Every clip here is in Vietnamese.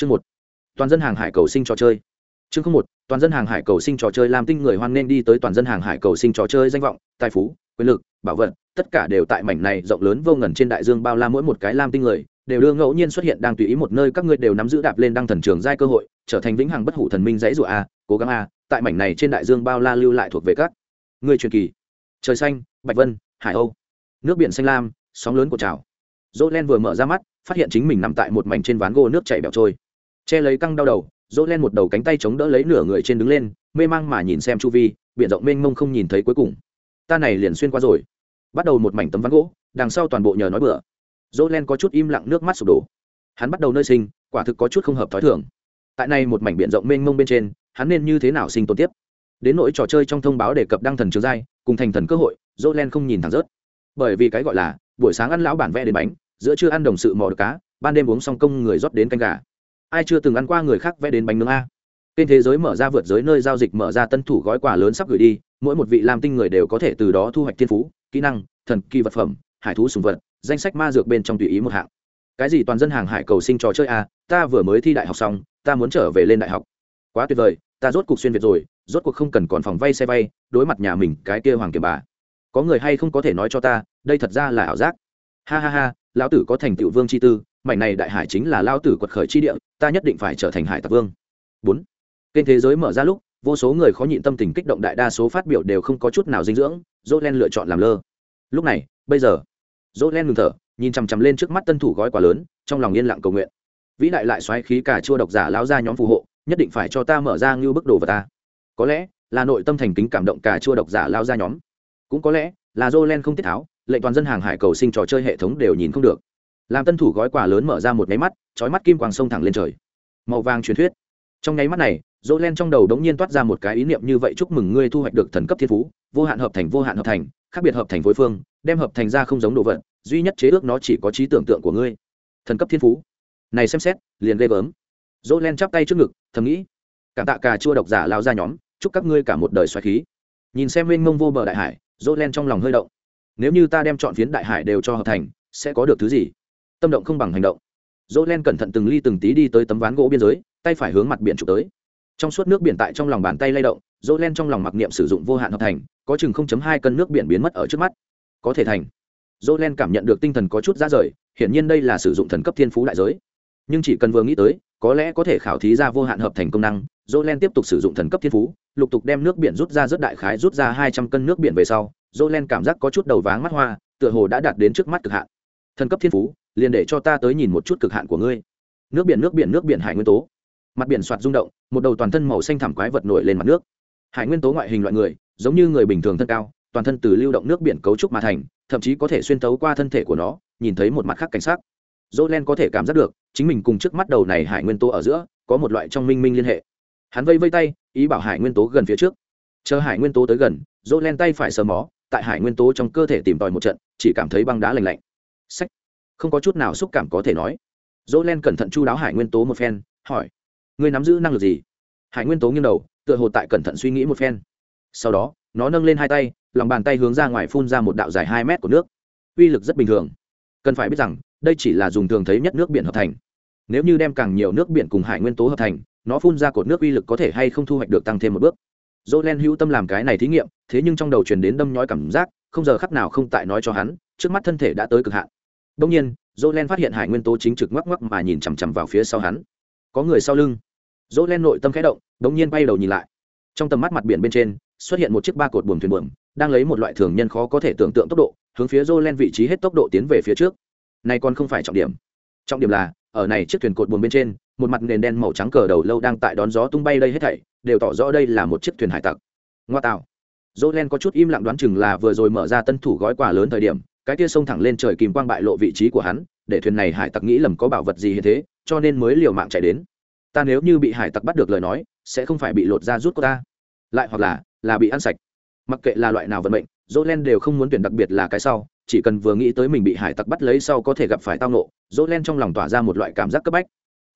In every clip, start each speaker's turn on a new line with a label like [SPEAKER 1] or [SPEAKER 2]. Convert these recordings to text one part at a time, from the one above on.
[SPEAKER 1] chương một, toàn dân hàng hải cầu sinh trò chơi. Chương không một, toàn dân hàng hải cầu sinh trò chơi làm tinh người hoan nên đi tới toàn dân hàng hải cầu sinh trò chơi danh vọng, tài phú, quyền lực, bảo vật, tất cả đều tại mảnh này rộng lớn vô ngần trên đại dương bao la mỗi một cái lam tinh người, đều đưa ngẫu nhiên xuất hiện đang tùy ý một nơi các ngươi đều nắm giữ đạp lên đăng thần trường giai cơ hội, trở thành vĩnh hằng bất hủ thần minh dãy rủa a, cố gắng a, tại mảnh này trên đại dương bao la lưu lại thuộc về các người truyền kỳ. Trời xanh, bạch vân, hải âu, nước biển xanh lam, sóng lớn của trào. Dỗ len vừa mở ra mắt, phát hiện chính mình nằm tại một mảnh trên ván gỗ nước chảy bẹo trôi che lấy căng đau đầu, dỗ len một đầu cánh tay chống đỡ lấy nửa người trên đứng lên, mê mang mà nhìn xem chu vi, biển rộng mênh mông không nhìn thấy cuối cùng. Ta này liền xuyên qua rồi. Bắt đầu một mảnh tấm ván gỗ, đằng sau toàn bộ nhờ nói bừa. Dỗ len có chút im lặng nước mắt sụp đổ. Hắn bắt đầu nơi sinh, quả thực có chút không hợp t h ó i thường. Tại này một mảnh biển rộng mênh mông bên trên, hắn nên như thế nào sinh tồn tiếp? Đến nỗi trò chơi trong thông báo đề cập đăng thần trường giai, cùng thành thần cơ hội, dỗ len không nhìn thẳng rớt. Bởi vì cái gọi là, buổi sáng ăn lão bản vẽ đến bánh, giữa trưa ăn đồng sự mò được cá, ban đêm uống xong công người rót đến canh gà ai chưa từng ăn qua người khác vẽ đến bánh nướng a? Kênh thế giới mở ra vượt giới nơi giao dịch mở ra tân thủ gói quà lớn sắp gửi đi, mỗi một vị làm tinh người đều có thể từ đó thu hoạch thiên phú, kỹ năng, thần kỳ vật phẩm, hải thú sùng vật, danh sách ma dược bên trong tùy ý một hạng. Cái gì toàn dân hàng hải cầu sinh trò chơi a? Ta vừa mới thi đại học xong, ta muốn trở về lên đại học. Quá tuyệt vời, ta rốt cuộc xuyên việt rồi, rốt cuộc không cần còn phòng vay xe vay, đối mặt nhà mình cái kia hoàng kiềm bà. Có người hay không có thể nói cho ta, đây thật ra là ảo giác. Ha ha ha, lão tử có thành tựu vương chi tư mảnh này đại hải chính là lao tử quật khởi chi địa, ta nhất định phải trở thành hải tặc vương. Bốn, kênh thế giới mở ra lúc, vô số người khó nhịn tâm tình kích động đại đa số phát biểu đều không có chút nào dinh dưỡng dỗ len lựa chọn làm lơ. Lúc này, bây giờ dỗ len ngừng thở, nhìn chằm chằm lên trước mắt tân thủ gói quà lớn, trong lòng yên lặng cầu nguyện. Vĩ đại lại xoáy khí cả chua độc giả lao ra nhóm phù hộ, nhất định phải cho ta mở ra như bức đồ vào ta. Có lẽ, là nội tâm thành kính cảm động cả chua độc giả lao ra nhóm. Cũng có lẽ, là dỗ len không tiết tháo, lệnh toàn dân hàng hải cầu sinh trò chơi hệ thống đều nhìn không được làm tân thủ gói quà lớn mở ra một nháy mắt trói mắt kim quàng sông thẳng lên trời. Màu vàng truyền thuyết. Trong nháy mắt này dỗ len trong đầu đống nhiên toát ra một cái ý niệm như vậy chúc mừng ngươi thu hoạch được thần cấp thiên phú, vô hạn hợp thành vô hạn hợp thành, khác biệt hợp thành phối phương, đem hợp thành ra không giống đồ vật, duy nhất chế ước nó chỉ có trí tưởng tượng của ngươi. Thần cấp thiên phú. Này xem xét, liền ghê gớm. Dỗ len chắp tay trước ngực, thầm nghĩ, cảm tạ cà chua độc giả lao ra nhóm, chúc các ngươi cả một đời xoáy khí. Nhìn xem mênh mông vô bờ đại hải dỗ len trong lòng hơi động. Nếu như ta đem chọn phiến đại hải đều cho hợp thành, sẽ có được thứ gì? Tâm động không bằng hành động. Dỗ len cẩn thận từng ly từng tí đi tới tấm ván gỗ biên giới, tay phải hướng mặt biển trục tới. Trong suốt nước biển tại trong lòng bàn tay lay động, dỗ len trong lòng mặc niệm sử dụng vô hạn hợp thành, có chừng hai cân nước biển biến mất ở trước mắt. Có thể thành. Dỗ len cảm nhận được tinh thần có chút ra rời, hiển nhiên đây là sử dụng thần cấp thiên phú đại giới. Nhưng chỉ cần vừa nghĩ tới, có lẽ có thể khảo thí ra vô hạn hợp thành công năng, dỗ len tiếp tục sử dụng thần cấp thiên phú, lục tục đem nước biển rút ra rất đại khái rút ra hai trăm cân nước biển về sau, dỗ len cảm giác có chút đầu váng mắt hoa, tựa hồ đã đạt đến trước mắt cực hạn. Thần cấp thiên phú liền để cho ta tới nhìn một chút cực hạn của ngươi. Nước biển nước biển nước biển hải nguyên tố. Mặt biển soạt rung động, một đầu toàn thân màu xanh thảm quái vật nổi lên mặt nước. Hải nguyên tố ngoại hình loại người, giống như người bình thường thân cao, toàn thân từ lưu động nước biển cấu trúc mà thành, thậm chí có thể xuyên tấu qua thân thể của nó, nhìn thấy một mặt khác cảnh sát dỗ len có thể cảm giác được, chính mình cùng trước mắt đầu này hải nguyên tố ở giữa, có một loại trong minh minh liên hệ. Hắn vây vây tay, ý bảo hải nguyên tố gần phía trước. Chờ hải nguyên tố tới gần dỗ len tay phải sờ mó, tại hải nguyên tố trong cơ thể tìm tòi một trận, chỉ cảm thấy băng đá lành lạnh. Sách không có chút nào xúc cảm có thể nói. Dỗ len cẩn thận chu đáo hải nguyên tố một phen, hỏi, ngươi nắm giữ năng lực gì? Hải nguyên tố nghiêng đầu, tựa hồ tại cẩn thận suy nghĩ một phen. Sau đó, nó nâng lên hai tay, lòng bàn tay hướng ra ngoài phun ra một đạo dài hai mét của nước. Uy lực rất bình thường. Cần phải biết rằng, đây chỉ là dùng thường thấy nhất nước biển hợp thành. Nếu như đem càng nhiều nước biển cùng hải nguyên tố hợp thành, nó phun ra cột nước uy lực có thể hay không thu hoạch được tăng thêm một bước. Dỗ len hữu tâm làm cái này thí nghiệm, thế nhưng trong đầu truyền đến đâm nhói cảm giác, không giờ khắc nào không tại nói cho hắn, trước mắt thân thể đã tới cực hạn đông nhiên dỗ len phát hiện hải nguyên tố chính trực ngoắc ngoắc mà nhìn chằm chằm vào phía sau hắn. Có người sau lưng. Dỗ len nội tâm khẽ động đ nhiên bay đầu nhìn lại. Trong tầm mắt mặt biển bên trên, xuất hiện một chiếc ba cột buồm thuyền buồm, đang lấy một loại thường nhân khó có thể tưởng tượng tốc độ, hướng phía dỗ len vị trí hết tốc độ tiến về phía trước. Này còn không phải trọng điểm. Trọng điểm là, ở này chiếc thuyền cột buồm bên trên, một mặt nền đen màu trắng cờ đầu lâu đang tại đón gió tung bay đây hết thảy, đều tỏ rõ đây là một chiếc thuyền hải tặc. Ngoa tạo. Dỗ len có chút im lặng đoán chừng là vừa rồi mở ra tân thủ gói quà lớn thời điểm cái kia sông thẳng lên trời kìm quang bại lộ vị trí của hắn, để thuyền này hải tặc nghĩ lầm có bảo vật gì như thế, cho nên mới liều mạng chạy đến. Ta nếu như bị hải tặc bắt được lời nói, sẽ không phải bị lột ra rút của ta. Lại hoặc là là bị ăn sạch. Mặc kệ là loại nào vận mệnh dỗ len đều không muốn tuyển đặc biệt là cái sau, chỉ cần vừa nghĩ tới mình bị hải tặc bắt lấy sau có thể gặp phải tao nộ dỗ len trong lòng tỏa ra một loại cảm giác cấp bách.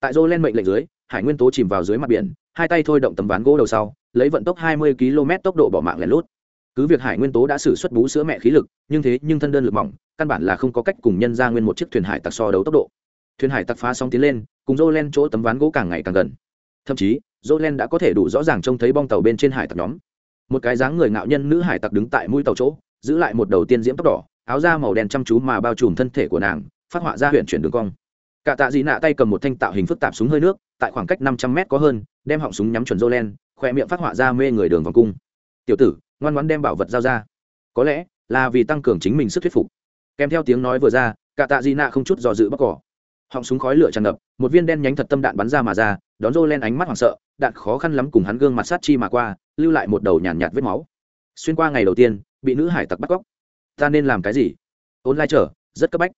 [SPEAKER 1] Tại dỗ len mệnh lệnh dưới, hải nguyên tố chìm vào dưới mặt biển, hai tay thôi động tấm ván gỗ đầu sau, lấy vận tốc 20 km tốc độ bỏ mạng lén lút cứ việc hải nguyên tố đã xử suất bú sữa mẹ khí lực, nhưng thế nhưng thân đơn lực mỏng, căn bản là không có cách cùng nhân ra nguyên một chiếc thuyền hải tặc so đấu tốc độ. Thuyền hải tặc phá sóng tiến lên, cùng dô len chỗ tấm ván gỗ càng ngày càng gần. Thậm chí dô len đã có thể đủ rõ ràng trông thấy bong tàu bên trên hải tặc nhóm. Một cái dáng người ngạo nhân nữ hải tặc đứng tại mũi tàu chỗ, giữ lại một đầu tiên diễm tóc đỏ, áo da màu đen chăm chú mà bao trùm thân thể của nàng, phát họa ra huyện chuyển đường cong. Cả tạ dị nạ tay cầm một thanh tạo hình phức tạp súng hơi nước, tại khoảng cách năm trăm mét có hơn, đem họng súng nhắm chuẩn dô len khoe miệng phát họa ra mê người đường vòng cung. Tiểu tử ngoan ngoãn đem bảo vật giao ra. Có lẽ là vì tăng cường chính mình sức thuyết phục. Kèm theo tiếng nói vừa ra cả tạ di nạ không chút dò dự bóc cỏ. Họng súng khói lửa tràn ngập một viên đen nhánh thật tâm đạn bắn ra mà ra đón rô lên ánh mắt hoảng sợ đạn khó khăn lắm cùng hắn gương mặt sát chi mà qua lưu lại một đầu nhàn nhạt, nhạt vết máu. Xuyên qua ngày đầu tiên bị nữ hải tặc bắt cóc. Ta nên làm cái gì? Ôn lai trở rất cấp bách.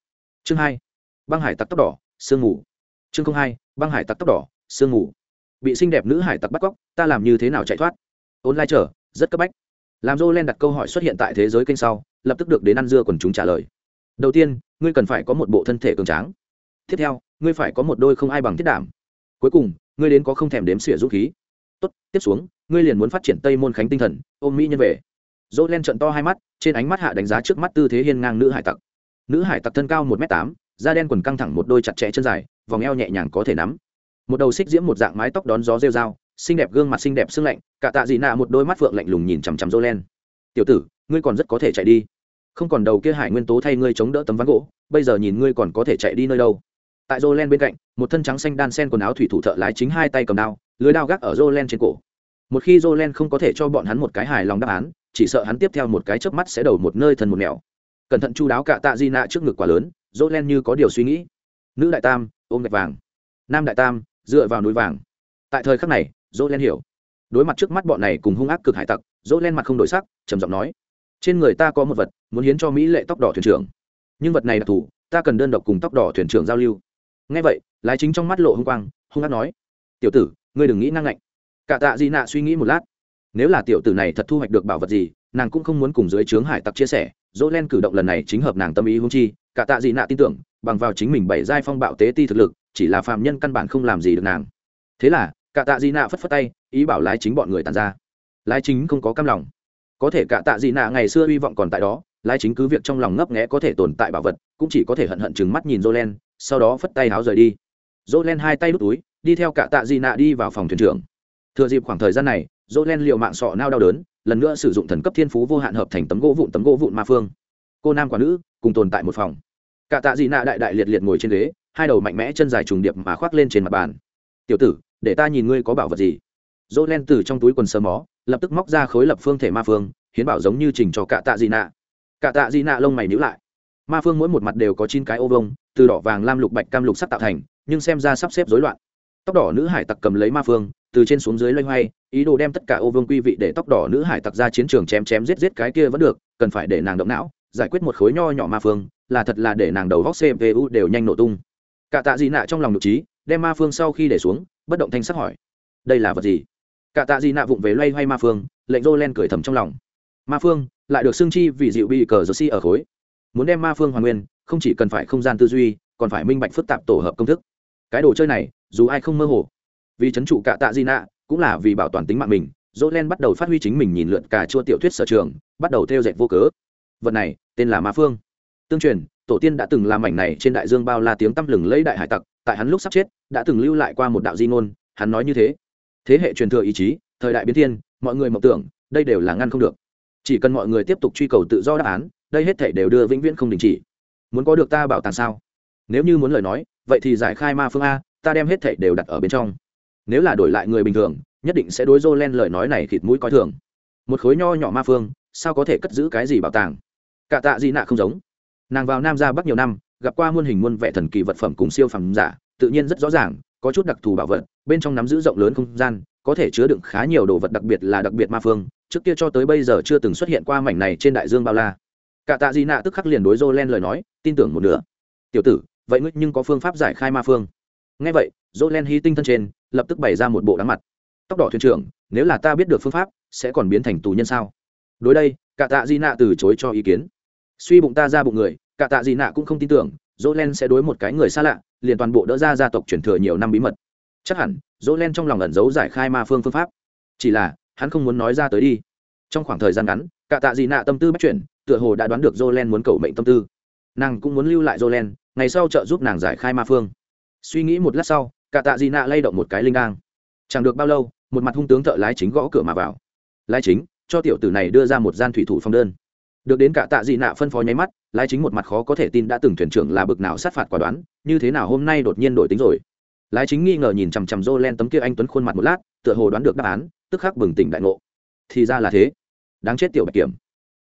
[SPEAKER 1] Chương hai băng hải tặc tóc đỏ sương mù. Chương hai băng hải tặc tóc đỏ sương mù. Bị xinh đẹp nữ hải tặc bắt cóc ta làm như thế nào chạy thoát? Ôn lai trở rất cấp bách làm dô len đặt câu hỏi xuất hiện tại thế giới kênh sau, lập tức được đến ăn dưa quần chúng trả lời. Đầu tiên, ngươi cần phải có một bộ thân thể cường tráng. Tiếp theo, ngươi phải có một đôi không ai bằng thiết đảm. Cuối cùng, ngươi đến có không thèm đếm xỉa dũng khí. Tốt, tiếp xuống, ngươi liền muốn phát triển tây môn khánh tinh thần, ôm mỹ nhân về. Dô len trận to hai mắt, trên ánh mắt hạ đánh giá trước mắt tư thế hiên ngang nữ hải tặc. Nữ hải tặc thân cao một m tám, da đen quần căng thẳng một đôi chặt chẽ chân dài, vòng eo nhẹ nhàng có thể nắm. Một đầu xích diễm một dạng mái tóc đón gió rêu dao xinh đẹp gương mặt xinh đẹp sưng lạnh, cả tạ dị nạ một đôi mắt phượng lạnh lùng nhìn chằm chằm dô len. Tiểu tử, ngươi còn rất có thể chạy đi. Không còn đầu kia hải nguyên tố thay ngươi chống đỡ tấm ván gỗ, bây giờ nhìn ngươi còn có thể chạy đi nơi đâu. Tại dô len bên cạnh, một thân trắng xanh đan sen quần áo thủy thủ thợ lái chính hai tay cầm đao, lưới đao gác ở dô len trên cổ. Một khi dô len không có thể cho bọn hắn một cái hài lòng đáp án, chỉ sợ hắn tiếp theo một cái chớp mắt sẽ đầu một nơi thần một nẻo cẩn thận chu đáo cả tạ di nạ trước ngực quá lớn dô len như có điều suy nghĩ. Nữ đại tam, ôm gạch vàng. Nam đại tam, dựa vào núi vàng. Tại thời khắc này dỗ len hiểu. Đối mặt trước mắt bọn này cùng hung ác cực hải tặc dỗ len mặt không đổi sắc, trầm giọng nói, trên người ta có một vật, muốn hiến cho mỹ lệ tóc đỏ thuyền trưởng. Nhưng vật này đặc thù ta cần đơn độc cùng tóc đỏ thuyền trưởng giao lưu. Ngay vậy, lái chính trong mắt lộ hung quang, hung ác nói, tiểu tử, ngươi đừng nghĩ năng lạnh cả tạ di nạ suy nghĩ một lát. Nếu là tiểu tử này thật thu hoạch được bảo vật gì, nàng cũng không muốn cùng dưới trướng hải tặc chia sẻ. Dỗ len cử động lần này chính hợp nàng tâm ý hung chi, cả tạ di nạ tin tưởng, bằng vào chính mình bảy giai phong bạo tế ti thực lực, chỉ là phạm nhân căn bản không làm gì được nàng. Thế là cả tạ di nạ phất phất tay, ý bảo lái chính bọn người tàn ra. Lái chính không có cam lòng. Có thể cả tạ di nạ ngày xưa hy vọng còn tại đó, lái chính cứ việc trong lòng ngấp nghẽ có thể tồn tại bảo vật, cũng chỉ có thể hận hận chừng mắt nhìn jolen sau đó phất tay háo rời đi. Jolen hai tay đút túi, đi theo cả tạ di nạ đi vào phòng thuyền trưởng. Thừa dịp khoảng thời gian này jolen liệu mạng sọ nao đau đớn, lần nữa sử dụng thần cấp thiên phú vô hạn hợp thành tấm gỗ vụn tấm gỗ vụn ma phương. Cô nam quả nữ, cùng tồn tại một phòng. Cả tạ di nạ đại đại liệt liệt ngồi trên ghế, hai đầu mạnh mẽ chân dài trùng điệp mà khoác lên trên mặt bàn. Tiểu tử để ta nhìn ngươi có bảo vật gì. Dỗ len từ trong túi quần sơ mó, lập tức móc ra khối lập phương thể ma phương, hiến bảo giống như trình cho cả tạ dị nạ. Cả tạ dị nạ lông mày nhữ lại. Ma phương mỗi một mặt đều có chín cái ô vông từ đỏ vàng, lam lục bạch, cam lục sắc tạo thành, nhưng xem ra sắp xếp rối loạn. Tóc đỏ nữ hải tặc cầm lấy ma phương, từ trên xuống dưới loay hoay, ý đồ đem tất cả ô vương quy vị để tóc đỏ nữ hải tặc ra chiến trường chém chém giết giết cái kia vẫn được, cần phải để nàng động não, giải quyết một khối nho nhỏ ma phương, là thật là để nàng đầu góc cpu đều nhanh nổ tung. Cả tạ dị nạ trong lòng nội trí, đem ma phương sau khi để xuống bất động thanh sắc hỏi, đây là vật gì? Cả tạ di nạ vụng về loay hoay ma phương, lệnh rô len cười thầm trong lòng. Ma phương, lại được xương chi vì dịu bị cờ giờ si ở khối. Muốn đem ma phương hoàn nguyên, không chỉ cần phải không gian tư duy, còn phải minh bạch phức tạp tổ hợp công thức. Cái đồ chơi này, dù ai không mơ hồ, vì c h ấ n trụ cả tạ di nạ, cũng là vì bảo toàn tính mạng mình. Dỗ len bắt đầu phát huy chính mình nhìn lượn cả chua tiểu thuyết sở trường, bắt đầu theo dệt vô cớ. Vật này, tên là ma phương. Tương truyền, tổ tiên đã từng làm ảnh này trên đại dương bao la tiếng tăm lừng lấy đại hải tặc tại hắn lúc sắp chết, đã từng lưu lại qua một đạo di ngôn, hắn nói như thế. Thế hệ truyền thừa ý chí, thời đại biến thiên, mọi người mộng tưởng, đây đều là ngăn không được. Chỉ cần mọi người tiếp tục truy cầu tự do đáp án, đây hết thể đều đưa vĩnh viễn không đình chỉ. Muốn có được ta bảo tàng sao? Nếu như muốn lời nói, vậy thì giải khai ma phương a, ta đem hết thể đều đặt ở bên trong. Nếu là đổi lại người bình thường, nhất định sẽ đối dô len lời nói này thịt mũi coi thường. Một khối nho nhỏ ma phương, sao có thể cất giữ cái gì bảo tàng? Cả tạ di nạ không giống. Nàng vào nam ra bắc nhiều năm gặp qua muôn hình muôn vẻ thần kỳ vật phẩm cùng siêu phẩm giả, tự nhiên rất rõ ràng, có chút đặc thù bảo vật, bên trong nắm giữ rộng lớn không gian, có thể chứa đựng khá nhiều đồ vật đặc biệt là đặc biệt ma phương, trước kia cho tới bây giờ chưa từng xuất hiện qua mảnh này trên đại dương bao la. Cả tạ di nạ tức khắc liền đối dô len lời nói, tin tưởng một nửa. Tiểu tử, vậy ngươi nhưng có phương pháp giải khai ma phương? Ngay vậy dô len hy tinh thân trên, lập tức bày ra một bộ đáng mặt. Tóc đỏ thuyền trưởng, nếu là ta biết được phương pháp, sẽ còn biến thành tù nhân sao? Đối đây, cả tạ di nạ từ chối cho ý kiến. Suy bụng ta ra bụng người cả tạ gì nạ cũng không tin tưởng dỗ len sẽ đối một cái người xa lạ, liền toàn bộ đỡ ra gia tộc truyền thừa nhiều năm bí mật. Chắc hẳn dỗ len trong lòng ẩn giấu giải khai ma phương phương pháp. Chỉ là, hắn không muốn nói ra tới đi. Trong khoảng thời gian ngắn, cả tạ dị nạ tâm tư bắt chuyển, tựa hồ đã đoán được dỗ len muốn cầu mệnh tâm tư. Nàng cũng muốn lưu lại dỗ len ngày sau trợ giúp nàng giải khai ma phương. Suy nghĩ một lát sau, cả tạ dị nạ lay động một cái linh đang chẳng được bao lâu, một mặt hung tướng thợ lái chính gõ cửa mà vào. Lái chính, cho tiểu tử này đưa ra một gian thủy thủ phong đơn được đến cả tạ dị nạ phân phó nháy mắt, lái chính một mặt khó có thể tin đã từng thuyền trưởng là bực nào sát phạt quả đoán, như thế nào hôm nay đột nhiên đổi tính rồi. Lái chính nghi ngờ nhìn chằm chằm rô len tấm kia anh tuấn khuôn mặt một lát, tựa hồ đoán được đáp án, tức khắc bừng tỉnh đại ngộ. Thì ra là thế. Đáng chết tiểu bạch kiểm.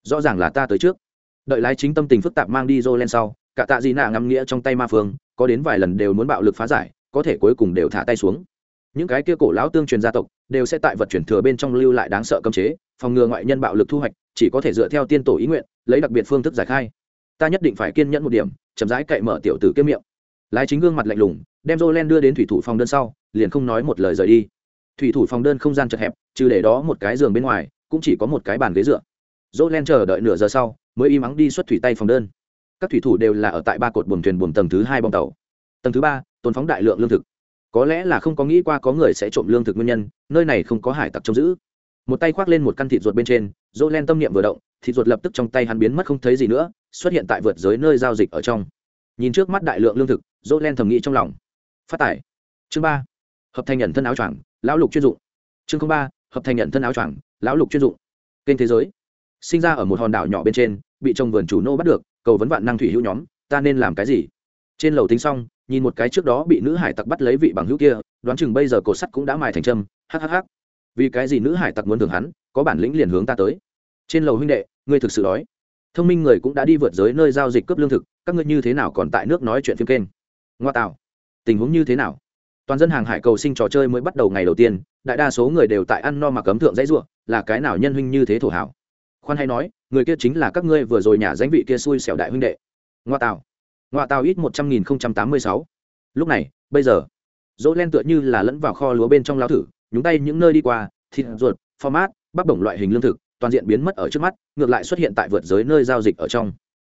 [SPEAKER 1] Rõ ràng là ta tới trước. Đợi lái chính tâm tình phức tạp mang đi rô len sau, cả tạ dị nạ ngắm nghĩa trong tay ma phương, có đến vài lần đều muốn bạo lực phá giải, có thể cuối cùng đều thả tay xuống. Những cái kia cổ lão tương truyền gia tộc, đều sẽ tại vật chuyển thừa bên trong lưu lại đáng sợ cấm chế, phòng ngừa ngoại nhân bạo lực thu hoạch chỉ có thể dựa theo tiên tổ ý nguyện, lấy đặc biệt phương thức giải khai. Ta nhất định phải kiên nhẫn một điểm, chậm rãi cậy mở tiểu tử kiếm miệng. Lái chính gương mặt lạnh lùng, đem Jolen đưa đến thủy thủ phòng đơn sau, liền không nói một lời rời đi. Thủy thủ phòng đơn không gian chật hẹp, trừ để đó một cái giường bên ngoài, cũng chỉ có một cái bàn ghế dựa. Jolen chờ đợi nửa giờ sau, mới im ắng đi xuất thủy tay phòng đơn. Các thủy thủ đều là ở tại ba cột buồng thuyền buồng tầng thứ hai bong tàu. Tầng thứ ba, tồn phóng đại lượng lương thực. Có lẽ là không có nghĩ qua có người sẽ trộm lương thực nguyên nhân, nơi này không có hải tặc trông giữ một tay khoác lên một căn thịt ruột bên trên dỗ len tâm niệm vừa động, thịt ruột lập tức trong tay hắn biến mất không thấy gì nữa, xuất hiện tại vượt giới nơi giao dịch ở trong. Nhìn trước mắt đại lượng lương thực dỗ len thầm nghĩ trong lòng. Phát tải. Chương ba. Hợp thành nhận thân áo choàng, lão lục chuyên dụng. Chương ba, hợp thành nhận thân áo choàng, lão lục chuyên dụng. Kênh thế giới. Sinh ra ở một hòn đảo nhỏ bên trên, bị trồng vườn chủ nô bắt được, cầu vấn vạn năng thủy hữu nhóm, ta nên làm cái gì? Trên lầu tính xong, nhìn một cái trước đó bị nữ hải tặc bắt lấy vị bằng hữu kia, đoán chừng bây giờ cột sắt cũng đã mài thành trâm hhh vì cái gì nữ hải tặc muốn thường hắn, có bản lĩnh liền hướng ta tới. Trên lầu huynh đệ, ngươi thực sự đói. Thông minh người cũng đã đi vượt giới nơi giao dịch cướp lương thực, các ngươi như thế nào còn tại nước nói chuyện phim kênh? Ngoa tạo. Tình huống như thế nào? Toàn dân hàng hải cầu sinh trò chơi mới bắt đầu ngày đầu tiên, đại đa số người đều tại ăn no mà cấm thượng dãy ruộng, là cái nào nhân huynh như thế thổ hảo khoan hay nói, người kia chính là các ngươi vừa rồi nhà danh vị kia xui xẻo đại huynh đệ. Ngoa tạo. Ngoa tạo ít một trăm nghìn không trăm tám mươi sáu. Lúc này, bây giờ, dỗ len tựa như là lẫn vào kho lúa bên trong lao thử nhúng tay những nơi đi qua, thịt ruột, format, bắp bổng loại hình lương thực, toàn diện biến mất ở trước mắt, ngược lại xuất hiện tại vượt giới nơi giao dịch ở trong.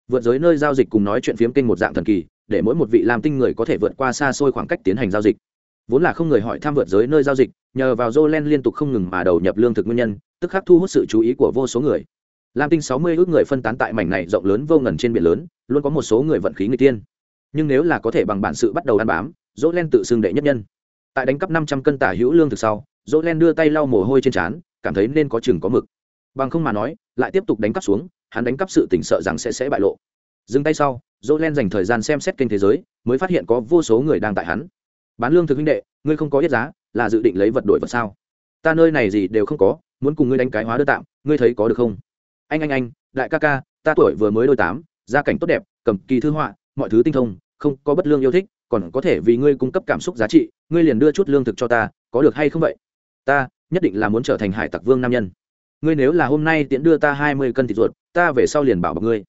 [SPEAKER 1] Vượt giới nơi giao dịch cùng nói chuyện phiếm kênh một dạng thần kỳ, để mỗi một vị làm tinh người có thể vượt qua xa xôi khoảng cách tiến hành giao dịch. Vốn là không người hỏi tham vượt giới nơi giao dịch, nhờ vào Jolen liên tục không ngừng mà đầu nhập lương thực nguyên nhân, tức khắc thu hút sự chú ý của vô số người. Lam tinh sáu mươi ước người phân tán tại mảnh này rộng lớn vô ngần trên biển lớn, luôn có một số người vận khí người tiên. Nhưng nếu là có thể bằng bản sự bắt đầu ăn bám dỗ len tự xưng đệ nhất nhân tại đánh cắp năm trăm cân tả hữu lương thực sau dỗ len đưa tay lau mồ hôi trên trán, cảm thấy nên có chừng có mực. Bằng không mà nói, lại tiếp tục đánh cắp xuống, hắn đánh cắp sự tỉnh sợ rằng sẽ sẽ bại lộ. Dừng tay sau dỗ len dành thời gian xem xét kênh thế giới, mới phát hiện có vô số người đang tại hắn. Bán lương thực huynh đệ, ngươi không có ít giá, là dự định lấy vật đổi vật sao? Ta nơi này gì đều không có, muốn cùng ngươi đánh cái hóa đơn tạm, ngươi thấy có được không? Anh anh anh, đại ca ca, ta tuổi vừa mới đôi tám, gia cảnh tốt đẹp, cầm kỳ thư họa, mọi thứ tinh thông, không có bất lương yêu thích, còn có thể vì ngươi cung cấp cảm xúc giá trị ngươi liền đưa chút lương thực cho ta, có được hay không vậy? Ta, nhất định là muốn trở thành hải tặc vương nam nhân. Ngươi nếu là hôm nay tiễn đưa ta hai mươi cân thịt ruột, ta về sau liền bảo bọc ngươi.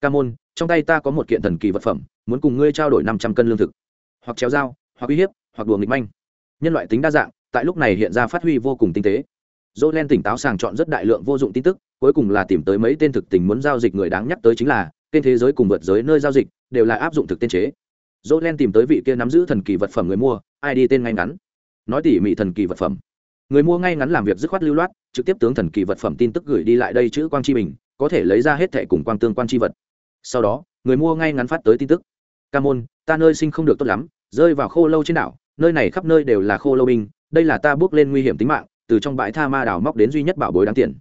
[SPEAKER 1] Ca môn, trong tay ta có một kiện thần kỳ vật phẩm, muốn cùng ngươi trao đổi năm trăm cân lương thực. Hoặc chéo dao, hoặc uy hiếp, hoặc đùa nghịch manh. Nhân loại tính đa dạng, tại lúc này hiện ra phát huy vô cùng tinh tế. Dỗ len tỉnh táo sàng chọn rất đại lượng vô dụng tin tức, cuối cùng là tìm tới mấy tên thực tình muốn giao dịch người đáng nhắc tới chính là kênh thế giới cùng vượt giới nơi giao dịch, đều là áp dụng thực tiên chế dỗ len tìm tới vị kia nắm giữ thần kỳ vật phẩm người mua, ai đi tên ngay ngắn. Nói tỉ mỉ thần kỳ vật phẩm. Người mua ngay ngắn làm việc dứt khoát lưu loát, trực tiếp tướng thần kỳ vật phẩm tin tức gửi đi lại đây chữ quang chi bình, có thể lấy ra hết thẻ cùng quang tương quan chi vật. Sau đó, người mua ngay ngắn phát tới tin tức. Ca môn, ta nơi sinh không được tốt lắm, rơi vào khô lâu trên đảo, nơi này khắp nơi đều là khô lâu binh, đây là ta bước lên nguy hiểm tính mạng, từ trong bãi tha ma đảo móc đến duy nhất bảo bối đáng tiền.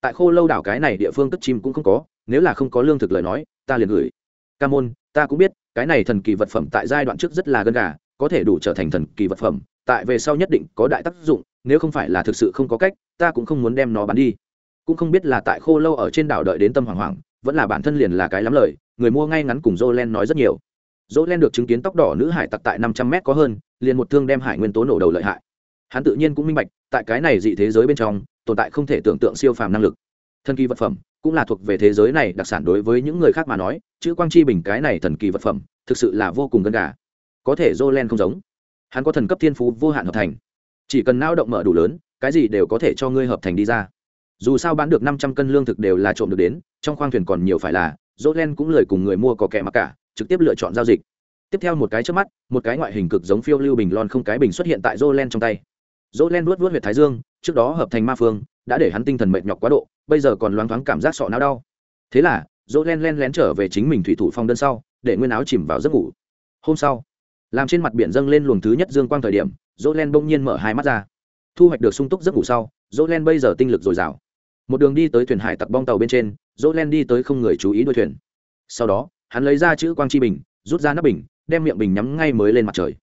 [SPEAKER 1] Tại khô lâu đảo cái này địa phương cất chim cũng không có, nếu là không có lương thực lời nói, ta liền gửi ca môn, ta cũng biết, cái này thần kỳ vật phẩm tại giai đoạn trước rất là gân gà, có thể đủ trở thành thần kỳ vật phẩm, tại về sau nhất định có đại tác dụng, nếu không phải là thực sự không có cách, ta cũng không muốn đem nó bán đi. Cũng không biết là tại khô lâu ở trên đảo đợi đến tâm hoàng hoàng vẫn là bản thân liền là cái lắm lời, người mua ngay ngắn cùng jolen nói rất nhiều. Jolen được chứng kiến tóc đỏ nữ hải tặc tại năm trăm mét có hơn, liền một thương đem hải nguyên tố nổ đầu lợi hại. Hắn tự nhiên cũng minh bạch, tại cái này dị thế giới bên trong, tồn tại không thể tưởng tượng siêu phàm năng lực. Thần kỳ vật phẩm cũng là thuộc về thế giới này đặc sản đối với những người khác mà nói, chữ quang chi bình cái này thần kỳ vật phẩm, thực sự là vô cùng gần gà. Có thể Jolen không giống. Hắn có thần cấp thiên phú vô hạn hợp thành. Chỉ cần nao động mở đủ lớn, cái gì đều có thể cho ngươi hợp thành đi ra. Dù sao bán được năm trăm cân lương thực đều là trộm được đến, trong khoang thuyền còn nhiều phải là Jolen cũng lời cùng người mua có kẻ mặc cả, trực tiếp lựa chọn giao dịch. Tiếp theo một cái trước mắt, một cái ngoại hình cực giống phiêu lưu bình lon không cái bình xuất hiện tại Jolen trong tay. Jolen nuốt nuốt huyệt thái dương, trước đó hợp thành ma phương, đã để hắn tinh thần mệt nhọc quá độ bây giờ còn loáng thoáng cảm giác sọ não đau. Thế là, dỗ len len lén trở về chính mình thủy thủ phong đơn sau, để nguyên áo chìm vào giấc ngủ. Hôm sau, làm trên mặt biển dâng lên luồng thứ nhất dương quang thời điểm, dỗ len bỗng nhiên mở hai mắt ra. Thu hoạch được sung túc giấc ngủ sau, dỗ len bây giờ tinh lực dồi dào. Một đường đi tới thuyền hải tặc bong tàu bên trên, dỗ len đi tới không người chú ý đuôi thuyền. Sau đó, hắn lấy ra chữ quang chi bình, rút ra nắp bình, đem miệng bình nhắm ngay mới lên mặt trời.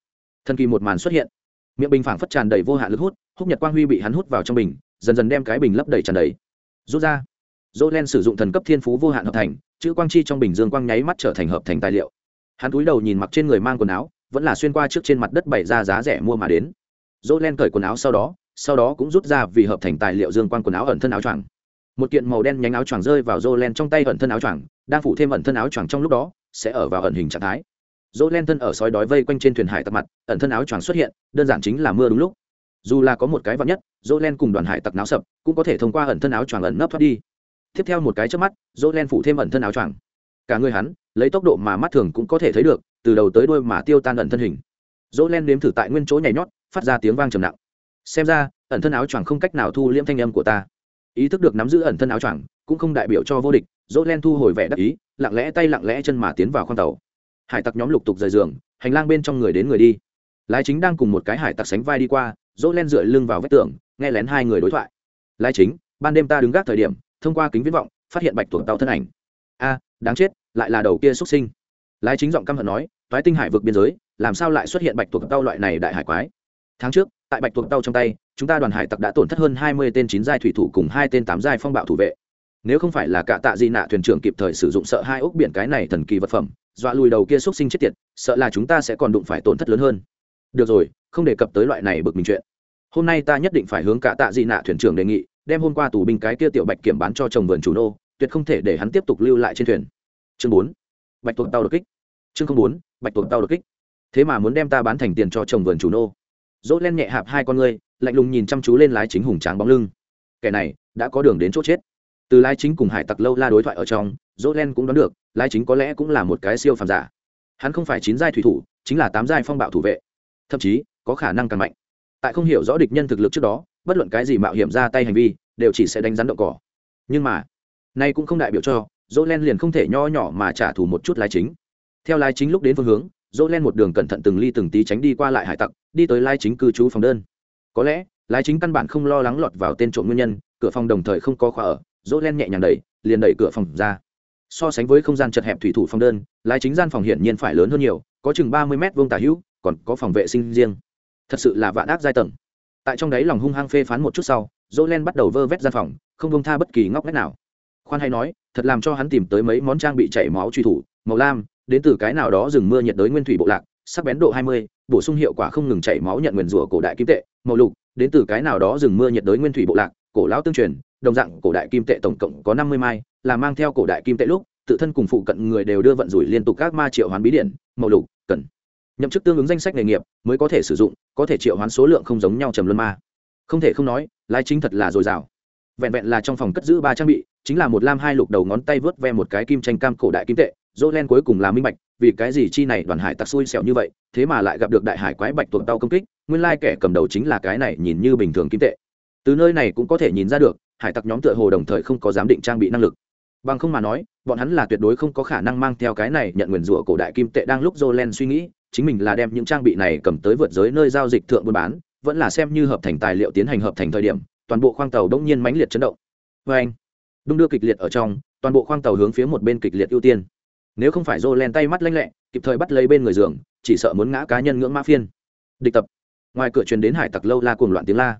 [SPEAKER 1] Thần kỳ một màn xuất hiện. Miệng bình phảng phất tràn đầy vô hạn lực hút húc nhật quang huy bị hắn hút vào trong bình, dần dần đem cái bình lấp đầy tràn đầy rút ra. Dỗ len sử dụng thần cấp thiên phú vô hạn hợp thành, chữ quang chi trong bình dương quang nháy mắt trở thành hợp thành tài liệu. Hắn cúi đầu nhìn mặc trên người mang quần áo, vẫn là xuyên qua trước trên mặt đất bày ra giá rẻ mua mà đến. Dỗ len cởi quần áo sau đó sau đó cũng rút ra vì hợp thành tài liệu dương quang quần áo ẩn thân áo choàng. Một kiện màu đen nhánh áo choàng rơi vào dỗ len trong tay ẩn thân áo choàng, đang phủ thêm ẩn thân áo choàng trong lúc đó, sẽ ở vào ẩn hình trạng thái. Dỗ len thân ở sói đói vây quanh trên thuyền hải tặc mặt, ẩn thân áo choàng xuất hiện, đơn giản chính là mưa đúng lúc dù là có một cái vạn nhất, dỗ len cùng đoàn hải tặc náo sập, cũng có thể thông qua ẩn thân áo choàng ẩn nấp thoát đi. Tiếp theo một cái trước mắt, dỗ len phủ thêm ẩn thân áo choàng. Cả người hắn, lấy tốc độ mà mắt thường cũng có thể thấy được, từ đầu tới đuôi mà tiêu tan ẩn thân hình. Dỗ len nếm thử tại nguyên chỗ nhảy nhót, phát ra tiếng vang trầm nặng. Xem ra, ẩn thân áo choàng không cách nào thu liễm thanh âm của ta. Ý thức được nắm giữ ẩn thân áo choàng, cũng không đại biểu cho vô địch, dỗ len thu hồi vẻ đắc ý, lặng lẽ tay lặng lẽ chân mà tiến vào khoang tàu. Hải tặc nhóm lục tục rời giường, hành lang bên trong người đến người đi lái chính đang cùng một cái hải tặc sánh vai đi qua, dỗ len dựa lưng vào vách tường, nghe lén hai người đối thoại. Lái chính, ban đêm ta đứng gác thời điểm, thông qua kính viễn vọng, phát hiện bạch tuộc tàu thân ảnh. A, đáng chết, lại là đầu kia xuất sinh. Lái chính giọng căm hận nói, toái tinh hải vực biên giới, làm sao lại xuất hiện bạch tuộc tàu loại này đại hải quái? Tháng trước, tại bạch tuộc tàu trong tay, chúng ta đoàn hải tặc đã tổn thất hơn hai mươi tên chín giai thủy thủ cùng hai tên tám giai phong bạo thủ vệ. Nếu không phải là cả tạ di nạ thuyền trưởng kịp thời sử dụng sợ hai ốc biển cái này thần kỳ vật phẩm, dọa lùi đầu kia xuất sinh chết tiệt, sợ là chúng ta sẽ còn đụng phải tổn thất lớn hơn được rồi, không đề cập tới loại này bực mình chuyện. Hôm nay ta nhất định phải hướng cả tạ di nạ thuyền trưởng đề nghị, đem hôm qua tù binh cái kia tiểu bạch kiểm bán cho chồng vườn chủ nô, tuyệt không thể để hắn tiếp tục lưu lại trên thuyền. Chương bốn, bạch tuộc tàu đột kích. Chương không bốn, bạch tuộc tàu đột kích. Thế mà muốn đem ta bán thành tiền cho chồng vườn chủ nô. Dỗ len nhẹ hạp hai con ngươi, lạnh lùng nhìn chăm chú lên lái chính hùng tráng bóng lưng. Kẻ này, đã có đường đến chỗ chết. Từ lái chính cùng hải tặc lâu la đối thoại ở trong dỗ len cũng đoán được, lái chính có lẽ cũng là một cái siêu phàm giả. Hắn không phải chín giai thủy thủ, chính là tám giai phong bạo thủ vệ thậm chí có khả năng càng mạnh. Tại không hiểu rõ địch nhân thực lực trước đó, bất luận cái gì mạo hiểm ra tay hành vi, đều chỉ sẽ đánh rắn đậu cỏ. Nhưng mà, nay cũng không đại biểu cho dỗ len liền không thể nho nhỏ mà trả thù một chút lái chính. Theo lái chính lúc đến phương hướng dỗ len một đường cẩn thận từng ly từng tí tránh đi qua lại hải tặc, đi tới lái chính cư trú phòng đơn. Có lẽ, lái chính căn bản không lo lắng lọt vào tên trộm nguyên nhân, cửa phòng đồng thời không có khóa ở dỗ len nhẹ nhàng đẩy, liền đẩy cửa phòng ra. So sánh với không gian chật hẹp thủy thủ phòng đơn, lái chính gian phòng hiển nhiên phải lớn hơn nhiều, có chừng ba mươi m vông tả hữu còn có phòng vệ sinh riêng. Thật sự là vạn ác giai tầng. Tại trong đấy lòng hung hăng phê phán một chút sau, dỗ len bắt đầu vơ vét gian phòng, không bông tha bất kỳ ngóc ngách nào. Khoan hay nói, thật làm cho hắn tìm tới mấy món trang bị chảy máu truy thủ, màu lam, đến từ cái nào đó rừng mưa nhiệt đới nguyên thủy bộ lạc, sắc bén độ hai mươi, bổ sung hiệu quả không ngừng chảy máu nhận nguyền rủa cổ đại kim tệ, màu lục, đến từ cái nào đó rừng mưa nhiệt đới nguyên thủy bộ lạc, cổ lão tương truyền, đồng dạng cổ đại kim tệ tổng cộng có năm mươi mai, là mang theo cổ đại kim tệ lúc, tự thân cùng phụ cận người đều đưa vận rủi liên tục các ma triệu hoán bí điện màu lục, cần nhậm chức tương ứng danh sách nghề nghiệp mới có thể sử dụng, có thể triệu hoán số lượng không giống nhau trầm luân ma. Không thể không nói, lái chính thật là dồi dào. Vẹn vẹn là trong phòng cất giữ ba trang bị, chính là một lam hai lục đầu ngón tay vớt ve một cái kim tranh cam cổ đại kim tệ, dỗ len cuối cùng là minh bạch, vì cái gì chi này đoàn hải tặc xui xẻo như vậy, thế mà lại gặp được đại hải quái bạch tuộc tàu công kích, nguyên lai kẻ cầm đầu chính là cái này nhìn như bình thường kim tệ. Từ nơi này cũng có thể nhìn ra được, hải tặc nhóm tựa hồ đồng thời không có giám định trang bị năng lực. Bằng không mà nói, bọn hắn là tuyệt đối không có khả năng mang theo cái này nhận nguyền rủa cổ đại kim tệ đang lúc jolen suy nghĩ chính mình là đem những trang bị này cầm tới vượt giới nơi giao dịch thượng buôn bán, vẫn là xem như hợp thành tài liệu tiến hành hợp thành thời điểm, toàn bộ khoang tàu đông nhiên mãnh liệt chấn động. Vê anh, đung đưa kịch liệt ở trong, toàn bộ khoang tàu hướng phía một bên kịch liệt ưu tiên. Nếu không phải jolen tay mắt lanh lẹ, kịp thời bắt lấy bên người giường, chỉ sợ muốn ngã cá nhân ngưỡng mã phiên. Địch tập. Ngoài cửa truyền đến hải tặc lâu la cuồng loạn tiếng la.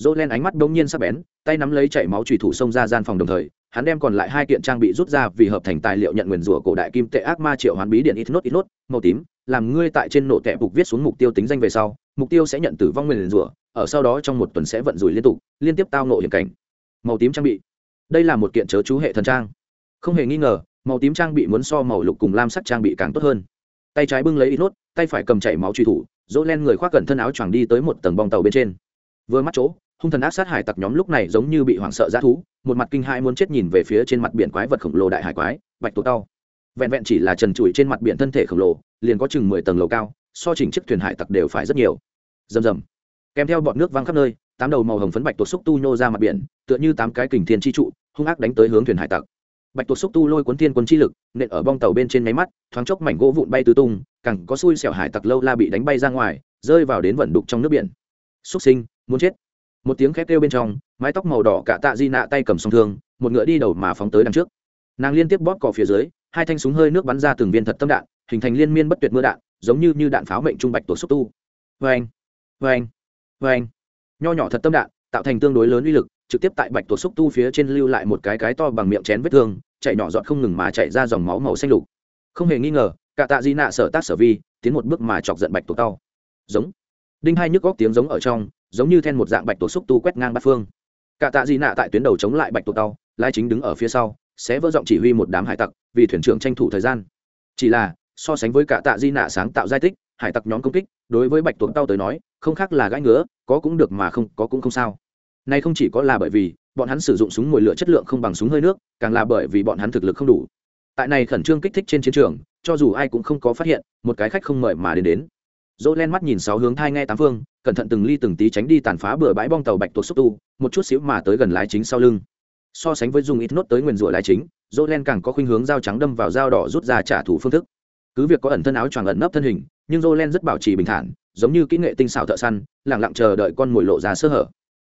[SPEAKER 1] Jolen ánh mắt đông nhiên sắc bén, tay nắm lấy chảy máu chủy thủ xông ra gian phòng đồng thời hắn đem còn lại hai kiện trang bị rút ra vì hợp thành tài liệu nhận nguyền rủa cổ đại kim tệ ác ma triệu hoán bí điện ít nốt ít nốt, màu tím, làm ngươi tại trên nổ tệ bục viết xuống mục tiêu tính danh về sau, mục tiêu sẽ nhận tử vong nguyền rủa, ở sau đó trong một tuần sẽ vận rủi liên tục, liên tiếp tao nộ hiểm cảnh. Màu tím trang bị. Đây là một kiện chớ chú hệ thần trang. Không hề nghi ngờ, màu tím trang bị muốn so màu lục cùng lam sắc trang bị càng tốt hơn. Tay trái bưng lấy ít nốt, tay phải cầm chảy máu truy thủ dỗ len người khoác cẩn thân áo choàng đi tới một tầng bong tàu bên trên. Vừa mắt chỗ hung thần ác sát hải tặc nhóm lúc này giống như bị hoảng sợ g thú, một mặt kinh hai muốn chết nhìn về phía trên mặt biển quái vật khổng lồ đại hải quái, bạch tuộc tao. Vẹn vẹn chỉ là trần trụi trên mặt biển thân thể khổng lồ, liền có chừng mười tầng lầu cao, so chỉnh chiếc thuyền hải tặc đều phải rất nhiều. Rầm rầm. Kèm theo bọn nước văng khắp nơi, tám đầu màu hồng phấn bạch tuộc xúc tu nhô ra mặt biển, tựa như tám cái kình thiên chi trụ, hung ác đánh tới hướng thuyền hải tặc. Bạch tuộc xúc tu lôi cuốn thiên quân chi lực, nện ở bong tàu bên trên máy mắt, thoáng chốc mảnh gỗ vụn bay tứ tung, cẳng có xui xẻo hải tặc lâu la bị đánh bay ra ngoài, rơi vào đến vận đục trong nước biển. Xúc sinh, muốn chết một tiếng khét kêu bên trong, mái tóc màu đỏ cả tạ di nạ tay cầm song thương, một ngựa đi đầu mà phóng tới đằng trước. Nàng liên tiếp bóp cỏ phía dưới, hai thanh súng hơi nước bắn ra từng viên thật tâm đạn, hình thành liên miên bất tuyệt mưa đạn, giống như như đạn pháo mệnh trung bạch tổ xúc tu. Vê anh vê anh vê anh nho nhỏ thật tâm đạn, tạo thành tương đối lớn uy lực, trực tiếp tại bạch tổ xúc tu phía trên lưu lại một cái cái to bằng miệng chén vết thương, chạy nhỏ giọt không ngừng mà chạy ra dòng máu màu xanh lục. Không hề nghi ngờ, cả tạ di nạ sở tác sở vi, tiến một bước mà chọc giận bạch tổ tao. Giống. Đinh hai nhức góc tiếng giống ở trong giống như then một dạng bạch tuộc xúc tu quét ngang bát phương. Cả tạ di nạ tại tuyến đầu chống lại bạch tuộc tao lai chính đứng ở phía sau sẽ vỡ giọng chỉ huy một đám hải tặc, vì thuyền trưởng tranh thủ thời gian. Chỉ là, so sánh với cả tạ di nạ sáng tạo giải tích, hải tặc nhóm công kích, đối với bạch tuộc tao tới nói, không khác là gãi ngứa, có cũng được mà không, có cũng không sao. Nay không chỉ có là bởi vì, bọn hắn sử dụng súng mồi lửa chất lượng không bằng súng hơi nước, càng là bởi vì bọn hắn thực lực không đủ. Tại này khẩn trương kích thích trên chiến trường, cho dù ai cũng không có phát hiện, một cái khách không mời mà đến đến. Dỗ len mắt nhìn sáu hướng thai nghe tám phương cẩn thận từng ly từng tí tránh đi tàn phá bừa bãi bong tàu bạch tuộc xúc tu, một chút xíu mà tới gần lái chính sau lưng. So sánh với dùng ít nốt tới nguyền rủa lái chính dỗ len càng có khuynh hướng dao trắng đâm vào dao đỏ rút ra trả thù phương thức. Cứ việc có ẩn thân áo choàng ẩn nấp thân hình, nhưng dỗ len rất bảo trì bình thản, giống như kỹ nghệ tinh xảo thợ săn lẳng lặng chờ đợi con mồi lộ ra sơ hở.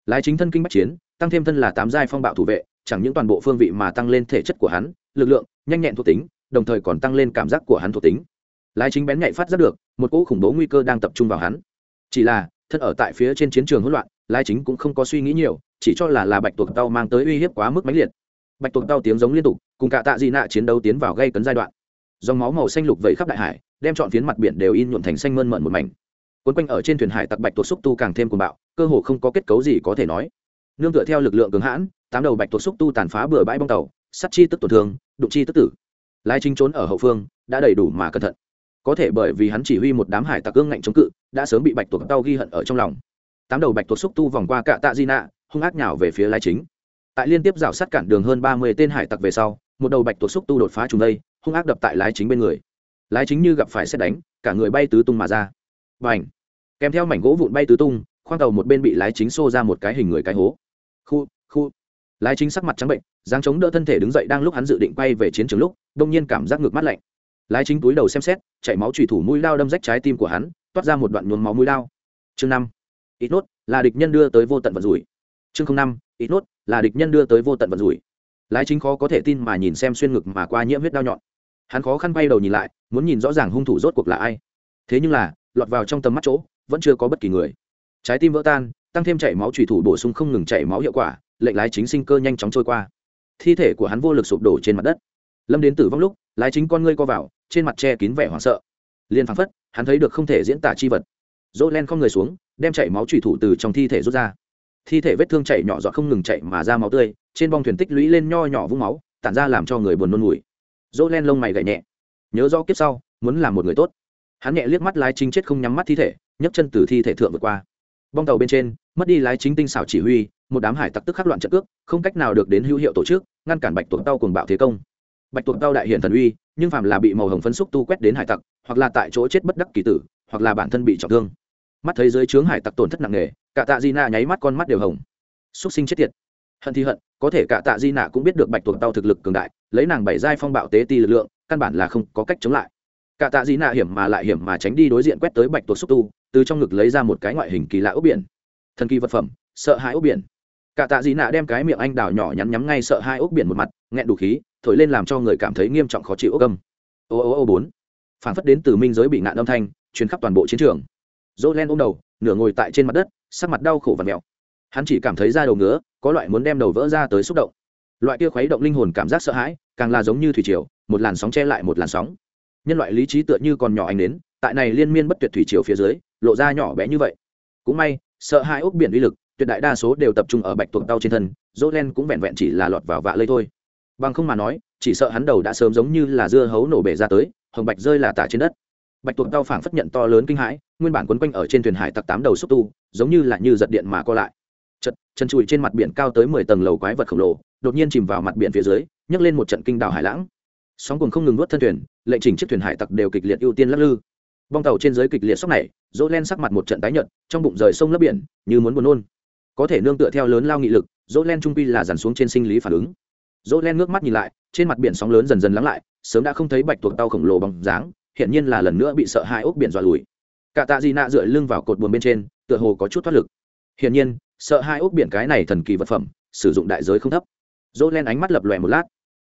[SPEAKER 1] Lái chính thân kinh bắc chiến, tăng thêm thân là tám giai phong bạo thủ vệ, chẳng những toàn bộ phương vị mà tăng lên thể chất của hắn, lực lượng, nhanh nhẹn thuộc tính, đồng thời còn tăng lên cảm giác của hắn thuộc tính. Lái chính bén nhạy phát rất được, một cỗ khủng bố nguy cơ đang tập trung vào hắn. Chỉ là thân ở tại phía trên chiến trường hỗn loạn, lai chính cũng không có suy nghĩ nhiều, chỉ cho là là bạch tuộc tàu mang tới uy hiếp quá mức mãnh liệt. Bạch tuộc tàu tiếng giống liên tục, cùng cả tạ dị nạ chiến đấu tiến vào gây cấn giai đoạn. Dòng máu màu xanh lục vẩy khắp đại hải, đem trọn phiến mặt biển đều in nhuộn thành xanh mơn mận một mảnh. Quấn quanh ở trên thuyền hải tặc bạch tuộc xúc tu càng thêm cuồng bạo, cơ hồ không có kết cấu gì có thể nói. Nương tựa theo lực lượng cường hãn, tám đầu bạch tuộc xúc tu tàn phá bừa bãi bong tàu sắt chi tức tổn thương, đụng chi tức tử. Lai chính trốn ở hậu phương, đã đầy đủ mà cẩn thận có thể bởi vì hắn chỉ huy một đám hải tặc ương ngạnh chống cự, đã sớm bị bạch tuộc tao ghi hận ở trong lòng. Tám đầu bạch tuộc xúc tu vòng qua cạ tạ di nạ hung ác nhào về phía lái chính. Tại liên tiếp rào sát cản đường hơn ba mươi tên hải tặc về sau, một đầu bạch tuộc xúc tu đột phá trùng đây hung ác đập tại lái chính bên người. Lái chính như gặp phải xét đánh, cả người bay tứ tung mà ra. Và ảnh kèm theo mảnh gỗ vụn bay tứ tung, khoang tàu một bên bị lái chính xô ra một cái hình người cái hố. Khu khu! Lái chính sắc mặt trắng bệnh giáng chống đỡ thân thể đứng dậy đang lúc hắn dự định quay về chiến trường lúc, đông nhiên cảm giác ngược mắt lạnh lái chính túi đầu xem xét, chảy máu trùy thủ mũi lao đâm rách trái tim của hắn, toát ra một đoạn nhuốm máu mũi lao. Chương năm. Ít nốt, là địch nhân đưa tới vô tận vận rủi. Chương năm, ít nốt, là địch nhân đưa tới vô tận vận rủi. Lái chính khó có thể tin mà nhìn xem xuyên ngực mà qua nhiễm huyết đao nhọn. Hắn khó khăn bay đầu nhìn lại, muốn nhìn rõ ràng hung thủ rốt cuộc là ai. Thế nhưng là, lọt vào trong tầm mắt chỗ, vẫn chưa có bất kỳ người. Trái tim vỡ tan, tăng thêm chảy máu trùy thủ bổ sung không ngừng chảy máu hiệu quả, lệnh lái chính sinh cơ nhanh chóng trôi qua. Thi thể của hắn vô lực sụp đổ trên mặt đất. Lâm đến tử vong lúc lái chính con ngươi co vào, trên mặt che kín vẻ hoảng sợ. Liền phăng phất, hắn thấy được không thể diễn tả chi vật. Dỗ len không người xuống, đem chảy máu trùy thủ từ trong thi thể rút ra. Thi thể vết thương chảy nhỏ giọt không ngừng chạy mà ra máu tươi, trên bong thuyền tích lũy lên nho nhỏ vũng máu, tản ra làm cho người buồn nôn mùi. Dỗ len lông mày gậy nhẹ. Nhớ rõ kiếp sau, muốn làm một người tốt. Hắn nhẹ liếc mắt lái chính chết không nhắm mắt thi thể, nhấc chân từ thi thể thượng vượt qua. Bong tàu bên trên, mất đi lái chính tinh xảo chỉ huy, một đám hải tặc tức khắc loạn trận cước, không cách nào được đến hữu hiệu tổ chức, ngăn cản bạch tuộc tàu cùng bạo thế công bạch tuộc cao đại hiện thần uy, nhưng phàm là bị màu hồng phấn xúc tu quét đến hải tặc, hoặc là tại chỗ chết bất đắc kỳ tử, hoặc là bản thân bị trọng thương. Mắt thấy dưới trướng hải tặc tổn thất nặng nề, cả tạ di nạ nháy mắt con mắt đều hồng. Xúc sinh chết tiệt. Hận thì hận, có thể cả tạ di nạ cũng biết được bạch tuộc tàu thực lực cường đại, lấy nàng bảy giai phong bạo tế ti lực lượng, căn bản là không có cách chống lại. Cả tạ di nạ hiểm mà lại hiểm mà tránh đi đối diện quét tới bạch tuộc xúc tu, từ trong ngực lấy ra một cái ngoại hình kỳ lạ ốc biển. Thần kỳ vật phẩm, sợ hãi ốc biển. Cả tạ Di nạ đem cái miệng anh đào nhỏ nhắn nhắm ngay sợ hai ốc biển một mặt, nghẹn đủ khí thổi lên làm cho người cảm thấy nghiêm trọng khó chịu ốc âm. Ô ô ô bốn. Phản phất đến từ minh giới bị nạn âm thanh chuyến khắp toàn bộ chiến trường. Dỗ len ôm đầu, nửa ngồi tại trên mặt đất, sắc mặt đau khổ và mèo. Hắn chỉ cảm thấy da đầu ngứa, có loại muốn đem đầu vỡ ra tới xúc động. Loại kia khuấy động linh hồn cảm giác sợ hãi, càng là giống như thủy triều, một làn sóng che lại một làn sóng. Nhân loại lý trí tựa như còn nhỏ anh đến, tại này liên miên bất tuyệt thủy triều phía dưới, lộ ra nhỏ bé như vậy. Cũng may, sợ hai ốc biển uy lực, tuyệt đại đa số đều tập trung ở bạch tuộc đau trên thân dỗ len cũng vẹn vẹn chỉ là lọt vào vạ lây thôi bằng không mà nói, chỉ sợ hắn đầu đã sớm giống như là dưa hấu nổ bể ra tới, hồng bạch rơi là tả trên đất. Bạch tuộc tàu phảng phất nhận to lớn kinh hãi, nguyên bản quấn quanh ở trên thuyền hải tặc tám đầu xúc tu, giống như là như giật điện mà co lại. Chật, chân chùi trên mặt biển cao tới mười tầng lầu quái vật khổng lồ, đột nhiên chìm vào mặt biển phía dưới, nhấc lên một trận kinh đảo hải lãng. Sóng cùng không ngừng nuốt thân thuyền, lệnh chỉnh chiếc thuyền hải tặc đều kịch liệt ưu tiên lắc lư. Bong tàu trên dưới kịch liệt sốc này dỗ len sắc mặt một trận tái nhợt, trong bụng rời sông lấp biển, như muốn buồn nôn. Có thể nương tựa theo lớn lao nghị lực dỗ len trung pi là dàn xuống trên sinh lý phản ứng dỗ len ngước mắt nhìn lại, trên mặt biển sóng lớn dần dần lắng lại, sớm đã không thấy bạch tuộc tàu khổng lồ bằng dáng hiện nhiên là lần nữa bị sợ hai ốc biển dọa lùi. Cả tạ di nạ dựa lưng vào cột buồn bên trên, tựa hồ có chút thoát lực. Hiển nhiên, sợ hai ốc biển cái này thần kỳ vật phẩm, sử dụng đại giới không thấp. Dỗ len ánh mắt lập lòe một lát.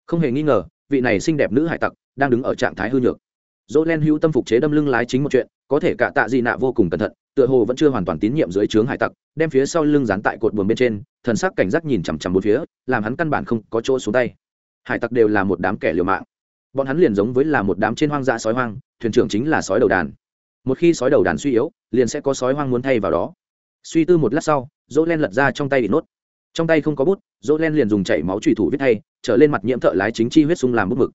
[SPEAKER 1] Không hề nghi ngờ, vị này xinh đẹp nữ hải tặc đang đứng ở trạng thái hư nhược. Dỗ len hữu tâm phục chế đâm lưng lái chính một chuyện, có thể cả tạ di nạ vô cùng cẩn thận tựa hồ vẫn chưa hoàn toàn tín nhiệm dưới trướng hải tặc, đem phía sau lưng dán tại cột buồng bên trên, thần sắc cảnh giác nhìn chằm chằm một phía, làm hắn căn bản không có chỗ xuống tay. Hải tặc đều là một đám kẻ liều mạng. Bọn hắn liền giống với là một đám trên hoang dã sói hoang, thuyền trưởng chính là sói đầu đàn. Một khi sói đầu đàn suy yếu, liền sẽ có sói hoang muốn thay vào đó. Suy tư một lát sau dỗ len lật ra trong tay bị nốt. Trong tay không có bút dỗ len liền dùng chảy máu trùy thủ viết thay, trở lên mặt nhiễm thợ lái chính chi huyết sung làm bút mực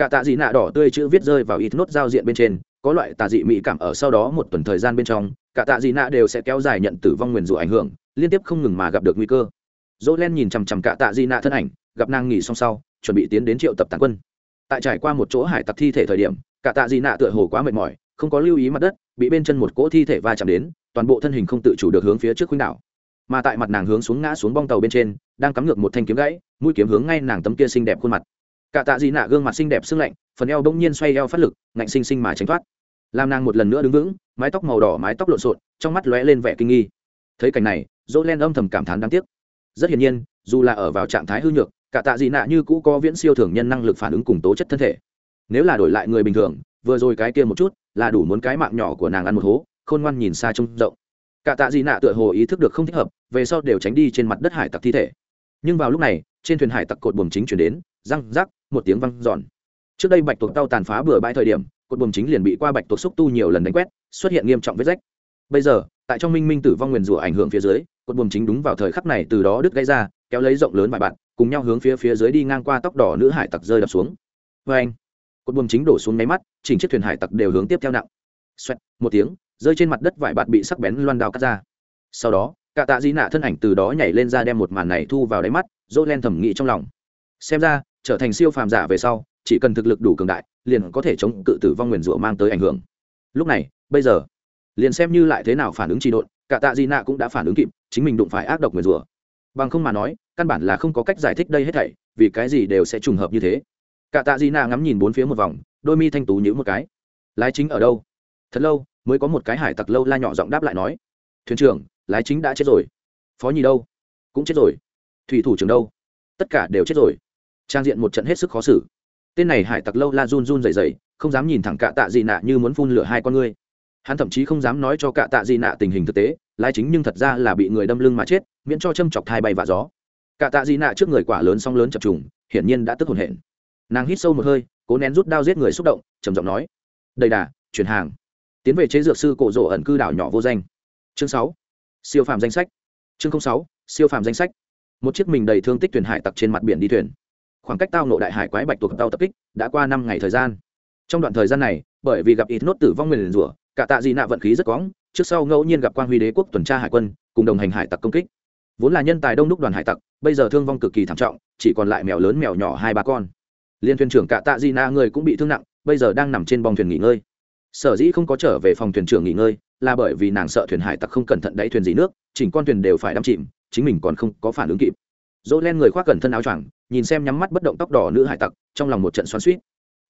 [SPEAKER 1] cả tạ dị nạ đỏ tươi chữ viết rơi vào ít nốt giao diện bên trên, có loại tạ dị mỹ cảm ở sau đó một tuần thời gian bên trong, cả tạ dị nạ đều sẽ kéo dài nhận tử vong nguyền rủa ảnh hưởng, liên tiếp không ngừng mà gặp được nguy cơ. Dỗ len nhìn chằm chằm cả tạ dị nạ thân ảnh, gặp nàng nghỉ xong sau, chuẩn bị tiến đến triệu tập tàn quân. Tại trải qua một chỗ hải tặc thi thể thời điểm, cả tạ dị nạ tựa hồ quá mệt mỏi, không có lưu ý mặt đất, bị bên chân một cỗ thi thể va chạm đến, toàn bộ thân hình không tự chủ được hướng phía trước khuynh đảo. Mà tại mặt nàng hướng xuống ngã xuống bong tàu bên trên, đang cắm ngược một thanh kiếm gãy, mũi kiếm hướng ngay nàng tấm kia xinh đẹp khuôn mặt cả tạ dị nạ gương mặt xinh đẹp sưng lạnh, phần eo bỗng nhiên xoay eo phát lực, ngạnh xinh xinh mà tránh thoát. Làm nàng một lần nữa đứng vững, mái tóc màu đỏ mái tóc lộn xộn, trong mắt lóe lên vẻ kinh nghi. Thấy cảnh này dỗ len âm thầm cảm thán đáng tiếc. Rất hiển nhiên, dù là ở vào trạng thái hư nhược, cả tạ dị nạ như cũ có viễn siêu thường nhân năng lực phản ứng cùng tố chất thân thể. Nếu là đổi lại người bình thường, vừa rồi cái kia một chút, là đủ muốn cái mạng nhỏ của nàng ăn một hố, khôn ngoan nhìn xa trông rộng. Cả tạ dị nạ tựa hồ ý thức được không thích hợp, về sau đều tránh đi trên mặt đất hải tặc thi thể. Nhưng vào lúc này, trên thuyền hải tặc cột buồm chính chuyển đến răng rắc, một tiếng văng giòn trước đây bạch tuộc tao tàn phá bừa bãi thời điểm, cột buồm chính liền bị qua bạch tuộc xúc tu nhiều lần đánh quét, xuất hiện nghiêm trọng vết rách. Bây giờ, tại trong minh minh tử vong nguyền rủa ảnh hưởng phía dưới, cột buồm chính đúng vào thời khắc này từ đó đứt gãy ra, kéo lấy rộng lớn bài bạn cùng nhau hướng phía phía dưới đi ngang qua tóc đỏ nữ hải tặc rơi đập xuống. Vê anh, cột buồm chính đổ xuống máy mắt, chỉnh chiếc thuyền hải tặc đều hướng tiếp theo nặng. Xoẹt, một tiếng, rơi trên mặt đất vải bạt bị sắc bén loan đao cắt ra. Sau đó, cả tạ di nạ thân ảnh từ đó nhảy lên ra đem một màn này thu vào đáy mắt dỗ len thẩm nghĩ trong lòng. Xem ra trở thành siêu phàm giả về sau, chỉ cần thực lực đủ cường đại, liền có thể chống cự tử vong nguyền rủa mang tới ảnh hưởng. Lúc này, bây giờ, liền xem như lại thế nào phản ứng trị độn, cả tạ di nạ cũng đã phản ứng kịp, chính mình đụng phải ác độc nguyền rủa. Bằng không mà nói, căn bản là không có cách giải thích đây hết thảy, vì cái gì đều sẽ trùng hợp như thế. Cả tạ di nạ ngắm nhìn bốn phía một vòng, đôi mi thanh tú nhữ một cái. Lái chính ở đâu? Thật lâu, mới có một cái hải tặc lâu la nhỏ giọng đáp lại nói. Thuyền trưởng, lái chính đã chết rồi. Phó nhì đâu? Cũng chết rồi. Thủy thủ trưởng đâu? Tất cả đều chết rồi trang diện một trận hết sức khó xử. Tên này hải tặc lâu la run run dày dày không dám nhìn thẳng cạ tạ dị nạ như muốn phun lửa hai con ngươi. Hắn thậm chí không dám nói cho cạ tạ dị nạ tình hình thực tế, lái chính nhưng thật ra là bị người đâm lưng mà chết, miễn cho châm chọc thai bay và gió. Cạ tạ dị nạ trước người quả lớn song lớn chập trùng, hiển nhiên đã tức hồn hển. Nàng hít sâu một hơi, cố nén rút đao giết người xúc động, trầm giọng nói, đầy đà, chuyển hàng. Tiến về chế dược sư cổ rỗ ẩn cư đảo nhỏ vô danh. Chương sáu, siêu phàm danh sách. Chương sáu, siêu phàm danh sách. Một chiếc mình đầy thương tích thuyền hải tặc trên mặt biển đi thuyền khoảng cách tao nộ đại hải quái bạch tuộc tàu tập kích đã qua năm ngày thời gian. Trong đoạn thời gian này, bởi vì gặp ít nốt tử vong nguyền rủa, cả tạ dị nạ vận khí rất quõng, trước sau ngẫu nhiên gặp quan huy đế quốc tuần tra hải quân, cùng đồng hành hải tặc công kích. Vốn là nhân tài đông đúc đoàn hải tặc, bây giờ thương vong cực kỳ thảm trọng, chỉ còn lại mèo lớn mèo nhỏ hai ba con. Liên thuyền trưởng cả tạ dị nạ người cũng bị thương nặng, bây giờ đang nằm trên bong thuyền nghỉ ngơi. Sở dĩ không có trở về phòng thuyền trưởng nghỉ ngơi, là bởi vì nàng sợ thuyền hải tặc không cẩn thận đáy thuyền gì nước, chỉnh con thuyền đều phải đắm chìm, chính mình còn không có phản ứng kịp dỗ len người khoác cẩn thân áo choàng, nhìn xem nhắm mắt bất động tóc đỏ nữ hải tặc, trong lòng một trận xoắn suýt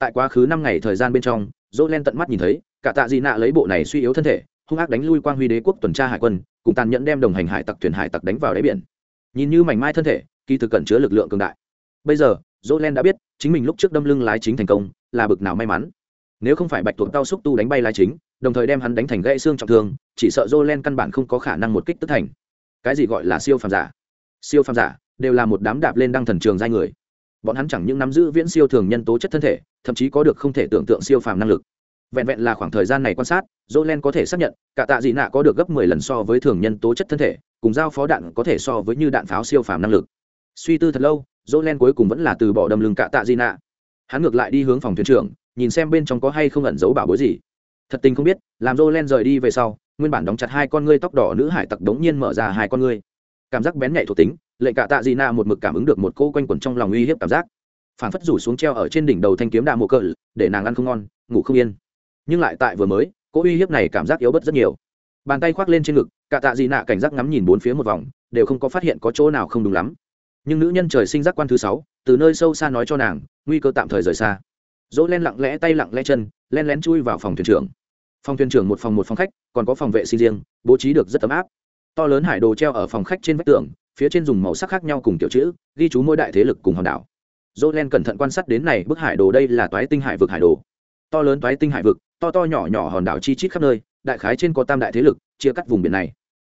[SPEAKER 1] tại quá khứ năm ngày thời gian bên trong, dỗ len tận mắt nhìn thấy, cả tạ dị nạ lấy bộ này suy yếu thân thể, hung ác đánh lui quang huy đế quốc tuần tra hải quân, cùng tàn nhẫn đem đồng hành hải tặc thuyền hải tặc đánh vào đáy biển. Nhìn như mảnh mai thân thể, kỳ thực cẩn chứa lực lượng cường đại. Bây giờ, dỗ len đã biết, chính mình lúc trước đâm lưng lái chính thành công, là bực nào may mắn. Nếu không phải bạch tuộc tao xúc tu đánh bay lái chính, đồng thời đem hắn đánh thành gãy xương trọng thương, chỉ sợ dỗ len căn bản không có khả năng một kích tức thành. Cái gì gọi là siêu phàm giả? Siêu phàm giả? Đều là một đám đạp lên đăng thần trường giai người. Bọn hắn chẳng những nắm giữ viễn siêu thường nhân tố chất thân thể, thậm chí có được không thể tưởng tượng siêu phàm năng lực. Vẹn vẹn là khoảng thời gian này quan sát jolen có thể xác nhận, cả tạ dị nạ có được gấp mười lần so với thường nhân tố chất thân thể, cùng giao phó đạn có thể so với như đạn pháo siêu phàm năng lực. Suy tư thật lâu jolen cuối cùng vẫn là từ bỏ đâm lưng cả tạ dị nạ. Hắn ngược lại đi hướng phòng thuyền trưởng, nhìn xem bên trong có hay không ẩn giấu bảo bối gì. Thật tình không biết, làm jolen rời đi về sau, nguyên bản đóng chặt hai con ngươi tóc đỏ nữ hải tặc đống nhiên mở ra hai con ngươi. Cảm giác bén nhạy thuộc tính lệnh cả tạ dị na một mực cảm ứng được một cô quanh quẩn trong lòng uy hiếp cảm giác. Phản phất rủ xuống treo ở trên đỉnh đầu thanh kiếm đạ mộ cỡ để nàng ăn không ngon, ngủ không yên. Nhưng lại tại vừa mới cô uy hiếp này cảm giác yếu bớt rất nhiều. Bàn tay khoác lên trên ngực, cả tạ dị nạ cảnh giác ngắm nhìn bốn phía một vòng, đều không có phát hiện có chỗ nào không đúng lắm. Nhưng nữ nhân trời sinh giác quan thứ sáu, từ nơi sâu xa nói cho nàng, nguy cơ tạm thời rời xa. Dỗ len lặng lẽ tay lặng lẽ chân, len lén chui vào phòng thuyền trưởng. Phòng thuyền trưởng một phòng một phòng khách, còn có phòng vệ sinh riêng, bố trí được rất ấm áp. To lớn hải đồ treo ở phòng khách trên vách tường phía trên dùng màu sắc khác nhau cùng kiểu chữ, ghi chú mỗi đại thế lực cùng hòn đảo. Dỗ len cẩn thận quan sát đến này bức hải đồ đây là toái tinh hải vực hải đồ. To lớn toái tinh hải vực, to to nhỏ nhỏ hòn đảo chi chít khắp nơi, đại khái trên có tam đại thế lực, chia cắt vùng biển này.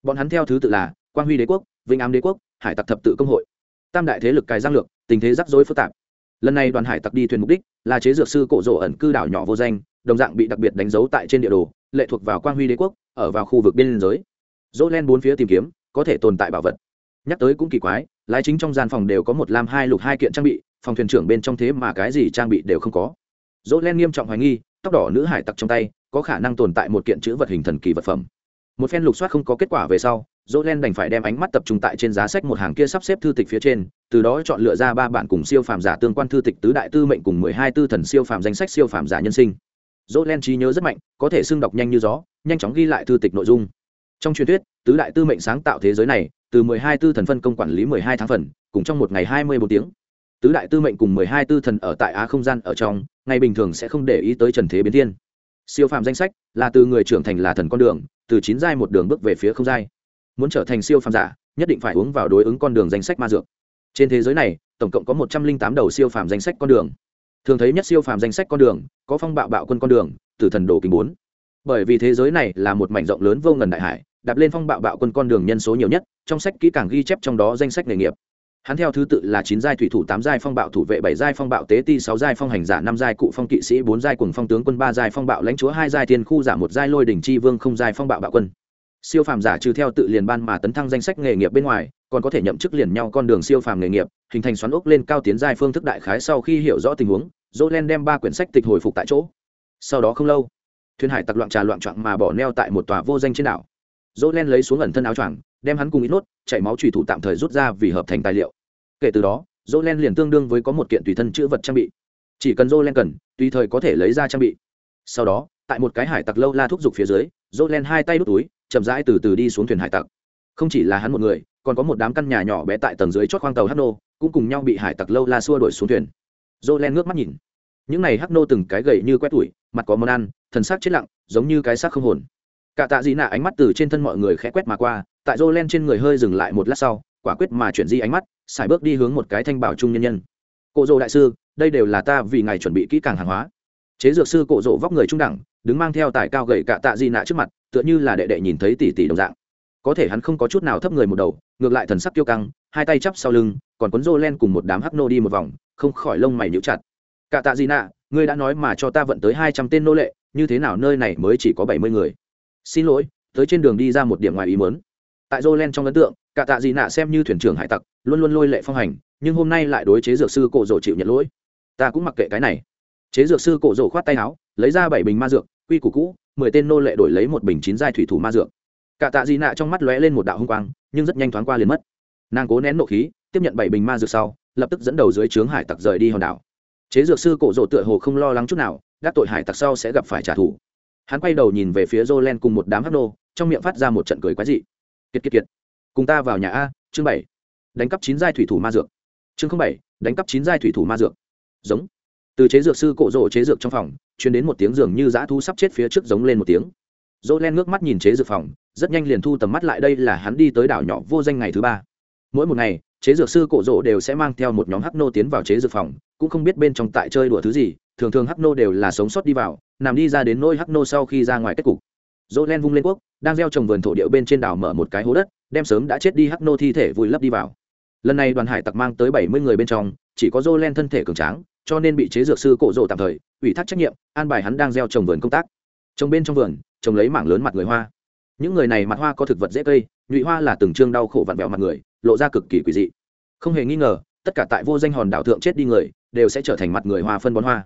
[SPEAKER 1] Bọn hắn theo thứ tự là quang huy đế quốc, vĩnh ám đế quốc, hải tặc thập tự công hội. Tam đại thế lực cài giang lược, tình thế rắc rối phức tạp. Lần này đoàn hải tặc đi thuyền mục đích là chế dược sư cổ rỗ ẩn cư đảo nhỏ vô danh, đồng dạng bị đặc biệt đánh dấu tại trên địa đồ, lệ thuộc vào quang huy đế quốc, ở vào khu vực biên giới. Dỗ len bốn phía tìm kiếm, có thể tồn tại bảo vật nhắc tới cũng kỳ quái, lái chính trong gian phòng đều có một lam hai lục hai kiện trang bị, phòng thuyền trưởng bên trong thế mà cái gì trang bị đều không có. Dỗ len nghiêm trọng hoài nghi, tóc đỏ nữ hải tặc trong tay, có khả năng tồn tại một kiện chữ vật hình thần kỳ vật phẩm. Một phen lục soát không có kết quả về sau dỗ len đành phải đem ánh mắt tập trung tại trên giá sách một hàng kia sắp xếp thư tịch phía trên, từ đó chọn lựa ra ba bản cùng siêu phàm giả tương quan thư tịch tứ đại tư mệnh cùng mười hai tư thần siêu phàm danh sách siêu phàm giả nhân sinh. Dỗ len trí nhớ rất mạnh, có thể xưng đọc nhanh như gió, nhanh chóng ghi lại thư tịch nội dung. Trong truyền thuyết, tứ đại tư mệnh sáng tạo thế giới này từ mười hai tư thần phân công quản lý mười hai tháng phần, cùng trong một ngày hai mươi bốn tiếng. Tứ đại tư mệnh cùng mười hai tư thần ở tại á không gian ở trong, ngày bình thường sẽ không để ý tới trần thế biến thiên. Siêu phàm danh sách là từ người trưởng thành là thần con đường, từ chín giai một đường bước về phía không giai. Muốn trở thành siêu phàm giả, nhất định phải uống vào đối ứng con đường danh sách ma dược. Trên thế giới này, tổng cộng có một trăm linh tám đầu siêu phàm danh sách con đường. Thường thấy nhất siêu phàm danh sách con đường, có phong bạo bạo quân con đường, tử thần đồ kính bốn. Bởi vì thế giới này là một mảnh rộng lớn vô ngần đại hải đạp lên phong bạo bạo quân con đường nhân số nhiều nhất, trong sách kỹ càng ghi chép trong đó danh sách nghề nghiệp. Hắn theo thứ tự là chín giai thủy thủ, tám giai phong bạo thủ vệ, bảy giai phong bạo tế ti, sáu giai phong hành giả, năm giai cụ phong kỵ sĩ, bốn giai cùng phong tướng quân, ba giai phong bạo lãnh chúa, hai giai thiên khu giả, một giai lôi đỉnh chi vương, không giai phong bạo bạo quân. Siêu phàm giả trừ theo tự liền ban mà tấn thăng danh sách nghề nghiệp bên ngoài, còn có thể nhậm chức liền nhau con đường siêu phàm nghề nghiệp, hình thành xoắn ốc lên cao tiến giai phương thức đại khái sau khi hiểu rõ tình huống dỗ len đem ba quyển sách tịch hồi phục tại chỗ. Sau đó không lâu, thuyền hải tặc loạn trà loạn trạng mà bỏ neo tại một tòa vô danh trên đảo dỗ len lấy xuống ẩn thân áo choàng, đem hắn cùng ít nốt, chảy máu trùy thủ tạm thời rút ra vì hợp thành tài liệu. Kể từ đó, dỗ len liền tương đương với có một kiện tùy thân chữ vật trang bị. Chỉ cần dỗ len cần, tùy thời có thể lấy ra trang bị. Sau đó, tại một cái hải tặc lâu la thúc giục phía dưới, dỗ len hai tay đút túi, chậm rãi từ từ đi xuống thuyền hải tặc. Không chỉ là hắn một người, còn có một đám căn nhà nhỏ bé tại tầng dưới chót khoang tàu hắc nô, cũng cùng nhau bị hải tặc lâu la xua đuổi xuống thuyền. Dỗ len ngước mắt nhìn. Những này hắc nô từng cái gậy như quét tủi mặt có món ăn thần sắc chết lặng, giống như cái xác không hồn cả tạ dị nạ ánh mắt từ trên thân mọi người khẽ quét mà qua, tại dỗ len trên người hơi dừng lại một lát sau, quả quyết mà chuyển di ánh mắt, xài bước đi hướng một cái thanh bảo trung nhân nhân. Cộ dỗ đại sư, đây đều là ta vì ngài chuẩn bị kỹ càng hàng hóa. Chế dược sư cộ dỗ vóc người trung đẳng, đứng mang theo tài cao gầy cả tạ di nạ trước mặt, tựa như là đệ đệ nhìn thấy tỷ tỷ đồng dạng. Có thể hắn không có chút nào thấp người một đầu, ngược lại thần sắc tiêu căng, hai tay chắp sau lưng, còn cuốn rô len cùng một đám hắc nô đi một vòng, không khỏi lông mày nhíu chặt. Cả tạ di nạ, ngươi đã nói mà cho ta vận tới hai trăm tên nô lệ, như thế nào nơi này mới chỉ có bảy mươi người? Xin lỗi, tới trên đường đi ra một điểm ngoài ý muốn. Tại jolen trong ấn tượng, cả tạ di nạ xem như thuyền trưởng hải tặc, luôn luôn lôi lệ phong hành, nhưng hôm nay lại đối chế dược sư cổ rổ chịu nhận lỗi. Ta cũng mặc kệ cái này. Chế dược sư cổ rổ khoát tay áo, lấy ra bảy bình ma dược, quy củ cũ, mười tên nô lệ đổi lấy một bình chín giai thủy thủ ma dược. Cả tạ dị nạ trong mắt lóe lên một đạo hung quang, nhưng rất nhanh thoáng qua liền mất. Nàng cố nén nộ khí, tiếp nhận bảy bình ma dược sau, lập tức dẫn đầu dưới trướng hải tặc rời đi hòn đảo. Chế dược sư cổ rộ tựa hồ không lo lắng chút nào, gác tội hải tặc sau sẽ gặp phải trả thù hắn quay đầu nhìn về phía jolen cùng một đám hắc nô, trong miệng phát ra một trận cười quái dị. Kiệt kiệt kiệt. Cùng ta vào nhà a, chương bảy. Đánh cắp chín giai thủy thủ ma dược. Chương bảy, đánh cắp chín giai thủy thủ ma dược. Giống. Từ chế dược sư cổ rộ chế dược trong phòng, truyền đến một tiếng dường như dã thu sắp chết phía trước giống lên một tiếng. Jolen ngước mắt nhìn chế dược phòng, rất nhanh liền thu tầm mắt lại đây là hắn đi tới đảo nhỏ vô danh ngày thứ ba. Mỗi một ngày, chế dược sư cổ rộ đều sẽ mang theo một nhóm hắc nô tiến vào chế dược phòng, cũng không biết bên trong tại chơi đùa thứ gì, thường thường hắc nô đều là sống sót đi vào nằm đi ra đến nôi hắc nô sau khi ra ngoài kết cục. Dỗ len vung lên quốc, đang gieo trồng vườn thổ điệu bên trên đảo mở một cái hố đất, đem sớm đã chết đi hắc nô thi thể vùi lấp đi vào. Lần này đoàn hải tặc mang tới bảy mươi người bên trong, chỉ có dỗ len thân thể cường tráng, cho nên bị chế dược sư cổ rộ tạm thời, ủy thác trách nhiệm, an bài hắn đang gieo trồng vườn công tác. Trồng bên trong vườn, trồng lấy mảng lớn mặt người hoa. Những người này mặt hoa có thực vật dễ cây, nhụy hoa là từng trương đau khổ vặn vẹo mặt người, lộ ra cực kỳ quỷ dị. Không hề nghi ngờ, tất cả tại vô danh hòn đảo thượng chết đi người, đều sẽ trở thành mặt người hoa phân bón hoa.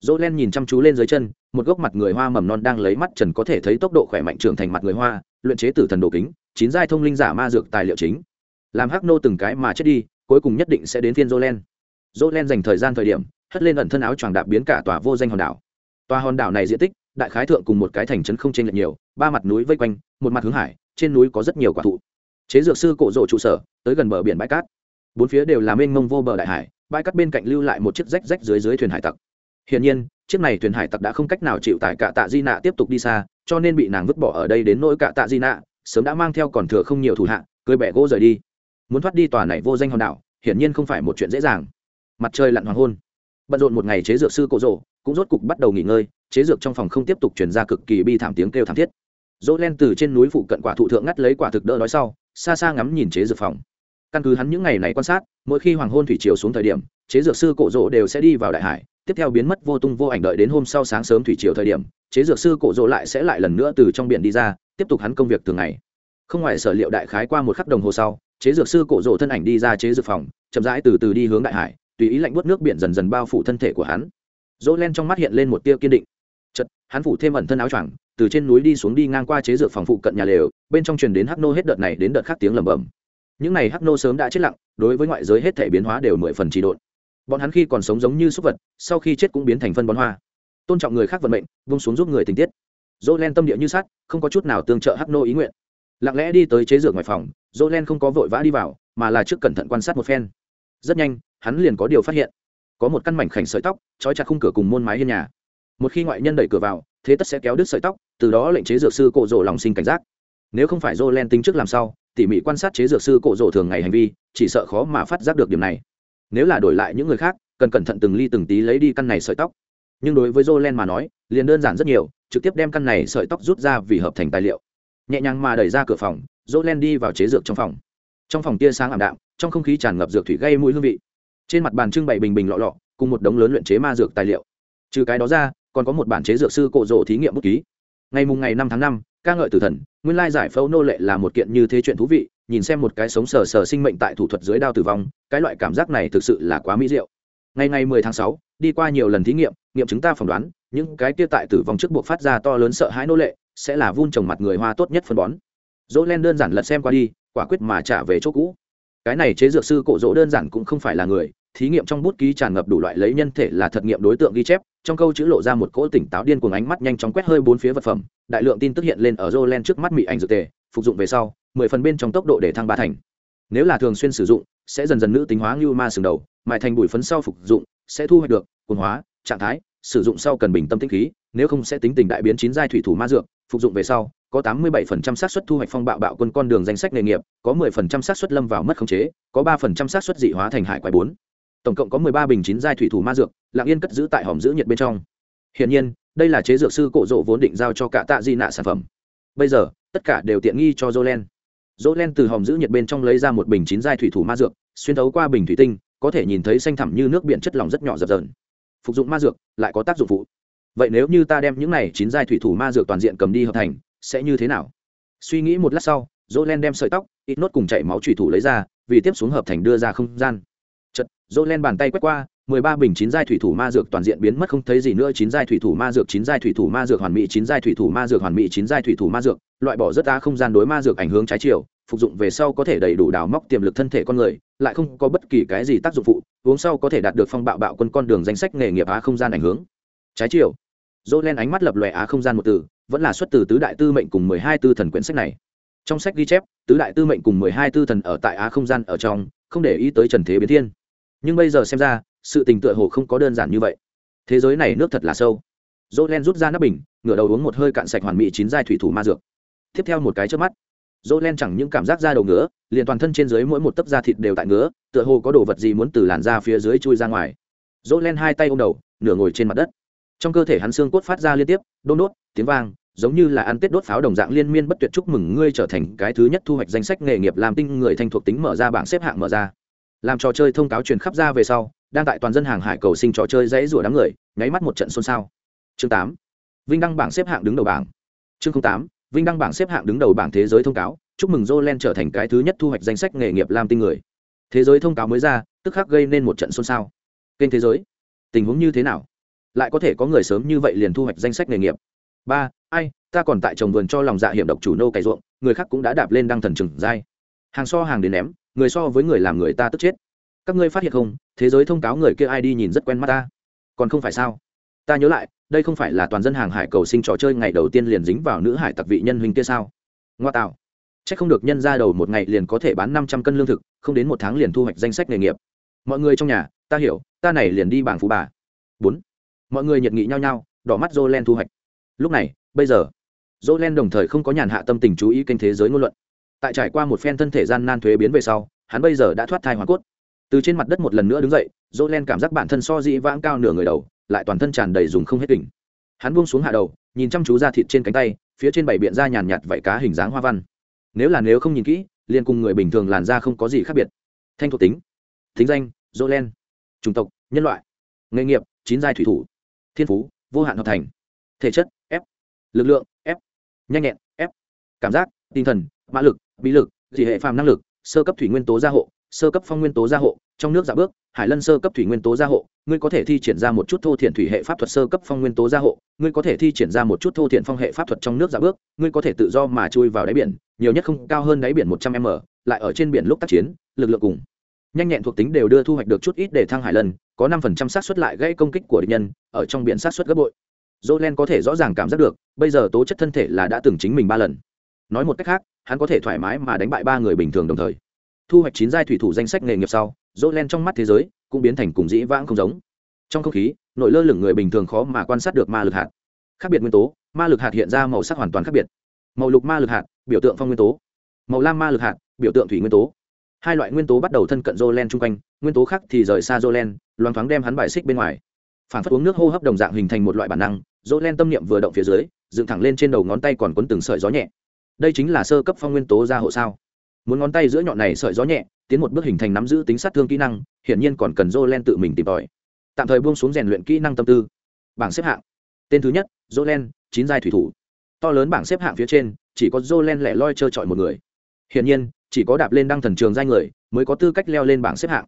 [SPEAKER 1] Dỗ len nhìn chăm chú lên dưới chân một gốc mặt người hoa mầm non đang lấy mắt trần có thể thấy tốc độ khỏe mạnh trưởng thành mặt người hoa, luyện chế tử thần đồ kính, chín giai thông linh giả ma dược tài liệu chính. Làm hắc nô từng cái mà chết đi, cuối cùng nhất định sẽ đến phiên jolen len len dành thời gian thời điểm, hất lên ẩn thân áo choàng đạp biến cả tòa vô danh hòn đảo. Tòa hòn đảo này diện tích, đại khái thượng cùng một cái thành trấn không chênh lệch nhiều, ba mặt núi vây quanh, một mặt hướng hải, trên núi có rất nhiều quả thụ. Chế dược sư cổ rộ trụ sở, tới gần bờ biển bãi cát. Bốn phía đều là mênh mông vô bờ đại hải, bãi cát bên cạnh lưu lại một chiếc rách rách dưới dưới thuyền hải tặc hiển nhiên, chiếc này thuyền hải tặc đã không cách nào chịu tải cả tạ di nạ tiếp tục đi xa, cho nên bị nàng vứt bỏ ở đây đến nỗi cả tạ di nạ sớm đã mang theo còn thừa không nhiều thủ hạ, cưới bẻ gỗ rời đi. Muốn thoát đi tòa này vô danh hòn đảo, hiển nhiên không phải một chuyện dễ dàng. Mặt trời lặn hoàng hôn. Bận rộn một ngày chế dược sư cổ rộ cũng rốt cục bắt đầu nghỉ ngơi, chế dược trong phòng không tiếp tục chuyển ra cực kỳ bi thảm tiếng kêu thảm thiết. Dỗ len từ trên núi phụ cận quả thụ thượng ngắt lấy quả thực đỡ nói sau, xa xa ngắm nhìn chế dược phòng. Căn cứ hắn những ngày này quan sát, mỗi khi hoàng hôn thủy chiều xuống thời điểm, chế dược sư cổ rộ đều sẽ đi vào đại hải tiếp theo biến mất vô tung vô ảnh đợi đến hôm sau sáng sớm thủy chiều thời điểm, chế dược sư cổ rỗ lại sẽ lại lần nữa từ trong biển đi ra, tiếp tục hắn công việc thường ngày. Không ngoài sở liệu đại khái qua một khắc đồng hồ sau, chế dược sư cổ rỗ thân ảnh đi ra chế dược phòng, chậm rãi từ từ đi hướng đại hải, tùy ý lạnh bớt nước biển dần dần bao phủ thân thể của hắn. Rỗ len trong mắt hiện lên một tia kiên định. Chật hắn phủ thêm ẩn thân áo choàng, từ trên núi đi xuống đi ngang qua chế dược phòng phụ cận nhà lều, bên trong truyền đến hắc nô hết đợt này đến đợt khác tiếng lầm bầm những này hắc nô sớm đã chết lặng, đối với ngoại giới hết thể biến hóa đều mười phần trì độn bọn hắn khi còn sống giống như súc vật, sau khi chết cũng biến thành phân bón hoa. Tôn trọng người khác vận mệnh, vung xuống giúp người tình tiết. Dỗ len tâm địa như sát không có chút nào tương trợ hắc nô ý nguyện. Lặng lẽ đi tới chế dược ngoài phòng dỗ len không có vội vã đi vào, mà là trước cẩn thận quan sát một phen. Rất nhanh, hắn liền có điều phát hiện. Có một căn mảnh khảnh sợi tóc, trói chặt khung cửa cùng môn mái hiên nhà. Một khi ngoại nhân đẩy cửa vào, thế tất sẽ kéo đứt sợi tóc, từ đó lệnh chế dược sư cộ rổ lòng sinh cảnh giác. Nếu không phải dô len tính trước làm sao, tỉ mỉ quan sát chế dược sư cộ rổ thường ngày hành vi, chỉ sợ khó mà phát giác được điểm này nếu là đổi lại những người khác, cần cẩn thận từng ly từng tí lấy đi căn này sợi tóc. Nhưng đối với dô len mà nói, liền đơn giản rất nhiều, trực tiếp đem căn này sợi tóc rút ra vì hợp thành tài liệu. Nhẹ nhàng mà đẩy ra cửa phòng dô len đi vào chế dược trong phòng. Trong phòng tia sáng ảm đạm, trong không khí tràn ngập dược thủy gây mũi hương vị. Trên mặt bàn trưng bày bình bình lọ lọ, cùng một đống lớn luyện chế ma dược tài liệu. Trừ cái đó ra, còn có một bản chế dược sư cộ rộ thí nghiệm bút ký. Ngày mùng ngày năm tháng năm, ca ngợi tử thần, nguyên lai giải phẫu nô lệ là một kiện như thế chuyện thú vị nhìn xem một cái sống sờ sờ sinh mệnh tại thủ thuật dưới đao tử vong, cái loại cảm giác này thực sự là quá mỹ diệu. Ngày ngày mười tháng sáu, đi qua nhiều lần thí nghiệm nghiệm chứng ta phỏng đoán, những cái kia tại tử vong trước buộc phát ra to lớn sợ hãi nô lệ, sẽ là vun trồng mặt người hoa tốt nhất phân bón. Dỗ len đơn giản lật xem qua đi, quả quyết mà trả về chỗ cũ. Cái này chế dược sư cổ dỗ đơn giản cũng không phải là người, thí nghiệm trong bút ký tràn ngập đủ loại lấy nhân thể là thật nghiệm đối tượng ghi chép, trong câu chữ lộ ra một cỗ tỉnh táo điên cuồng ánh mắt nhanh chóng quét hơi bốn phía vật phẩm, đại lượng tin tức hiện lên ở Roland trước mắt mị ảnh dược tề, phục dụng về sau mười phần bên trong tốc độ để thăng ba thành nếu là thường xuyên sử dụng sẽ dần dần nữ tính hóa như ma sừng đầu mại thành bụi phấn sau phục dụng sẽ thu hoạch được quần hóa trạng thái sử dụng sau cần bình tâm tĩnh khí nếu không sẽ tính tình đại biến chín giai thủy thủ ma dược phục dụng về sau có 87% xác suất thu hoạch phong bạo bạo quân con đường danh sách nghề nghiệp, có 10% xác suất lâm vào mất khống chế, có 3% xác suất dị hóa thành hải quái 4. Tổng cộng có 13 bình chín giai thủy thủ ma dược, lặng yên cất giữ tại hòm giữ nhiệt bên trong. Hiển nhiên, đây là chế dược sư cổ rộ vốn định giao cho cả tạ di nạ sản phẩm. Bây giờ, tất cả đều tiện nghi cho Jolen. Jolen từ hòm giữ nhiệt bên trong lấy ra một bình chín giai thủy thủ ma dược, xuyên thấu qua bình thủy tinh, có thể nhìn thấy xanh thẳm như nước biển chất lỏng rất nhỏ dập dờn. Phục dụng ma dược lại có tác dụng phụ. Vậy nếu như ta đem những này chín giai thủy thủ ma dược toàn diện cầm đi hợp thành, sẽ như thế nào suy nghĩ một lát sau dỗ len đem sợi tóc ít nốt cùng chảy máu thủy thủ lấy ra vì tiếp xuống hợp thành đưa ra không gian chật dỗ len bàn tay quét qua mười ba bình chín giai thủy thủ ma dược toàn diện biến mất không thấy gì nữa, chín giai thủy thủ ma dược, chín giai thủy thủ ma dược hoàn mỹ, chín giai thủy thủ ma dược hoàn mỹ, chín giai thủy thủ ma dược, loại bỏ rất đa không gian đối ma dược ảnh hướng trái chiều, phục dụng về sau có thể đầy đủ đào móc tiềm lực thân thể con người, lại không có bất kỳ cái gì tác dụng phụ, uống sau có thể đạt được phong bạo bạo quân con đường danh sách nghề nghiệp á không gian ảnh hướng trái chiều. Dỗ len ánh mắt lập lòe á không gian một từ, vẫn là xuất từ tứ đại tư mệnh cùng mười hai tư thần quyển sách này. Trong sách ghi chép, tứ đại tư mệnh cùng mười hai tư thần ở tại á không gian ở trong, không để ý tới trần thế biến thiên. Nhưng bây giờ xem ra sự tình tựa hồ không có đơn giản như vậy. Thế giới này nước thật là sâu. Dỗ len rút ra nắp bình, ngửa đầu uống một hơi cạn sạch hoàn mỹ chín giai thủy thủ ma dược. Tiếp theo một cái trước mắt dỗ len chẳng những cảm giác da đầu ngứa, liền toàn thân trên dưới mỗi một tấc da thịt đều tại ngứa, tựa hồ có đồ vật gì muốn từ làn da phía dưới chui ra ngoài. Dỗ len hai tay ôm đầu, nửa ngồi trên mặt đất. Trong cơ thể hắn xương cốt phát ra liên tiếp, đôn đốt, tiếng vang, giống như là ăn tết đốt pháo đồng dạng liên miên bất tuyệt chúc mừng ngươi trở thành cái thứ nhất thu hoạch danh sách nghề nghiệp làm tinh người thành thuộc tính mở ra bảng xếp hạng mở ra. Làm trò chơi thông cáo truyền khắp ra về sau đang tại toàn dân hàng hải cầu sinh trò chơi dãy rủa đám người, nháy mắt một trận xôn xao. Chương tám, vinh đăng bảng xếp hạng đứng đầu bảng. Chương tám, vinh đăng bảng xếp hạng đứng đầu bảng thế giới thông cáo, chúc mừng jolen trở thành cái thứ nhất thu hoạch danh sách nghề nghiệp làm tinh người. Thế giới thông cáo mới ra, tức khắc gây nên một trận xôn xao. Kênh thế giới, tình huống như thế nào? Lại có thể có người sớm như vậy liền thu hoạch danh sách nghề nghiệp. Ba, ai, ta còn tại trồng vườn cho lòng dạ hiểm độc chủ nô cày ruộng, người khác cũng đã đạp lên đăng thần trừng dai. Hàng so hàng đến ném, người so với người làm người ta tức chết các ngươi phát hiện không thế giới thông cáo người kia ai đi nhìn rất quen mắt ta còn không phải sao ta nhớ lại đây không phải là toàn dân hàng hải cầu sinh trò chơi ngày đầu tiên liền dính vào nữ hải tặc vị nhân huynh kia sao ngoa tạo Chắc không được nhân ra đầu một ngày liền có thể bán năm trăm cân lương thực, không đến một tháng liền thu hoạch danh sách nghề nghiệp. Mọi người trong nhà, ta hiểu, ta này liền đi bảng phú bà. Bốn. Mọi người nhiệt nghị nhau nhau, đỏ mắt Jolen thu hoạch. Lúc này, bây giờ, Jolen đồng thời không có nhàn hạ tâm tình chú ý kênh thế giới ngôn luận. Tại trải qua một phen thân thể gian nan thuế biến về sau, hắn bây giờ đã thoát thai hoàn cốt. Từ trên mặt đất một lần nữa đứng dậy, Jolen cảm giác bản thân so dĩ vãng cao nửa người đầu, lại toàn thân tràn đầy dùng không hết đỉnh. Hắn buông xuống hạ đầu, nhìn chăm chú ra thịt trên cánh tay, phía trên bảy biện da nhàn nhạt vảy cá hình dáng hoa văn. Nếu là nếu không nhìn kỹ liền cùng người bình thường làn da không có gì khác biệt. Thanh thuộc tính thính danh dỗ len chủng tộc nhân loại. Nghề nghiệp chín giai thủy thủ. Thiên phú vô hạn hợp thành. Thể chất f. Lực lượng f. Nhanh nhẹn f. Cảm giác tinh thần mã lực bí lực dị hệ phàm năng lực sơ cấp thủy nguyên tố gia hộ sơ cấp phong nguyên tố gia hộ trong nước dạ bước hải lân sơ cấp thủy nguyên tố gia hộ ngươi có thể thi triển ra một chút thô thiện thủy hệ pháp thuật sơ cấp phong nguyên tố gia hộ ngươi có thể thi triển ra một chút thô thiện phong hệ pháp thuật trong nước dạ bước ngươi có thể tự do mà chui vào đáy biển nhiều nhất không cao hơn đáy biển một trăm m lại ở trên biển lúc tác chiến lực lượng cùng nhanh nhẹn thuộc tính đều đưa thu hoạch được chút ít để thăng hải lân có năm phần trăm xác suất lại gây công kích của địch nhân ở trong biển xác suất gấp bội Jolen có thể rõ ràng cảm giác được, bây giờ tố chất thân thể là đã từng chính mình ba lần. Nói một cách khác, hắn có thể thoải mái mà đánh bại ba người bình thường đồng thời. Thu hoạch chín giai thủy thủ danh sách nghề nghiệp sau, Jolen trong mắt thế giới cũng biến thành cùng dĩ vãng không giống. Trong không khí, nội lơ lửng người bình thường khó mà quan sát được ma lực hạt. Khác biệt nguyên tố, ma lực hạt hiện ra màu sắc hoàn toàn khác biệt. Màu lục ma lực hạt, biểu tượng phong nguyên tố màu lam ma lực hạt biểu tượng thủy nguyên tố hai loại nguyên tố bắt đầu thân cận dô len chung quanh nguyên tố khác thì rời xa dô len loang thoáng đem hắn bài xích bên ngoài phản phất uống nước hô hấp đồng dạng hình thành một loại bản năng dô len tâm niệm vừa động phía dưới dựng thẳng lên trên đầu ngón tay còn quấn từng sợi gió nhẹ đây chính là sơ cấp phong nguyên tố gia hộ sao muốn ngón tay giữa nhọn này sợi gió nhẹ tiến một bước hình thành nắm giữ tính sát thương kỹ năng hiển nhiên còn cần dô len tự mình tìm tòi tạm thời buông xuống rèn luyện kỹ năng tâm tư bảng xếp hạng tên thứ nhất dô len chín giai thủy thủ to lớn bảng xếp hạng phía trên chỉ có Jolen lẻ loi chơi trọi một người. Hiển nhiên, chỉ có đạp lên đăng thần trường danh người mới có tư cách leo lên bảng xếp hạng.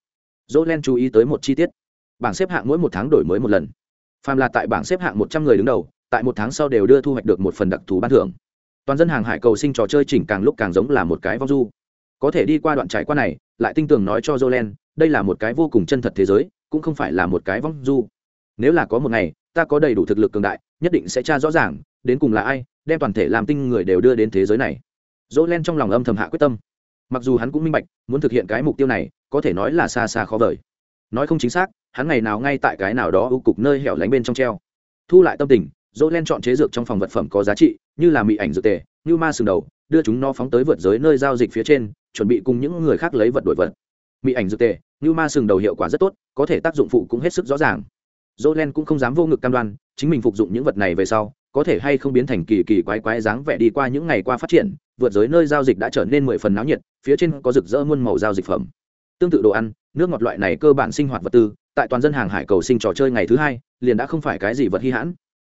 [SPEAKER 1] Jolen chú ý tới một chi tiết. Bảng xếp hạng mỗi một tháng đổi mới một lần. Phàm là tại bảng xếp hạng một trăm người đứng đầu, tại một tháng sau đều đưa thu hoạch được một phần đặc thù ban thưởng. Toàn dân hàng hải cầu sinh trò chơi chỉnh càng lúc càng giống là một cái vong du. Có thể đi qua đoạn trải qua này, lại tinh tường nói cho Jolen, đây là một cái vô cùng chân thật thế giới, cũng không phải là một cái vong du. Nếu là có một ngày, ta có đầy đủ thực lực cường đại, nhất định sẽ tra rõ ràng, đến cùng là ai, đem toàn thể làm tinh người đều đưa đến thế giới này. Jolen trong lòng âm thầm hạ quyết tâm. Mặc dù hắn cũng minh bạch muốn thực hiện cái mục tiêu này có thể nói là xa xa khó vời. Nói không chính xác hắn ngày nào ngay tại cái nào đó ưu cục nơi hẻo lánh bên trong treo. Thu lại tâm tình dỗ len chọn chế dược trong phòng vật phẩm có giá trị như là mị ảnh dược tề như ma sừng đầu đưa chúng nó phóng tới vượt giới nơi giao dịch phía trên chuẩn bị cùng những người khác lấy vật đổi vật. Mỹ ảnh dược tề như ma sừng đầu hiệu quả rất tốt, có thể tác dụng phụ cũng hết sức rõ ràng. Dỗ len cũng không dám vô ngực cam đoan, chính mình phục dụng những vật này về sau, có thể hay không biến thành kỳ kỳ quái quái dáng vẻ đi qua những ngày qua phát triển, vượt giới nơi giao dịch đã trở nên mười phần náo nhiệt, phía trên có rực rỡ muôn màu giao dịch phẩm. Tương tự đồ ăn, nước ngọt loại này cơ bản sinh hoạt vật tư, tại toàn dân hàng hải cầu sinh trò chơi ngày thứ hai, liền đã không phải cái gì vật hy hãn.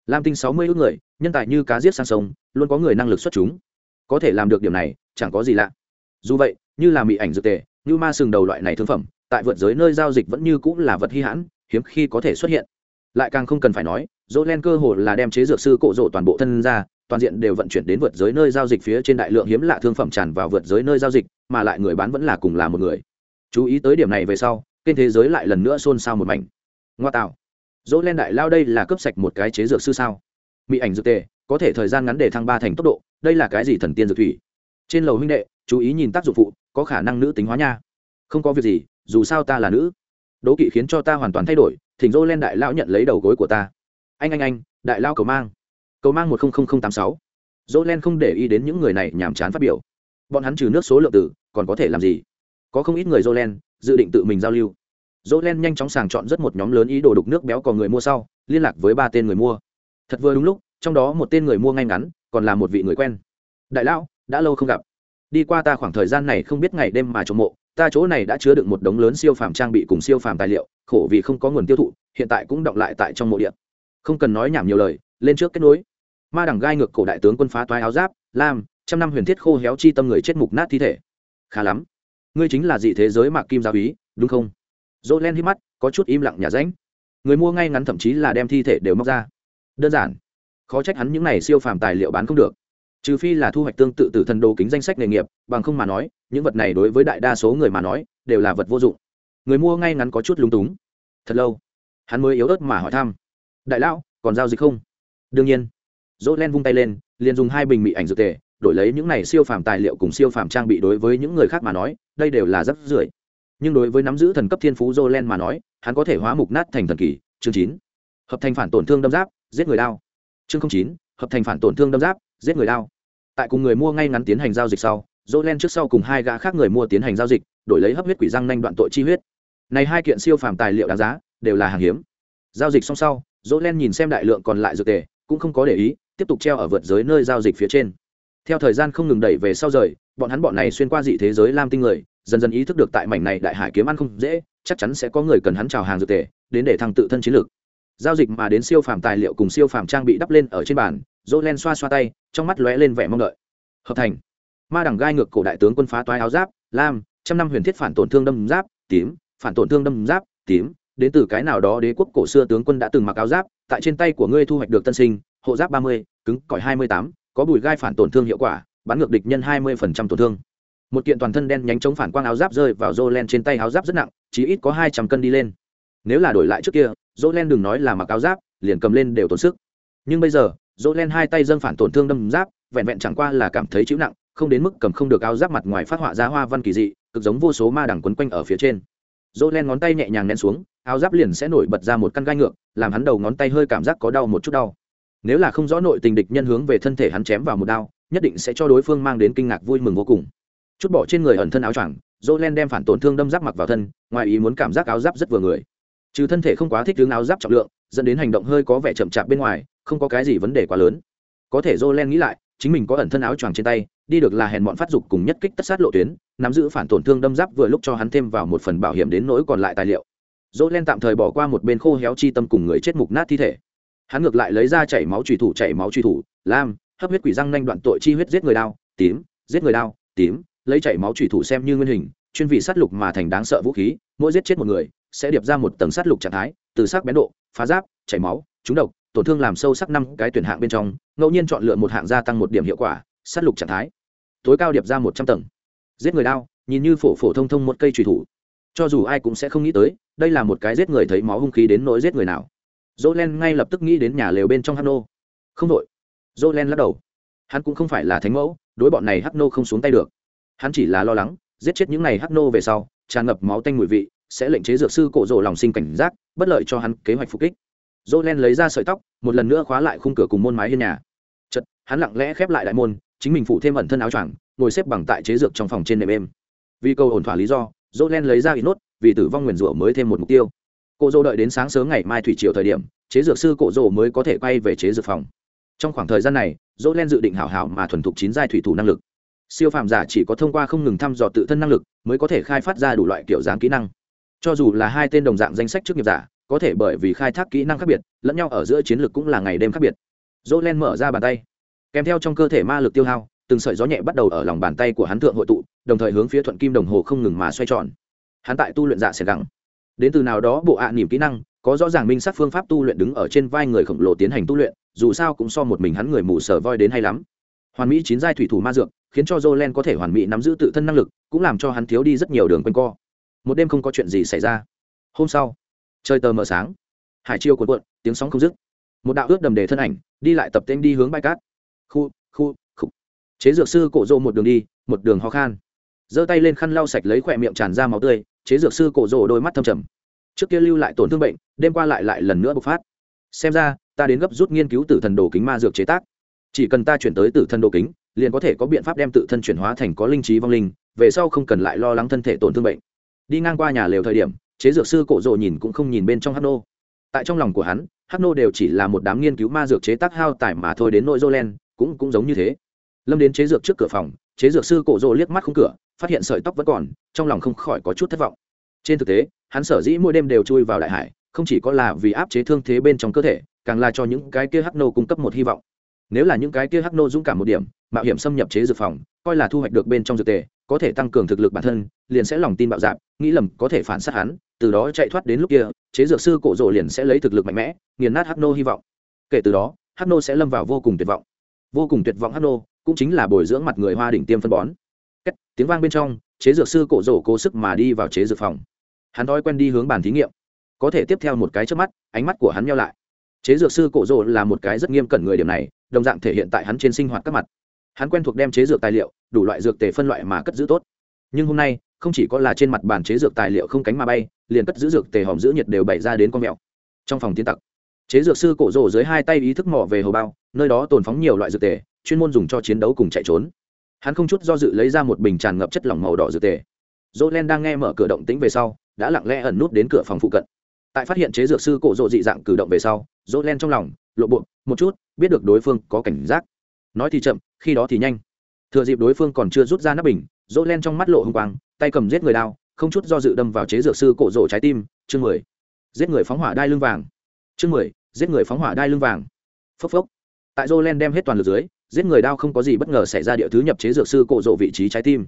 [SPEAKER 1] Lam tinh sáu mươi ước người, nhân tài như cá giết sang sông, luôn có người năng lực xuất chúng. Có thể làm được điểm này, chẳng có gì lạ dù vậy, như là mỹ ảnh dược tề, như ma sừng đầu loại này thương phẩm, tại vượt giới nơi giao dịch vẫn như cũng là vật hy hãn, hiếm khi có thể xuất hiện. Lại càng không cần phải nói dỗ len cơ hồ là đem chế dược sư cộ rộ toàn bộ thân ra, toàn diện đều vận chuyển đến vượt giới nơi giao dịch phía trên đại lượng hiếm lạ thương phẩm tràn vào vượt giới nơi giao dịch, mà lại người bán vẫn là cùng là một người. Chú ý tới điểm này về sau kênh thế giới lại lần nữa xôn xao một mảnh. Ngoa tạo. Dỗ len đại lao đây là cướp sạch một cái chế dược sư sao? Mỹ ảnh dược tề, có thể thời gian ngắn để thăng ba thành tốc độ, đây là cái gì thần tiên dược thủy? Trên lầu huynh đệ chú ý nhìn tác dụng phụ, có khả năng nữ tính hóa nha. Không có việc gì, dù sao ta là nữ. Đố kỵ khiến cho ta hoàn toàn thay đổi, thỉnh dô len đại lão nhận lấy đầu gối của ta. Anh anh anh, đại lao cầu mang. Cầu mang một nghìn tám sáu. Dô len không để ý đến những người này nhàm chán phát biểu. Bọn hắn trừ nước số lượng tử, còn có thể làm gì? Có không ít người dô len dự định tự mình giao lưu. Dô len nhanh chóng sàng chọn rất một nhóm lớn ý đồ đục nước béo còn người mua sau, liên lạc với ba tên người mua. Thật vừa đúng lúc, trong đó một tên người mua ngay ngắn, còn là một vị người quen. Đại lão, đã lâu không gặp đi qua ta khoảng thời gian này không biết ngày đêm mà trộm mộ, ta chỗ này đã chứa đựng một đống lớn siêu phàm trang bị cùng siêu phàm tài liệu, khổ vì không có nguồn tiêu thụ, hiện tại cũng động lại tại trong mộ điện. Không cần nói nhảm nhiều lời, lên trước kết nối. Ma đẳng gai ngược cổ đại tướng quân phá toái áo giáp, lam, trăm năm huyền thiết khô héo chi tâm người chết mục nát thi thể. Khá lắm. Ngươi chính là dị thế giới mạc kim gia úy, đúng không? Dỗ len hít mắt, có chút im lặng nhà ránh. Người mua ngay ngắn thậm chí là đem thi thể đều móc ra. Đơn giản. Khó trách hắn những này siêu phàm tài liệu bán không được trừ phi là thu hoạch tương tự từ thần đồ kính danh sách nghề nghiệp, bằng không mà nói, những vật này đối với đại đa số người mà nói, đều là vật vô dụng. Người mua ngay ngắn có chút lúng túng. Thật lâu, hắn mới yếu ớt mà hỏi thăm. Đại lão, còn giao dịch không? Đương nhiên. Dỗ len vung tay lên, liền dùng hai bình mị ảnh dược tề, đổi lấy những này siêu phàm tài liệu cùng siêu phàm trang bị đối với những người khác mà nói, đây đều là rất rưởi. Nhưng đối với nắm giữ thần cấp thiên phú jolen mà nói, hắn có thể hóa mục nát thành thần kỳ. Chương chín. Hợp thành phản tổn thương đâm giáp, giết người đao. Chương chín. Hợp thành phản tổn thương đâm giáp giết người đao. Tại cùng người mua ngay ngắn tiến hành giao dịch sau jolen trước sau cùng hai gã khác người mua tiến hành giao dịch, đổi lấy hấp huyết quỷ răng nanh đoạn tội chi huyết. Này hai kiện siêu phàm tài liệu đáng giá, đều là hàng hiếm. Giao dịch xong sau jolen nhìn xem đại lượng còn lại dược tề, cũng không có để ý, tiếp tục treo ở vượt giới nơi giao dịch phía trên. Theo thời gian không ngừng đẩy về sau rời, bọn hắn bọn này xuyên qua dị thế giới lam tinh người, dần dần ý thức được tại mảnh này đại hải kiếm ăn không dễ, chắc chắn sẽ có người cần hắn chào hàng dược tề, đến để thăng tự thân chiến lược. Giao dịch mà đến siêu phàm tài liệu cùng siêu phàm trang bị đắp lên ở trên bàn dỗ len xoa xoa tay, trong mắt lóe lên vẻ mong đợi. Hợp thành. Ma đẳng gai ngược cổ đại tướng quân phá toái áo giáp, lam, trăm năm huyền thiết phản tổn thương đâm giáp, tím, phản tổn thương đâm giáp, tím, đến từ cái nào đó đế quốc cổ xưa tướng quân đã từng mặc áo giáp, tại trên tay của ngươi thu hoạch được tân sinh, hộ giáp ba mươi, cứng cỏi hai mươi tám, có bùi gai phản tổn thương hiệu quả, bắn ngược địch nhân hai mươi phần trăm tổn thương. Một kiện toàn thân đen nhánh chống phản quang áo giáp rơi vào Jolen trên tay, áo giáp rất nặng chỉ ít có hai trăm cân đi lên. Nếu là đổi lại trước kia Jolen đừng nói là mặc áo giáp, liền cầm lên đều tốn sức. Nhưng bây giờ Jolen hai tay dâng phản tổn thương đâm giáp, vẹn vẹn chẳng qua là cảm thấy chịu nặng, không đến mức cầm không được áo giáp mặt ngoài phát họa ra hoa văn kỳ dị, cực giống vô số ma đằng quấn quanh ở phía trên. Jolen ngón tay nhẹ nhàng nén xuống, áo giáp liền sẽ nổi bật ra một căn gai ngược, làm hắn đầu ngón tay hơi cảm giác có đau một chút đau. Nếu là không rõ nội tình địch nhân hướng về thân thể hắn chém vào một đao, nhất định sẽ cho đối phương mang đến kinh ngạc vui mừng vô cùng. Chút bỏ trên người ẩn thân áo choàng, dỗ len đem phản tổn thương đâm giáp mặc vào thân, ngoài ý muốn cảm giác áo giáp rất vừa người. Trừ thân thể không quá thích hướng áo giáp trọng lượng dẫn đến hành động hơi có vẻ chậm chạp bên ngoài, không có cái gì vấn đề quá lớn. Có thể dỗ len nghĩ lại, chính mình có ẩn thân áo choàng trên tay, đi được là hèn bọn phát dục cùng nhất kích tất sát lộ tuyến, nắm giữ phản tổn thương đâm giáp vừa lúc cho hắn thêm vào một phần bảo hiểm đến nỗi còn lại tài liệu. Dỗ len tạm thời bỏ qua một bên khô héo chi tâm cùng người chết mục nát thi thể. Hắn ngược lại lấy ra chảy máu trùy thủ, chảy máu truy thủ, lam, hấp huyết quỷ răng nanh đoạn tội chi huyết giết người đao, tím, giết người đao, tím, lấy chảy máu trùy thủ xem như nguyên hình, chuyên vị sát lục mà thành đáng sợ vũ khí, mỗi giết chết một người sẽ điệp ra một tầng sát lục trạng thái, từ sắc bén độ, phá giáp, chảy máu, trúng độc, tổn thương làm sâu sắc năm cái tuyển hạng bên trong, ngẫu nhiên chọn lựa một hạng gia tăng một điểm hiệu quả, sát lục trạng thái. Tối cao điệp ra một trăm tầng. Giết người đao, nhìn như phổ phổ thông thông một cây trùy thủ. Cho dù ai cũng sẽ không nghĩ tới, đây là một cái giết người thấy máu hung khí đến nỗi giết người nào. Dỗ len ngay lập tức nghĩ đến nhà lều bên trong hắc nô. Không đội dỗ len lắc đầu. Hắn cũng không phải là thánh mẫu, đối bọn này hắc nô không xuống tay được. Hắn chỉ là lo lắng, giết chết những này hắc nô về sau, tràn ngập máu tanh mùi vị sẽ lệnh chế dược sư cổ rồ lòng sinh cảnh giác, bất lợi cho hắn kế hoạch phục kích. Dỗ len lấy ra sợi tóc, một lần nữa khóa lại khung cửa cùng môn mái hiên nhà. Chật hắn lặng lẽ khép lại đại môn, chính mình phụ thêm ẩn thân áo choàng, ngồi xếp bằng tại chế dược trong phòng trên nệm êm. Vì câu ổn thỏa lý do dỗ len lấy ra ít nốt, vì tử vong nguyền rủa mới thêm một mục tiêu. Cô dô đợi đến sáng sớm ngày mai thủy triều thời điểm, chế dược sư cổ dô mới có thể quay về chế dược phòng. Trong khoảng thời gian này dỗ len dự định hảo hảo mà thuần thục chín giai thủy thủ năng lực. Siêu phàm giả chỉ có thông qua không ngừng thăm dò tự thân năng lực, mới có thể khai phát ra đủ loại kiểu dáng kỹ năng cho dù là hai tên đồng dạng danh sách trước nghiệp giả, có thể bởi vì khai thác kỹ năng khác biệt, lẫn nhau ở giữa chiến lược cũng là ngày đêm khác biệt. Dỗ len mở ra bàn tay. Kèm theo trong cơ thể ma lực tiêu hao, từng sợi gió nhẹ bắt đầu ở lòng bàn tay của hắn thượng hội tụ, đồng thời hướng phía thuận kim đồng hồ không ngừng mà xoay tròn. Hắn tại tu luyện dạ xẻ gẳng. Đến từ nào đó bộ ạ à nỉm kỹ năng, có rõ ràng minh sát phương pháp tu luyện đứng ở trên vai người khổng lồ tiến hành tu luyện, dù sao cũng so một mình hắn người mù sở voi đến hay lắm. Hoàn mỹ chín giai thủy thủ ma dược, khiến cho jolen có thể hoàn mỹ nắm giữ tự thân năng lực, cũng làm cho hắn thiếu đi rất nhiều đường quanh co một đêm không có chuyện gì xảy ra. Hôm sau, trời tờ mờ sáng, hải chiêu cuộn cuộn, tiếng sóng không dứt. Một đạo ướt đầm đề thân ảnh đi lại tập tên đi hướng bãi cát. Khu khu khu. Chế dược sư cổ rộ một đường đi, một đường ho khan. Giơ tay lên khăn lau sạch lấy khỏe miệng tràn ra máu tươi, chế dược sư cổ rộ đôi mắt thâm trầm. Trước kia lưu lại tổn thương bệnh, đêm qua lại lại lần nữa bộc phát. Xem ra, ta đến gấp rút nghiên cứu tử thần đồ kính ma dược chế tác. Chỉ cần ta chuyển tới tử thần đồ kính, liền có thể có biện pháp đem tự thân chuyển hóa thành có linh trí vong linh, về sau không cần lại lo lắng thân thể tổn thương bệnh đi ngang qua nhà lều thời điểm, chế dược sư cổ rộ nhìn cũng không nhìn bên trong hát nô. Tại trong lòng của hắn hát nô đều chỉ là một đám nghiên cứu ma dược chế tác hao tải mà thôi đến nội jolen cũng cũng giống như thế. Lâm đến chế dược trước cửa phòng, chế dược sư cổ rộ liếc mắt khung cửa, phát hiện sợi tóc vẫn còn, trong lòng không khỏi có chút thất vọng. Trên thực tế, hắn sở dĩ mỗi đêm đều chui vào đại hải, không chỉ có là vì áp chế thương thế bên trong cơ thể, càng là cho những cái kia hắc nô cung cấp một hy vọng. Nếu là những cái kia hắc nô dũng cảm một điểm, mạo hiểm xâm nhập chế dược phòng, coi là thu hoạch được bên trong dược tề có thể tăng cường thực lực bản thân liền sẽ lòng tin bạo dạp nghĩ lầm có thể phản sát hắn từ đó chạy thoát đến lúc kia chế dược sư cổ rộ liền sẽ lấy thực lực mạnh mẽ nghiền nát hắc nô hy vọng. Kể từ đó hắc nô sẽ lâm vào vô cùng tuyệt vọng. Vô cùng tuyệt vọng hắc nô cũng chính là bồi dưỡng mặt người hoa đỉnh tiêm phân bón. Kết, tiếng vang bên trong chế dược sư cổ rộ cố sức mà đi vào chế dược phòng. Hắn thói quen đi hướng bàn thí nghiệm. Có thể tiếp theo một cái trước mắt ánh mắt của hắn nhau lại. Chế dược sư cổ rộ là một cái rất nghiêm cẩn người điểm này đồng dạng thể hiện tại hắn trên sinh hoạt các mặt hắn quen thuộc đem chế dược tài liệu, đủ loại dược tề phân loại mà cất giữ tốt. Nhưng hôm nay, không chỉ có là trên mặt bàn chế dược tài liệu không cánh mà bay, liền cất giữ dược tề hòm giữ nhiệt đều bày ra đến con mèo. Trong phòng tiến tặc, chế dược sư cổ rồ dưới hai tay ý thức mò về hầu bao, nơi đó tồn phóng nhiều loại dược tề, chuyên môn dùng cho chiến đấu cùng chạy trốn. Hắn không chút do dự lấy ra một bình tràn ngập chất lỏng màu đỏ dược tề. Dỗ len đang nghe mở cửa động tĩnh về sau, đã lặng lẽ ẩn nút đến cửa phòng phụ cận. Tại phát hiện chế dược sư cổ rộ dị dạng cử động về sau dỗ len trong lòng lộ bộ, một chút, biết được đối phương có cảnh giác nói thì chậm khi đó thì nhanh. Thừa dịp đối phương còn chưa rút ra nắp bình dỗ len trong mắt lộ hồng quang tay cầm giết người đao không chút do dự đâm vào chế dược sư cổ rổ trái tim chương mười. Giết người phóng hỏa đai lưng vàng. Chương mười giết người phóng hỏa đai lưng vàng. Phốc phốc. Tại dỗ len đem hết toàn lực dưới giết người đao không có gì bất ngờ xảy ra địa thứ nhập chế dược sư cổ rộ vị trí trái tim.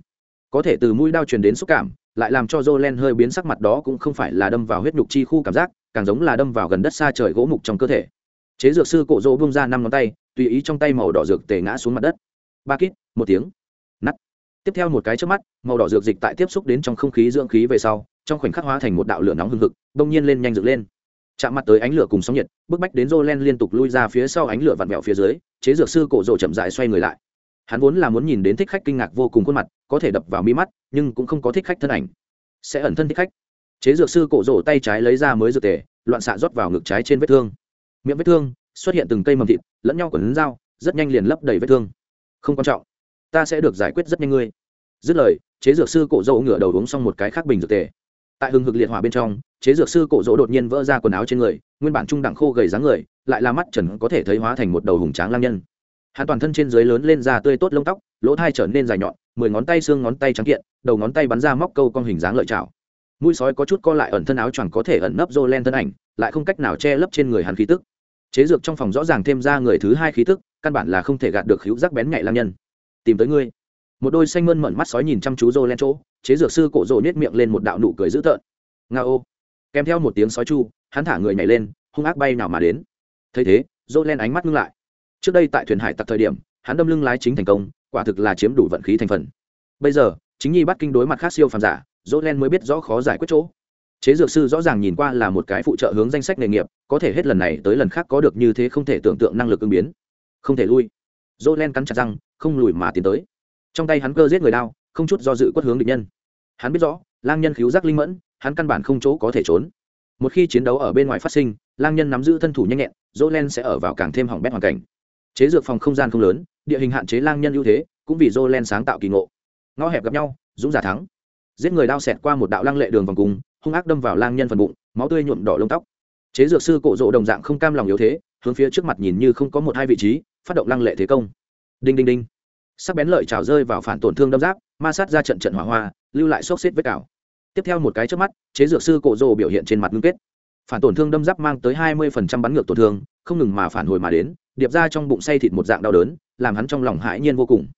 [SPEAKER 1] Có thể từ mũi đao truyền đến xúc cảm lại làm cho Jolene hơi biến sắc mặt đó cũng không phải là đâm vào huyết nhục chi khu cảm giác, càng giống là đâm vào gần đất xa trời gỗ mục trong cơ thể. Chế dược sư cổ Dỗ bung ra năm ngón tay, tùy ý trong tay màu đỏ dược tề ngã xuống mặt đất. Ba kít, một tiếng. Nắt. Tiếp theo một cái trước mắt, màu đỏ dược dịch tại tiếp xúc đến trong không khí dưỡng khí về sau, trong khoảnh khắc hóa thành một đạo lửa nóng hừng hực, bỗng nhiên lên nhanh dựng lên. Chạm mặt tới ánh lửa cùng sóng nhiệt, bức bách đến Jolene liên tục lui ra phía sau ánh lửa vặn vẹo phía dưới, chế dược sư cổ Dỗ chậm rãi xoay người lại. Hắn vốn là muốn nhìn đến thích khách kinh ngạc vô cùng khuôn mặt, có thể đập vào mi mắt, nhưng cũng không có thích khách thân ảnh sẽ ẩn thân thích khách chế dược sư cổ rỗ tay trái lấy ra mới dược tề loạn xạ rót vào ngực trái trên vết thương miệng vết thương, xuất hiện từng cây mầm thịt, lẫn nhau quần dao, rất nhanh liền lấp đầy vết thương. Không quan trọng, ta sẽ được giải quyết rất nhanh ngươi. Dứt lời, chế dược sư cổ dỗ ngửa đầu uống xong một cái khác bình dược tề. Tại hừng hực liệt hỏa bên trong, chế dược sư cổ dỗ đột nhiên vỡ ra quần áo trên người, nguyên bản trung đẳng khô gầy dáng người, lại là mắt trần có thể thấy hóa thành một đầu hùng tráng lang nhân. Hắn toàn thân trên dưới lớn lên da tươi tốt lông tóc, lỗ thai trở nên dài nhọn, mười ngón tay xương ngón tay trắng kiện, đầu ngón tay bắn ra móc câu con hình dáng lợi chảo mũi sói có chút co lại ẩn thân áo choàng có thể ẩn nấp rô len thân ảnh, lại không cách nào che lấp trên người hắn khí tức chế dược trong phòng rõ ràng thêm ra người thứ hai khí tức, căn bản là không thể gạt được hữu rắc bén nhạy lam nhân. Tìm tới ngươi. Một đôi xanh mơn mận mắt sói nhìn chăm chú rô len chỗ, chế dược sư cổ rô nhét miệng lên một đạo nụ cười dữ tợn. Nga ô. Kèm theo một tiếng sói chu, hắn thả người nhảy lên, hung ác bay nào mà đến. Thấy thế rô len ánh mắt ngưng lại. Trước đây tại thuyền hải tặc thời điểm, hắn đâm lưng lái chính thành công, quả thực là chiếm đủ vận khí thành phần. Bây giờ, chính nhi bắt kinh đối mặt khác siêu phàm giả dỗ len mới biết rõ khó giải quyết chỗ chế dược sư rõ ràng nhìn qua là một cái phụ trợ hướng danh sách nghề nghiệp, có thể hết lần này tới lần khác có được như thế không thể tưởng tượng năng lực ứng biến. Không thể lui. Dỗ len cắn chặt răng, không lùi mà tiến tới. Trong tay hắn cơ giết người đao, không chút do dự quất hướng địch nhân. Hắn biết rõ, lang nhân cứu giác linh mẫn, hắn căn bản không chỗ có thể trốn. Một khi chiến đấu ở bên ngoài phát sinh, lang nhân nắm giữ thân thủ nhanh nhẹn dỗ len sẽ ở vào càng thêm hỏng bét hoàn cảnh. Chế dược phòng không gian không lớn, địa hình hạn chế lang nhân ưu thế, cũng vì dỗ len sáng tạo kỳ ngộ. Ngõ hẹp gặp nhau, dũng giả thắng. Giết người đao xẹt qua một đạo lăng lệ đường vòng cung hung ác đâm vào lang nhân phần bụng, máu tươi nhuộm đỏ lông tóc. Chế dược sư cổ rộ đồng dạng không cam lòng yếu thế, hướng phía trước mặt nhìn như không có một hai vị trí, phát động lăng lệ thế công. Đinh đinh đinh. Sắc bén lợi trào rơi vào phản tổn thương đâm giáp, ma sát ra trận trận hỏa hoa, lưu lại xốc xếp vết cào. Tiếp theo một cái trước mắt, chế dược sư cổ rộ biểu hiện trên mặt ngưng kết. Phản tổn thương đâm giáp mang tới hai mươi phần trăm bắn ngược tổn thương, không ngừng mà phản hồi mà đến, điệp ra trong bụng say thịt một dạng đau đớn, làm hắn trong lòng hãi nhiên vô cùng.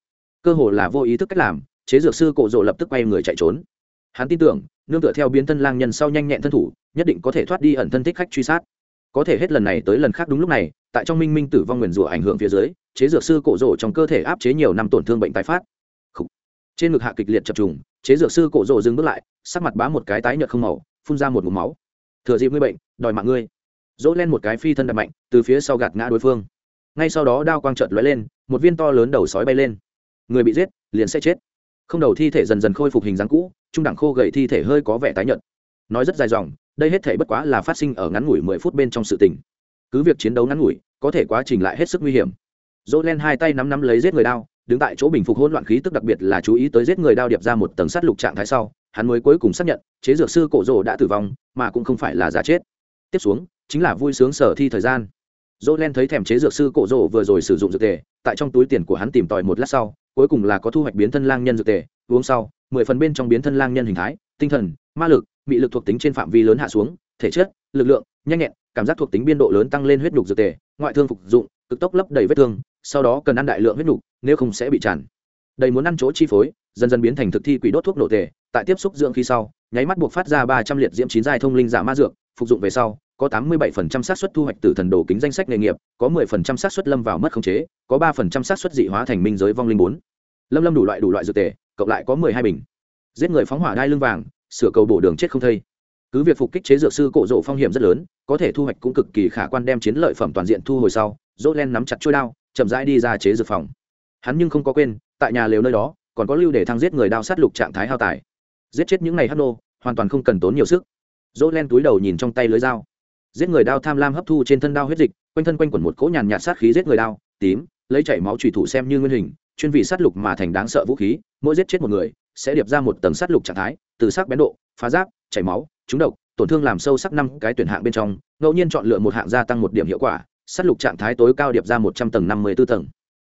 [SPEAKER 1] Cơ hồ là vô ý thức cách làm, chế dược sư cổ rộ lập tức quay người chạy trốn hắn tin tưởng, nương tựa theo biến thân lang nhân sau nhanh nhẹn thân thủ, nhất định có thể thoát đi ẩn thân thích khách truy sát. Có thể hết lần này tới lần khác đúng lúc này, tại trong minh minh tử vong nguyền rủa ảnh hưởng phía dưới, chế dược sư cổ rỗ trong cơ thể áp chế nhiều năm tổn thương bệnh tái phát. Trên ngực hạ kịch liệt chập trùng, chế dược sư cổ rỗ dừng bước lại, sắc mặt bá một cái tái nhợt không màu, phun ra một ngụm máu. Thừa dịp ngươi bệnh, đòi mạng ngươi. Dỗ lên một cái phi thân đập mạnh, từ phía sau gạt ngã đối phương. Ngay sau đó đao quang trợt lóe lên, một viên to lớn đầu sói bay lên. Người bị giết, liền sẽ chết. Không đầu thi thể dần dần khôi phục hình dáng cũ trung đẳng khô gầy thi thể hơi có vẻ tái nhợt. Nói rất dài dòng, đây hết thể bất quá là phát sinh ở ngắn ngủi mười phút bên trong sự tình. Cứ việc chiến đấu ngắn ngủi, có thể quá trình lại hết sức nguy hiểm. Dỗ len hai tay nắm nắm lấy giết người đao, đứng tại chỗ bình phục hỗn loạn khí tức đặc biệt là chú ý tới giết người đao điệp ra một tầng sát lục trạng thái sau, hắn mới cuối cùng xác nhận, chế dược sư cổ rồ đã tử vong, mà cũng không phải là giả chết. Tiếp xuống, chính là vui sướng sở thi thời gian. Dỗ len thấy thèm chế dược sư cổ rồ vừa rồi sử dụng dược tề, tại trong túi tiền của hắn tìm tòi một lát sau, cuối cùng là có thu hoạch biến thân lang nhân dược tề uống sau, mười phần bên trong biến thân lang nhân hình thái, tinh thần, ma lực bị lực thuộc tính trên phạm vi lớn hạ xuống, thể chất, lực lượng, nhanh nhẹn, cảm giác thuộc tính biên độ lớn tăng lên huyết nhục dược tề, ngoại thương phục dụng, cực tốc lấp đầy vết thương, sau đó cần ăn đại lượng huyết nhục, nếu không sẽ bị tràn. Đầy muốn ăn chỗ chi phối, dần dần biến thành thực thi quỷ đốt thuốc nổ tề, tại tiếp xúc dưỡng khí sau, nháy mắt buộc phát ra ba trăm liệt diễm chín giai thông linh giả ma dược, phục dụng về sau, có tám mươi bảy phần trăm xác suất thu hoạch từ thần đồ kính danh sách nghề nghiệp, có mười phần trăm xác suất lâm vào mất khống chế, có ba phần trăm xác suất dị hóa thành minh giới vong linh bốn. Lâm lâm đủ loại đủ loại dược tề cộng lại có mười hai bình. Giết người phóng hỏa đai lưng vàng, sửa cầu bổ đường chết không thây. Cứ việc phục kích chế dược sư cổ rộ phong hiểm rất lớn, có thể thu hoạch cũng cực kỳ khả quan đem chiến lợi phẩm toàn diện thu hồi sau dỗ len nắm chặt trôi đao, chậm rãi đi ra chế dược phòng. Hắn nhưng không có quên, tại nhà lều nơi đó, còn có lưu để thăng giết người đao sát lục trạng thái hao tài. Giết chết những ngày hát nô, hoàn toàn không cần tốn nhiều sức. Dỗ len túi đầu nhìn trong tay lưới dao. Giết người đao tham lam hấp thu trên thân đao huyết dịch, quanh thân quanh quẩn một cỗ nhàn nhạt sát khí giết người đao, tím lấy chảy máu trùy thủ xem như nguyên hình, chuyên vị sát lục mà thành đáng sợ vũ khí, mỗi giết chết một người, sẽ điệp ra một tầng sát lục trạng thái, từ sắc bén độ, phá giáp, chảy máu, trúng độc, tổn thương làm sâu sắc năm cái tuyển hạng bên trong, ngẫu nhiên chọn lựa một hạng gia tăng một điểm hiệu quả, sát lục trạng thái tối cao điệp ra một trăm tầng năm mươi b ố tầng.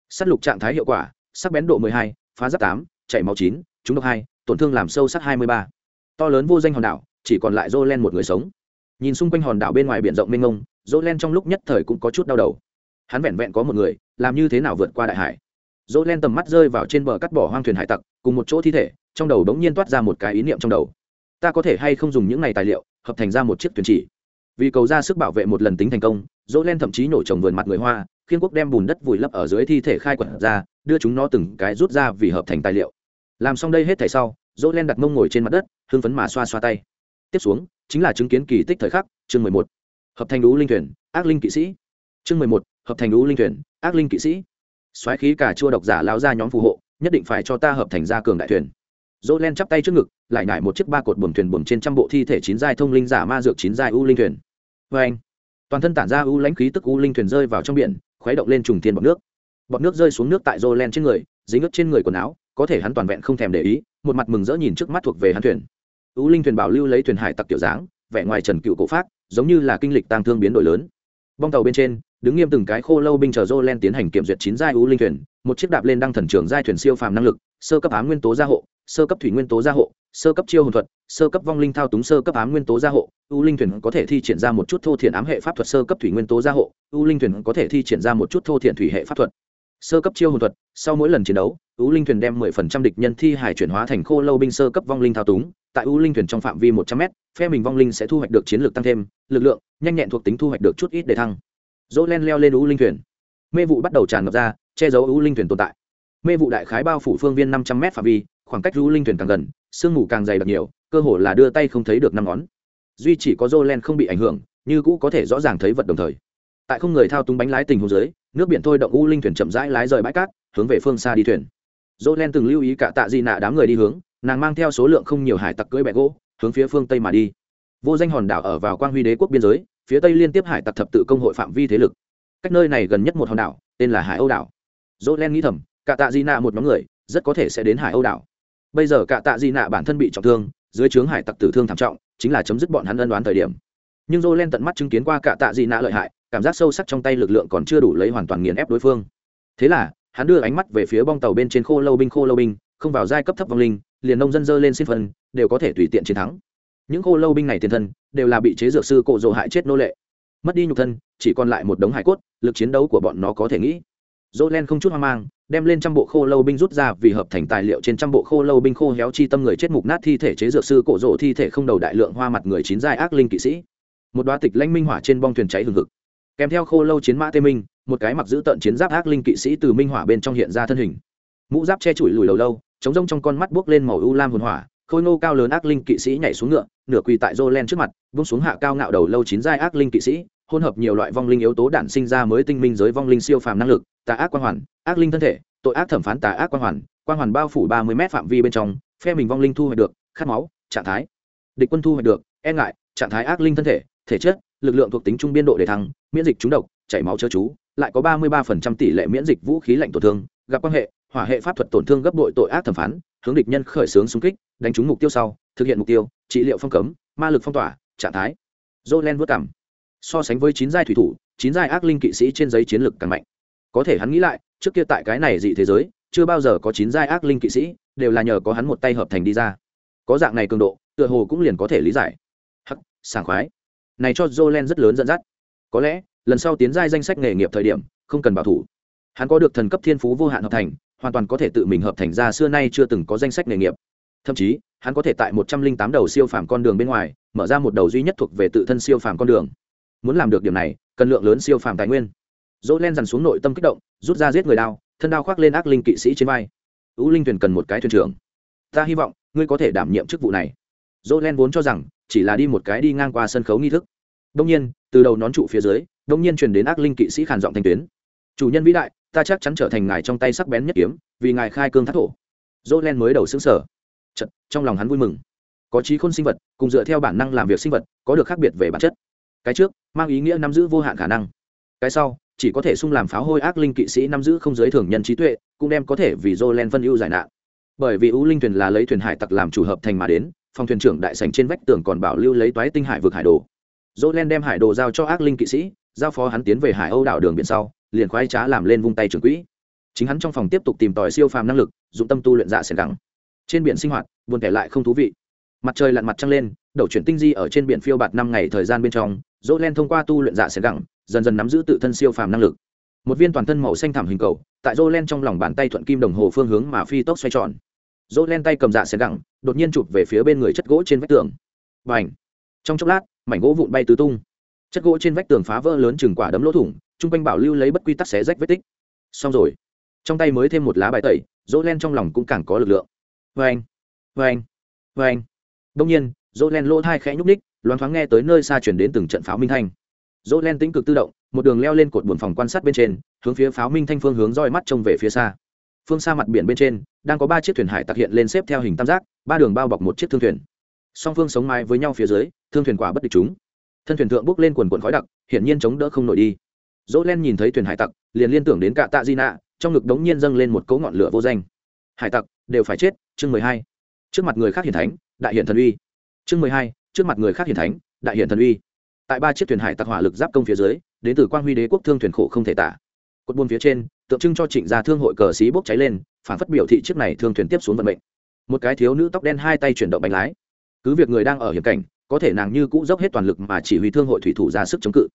[SPEAKER 1] Sát lục trạng thái hiệu quả, sắc bén độ mười hai, phá giáp tám, chảy máu chín, trúng độc hai, tổn thương làm sâu sắc hai mươi ba. To lớn vô danh hòn đảo, chỉ còn lại dô len một người sống. Nhìn xung quanh hòn đảo bên ngoài biển rộng mênh mông dô len trong lúc nhất thời cũng có chút đau đầu. Hắn vẹn vẹn có một người làm như thế nào vượt qua đại hải. Dỗ len tầm mắt rơi vào trên bờ cắt bỏ hoang thuyền hải tặc, cùng một chỗ thi thể, trong đầu đống nhiên toát ra một cái ý niệm trong đầu. Ta có thể hay không dùng những này tài liệu, hợp thành ra một chiếc thuyền chỉ? Vì cầu ra sức bảo vệ một lần tính thành công, dỗ len thậm chí nổ trồng vườn mặt người hoa, khiên quốc đem bùn đất vùi lấp ở dưới thi thể khai quẩn ra, đưa chúng nó từng cái rút ra vì hợp thành tài liệu. Làm xong đây hết thảy sau, dỗ len đặt mông ngồi trên mặt đất, hưng phấn mà xoa xoa tay. Tiếp xuống, chính là chứng kiến kỳ tích thời khắc, chương mười một. Hợp thành đũ linh thuyền, ác linh kỵ sĩ chương mười một, hợp thành đũ linh thuyền, ác linh kỵ sĩ. Xoáy khí cả chua độc giả lao ra nhóm phù hộ, nhất định phải cho ta hợp thành ra cường đại thuyền. Dỗ len chắp tay trước ngực, lại nhải một chiếc ba cột buồm thuyền buồm trên trăm bộ thi thể chín giai thông linh giả ma dược chín giai u linh thuyền. Vê anh. Toàn thân tản ra u lãnh khí tức u linh thuyền rơi vào trong biển, khuấy động lên trùng thiên bọt nước. Bọt nước rơi xuống nước tại dỗ len trên người, dính ướt trên người quần áo, có thể hắn toàn vẹn không thèm để ý, một mặt mừng rỡ nhìn trước mắt thuộc về hắn thuyền. U linh thuyền bảo lưu lấy thuyền hải tặc tiểu dáng, vẻ ngoài trần cựu cổ pháp giống như là kinh lịch tang thương biến đổi lớn. Bong tàu bên trên đứng nghiêm từng cái khô lâu binh chờ dô len tiến hành kiểm duyệt chín giai u linh thuyền, một chiếc đạp lên đăng thần trưởng giai thuyền siêu phàm năng lực, sơ cấp ám nguyên tố gia hộ, sơ cấp thủy nguyên tố gia hộ, sơ cấp chiêu hồn thuật, sơ cấp vong linh thao túng sơ cấp ám nguyên tố gia hộ. U linh thuyền có thể thi triển ra một chút thô thiện ám hệ pháp thuật sơ cấp thủy nguyên tố gia hộ. U linh thuyền có thể thi triển ra một chút thô thiện thủy hệ pháp thuật. Sơ cấp chiêu hồn thuật, sau mỗi lần chiến đấu, u linh thuyền đem mười phần trăm địch nhân thi hải chuyển hóa thành khô lâu binh sơ cấp vong linh thao túng. Tại u linh thuyền trong phạm vi một trăm m phe mình vong linh sẽ thu hoạch được chiến lược tăng thêm, lực lượng, nhanh nhẹn thuộc tính thu hoạch được chút ít để thăng dỗ len leo lên u linh thuyền. Mê vụ bắt đầu tràn ngập ra, che giấu u linh thuyền tồn tại. Mê vụ đại khái bao phủ phương viên năm trăm m phạm vi, khoảng cách u linh thuyền càng gần, sương mù càng dày đặc nhiều, cơ hồ là đưa tay không thấy được năm ngón. Duy chỉ có dô len không bị ảnh hưởng, như cũ có thể rõ ràng thấy vật đồng thời. Tại không người thao túng bánh lái tình hồ dưới, nước biển thôi động u linh thuyền chậm rãi lái rời bãi cát, hướng về phương xa đi thuyền. Dô len từng lưu ý cả tạ di nạ đám người đi hướng, nàng mang theo số lượng không nhiều hải tặc cưỡi bẹ gỗ, hướng phía phương tây mà đi. Vô danh hòn đảo ở vào quang huy đế quốc biên giới phía tây liên tiếp hải tặc thập tự công hội phạm vi thế lực. Cách nơi này gần nhất một hòn đảo, tên là hải âu đảo. Dỗ len nghĩ thầm cả tạ di nạ một nhóm người, rất có thể sẽ đến hải âu đảo. Bây giờ cả tạ di nạ bản thân bị trọng thương, dưới trướng hải tặc tử thương thảm trọng, chính là chấm dứt bọn hắn ân đoán thời điểm. Nhưng dô len tận mắt chứng kiến qua cả tạ di nạ lợi hại, cảm giác sâu sắc trong tay lực lượng còn chưa đủ lấy hoàn toàn nghiền ép đối phương. Thế là, hắn đưa ánh mắt về phía bong tàu bên trên khô lâu binh khô lâu binh, không vào giai cấp thấp vong linh, liền nông dân dơ lên xin phân, đều có thể tùy tiện chiến thắng những khô lâu binh này tiền thân đều là bị chế dược sư cộ rồ hại chết nô lệ. Mất đi nhục thân, chỉ còn lại một đống hải cốt, lực chiến đấu của bọn nó có thể nghĩ. Dỗ len không chút hoang mang, đem lên trăm bộ khô lâu binh rút ra vì hợp thành tài liệu trên trăm bộ khô lâu binh khô héo chi tâm người chết mục nát thi thể chế dược sư cổ rộ thi thể không đầu đại lượng hoa mặt người chín giai ác linh kỵ sĩ. Một đoá tịch lanh minh hỏa trên bong thuyền cháy hừng hực. Kèm theo khô lâu chiến mã tê minh, một cái mặc giữ tận chiến giáp ác linh kỵ sĩ từ minh hỏa bên trong hiện ra thân hình. Mũ giáp che chủi lùi đầu lâu, chống rông trong con mắt buốc lên màu u lam hồn hỏa khôi ngô cao lớn ác linh kỵ sĩ nhảy xuống ngựa, nửa quỳ tại rô len trước mặt, vung xuống hạ cao ngạo đầu lâu chín giai ác linh kỵ sĩ, hỗn hợp nhiều loại vong linh yếu tố đản sinh ra mới tinh minh giới vong linh siêu phàm năng lực, tà ác quan hoàn, ác linh thân thể, tội ác thẩm phán tà ác quan hoàn quan hoàn bao phủ ba mươi m phạm vi bên trong, phe mình vong linh thu hoạch được, khát máu, trạng thái. Địch quân thu hoạch được e ngại, trạng thái ác linh thân thể thể chất, lực lượng thuộc tính trung biên độ để thăng, miễn dịch trúng độc, chảy máu chớ chú, lại có ba mươi ba tỷ lệ miễn dịch vũ khí lạnh tổn thương, gặp quan hệ, hỏa hệ pháp thuật tổn thương gấp đội tội ác thẩm phán hướng địch nhân khởi xướng xung kích, đánh trúng mục tiêu sau, thực hiện mục tiêu, trị liệu phong cấm, ma lực phong tỏa, trạng thái. Jolen vất cảm so sánh với chín giai thủy thủ, chín giai ác linh kỵ sĩ trên giấy chiến lược càng mạnh. Có thể hắn nghĩ lại, trước kia tại cái này dị thế giới, chưa bao giờ có chín giai ác linh kỵ sĩ, đều là nhờ có hắn một tay hợp thành đi ra. Có dạng này cường độ, tựa hồ cũng liền có thể lý giải. Hắc, sảng khoái. Này cho jolen rất lớn dẫn dắt. Có lẽ, lần sau tiến giai danh sách nghề nghiệp thời điểm, không cần bảo thủ. Hắn có được thần cấp thiên phú vô hạn hợp thành hoàn toàn có thể tự mình hợp thành ra xưa nay chưa từng có danh sách nghề nghiệp. Thậm chí, hắn có thể tại một trăm linh tám đầu siêu phàm con đường bên ngoài, mở ra một đầu duy nhất thuộc về tự thân siêu phàm con đường. Muốn làm được điểm này, cần lượng lớn siêu phàm tài nguyên. Dỗ len dằn xuống nội tâm kích động, rút ra giết người đao, thân đao khoác lên ác linh kỵ sĩ trên vai. Ưu linh thuyền cần một cái thuyền trưởng. Ta hy vọng, ngươi có thể đảm nhiệm chức vụ này. Dỗ len vốn cho rằng, chỉ là đi một cái đi ngang qua sân khấu nghi thức. Đông nhiên, từ đầu nón trụ phía dưới đông nhiên truyền đến ác linh kỵ sĩ khản giọng thanh tuyến. Chủ nhân vĩ đại ta chắc chắn trở thành ngài trong tay sắc bén nhất kiếm vì ngài khai cương thác thổ. Dỗ len mới đầu xứng sở Chật, trong lòng hắn vui mừng. Có trí khôn sinh vật cùng dựa theo bản năng làm việc sinh vật có được khác biệt về bản chất. Cái trước mang ý nghĩa nắm giữ vô hạn khả năng. Cái sau chỉ có thể sung làm pháo hôi ác linh kỵ sĩ nắm giữ không giới thường nhân trí tuệ cũng đem có thể vì dô len phân ưu giải nạn. Bởi vì ưu linh thuyền là lấy thuyền hải tặc làm chủ hợp thành mà đến phòng thuyền trưởng đại sành trên vách tường còn bảo lưu lấy toái tinh hải vực hải đồ. Dô len đem hải đồ giao cho ác linh kỵ sĩ giao phó hắn tiến về hải âu đảo đường biển sau liền khoái trá làm lên vung tay trường quỹ. Chính hắn trong phòng tiếp tục tìm tòi siêu phàm năng lực, dụng tâm tu luyện dạ sẻn gắng trên biển sinh hoạt, buồn kẻ lại không thú vị. Mặt trời lặn mặt trăng lên đầu chuyển tinh di ở trên biển phiêu bạt năm ngày thời gian bên trong, dỗ len thông qua tu luyện dạ sẻn gắng dần dần nắm giữ tự thân siêu phàm năng lực. Một viên toàn thân màu xanh thảm hình cầu, tại dỗ len trong lòng bàn tay thuận kim đồng hồ phương hướng mà phi tốc xoay tròn. Dỗ len tay cầm dạ sẻn gắng đột nhiên chụp về phía bên người chất gỗ trên vách tường. Và ảnh trong chốc lát, mảnh gỗ vụn bay tứ tung. Chất gỗ trên vách tường phá vỡ lớn chừng quả đấm lỗ thủng chung quanh bảo lưu lấy bất quy tắc xé rách vết tích. Xong rồi. Trong tay mới thêm một lá bài tẩy dỗ len trong lòng cũng càng có lực lượng. Vê anh vê anh vê anh. Đông nhiên dỗ len lỗ thai khẽ nhúc ních loáng thoáng nghe tới nơi xa chuyển đến từng trận pháo minh thanh. Dỗ len tĩnh cực tự động, một đường leo lên cột buồn phòng quan sát bên trên, hướng phía pháo minh thanh phương hướng roi mắt trông về phía xa. Phương xa mặt biển bên trên, đang có ba chiếc thuyền hải tặc hiện lên xếp theo hình tam giác, ba đường bao bọc một chiếc thương thuyền. Song phương sống mái với nhau phía dưới, thương thuyền quả bất địch chúng. Thân thuyền thượng bước lên quần quần khói đặc, hiển nhiên chống đỡ không nổi đi dỗ len nhìn thấy thuyền hải tặc, liền liên tưởng đến Cả tạ di nạ trong ngực đống nhiên dâng lên một cấu ngọn lửa vô danh. Hải tặc, đều phải chết, chương mười hai. Trước mặt người khác hiển thánh, đại hiển thần uy. Chương mười hai, trước mặt người khác hiển thánh, đại hiển thần uy. Tại ba chiếc thuyền hải tặc hỏa lực giáp công phía dưới, đến từ quan huy đế quốc thương thuyền khổ không thể tả. Cột buôn phía trên, tượng trưng cho trịnh gia thương hội cờ xí bốc cháy lên, phản phất biểu thị chiếc này thương thuyền tiếp xuống vận mệnh. Một cái thiếu nữ tóc đen hai tay chuyển động bánh lái. Cứ việc người đang ở hiểm cảnh, có thể nàng như cũ dốc hết toàn lực mà chỉ huy thương hội thủy thủ ra sức chống cự.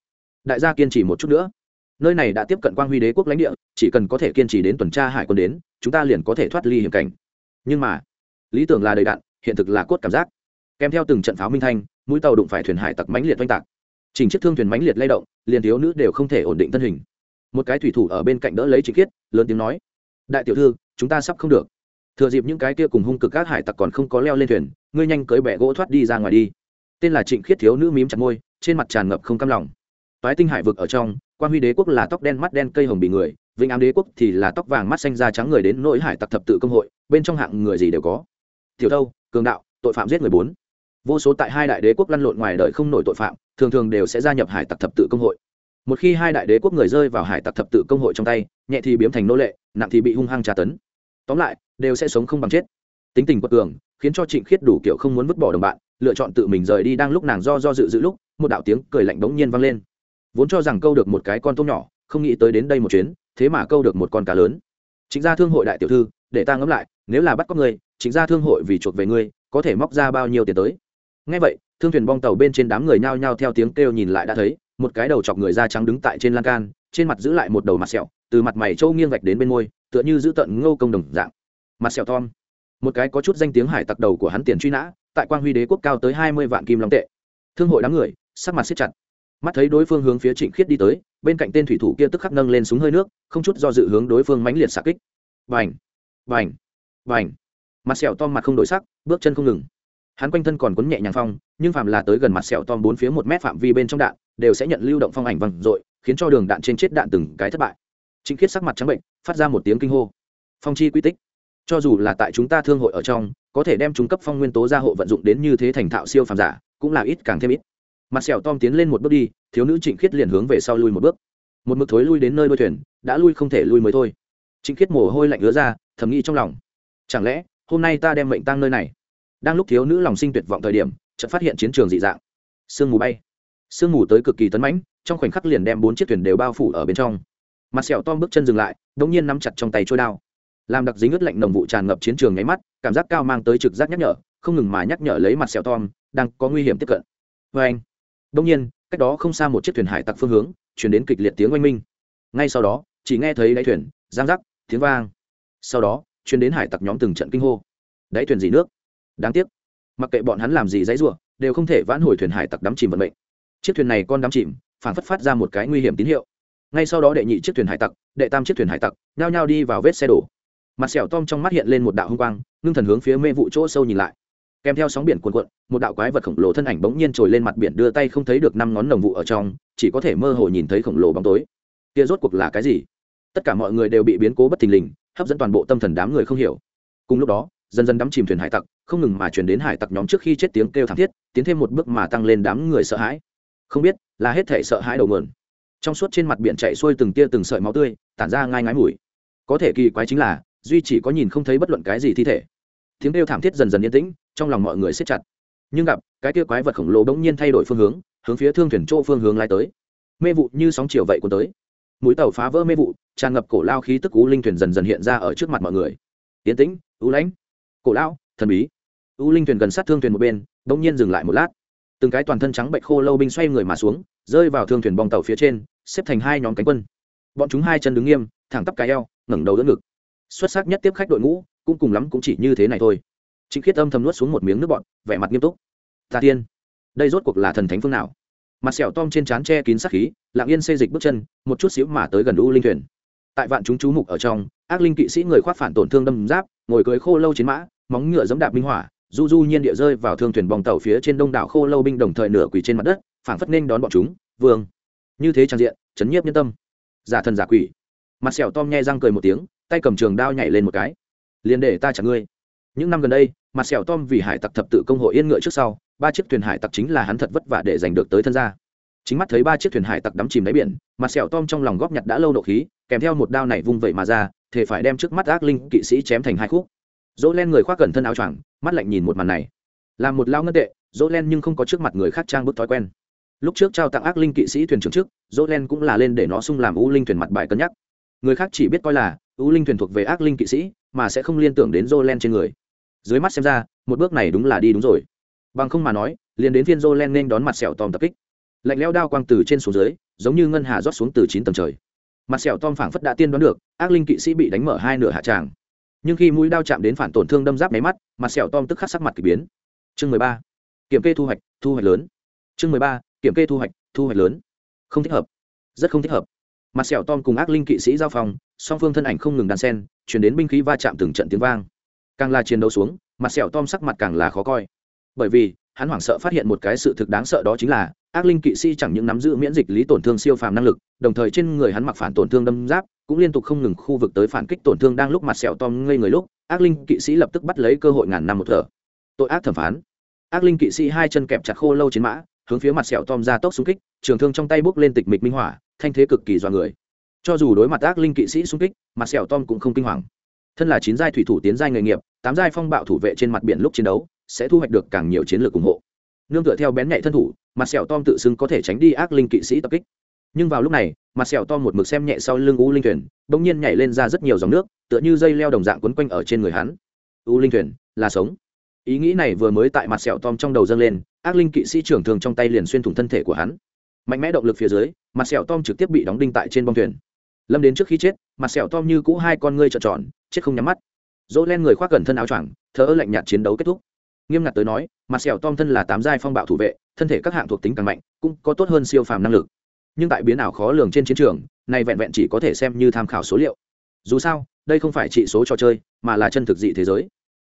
[SPEAKER 1] Đại gia kiên trì một chút nữa nơi này đã tiếp cận quang huy đế quốc lãnh địa, chỉ cần có thể kiên trì đến tuần tra hải quân đến, chúng ta liền có thể thoát ly hiểm cảnh. Nhưng mà, lý tưởng là đầy đạn, hiện thực là cốt cảm giác. Kèm theo từng trận pháo minh thanh, mũi tàu đụng phải thuyền hải tặc mãnh liệt oanh tạc. Chỉnh chiếc thương thuyền mãnh liệt lay động, liền thiếu nữ đều không thể ổn định thân hình. Một cái thủy thủ ở bên cạnh đỡ lấy chính khiết lớn tiếng nói, đại tiểu thư, chúng ta sắp không được. Thừa dịp những cái kia cùng hung cực các hải tặc còn không có leo lên thuyền, ngươi nhanh cưới bẹ gỗ thoát đi ra ngoài đi. Tên là trịnh khiết thiếu nữ mím chặt môi, trên mặt tràn ngập không cam lòng. Toái tinh hải vực ở trong quan huy đế quốc là tóc đen mắt đen cây hồng bị người, vĩnh ám đế quốc thì là tóc vàng mắt xanh da trắng người đến nỗi hải tặc thập tự công hội, bên trong hạng người gì đều có. Tiểu thâu, cường đạo, tội phạm giết người bốn. Vô số tại hai đại đế quốc lăn lộn ngoài đời không nổi tội phạm, thường thường đều sẽ gia nhập hải tặc thập tự công hội. Một khi hai đại đế quốc người rơi vào hải tặc thập tự công hội trong tay, nhẹ thì biếm thành nô lệ, nặng thì bị hung hăng tra tấn. Tóm lại, đều sẽ sống không bằng chết. Tính tình quật cường, khiến cho trịnh khiết đủ kiểu không muốn vứt bỏ đồng bạn, lựa chọn tự mình rời đi đang lúc nàng do do dự dự lúc, một đạo tiếng cười lạnh bỗng nhiên vang lên vốn cho rằng câu được một cái con tôm nhỏ, không nghĩ tới đến đây một chuyến, thế mà câu được một con cá lớn. Chính ra thương hội đại tiểu thư, để ta ngẫm lại, nếu là bắt cóc người chính ra thương hội vì chuộc về ngươi, có thể móc ra bao nhiêu tiền tới? Ngay vậy, thương thuyền bong tàu bên trên đám người nhao nhao theo tiếng kêu nhìn lại đã thấy, một cái đầu chọc người da trắng đứng tại trên lan can, trên mặt giữ lại một đầu mặt sẹo, từ mặt mày trâu nghiêng vạch đến bên môi, tựa như giữ tận ngô công đồng dạng. Mặt sẹo thom một cái có chút danh tiếng hải tặc đầu của hắn tiền truy nã, tại quang huy đế quốc cao tới hai mươi vạn kim long tệ. Thương hội đám người, sắc mặt siết chặt mắt thấy đối phương hướng phía trịnh khiết đi tới, bên cạnh tên thủy thủ kia tức khắc nâng lên súng hơi nước, không chút do dự hướng đối phương mãnh liệt xạ kích. Vành vành vành mặt sẹo tom mặt không đổi sắc, bước chân không ngừng. Hắn quanh thân còn quấn nhẹ nhàng phong, nhưng phạm là tới gần mặt sẹo tom bốn phía một mét phạm vi bên trong đạn, đều sẽ nhận lưu động phong ảnh vằn dội, khiến cho đường đạn trên chết đạn từng cái thất bại. Trịnh khiết sắc mặt trắng bệnh, phát ra một tiếng kinh hô. Phong chi quy tích. Cho dù là tại chúng ta thương hội ở trong, có thể đem trung cấp phong nguyên tố gia hộ vận dụng đến như thế thành thạo siêu phàm giả, cũng là ít càng thêm ít mặt sẹo tom tiến lên một bước đi, thiếu nữ trịnh khiết liền hướng về sau lui một bước. Một mực thối lui đến nơi đôi thuyền, đã lui không thể lui mới thôi. Trịnh khiết mồ hôi lạnh ứa ra, thầm nghĩ trong lòng. Chẳng lẽ, hôm nay ta đem mệnh tăng nơi này? Đang lúc thiếu nữ lòng sinh tuyệt vọng thời điểm, chợt phát hiện chiến trường dị dạng. Sương mù bay. Sương mù tới cực kỳ tấn mãnh, trong khoảnh khắc liền đem bốn chiếc thuyền đều bao phủ ở bên trong. Mặt sẹo tom bước chân dừng lại, đống nhiên nắm chặt trong tay trôi đao. Làm đặc dính ướt lạnh nồng vụ tràn ngập chiến trường nháy mắt, cảm giác cao mang tới trực giác nhắc nhở, không ngừng mà nhắc nhở lấy mặt sẹo tom, đang có nguy hiểm tiếp cận. Vê anh đông nhiên, cách đó không xa một chiếc thuyền hải tặc phương hướng, chuyển đến kịch liệt tiếng oanh minh. Ngay sau đó, chỉ nghe thấy đáy thuyền giang rắc, tiếng vang. Sau đó, chuyển đến hải tặc nhóm từng trận kinh hô. Đáy thuyền dì nước. Đáng tiếc. Mặc kệ bọn hắn làm gì dãy r đều không thể vãn hồi thuyền hải tặc đắm chìm vận mệnh. Chiếc thuyền này con đắm chìm, phản phất phát ra một cái nguy hiểm tín hiệu. Ngay sau đó đệ nhị chiếc thuyền hải tặc, đệ tam chiếc thuyền hải tặc, nhao nhao đi vào vết xe đổ. Mặt sẹo tom trong mắt hiện lên một đạo hung quang, ngưng thần hướng phía mê vụ chỗ sâu nhìn lại kèm theo sóng biển cuồn cuộn, một đạo quái vật khổng lồ thân ảnh bỗng nhiên trồi lên mặt biển đưa tay không thấy được năm ngón nồng vụ ở trong, chỉ có thể mơ hồ nhìn thấy khổng lồ bóng tối. Kia rốt cuộc là cái gì? Tất cả mọi người đều bị biến cố bất thình lình, hấp dẫn toàn bộ tâm thần đám người không hiểu. Cùng lúc đó, dần dần đắm chìm thuyền hải tặc, không ngừng mà chuyển đến hải tặc nhóm trước khi chết tiếng kêu thảm thiết, tiến thêm một bước mà tăng lên đám người sợ hãi. Không biết là hết thể sợ hãi đầu mượn trong suốt trên mặt biển chạy xuôi từng tia từng sợi máu tươi, tản ra ngai ngái mùi. Có thể kỳ quái chính là, duy chỉ có nhìn không thấy bất luận cái gì thi thể. Tiếng kêu thảm thiết dần dần yên tĩnh trong lòng mọi người siết chặt. Nhưng gặp, cái kia quái vật khổng lồ bỗng nhiên thay đổi phương hướng hướng phía thương thuyền chỗ phương hướng lai tới. Mê vụ như sóng chiều vậy cuốn tới. Mũi tàu phá vỡ mê vụ, tràn ngập cổ lao khí tức cú linh thuyền dần dần hiện ra ở trước mặt mọi người. Yến tĩnh u lãnh. Cổ lao thần bí. U linh thuyền gần sát thương thuyền một bên, bỗng nhiên dừng lại một lát. Từng cái toàn thân trắng bệnh khô lâu binh xoay người mà xuống, rơi vào thương thuyền bong tàu phía trên, xếp thành hai nhóm cánh quân. Bọn chúng hai chân đứng nghiêm, thẳng tắp cái eo, ngẩng đầu đỡ ngực. Xuất sắc nhất tiếp khách đội ngũ, cũng cùng lắm cũng chỉ như thế này thôi chính khiết âm thầm nuốt xuống một miếng nước bọn vẻ mặt nghiêm túc. Ta tiên, đây rốt cuộc là thần thánh phương nào? Mặt sẹo tom trên trán che kín sắc khí, lặng yên xê dịch bước chân, một chút xíu mà tới gần u linh thuyền. Tại vạn chúng chú mục ở trong, ác linh kỵ sĩ người khoác phản tổn thương đâm giáp, ngồi cưới khô lâu chiến mã, móng ngựa giống đạp minh hỏa, du du nhiên địa rơi vào thương thuyền bong tàu phía trên đông đảo khô lâu binh đồng thời nửa quỳ trên mặt đất, phảng phất nên đón bọn chúng. Vương, như thế trang diện, chấn nhiếp nhân tâm. Giả thần giả quỷ. Mặt sẹo tom nhe răng cười một tiếng, tay cầm trường đao nhảy lên một cái. Liền để ta chặt ngươi những năm gần đây, mặt sẹo tom vì hải tặc thập tự công hội yên ngựa trước sau, ba chiếc thuyền hải tặc chính là hắn thật vất vả để giành được tới thân gia. Chính mắt thấy ba chiếc thuyền hải tặc đắm chìm đáy biển, mặt sẹo tom trong lòng góp nhặt đã lâu nộ khí, kèm theo một đao này vung vẩy mà ra thể phải đem trước mắt ác linh kỵ sĩ chém thành hai khúc. Dỗ len người khoác gần thân áo choàng, mắt lạnh nhìn một màn này. Làm một lao ngân tệ, dỗ len nhưng không có trước mặt người khác trang bức thói quen. Lúc trước trao tặng ác linh kỵ sĩ thuyền trưởng trước, dỗ len cũng là lên để nó sung làm u linh thuyền mặt bài cân nhắc. Người khác chỉ biết coi là u linh thuyền thuộc về ác linh kỵ sĩ, mà sẽ không liên tưởng đến dỗ len trên người dưới mắt xem ra, một bước này đúng là đi đúng rồi. Bằng không mà nói, liền đến phiên dỗ len nên đón mặt sẹo tòm tập kích. Lạnh leo đao quang từ trên xuống dưới, giống như ngân hà rót xuống từ chín tầng trời. Mặt sẹo tom phảng phất đã tiên đoán được, ác linh kỵ sĩ bị đánh mở hai nửa hạ tràng. Nhưng khi mũi đao chạm đến phản tổn thương đâm giáp máy mắt, mặt sẹo tom tức khắc sắc mặt k ỳ biến. Chương mười ba. Kiểm kê thu hoạch thu hoạch lớn. Chương mười ba. Kiểm kê thu hoạch thu hoạch lớn. Không thích hợp. Rất không thích hợp. Mặt sẹo tom cùng ác linh kỵ sĩ giao phòng, song phương thân ảnh không ngừng đàn sen, chuyển đến binh khí va chạm từng trận tiếng vang càng là chiến đấu xuống, mặt sẹo tom sắc mặt càng là khó coi. Bởi vì, hắn hoảng sợ phát hiện một cái sự thực đáng sợ đó chính là, ác linh kỵ sĩ chẳng những nắm giữ miễn dịch lý tổn thương siêu phàm năng lực, đồng thời trên người hắn mặc phản tổn thương đâm giáp, cũng liên tục không ngừng khu vực tới phản kích tổn thương đang lúc mặt sẹo tom ngây người lúc, ác linh kỵ sĩ lập tức bắt lấy cơ hội ngàn năm một thở. Tội ác thẩm phán. Ác linh kỵ sĩ hai chân kẹp chặt khô lâu chiến mã, hướng phía mặt sẹo tom ra tốc xung kích, trường thương trong tay bốc lên tịch mịch minh hỏa, thanh thế cực kỳ dọa người. Cho dù đối mặt ác linh kỵ sĩ xung kích, mặt sẹo tom cũng không kinh hoàng thân là chín giai thủy thủ tiến giai nghề nghiệp, tám giai phong bạo thủ vệ trên mặt biển lúc chiến đấu, sẽ thu hoạch được càng nhiều chiến lược ủng hộ. Nương tựa theo bén nhạy thân thủ mặt sẹo tom tự xưng có thể tránh đi ác linh kỵ sĩ tập kích. Nhưng vào lúc này mặt sẹo tom một mực xem nhẹ sau lưng u linh thuyền đ ỗ n g nhiên nhảy lên ra rất nhiều dòng nước, tựa như dây leo đồng dạng quấn quanh ở trên người hắn. U linh thuyền, là sống. Ý nghĩ này vừa mới tại mặt sẹo tom trong đầu dâng lên, ác linh kỵ sĩ trưởng thường trong tay liền xuyên thủng thân thể của hắn. Mạnh mẽ động lực phía dưới mặt sẹo tom trực tiếp bị đóng đinh tại trên bông thuyền lâm đến trước khi chết, mặt sẹo tom như cũ hai con ngươi trợn tròn, chết không nhắm mắt. Dỗ len người khoác gần thân áo choàng thở lạnh nhạt chiến đấu kết thúc. Nghiêm ngặt tới nói, mặt sẹo tom thân là tám giai phong bạo thủ vệ, thân thể các hạng thuộc tính càng mạnh, cũng có tốt hơn siêu phàm năng lực. Nhưng tại biến ảo khó lường trên chiến trường, này vẹn vẹn chỉ có thể xem như tham khảo số liệu. Dù sao, đây không phải trị số trò chơi, mà là chân thực dị thế giới.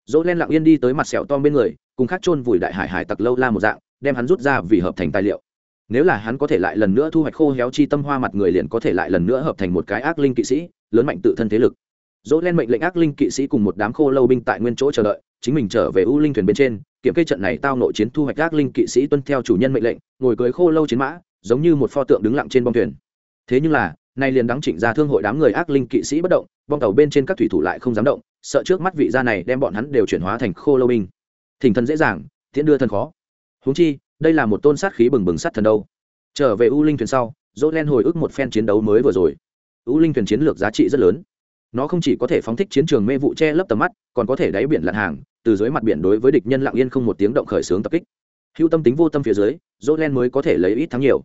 [SPEAKER 1] Dỗ len lặng yên đi tới mặt sẹo tom bên người, cùng khắc chôn vùi đại hải hải tặc lâu la một dạng, đem hắn rút ra vì hợp thành tài liệu nếu là hắn có thể lại lần nữa thu hoạch khô héo chi tâm hoa mặt người liền có thể lại lần nữa hợp thành một cái ác linh kỵ sĩ, lớn mạnh tự thân thế lực. Dỗ len mệnh lệnh ác linh kỵ sĩ cùng một đám khô lâu binh tại nguyên chỗ chờ đợi, chính mình trở về u linh thuyền bên trên, kiểm kê trận này tao nội chiến thu hoạch ác linh kỵ sĩ tuân theo chủ nhân mệnh lệnh, ngồi cưới khô lâu chiến mã, giống như một pho tượng đứng lặng trên bong thuyền. Thế nhưng là, nay liền đắng chỉnh ra thương hội đám người ác linh kỵ sĩ bất động, bong tàu bên trên các thủy thủ lại không dám động, sợ trước mắt vị gia này đem bọn hắn đều chuyển hóa thành khô lâu binh. Thỉnh thần dễ dàng, tiễn đưa thần khó. Huống chi đây là một tôn sát khí bừng bừng sát thần đâu. Trở về u linh thuyền sau, dỗ len hồi ức một phen chiến đấu mới vừa rồi. U linh thuyền chiến lược giá trị rất lớn. Nó không chỉ có thể phóng thích chiến trường mê vụ che lấp tầm mắt, còn có thể đáy biển lặn hàng, từ dưới mặt biển đối với địch nhân lặng yên không một tiếng động khởi xướng tập kích. Hữu tâm tính vô tâm phía dưới, dỗ len mới có thể lấy ít thắng nhiều.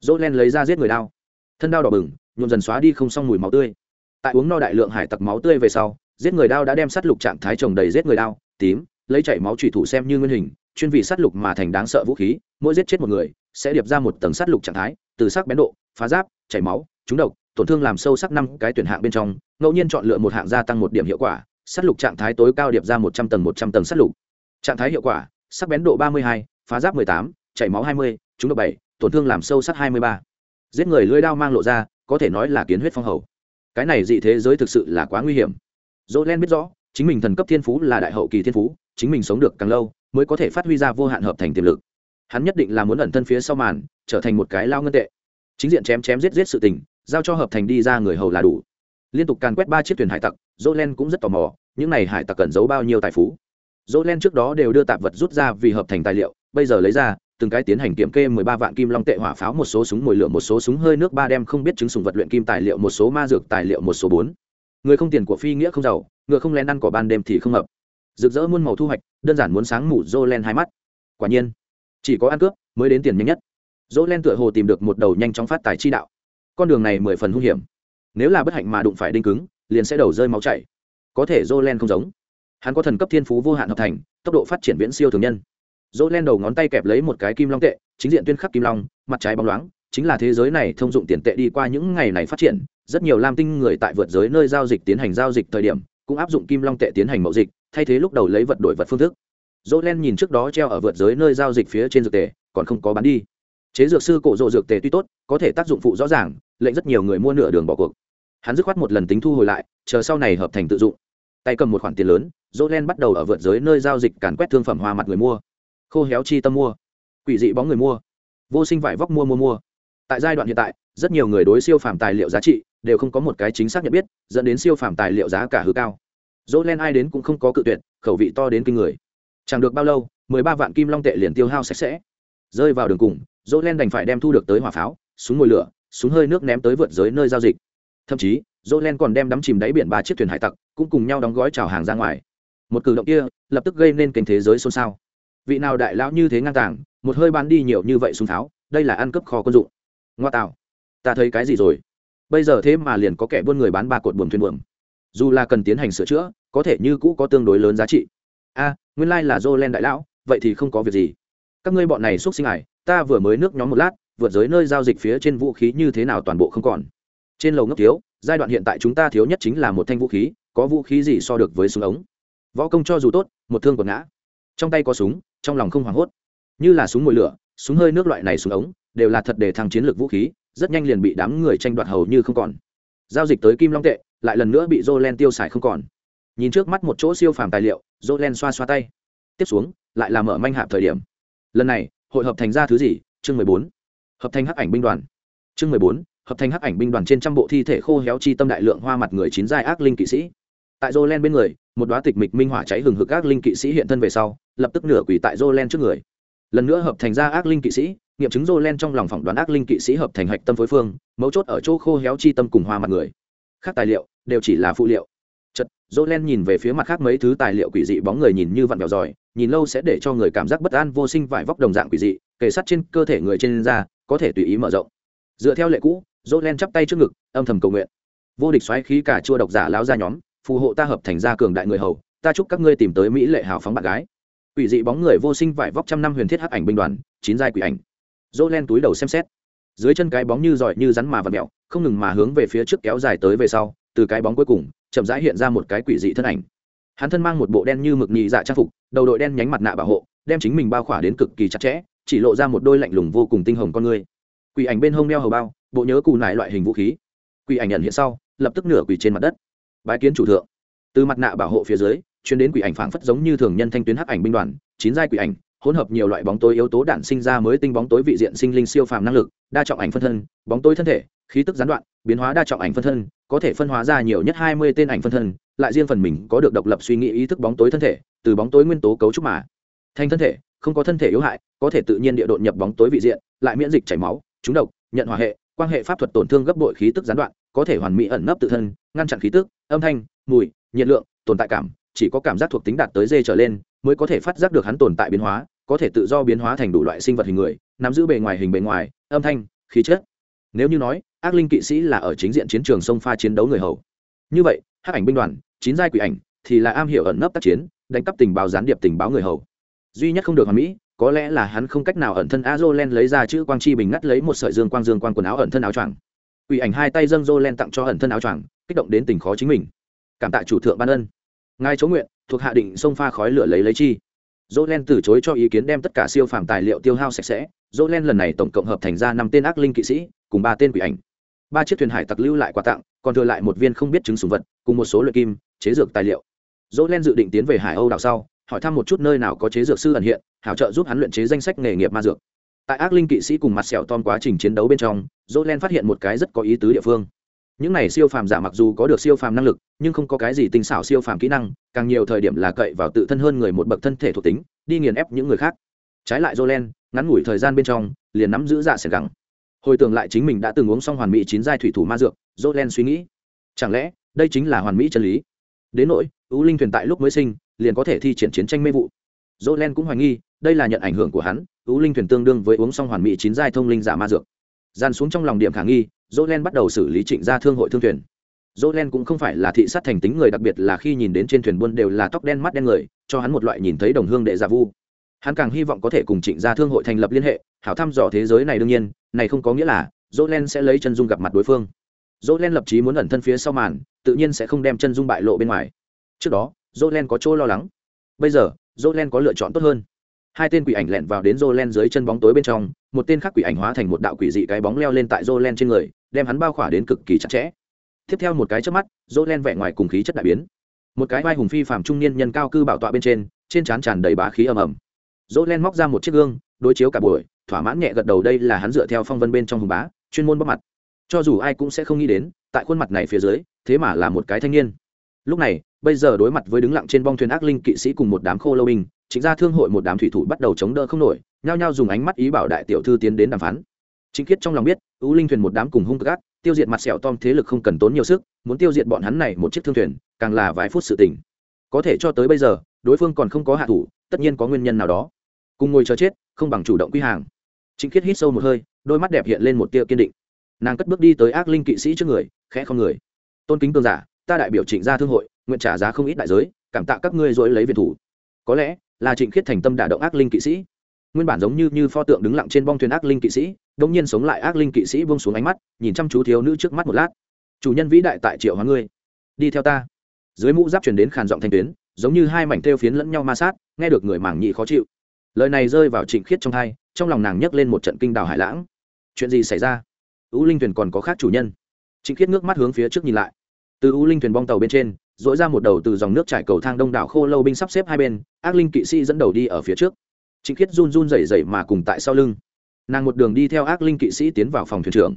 [SPEAKER 1] Dỗ len lấy ra giết người đao. Thân đao đỏ bừng, nhuộm dần xóa đi không xong mùi máu tươi. Tại uống no đại lượng hải tặc máu tươi về sau, giết người đao đã đem sát lục trạng thái trồng đầy giết người đao, tím, lấy chảy máu thủy thủ xem như nguyên hình chuyên vị sát lục mà thành đáng sợ vũ khí, mỗi giết chết một người, sẽ điệp ra một tầng sát lục trạng thái, từ sắc bén độ, phá giáp, chảy máu, trúng độc, tổn thương làm sâu sắc năm cái tuyển hạng bên trong, ngẫu nhiên chọn lựa một hạng gia tăng một điểm hiệu quả, sát lục trạng thái tối cao điệp ra một trăm tầng một trăm tầng sát lục. Trạng thái hiệu quả, sắc bén độ ba mươi hai, phá giáp mười tám, chảy máu hai mươi, trúng độc bảy, tổn thương làm sâu sắc hai mươi ba. Giết người lưỡi đao mang lộ ra, có thể nói là kiến huyết phong hầu. Cái này dị thế giới thực sự là quá nguy hiểm. Dỗ len biết rõ, chính mình thần cấp thiên phú là đại hậu kỳ thiên phú, chính mình sống được càng lâu mới có thể phát huy ra vô hạn hợp thành tiềm lực. Hắn nhất định là muốn ẩn thân phía sau màn, trở thành một cái lao ngân tệ. Chính diện chém chém giết giết sự tình, giao cho hợp thành đi ra người hầu là đủ. Liên tục càn quét ba chiếc thuyền hải tặc dỗ len cũng rất tò mò, những này hải tặc cần giấu bao nhiêu tài phú. Dỗ len trước đó đều đưa tạp vật rút ra vì hợp thành tài liệu, bây giờ lấy ra, từng cái tiến hành kiểm kê mười ba vạn kim long tệ hỏa pháo, một số súng mồi lửa, một số súng hơi nước, ba đem không biết chứng sùng vật luyện kim tài liệu, một số ma dược tài liệu, một số bốn. Người không tiền của phi nghĩa không giàu, ngựa không lén ăn cỏ ban đêm thì không hợp rực rỡ muôn màu thu hoạch, đơn giản muốn sáng mủ dô len hai mắt. Quả nhiên, chỉ có ăn cướp mới đến tiền nhanh nhất. Dỗ len tựa hồ tìm được một đầu nhanh chóng phát tài chi đạo. Con đường này mười phần hung hiểm. Nếu là bất hạnh mà đụng phải đinh cứng, liền sẽ đầu rơi máu chảy. Có thể dô len không giống. Hắn có thần cấp thiên phú vô hạn hợp thành, tốc độ phát triển viễn siêu thường nhân. Dỗ len đầu ngón tay kẹp lấy một cái kim long tệ, chính diện tuyên khắc kim long, mặt trái bóng loáng, chính là thế giới này thông dụng tiền tệ đi qua những ngày này phát triển, rất nhiều lam tinh người tại vượt giới nơi giao dịch tiến hành giao dịch thời điểm cũng áp dụng kim long tệ tiến hành mậu dịch, thay thế lúc đầu lấy vật đổi vật phương thức. Dỗ len nhìn trước đó treo ở vượt giới nơi giao dịch phía trên dược tệ còn không có bán đi. Chế dược sư cổ rộ dược tề tuy tốt, có thể tác dụng phụ rõ ràng, lệnh rất nhiều người mua nửa đường bỏ cuộc. Hắn dứt khoát một lần tính thu hồi lại, chờ sau này hợp thành tự dụng. Tay cầm một khoản tiền lớn dỗ len bắt đầu ở vượt giới nơi giao dịch càn quét thương phẩm hoa mặt người mua. Khô héo chi tâm mua. Quỷ dị bóng người mua. Vô sinh vải vóc mua mua mua. Tại giai đoạn hiện tại, rất nhiều người đối siêu phàm tài liệu giá trị đều không có một cái chính xác nhận biết, dẫn đến siêu phàm tài liệu giá cả hư cao. Dỗ len ai đến cũng không có cự tuyệt, khẩu vị to đến kinh người. Chẳng được bao lâu, mười ba vạn kim long tệ liền tiêu hao sạch sẽ. Rơi vào đường cùng, dỗ len đành phải đem thu được tới hỏa pháo, súng mồi lửa, súng hơi nước ném tới vượt giới nơi giao dịch. Thậm chí, dỗ len còn đem đắm chìm đáy biển ba chiếc thuyền hải tặc, cũng cùng nhau đóng gói trào hàng ra ngoài. Một cử động kia, lập tức gây nên kênh thế giới xôn xao. Vị nào đại lão như thế ngang tàng, một hơi bán đi nhiều như vậy súng pháo, đây là ăn cướp kho quân dụng. Ngoa tạo, ta thấy cái gì rồi? Bây giờ thế mà liền có kẻ buôn người bán ba cột buồm thuyền buồm. Dù là cần tiến hành sửa chữa, có thể như cũ có tương đối lớn giá trị. A, nguyên lai、like、là dô len đại lão, vậy thì không có việc gì. Các ngươi bọn này x u ấ t sinh ải, ta vừa mới nước nhóm một lát, vượt giới nơi giao dịch phía trên vũ khí như thế nào toàn bộ không còn. Trên lầu ngốc thiếu, giai đoạn hiện tại chúng ta thiếu nhất chính là một thanh vũ khí, có vũ khí gì so được với súng ống? Võ công cho dù tốt, một thương còn ngã. Trong tay có súng, trong lòng không hoảng hốt. Như là súng mồi lửa, súng hơi nước loại này súng ống, đều là thật để thăng chiến lược vũ khí rất nhanh liền bị đám người tranh đoạt hầu như không còn. Giao dịch tới kim long tệ, lại lần nữa bị jolen tiêu xài không còn. Nhìn trước mắt một chỗ siêu phàm tài liệu jolen xoa xoa tay. Tiếp xuống, lại là mở manh hạp thời điểm. Lần này, hội hợp thành ra thứ gì? Chương mười bốn. Hợp thành hắc ảnh binh đoàn. Chương mười bốn, hợp thành hắc ảnh binh đoàn trên trăm bộ thi thể khô héo chi tâm đại lượng hoa mặt người chín giai ác linh kỵ sĩ. Tại jolen bên người, một đoá tịch mịch minh hỏa cháy hừng hực ác linh kỵ sĩ hiện thân về sau, lập tức nửa quỳ tại jolen trước người. Lần nữa hợp thành ra ác linh kỵ sĩ nghiệm chứng jolen trong lòng phỏng đoán ác linh kỵ sĩ hợp thành hạch tâm phối phương, mấu chốt ở chỗ khô héo chi tâm cùng hoa mặt người. Khác tài liệu, đều chỉ là phụ liệu. Chật jolen nhìn về phía mặt khác mấy thứ tài liệu quỷ dị bóng người nhìn như vặn vẹo giỏi, nhìn lâu sẽ để cho người cảm giác bất an vô sinh vải vóc đồng dạng quỷ dị, kề sắt trên cơ thể người trên da, có thể tùy ý mở rộng. Dựa theo lệ cũ jolen chắp tay trước ngực, âm thầm cầu nguyện. Vô địch xoáy khí cả chua độc giả lão ra nhóm, phù hộ ta hợp thành ra cường đại người hầu, ta chúc các ngươi tìm tới mỹ lệ hào phóng bạn gái. Quỷ dị bóng người vô sinh vải vóc trăm năm huyền thiết hắc ảnh binh đoàn, chín giai quỷ ảnh dỗ len túi đầu xem xét. Dưới chân cái bóng như giỏi như rắn mà và mẹo, không ngừng mà hướng về phía trước kéo dài tới về sau, từ cái bóng cuối cùng, chậm rãi hiện ra một cái quỷ dị thân ảnh. Hắn thân mang một bộ đen như mực nhị dạ trang phục, đầu đội đen nhánh mặt nạ bảo hộ, đem chính mình bao khỏa đến cực kỳ chặt chẽ, chỉ lộ ra một đôi lạnh lùng vô cùng tinh hồng con người. Quỷ ảnh bên hông đeo hầu bao, bộ nhớ cù nải loại hình vũ khí. Quỷ ảnh nhận hiện sau, lập tức nửa quỷ trên mặt đất. Bái kiến chủ thượng. Từ mặt nạ bảo hộ phía dưới chuyến đến quỷ ảnh phảng phất giống như thường nhân thanh tuyến hắc ảnh binh đoàn, chín giai quỷ ảnh hỗn hợp nhiều loại bóng tối yếu tố đạn sinh ra mới tinh bóng tối vị diện sinh linh siêu phàm năng lực, đa trọng ảnh phân thân, bóng tối thân thể, khí tức gián đoạn, biến hóa đa trọng ảnh phân thân, có thể phân hóa ra nhiều nhất hai mươi tên ảnh phân thân, lại riêng phần mình có được độc lập suy nghĩ ý thức bóng tối thân thể, từ bóng tối nguyên tố cấu trúc mà. Thành thân thể, không có thân thể yếu hại, có thể tự nhiên địa đột nhập bóng tối vị diện, lại miễn dịch chảy máu, trúng độc, nhận hòa hệ quan hệ pháp thuật tổn thương gấp bội khí tức gián đoạn, có thể hoàn mỹ ẩn nấp tự thân, ngăn chặn khí tức, âm thanh, mùi, nhiệt lượng, tồn tại cảm, chỉ có cảm giác thuộc tính đạt tới dê trở lên, mới có thể phát giác được hắn tồn tại biến hóa có thể tự do biến hóa thành đủ loại sinh vật hình người, nắm giữ bề ngoài hình bề ngoài, âm thanh, khí chất. Nếu như nói, ác linh kỵ sĩ là ở chính diện chiến trường sông pha chiến đấu người hầu. Như vậy, hắc ảnh binh đoàn, chín giai quỷ ảnh thì là am hiểu ẩn nấp tác chiến, đánh cắp tình báo gián điệp tình báo người hầu. Duy nhất không được hoàn mỹ, có lẽ là hắn không cách nào ẩn thân a len lấy ra chữ quang chi bình ngắt lấy một sợi dương quang dương quang quần áo ẩn thân áo choàng. Quỷ ảnh hai tay dâng len tặng cho ẩn thân áo choàng, kích động đến tình khó chính mình. Cảm tạ chủ thượng ban ân. Ngài chỗ nguyện, thuộc hạ định sông pha khói lửa lấy lấy chi dỗ len từ chối cho ý kiến đem tất cả siêu phàm tài liệu tiêu hao sạch sẽ. Dỗ len lần này tổng cộng hợp thành ra năm tên ác linh kỵ sĩ, cùng ba tên quỷ ảnh. Ba chiếc thuyền hải tặc lưu lại quà tặng, còn thừa lại một viên không biết chứng sùng vật, cùng một số luyện kim, chế dược tài liệu. Dỗ len dự định tiến về hải âu đảo sau, hỏi thăm một chút nơi nào có chế dược sư ẩn hiện, hảo trợ giúp hắn luyện chế danh sách nghề nghiệp ma dược. Tại ác linh kỵ sĩ cùng mặt sẹo tom quá trình chiến đấu bên trong dỗ len phát hiện một cái rất có ý tứ địa phương những này siêu phàm giả mặc dù có được siêu phàm năng lực, nhưng không có cái gì tinh xảo siêu phàm kỹ năng, càng nhiều thời điểm là cậy vào tự thân hơn người một bậc thân thể thuộc tính, đi nghiền ép những người khác. Trái lại jolen, ngắn ngủi thời gian bên trong, liền nắm giữ dạ sẻn gắng hồi tưởng lại chính mình đã từng uống xong hoàn mỹ chín giai thủy thủ ma dược, jolen suy nghĩ, chẳng lẽ đây chính là hoàn mỹ chân lý? Đến nỗi ưu linh thuyền tại lúc mới sinh, liền có thể thi triển chiến tranh mê vụ. Jolen cũng hoài nghi, đây là nhận ảnh hưởng của hắn ưu linh thuyền tương đương với uống xong hoàn mỹ chín giai thông linh giả ma dược gian xuống trong lòng điểm khả nghi Jolen bắt đầu xử lý Trịnh gia thương hội thương thuyền. Jolen cũng không phải là thị sát thành tính người đặc biệt là khi nhìn đến trên thuyền buôn đều là tóc đen mắt đen người, cho hắn một loại nhìn thấy đồng hương đệ giả vu. Hắn càng hy vọng có thể cùng Trịnh gia thương hội thành lập liên hệ, hảo thăm dò thế giới này đương nhiên, này không có nghĩa là Jolen sẽ lấy chân dung gặp mặt đối phương. Jolen lập chí muốn ẩn thân phía sau màn, tự nhiên sẽ không đem chân dung bại lộ bên ngoài. Trước đó, Jolen có chỗ lo lắng. Bây giờ, Jolen có lựa chọn tốt hơn hai tên quỷ ảnh lẹn vào đến Jolen dưới chân bóng tối bên trong, một tên khác quỷ ảnh hóa thành một đạo quỷ dị cái bóng leo lên tại Jolen trên người, đem hắn bao khỏa đến cực kỳ chặt chẽ. Tiếp theo một cái chớp mắt, Jolen vẻ ngoài cùng khí chất đại biến. Một cái vai hùng phi phàm trung niên nhân cao cư bảo tọa bên trên, trên trán tràn đầy bá khí ầm ầm. Jolen móc ra một chiếc gương, đối chiếu cả buổi, thỏa mãn nhẹ gật đầu đây là hắn dựa theo phong vân bên trong hùng bá, chuyên môn bóc mặt. Cho dù ai cũng sẽ không nghĩ đến, tại khuôn mặt này phía dưới, thế mà là một cái thanh niên. Lúc này, bây giờ đối mặt với đứng lặng trên bong thuyền ác linh kỵ sĩ cùng một đám khô lâu binh, chính ra thương hội một đám thủy thủ bắt đầu chống đỡ không nổi, nhao nhao dùng ánh mắt ý bảo đại tiểu thư tiến đến đàm phán. Chính khiết trong lòng biết ưu linh thuyền một đám cùng hung gác tiêu diệt mặt sẹo tom thế lực không cần tốn nhiều sức, muốn tiêu diệt bọn hắn này một chiếc thương thuyền, càng là vài phút sự tình. Có thể cho tới bây giờ, đối phương còn không có hạ thủ, tất nhiên có nguyên nhân nào đó. Cùng ngồi chờ chết, không bằng chủ động quy hàng. Chính khiết hít sâu một hơi, đôi mắt đẹp hiện lên một tia kiên định. Nàng cất bước đi tới ác linh kỵ sĩ trước người, khẽ không người. Tôn kính tương giả, ta đại biểu trịnh gia thương hội, nguyện trả giá không ít đại giới, cảm tạ các ngươi dối lấy viện thủ. Có lẽ là trịnh khiết thành tâm đả động ác linh kỵ sĩ. Nguyên bản giống như như pho tượng đứng lặng trên bong thuyền ác linh kỵ sĩ đông nhiên sống lại ác linh kỵ sĩ buông xuống ánh mắt, nhìn chăm chú thiếu nữ trước mắt một lát. Chủ nhân vĩ đại tại triệu hóa ngươi, đi theo ta. Dưới mũ giáp truyền đến khàn giọng thanh tuyến, giống như hai mảnh thêu phiến lẫn nhau ma sát, nghe được người mảng nhị khó chịu. Lời này rơi vào trịnh khiết trong thai trong lòng nàng nhấc lên một trận kinh đào hải lãng. Chuyện gì xảy ra? Ưu linh thuyền còn có khác chủ nhân. Trịnh khiết ngước mắt hướng phía trước nhìn lại. Từ ưu linh thuyền bong tàu bên trên dỗi ra một đầu từ dòng nước trải cầu thang đông đảo khô lâu binh sắp xếp hai bên, ác linh kỵ sĩ dẫn đầu đi ở phía trước. Trịnh khiết run run rẩy rẩy mà cùng tại sau lưng. Nàng một đường đi theo ác linh kỵ sĩ tiến vào phòng thuyền trưởng.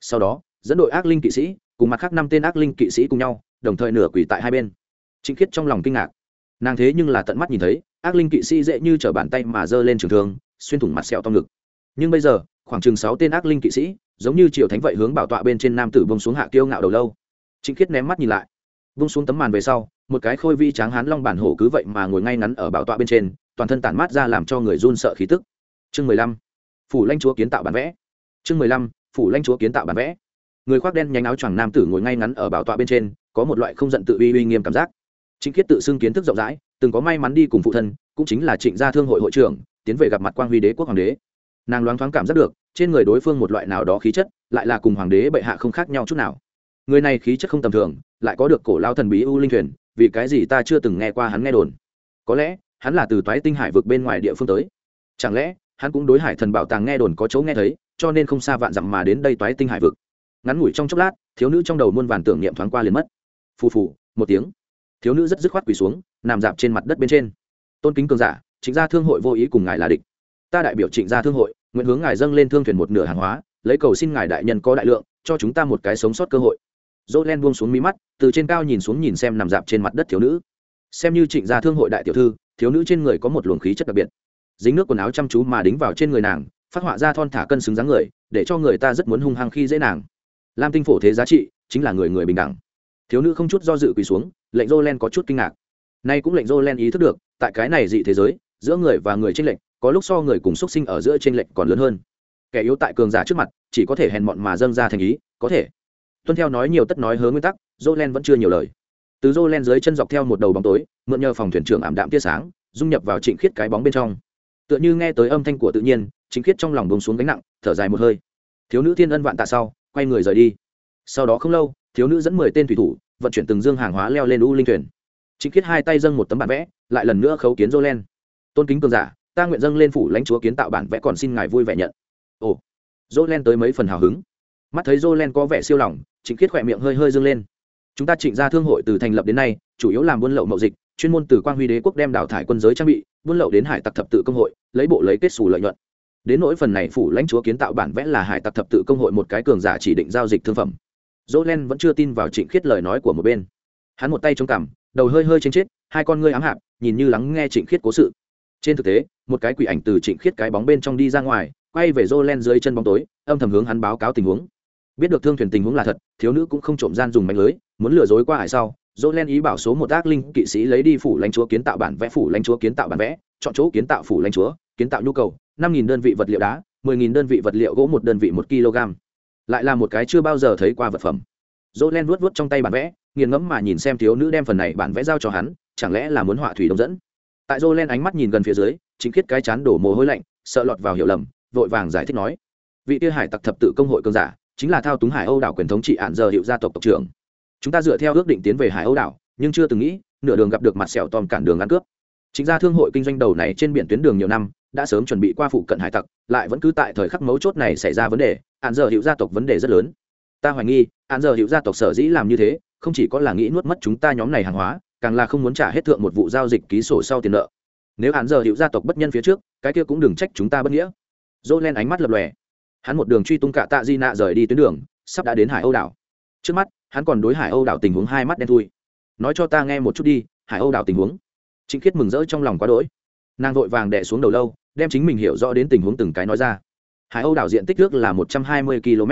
[SPEAKER 1] Sau đó, dẫn đội ác linh kỵ sĩ cùng mặt khác năm tên ác linh kỵ sĩ cùng nhau, đồng thời nửa quỳ tại hai bên. Trịnh khiết trong lòng kinh ngạc. Nàng thế nhưng là tận mắt nhìn thấy, ác linh kỵ sĩ dễ như t bàn tay mà giơ lên trường thương, xuyên thủng mặt sẹo to ngực. Nhưng bây giờ, khoảng chừng sáu tên ác linh kỵ sĩ, giống như triều thánh vậy hướng bảo tọa bên trên nam tử bông xuống hạ kiêu ngạo đầu lâu. Trịnh khiết ném mắt nhìn lại vung xuống tấm màn về sau, một cái khôi vi tráng hán long bản hổ cứ vậy mà ngồi ngay ngắn ở bảo tọa bên trên, toàn thân tản mát ra làm cho người run sợ khí tức. Chương mười lăm, phủ lanh chúa kiến tạo bản vẽ. Chương mười lăm, phủ lanh chúa kiến tạo bản vẽ. Người khoác đen nhánh áo choàng nam tử ngồi ngay ngắn ở bảo tọa bên trên, có một loại không giận tự uy uy nghiêm cảm giác. Chính khiết tự xưng kiến thức rộng rãi, từng có may mắn đi cùng phụ thân, cũng chính là trịnh gia thương hội hội trưởng, tiến về gặp mặt quang huy đế quốc hoàng đế. Nàng loáng thoáng cảm giác được, trên người đối phương một loại nào đó khí chất, lại là cùng hoàng đế bệ hạ không khác nhau chút nào. Người này khí chất không tầm thường lại có được cổ lao thần bí u linh thuyền, vì cái gì ta chưa từng nghe qua hắn nghe đồn? Có lẽ, hắn là từ toái tinh hải vực bên ngoài địa phương tới. Chẳng lẽ, hắn cũng đối hải thần bảo tàng nghe đồn có chỗ nghe thấy, cho nên không xa vạn dặm mà đến đây toái tinh hải vực. Ngắn ngủi trong chốc lát, thiếu nữ trong đầu muôn vàn tưởng niệm thoáng qua liền mất. Phù phù, một tiếng. Thiếu nữ rất dứt khoát quỳ xuống, nằm dạp trên mặt đất bên trên. Tôn kính cường giả, trịnh gia thương hội vô ý cùng ngài là địch. Ta đại biểu trịnh gia thương hội, nguyện hướng ngài dâng lên thương thuyền một nửa hàng hóa, lấy cầu xin ngài đại nhân có đại lượng, cho chúng ta một cái sống sót cơ hội dỗ len buông xuống mí mắt, từ trên cao nhìn xuống nhìn xem nằm dạp trên mặt đất thiếu nữ. Xem như trịnh gia thương hội đại tiểu thư, thiếu nữ trên người có một luồng khí chất đặc biệt. Dính nước quần áo chăm chú mà đính vào trên người nàng, phát họa ra thon thả cân xứng dáng người, để cho người ta rất muốn hung hăng khi dễ nàng. Lam tinh phổ thế giá trị, chính là người người bình đẳng. Thiếu nữ không chút do dự quỳ xuống, lệnh dô len có chút kinh ngạc. Nay cũng lệnh dô len ý thức được, tại cái này dị thế giới, giữa người và người tranh lệch, có lúc so người cùng xuất sinh ở giữa tranh lệch còn lớn hơn. Kẻ yếu tại cường giả trước mặt, chỉ có thể hèn mọn mà dâng ra thành ý, có thể tuân theo nói nhiều tất nói hớ nguyên tắc jolen vẫn chưa nhiều lời. Từ jolen dưới chân dọc theo một đầu bóng tối, mượn nhờ phòng thuyền trưởng ảm đạm tia sáng, dung nhập vào trịnh khiết cái bóng bên trong. Tựa như nghe tới âm thanh của tự nhiên, trịnh khiết trong lòng bông xuống gánh nặng, thở dài một hơi. Thiếu nữ thiên ân vạn tạ sau, quay người rời đi. Sau đó không lâu, thiếu nữ dẫn mười tên thủy thủ, vận chuyển từng dương hàng hóa leo lên u linh thuyền. Trịnh khiết hai tay dâng một tấm bản vẽ, lại lần nữa khấu kiến jolen tôn kính cường giả, ta nguyện dâng lên phủ lãnh chúa kiến tạo bản vẽ còn xin ngài vui vẻ nhận. Ồ jolen tới mấy phần hào hứng. Mắt thấy jolen có vẻ siêu lòng trịnh khiết khỏe miệng hơi hơi dương lên. Chúng ta trịnh gia thương hội từ thành lập đến nay, chủ yếu làm buôn lậu mậu dịch, chuyên môn từ quang huy đế quốc đem đào thải quân giới trang bị, buôn lậu đến hải tặc thập tự công hội, lấy bộ lấy kết sủ lợi nhuận. Đến nỗi phần này phủ lãnh chúa kiến tạo bản vẽ là hải tặc thập tự công hội một cái cường giả chỉ định giao dịch thương phẩm. Dỗ vẫn chưa tin vào trịnh khiết lời nói của một bên. Hắn một tay chống cằm, đầu hơi hơi trên chết hai con ngươi ám hạp, nhìn như lắng nghe trịnh khiết cố sự. Trên thực tế, một cái quỷ ảnh từ trịnh khiết cái bóng bên trong đi ra ngoài, quay về dỗ dưới chân bóng tối, âm thầm hướng hắn báo cáo tình huống biết được thương thuyền tình huống là thật, thiếu nữ cũng không trộm gian dùng mạnh lưới, muốn lừa dối qua hải sau, dỗ len ý bảo số một ác linh kỵ sĩ lấy đi phủ lãnh chúa kiến tạo bản vẽ, phủ lãnh chúa kiến tạo bản vẽ, chọn chỗ kiến tạo phủ lãnh chúa, kiến tạo nhu cầu, năm nghìn đơn vị vật liệu đá, mười nghìn đơn vị vật liệu gỗ, một đơn vị một kg. Lại là một cái chưa bao giờ thấy qua vật phẩm. Dỗ len vuốt vuốt trong tay bản vẽ, nghiền ngẫm mà nhìn xem thiếu nữ đem phần này bản vẽ giao cho hắn, chẳng lẽ là muốn họa thủy đông dẫn? Tại dỗ len ánh mắt nhìn gần phía dưới, chính khiết cái chán đổ mồ hôi lạnh, sợ lọt vào hiểu lầm, vội vàng giải thích nói. Vị tia hải tặc thập tự công hội cơn giả chính là thao túng hải âu đảo quyền thống trị ạn giờ hiệu gia tộc tộc trưởng. Chúng ta dựa theo ước định tiến về hải âu đảo, nhưng chưa từng nghĩ, nửa đường gặp được mặt sẹo tòm cản đường ăn cướp. Chính ra thương hội kinh doanh đầu này trên biển tuyến đường nhiều năm, đã sớm chuẩn bị qua phụ cận hải tặc, lại vẫn cứ tại thời khắc mấu chốt này xảy ra vấn đề, ạn giờ hiệu gia tộc vấn đề rất lớn. Ta hoài nghi, ạn giờ hiệu gia tộc sở dĩ làm như thế, không chỉ có là nghĩ nuốt mất chúng ta nhóm này hàng hóa, càng là không muốn trả hết thượng một vụ giao dịch ký sổ sau tiền nợ. Nếu ạn giờ hiệu gia tộc bất nhân phía trước, cái kia cũng đừng trách chúng ta bất nghĩa. Dỗ len ánh mắt lập lòe hắn một đường truy tung cả tạ di nạ rời đi tuyến đường, sắp đã đến hải âu đảo. Trước mắt, hắn còn đối hải âu đảo tình huống hai mắt đen thui. Nói cho ta nghe một chút đi, hải âu đảo tình huống. Trịnh khiết mừng rỡ trong lòng quá đỗi. Nàng vội vàng đẻ xuống đầu lâu, đem chính mình hiểu rõ đến tình huống từng cái nói ra. Hải âu đảo diện tích nước là một trăm hai mươi km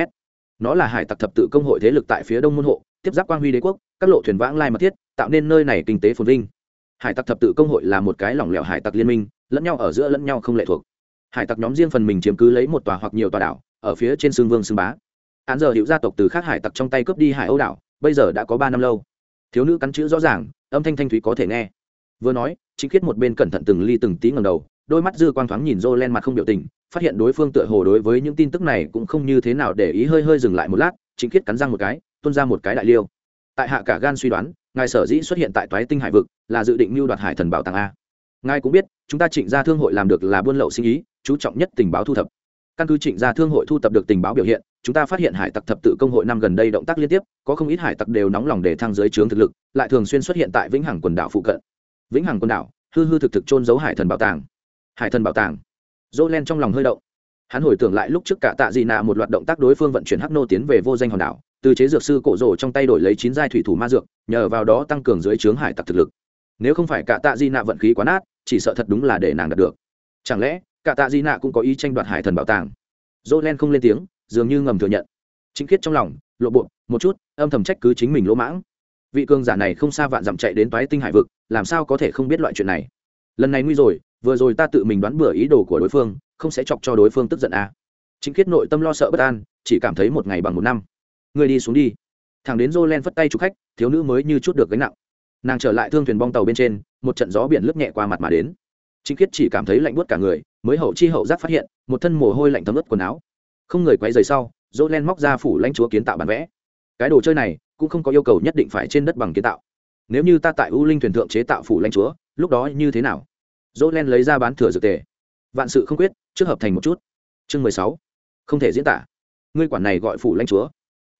[SPEAKER 1] nó là hải tặc thập tự công hội thế lực tại phía đông môn hộ, tiếp giáp quang huy đế quốc, các lộ thuyền vãng lai mật thiết, tạo nên nơi này kinh tế phồn vinh. Hải tặc thập tự công hội là một cái lỏng lẻo hải tặc liên minh, lẫn nhau ở giữa lẫn nhau không lệ thuộc hải tặc nhóm riêng phần mình chiếm cứ lấy một tòa hoặc nhiều tòa đảo, ở phía trên xương vương xương bá. Án giờ hiệu gia tộc từ khác hải tặc trong tay cướp đi hải âu đảo, bây giờ đã có ba năm lâu. Thiếu nữ cắn chữ rõ ràng, âm thanh thanh thúy có thể nghe. Vừa nói, chính khiết một bên cẩn thận từng ly từng tí ngầm đầu, đôi mắt dư quang thoáng nhìn rô len mặt không biểu tình, phát hiện đối phương tựa hồ đối với những tin tức này cũng không như thế nào để ý hơi hơi dừng lại một lát, chính khiết cắn răng một cái, tuôn ra một cái đại liêu. Tại hạ cả gan suy đoán, ngài sở dĩ xuất hiện tại toái tinh hải vực là dự định mưu đoạt hải thần bảo tàng a ngài cũng biết, chúng ta trịnh gia thương hội làm được là buôn lậu sinh ý, chú trọng nhất tình báo thu thập. Căn cứ trịnh gia thương hội thu thập được tình báo biểu hiện, chúng ta phát hiện hải tặc thập tự công hội năm gần đây động tác liên tiếp, có không ít hải tặc đều nóng lòng để thăng giới trướng thực lực, lại thường xuyên xuất hiện tại vĩnh hằng quần đảo phụ cận. Vĩnh hằng quần đảo, hư hư thực thực trôn giấu hải thần bảo tàng. Hải thần bảo tàng. Dỗ len trong lòng hơi động. Hắn hồi tưởng lại lúc trước cả tạ dị nạ một loạt động tác đối phương vận chuyển hắc nô tiến về vô danh hòn đảo, từ chế dược sư cổ rổ trong tay đổi lấy chín giai thủy thủ ma dược, nhờ vào đó tăng cường dưới trướng hải tặc thực lực. Nếu không phải cả tạ di nạ vận khí quá nát chỉ sợ thật đúng là để nàng đạt được. Chẳng lẽ, cả tạ di nạ cũng có ý tranh đoạt hải thần bảo tàng? Dỗ len không lên tiếng, dường như ngầm thừa nhận. Chính khiết trong lòng, lộ bộ, một chút, âm thầm trách cứ chính mình lỗ mãng. Vị cường giả này không xa vạn dặm chạy đến toái tinh hải vực, làm sao có thể không biết loại chuyện này? Lần này nguy rồi, vừa rồi ta tự mình đoán bừa ý đồ của đối phương, không sẽ chọc cho đối phương tức giận à. chính khiết nội tâm lo sợ bất an, chỉ cảm thấy một ngày bằng một năm. Người đi xuống đi. Thằng đến dô len phất tay chụp khách, thiếu nữ mới như chút được gánh nặng. Nàng trở lại thương thuyền bong tàu bên trên một trận gió biển lướt nhẹ qua mặt mà đến. Chính khiết chỉ cảm thấy lạnh buốt cả người, mới hậu chi hậu giác phát hiện, một thân mồ hôi lạnh thấm ướt quần áo. Không người quay rời sau, dỗ len móc ra phủ lãnh chúa kiến tạo bản vẽ. Cái đồ chơi này cũng không có yêu cầu nhất định phải trên đất bằng kiến tạo. Nếu như ta tại u linh thuyền thượng chế tạo phủ lãnh chúa, lúc đó như thế nào? Dỗ len lấy ra bán thừa dược tề. Vạn sự không quyết, trước hợp thành một chút. Chương mười sáu. Không thể diễn tả. Ngươi quản này gọi phủ lãnh chúa.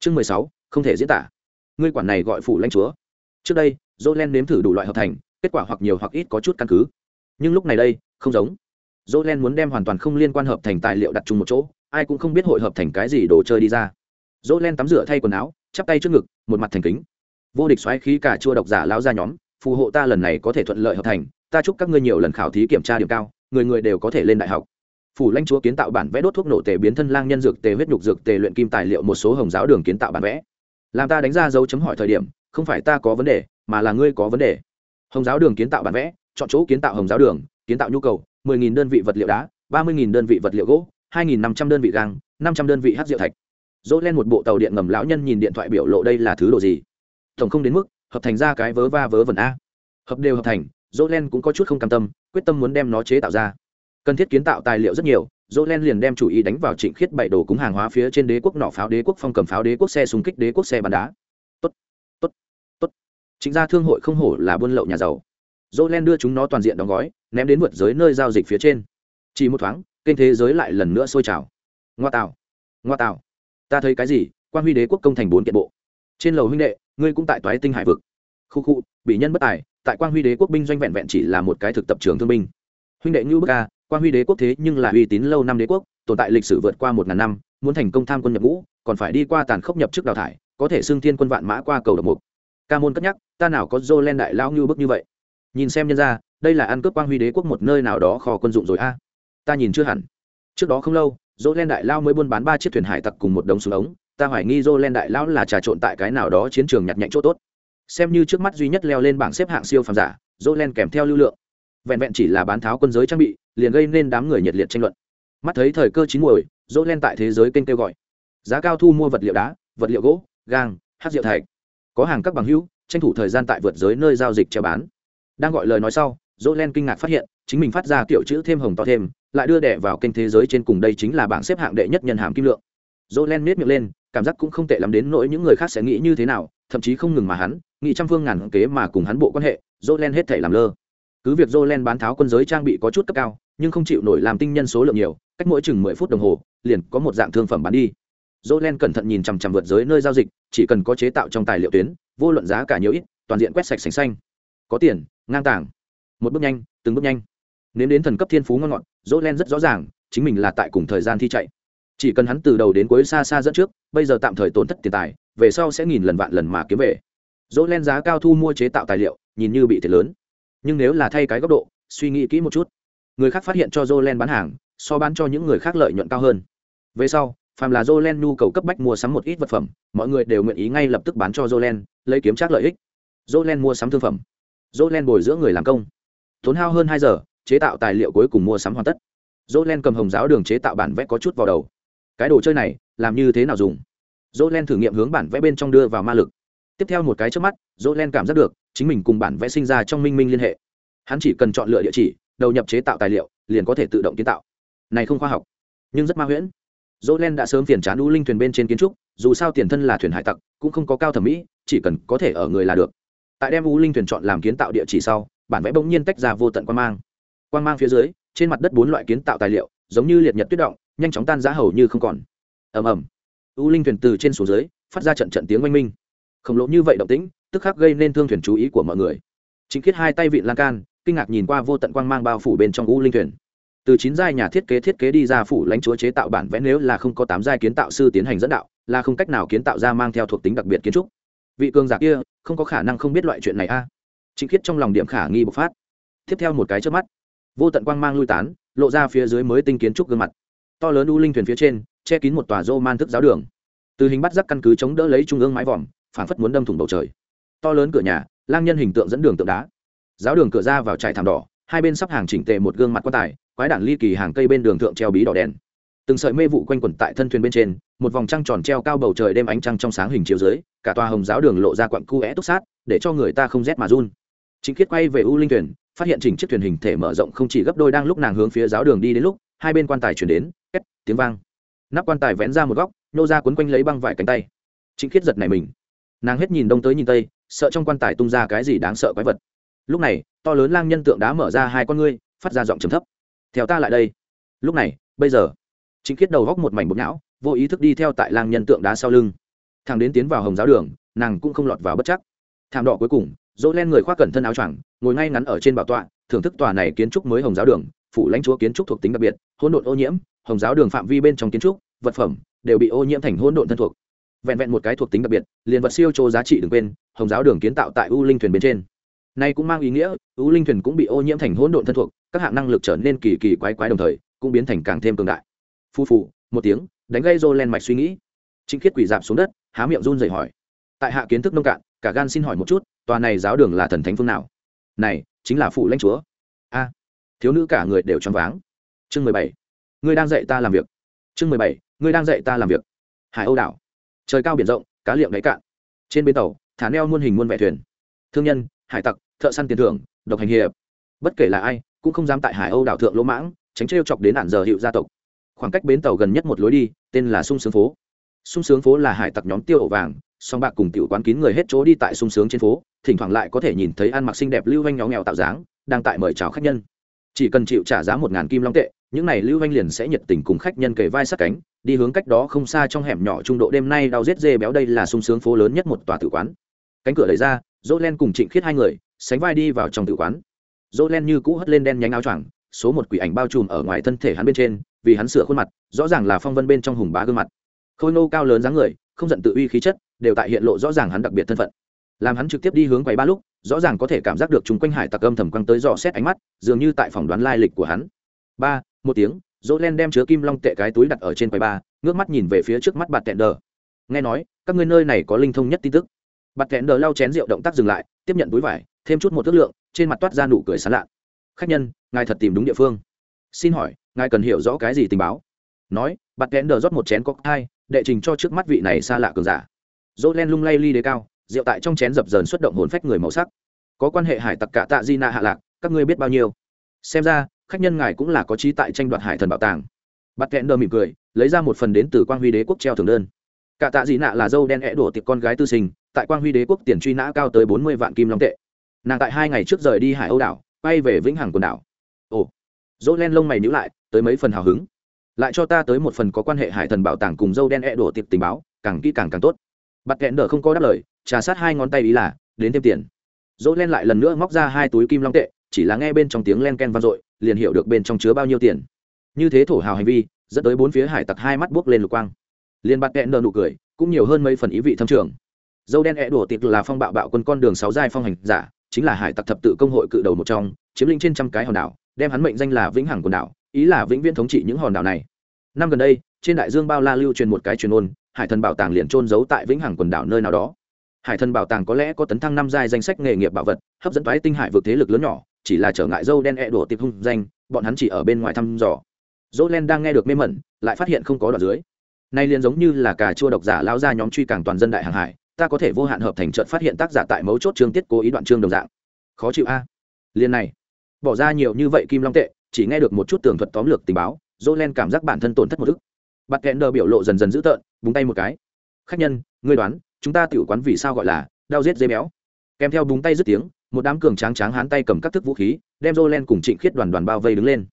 [SPEAKER 1] Chương mười sáu. Không thể diễn tả. Ngươi quản này gọi phủ lãnh chúa. Trước đây, dỗ len nếm thử đủ loại hợp thành kết quả hoặc nhiều hoặc ít có chút căn cứ. Nhưng lúc này đây, không giống. Dỗ len muốn đem hoàn toàn không liên quan hợp thành tài liệu đặt chung một chỗ, ai cũng không biết hội hợp thành cái gì đồ chơi đi ra. Dỗ len tắm rửa thay quần áo, chắp tay trước ngực, một mặt thành kính. Vô địch xoáy khí cả chua độc giả lao ra nhóm, phù hộ ta lần này có thể thuận lợi hợp thành, ta chúc các ngươi nhiều lần khảo thí kiểm tra điểm cao, người người đều có thể lên đại học. Phủ lãnh chúa kiến tạo bản vẽ đốt thuốc nổ tề biến thân lang nhân dược tề huyết nhục dược tề luyện kim tài liệu một số hồng giáo đường kiến tạo bản vẽ. Làm ta đánh ra dấu chấm hỏi thời điểm, không phải ta có vấn đề, mà là ngươi có vấn đề hồng giáo đường kiến tạo bản vẽ, chọn chỗ kiến tạo hồng giáo đường, kiến tạo nhu cầu 10.000 đơn vị vật liệu đá 30.000 đơn vị vật liệu gỗ 2.500 đơn vị gang 500 đơn vị hát rượu thạch. Dỗ lên một bộ tàu điện ngầm lão nhân nhìn điện thoại biểu lộ đây là thứ đồ gì? Tổng không đến mức hợp thành ra cái vớ va vớ vẩn a. Hợp đều hợp thành dỗ len cũng có chút không cam tâm, quyết tâm muốn đem nó chế tạo ra. Cần thiết kiến tạo tài liệu rất nhiều dỗ len liền đem chủ ý đánh vào trịnh khiết bảy đồ cúng hàng hóa phía trên đế quốc nỏ pháo đế quốc phong cầm pháo đế quốc xe súng kích đế quốc xe bắn đá chính ra thương hội không hổ là buôn lậu nhà giàu. Dỗ len đưa chúng nó toàn diện đóng gói, ném đến vượt giới nơi giao dịch phía trên. Chỉ một thoáng, kênh thế giới lại lần nữa sôi trào. Ngoa tạo ngoa tạo. Ta thấy cái gì? Quan huy đế quốc công thành bốn kiện bộ. Trên lầu huynh đệ, ngươi cũng tại toái tinh hải vực. Khu khu, bị nhân bất tài, tại quang huy đế quốc binh doanh vẹn vẹn chỉ là một cái thực tập trường thương binh. Huynh đệ ngưu bức ca quang huy đế quốc thế nhưng là uy tín lâu năm đế quốc, tồn tại lịch sử vượt qua một ngàn năm, muốn thành công tham quân nhập ngũ, còn phải đi qua tàn khốc nhập chức đào thải, có thể xưng thiên quân vạn mã qua cầu độc mục ca môn cất nhắc, ta nào có dô len đại lao như bức như vậy? Nhìn xem nhân ra đây là ăn cướp quang huy đế quốc một nơi nào đó kho quân dụng rồi a. Ta nhìn chưa hẳn. Trước đó không lâu dô len đại lao mới buôn bán ba chiếc thuyền hải tặc cùng một đống súng ống. Ta hoài nghi dô len đại lao là trà trộn tại cái nào đó chiến trường nhặt nhạnh chỗ tốt. Xem như trước mắt duy nhất leo lên bảng xếp hạng siêu phàm giả dô len kèm theo lưu lượng. Vẹn vẹn chỉ là bán tháo quân giới trang bị, liền gây nên đám người nhiệt liệt tranh luận. Mắt thấy thời cơ chín muồi dô len tại thế giới kênh kêu gọi. Giá cao thu mua vật liệu đá, vật liệu gỗ, gang, hát rượu thạch có hàng các bằng hữu, tranh thủ thời gian tại vượt giới nơi giao dịch treo bán. Đang gọi lời nói sau dỗ len kinh ngạc phát hiện, chính mình phát ra kiểu chữ thêm hồng to thêm, lại đưa đẻ vào kênh thế giới trên cùng đây chính là bảng xếp hạng đệ nhất nhân hàm kim lượng. Dỗ len miết miệng lên, cảm giác cũng không tệ lắm đến nỗi những người khác sẽ nghĩ như thế nào, thậm chí không ngừng mà hắn, nghĩ trăm phương ngàn kế mà cùng hắn bộ quan hệ dỗ len hết thể làm lơ. Cứ việc dỗ len bán tháo quân giới trang bị có chút cấp cao, nhưng không chịu nổi làm tinh nhân số lượng nhiều, cách mỗi chừng mười phút đồng hồ, liền có một dạng thương phẩm bán đi dỗ len cẩn thận nhìn chằm chằm vượt giới nơi giao dịch, chỉ cần có chế tạo trong tài liệu tuyến, vô luận giá cả nhiều ít, toàn diện quét sạch sành xanh. Có tiền, ngang tàng. Một bước nhanh, từng bước nhanh. Nếu đến thần cấp thiên phú ngon ngọt, dỗ len rất rõ ràng, chính mình là tại cùng thời gian thi chạy. Chỉ cần hắn từ đầu đến cuối xa xa dẫn trước, bây giờ tạm thời tổn thất tiền tài, về sau sẽ nghìn lần vạn lần mà kiếm về. Dỗ len giá cao thu mua chế tạo tài liệu, nhìn như bị thiệt lớn. Nhưng nếu là thay cái góc độ, suy nghĩ kỹ một chút. Người khác phát hiện cho dỗ len bán hàng, so bán cho những người khác lợi nhuận cao hơn. Về sau phàm là Jolen nhu cầu cấp bách mua sắm một ít vật phẩm mọi người đều nguyện ý ngay lập tức bán cho Jolen, lấy kiếm chắc lợi ích. Jolen mua sắm thương phẩm. Jolen bồi dưỡng người làm công. Tốn hao hơn hai giờ chế tạo tài liệu cuối cùng mua sắm hoàn tất. Jolen cầm hồng giáo đường chế tạo bản vẽ có chút vào đầu. Cái đồ chơi này làm như thế nào dùng? Jolen thử nghiệm hướng bản vẽ bên trong đưa vào ma lực. Tiếp theo một cái trước mắt Jolen cảm giác được chính mình cùng bản vẽ sinh ra trong minh minh liên hệ. Hắn chỉ cần chọn lựa địa chỉ đầu nhập chế tạo tài liệu liền có thể tự động kiến tạo. Này không khoa học nhưng rất ma huyễn dỗ len đã sớm phiền chán u linh thuyền bên trên kiến trúc, dù sao tiền thân là thuyền hải tặc, cũng không có cao thẩm mỹ, chỉ cần có thể ở người là được. Tại đem u linh thuyền chọn làm kiến tạo địa chỉ sau, bản vẽ bỗng nhiên tách ra vô tận quan mang. Quan mang phía dưới, trên mặt đất bốn loại kiến tạo tài liệu, giống như liệt nhật tuyết động, nhanh chóng tan giá hầu như không còn. Ầm ầm. U linh thuyền từ trên xuống dưới, phát ra trận trận tiếng oanh minh. Khổng lồ như vậy động tĩnh, tức khắc gây nên thương thuyền chú ý của mọi người. Chính khiết hai tay vịn lan can, kinh ngạc nhìn qua vô tận quang mang bao phủ bên trong u linh thuyền từ chín giai nhà thiết kế thiết kế đi ra phủ lãnh chúa chế tạo bản vẽ nếu là không có tám giai kiến tạo sư tiến hành dẫn đạo, là không cách nào kiến tạo ra mang theo thuộc tính đặc biệt kiến trúc. Vị cường giả kia không có khả năng không biết loại chuyện này a. À. chính khiết trong lòng điểm khả nghi bộc phát. Tiếp theo một cái trước mắt, vô tận quang mang lui tán, lộ ra phía dưới mới tinh kiến trúc gương mặt. To lớn u linh thuyền phía trên, che kín một tòa rô man thức giáo đường. Từ hình bắt giác căn cứ chống đỡ lấy trung ương mái vòm phản phất muốn đâm thủng bầu trời. To lớn cửa nhà, lang nhân hình tượng dẫn đường tượng đá. Giáo đường cửa ra vào trải thảm đỏ, hai bên sắp hàng chỉnh tề một gương mặt quan tài quái đản ly kỳ hàng cây bên đường thượng treo bí đỏ đèn. Từng sợi mê vụ quanh quẩn tại thân thuyền bên trên, một vòng trăng tròn treo cao bầu trời đêm ánh trăng trong sáng hình chiếu dưới, cả tòa hồng giáo đường lộ ra quặng cu é túc sát, để cho người ta không rét mà run. Chính khiết quay về u linh thuyền, phát hiện chỉnh chiếc thuyền hình thể mở rộng không chỉ gấp đôi đang lúc nàng hướng phía giáo đường đi đến lúc, hai bên quan tài chuyển đến, két, tiếng vang. Nắp quan tài vén ra một góc, nô ra quấn quanh lấy băng vải cánh tay. Chính khiết giật này mình. Nàng hết nhìn đông tới nhìn tây, sợ trong quan tài tung ra cái gì đáng sợ quái vật. Lúc này, to lớn lang nhân tượng đá mở ra hai con ngươi, phát ra giọng trầm thấp theo ta lại đây. Lúc này, bây giờ, chính khiết đầu góc một mảnh bột não vô ý thức đi theo tại lang nhân tượng đá sau lưng. Thằng đến tiến vào hồng giáo đường, nàng cũng không lọt vào bất chắc. Thảm đỏ cuối cùng, dỗ len người khoác cẩn thân áo choàng, ngồi ngay ngắn ở trên bảo tọa, thưởng thức tòa này kiến trúc mới hồng giáo đường, phủ lãnh chúa kiến trúc thuộc tính đặc biệt, hỗn độn ô nhiễm, hồng giáo đường phạm vi bên trong kiến trúc, vật phẩm đều bị ô nhiễm thành hỗn độn thân thuộc. Vẹn vẹn một cái thuộc tính đặc biệt, liền vật siêu chỗ giá trị đừng quên, hồng giáo đường kiến tạo tại u linh thuyền bên trên. Nay cũng mang ý nghĩa, u linh thuyền cũng bị ô nhiễm thành hỗn độn thân thuộc các hạng năng lực trở nên kỳ kỳ quái quái đồng thời, cũng biến thành càng thêm cường đại. Phu phù một tiếng, đánh gây rô len mạch suy nghĩ. Trinh khiết quỷ dạp xuống đất, há miệng run dậy hỏi. Tại hạ kiến thức nông cạn, cả gan xin hỏi một chút, tòa này giáo đường là thần thánh phương nào? Này, chính là phụ lãnh chúa. A, thiếu nữ cả người đều choáng váng. Chương mười bảy, ngươi đang dạy ta làm việc. Chương mười bảy, ngươi đang dạy ta làm việc. Hải âu đảo. Trời cao biển rộng, cá liệm đáy cạn. Trên bến tàu, thả neo muôn hình muôn vẻ thuyền. Thương nhân, hải tặc, thợ săn tiền thưởng, độc hành hiệp. Bất kể là ai cũng không dám tại hải âu đảo thượng lỗ mãng, tránh trêu chọc đến nạn giờ hiệu gia tộc. Khoảng cách bến tàu gần nhất một lối đi, tên là sung sướng phố. Sung sướng phố là hải tặc nhóm tiêu ổ vàng, song bạc cùng tiểu quán kín người hết chỗ đi tại sung sướng trên phố, thỉnh thoảng lại có thể nhìn thấy ăn mặc xinh đẹp lưu vanh nhóm nghèo tạo dáng, đang tại mời chào khách nhân. Chỉ cần chịu trả giá một ngàn kim long tệ, những này lưu anh liền sẽ nhiệt tình cùng khách nhân kề vai sát cánh, đi hướng cách đó không xa trong hẻm nhỏ trung độ đêm nay đau giết dê béo đây là sung sướng phố lớn nhất một tòa tử quán. Cánh cửa đẩy ra dỗ len cùng trịnh khiết hai người, sánh vai đi vào trong tử quán dỗ len như cũ hất lên đen nhánh áo choàng, số một quỷ ảnh bao trùm ở ngoài thân thể hắn bên trên, vì hắn sửa khuôn mặt, rõ ràng là phong vân bên trong hùng bá gương mặt. Khôi nô cao lớn dáng người, không giận tự uy khí chất, đều tại hiện lộ rõ ràng hắn đặc biệt thân phận. Làm hắn trực tiếp đi hướng quầy ba lúc, rõ ràng có thể cảm giác được chúng quanh hải tặc âm thầm quăng tới dò xét ánh mắt, dường như tại phỏng đoán lai lịch của hắn. Ba, một tiếng dỗ len đem chứa kim long tệ cái túi đặt ở trên quầy ba, ngước mắt nhìn về phía trước mắt bạt tẹn đờ. Nghe nói, các ngươi nơi này có linh thông nhất tin tức. Bạt tẹn đờ lau chén rượu động tác dừng lại, tiếp nhận túi vải thêm chút một ước lượng, trên mặt toát ra nụ cười sán lạ. Khách nhân, ngài thật tìm đúng địa phương. Xin hỏi, ngài cần hiểu rõ cái gì tình báo? Nói, bạt Kẽn đờ rót một chén cóc hai đệ trình cho trước mắt vị này xa lạ cường giả. Dỗ len lung lay ly đế cao, rượu tại trong chén dập dờn xuất động hồn phách người màu sắc. Có quan hệ hải tặc cả tạ di na hạ lạc, các ngươi biết bao nhiêu? Xem ra, khách nhân ngài cũng là có trí tại tranh đoạt hải thần bảo tàng. Bắt kẽn đờ mỉm cười, lấy ra một phần đến từ quang huy đế quốc treo thường đơn. Cả tạ di nạ là dâu đen é đổ tiệp con gái tư sinh, tại quang huy đế quốc tiền truy nã cao tới bốn mươi vạn kim long tệ nàng tại hai ngày trước rời đi hải âu đảo bay về vĩnh hằng quần đảo. Ồ, dỗ len lông mày nhữ lại, tới mấy phần hào hứng. Lại cho ta tới một phần có quan hệ hải thần bảo tàng cùng dâu đen e đổ tiệp tình báo, càng kỹ càng càng tốt. Bặt kẽn đờ không có đáp lời, trà sát hai ngón tay ý là, đến thêm tiền. Dỗ len lại lần nữa móc ra hai túi kim long tệ, chỉ là nghe bên trong tiếng len ken vang dội, liền hiểu được bên trong chứa bao nhiêu tiền. Như thế thổ hào hành vi, dẫn tới bốn phía hải tặc hai mắt buốc lên lục quang. Liền bặt kẹn đờ nụ cười, cũng nhiều hơn mấy phần ý vị thâm trường. Dâu đen e đổ tiệp là phong bạo bạo quân con đường sáu giai phong hành giả chính là hải tặc thập tự công hội cự đầu một trong, chiếm lĩnh trên trăm cái hòn đảo, đem hắn mệnh danh là vĩnh hằng quần đảo, ý là vĩnh viễn thống trị những hòn đảo này. Năm gần đây, trên đại dương bao la lưu truyền một cái truyền ôn, hải thần bảo tàng liền trôn giấu tại vĩnh hằng quần đảo nơi nào đó. Hải thần bảo tàng có lẽ có tấn thăng năm giai danh sách nghề nghiệp bảo vật, hấp dẫn toái tinh hải vượt thế lực lớn nhỏ, chỉ là trở ngại dâu đen e đùa tiệp hung danh, bọn hắn chỉ ở bên ngoài thăm dò. Dỗ len đang nghe được mê mẩn, lại phát hiện không có đoạn dưới. Nay liền giống như là cà chua độc giả lao ra nhóm truy càng toàn dân đại hàng hải ta có thể vô hạn hợp thành trận phát hiện tác giả tại mấu chốt chương tiết cố ý đoạn chương đồng dạng. Khó chịu a. Liền này, bỏ ra nhiều như vậy kim long tệ, chỉ nghe được một chút tường thuật tóm lược tình báo dỗ len cảm giác bản thân tổn thất một ức. Bắt kẹn đờ biểu lộ dần dần dữ tợn, búng tay một cái. Khách nhân, ngươi đoán, chúng ta tiểu quán vì sao gọi là đau giết dây béo? Kèm theo búng tay dứt tiếng, một đám cường tráng tráng hán tay cầm các thức vũ khí, đem rô len cùng trịnh khiết đoàn đoàn bao vây đứng lên.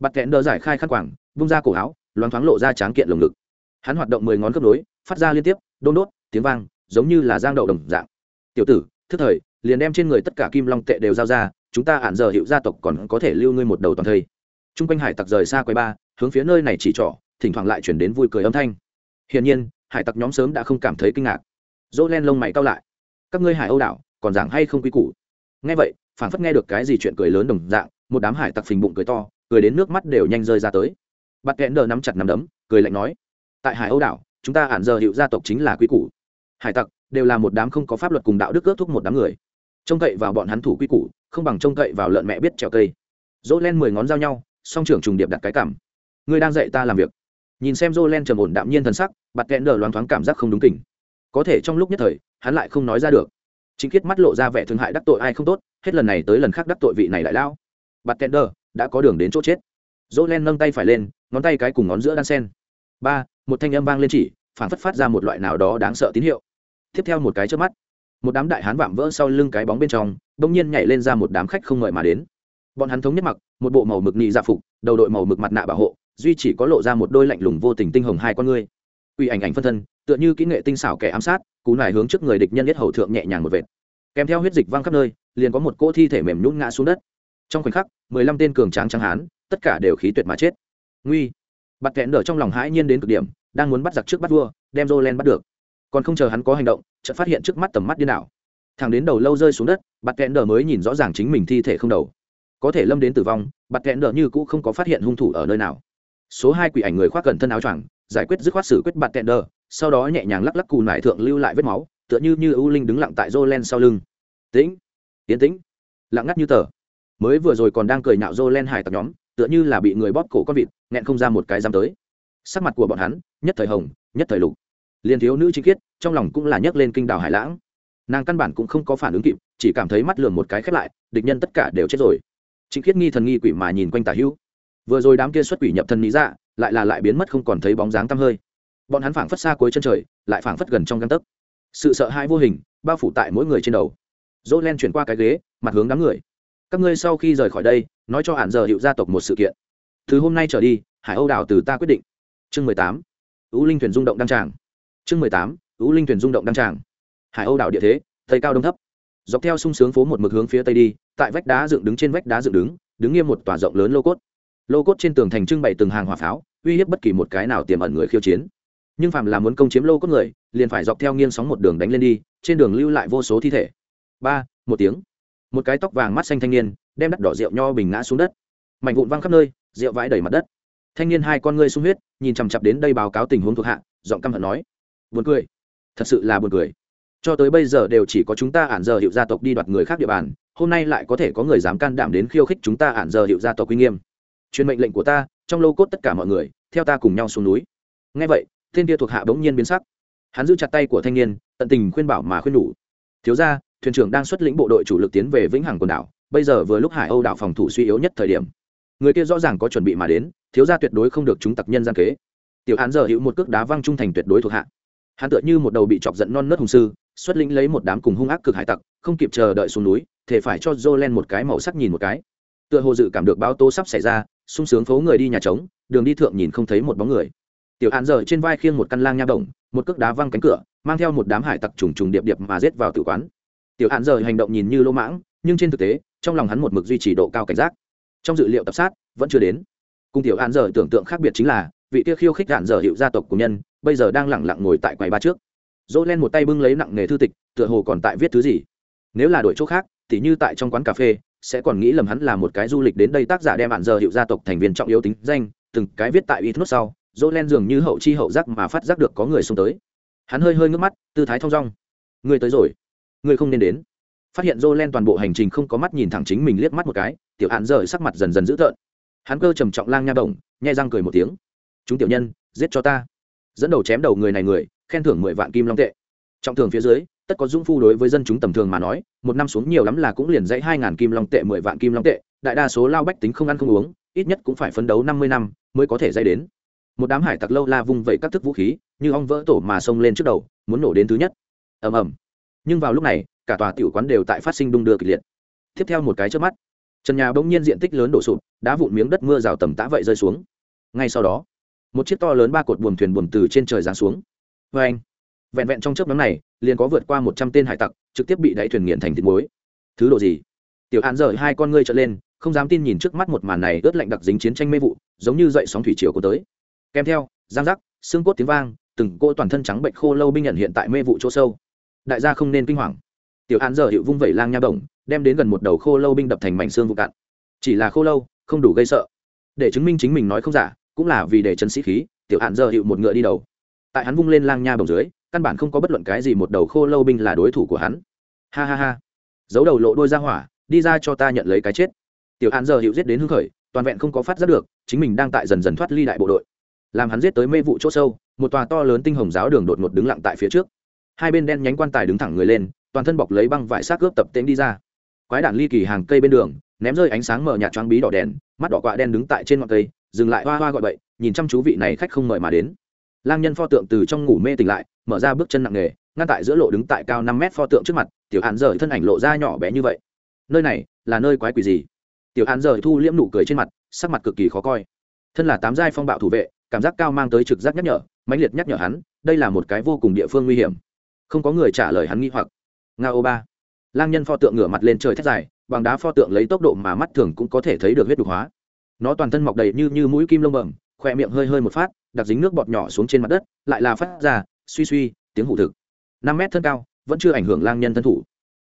[SPEAKER 1] Bắt kẽn đờ giải khai khăn quảng bung ra cổ áo, loáng thoáng lộ ra tráng kiện lồng ngực. Hắn hoạt động mười ngón cấp nối, phát ra liên tiếp, đôn đốt, tiếng vang giống như là giang đậu đồng dạng. Tiểu tử, thức thời, liền đem trên người tất cả kim long tệ đều giao ra, chúng ta ản giờ hiệu gia tộc còn có thể lưu ngươi một đầu toàn thây. T r u n g quanh hải tặc rời xa quầy ba, hướng phía nơi này chỉ trỏ, thỉnh thoảng lại chuyển đến vui cười âm thanh. Hiển nhiên, hải tặc nhóm sớm đã không cảm thấy kinh ngạc. Dỗ len lông mày cao lại. Các ngươi hải âu đảo, còn giảng hay không quy củ? Nghe vậy phản phất nghe được cái gì chuyện cười lớn đồng dạng, một đám hải tặc phình bụng cười to, cười đến nước mắt đều nhanh rơi ra tới. Bắt kẽn đờ nắm chặt nắm đấm, cười lạnh nói, tại hải âu đảo, chúng ta ản giờ hiệu gia tộc chính là quy củ hải tặc đều là một đám không có pháp luật cùng đạo đức ước thúc một đám người. Trông cậy vào bọn hắn thủ quy củ, không bằng trông cậy vào lợn mẹ biết trèo cây. Dỗ len mười ngón giao nhau, song trưởng trùng điệp đặt cái cảm. Ngươi đang dạy ta làm việc. Nhìn xem dỗ len trầm ổn đạm nhiên thần sắc bặt kẽn đờ loáng thoáng cảm giác không đúng kỉnh. Có thể trong lúc nhất thời, hắn lại không nói ra được. Chính kiết mắt lộ ra vẻ thương hại đắc tội ai không tốt, hết lần này tới lần khác đắc tội vị này lại lao. Bặt kẽn đờ, đã có đường đến chỗ chết. Dỗ len nâng tay phải lên, ngón tay cái cùng ngón giữa đan sen. Ba, một thanh âm vang lên chỉ phản phất phát ra một loại nào đó đáng sợ tín hiệu tiếp theo một cái trước mắt. Một đám đại hán vạm vỡ sau lưng cái bóng bên trong bỗng nhiên nhảy lên ra một đám khách không ngợi mà đến. Bọn hắn thống nhất mặc, một bộ màu mực nị dạ phục, đầu đội màu mực mặt nạ bảo hộ, duy chỉ có lộ ra một đôi lạnh lùng vô tình tinh hồng hai con ngươi. Uy ảnh ảnh phân thân, tựa như kỹ nghệ tinh xảo kẻ ám sát, cú nải hướng trước người địch nhân nhất hầu thượng nhẹ nhàng một vệt. Kèm theo huyết dịch văng khắp nơi, liền có một cỗ thi thể mềm nhún ngã xuống đất. Trong khoảnh khắc, mười lăm tên cường tráng trắng hán, tất cả đều khí tuyệt mà chết. Nguy! Bặt kẹn đỡ trong lòng hãi nhiên đến cực điểm, đang muốn bắt giặc trước bắt vua, đem jolen bắt được còn không chờ hắn có hành động chợt phát hiện trước mắt tầm mắt điên đảo. Thằng đến đầu lâu rơi xuống đất bặt kẹn đờ mới nhìn rõ ràng chính mình thi thể không đầu. Có thể lâm đến tử vong bặt kẹn đờ như cũ không có phát hiện hung thủ ở nơi nào. Số hai quỷ ảnh người khoác cẩn thân áo choàng giải quyết dứt khoát xử quyết bặt kẹn đờ, sau đó nhẹ nhàng lắc lắc cù nải thượng lưu lại vết máu tựa như như ưu linh đứng lặng tại jolen sau lưng. Tĩnh tiến tĩnh. Lặng ngắt như tờ. Mới vừa rồi còn đang cười nạo rô len hải tặc nhóm tựa như là bị người bóp cổ con vịt nghẹn không ra một cái dám tới. Sắc mặt của bọn hắn nhất thời hồng nhất thời lục liền thiếu nữ chính khiết, trong lòng cũng là nhấc lên kinh đảo hải lãng. Nàng căn bản cũng không có phản ứng kịp, chỉ cảm thấy mắt lường một cái khép lại, địch nhân tất cả đều chết rồi. Chính khiết nghi thần nghi quỷ mà nhìn quanh tả hữu. Vừa rồi đám kia xuất quỷ nhập thân lý dạ lại là lại biến mất không còn thấy bóng dáng tăm hơi. Bọn hắn phảng phất xa cuối chân trời, lại phảng phất gần trong găng tấc. Sự sợ hãi vô hình, bao phủ tại mỗi người trên đầu. Dỗ len chuyển qua cái ghế, mặt hướng đám người. Các ngươi sau khi rời khỏi đây, nói cho hạn giờ hiệu gia tộc một sự kiện. Từ hôm nay trở đi, hải âu đảo từ ta quyết định. Chương mười tám. Ưu linh thuyền rung động đăng tràng chương mười tám, ú linh thuyền rung động đăng tràng. Hải âu đảo địa thế, tây cao đông thấp. Dọc theo sung sướng phố một mực hướng phía tây đi, tại vách đá dựng đứng trên vách đá dựng đứng đứng nghiêm một tòa rộng lớn lô cốt. Lô cốt trên tường thành trưng bày từng hàng hỏa pháo, uy hiếp bất kỳ một cái nào tiềm ẩn người khiêu chiến. Nhưng phàm là muốn công chiếm lô cốt người, liền phải dọc theo nghiêng sóng một đường đánh lên đi, trên đường lưu lại vô số thi thể. Ba, một tiếng. Một cái tóc vàng mắt xanh thanh niên, đem đắt đỏ rượu nho bình ngã xuống đất. Mảnh vụn văng khắp nơi, rượu vãi đầy mặt đất. Thanh niên hai con ngươi sung huyết, nhìn chằm chặp đến đây báo cáo tình huống thuộc hạ, giọng căm hận nói buồn cười. Thật sự là buồn cười. Cho tới bây giờ đều chỉ có chúng ta ản giờ hiệu gia tộc đi đoạt người khác địa bàn, hôm nay lại có thể có người dám can đảm đến khiêu khích chúng ta ản giờ hiệu gia tộc uy nghiêm. Truyền mệnh lệnh của ta, trong lô cốt tất cả mọi người, theo ta cùng nhau xuống núi. Ngay vậy tên kia thuộc hạ bỗng nhiên biến sắc. Hắn giữ chặt tay của thanh niên, tận tình khuyên bảo mà khuyên nhủ. Thiếu ra thuyền trưởng đang xuất lĩnh bộ đội chủ lực tiến về vĩnh hằng quần đảo, bây giờ vừa lúc hải âu đảo phòng thủ suy yếu nhất thời điểm. Người kia rõ ràng có chuẩn bị mà đến, thiếu ra tuyệt đối không được chúng tặc nhân gian kế. Tiểu án giờ hữu một cước đá văng trung thành tuyệt đối thuộc hạ hắn tựa như một đầu bị chọc giận non nớt hùng sư, xuất lĩnh lấy một đám cùng hung ác cực hải tặc, không kịp chờ đợi xuống núi thể phải cho Jolen một cái màu sắc nhìn một cái. Tựa hồ dự cảm được báo tố sắp xảy ra, sung sướng phố người đi nhà trống, đường đi thượng nhìn không thấy một bóng người. Tiểu hàn giờ trên vai khiêng một căn lang nha bổng, một cước đá văng cánh cửa, mang theo một đám hải tặc trùng trùng điệp điệp mà rết vào tử quán. Tiểu hàn giờ hành động nhìn như lỗ mãng, nhưng trên thực tế, trong lòng hắn một mực duy trì độ cao cảnh giác. Trong dự liệu tập sát, vẫn chưa đến. Cùng tiểu hàn giờ tưởng tượng khác biệt chính là vị kia khiêu khích hàn giờ hiệu gia tộc của nhân bây giờ đang lẳng lặng ngồi tại quầy ba trước. Dỗ len một tay bưng lấy nặng nghề thư tịch tựa hồ còn tại viết thứ gì. Nếu là đội chỗ khác thì như tại trong quán cà phê sẽ còn nghĩ lầm hắn là một cái du lịch đến đây tác giả đem bạn giờ hiệu gia tộc thành viên trọng yếu tính danh từng cái viết tại ít nốt sau dỗ len dường như hậu chi hậu giác mà phát giác được có người xông tới. Hắn hơi hơi ngước mắt tư thái thong dong. Người tới rồi. Người không nên đến. Phát hiện dỗ len toàn bộ hành trình không có mắt nhìn thẳng chính mình liếc mắt một cái tiểu hạn giờ sắc mặt dần dần dữ tợn. Hắn cơ trầm trọng lang nha động, nhai răng cười một tiếng chúng tiểu nhân, giết cho ta. Dẫn đầu chém đầu người này người, khen thưởng mười vạn kim long tệ. Trọng thường phía dưới, tất có dũng phu đối với dân chúng tầm thường mà nói, một năm xuống nhiều lắm là cũng liền dãy hai ngàn kim long tệ, mười vạn kim long tệ. Đại đa số lao bách tính không ăn không uống, ít nhất cũng phải phấn đấu năm mươi năm mới có thể dây đến. Một đám hải tặc lâu la vung vẩy các thức vũ khí, như ong vỡ tổ mà xông lên trước đầu, muốn nổ đến thứ nhất. Ầm ầm. Nhưng vào lúc này, cả tòa tiểu quán đều tại phát sinh đung đưa kịch liệt. Tiếp theo một cái trước mắt, trần nhà bỗng nhiên diện tích lớn đổ sụp, đá vụn miếng đất mưa rào tầm tã vậy rơi xuống. Ngay sau đó một chiếc to lớn ba cột buồm thuyền buồm từ trên trời giáng xuống. Vê anh, vẹn vẹn trong chớp nhóm này, liền có vượt qua một trăm tên hải tặc, trực tiếp bị đáy thuyền nghiền thành thịt muối. Thứ độ gì? Tiểu hạn dở hai con ngươi trở lên, không dám tin nhìn trước mắt một màn này ướt lạnh đặc dính chiến tranh mê vụ, giống như dậy sóng thủy triều của tới. Kèm theo, giang rắc xương cốt tiếng vang, từng cô toàn thân trắng bệnh khô lâu binh nhận hiện tại mê vụ chỗ sâu. Đại gia không nên kinh hoàng. Tiểu hạn dở hiệu vung vẩy lang nha bổng đem đến gần một đầu khô lâu binh đập thành mảnh xương vụ cạn. Chỉ là khô lâu, không đủ gây sợ. Để chứng minh chính mình nói không giả cũng là vì để chân sĩ khí, tiểu hạn giờ hiệu một ngựa đi đầu. Tại hắn vung lên lang nha bồng dưới, căn bản không có bất luận cái gì một đầu khô lâu binh là đối thủ của hắn. Ha ha ha. Giấu đầu lộ đôi ra hỏa, đi ra cho ta nhận lấy cái chết. Tiểu hạn giờ hiệu giết đến hưng khởi, toàn vẹn không có phát giác được, chính mình đang tại dần dần thoát ly đại bộ đội. Làm hắn giết tới mê vụ chỗ sâu, một tòa to lớn tinh hồng giáo đường đột ngột đứng lặng tại phía trước. Hai bên đen nhánh quan tài đứng thẳng người lên, toàn thân bọc lấy băng vải xác cướp tập tễnh đi ra. Quái đản ly kỳ hàng cây bên đường, ném rơi ánh sáng mờ nhạt choáng bí đỏ đèn, mắt đỏ quạ đen đứng tại trên ngọn cây dừng lại hoa hoa gọi bậy, nhìn chăm chú vị này khách không mời mà đến. Lang nhân pho tượng từ trong ngủ mê tỉnh lại, mở ra bước chân nặng nề, ngăn tại giữa lộ đứng tại cao năm mét pho tượng trước mặt, tiểu hàn rời thân ảnh lộ ra nhỏ bé như vậy. Nơi này là nơi quái quỷ gì? Tiểu hàn rời thu liễm nụ cười trên mặt, sắc mặt cực kỳ khó coi. Thân là tám giai phong bạo thủ vệ, cảm giác cao mang tới trực giác nhắc nhở, mãnh liệt nhắc nhở hắn, đây là một cái vô cùng địa phương nguy hiểm. Không có người trả lời hắn nghi hoặc. Nga ô ba. Lang nhân pho tượng ngửa mặt lên trời thét dài, bằng đá pho tượng lấy tốc độ mà mắt thường cũng có thể thấy được huyết đục hóa nó toàn thân mọc đầy như như mũi kim lông bẩm khoe miệng hơi hơi một phát, đặc dính nước bọt nhỏ xuống trên mặt đất, lại là phát ra, suy suy, tiếng hủ thực. Năm mét thân cao, vẫn chưa ảnh hưởng lang nhân thân thủ.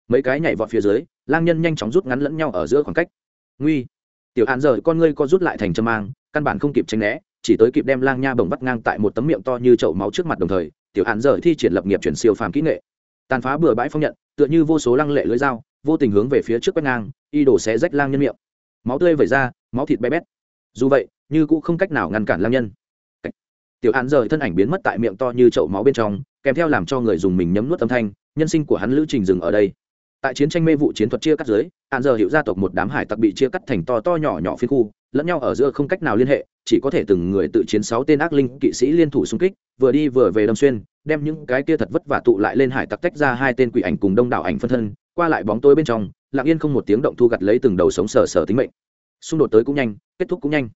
[SPEAKER 1] Mấy cái nhảy vọt phía dưới, lang nhân nhanh chóng rút ngắn lẫn nhau ở giữa khoảng cách. Nguy. Tiểu hạn giờ con ngươi co rút lại thành châm mang, căn bản không kịp tránh né, chỉ tới kịp đem lang nha bồng vắt ngang tại một tấm miệng to như chậu máu trước mặt đồng thời, tiểu hạn giờ thi triển lập nghiệp chuyển siêu phàm kỹ nghệ. Tàn phá bừa bãi phong nhận, tựa như vô số lăng lệ lưới dao, vô tình hướng về phía trước quét ngang, y đổ xé rách lang nhân miệng. Máu tươi vẩy ra máu thịt bé bét. Dù vậy, như cũng không cách nào ngăn cản lang nhân. Tiểu án rời thân ảnh biến mất tại miệng to như chậu máu bên trong, kèm theo làm cho người dùng mình nhấm nuốt âm thanh, nhân sinh của hắn lữ trình dừng ở đây. Tại chiến tranh mê vụ chiến thuật chia cắt dưới hạn giờ hiệu gia tộc một đám hải tặc bị chia cắt thành to to nhỏ nhỏ phiên khu, lẫn nhau ở giữa không cách nào liên hệ, chỉ có thể từng người tự chiến sáu tên ác linh kỵ sĩ liên thủ xung kích, vừa đi vừa về đâm xuyên, đem những cái kia thật vất vả tụ lại lên hải tặc tách ra hai tên quỷ ảnh cùng đông đảo ảnh phân thân, qua lại bóng tối bên trong, lặng yên không một tiếng động thu gặt lấy từng đầu sống sờ sờ tính mệnh xung đột tới cũng nhanh, kết thúc cũng nhanh.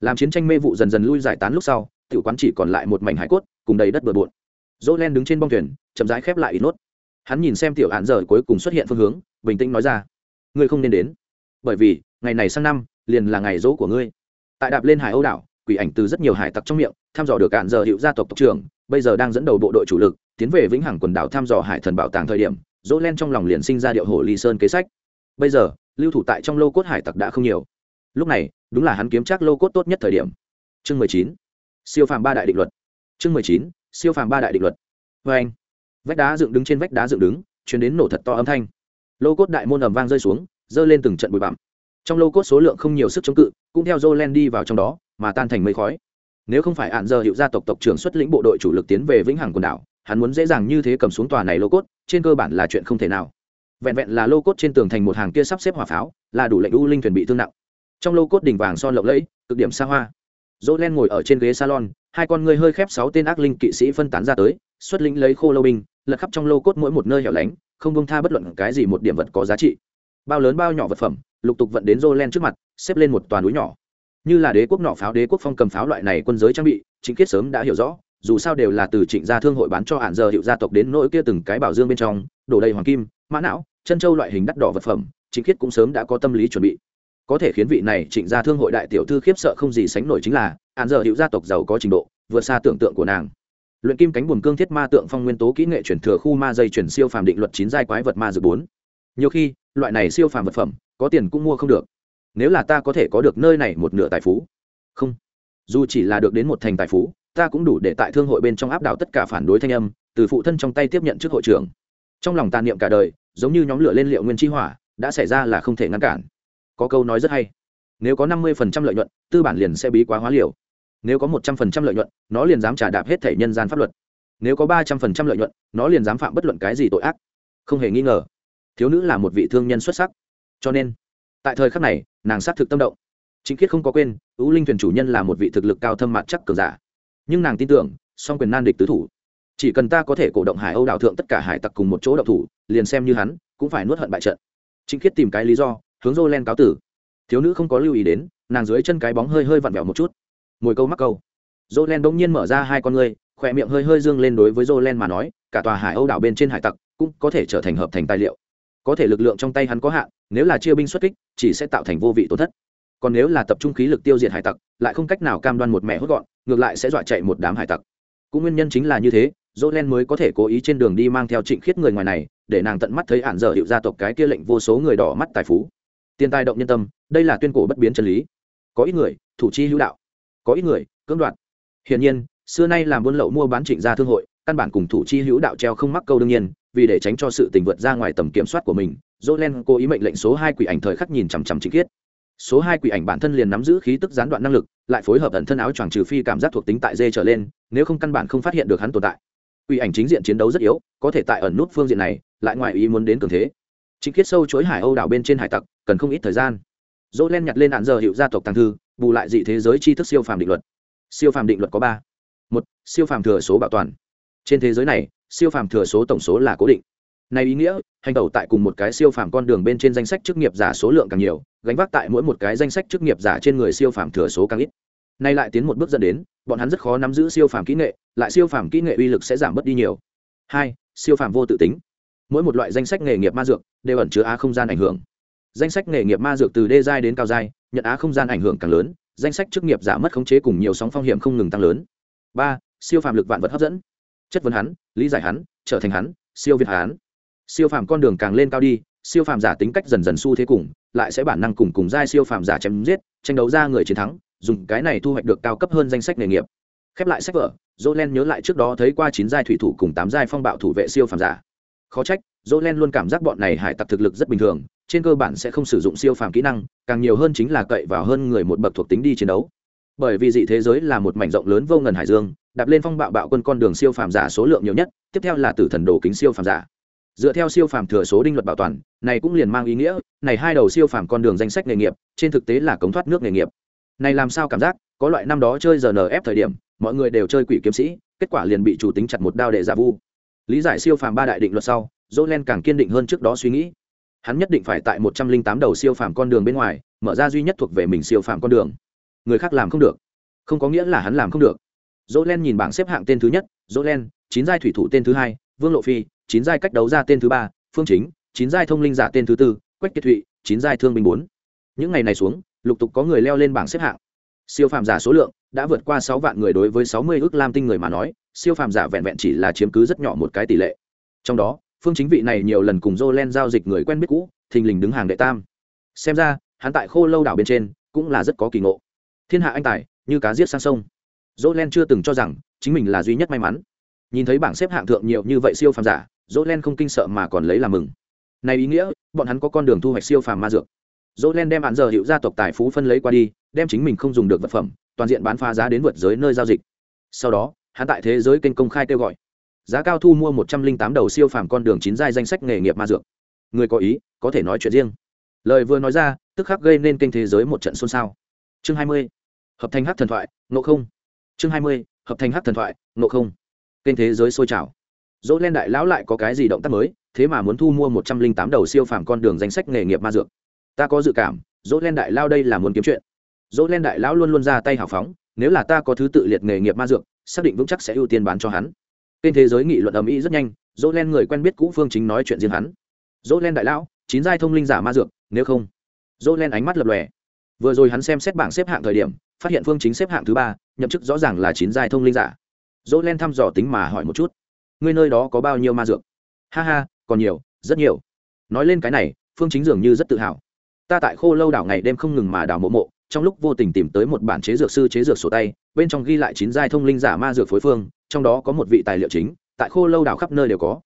[SPEAKER 1] Làm chiến tranh mê vụ dần dần lui giải tán lúc sau, tiểu quán chỉ còn lại một mảnh hải cốt, cùng đầy đất bừa bộn. Dỗ len đứng trên bong thuyền, chậm rãi khép lại ít nốt. Hắn nhìn xem tiểu hạn giờ cuối cùng xuất hiện phương hướng, bình tĩnh nói ra, ngươi không nên đến, bởi vì ngày này sang năm, liền là ngày dỗ của ngươi. Tại đạp lên hải âu đảo, quỷ ảnh từ rất nhiều hải tặc trong miệng, thăm dò được cạn giờ hiệu gia tộc tộc trưởng, bây giờ đang dẫn đầu bộ đội chủ lực, tiến về vĩnh hằng quần đảo thăm dò hải thần bảo tàng thời điểm dỗ len trong lòng liền sinh ra điệu hồ ly sơn kế sách. Bây giờ, lưu thủ tại trong lô cốt hải tặc đã không nhiều lúc này, đúng là hắn kiếm chắc lô cốt tốt nhất thời điểm. Chương mười chín. Siêu phàm ba đại định luật. Chương mười chín. Siêu phàm ba đại định luật. Vê anh, vách đá dựng đứng trên vách đá dựng đứng chuyển đến nổ thật to âm thanh. Lô cốt đại môn ầm vang rơi xuống giơ lên từng trận bụi bặm. Trong lô cốt số lượng không nhiều sức chống cự, cũng theo jolen đi vào trong đó, mà tan thành mây khói. Nếu không phải hạn giờ hiệu gia tộc tộc trưởng xuất lĩnh bộ đội chủ lực tiến về vĩnh hằng quần đảo, hắn muốn dễ dàng như thế cầm xuống tòa này lô cốt, trên cơ bản là chuyện không thể nào. Vẹn vẹn là lô cốt trên tường thành một hàng kia sắp xếp hỏa pháo, là đủ lệnh u linh thuyền bị thương nặng trong lô cốt đỉnh vàng son lộng lẫy, cực điểm xa hoa. Dỗ len ngồi ở trên ghế salon, hai con ngươi hơi khép sáu tên ác linh kỵ sĩ phân tán ra tới, xuất lĩnh lấy khô lâu binh, lật khắp trong lô cốt mỗi một nơi hẻo lánh, không bông tha bất luận cái gì một điểm vật có giá trị. Bao lớn bao nhỏ vật phẩm, lục tục vận đến dô len trước mặt, xếp lên một toàn núi nhỏ. Như là đế quốc nọ pháo, đế quốc phong cầm pháo loại này quân giới trang bị chính Kiết sớm đã hiểu rõ, dù sao đều là từ trịnh gia thương hội bán cho hạn giờ hiệu gia tộc đến nỗi kia từng cái bảo dương bên trong, đổ đầy hoàng kim, mã não, chân châu loại hình đắt đỏ vật phẩm chính khiết cũng sớm đã có tâm lý chuẩn bị có thể khiến vị này trịnh gia thương hội đại tiểu thư khiếp sợ không gì sánh nổi chính là hạn giờ hiệu gia tộc giàu có trình độ, vượt xa tưởng tượng của nàng. Luyện kim cánh buồn cương thiết ma tượng phong nguyên tố kỹ nghệ chuyển thừa khu ma dây chuyển siêu phàm định luật chín giai quái vật ma dự bốn. Nhiều khi, loại này siêu phàm vật phẩm, có tiền cũng mua không được. Nếu là ta có thể có được nơi này một nửa tài phú. Không. Dù chỉ là được đến một thành tài phú, ta cũng đủ để tại thương hội bên trong áp đảo tất cả phản đối thanh âm, từ phụ thân trong tay tiếp nhận trước hội trưởng. Trong lòng tàn niệm cả đời, giống như nhóm lửa lên liệu nguyên chi hỏa, đã xảy ra là không thể ngăn cản có câu nói rất hay. Nếu có năm mươi phần trăm lợi nhuận, tư bản liền sẽ bí quá hóa liều. Nếu có một trăm phần trăm lợi nhuận, nó liền dám trả đạp hết thể nhân gian pháp luật. Nếu có ba trăm phần trăm lợi nhuận, nó liền dám phạm bất luận cái gì tội ác. Không hề nghi ngờ, thiếu nữ là một vị thương nhân xuất sắc. Cho nên, tại thời khắc này, nàng xác thực tâm động. Chính khiết không có quên ứ linh thuyền chủ nhân là một vị thực lực cao thâm mặt chắc cờ giả. Nhưng nàng tin tưởng, song quyền nan địch tứ thủ. Chỉ cần ta có thể cổ động hải âu đảo thượng tất cả hải tặc cùng một chỗ đậu thủ, liền xem như hắn cũng phải nuốt hận bại trận. Chính khiết tìm cái lý do hướng rô len cáo tử. Thiếu nữ không có lưu ý đến, nàng dưới chân cái bóng hơi hơi vặn vẹo một chút. Mồi câu mắc câu. Rô len bỗng nhiên mở ra hai con ngươi, khỏe miệng hơi hơi dương lên đối với rô len mà nói, cả tòa hải âu đảo bên trên hải tặc cũng có thể trở thành hợp thành tài liệu. Có thể lực lượng trong tay hắn có hạn, nếu là chia binh xuất kích, chỉ sẽ tạo thành vô vị tổn thất. Còn nếu là tập trung khí lực tiêu diệt hải tặc, lại không cách nào cam đoan một mẹ hốt gọn, ngược lại sẽ dọa chạy một đám hải tặc. Cũng nguyên nhân chính là như thế dỗ len mới có thể cố ý trên đường đi mang theo trịnh khiết người ngoài này, để nàng tận mắt thấy ản dở hiệu gia tộc cái kia lệnh vô số người đỏ mắt tài phú tiền tài động nhân tâm, đây là tuyên cổ bất biến chân lý. Có ít người, thủ chi hữu đạo. Có ít người, cưỡng đoạt. Hiển nhiên, xưa nay làm buôn lậu mua bán trịnh gia thương hội, căn bản cùng thủ chi hữu đạo treo không mắc câu đương nhiên, vì để tránh cho sự tình vượt ra ngoài tầm kiểm soát của mình dỗ len cố ý mệnh lệnh số hai quỷ ảnh thời khắc nhìn chằm chằm trịnh khiết. Số hai quỷ ảnh bản thân liền nắm giữ khí tức gián đoạn năng lực, lại phối hợp ẩn thân áo choàng trừ phi cảm giác thuộc tính tại dê trở lên, nếu không căn bản không phát hiện được hắn tồn tại. Quỷ ảnh chính diện chiến đấu rất yếu, có thể tại ẩn nút phương diện này, lại ngoài ý muốn đến cường thế. Chính khiết sâu chối hải âu đảo bên trên hải tặc cần không ít thời gian. Dỗ len nhặt lên hạn giờ hiệu gia tộc tàng thư, bù lại dị thế giới tri thức siêu phàm định luật. Siêu phàm định luật có ba. Một, siêu phàm thừa số bảo toàn. Trên thế giới này, siêu phàm thừa số tổng số là cố định. Này ý nghĩa, hành tẩu tại cùng một cái siêu phàm con đường bên trên danh sách chức nghiệp giả số lượng càng nhiều, gánh vác tại mỗi một cái danh sách chức nghiệp giả trên người siêu phàm thừa số càng ít. Nay lại tiến một bước dẫn đến, bọn hắn rất khó nắm giữ siêu phàm kỹ nghệ, lại siêu phàm kỹ nghệ uy lực sẽ giảm bớt đi nhiều. Hai, siêu phàm vô tự tính. Mỗi một loại danh sách nghề nghiệp ma dược, đều ẩn chứa á không gian ảnh hưởng danh sách nghề nghiệp ma dược từ đê giai đến cao giai nhận á không gian ảnh hưởng càng lớn, danh sách chức nghiệp giả mất khống chế cùng nhiều sóng phong hiểm không ngừng tăng lớn. Ba, siêu phàm lực vạn vật hấp dẫn. Chất vấn hắn, lý giải hắn, trở thành hắn, siêu việt hắn. Siêu phàm con đường càng lên cao đi, siêu phàm giả tính cách dần dần xu thế cùng, lại sẽ bản năng cùng cùng giai siêu phàm giả chém giết, tranh đấu ra người chiến thắng, dùng cái này thu hoạch được cao cấp hơn danh sách nghề nghiệp. Khép lại sách vở jolen nhớ lại trước đó thấy qua chín giai thủy thủ cùng tám giai phong bạo thủ vệ siêu phàm giả. Khó trách jolen luôn cảm giác bọn này hải tặc thực lực rất bình thường trên cơ bản sẽ không sử dụng siêu phàm kỹ năng, càng nhiều hơn chính là cậy vào hơn người một bậc thuộc tính đi chiến đấu. Bởi vì dị thế giới là một mảnh rộng lớn vô ngần hải dương, đạp lên phong bạo bạo quân con đường siêu phàm giả số lượng nhiều nhất, tiếp theo là tử thần đồ kính siêu phàm giả. Dựa theo siêu phàm thừa số đinh luật bảo toàn, này cũng liền mang ý nghĩa, này hai đầu siêu phàm con đường danh sách nghề nghiệp, trên thực tế là cống thoát nước nghề nghiệp. Này làm sao cảm giác, có loại năm đó chơi giờ ép thời điểm, mọi người đều chơi quỷ kiếm sĩ, kết quả liền bị chủ tính chặt một đao để giả vu. Lý giải siêu phàm ba đại định luật sau dỗ len càng kiên định hơn trước đó suy nghĩ hắn nhất định phải tại một trăm linh tám đầu siêu phàm con đường bên ngoài, mở ra duy nhất thuộc về mình siêu phàm con đường. Người khác làm không được. Không có nghĩa là hắn làm không được. Dỗ len nhìn bảng xếp hạng tên thứ nhất dỗ len chín giai thủy thủ tên thứ hai, vương lộ phi, chín giai cách đấu ra tên thứ ba, phương chính, chín giai thông linh giả tên thứ tư, quách kiệt thụy, chín giai thương binh bốn. Những ngày này xuống, lục tục có người leo lên bảng xếp hạng. Siêu phàm giả số lượng đã vượt qua sáu vạn người đối với sáu mươi ước lam tinh người mà nói, siêu phàm giả vẹn vẹn chỉ là chiếm cứ rất nhỏ một cái tỷ lệ. Trong đó phương chính vị này nhiều lần cùng Jolen giao dịch người quen biết cũ, thình lình đứng hàng đệ tam. Xem ra, hắn tại khô lâu đảo bên trên cũng là rất có kỳ ngộ. Thiên hạ anh tài, như cá giết sang sông. Jolen chưa từng cho rằng chính mình là duy nhất may mắn. Nhìn thấy bảng xếp hạng thượng nhiều như vậy siêu phàm giả Jolen không kinh sợ mà còn lấy làm mừng. Này ý nghĩa, bọn hắn có con đường thu hoạch siêu phàm ma dược. Jolen đem bạn giờ hiệu gia tộc tài phú phân lấy qua đi, đem chính mình không dùng được vật phẩm, toàn diện bán phá giá đến vượt giới nơi giao dịch. Sau đó, hắn tại thế giới kênh công khai kêu gọi giá cao thu mua một trăm linh tám đầu siêu phàm con đường chín giai danh sách nghề nghiệp ma dược. Người có ý, có thể nói chuyện riêng. Lời vừa nói ra, tức khắc gây nên kênh thế giới một trận xôn xao. Chương hai mươi, hợp thành hát thần thoại nộ không. Chương hai mươi, hợp thành hát thần thoại nộ không. Kênh thế giới sôi trào. Dỗ len đại lão lại có cái gì động tác mới, thế mà muốn thu mua một trăm linh tám đầu siêu phàm con đường danh sách nghề nghiệp ma dược. Ta có dự cảm, dỗ len đại lao đây là muốn kiếm chuyện. Dỗ len đại lão luôn luôn ra tay hào phóng, nếu là ta có thứ tự liệt nghề nghiệp ma dược, xác định vững chắc sẽ ưu tiên bán cho hắn kênh thế giới nghị luận ầm ĩ rất nhanh dỗ len người quen biết cũ phương chính nói chuyện riêng hắn. Dỗ len đại lão, chín giai thông linh giả ma dược, nếu không. Dỗ len ánh mắt lập lòe. Vừa rồi hắn xem xét bảng xếp hạng thời điểm, phát hiện phương chính xếp hạng thứ ba, nhậm chức rõ ràng là chín giai thông linh giả. Dỗ len thăm dò tính mà hỏi một chút. Ngươi nơi đó có bao nhiêu ma dược? Ha ha, còn nhiều, rất nhiều. Nói lên cái này, phương chính dường như rất tự hào. Ta tại khô lâu đảo ngày đêm không ngừng mà đảo mộ mộ, trong lúc vô tình tìm tới một bản chế dược sư chế dược sổ tay, bên trong ghi lại chín giai thông linh giả ma dược phối phương trong đó có một vị tài liệu chính, tại khô lâu đảo khắp nơi đều có.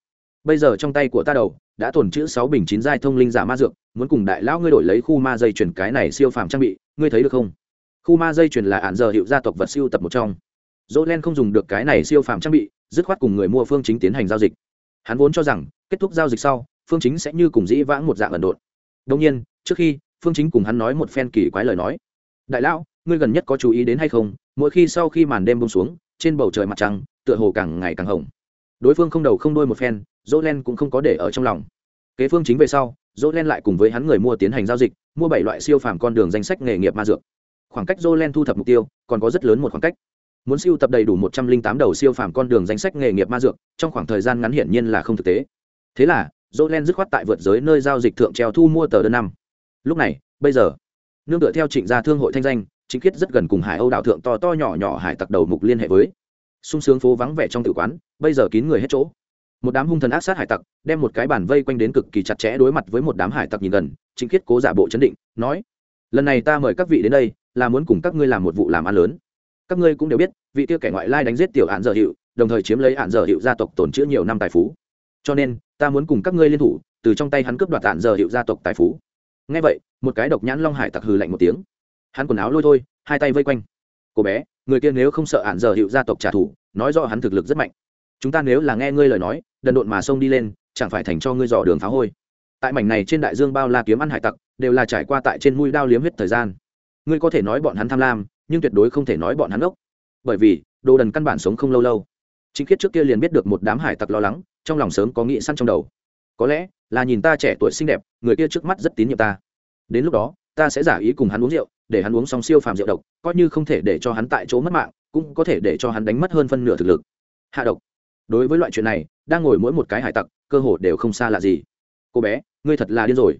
[SPEAKER 1] Bây giờ trong tay của ta đầu, đã tồn chữ sáu bình chín giai thông linh giả ma dược, muốn cùng đại lão ngươi đổi lấy khu ma dây chuyển cái này siêu phàm trang bị, ngươi thấy được không? Khu ma dây chuyển là ạn giờ hiệu gia tộc vật siêu tập một trong. Dỗ len không dùng được cái này siêu phàm trang bị, dứt khoát cùng người mua phương chính tiến hành giao dịch. Hắn vốn cho rằng, kết thúc giao dịch sau, phương chính sẽ như cùng dĩ vãng một dạng ẩn độn. Đông nhiên, trước khi, phương chính cùng hắn nói một phen kỳ quái lời nói. Đại lão, ngươi gần nhất có chú ý đến hay không? Mỗi khi sau khi màn đêm bông xuống, trên bầu trời mặt trăng tựa hồ càng ngày càng hồng. Đối phương không đầu không đôi một phen dỗ len cũng không có để ở trong lòng. Kế phương chính về sau dỗ len lại cùng với hắn người mua tiến hành giao dịch, mua bảy loại siêu phàm con đường danh sách nghề nghiệp ma dược. Khoảng cách dỗ len thu thập mục tiêu, còn có rất lớn một khoảng cách. Muốn siêu tập đầy đủ một trăm linh tám đầu siêu phàm con đường danh sách nghề nghiệp ma dược, trong khoảng thời gian ngắn hiển nhiên là không thực tế. Thế là dỗ len dứt khoát tại vượt giới nơi giao dịch thượng treo thu mua tờ đơn năm. Lúc này, bây giờ, nương tựa theo trịnh gia thương hội thanh danh, chính khiết rất gần cùng hải âu đảo thượng to to nhỏ nhỏ hải tặc đầu mục liên hệ với sung sướng phố vắng vẻ trong tự quán, bây giờ kín người hết chỗ. Một đám hung thần ác sát hải tặc đem một cái bàn vây quanh đến cực kỳ chặt chẽ đối mặt với một đám hải tặc nhìn gần chính khiết cố giả bộ chấn định, nói, lần này ta mời các vị đến đây, là muốn cùng các ngươi làm một vụ làm ăn lớn. Các ngươi cũng đều biết, vị tiêu kẻ ngoại lai đánh giết tiểu hạn dở hiệu đồng thời chiếm lấy hạn dở hiệu gia tộc tổn chữa nhiều năm tài phú. Cho nên, ta muốn cùng các ngươi liên thủ, từ trong tay hắn cướp đoạt hạn dở hiệu gia tộc tài phú. Ngay vậy, một cái độc nhãn long hải tặc hừ lạnh một tiếng. Hắn quần áo lôi thôi, hai tay vây quanh. Cô bé người kia nếu không sợ hạn giờ hiệu gia tộc trả thù, nói do hắn thực lực rất mạnh. Chúng ta nếu là nghe ngươi lời nói, đần độn mà xông đi lên, chẳng phải thành cho ngươi dò đường phá hôi. Tại mảnh này trên đại dương bao la kiếm ăn hải tặc, đều là trải qua tại trên mũi đao liếm huyết thời gian. Ngươi có thể nói bọn hắn tham lam, nhưng tuyệt đối không thể nói bọn hắn ốc bởi vì, đồ đần căn bản sống không lâu lâu. Chính khiết trước kia liền biết được một đám hải tặc lo lắng, trong lòng sớm có nghĩ săn trong đầu. Có lẽ là nhìn ta trẻ tuổi xinh đẹp, người kia trước mắt rất tín nhiệm ta. Đến lúc đó ta sẽ giả ý cùng hắn uống rượu, để hắn uống xong siêu phàm rượu độc, coi như không thể để cho hắn tại chỗ mất mạng, cũng có thể để cho hắn đánh mất hơn phân nửa thực lực. Hạ độc. Đối với loại chuyện này, đang ngồi mỗi một cái hải tặc, cơ hồ đều không xa lạ gì. Cô bé, ngươi thật là điên rồi.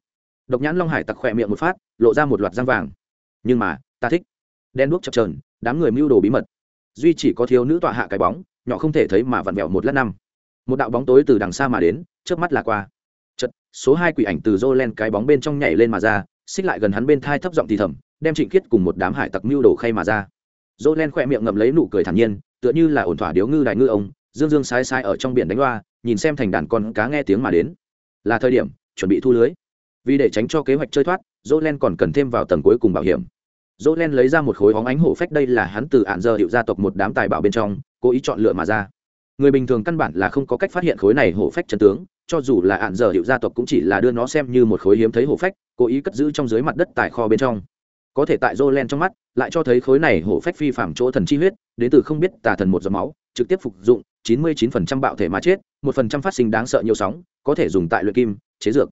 [SPEAKER 1] Độc nhãn long hải tặc khỏe miệng một phát, lộ ra một loạt răng vàng. Nhưng mà, ta thích. Đen đuốc chập trờn đám người mưu đồ bí mật. Duy chỉ có thiếu nữ tọa hạ cái bóng, nhỏ không thể thấy mà vặn vẹo một lát năm. Một đạo bóng tối từ đằng xa mà đến trước mắt là qua. Chật số hai quỷ ảnh từ dô len cái bóng bên trong nhảy lên mà ra xích lại gần hắn bên thai thấp giọng thì thầm, đem trịnh khiết cùng một đám hải tặc mưu đồ khay mà ra. Dỗ len khỏe miệng ngậm lấy nụ cười thản nhiên, tựa như là ổn thỏa điếu ngư đại ngư ông, dương dương sai sai ở trong biển đánh loa, nhìn xem thành đàn con cá nghe tiếng mà đến. Là thời điểm, chuẩn bị thu lưới. Vì để tránh cho kế hoạch chơi thoát, dỗ len còn cần thêm vào tầng cuối cùng bảo hiểm. Dỗ len lấy ra một khối hóng ánh hổ phách, đây là hắn từ ạn giờ hiệu gia tộc một đám tài bảo bên trong, cố ý chọn lựa mà ra. Người bình thường căn bản là không có cách phát hiện khối này hổ phách chân tướng, cho dù là ạn giờ hiệu gia tộc cũng chỉ là đưa nó xem như một khối hiếm thấy hổ phách cố ý cất giữ trong dưới mặt đất tại kho bên trong. Có thể tại Jolen trong mắt, lại cho thấy khối này hổ phách phi phạm chỗ thần chi huyết, đến từ không biết tà thần một giọt máu, trực tiếp phục dụng 99% bạo thể mà chết, một phần trăm phát sinh đáng sợ nhiều sóng, có thể dùng tại luyện kim, chế dược.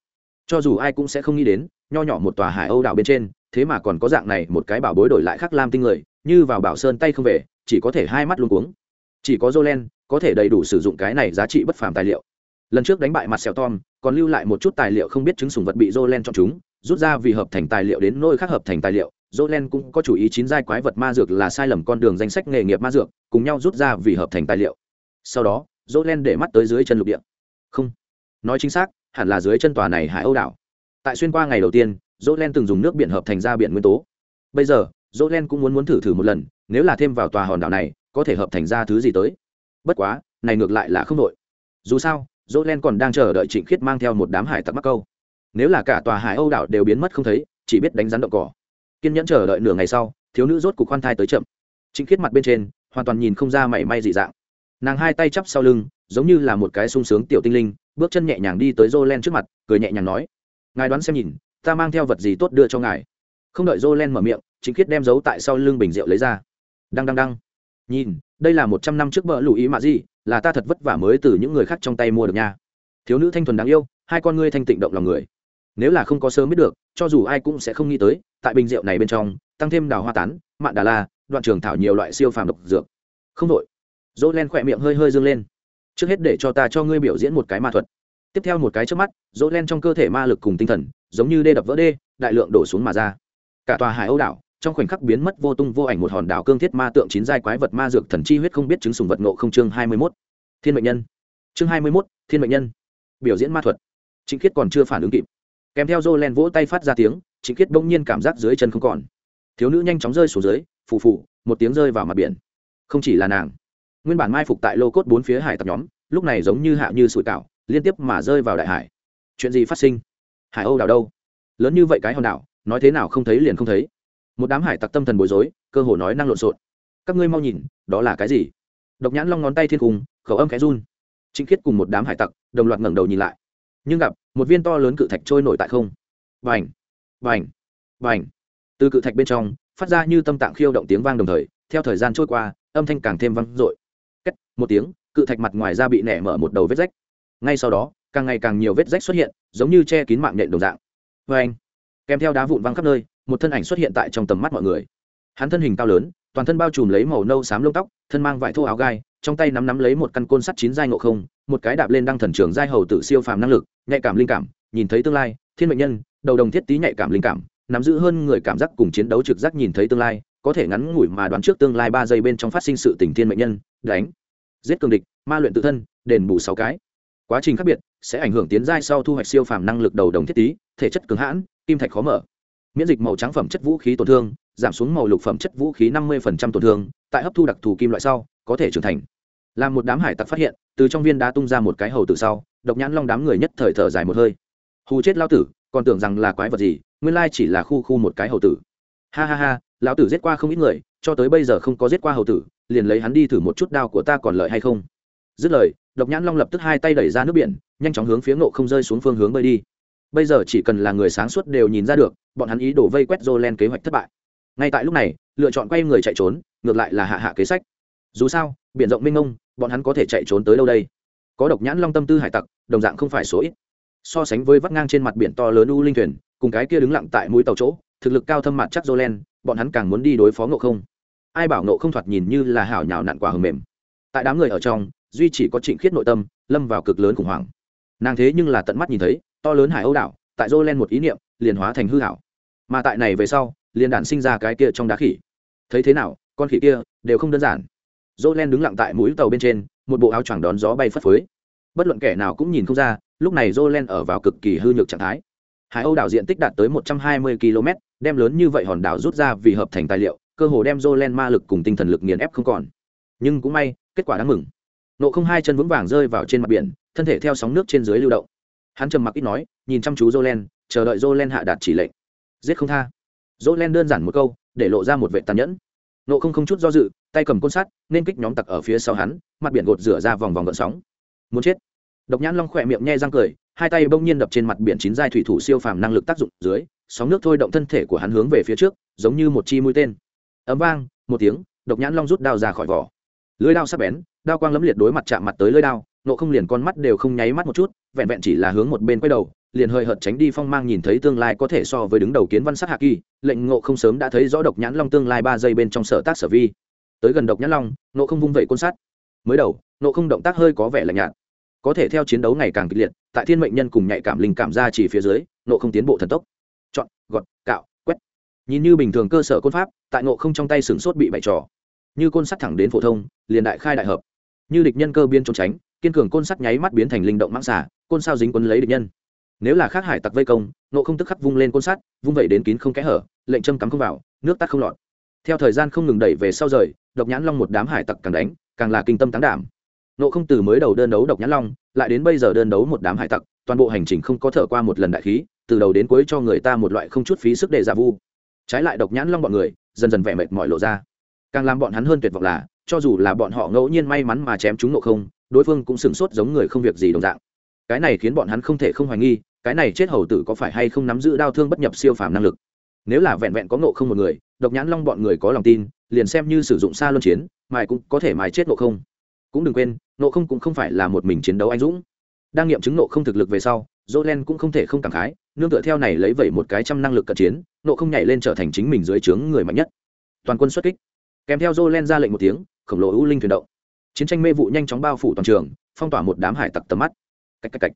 [SPEAKER 1] Cho dù ai cũng sẽ không nghĩ đến, nho nhỏ một tòa hải âu đảo bên trên, thế mà còn có dạng này một cái bảo bối đổi lại khắc lam tinh người, như vào bảo sơn tay không về, chỉ có thể hai mắt luôn cuống. Chỉ có jolen có thể đầy đủ sử dụng cái này giá trị bất phàm tài liệu. Lần trước đánh bại mặt sẹo tom, còn lưu lại một chút tài liệu không biết chứng sùng vật bị jolen cho chúng rút ra vì hợp thành tài liệu đến nôi khác hợp thành tài liệu jolen cũng có chủ ý chín giai quái vật ma dược là sai lầm con đường danh sách nghề nghiệp ma dược, cùng nhau rút ra vì hợp thành tài liệu. Sau đó jolen để mắt tới dưới chân lục địa. Không. Nói chính xác, hẳn là dưới chân tòa này hải âu đảo. Tại xuyên qua ngày đầu tiên jolen từng dùng nước biển hợp thành ra biển nguyên tố. Bây giờ jolen cũng muốn muốn thử thử một lần, nếu là thêm vào tòa hòn đảo này, có thể hợp thành ra thứ gì tới. Bất quá, này ngược lại là không đội dù sao jolen còn đang chờ đợi trịnh khiết mang theo một đám hải tặc mắc câu nếu là cả tòa hải âu đảo đều biến mất không thấy, chỉ biết đánh rắn động cỏ. Kiên nhẫn chờ đợi nửa ngày sau, thiếu nữ rốt cục khoan thai tới chậm. Chính khiết mặt bên trên, hoàn toàn nhìn không ra mảy may dị dạng. Nàng hai tay chắp sau lưng, giống như là một cái sung sướng tiểu tinh linh, bước chân nhẹ nhàng đi tới jolen trước mặt, cười nhẹ nhàng nói, ngài đoán xem nhìn, ta mang theo vật gì tốt đưa cho ngài? Không đợi jolen mở miệng chính khiết đem giấu tại sau lưng bình rượu lấy ra. Đăng đăng đăng. Nhìn, đây là một trăm năm trước vợ lũ ý mạ gì, là ta thật vất vả mới từ những người khác trong tay mua được nha. Thiếu nữ thanh thuần đáng yêu, hai con ngươi thanh tịnh động lòng người nếu là không có sớm biết được, cho dù ai cũng sẽ không nghĩ tới, tại bình rượu này bên trong, tăng thêm đào hoa tán, mạn đà la, đoạn trường thảo nhiều loại siêu phàm độc dược. Không đội dỗ len khỏe miệng hơi hơi dâng lên. Trước hết để cho ta cho ngươi biểu diễn một cái ma thuật. Tiếp theo một cái trước mắt dỗ len trong cơ thể ma lực cùng tinh thần, giống như đê đập vỡ đê, đại lượng đổ xuống mà ra. Cả tòa hải âu đảo, trong khoảnh khắc biến mất vô tung vô ảnh một hòn đảo cương thiết ma tượng chín giai quái vật ma dược thần chi huyết không biết chứng sùng vật ngộ không chương hai mươi mốt. Thiên mệnh nhân. Chương hai mươi mốt, thiên mệnh nhân. Biểu diễn ma thuật. Chính khiết còn chưa phản ứng kịp kèm theo dô len vỗ tay phát ra tiếng chính khiết bỗng nhiên cảm giác dưới chân không còn. Thiếu nữ nhanh chóng rơi xuống dưới, phù phù, một tiếng rơi vào mặt biển. Không chỉ là nàng, nguyên bản mai phục tại lô cốt bốn phía hải tặc nhóm, lúc này giống như hạ như sủi cảo, liên tiếp mà rơi vào đại hải. Chuyện gì phát sinh? Hải âu đảo đâu? Lớn như vậy cái hòn đảo, nói thế nào không thấy liền không thấy. Một đám hải tặc tâm thần bối rối, cơ hồ nói năng lộn xộn. Các ngươi mau nhìn, đó là cái gì? Độc nhãn long ngón tay thiên cùng khẩu âm cái run. Chính khiết cùng một đám hải tặc, đồng loạt ngẩng đầu nhìn lại. Nhưng gặp một viên to lớn cự thạch trôi nổi tại không. Vành vành vành từ cự thạch bên trong, phát ra như tâm tạng khiêu động tiếng vang đồng thời, theo thời gian trôi qua, âm thanh càng thêm vang dội. Cách một tiếng, cự thạch mặt ngoài ra bị nẻ mở một đầu vết rách. Ngay sau đó, càng ngày càng nhiều vết rách xuất hiện, giống như che kín mạng nhện đồng dạng. Vê anh kèm theo đá vụn văng khắp nơi, một thân ảnh xuất hiện tại trong tầm mắt mọi người. Hắn thân hình cao lớn toàn thân bao trùm lấy màu nâu xám lông tóc, thân mang vải thô áo gai, trong tay nắm nắm lấy một căn côn sắt chín giai ngộ không, một cái đạp lên đăng thần trường giai hầu tự siêu phàm năng lực, nhạy cảm linh cảm, nhìn thấy tương lai, thiên mệnh nhân, đầu đồng thiết tý nhạy cảm linh cảm, nắm giữ hơn người cảm giác cùng chiến đấu trực giác nhìn thấy tương lai, có thể ngắn ngủi mà đoán trước tương lai ba giây bên trong phát sinh sự tình thiên mệnh nhân, đánh, giết cường địch, ma luyện tự thân, đền bù sáu cái. Quá trình khác biệt sẽ ảnh hưởng tiến giai sau thu hoạch siêu phàm năng lực đầu đồng thiết tý thể chất cứng hãn, kim thạch khó mở, miễn dịch màu trắng phẩm chất vũ khí tổn thương giảm xuống màu lục phẩm chất vũ khí năm mươi tổn thương, tại hấp thu đặc thù kim loại sau, có thể trưởng thành. Làm một đám hải tặc phát hiện, từ trong viên đá tung ra một cái hầu tử sau, độc nhãn long đám người nhất thời thở dài một hơi. Hù chết lao tử, còn tưởng rằng là quái vật gì, nguyên lai chỉ là khu khu một cái hầu tử. Ha ha ha, lão tử giết qua không ít người, cho tới bây giờ không có giết qua hầu tử, liền lấy hắn đi thử một chút đao của ta còn lợi hay không. Dứt lời, độc nhãn long lập tức hai tay đẩy ra nước biển, nhanh chóng hướng phía ngộ không rơi xuống phương hướng bơi đi. Bây giờ chỉ cần là người sáng suốt đều nhìn ra được, bọn hắn ý đổ vây quét dô len kế hoạch thất bại ngay tại lúc này, lựa chọn quay người chạy trốn, ngược lại là hạ hạ kế sách. Dù sao, biển rộng mênh mông, bọn hắn có thể chạy trốn tới đâu đây? Có độc nhãn long tâm tư hải tặc, đồng dạng không phải số ít. So sánh với vắt ngang trên mặt biển to lớn u linh thuyền, cùng cái kia đứng lặng tại mũi tàu chỗ, thực lực cao thâm mặt chắc jolen bọn hắn càng muốn đi đối phó ngộ không. Ai bảo ngộ không thoạt nhìn như là hảo nhào nặn quả hầm mềm. Tại đám người ở trong, duy chỉ có trịnh khiết nội tâm, lâm vào cực lớn khủng hoảng. Nàng thế nhưng là tận mắt nhìn thấy, to lớn hải âu đảo, tại jolen một ý niệm, liền hóa thành hư hảo. Mà tại này về sau liền đản sinh ra cái kia trong đá khỉ. Thấy thế nào, con khỉ kia đều không đơn giản. Jolen đứng lặng tại mũi tàu bên trên, một bộ áo choàng đón gió bay phất phới. Bất luận kẻ nào cũng nhìn không ra, lúc này jolen ở vào cực kỳ hư nhược trạng thái. Hải âu đảo diện tích đạt tới một trăm hai mươi km đem lớn như vậy hòn đảo rút ra vì hợp thành tài liệu, cơ hồ đem jolen ma lực cùng tinh thần lực nghiền ép không còn. Nhưng cũng may, kết quả đáng mừng. Nộ không hai chân vững vàng rơi vào trên mặt biển, thân thể theo sóng nước trên dưới lưu động. Hắn trầm mặc ít nói, nhìn chăm chú jolen chờ đợi jolen hạ đạt chỉ lệnh. Giết không tha jolen đơn giản một câu, để lộ ra một vệ tàn nhẫn. Nộ không không chút do dự, tay cầm côn sắt, nên kích nhóm tặc ở phía sau hắn, mặt biển gột rửa ra vòng vòng gợn sóng. Muốn chết. Độc nhãn long khỏe miệng nhe răng cười, hai tay bỗng nhiên đập trên mặt biển chín giai thủy thủ siêu phàm năng lực tác dụng dưới, sóng nước thôi động thân thể của hắn hướng về phía trước, giống như một chi mũi tên. Ấm vang, một tiếng, độc nhãn long rút đao ra khỏi vỏ. Lưới đao sắp bén, đao quang lấm liệt đối mặt chạm mặt tới lưới đao, nộ không liền con mắt đều không nháy mắt một chút, vẹn vẹn chỉ là hướng một bên quay đầu liền hơi hợt tránh đi phong mang nhìn thấy tương lai có thể so với đứng đầu kiến văn sắc hạ kỳ, lệnh ngộ không sớm đã thấy rõ độc nhãn long tương lai ba giây bên trong sở tác sở vi. Tới gần độc nhãn long, ngộ không vung vẩy côn sắt. Mới đầu, ngộ không động tác hơi có vẻ lạnh nhạt. Có thể theo chiến đấu ngày càng kịch liệt, tại thiên mệnh nhân cùng nhạy cảm linh cảm ra chỉ phía dưới, ngộ không tiến bộ thần tốc. Chọn, gọt, cạo, quét. Nhìn như bình thường cơ sở côn pháp, tại ngộ không trong tay sửng sốt bị bày trò. Như côn sắt thẳng đến phổ thông, liền đại khai đại hợp. Như địch nhân cơ biên trốn tránh, kiên cường côn sắt nháy mắt biến thành linh động mãng xả côn sao dính quân lấy địch nhân nếu là khác hải tặc vây công nộ không tức khắc vung lên côn sắt, vung vậy đến kín không kẽ hở, lệnh châm cắm không vào, nước tắt không lọt. Theo thời gian không ngừng đẩy về sau rời, độc nhãn long một đám hải tặc càng đánh, càng là kinh tâm tán đảm. Nộ không từ mới đầu đơn đấu độc nhãn long, lại đến bây giờ đơn đấu một đám hải tặc, toàn bộ hành trình không có thở qua một lần đại khí, từ đầu đến cuối cho người ta một loại không chút phí sức để giả vu. Trái lại độc nhãn long bọn người, dần dần vẻ mệt mỏi lộ ra. Càng làm bọn hắn hơn tuyệt vọng là, cho dù là bọn họ ngẫu nhiên may mắn mà chém chúng nộ không, đối phương cũng sửng sốt giống người không việc gì đồng dạng. Cái này khiến bọn hắn không thể không hoài nghi cái này chết hầu tử có phải hay không nắm giữ đao thương bất nhập siêu phàm năng lực nếu là vẹn vẹn có ngộ không một người độc nhãn long bọn người có lòng tin liền xem như sử dụng xa luân chiến mài cũng có thể mài chết ngộ không cũng đừng quên ngộ không cũng không phải là một mình chiến đấu anh dũng đang nghiệm chứng ngộ không thực lực về sau Jolen cũng không thể không cảm khái, nương tựa theo này lấy vẩy một cái trăm năng lực cận chiến, nộ không nhảy lên trở thành chính mình dưới trướng người mạnh nhất. Toàn quân xuất kích. Kèm theo Jolen ra lệnh một tiếng, khổng lồ ưu linh thuyền động. Chiến tranh mê vụ nhanh chóng bao phủ toàn trường, phong tỏa một đám hải tặc tầm mắt. Cách cách cách.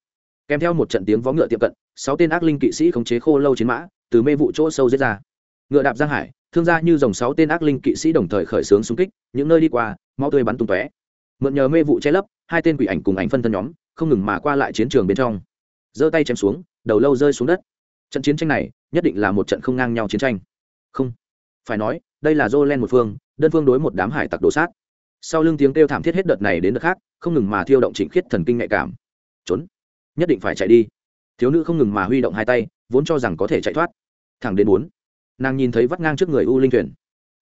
[SPEAKER 1] Kèm theo một trận tiếng vó ngựa tiệm cận, sáu tên ác linh kỵ sĩ khống chế khô lâu chiến mã, từ mê vụ chỗ sâu giết ra. Ngựa đạp giang hải, thương gia như dòng sáu tên ác linh kỵ sĩ đồng thời khởi xướng xung kích, những nơi đi qua, máu tươi bắn tung tóe. Mượn nhờ mê vụ che lấp, hai tên quỷ ảnh cùng ảnh phân thân nhóm, không ngừng mà qua lại chiến trường bên trong. Giơ tay chém xuống đầu lâu rơi xuống đất. Trận chiến tranh này nhất định là một trận không ngang nhau chiến tranh. Không. Phải nói đây là dô len một phương đơn phương đối một đám hải tặc đổ sát. Sau lưng tiếng kêu thảm thiết hết đợt này đến đợt khác không ngừng mà thiêu động trịnh khiết thần kinh nhạy cảm. Trốn nhất định phải chạy đi. Thiếu nữ không ngừng mà huy động hai tay, vốn cho rằng có thể chạy thoát. Thẳng đến bốn, nàng nhìn thấy vắt ngang trước người u linh thuyền.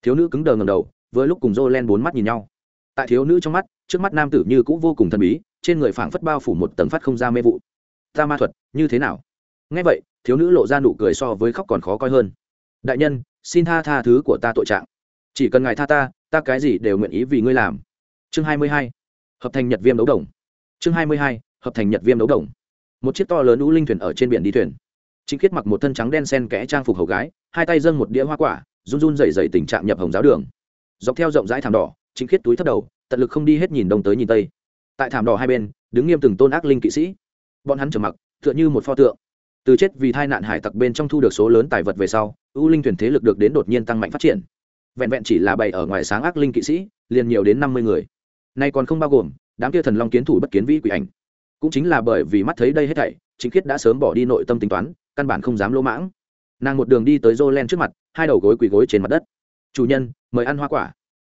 [SPEAKER 1] Thiếu nữ cứng đờ ngầm đầu với lúc cùng dô len bốn mắt nhìn nhau. Tại thiếu nữ trong mắt, trước mắt nam tử như cũng vô cùng thần bí, trên người phảng phất bao phủ một tầng phát không ra mê vụ. Ta ma thuật, như thế nào? Ngay vậy, thiếu nữ lộ ra nụ cười so với khóc còn khó coi hơn. Đại nhân, xin tha tha thứ của ta tội trạng. Chỉ cần ngài tha ta ta cái gì đều nguyện ý vì ngươi làm. Chương hai mươi hai, hợp thành nhật viêm đấu đồng. Chương hai mươi hai, hợp thành nhật viêm đấu đồng một chiếc to lớn u linh thuyền ở trên biển đi thuyền. Chính khiết mặc một thân trắng đen sen kẽ trang phục hầu gái, hai tay dâng một đĩa hoa quả, run run dày dày tình trạng nhập hồng giáo đường. Dọc theo rộng rãi thảm đỏ chính khiết túi thất đầu, tận lực không đi hết nhìn đông tới nhìn tây. Tại thảm đỏ hai bên, đứng nghiêm từng tôn ác linh kỵ sĩ. Bọn hắn trở mặc, tựa như một pho tượng. Từ chết vì tai nạn hải tặc bên trong thu được số lớn tài vật về sau ưu linh thuyền thế lực được đến đột nhiên tăng mạnh phát triển. Vẹn vẹn chỉ là bày ở ngoài sáng ác linh kỵ sĩ, liền nhiều đến năm mươi người. Nay còn không bao gồm đám kia thần long kiến thủ bất kiến vĩ quỷ ảnh cũng chính là bởi vì mắt thấy đây hết thảy chính khiết đã sớm bỏ đi nội tâm tính toán, căn bản không dám lỗ mãng. Nàng một đường đi tới dô len trước mặt, hai đầu gối quỳ gối trên mặt đất. Chủ nhân, mời ăn hoa quả.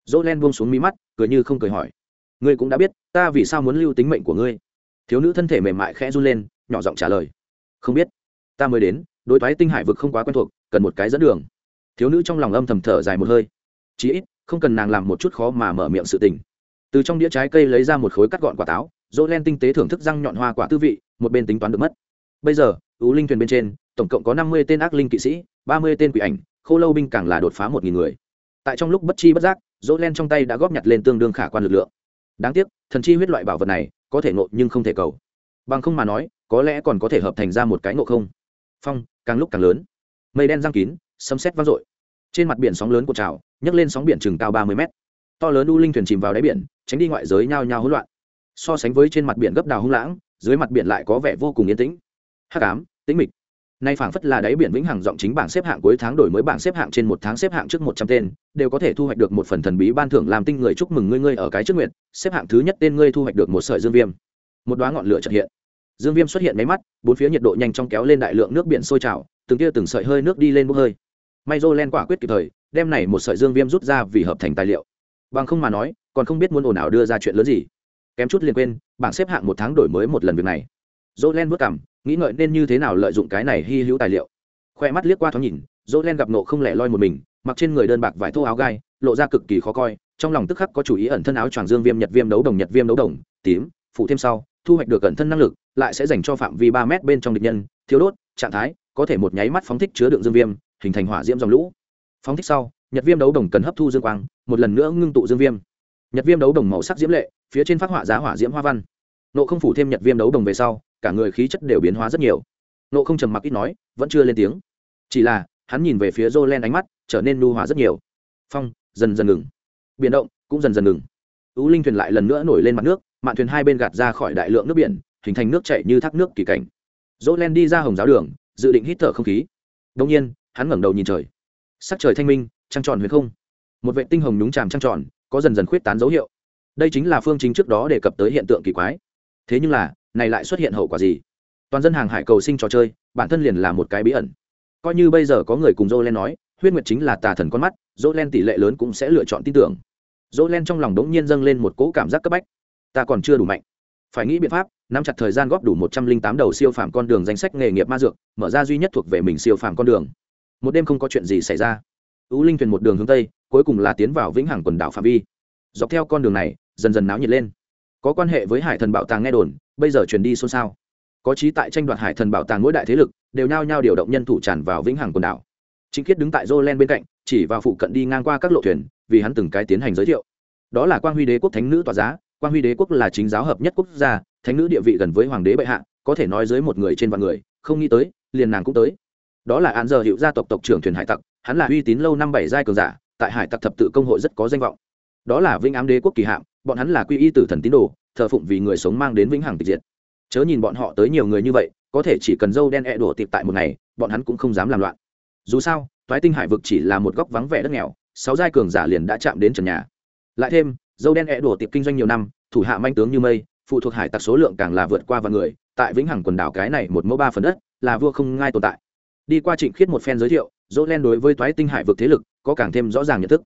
[SPEAKER 1] Dô len buông xuống mí mắt, cười như không cười hỏi. Ngươi cũng đã biết, ta vì sao muốn lưu tính mệnh của ngươi? Thiếu nữ thân thể mềm mại khẽ run lên, nhỏ giọng trả lời. Không biết. Ta mới đến, đối thoái tinh hải vực không quá quen thuộc, cần một cái dẫn đường. Thiếu nữ trong lòng âm thầm thở dài một hơi. Chí ít, không cần nàng làm một chút khó mà mở miệng sự tình. Từ trong đĩa trái cây lấy ra một khối cắt gọn quả táo dỗ len tinh tế thưởng thức răng nhọn hoa quả tư vị, một bên tính toán được mất. Bây giờ, ưu linh thuyền bên trên, tổng cộng có năm mươi tên ác linh kỵ sĩ, ba mươi tên quỷ ảnh, khô lâu binh càng là đột phá một nghìn người. Tại trong lúc bất chi bất giác, dỗ len trong tay đã góp nhặt lên tương đương khả quan lực lượng. Đáng tiếc, thần chi huyết loại bảo vật này, có thể ngộ nhưng không thể cầu. Bằng không mà nói, có lẽ còn có thể hợp thành ra một cái ngộ không. Phong, càng lúc càng lớn. Mây đen răng kín, sấm xét vang dội. Trên mặt biển sóng lớn của trào, nhấc lên sóng biển chừng cao ba mươi mét. To lớn u linh thuyền chìm vào đáy biển, tránh đi ngoại giới nhao nhao hỗn loạn so sánh với trên mặt biển gấp đào hung lãng, dưới mặt biển lại có vẻ vô cùng yên tĩnh. Hắc ám, tĩnh mịch. Nay phảng phất là đáy biển vĩnh hằng giọng chính bảng xếp hạng cuối tháng đổi mới bảng xếp hạng trên một tháng xếp hạng trước một trăm tên, đều có thể thu hoạch được một phần thần bí ban thưởng làm tinh người chúc mừng ngươi ngươi ở cái trước nguyện xếp hạng thứ nhất tên ngươi thu hoạch được một sợi dương viêm. Một đoá ngọn lửa trật hiện. Dương viêm xuất hiện máy mắt, bốn phía nhiệt độ nhanh chóng kéo lên đại lượng nước biển sôi trào, từng tia từng sợi hơi nước đi lên bốc hơi. May dô len quả quyết kịp thời, đem này một sợi dương viêm rút ra vì hợp thành tài liệu. Bằng không mà nói, còn không biết muốn ồn ào đưa ra chuyện lớn gì kém chút liền quên, bảng xếp hạng một tháng đổi mới một lần việc này. Dỗ len vất cảm, nghĩ ngợi nên như thế nào lợi dụng cái này hy hữu tài liệu. Khoe mắt liếc qua thoáng nhìn dỗ len gặp nộ không lẻ loi một mình, mặc trên người đơn bạc vải thô áo gai, lộ ra cực kỳ khó coi, trong lòng tức khắc có chủ ý ẩn thân áo choàng dương viêm nhật viêm đấu đồng nhật viêm đấu đồng, tím phụ thêm sau, thu hoạch được ẩn thân năng lực, lại sẽ dành cho phạm vi ba mét bên trong địch nhân, thiếu đốt, trạng thái, có thể một nháy mắt phóng thích chứa đựng dương viêm, hình thành hỏa diễm dòng lũ. Phóng thích sau, nhật viêm đấu đồng cần hấp thu dương quang, một lần nữa ngưng tụ dương viêm. Nhật viêm đấu đồng màu sắc diễm lệ phía trên phát họa giá hỏa diễm hoa văn. Nộ không phủ thêm nhật viêm đấu đồng về sau, cả người khí chất đều biến hóa rất nhiều. Nộ không trầm mặc ít nói, vẫn chưa lên tiếng. Chỉ là, hắn nhìn về phía jolen ánh mắt trở nên nu hòa rất nhiều. Phong, dần dần ngừng. Biển động, cũng dần dần ngừng. Tú linh thuyền lại lần nữa nổi lên mặt nước, mạn thuyền hai bên gạt ra khỏi đại lượng nước biển, hình thành nước chảy như thác nước kỳ cảnh. Jolen đi ra hồng giáo đường, dự định hít thở không khí. Đông nhiên, hắn ngẩng đầu nhìn trời. Sắc trời thanh minh, trăng tròn huyền không. Một vệ tinh hồng nhúng tràm trăng tròn, có dần dần khuyết tán dấu hiệu đây chính là phương chính trước đó đề cập tới hiện tượng kỳ quái. Thế nhưng là, này lại xuất hiện hậu quả gì? Toàn dân hàng hải cầu sinh trò chơi, bản thân liền là một cái bí ẩn. Coi như bây giờ có người cùng dô len nói, huyết nguyệt chính là tà thần con mắt dô len tỷ lệ lớn cũng sẽ lựa chọn tin tưởng. Dô len trong lòng đống nhiên dâng lên một cỗ cảm giác cấp bách. Ta còn chưa đủ mạnh. Phải nghĩ biện pháp, nắm chặt thời gian góp đủ một trăm linh tám đầu siêu phàm con đường danh sách nghề nghiệp ma dược, mở ra duy nhất thuộc về mình siêu phàm con đường. Một đêm không có chuyện gì xảy ra. Ứ linh thuyền một đường hướng tây, cuối cùng là tiến vào vĩnh hằng quần đảo phạm vi. Dọc theo con đường này dần dần náo nhiệt lên. Có quan hệ với hải thần bảo tàng nghe đồn, bây giờ chuyển đi xôn xao. Có trí tại tranh đoạt hải thần bảo tàng mỗi đại thế lực, đều nhao nhao điều động nhân thủ tràn vào vĩnh hằng quần đảo. Chính khiết đứng tại jolen bên cạnh, chỉ vào phụ cận đi ngang qua các lộ thuyền, vì hắn từng cái tiến hành giới thiệu. Đó là quang huy đế quốc thánh nữ tòa giá. Quang huy đế quốc là chính giáo hợp nhất quốc gia, thánh nữ địa vị gần với hoàng đế bệ hạ, có thể nói dưới một người trên vạn người, không nghĩ tới, liền nàng cũng tới. Đó là án giờ hiệu gia tộc tộc trưởng thuyền hải tặc, hắn là uy tín lâu năm bảy giai cường giả, tại hải tặc thập tự công hội rất có danh vọng đó là vĩnh ám đế quốc kỳ hạm, bọn hắn là quy y tử thần tín đồ, thờ phụng vì người sống mang đến vĩnh hằng tịch diệt. Chớ nhìn bọn họ tới nhiều người như vậy, có thể chỉ cần dâu đen e đổ tiệp tại một ngày, bọn hắn cũng không dám làm loạn. Dù sao thoái tinh hải vực chỉ là một góc vắng vẻ đất nghèo, sáu giai cường giả liền đã chạm đến trần nhà. Lại thêm, dâu đen e đổ tiệp kinh doanh nhiều năm, thủ hạ manh tướng như mây, phụ thuộc hải tặc số lượng càng là vượt qua vạn người, tại vĩnh hằng quần đảo cái này một mẫu ba phần đất, là vua không ngai tồn tại. Đi qua trịnh khiết một phen giới thiệu dỗ len đối với toái tinh hải vực thế lực có càng thêm rõ ràng nhận thức.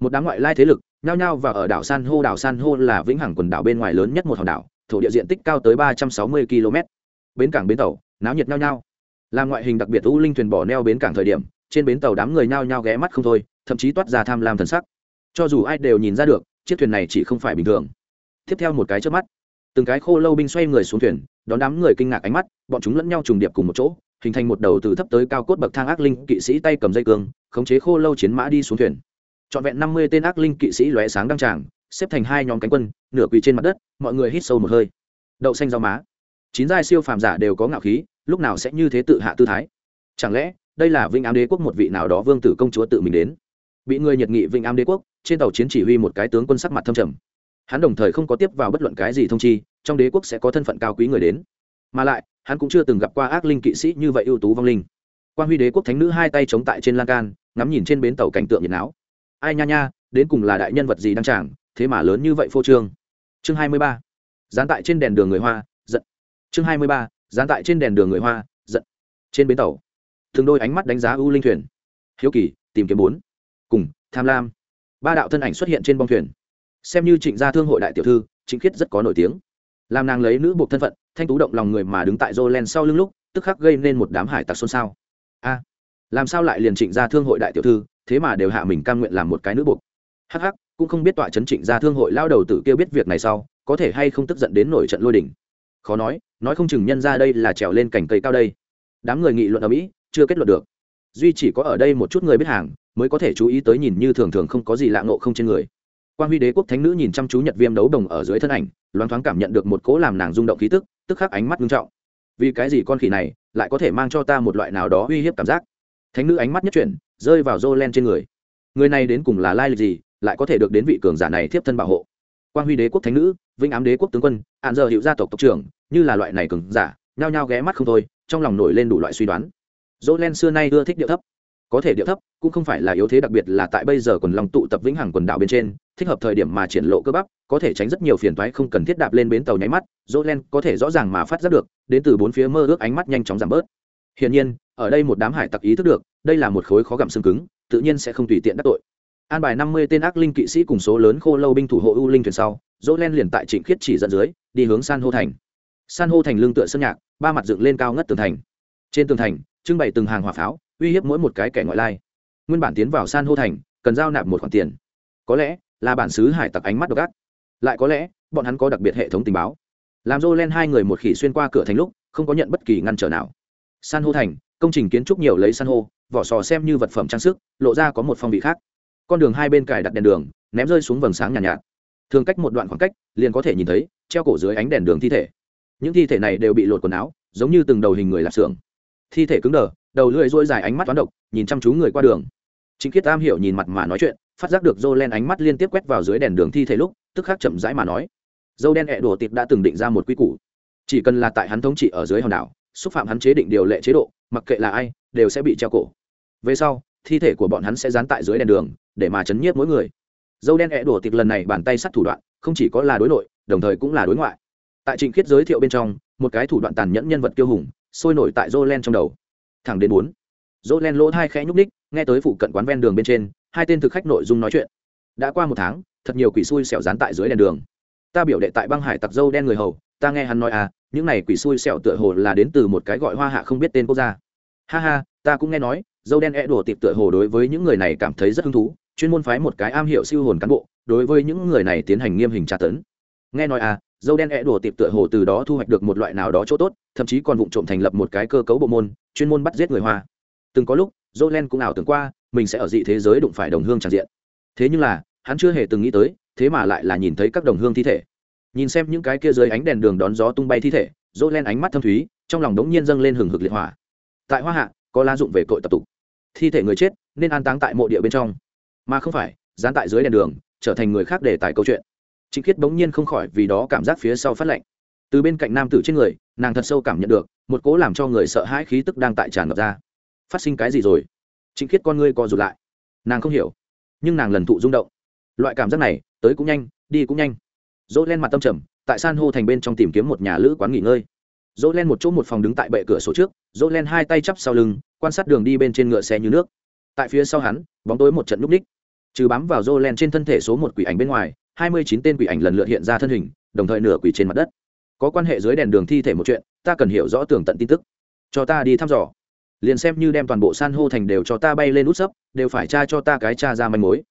[SPEAKER 1] Một đám ngoại lai thế lực nhao nhao và ở đảo san hô, đảo san hô là vĩnh hằng quần đảo bên ngoài lớn nhất một hòn đảo, thổ địa diện tích cao tới ba trăm sáu mươi km. Bến cảng bến tàu, náo nhiệt nhao nhao. Làm ngoại hình đặc biệt u linh thuyền bỏ neo bến cảng thời điểm, trên bến tàu đám người nhao nhao ghé mắt không thôi, thậm chí toát ra tham lam thần sắc. Cho dù ai đều nhìn ra được, chiếc thuyền này chỉ không phải bình thường. Tiếp theo một cái trước mắt, từng cái khô lâu binh xoay người xuống thuyền, đón đám người kinh ngạc ánh mắt, bọn chúng lẫn nhau trùng điệp cùng một chỗ, hình thành một đầu từ thấp tới cao cốt bậc thang ác linh, kỵ sĩ tay cầm dây cương, khống chế khô lâu chiến mã đi xuống thuyền trọn vẹn năm mươi tên ác linh kỵ sĩ lóe sáng đăng tràng, xếp thành hai nhóm cánh quân, nửa quỳ trên mặt đất, mọi người hít sâu một hơi. Đậu xanh rau má. Chín giai siêu phàm giả đều có ngạo khí, lúc nào sẽ như thế tự hạ tư thái? Chẳng lẽ, đây là vinh ám đế quốc một vị nào đó vương tử công chúa tự mình đến? Bị người nhiệt nghị vinh ám đế quốc, trên tàu chiến chỉ huy một cái tướng quân sắc mặt thâm trầm. Hắn đồng thời không có tiếp vào bất luận cái gì thông chi, trong đế quốc sẽ có thân phận cao quý người đến. Mà lại, hắn cũng chưa từng gặp qua ác linh kỵ sĩ như vậy ưu tú vong linh. Quan huy đế quốc thánh nữ hai tay chống tại trên lan can, ngắm nhìn trên bến tàu cảnh tượng nhiệt não ai nha nha, đến cùng là đại nhân vật gì đăng tràng thế mà lớn như vậy phô trương. Chương hai mươi ba, dán tại trên đèn đường người hoa, giận. Chương hai mươi ba, dán tại trên đèn đường người hoa, giận. Trên bến tàu thường đôi ánh mắt đánh giá ưu linh thuyền. Hiếu kỳ, tìm kiếm bốn. Cùng, tham lam. Ba đạo thân ảnh xuất hiện trên bong thuyền. Xem như trịnh gia thương hội đại tiểu thư chính khiết rất có nổi tiếng. Làm nàng lấy nữ buộc thân phận, thanh tú động lòng người mà đứng tại Jolen sau lưng lúc, tức khắc gây nên một đám hải tặc xôn xao. A, làm sao lại liền trịnh gia thương hội đại tiểu thư thế mà đều hạ mình cam nguyện làm một cái nữ buộc. Hắc hắc, cũng không biết tọa chấn trịnh gia thương hội lao đầu tử kia biết việc này sau, có thể hay không tức giận đến nổi trận lôi đỉnh khó nói nói không chừng nhân ra đây là trèo lên cành cây cao đây. Đám người nghị luận ở mỹ, chưa kết luận được. Duy chỉ có ở đây một chút người biết hàng, mới có thể chú ý tới nhìn như thường thường không có gì lạ ngộ không trên người. Quan huy đế quốc thánh nữ nhìn chăm chú nhật viêm đấu đồng ở dưới thân ảnh, loáng thoáng cảm nhận được một cố làm nàng rung động khí tức tức khắc ánh mắt nghiêm trọng. Vì cái gì con khỉ này lại có thể mang cho ta một loại nào đó uy hiếp cảm giác? Thánh nữ ánh mắt nhất chuyển, rơi vào dô len trên người. Người này đến cùng là lai lịch gì, lại có thể được đến vị cường giả này tiếp thân bảo hộ? Quan huy đế quốc thánh nữ, vĩnh ám đế quốc tướng quân hạn giờ hiệu gia tộc tộc trưởng, như là loại này cường giả, nhao nhao ghé mắt không thôi, trong lòng nổi lên đủ loại suy đoán. Dô len xưa nay ưa thích điệu thấp. Có thể điệu thấp, cũng không phải là yếu thế đặc biệt là tại bây giờ quần lòng tụ tập vĩnh hằng quần đảo bên trên, thích hợp thời điểm mà triển lộ cơ bắp, có thể tránh rất nhiều phiền toái không cần thiết đạp lên bến tàu nháy mắt dỗ len có thể rõ ràng mà phát giác được, đến từ bốn phía mơ ước ánh mắt nhanh chóng giảm bớt. Hiển nhiên ở đây một đám hải tặc ý thức được, đây là một khối khó gặm xương cứng, tự nhiên sẽ không tùy tiện đắc tội. An bài năm mươi tên ác linh kỵ sĩ cùng số lớn khô lâu binh thủ hộ u linh thuyền sau dỗ len liền tại trịnh khiết chỉ dẫn dưới, đi hướng san hô thành. San hô thành lương tựa sơn nhạc, ba mặt dựng lên cao ngất tường thành. Trên tường thành, trưng bày từng hàng hỏa pháo, uy hiếp mỗi một cái kẻ ngoại lai. Nguyên bản tiến vào san hô thành, cần giao nạp một khoản tiền. Có lẽ là bản xứ hải tặc ánh mắt độc ác. Lại có lẽ, bọn hắn có đặc biệt hệ thống tình báo. Làm dô len hai người một khỉ xuyên qua cửa thành lúc, không có nhận bất kỳ ngăn trở nào. San hô thành công trình kiến trúc nhiều lấy san hô vỏ sò xem như vật phẩm trang sức lộ ra có một phong vị khác. Con đường hai bên cài đặt đèn đường ném rơi xuống vầng sáng nhàn nhạt, nhạt. Thường cách một đoạn khoảng cách liền có thể nhìn thấy treo cổ dưới ánh đèn đường thi thể. Những thi thể này đều bị lột quần áo giống như từng đầu hình người lạp xưởng. Thi thể cứng đờ đầu lưỡi rôi dài ánh mắt toán độc nhìn chăm chú người qua đường. Chính khiết tam hiểu nhìn mặt mà nói chuyện phát giác được dô len ánh mắt liên tiếp quét vào dưới đèn đường thi thể lúc tức khắc chậm rãi mà nói. Dâu đen hẹ đùa tiệp đã từng định ra một quy củ. Chỉ cần là tại hắn thống trị ở dưới hòn đảo xúc phạm hắn chế định điều lệ chế độ, mặc kệ là ai, đều sẽ bị treo cổ. Về sau, thi thể của bọn hắn sẽ dán tại dưới đèn đường, để mà chấn nhiếp mỗi người. Dâu đen hẹ đùa tiệc lần này bàn tay sắt thủ đoạn, không chỉ có là đối nội, đồng thời cũng là đối ngoại. Tại trịnh khiết giới thiệu bên trong, một cái thủ đoạn tàn nhẫn nhân vật kiêu hùng, sôi nổi tại dô len trong đầu. Thẳng đến bốn. Dô len lỗ hai khẽ nhúc ních nghe tới phụ cận quán ven đường bên trên, hai tên thực khách nội dung nói chuyện. Đã qua một tháng, thật nhiều quỷ xui xẻo dán tại dưới đèn đường. Ta biểu đệ tại băng hải tặc dâu đen người hầu, ta nghe hắn nói à những này quỷ xui xẻo tựa hồ là đến từ một cái gọi hoa hạ không biết tên quốc gia. Ha ha, ta cũng nghe nói, dâu đen e đùa tiệp tựa hồ đối với những người này cảm thấy rất hứng thú, chuyên môn phái một cái am hiệu siêu hồn cán bộ, đối với những người này tiến hành nghiêm hình tra tấn. Nghe nói à dâu đen e đùa tiệp tựa hồ từ đó thu hoạch được một loại nào đó chỗ tốt, thậm chí còn vụ trộm thành lập một cái cơ cấu bộ môn, chuyên môn bắt giết người hoa. Từng có lúc, dâu len cũng ảo tưởng qua, mình sẽ ở dị thế giới đụng phải đồng hương tràn diện. Thế nhưng là, hắn chưa hề từng nghĩ tới, thế mà lại là nhìn thấy các đồng hương thi thể nhìn xem những cái kia dưới ánh đèn đường đón gió tung bay thi thể dỗ len ánh mắt thâm thúy, trong lòng đống nhiên dâng lên hừng hực liệt hỏa. Tại hoa hạ, có la dụng về cội tập tục. Thi thể người chết, nên an táng tại mộ địa bên trong. Mà không phải, dán tại dưới đèn đường, trở thành người khác để tài câu chuyện. Trịnh khiết bỗng nhiên không khỏi vì đó cảm giác phía sau phát lạnh. Từ bên cạnh nam tử trên người, nàng thật sâu cảm nhận được, một cố làm cho người sợ hãi khí tức đang tại tràn ngập ra. Phát sinh cái gì rồi? Trịnh khiết con ngươi co rụt lại. Nàng không hiểu, nhưng nàng lần thụ rung động. Loại cảm giác này, tới cũng nhanh, đi cũng nhanh dỗ len mặt tâm trầm, tại san hô thành bên trong tìm kiếm một nhà lữ quán nghỉ ngơi. Dỗ len một chỗ một phòng đứng tại bệ cửa sổ trước dỗ len hai tay chắp sau lưng, quan sát đường đi bên trên ngựa xe như nước. Tại phía sau hắn, bóng tối một trận núp ních. Trừ bám vào dỗ len trên thân thể số một quỷ ảnh bên ngoài, hai mươi chín tên quỷ ảnh lần lượt hiện ra thân hình, đồng thời nửa quỷ trên mặt đất. Có quan hệ dưới đèn đường thi thể một chuyện, ta cần hiểu rõ tường tận tin tức. Cho ta đi thăm dò. Liền xem như đem toàn bộ san hô thành đều cho ta bay lên nút sấp, đều phải tra cho ta cái cha ra manh mối.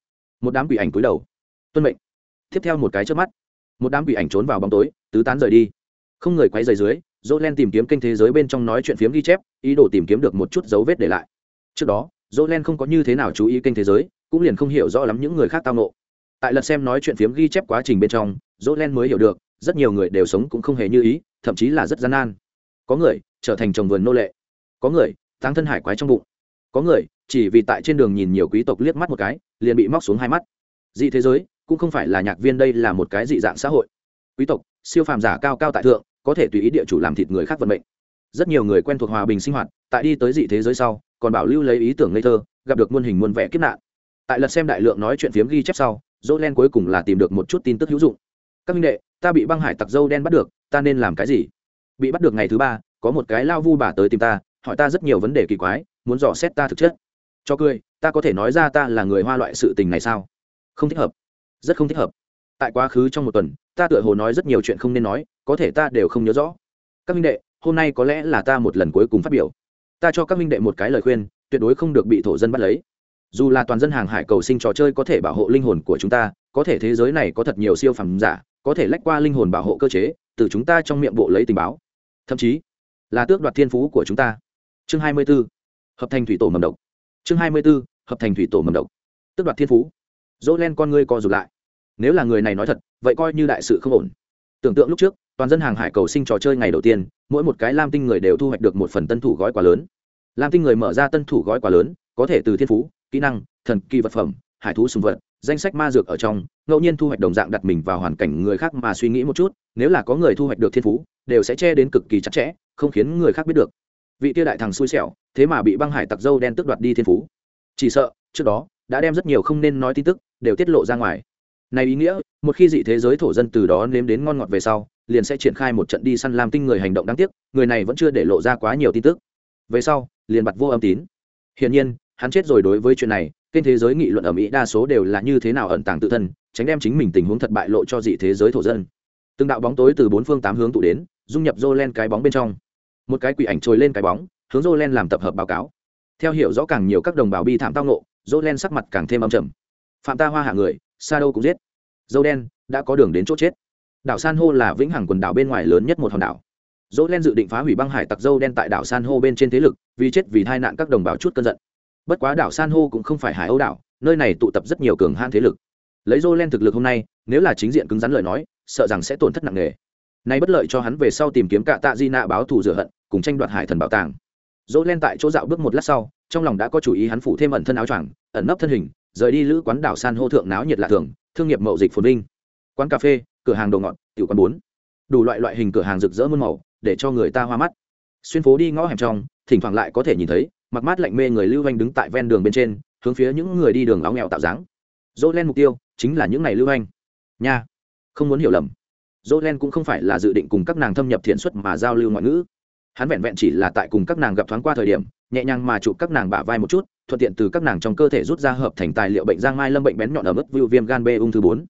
[SPEAKER 1] Một đám quỷ ảnh cúi đầu. Tuân mệnh. Tiếp theo một cái trước mắt một đám quỷ ảnh trốn vào bóng tối, tứ tán rời đi. Không người quay rời dưới dỗ len tìm kiếm kênh thế giới bên trong nói chuyện phiếm ghi chép, ý đồ tìm kiếm được một chút dấu vết để lại. Trước đó dỗ len không có như thế nào chú ý kênh thế giới, cũng liền không hiểu rõ lắm những người khác tao nộ tại lần xem nói chuyện phiếm ghi chép quá trình bên trong dỗ len mới hiểu được, rất nhiều người đều sống cũng không hề như ý, thậm chí là rất gian nan. Có người, trở thành trồng vườn nô lệ. Có người tăng thân hải quái trong bụng. Có người, chỉ vì tại trên đường nhìn nhiều quý tộc liếc mắt một cái, liền bị móc xuống hai mắt. Dị thế giới cũng không phải là nhạc viên đây là một cái dị dạng xã hội. Quý tộc, siêu phàm giả cao cao tại thượng, có thể tùy ý địa chủ làm thịt người khác vận mệnh. Rất nhiều người quen thuộc hòa bình sinh hoạt, tại đi tới dị thế giới sau, còn bảo lưu lấy ý tưởng ngây thơ, gặp được muôn hình muôn vẻ kiếp nạn. Tại lật xem đại lượng nói chuyện phiếm ghi chép sau dỗ len cuối cùng là tìm được một chút tin tức hữu dụng. Các minh đệ, ta bị băng hải tặc dâu đen bắt được, ta nên làm cái gì? Bị bắt được ngày thứ ba, có một cái lao vu bà tới tìm ta, hỏi ta rất nhiều vấn đề kỳ quái, muốn dò xét ta thực chất. Cho cười, ta có thể nói ra ta là người hoa loại sự tình này sao? Không thích hợp rất không thích hợp. Tại quá khứ trong một tuần, ta tựa hồ nói rất nhiều chuyện không nên nói, có thể ta đều không nhớ rõ. Các minh đệ, hôm nay có lẽ là ta một lần cuối cùng phát biểu. Ta cho các minh đệ một cái lời khuyên, tuyệt đối không được bị thổ dân bắt lấy. Dù là toàn dân hàng hải cầu sinh trò chơi có thể bảo hộ linh hồn của chúng ta, có thể thế giới này có thật nhiều siêu phẩm giả, có thể lách qua linh hồn bảo hộ cơ chế, từ chúng ta trong miệng bộ lấy tình báo. Thậm chí, là tước đoạt thiên phú của chúng ta. Chương hai mươi 24. hợp thành thủy tổ mầm độc. Chương hai mươi 24. hợp thành thủy tổ mầm độc. Tước đoạt thiên phú dỗ len con ngươi co rụt lại. Nếu là người này nói thật, vậy coi như đại sự không ổn. Tưởng tượng lúc trước, toàn dân hàng hải cầu sinh trò chơi ngày đầu tiên, mỗi một cái lam tinh người đều thu hoạch được một phần tân thủ gói quà lớn. Lam tinh người mở ra tân thủ gói quà lớn, có thể từ thiên phú, kỹ năng, thần kỳ vật phẩm, hải thú sùng vật, danh sách ma dược ở trong, ngẫu nhiên thu hoạch đồng dạng đặt mình vào hoàn cảnh người khác mà suy nghĩ một chút, nếu là có người thu hoạch được thiên phú, đều sẽ che đến cực kỳ chặt chẽ, không khiến người khác biết được. Vị tiêu đại thằng xui xẻo, thế mà bị băng hải tặc dâu đen tước đoạt đi thiên phú. Chỉ sợ, trước đó, đã đem rất nhiều không nên nói tin tức đều tiết lộ ra ngoài. Này ý nghĩa, một khi dị thế giới thổ dân từ đó nếm đến ngon ngọt về sau, liền sẽ triển khai một trận đi săn lam tinh người hành động đáng tiếc, người này vẫn chưa để lộ ra quá nhiều tin tức. Về sau, liền bặt vô âm tín. Hiển nhiên, hắn chết rồi đối với chuyện này kênh thế giới nghị luận ở mỹ đa số đều là như thế nào ẩn tàng tự thân, tránh đem chính mình tình huống thật bại lộ cho dị thế giới thổ dân. Từng đạo bóng tối từ bốn phương tám hướng tụ đến, dung nhập Jolen cái bóng bên trong. Một cái quỷ ảnh trồi lên cái bóng, hướng Jolen làm tập hợp báo cáo. Theo hiểu rõ càng nhiều các đồng bào bi thảm tao nộ Jolen sắc mặt càng thêm âm trầm phạm ta hoa hạ người sa đâu cũng giết. Dâu đen, đã có đường đến chỗ chết. Đảo san hô là vĩnh hằng quần đảo bên ngoài lớn nhất một hòn đảo. Dỗ len dự định phá hủy băng hải tặc dâu đen tại đảo san hô bên trên thế lực, vì chết vì tai nạn các đồng bào chút cơn giận. Bất quá đảo san hô cũng không phải hải âu đảo, nơi này tụ tập rất nhiều cường han thế lực. Lấy dô len thực lực hôm nay, nếu là chính diện cứng rắn lời nói, sợ rằng sẽ tổn thất nặng nề. Nay bất lợi cho hắn về sau tìm kiếm cạ tạ di nạ báo thù rửa hận, cùng tranh đoạt hải thần bảo tàng. Dỗ len tại chỗ dạo bước một lát sau, trong lòng đã có chủ ý hắn phủ thêm ẩn thân áo choàng, ẩn nấp thân hình rời đi lữ quán đảo san hô thượng náo nhiệt lạ thường, thương nghiệp mậu dịch phồn vinh. Quán cà phê, cửa hàng đồ ngọt, tiểu quán bốn đủ loại loại hình cửa hàng rực rỡ muôn màu, để cho người ta hoa mắt. Xuyên phố đi ngõ hẻm trong, thỉnh thoảng lại có thể nhìn thấy, mặc mát lạnh mê người lưu anh đứng tại ven đường bên trên, hướng phía những người đi đường áo nghèo tạo dáng. Dỗ len mục tiêu chính là những ngày lưu anh nha, không muốn hiểu lầm. Dỗ len cũng không phải là dự định cùng các nàng thâm nhập thiện xuất mà giao lưu ngoại ngữ. Hắn vẹn vẹn chỉ là tại cùng các nàng gặp thoáng qua thời điểm nhẹ nhàng mà chụp các nàng bả vai một chút, thuận tiện từ các nàng trong cơ thể rút ra hợp thành tài liệu bệnh giang mai lâm bệnh bén nhọn ở mức view viêm gan b ung thư bốn.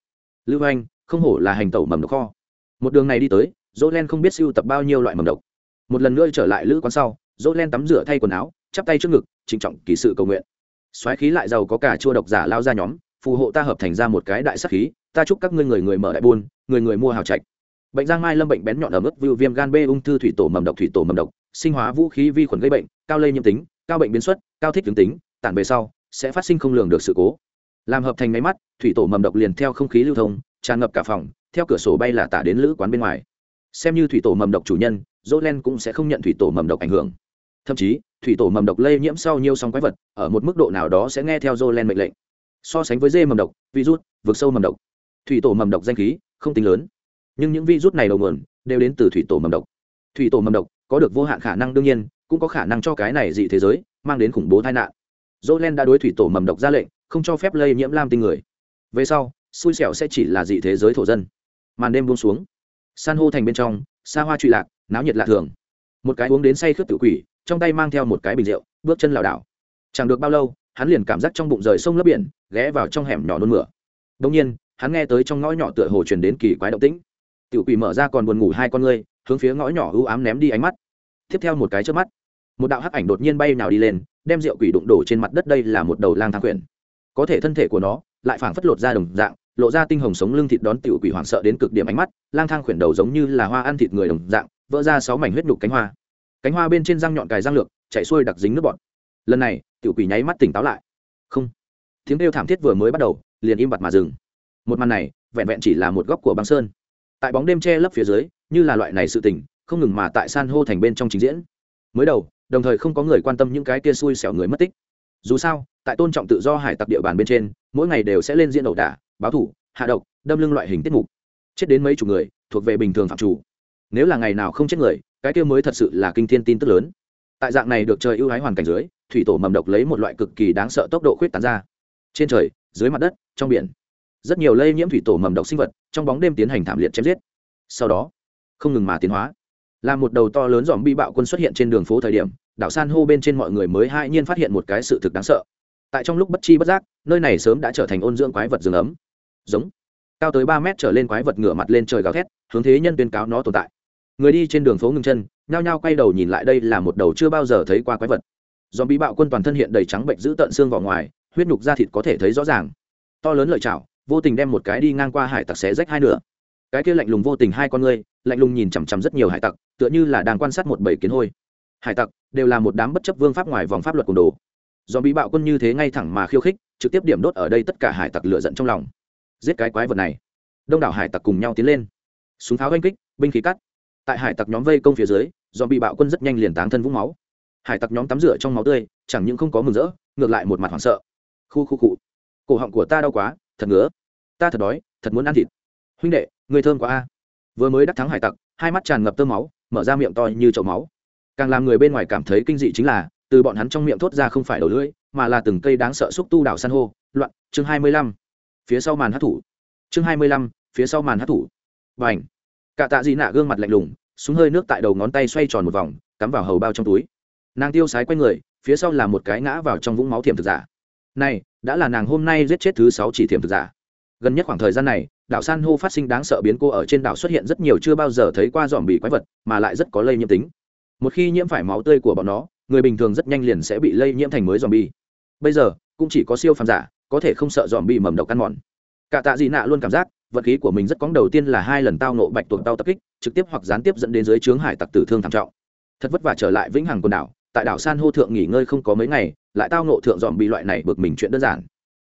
[SPEAKER 1] Lưu anh, không hổ là hành tẩu mầm độc kho. Một đường này đi tới dỗ len không biết siêu tập bao nhiêu loại mầm độc. Một lần nữa trở lại lữ quán sau dỗ len tắm rửa thay quần áo, chắp tay trước ngực, trịnh trọng kỳ sự cầu nguyện. Xoáy khí lại giàu có cả chua độc giả lao ra nhóm, phù hộ ta hợp thành ra một cái đại sắc khí, ta chúc các ngươi người người mở đại buôn, người người mua hào trạch. Bệnh giang mai lâm bệnh bén nhọn ở mức view viêm gan b ung thư thủy tổ mầm độc, thủy tổ mầm độc, sinh hóa vũ khí vi khuẩn gây bệnh cao lây nhiễm tính, cao bệnh biến xuất, cao thích tướng tính, tản về sau, sẽ phát sinh không lường được sự cố. Làm hợp thành máy mắt, thủy tổ mầm độc liền theo không khí lưu thông, tràn ngập cả phòng, theo cửa sổ bay là tả đến lữ quán bên ngoài. Xem như thủy tổ mầm độc chủ nhân dỗ len cũng sẽ không nhận thủy tổ mầm độc ảnh hưởng. Thậm chí, thủy tổ mầm độc lây nhiễm sau nhiều sóng quái vật, ở một mức độ nào đó sẽ nghe theo dỗ len mệnh lệnh. So sánh với dê mầm độc, virus vượt sâu mầm độc. Thủy tổ mầm độc danh khí, không tính lớn. Nhưng những virus này đầu nguồn, đều đến từ thủy tổ mầm độc. Thủy tổ mầm độc có được vô hạn khả năng đương nhiên cũng có khả năng cho cái này dị thế giới mang đến khủng bố tai nạn. Dỗ len đã đối thủy tổ mầm độc ra lệnh, không cho phép lây nhiễm lam tinh người. Về sau, xui xẻo sẽ chỉ là dị thế giới thổ dân. Màn đêm buông xuống. San hô thành bên trong, xa hoa trụy lạc, náo nhiệt lạ thường. Một cái uống đến say khướt tự quỷ, trong tay mang theo một cái bình rượu, bước chân lảo đảo. Chẳng được bao lâu, hắn liền cảm giác trong bụng rời sông lấp biển, ghé vào trong hẻm nhỏ nôn mửa. Đông nhiên, hắn nghe tới trong ngõ nhỏ tựa hồ truyền đến kỳ quái động tĩnh. Tiểu quỷ mở ra còn buồn ngủ hai con ngươi, hướng phía ngõ nhỏ ưu ám ném đi ánh mắt. Tiếp theo một cái trước mắt một đạo hắc ảnh đột nhiên bay nào đi lên, đem rượu quỷ đụng đổ trên mặt đất đây là một đầu lang thang quyển. Có thể thân thể của nó lại phảng phất lột ra đồng dạng, lộ ra tinh hồng sống lưng thịt đón tiểu quỷ hoảng sợ đến cực điểm ánh mắt, lang thang quyển đầu giống như là hoa ăn thịt người đồng dạng, vỡ ra sáu mảnh huyết nhục cánh hoa. Cánh hoa bên trên răng nhọn cài răng lược, chạy xuôi đặc dính nước bọt. Lần này, tiểu quỷ nháy mắt tỉnh táo lại. Không. Tiếng kêu thảm thiết vừa mới bắt đầu, liền im bặt mà dừng. Một màn này, vẹn vẹn chỉ là một góc của băng sơn. Tại bóng đêm che lấp phía dưới, như là loại này sự tình, không ngừng mà tại san hô thành bên trong trình diễn. Mới đầu đồng thời không có người quan tâm những cái kia xui xẻo người mất tích. Dù sao, tại tôn trọng tự do hải tặc địa bàn bên trên, mỗi ngày đều sẽ lên diễn ẩu đả, báo thủ, hạ độc, đâm lưng loại hình tiết mục. Chết đến mấy chục người, thuộc về bình thường phạm chủ. Nếu là ngày nào không chết người, cái kia mới thật sự là kinh thiên tin tức lớn. Tại dạng này được trời ưu ái hoàn cảnh dưới, thủy tổ mầm độc lấy một loại cực kỳ đáng sợ tốc độ khuyết tán ra. Trên trời, dưới mặt đất, trong biển, rất nhiều lây nhiễm thủy tổ mầm độc sinh vật trong bóng đêm tiến hành thảm liệt chém giết. Sau đó, không ngừng mà tiến hóa là một đầu to lớn dòm bi bạo quân xuất hiện trên đường phố thời điểm, đảo san hô bên trên mọi người mới hai nhiên phát hiện một cái sự thực đáng sợ. Tại trong lúc bất chi bất giác, nơi này sớm đã trở thành ôn dưỡng quái vật rừng ấm. Giống. Cao tới ba mét trở lên quái vật ngửa mặt lên trời gào thét, hướng thế nhân tuyên cáo nó tồn tại. Người đi trên đường phố ngừng chân, nhao nhao quay đầu nhìn lại đây là một đầu chưa bao giờ thấy qua quái vật. Dòm bị bạo quân toàn thân hiện đầy trắng bệnh giữ tận xương vào ngoài, huyết nhục da thịt có thể thấy rõ ràng. To lớn lợi chảo, vô tình đem một cái đi ngang qua hải tặc xé rách hai nửa cái kia lạnh lùng vô tình hai con ngươi, lạnh lùng nhìn chằm chằm rất nhiều hải tặc, tựa như là đang quan sát một bầy kiến hôi. Hải tặc đều là một đám bất chấp vương pháp ngoài vòng pháp luật cồn đồ. Do bị bạo quân như thế ngay thẳng mà khiêu khích, trực tiếp điểm đốt ở đây tất cả hải tặc lựa giận trong lòng. Giết cái quái vật này. Đông đảo hải tặc cùng nhau tiến lên. Súng pháo oanh kích, binh khí cắt. Tại hải tặc nhóm vây công phía dưới do bị bạo quân rất nhanh liền táng thân vũng máu. Hải tặc nhóm tắm rửa trong máu tươi, chẳng những không có mừng rỡ, ngược lại một mặt hoảng sợ. Khu khu cụ cổ họng của ta đau quá, thật ngứa. Ta thật đói, thật muốn ăn thịt. Huynh đệ người thơm quá a. Vừa mới đắc thắng hải tặc, hai mắt tràn ngập tơ máu, mở ra miệng to như chậu máu. Càng làm người bên ngoài cảm thấy kinh dị chính là, từ bọn hắn trong miệng thốt ra không phải đầu lưỡi, mà là từng cây đáng sợ xúc tu đảo san hô. Loạn, chương hai mươi lăm. Phía sau màn hát thủ. Chương hai mươi lăm, phía sau màn hát thủ. Và h cả tạ dị nạ gương mặt lạnh lùng, súng hơi nước tại đầu ngón tay xoay tròn một vòng, cắm vào hầu bao trong túi. Nàng tiêu sái q u a y người, phía sau là một cái ngã vào trong vũng máu thiểm thực giả. Này, đã là nàng hôm nay giết chết thứ sáu chỉ thiểm thực giả. Gần nhất khoảng thời gian này đảo san hô phát sinh đáng sợ biến cô ở trên đảo xuất hiện rất nhiều chưa bao giờ thấy qua dòm bị quái vật, mà lại rất có lây nhiễm tính. Một khi nhiễm phải máu tươi của bọn nó, người bình thường rất nhanh liền sẽ bị lây nhiễm thành mới dòm bi bây giờ, cũng chỉ có siêu phàm giả, có thể không sợ dòm bi mầm độc ăn mòn. Cả tạ dị nạ luôn cảm giác, vật khí của mình rất cóng đầu tiên là hai lần tao nộ bạch tuộc tao tập kích, trực tiếp hoặc gián tiếp dẫn đến dưới trướng hải tặc tử thương thảm trọng. Thật vất vả trở lại vĩnh hằng quần đảo, tại đảo san hô thượng nghỉ ngơi không có mấy ngày, lại tao nộ thượng dòm bị loại này bực mình chuyện đơn giản.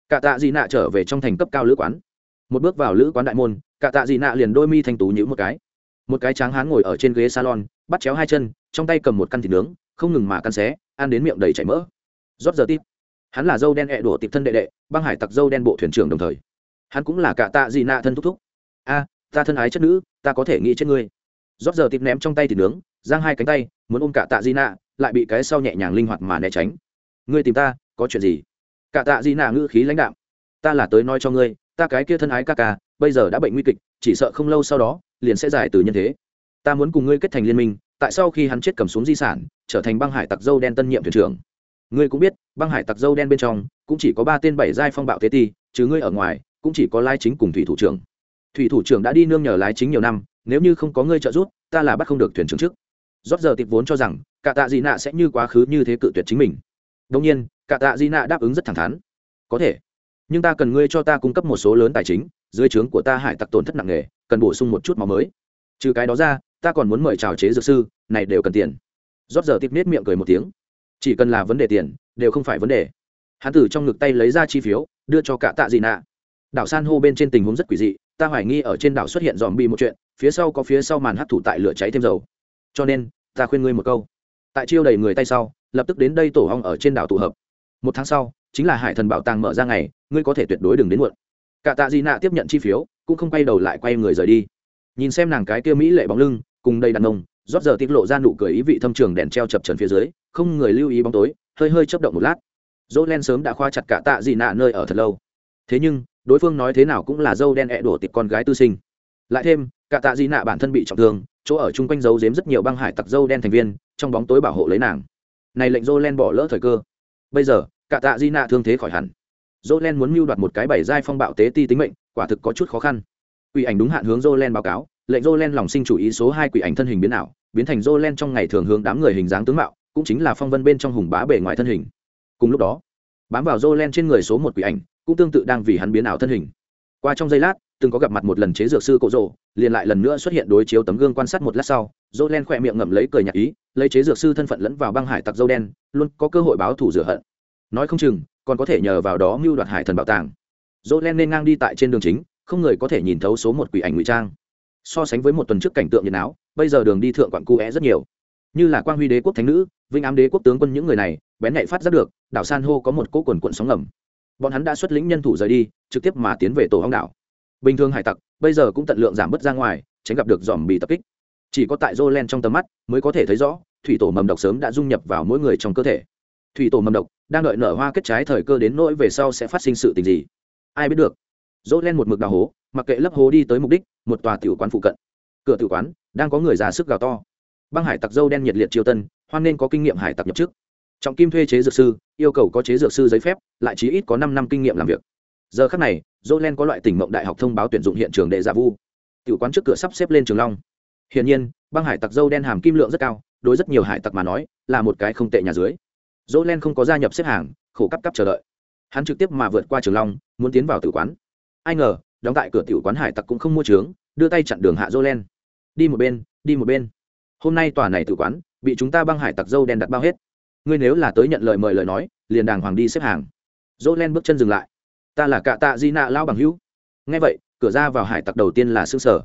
[SPEAKER 1] Cả tạ dị nạ trở về trong thành cấp cao lữ quán một bước vào lữ quán đại môn, cả tạ dị nạ liền đôi mi thanh tú nhữ một cái. Một cái tráng hán ngồi ở trên ghế salon, bắt chéo hai chân, trong tay cầm một căn thịt nướng, không ngừng mà căn xé, ăn đến miệng đầy chảy mỡ. Rót giờ tít hắn là dâu đen ẹ đổ tịp thân đệ đệ, băng hải tặc dâu đen bộ thuyền trưởng đồng thời. Hắn cũng là cả tạ dị nạ thân thúc thúc. A, ta thân ái chất nữ, ta có thể nghĩ chết ngươi. Rót giờ tịp ném trong tay thịt nướng, giang hai cánh tay, muốn ôm cả tạ dị nạ, lại bị cái sau nhẹ nhàng linh hoạt mà né tránh. Ngươi tìm ta, có chuyện gì? Cả tạ dị nạ ngữ khí lãnh đạm. Ta là tới nói cho ngươi ta cái kia thân ái ca ca, bây giờ đã bệnh nguy kịch, chỉ sợ không lâu sau đó, liền sẽ giải từ nhân thế. Ta muốn cùng ngươi kết thành liên minh, tại sau khi hắn chết cầm xuống di sản, trở thành băng hải tặc dâu đen tân nhiệm thuyền trưởng. Ngươi cũng biết, băng hải tặc dâu đen bên trong, cũng chỉ có ba tên bảy giai phong bạo thế ti, chứ ngươi ở ngoài, cũng chỉ có lai chính cùng thủy thủ trưởng. Thủy thủ trưởng đã đi nương nhờ lái chính nhiều năm, nếu như không có ngươi trợ giúp, ta là bắt không được thuyền trưởng trước. Rót giờ tịch vốn cho rằng, cả tạ dị nạ sẽ như quá khứ như thế cự tuyệt chính mình. Đông nhiên, cả tạ dị nạ đáp ứng rất thẳng thắn. Có thể nhưng ta cần ngươi cho ta cung cấp một số lớn tài chính, dưới trướng của ta hải tặc tổn thất nặng nề, cần bổ sung một chút máu mới. Trừ cái đó ra, ta còn muốn mời trào chế dược sư, này đều cần tiền. Rót giờ tiếp nết miệng cười một tiếng. Chỉ cần là vấn đề tiền, đều không phải vấn đề. Hắn từ trong ngực tay lấy ra chi phiếu, đưa cho cả tạ dị nạ. Đảo san hô bên trên tình huống rất quỷ dị, ta hoài nghi ở trên đảo xuất hiện dòm bi một chuyện, phía sau có phía sau màn hấp thụ tại lửa cháy thêm dầu. Cho nên, ta khuyên ngươi một câu. Tại chiêu đầy người tay sau, lập tức đến đây tổ hong ở trên đảo tụ hợp. Một tháng sau, chính là hải thần bảo tàng mở ra ngày ngươi có thể tuyệt đối đừng đến muộn. Cả tạ Di nạ tiếp nhận chi phiếu, cũng không quay đầu lại quay người rời đi. Nhìn xem nàng cái kia mỹ lệ bóng lưng, cùng đầy đàn ông, rót giờ tiết lộ ra nụ cười ý vị thâm trường đèn treo chập trần phía dưới, không người lưu ý bóng tối, hơi hơi chấp động một lát. Dỗ len sớm đã khoa chặt cả tạ dị nạ nơi ở thật lâu. Thế nhưng, đối phương nói thế nào cũng là dâu đen ẹ、e、đổ đổ tiệp con gái tư sinh. Lại thêm, cả tạ dị nạ bản thân bị trọng thương, chỗ ở chung quanh dấu dếm rất nhiều băng hải tặc dâu đen thành viên, trong bóng tối bảo hộ lấy nàng. Này lệnh dô len bỏ lỡ thời cơ. Bây giờ, cả tạ di nạ thương thế khỏi hẳn dô len muốn mưu đoạt một cái bảy giai phong bạo tế ti tính mệnh, quả thực có chút khó khăn. Quỷ ảnh đúng hạn hướng dô len báo cáo, lệnh dô len lòng sinh chủ ý số hai quỷ ảnh thân hình biến ảo, biến thành dô len trong ngày thường hướng đám người hình dáng tướng mạo, cũng chính là phong vân bên trong hùng bá bề ngoài thân hình. Cùng lúc đó, bám vào dô len trên người số một quỷ ảnh, cũng tương tự đang vì hắn biến ảo thân hình. Qua trong giây lát, từng có gặp mặt một lần chế dược sư cổ rộ liền lại lần nữa xuất hiện đối chiếu tấm gương quan sát một lát sau dô len khỏe miệng ngậm lấy cười nhạc ý, lấy chế dược sư thân phận lẫn vào băng hải tặc dâu đen, luôn có cơ hội báo thủ rửa hận. Nói không chừng còn có thể nhờ vào đó mưu đoạt hải thần bảo tàng. Dỗ len nên ngang đi tại trên đường chính, không người có thể nhìn thấu số một quỷ ảnh ngụy trang. So sánh với một tuần trước cảnh tượng nhiệt áo bây giờ đường đi thượng quặn cu é rất nhiều. Như là quang huy đế quốc thánh nữ, vinh ám đế quốc tướng quân những người này, bén nhạy phát giác được, đảo san hô có một cỗ quần quận sóng ngầm. Bọn hắn đã xuất lĩnh nhân thủ rời đi, trực tiếp mà tiến về tổ hóng đảo. Bình thường hải tặc, bây giờ cũng tận lượng giảm bớt ra ngoài, tránh gặp được dòm bị tập kích. Chỉ có tại Jolen trong tầm mắt mới có thể thấy rõ, thủy tổ mầm độc sớm đã dung nhập vào mỗi người trong cơ thể thủy tổ mầm độc, đang đợi nở hoa kết trái thời cơ đến nỗi về sau sẽ phát sinh sự tình gì? Ai biết được. Jolen một mực đào hố, mặc kệ lấp hố đi tới mục đích, một tòa tiểu quán phụ cận. Cửa tiểu quán, đang có người già sức gào to. Băng hải tặc dâu đen nhiệt liệt triều tân, hoan nên có kinh nghiệm hải tặc nhập chức. Trọng kim thuê chế dược sư, yêu cầu có chế dược sư giấy phép, lại chí ít có năm năm kinh nghiệm làm việc. Giờ khắc này Jolen có loại tỉnh mộng đại học thông báo tuyển dụng hiện trường đệ giả vu. Tiểu quán trước cửa sắp xếp lên trường long. Hiển nhiên, băng hải tặc dâu đen hàm kim lượng rất cao, đối rất nhiều hải tặc mà nói, là một cái không tệ nhà dưới. Jolen không có gia nhập xếp hàng, khổ cắp cắp chờ đợi. Hắn trực tiếp mà vượt qua trường long, muốn tiến vào tử quán. Ai ngờ, đóng tại cửa tiểu quán hải tặc cũng không mua trướng, đưa tay chặn đường hạ Jolen đi một bên, đi một bên. Hôm nay tòa này tử quán, bị chúng ta băng hải tặc dâu đen đặt bao hết. Ngươi nếu là tới nhận lời mời lời nói, liền đàng hoàng đi xếp hàng. Jolen bước chân dừng lại. Ta là cạ tạ di nạ lao bằng hữu. Nghe vậy, cửa ra vào hải tặc đầu tiên là xương sở.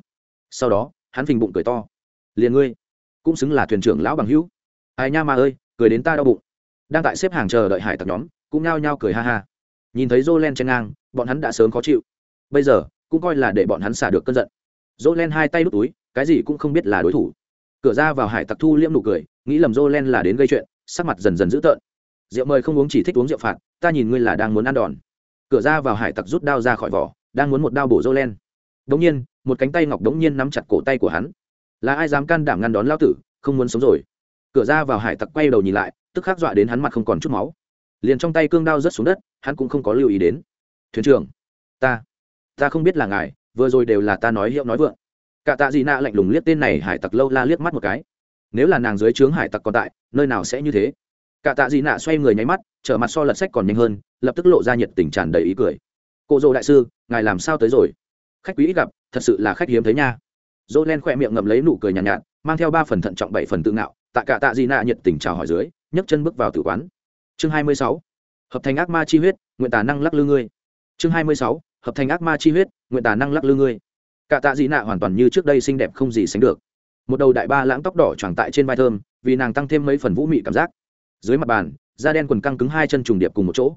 [SPEAKER 1] Sau đó, hắn phình bụng cười to. Liền ngươi, cũng xứng là thuyền trưởng lão bằng hữu. Ai nha mà ơi, cười đến ta đau bụng đang tại xếp hàng chờ đợi hải tặc nhóm, cũng nhao nhao cười ha ha. Nhìn thấy dô len chen ngang, bọn hắn đã sớm khó chịu. Bây giờ, cũng coi là để bọn hắn xả được cơn giận. Dô len hai tay đút túi, cái gì cũng không biết là đối thủ. Cửa ra vào hải tặc thu liễm nụ cười, nghĩ lầm dô len là đến gây chuyện, sắc mặt dần dần dữ tợn. Rượu mời không uống chỉ thích uống rượu phạt, ta nhìn ngươi là đang muốn ăn đòn. Cửa ra vào hải tặc rút đao ra khỏi vỏ, đang muốn một đao bổ dô len đống nhiên, một cánh tay ngọc đống nhiên nắm chặt cổ tay của hắn. Là ai dám can đảm ngăn đón lao tử, không muốn sống rồi? Cửa ra vào hải tặc quay đầu nhìn lại tức khắc dọa đến hắn mặt không còn chút máu. Liền trong tay cương đao rớt xuống đất hắn cũng không có lưu ý đến. Thuyền trưởng ta ta không biết là ngài vừa rồi đều là ta nói hiệu nói vượng. Cả tạ dị nạ lạnh lùng liếc tên này hải tặc lâu la liếc mắt một cái. Nếu là nàng dưới trướng hải tặc còn tại nơi nào sẽ như thế? Cả tạ dị nạ xoay người nháy mắt trở mặt so lật sách còn nhanh hơn lập tức lộ ra nhiệt tình tràn đầy ý cười. Cô dô đại sư ngài làm sao tới rồi? Khách quý ít gặp thật sự là khách hiếm thấy nha. Dô len khỏe miệng ngậm lấy nụ cười nhàn nhạt, nhạt mang theo ba phần thận trọng bảy phần tự ngạo tạ cả tạ Dị nạ nhiệt tình chào hỏi dưới nhấc chân bước vào tử quán. Chương hai mươi sáu, hợp thành ác ma chi huyết, nguyện tà năng lắc lư ngươi. Chương hai mươi sáu, hợp thành ác ma chi huyết, nguyện tà năng lắc lư ngươi. Cả tạ Dĩ nạ hoàn toàn như trước đây xinh đẹp không gì sánh được. Một đầu đại ba lãng tóc đỏ tròn tại trên vai thơm, vì nàng tăng thêm mấy phần vũ mị cảm giác. Dưới mặt bàn, da đen quần căng cứng hai chân trùng điệp cùng một chỗ.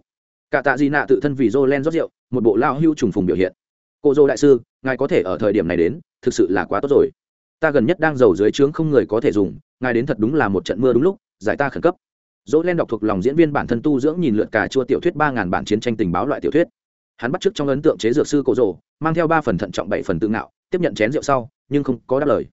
[SPEAKER 1] Cả tạ Dĩ nạ tự thân vì dô len rót rượu, một bộ lao hưu trùng phùng biểu hiện. Cô dô đại sư, ngài có thể ở thời điểm này đến, thực sự là quá tốt rồi. Ta gần nhất đang giàu dưới trướng không người có thể dùng, ngài đến thật đúng là một trận mưa đúng lúc giải ta khẩn cấp. Dỗ len đọc thuộc lòng diễn viên bản thân tu dưỡng nhìn lượt cả chua tiểu thuyết ba ngàn bản chiến tranh tình báo loại tiểu thuyết. Hắn bắt chước trong ấn tượng chế dược sư cổ rồ mang theo ba phần thận trọng bảy phần tự ngạo, tiếp nhận chén rượu sau, nhưng không có đáp lời.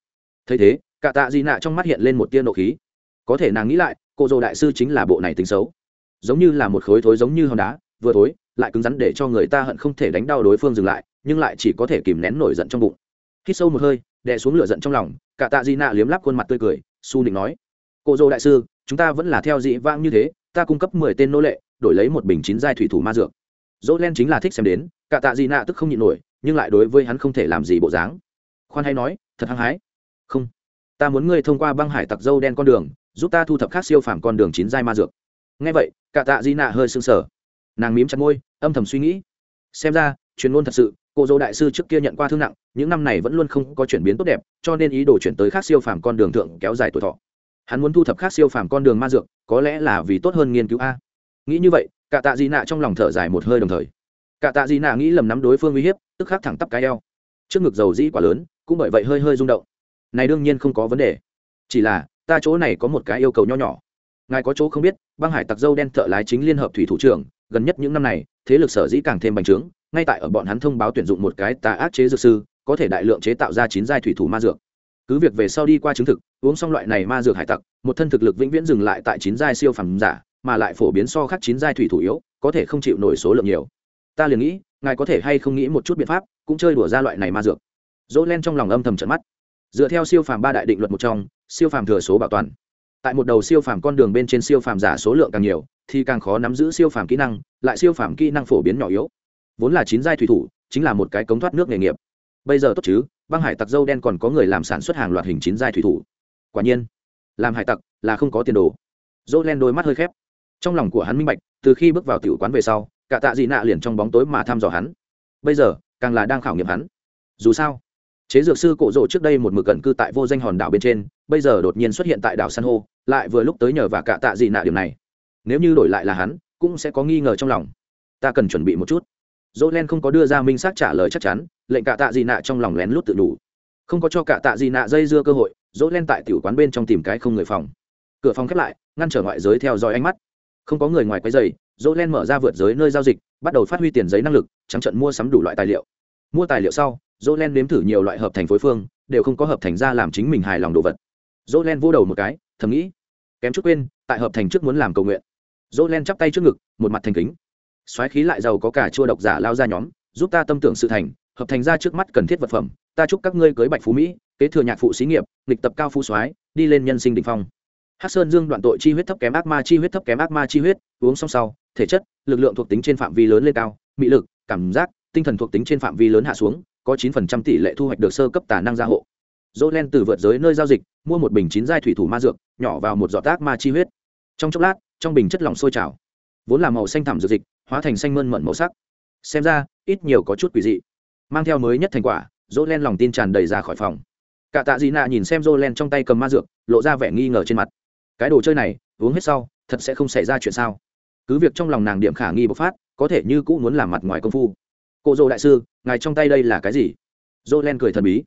[SPEAKER 1] Thấy thế, cả tạ di nạ trong mắt hiện lên một tia nộ khí. Có thể nàng nghĩ lại, cổ rồ đại sư chính là bộ này tính xấu. Giống như là một khối thối giống như hòn đá, vừa thối, lại cứng rắn để cho người ta hận không thể đánh đau đối phương dừng lại, nhưng lại chỉ có thể kìm nén nổi giận trong bụng. Hít sâu một hơi, đè xuống lửa giận trong lòng, cả tạ di nạ liếm lắp khuôn mặt tươi cười su định nói cô dô đại sư chúng ta vẫn là theo dị vãng như thế, ta cung cấp mười tên nô lệ, đổi lấy một bình chín giai thủy thủ ma dược. Dỗ len chính là thích xem đến, cả tạ di nạ tức không nhịn nổi, nhưng lại đối với hắn không thể làm gì bộ dáng. Khoan hay nói, thật hăng hái. Không. Ta muốn ngươi thông qua băng hải tặc dâu đen con đường, giúp ta thu thập khác siêu phàm con đường chín giai ma dược. Ngay vậy, cả tạ di nạ hơi sưng sờ. Nàng mím chặt môi, âm thầm suy nghĩ. Xem ra, truyền ngôn thật sự, cô dỗ đại sư trước kia nhận qua thương nặng, những năm này vẫn luôn không có chuyển biến tốt đẹp, cho nên ý đồ chuyển tới khác siêu phàm con đường thượng kéo dài tuổi thọ hắn muốn thu thập khác siêu phàm con đường ma dược, có lẽ là vì tốt hơn nghiên cứu a. Nghĩ như vậy, cả tạ di nạ trong lòng thở dài một hơi đồng thời. Cả tạ di nạ nghĩ lầm nắm đối phương uy hiếp, tức khắc thẳng tắp cái eo. Trước ngực dầu dĩ quả lớn, cũng bởi vậy hơi hơi rung động. Này đương nhiên không có vấn đề. Chỉ là, ta chỗ này có một cái yêu cầu nho nhỏ. Ngài có chỗ không biết, băng hải tặc dâu đen thợ lái chính liên hợp thủy thủ trưởng, gần nhất những năm này, thế lực sở dĩ càng thêm bành trướng, ngay tại ở bọn hắn thông báo tuyển dụng một cái tà ác chế dược sư, có thể đại lượng chế tạo ra chín giai thủy thủ ma dược cứ việc về sau đi qua chứng thực, uống xong loại này ma dược hải tặc, một thân thực lực vĩnh viễn dừng lại tại chín giai siêu phẩm giả, mà lại phổ biến so khác chín giai thủy thủ yếu, có thể không chịu nổi số lượng nhiều. Ta liền nghĩ, ngài có thể hay không nghĩ một chút biện pháp, cũng chơi đùa ra loại này ma dược. Dỗ len trong lòng âm thầm trận mắt. Dựa theo siêu phàm ba đại định luật một trong, siêu phàm thừa số bảo toàn. Tại một đầu siêu phàm con đường bên trên siêu phàm giả số lượng càng nhiều, thì càng khó nắm giữ siêu phàm kỹ năng, lại siêu phàm kỹ năng phổ biến nhỏ yếu. Vốn là chín giai thủy thủ, chính là một cái cống thoát nước nghề nghiệp. Bây giờ tốt chứ? Băng hải tặc dâu đen còn có người làm sản xuất hàng loạt hình chín giai thủy thủ. Quả nhiên, làm hải tặc là không có tiền đồ. Dỗ len đôi mắt hơi khép. Trong lòng của hắn minh bạch, từ khi bước vào tiểu quán về sau, cả tạ dị nạ liền trong bóng tối mà thăm dò hắn. Bây giờ, càng là đang khảo nghiệm hắn. Dù sao, chế dược sư cổ rộ trước đây một mực gần cư tại vô danh hòn đảo bên trên, bây giờ đột nhiên xuất hiện tại đảo san hô, lại vừa lúc tới nhờ và cả tạ dị nạ điểm này. Nếu như đổi lại là hắn, cũng sẽ có nghi ngờ trong lòng. Ta cần chuẩn bị một chút. Dỗ len không có đưa ra minh xác trả lời chắc chắn lệnh cả tạ dị nạ trong lòng lén lút tự đủ. Không có cho cả tạ dị nạ dây dưa cơ hội, dỗ len tại tiểu quán bên trong tìm cái không người phòng. Cửa phòng khép lại, ngăn trở ngoại giới theo dõi ánh mắt. Không có người ngoài quấy giày dỗ len mở ra vượt giới nơi giao dịch, bắt đầu phát huy tiền giấy năng lực, trắng trận mua sắm đủ loại tài liệu. Mua tài liệu sau, dỗ len nếm thử nhiều loại hợp thành phối phương, đều không có hợp thành ra làm chính mình hài lòng đồ vật. Dỗ len vô đầu một cái, thầm nghĩ, kém chút quên, tại hợp thành trước muốn làm cầu nguyện. Dỗ len chắp tay trước ngực, một mặt thành kính. Xoáy khí lại giàu có cả chua độc giả lao ra nhóm, giúp ta tâm tưởng sự thành hợp thành ra trước mắt cần thiết vật phẩm, ta chúc các ngươi cưới bạch phú mỹ, kế thừa nhạc phụ xí nghiệp, nghịch tập cao phú soái, đi lên nhân sinh đ ỉ n h phong. Hát sơn dương đoạn tội chi huyết thấp kém ác ma chi huyết thấp kém ác ma chi huyết, uống xong sau, thể chất, lực lượng thuộc tính trên phạm vi lớn lên cao, mị lực, cảm giác, tinh thần thuộc tính trên phạm vi lớn hạ xuống, có chín phần trăm tỷ lệ thu hoạch được sơ cấp tà năng gia hộ. Dỗ len từ vượt giới nơi giao dịch, mua một bình chín giai thủy thủ ma dược, nhỏ vào một giọt ác ma chi huyết. Trong chốc lát, trong bình chất lỏng sôi trào. Vốn là màu xanh thảm dược dịch, hóa thành xanh mơn mận màu sắc. Xem ra, ít nhiều có chút quỷ dị mang theo mới nhất thành quả dỗ len lòng tin tràn đầy ra khỏi phòng. Cả tạ dị nạ nhìn xem dỗ len trong tay cầm ma dược, lộ ra vẻ nghi ngờ trên mặt. Cái đồ chơi này, uống hết sau, thật sẽ không xảy ra chuyện sao? Cứ việc trong lòng nàng điểm khả nghi bộc phát, có thể như cũ muốn làm mặt ngoài công phu. Cô dô đại sư, ngài trong tay đây là cái gì? Dô len cười thần bí.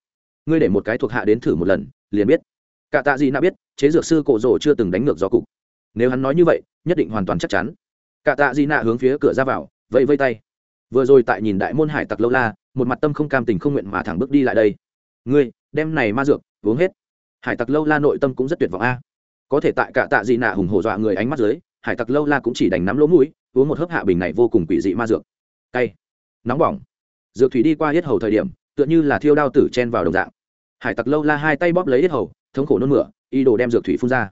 [SPEAKER 1] Ngươi để một cái thuộc hạ đến thử một lần, liền biết. Cả tạ Dị nạ biết, chế dược sư cổ rồ chưa từng đánh ngược gió cục. Nếu hắn nói như vậy, nhất định hoàn toàn chắc chắn. Cả tạ Dị nạ hướng phía cửa ra vào, vẫy vây tay. Vừa rồi tại nhìn đại môn hải tặc lâu la một mặt tâm không cam tình không nguyện mà thẳng bước đi lại đây. Ngươi, đem này ma dược, uống hết. Hải tặc lâu la nội tâm cũng rất tuyệt vọng a. Có thể tại cả tạ gì nạ hùng hổ dọa người ánh mắt dưới, hải tặc lâu la cũng chỉ đành nắm lỗ mũi, uống một hớp hạ bình này vô cùng quỷ dị ma dược. Cay. Nóng bỏng. Dược thủy đi qua hết hầu thời điểm, tựa như là thiêu đao tử chen vào đồng dạng. Hải tặc lâu la hai tay bóp lấy hết hầu, thống khổ nôn mửa y đồ đem dược thủy phun ra.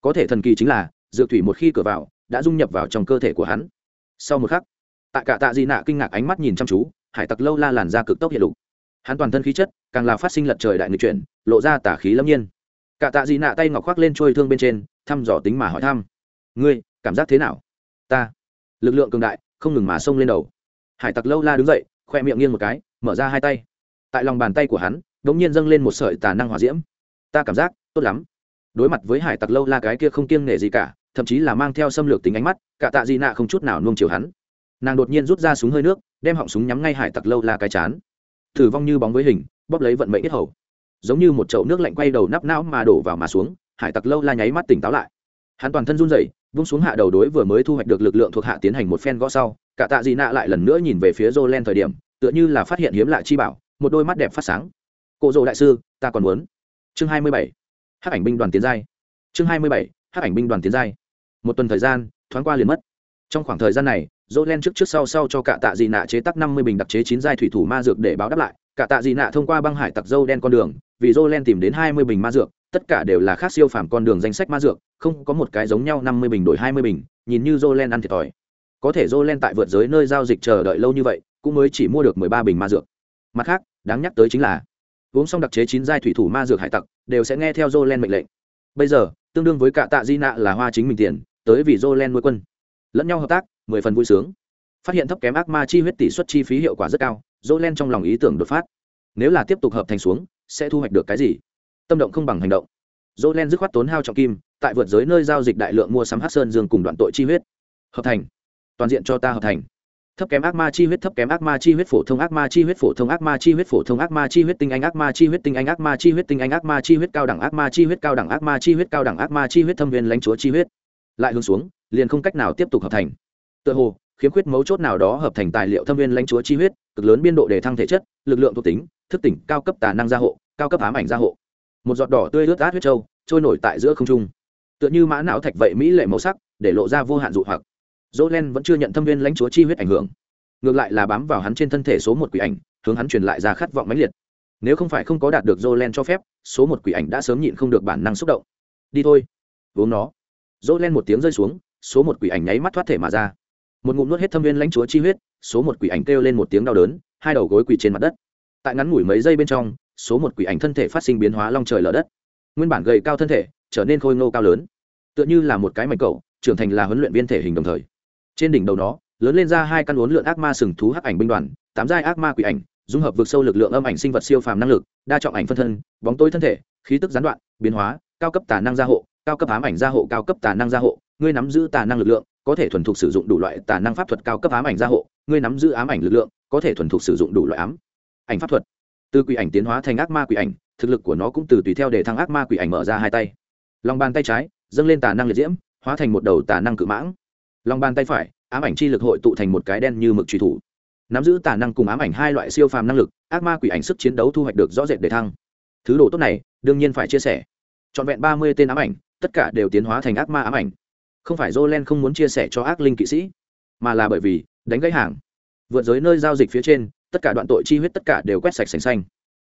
[SPEAKER 1] Có thể thần kỳ chính là, dược thủy một khi cửa vào, đã dung nhập vào trong cơ thể của hắn. Sau một khắc, tại cả tạ di nạ kinh ngạc ánh mắt nhìn chăm chú hải tặc lâu la làn ra cực tốc hiện lục. Hắn toàn thân khí chất, càng là phát sinh lật trời đại người chuyển, lộ ra tả khí lâm nhiên. Cả tạ Dị nạ tay ngọc khoác lên trôi thương bên trên, thăm dò tính mà hỏi thăm. Ngươi, cảm giác thế nào? Ta. Lực lượng cường đại, không ngừng mà xông lên đầu. Hải tặc lâu la đứng dậy, khoe miệng nghiêng một cái, mở ra hai tay. Tại lòng bàn tay của hắn đ ỗ n g nhiên dâng lên một sợi tà năng hỏa diễm. Ta cảm giác, tốt lắm. Đối mặt với hải tặc lâu la cái kia không kiêng nể gì cả, thậm chí là mang theo xâm lược tính ánh mắt, cả tạ Dị nạ không chút nào nuông chiều hắn. Nàng đột nhiên rút ra súng hơi nước đem họng súng nhắm ngay hải tặc lâu la cái chán. Thử vong như bóng với hình, bóp lấy vận mệnh ít hầu. Giống như một chậu nước lạnh quay đầu nắp não mà đổ vào mà xuống, hải tặc lâu la nháy mắt tỉnh táo lại. Hắn toàn thân run rẩy, vung xuống hạ đầu đối vừa mới thu hoạch được lực lượng thuộc hạ tiến hành một phen gõ sau, cả tạ dị nạ lại lần nữa nhìn về phía Jolen thời điểm, tựa như là phát hiện hiếm lạ chi bảo, một đôi mắt đẹp phát sáng. Cộ rộ đại sư, ta còn muốn. Chương hai mươi bảy. Hắc ảnh binh đoàn tiến giai. Chương hai mươi bảy. Hắc ảnh binh đoàn tiến giai. Một tuần thời gian, thoáng qua liền mất. Trong khoảng thời gian này Jolen trước trước sau sau cho cả tạ dị nạ chế tác năm mươi bình đặc chế chín giai thủy thủ ma dược để báo đáp lại. Cả tạ dị nạ thông qua băng hải tặc dâu đen con đường, vì Jolen tìm đến hai mươi bình ma dược, tất cả đều là khác siêu phàm con đường danh sách ma dược, không có một cái giống nhau năm mươi bình đổi hai mươi bình, nhìn như Jolen ăn thiệt thòi. Có thể Jolen tại vượt giới nơi giao dịch chờ đợi lâu như vậy, cũng mới chỉ mua được mười ba bình ma dược. Mặt khác, đáng nhắc tới chính là, uống xong đặc chế chín giai thủy thủ ma dược hải tặc, đều sẽ nghe theo Jolen mệnh lệnh. Bây giờ, tương đương với cả tạ di nạ là hoa chính mình tiền, tới vì Jolen nuôi quân. Lẫn nhau hợp tác mười phần vui sướng phát hiện thấp kém ác ma chi huyết tỷ suất chi phí hiệu quả rất cao Jolen trong lòng ý tưởng đột phát nếu là tiếp tục hợp thành xuống sẽ thu hoạch được cái gì tâm động không bằng hành động dỗ len dứt khoát tốn hao trọng kim tại vượt giới nơi giao dịch đại lượng mua sắm hát sơn dương cùng đoạn tội chi huyết hợp thành toàn diện cho ta hợp thành thấp kém ác ma chi huyết thấp kém ác ma chi huyết phổ thông ác ma chi huyết phổ thông ác ma chi huyết phổ thông ác ma chi huyết tinh anh ác ma chi huyết tinh anh ác ma chi huyết tinh anh ác ma chi huyết cao đẳng ác ma chi huyết cao đẳng ác ma chi huyết cao đẳng ác ma chi huyết thâm viên lãnh chúa chi huyết lại hướng xuống liền không cách nào tiếp tục hợp thành tựa hồ, khiếm khuyết mấu chốt nào đó hợp thành tài liệu thâm viên lãnh chúa chi huyết, cực lớn biên độ để thăng thể chất, lực lượng thuộc tính, thức tỉnh, cao cấp tà năng gia hộ, cao cấp ám ảnh gia hộ. Một giọt đỏ tươi ướt át huyết trâu, trôi nổi tại giữa không trung. Tựa như mã não thạch vậy mỹ lệ màu sắc, để lộ ra vô hạn dụ hoặc. Dỗ len vẫn chưa nhận thâm viên lãnh chúa chi huyết ảnh hưởng. Ngược lại là bám vào hắn trên thân thể số một quỷ ảnh, hướng hắn truyền lại ra khát vọng mãnh liệt. Nếu không phải không có đạt được dỗ len cho phép, số một quỷ ảnh đã sớm nhịn không được bản năng xúc động. Đi thôi. Uống nó. Dỗ len một tiếng rơi xuống, số một quỷ ảnh nháy mắt thoát thể mà ra một ngụm nuốt hết thâm viên lãnh chúa chi huyết, số một quỷ ảnh kêu lên một tiếng đau đớn, hai đầu gối quỳ trên mặt đất. Tại ngắn ngủi mấy giây bên trong, số một quỷ ảnh thân thể phát sinh biến hóa long trời lở đất. Nguyên bản gầy cao thân thể, trở nên khôi ngô cao lớn. Tựa như là một cái mảnh cầu, trưởng thành là huấn luyện viên thể hình đồng thời. Trên đỉnh đầu nó, lớn lên ra hai căn uốn lượn ác ma sừng thú hắc ảnh binh đoàn, tám giai ác ma quỷ ảnh, dung hợp vượt sâu lực lượng âm ảnh sinh vật siêu phàm năng lực, đa trọng ảnh phân thân, bóng tối thân thể, khí tức gián đoạn, biến hóa, cao cấp tà năng gia hộ, cao cấp ám ảnh gia hộ, cao cấp tà năng gia hộ, ngươi nắm giữ tà năng lực lượng có thể thuần thục sử dụng đủ loại tà năng pháp thuật cao cấp ám ảnh gia hộ, ngươi nắm giữ ám ảnh lực lượng, có thể thuần thục sử dụng đủ loại ám ảnh pháp thuật. Từ quỷ ảnh tiến hóa thành ác ma quỷ ảnh, thực lực của nó cũng từ tùy theo để thăng ác ma quỷ ảnh mở ra hai tay. Lòng bàn tay trái, dâng lên tà năng liệt diễm, hóa thành một đầu tà năng cự mãng. Lòng bàn tay phải, ám ảnh chi lực hội tụ thành một cái đen như mực truy thủ. Nắm giữ tà năng cùng ám ảnh hai loại siêu phàm năng lực, ác ma quỷ ảnh sức chiến đấu thu hoạch được rõ rệt để thăng. Thứ đồ tốt này, đương nhiên phải chia sẻ. Trọn vẹn ba mươi tên ám ảnh, tất cả đều tiến hóa thành ác ma ám ảnh không phải jolen không muốn chia sẻ cho ác linh kỵ sĩ, mà là bởi vì đánh gãy hàng. Vượt giới nơi giao dịch phía trên, tất cả đoạn tội chi huyết tất cả đều quét sạch sành xanh.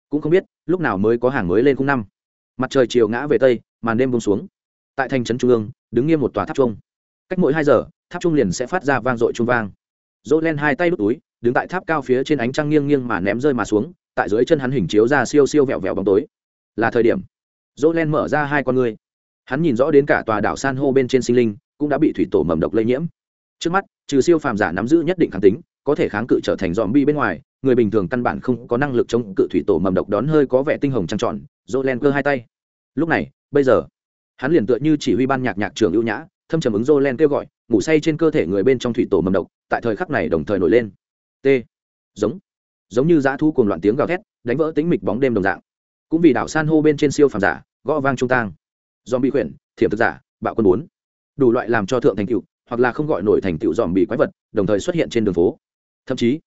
[SPEAKER 1] Cũng không biết, lúc nào mới có hàng mới lên khung năm. Mặt trời chiều ngã về tây, màn đêm bông xuống. Tại thành trấn trung ương, đứng nghiêm một tòa tháp trung cách mỗi hai giờ, tháp trung liền sẽ phát ra vang dội trung vang. Dỗ len hai tay đút túi, đứng tại tháp cao phía trên ánh trăng nghiêng nghiêng mà ném rơi mà xuống, tại dưới chân hắn hình chiếu ra siêu siêu vẹo vẹo bóng tối. Là thời điểm. Dỗ len mở ra hai con ngươi. Hắn nhìn rõ đến cả tòa đảo san hô bên trên sinh linh cũng đã bị thủy tổ mầm độc lây nhiễm. Trước mắt, trừ siêu phàm giả nắm giữ nhất định kháng tính, có thể kháng cự trở thành dòm bi bên ngoài, người bình thường căn bản không có năng lực chống cự thủy tổ mầm độc đón hơi có vẻ tinh hồng trăng trọn dỗ len cơ hai tay. Lúc này, bây giờ, hắn liền tựa như chỉ huy ban nhạc nhạc trưởng ưu nhã, thâm trầm ứng dô len kêu gọi, ngủ say trên cơ thể người bên trong thủy tổ mầm độc, tại thời khắc này đồng thời nổi lên. T. Giống. Giống như dã thu cùng loạn tiếng gào thét, đánh vỡ tính mịch bóng đêm đồng dạng. Cũng vì đảo san hô bên trên siêu phàm giả, gõ vang trung tang. Dòm bị khuyển, thiểm thực giả, bạo quân bốn đủ loại làm cho thượng thành tựu, hoặc là không gọi nổi thành tựu dòm bị quái vật, đồng thời xuất hiện trên đường phố. Thậm chí,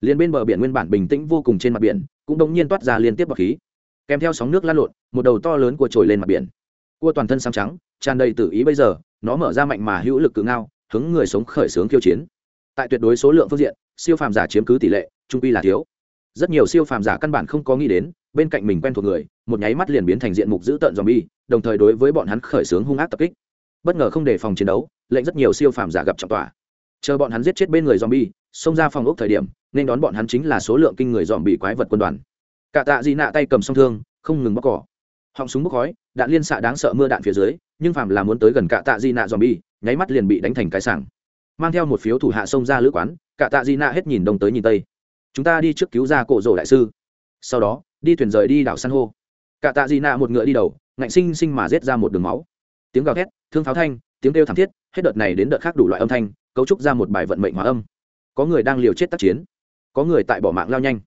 [SPEAKER 1] liền bên bờ biển nguyên bản bình tĩnh vô cùng trên mặt biển, cũng đống nhiên toát ra liên tiếp bọc khí. Kèm theo sóng nước lan lộn, một đầu to lớn của trồi lên mặt biển. Cua toàn thân xám trắng, tràn đầy tự ý bây giờ, nó mở ra mạnh mà hữu lực cự ngao, hướng người sống khởi xướng khiêu chiến. Tại tuyệt đối số lượng phương diện, siêu phàm giả chiếm cứ tỷ lệ, trung pi là thiếu. Rất nhiều siêu phàm giả căn bản không có nghĩ đến, bên cạnh mình quen thuộc người, một nháy mắt liền biến thành diện mục dữ tợn dòm bi đồng thời đối với bọn hắn khởi xướng hung ác tập kích bất ngờ không đề phòng chiến đấu, lệnh rất nhiều siêu phàm giả gặp trọng tòa chờ bọn hắn giết chết bên người zombie, xông ra phòng ốc thời điểm, nên đón bọn hắn chính là số lượng kinh người dòm bị quái vật quân đoàn. Cả tạ dị nạ tay cầm song thương, không ngừng bóc cỏ. Họng súng bốc khói, đạn liên xạ đáng sợ mưa đạn phía dưới, nhưng phàm là muốn tới gần cả tạ di nạ dòm bi nháy mắt liền bị đánh thành cái sảng. Mang theo một phiếu thủ hạ xông ra lữ quán, cả tạ di nạ hết nhìn đông tới nhìn tây. Chúng ta đi trước cứu ra cổ rổ đại sư. Sau đó, đi thuyền rời đi đảo san hô. Cả tạ di nạ một ngựa đi đầu, ngạnh sinh sinh mà rết ra một đường máu tiếng gào thét, thương pháo thanh, tiếng kêu thảm thiết, hết đợt này đến đợt khác đủ loại âm thanh, cấu trúc ra một bài vận mệnh hóa âm. Có người đang liều chết tác chiến, có người tại bỏ mạng lao nhanh,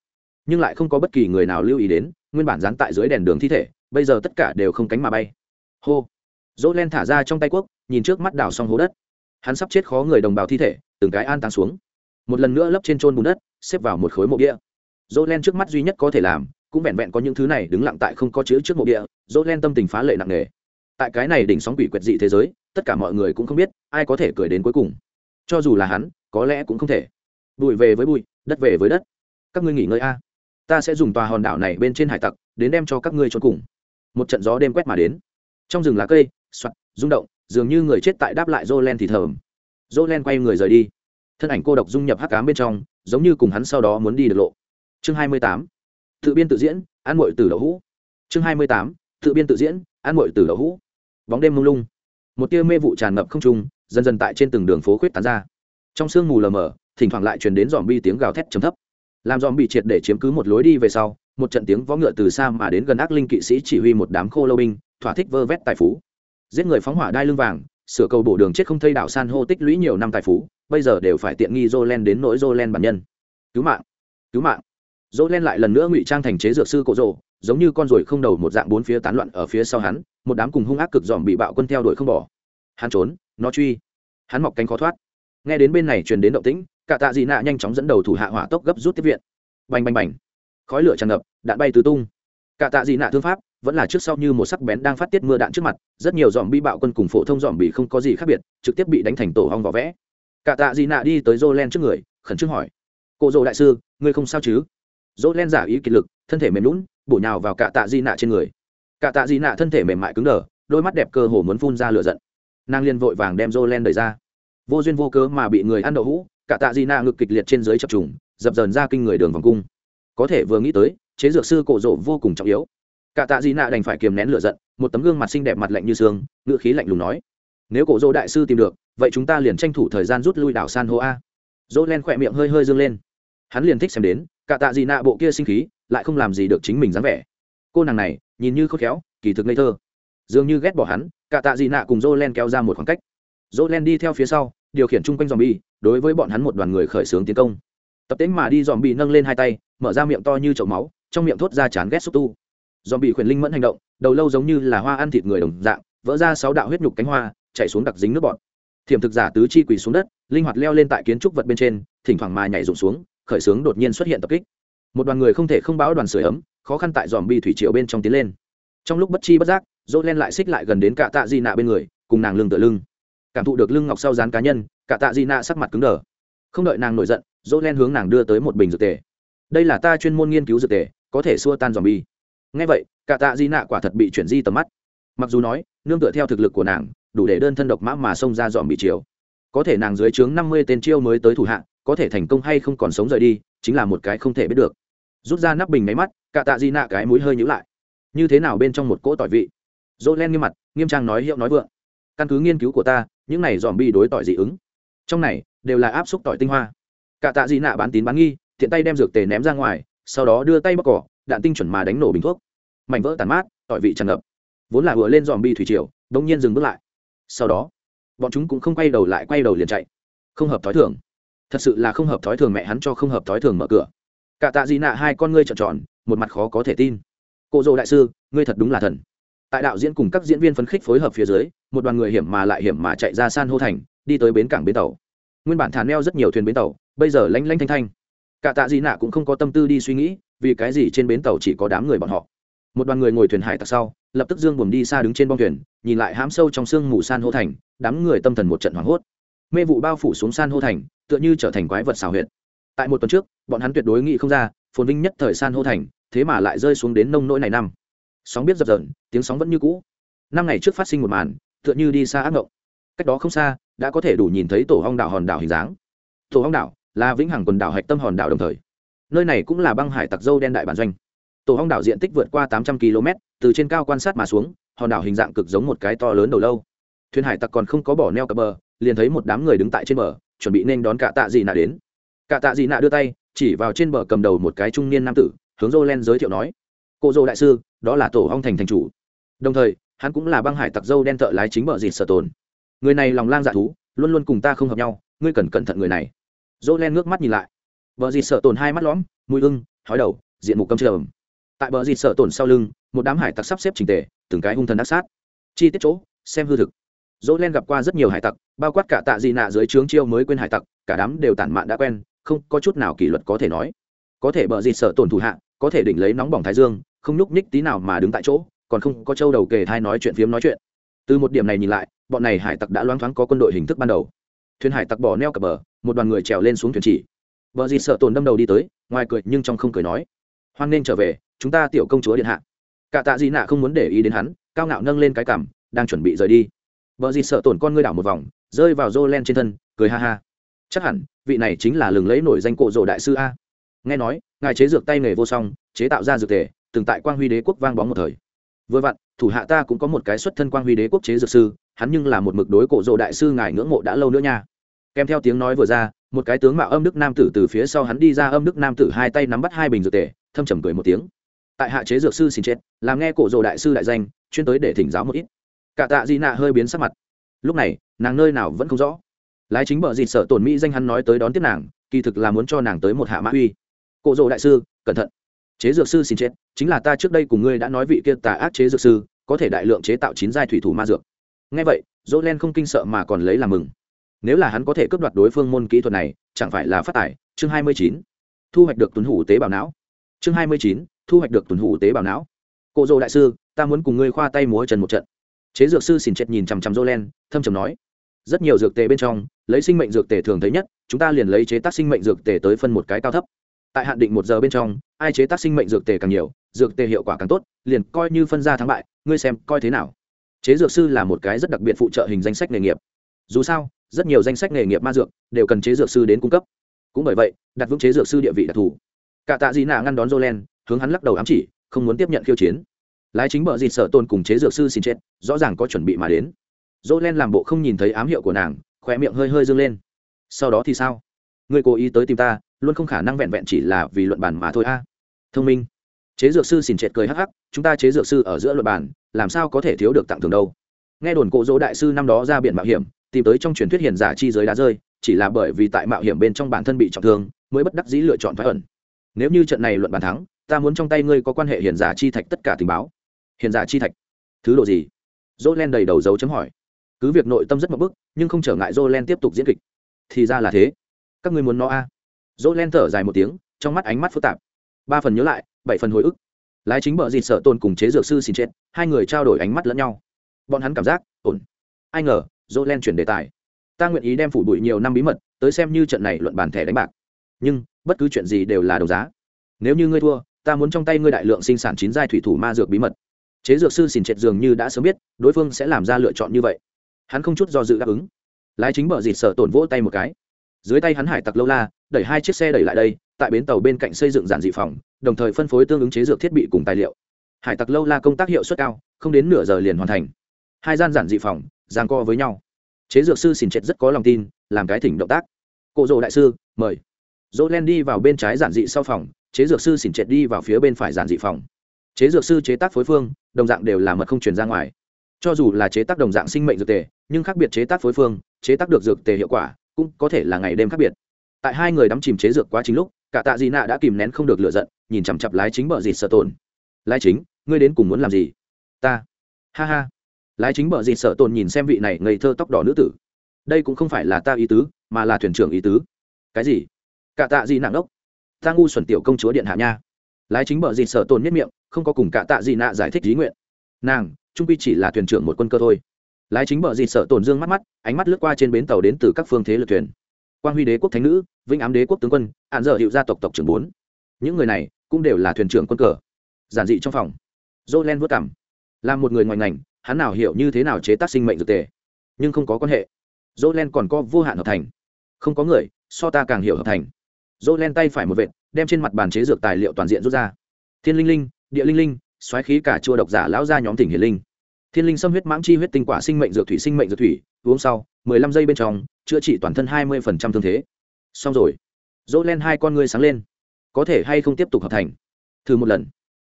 [SPEAKER 1] nhưng lại không có bất kỳ người nào lưu ý đến, nguyên bản dán tại dưới đèn đường thi thể, bây giờ tất cả đều không cánh mà bay. Hô! Dỗ len thả ra trong tay quốc, nhìn trước mắt đảo xong hố đất. Hắn sắp chết khó người đồng bào thi thể, từng cái an táng xuống. Một lần nữa lấp trên trôn bùn đất, xếp vào một khối mộ địa. Dỗ len trước mắt duy nhất có thể làm, cũng vẹn vẹn có những thứ này đứng lặng tại không có chữ trước mộ địa. Dỗ len tâm tình phá lệ nặng nề tại cái này đỉnh sóng quỷ quyệt dị thế giới tất cả mọi người cũng không biết ai có thể cười đến cuối cùng cho dù là hắn có lẽ cũng không thể bụi về với bụi đất về với đất các ngươi nghỉ ngơi a ta sẽ dùng tòa hòn đảo này bên trên hải tặc đến đem cho các ngươi cho cùng một trận gió đêm quét mà đến trong rừng lá cây soạt rung động dường như người chết tại đáp lại Jolen thì thầm. Jolen quay người rời đi. Thân ảnh cô độc dung nhập hắc ám bên trong, giống như cùng hắn sau đó muốn đi được lộ. Chương 28. Tự biên tự diễn, ăn mội tử đậu hũ. Chương 28. Tự biên tự diễn, ăn mội tử đậu hũ. Bóng đêm mông lung, một tia mê vụ tràn ngập không trung, dần dần tại trên từng đường phố khuyết tán ra. Trong sương mù lờ mờ, thỉnh thoảng lại truyền đến dòm bi tiếng gào thét trầm thấp. Làm dòm bị triệt để chiếm cứ một lối đi về sau, một trận tiếng vó ngựa từ xa mà đến gần ác linh kỵ sĩ chỉ huy một đám khô lâu binh, thỏa thích vơ vét tài phú. Giết người phóng hỏa đai lưng vàng sửa cầu bổ đường chết không thây đảo san hô tích lũy nhiều năm tài phú bây giờ đều phải tiện nghi jolen đến nỗi jolen bản nhân. Cứu mạng cứu mạng. Jolen lại lần nữa ngụy trang thành chế dược sư cổ rồ giống như con ruồi không đầu một dạng bốn phía tán loạn ở phía sau hắn một đám cùng hung ác cực dòm bị bạo quân theo đuổi không bỏ. Hắn trốn, nó truy. Hắn mọc cánh khó thoát. Nghe đến bên này truyền đến động tĩnh, cả tạ dị nạ nhanh chóng dẫn đầu thủ hạ hỏa tốc gấp rút tiếp viện. Bành bành bành. Khói lửa tràn ngập, đạn bay tứ tung. Cả tạ dị nạ thương pháp, vẫn là trước sau như một sắc bén đang phát tiết mưa đạn trước mặt, rất nhiều dòm bi bạo quân cùng phổ thông dòm bị không có gì khác biệt, trực tiếp bị đánh thành tổ hong vỏ vẽ. Cả tạ dị nạ đi tới dô len trước người, khẩn trương hỏi. Cô dô đại sư, ngươi không sao chứ? Dô len giả ý kiệt lực, thân thể mềm lún bổ nhào vào cả tạ dị nạ trên người cả tạ dị nạ thân thể mềm mại cứng đờ, đôi mắt đẹp cơ hồ muốn phun ra lửa giận. Nàng liên vội vàng đem dô len đẩy ra. Vô duyên vô cớ mà bị người ăn đậu hũ, cả tạ dị nạ ngực kịch liệt trên dưới chập trùng, dập dờn ra kinh người đường vòng cung. Có thể vừa nghĩ tới, chế dược sư cổ rộ vô cùng trọng yếu. Cả tạ dị nạ đành phải kiềm nén lửa giận, một tấm gương mặt xinh đẹp mặt lạnh như xương ngữ khí lạnh lùng nói, nếu cổ dỗ đại sư tìm được, vậy chúng ta liền tranh thủ thời gian rút lui đảo san hô a. Dỗ len khỏe miệng hơi hơi dương lên. Hắn liền thích xem đến, cả tạ dị nạ bộ kia sinh khí, lại không làm gì được chính mình dáng vẻ. Cô nàng này nhìn như khôn khéo, kỳ thực ngây thơ. Dường như ghét bỏ hắn, cả tạ dị nạ cùng dô len kéo ra một khoảng cách. Dô len đi theo phía sau, điều khiển chung quanh dòm bi đối với bọn hắn một đoàn người khởi xướng tiến công. Tập tính mà đi dòm bi nâng lên hai tay, mở ra miệng to như chậu máu, trong miệng thốt ra chán ghét xúc tu. Dòm bị khuyển linh mẫn hành động, đầu lâu giống như là hoa ăn thịt người đồng dạng, vỡ ra sáu đạo huyết nhục cánh hoa, chạy xuống đặc dính nước bọt. Thiểm thực giả tứ chi quỳ xuống đất, linh hoạt leo lên tại kiến trúc vật bên trên, thỉnh thoảng mà nhảy rụng xuống, khởi xướng đột nhiên xuất hiện tập kích. Một đoàn người không thể không báo đoàn sửa ấm khó khăn tại dòm bi thủy triều bên trong tiến lên. Trong lúc bất chi bất giác, dỗ len lại xích lại gần đến cả tạ di nạ bên người, cùng nàng lưng tựa lưng. Cảm thụ được lưng ngọc sau dán cá nhân cả tạ di nạ sắc mặt cứng đờ. Không đợi nàng nổi giận, dỗ len hướng nàng đưa tới một bình dược tề. Đây là ta chuyên môn nghiên cứu dược tề, có thể xua tan dòm bi. Ngay vậy cả tạ di nạ quả thật bị chuyển di tầm mắt. Mặc dù nói, nương tựa theo thực lực của nàng, đủ để đơn thân độc mã mà xông ra dòm bị chiều có thể nàng dưới trướng năm mươi tên chiêu mới tới thủ hạ, có thể thành công hay không còn sống rời đi, chính là một cái không thể biết được. Rút ra nắp bình máy mắt cả tạ di nạ cái mũi hơi nhữ lại. Như thế nào bên trong một cỗ tỏi vị? Dỗ len nghiêm mặt, nghiêm trang nói hiệu nói vượng. Căn cứ nghiên cứu của ta, những này dòm bi đối tỏi dị ứng. Trong này, đều là áp xúc tỏi tinh hoa. Cả tạ di nạ bán tín bán nghi thiện tay đem dược tề ném ra ngoài, sau đó đưa tay bóc cỏ, đạn tinh chuẩn mà đánh nổ bình thuốc. Mảnh vỡ tàn mát, tỏi vị tràn ngập. Vốn là vừa lên dòm bi thủy triều đông nhiên dừng bước lại. Sau đó, bọn chúng cũng không quay đầu lại quay đầu liền chạy. Không hợp thói thường. Thật sự là không hợp thói thường mẹ hắn cho không hợp thói thường mở cửa. Cả tạ dị nạ hai con ngươi trợn tròn một mặt khó có thể tin. Cô dô đại sư, ngươi thật đúng là thần. Tại đạo diễn cùng các diễn viên phấn khích phối hợp phía dưới, một đoàn người hiểm mà lại hiểm mà chạy ra san hô thành, đi tới bến cảng bến tàu. Nguyên bản thả neo rất nhiều thuyền bến tàu, bây giờ lanh lanh thanh thanh. Cả tạ dị nạ cũng không có tâm tư đi suy nghĩ, vì cái gì trên bến tàu chỉ có đám người bọn họ. Một đoàn người ngồi thuyền hải tặc sau, lập tức dương buồm đi xa đứng trên bong thuyền, nhìn lại hám sâu trong sương mù san hô thành, đám người tâm thần một trận hoảng hốt. Mê vụ bao phủ xuống san hô thành, tựa như trở thành quái vật xào huyệt. Tại một tuần trước, bọn hắn tuyệt đối nghĩ không ra, phồn vinh nhất thời san hô thành thế mà lại rơi xuống đến nông nỗi này năm. Sóng biết dập dờn, tiếng sóng vẫn như cũ. Năm ngày trước phát sinh một màn, tựa như đi xa ác ngộng. Cách đó không xa, đã có thể đủ nhìn thấy tổ hong đảo hòn đảo hình dáng. Tổ hong đảo là vĩnh hằng quần đảo hạch tâm hòn đảo đồng thời. Nơi này cũng là băng hải tặc dâu đen đại bản doanh. Tổ hong đảo diện tích vượt qua tám trăm km, từ trên cao quan sát mà xuống, hòn đảo hình dạng cực giống một cái to lớn đầu lâu. Thuyền hải tặc còn không có bỏ neo cập bờ, liền thấy một đám người đứng tại trên bờ, chuẩn bị nên đón cả tạ dị nạ đến. Cả tạ dị nạ đưa tay, chỉ vào trên bờ cầm đầu một cái trung niên nam tử hướng dô len giới thiệu nói, cô dô đại sư, đó là tổ hong thành thành chủ. Đồng thời, hắn cũng là băng hải tặc dâu đen thợ lái chính bờ dịt sở tồn. Người này lòng lang dạ thú, luôn luôn cùng ta không hợp nhau, ngươi cần cẩn thận người này. Dô len ngước mắt nhìn lại. Bờ dịt sở tồn hai mắt lõm mũi ưng hói đầu, diện mục câm trầm. Tại bờ dịt sở tồn sau lưng, một đám hải tặc sắp xếp trình tề, từng cái hung thần đắc sát. Chi tiết chỗ, xem hư thực. Dỗ len gặp qua rất nhiều hải tặc, bao quát cả tạ dị nạ dưới trướng chiêu mới quên hải tặc, cả đám đều tản mạn đã quen, không có chút nào kỷ luật có thể nói. Có thể bờ dịt sở tồn thủ hạ có thể đỉnh lấy nóng bỏng thái dương, không nhúc nhích tí nào mà đứng tại chỗ, còn không có châu đầu kề thai nói chuyện phiếm nói chuyện. Từ một điểm này nhìn lại, bọn này hải tặc đã loáng thoáng có quân đội hình thức ban đầu. Thuyền hải tặc bỏ neo cập bờ, một đoàn người trèo lên xuống thuyền chỉ. Vợ gì sợ tồn đâm đầu đi tới, ngoài cười nhưng trong không cười nói, hoan nên trở về, chúng ta tiểu công chúa điện hạ. Cả tạ di nạ không muốn để ý đến hắn, cao ngạo nâng lên cái cảm đang chuẩn bị rời đi. Vợ gì sợ tổn con ngươi đảo một vòng, rơi vào rô len trên thân, cười ha ha. Chắc hẳn, vị này chính là lừng lẫy nổi danh cộ rộ đại sư a nghe nói, ngài chế dược tay nghề vô song, chế tạo ra dược tề từng tại quang huy đế quốc vang bóng một thời. Vừa vặn, thủ hạ ta cũng có một cái xuất thân quang huy đế quốc chế dược sư, hắn nhưng là một mực đối cổ rộ đại sư ngài ngưỡng mộ đã lâu nữa nha. Kèm theo tiếng nói vừa ra, một cái tướng mạo âm đức nam tử từ phía sau hắn đi ra, âm đức nam tử hai tay nắm bắt hai bình dược tề thâm trầm cười một tiếng. Tại hạ chế dược sư xin chết, làm nghe cổ rộ đại sư đại danh, chuyên tới để thỉnh giáo một ít. Cả tạ di nạ hơi biến sắc mặt. Lúc này, nàng nơi nào vẫn không rõ. Lái chính bờ dịt sợ tổn mỹ danh hắn nói tới đón tiếp nàng, kỳ thực là muốn cho nàng tới một hạ mã uy cổ rộ đại sư, cẩn thận. Chế dược sư xin chết, chính là ta trước đây cùng ngươi đã nói vị kia tà ác chế dược sư, có thể đại lượng chế tạo chín giai thủy thủ ma dược. Ngay vậy dỗ len không kinh sợ mà còn lấy làm mừng. Nếu là hắn có thể cướp đoạt đối phương môn kỹ thuật này, chẳng phải là phát tài. Chương hai mươi chín. Thu hoạch được tuần hủ tế bào não. Chương hai mươi chín. Thu hoạch được tuần hủ tế bào não. Cô dô đại sư, ta muốn cùng ngươi khoa tay múa trần một trận. Chế dược sư xin chết nhìn chằm chằm dô len thâm trầm nói. Rất nhiều dược tề bên trong, lấy sinh mệnh dược tề thường thấy nhất, chúng ta liền lấy chế tác sinh mệnh dược tề tới phân một cái cao thấp tại hạn định một giờ bên trong, ai chế tác sinh mệnh dược tề càng nhiều, dược tề hiệu quả càng tốt, liền coi như phân ra thắng bại, ngươi xem coi thế nào. Chế dược sư là một cái rất đặc biệt phụ trợ hình danh sách nghề nghiệp. Dù sao, rất nhiều danh sách nghề nghiệp ma dược đều cần chế dược sư đến cung cấp. Cũng bởi vậy, đặt vững chế dược sư địa vị đặc thù. Cả tạ dị nạ ngăn đón jolen, hướng hắn lắc đầu ám chỉ, không muốn tiếp nhận khiêu chiến. Lái chính bờ dịt sở tôn cùng chế dược sư xin chết, rõ ràng có chuẩn bị mà đến. Jolen làm bộ không nhìn thấy ám hiệu của nàng khỏe miệng hơi hơi dâng lên. Sau đó thì sao? Người cố ý tới tìm ta luôn không khả năng vẹn vẹn chỉ là vì luận bàn mà thôi a. Thông minh. Chế dược sư xin trệt cười hắc hắc, chúng ta chế dược sư ở giữa luận bàn, làm sao có thể thiếu được tặng thưởng đâu? Nghe đồn cộ dỗ đại sư năm đó ra biển mạo hiểm, tìm tới trong truyền thuyết hiền giả chi giới đá rơi, chỉ là bởi vì tại mạo hiểm bên trong bản thân bị trọng thương, mới bất đắc dĩ lựa chọn thoái ẩn. Nếu như trận này luận bàn thắng, ta muốn trong tay ngươi có quan hệ hiền giả chi thạch tất cả tình báo. Hiền giả chi thạch? Thứ độ gì? Dỗ len đầy đầu dấu chấm hỏi. Cứ việc nội tâm rất mập bức, nhưng không trở ngại dỗ len tiếp tục diễn kịch. Thì ra là thế. Các ngươi muốn nó a? à dỗ len thở dài một tiếng, trong mắt ánh mắt phức tạp. Ba phần nhớ lại, bảy phần hồi ức. Lái chính bờ dịt sợ tôn cùng chế dược sư xin chết, hai người trao đổi ánh mắt lẫn nhau. Bọn hắn cảm giác, ổn. Ai ngờ dỗ len chuyển đề tài. Ta nguyện ý đem phủ bụi nhiều năm bí mật, tới xem như trận này luận bàn thẻ đánh bạc. Nhưng, bất cứ chuyện gì đều là đấu giá. Nếu như ngươi thua, ta muốn trong tay ngươi đại lượng sinh sản chín giai thủy thủ ma dược bí mật. Chế dược sư xin chết dường như đã sớm biết, đối phương sẽ làm ra lựa chọn như vậy. Hắn không chút do dự đáp ứng. Lái chính bờ dịt sợ tổn vỗ tay một cái dưới tay hắn hải tặc lâu la, đẩy hai chiếc xe đẩy lại đây, tại bến tàu bên cạnh xây dựng giản dị phòng, đồng thời phân phối tương ứng chế dược thiết bị cùng tài liệu. Hải tặc lâu la công tác hiệu suất cao, không đến nửa giờ liền hoàn thành. Hai gian giản dị phòng giang co với nhau. Chế dược sư xin chết rất có lòng tin, làm cái thỉnh động tác. Cộ rộ đại sư, mời. Dỗ len đi vào bên trái giản dị sau phòng, chế dược sư xỉn chết đi vào phía bên phải giản dị phòng. Chế dược sư chế tác phối phương, đồng dạng đều là mật không chuyển ra ngoài. Cho dù là chế tác đồng dạng sinh mệnh dược tề, nhưng khác biệt chế tác phối phương, chế tác được dược tề hiệu quả cũng có thể là ngày đêm khác biệt. Tại hai người đắm chìm chế dược quá chính lúc, cả tạ dị nạ đã kìm nén không được lựa giận, nhìn chằm chặp lái chính bờ dịt sợ tồn lái chính, ngươi đến cùng muốn làm gì? Ta. Ha ha. Lái chính bờ dịt sợ tồn nhìn xem vị này ngây thơ tóc đỏ nữ tử. Đây cũng không phải là ta ý tứ, mà là thuyền trưởng ý tứ. Cái gì? Cả tạ dị nặng ốc ta ngu xuẩn tiểu công chúa điện hạ nha. Lái chính bờ dịt sợ tồn nhất miệng, không có cùng cả tạ dị nạ giải thích lý nguyện. Nàng, trung quy chỉ là thuyền trưởng một quân cơ thôi lái chính bờ dịt sợ tổn dương mắt mắt, ánh mắt lướt qua trên bến tàu đến từ các phương thế lực thuyền. Quang huy đế quốc thánh nữ, vĩnh ám đế quốc tướng quân, hạn dở hiệu gia tộc tộc trưởng bốn. Những người này cũng đều là thuyền trưởng quân cờ. Giản dị trong phòng jolen vất cảm là một người ngoài ngành, hắn nào hiểu như thế nào chế tác sinh mệnh dược tề. Nhưng không có quan hệ. Jolen còn có vô hạn hợp thành. Không có người, so ta càng hiểu hợp thành. Jolen tay phải một vệt, đem trên mặt bàn chế dược tài liệu toàn diện rút ra. Thiên linh linh, địa linh linh, xoáy khí cả chua độc giả lão ra nhóm tỉnh hiền linh thiên linh xâm huyết mãng chi huyết tinh quả sinh mệnh dược thủy sinh mệnh dược thủy, uống sau, mười lăm giây bên trong, chữa trị toàn thân hai mươi phần trăm thương thế. Xong rồi. Dỗ len hai con ngươi sáng lên. Có thể hay không tiếp tục hợp thành? Thử một lần.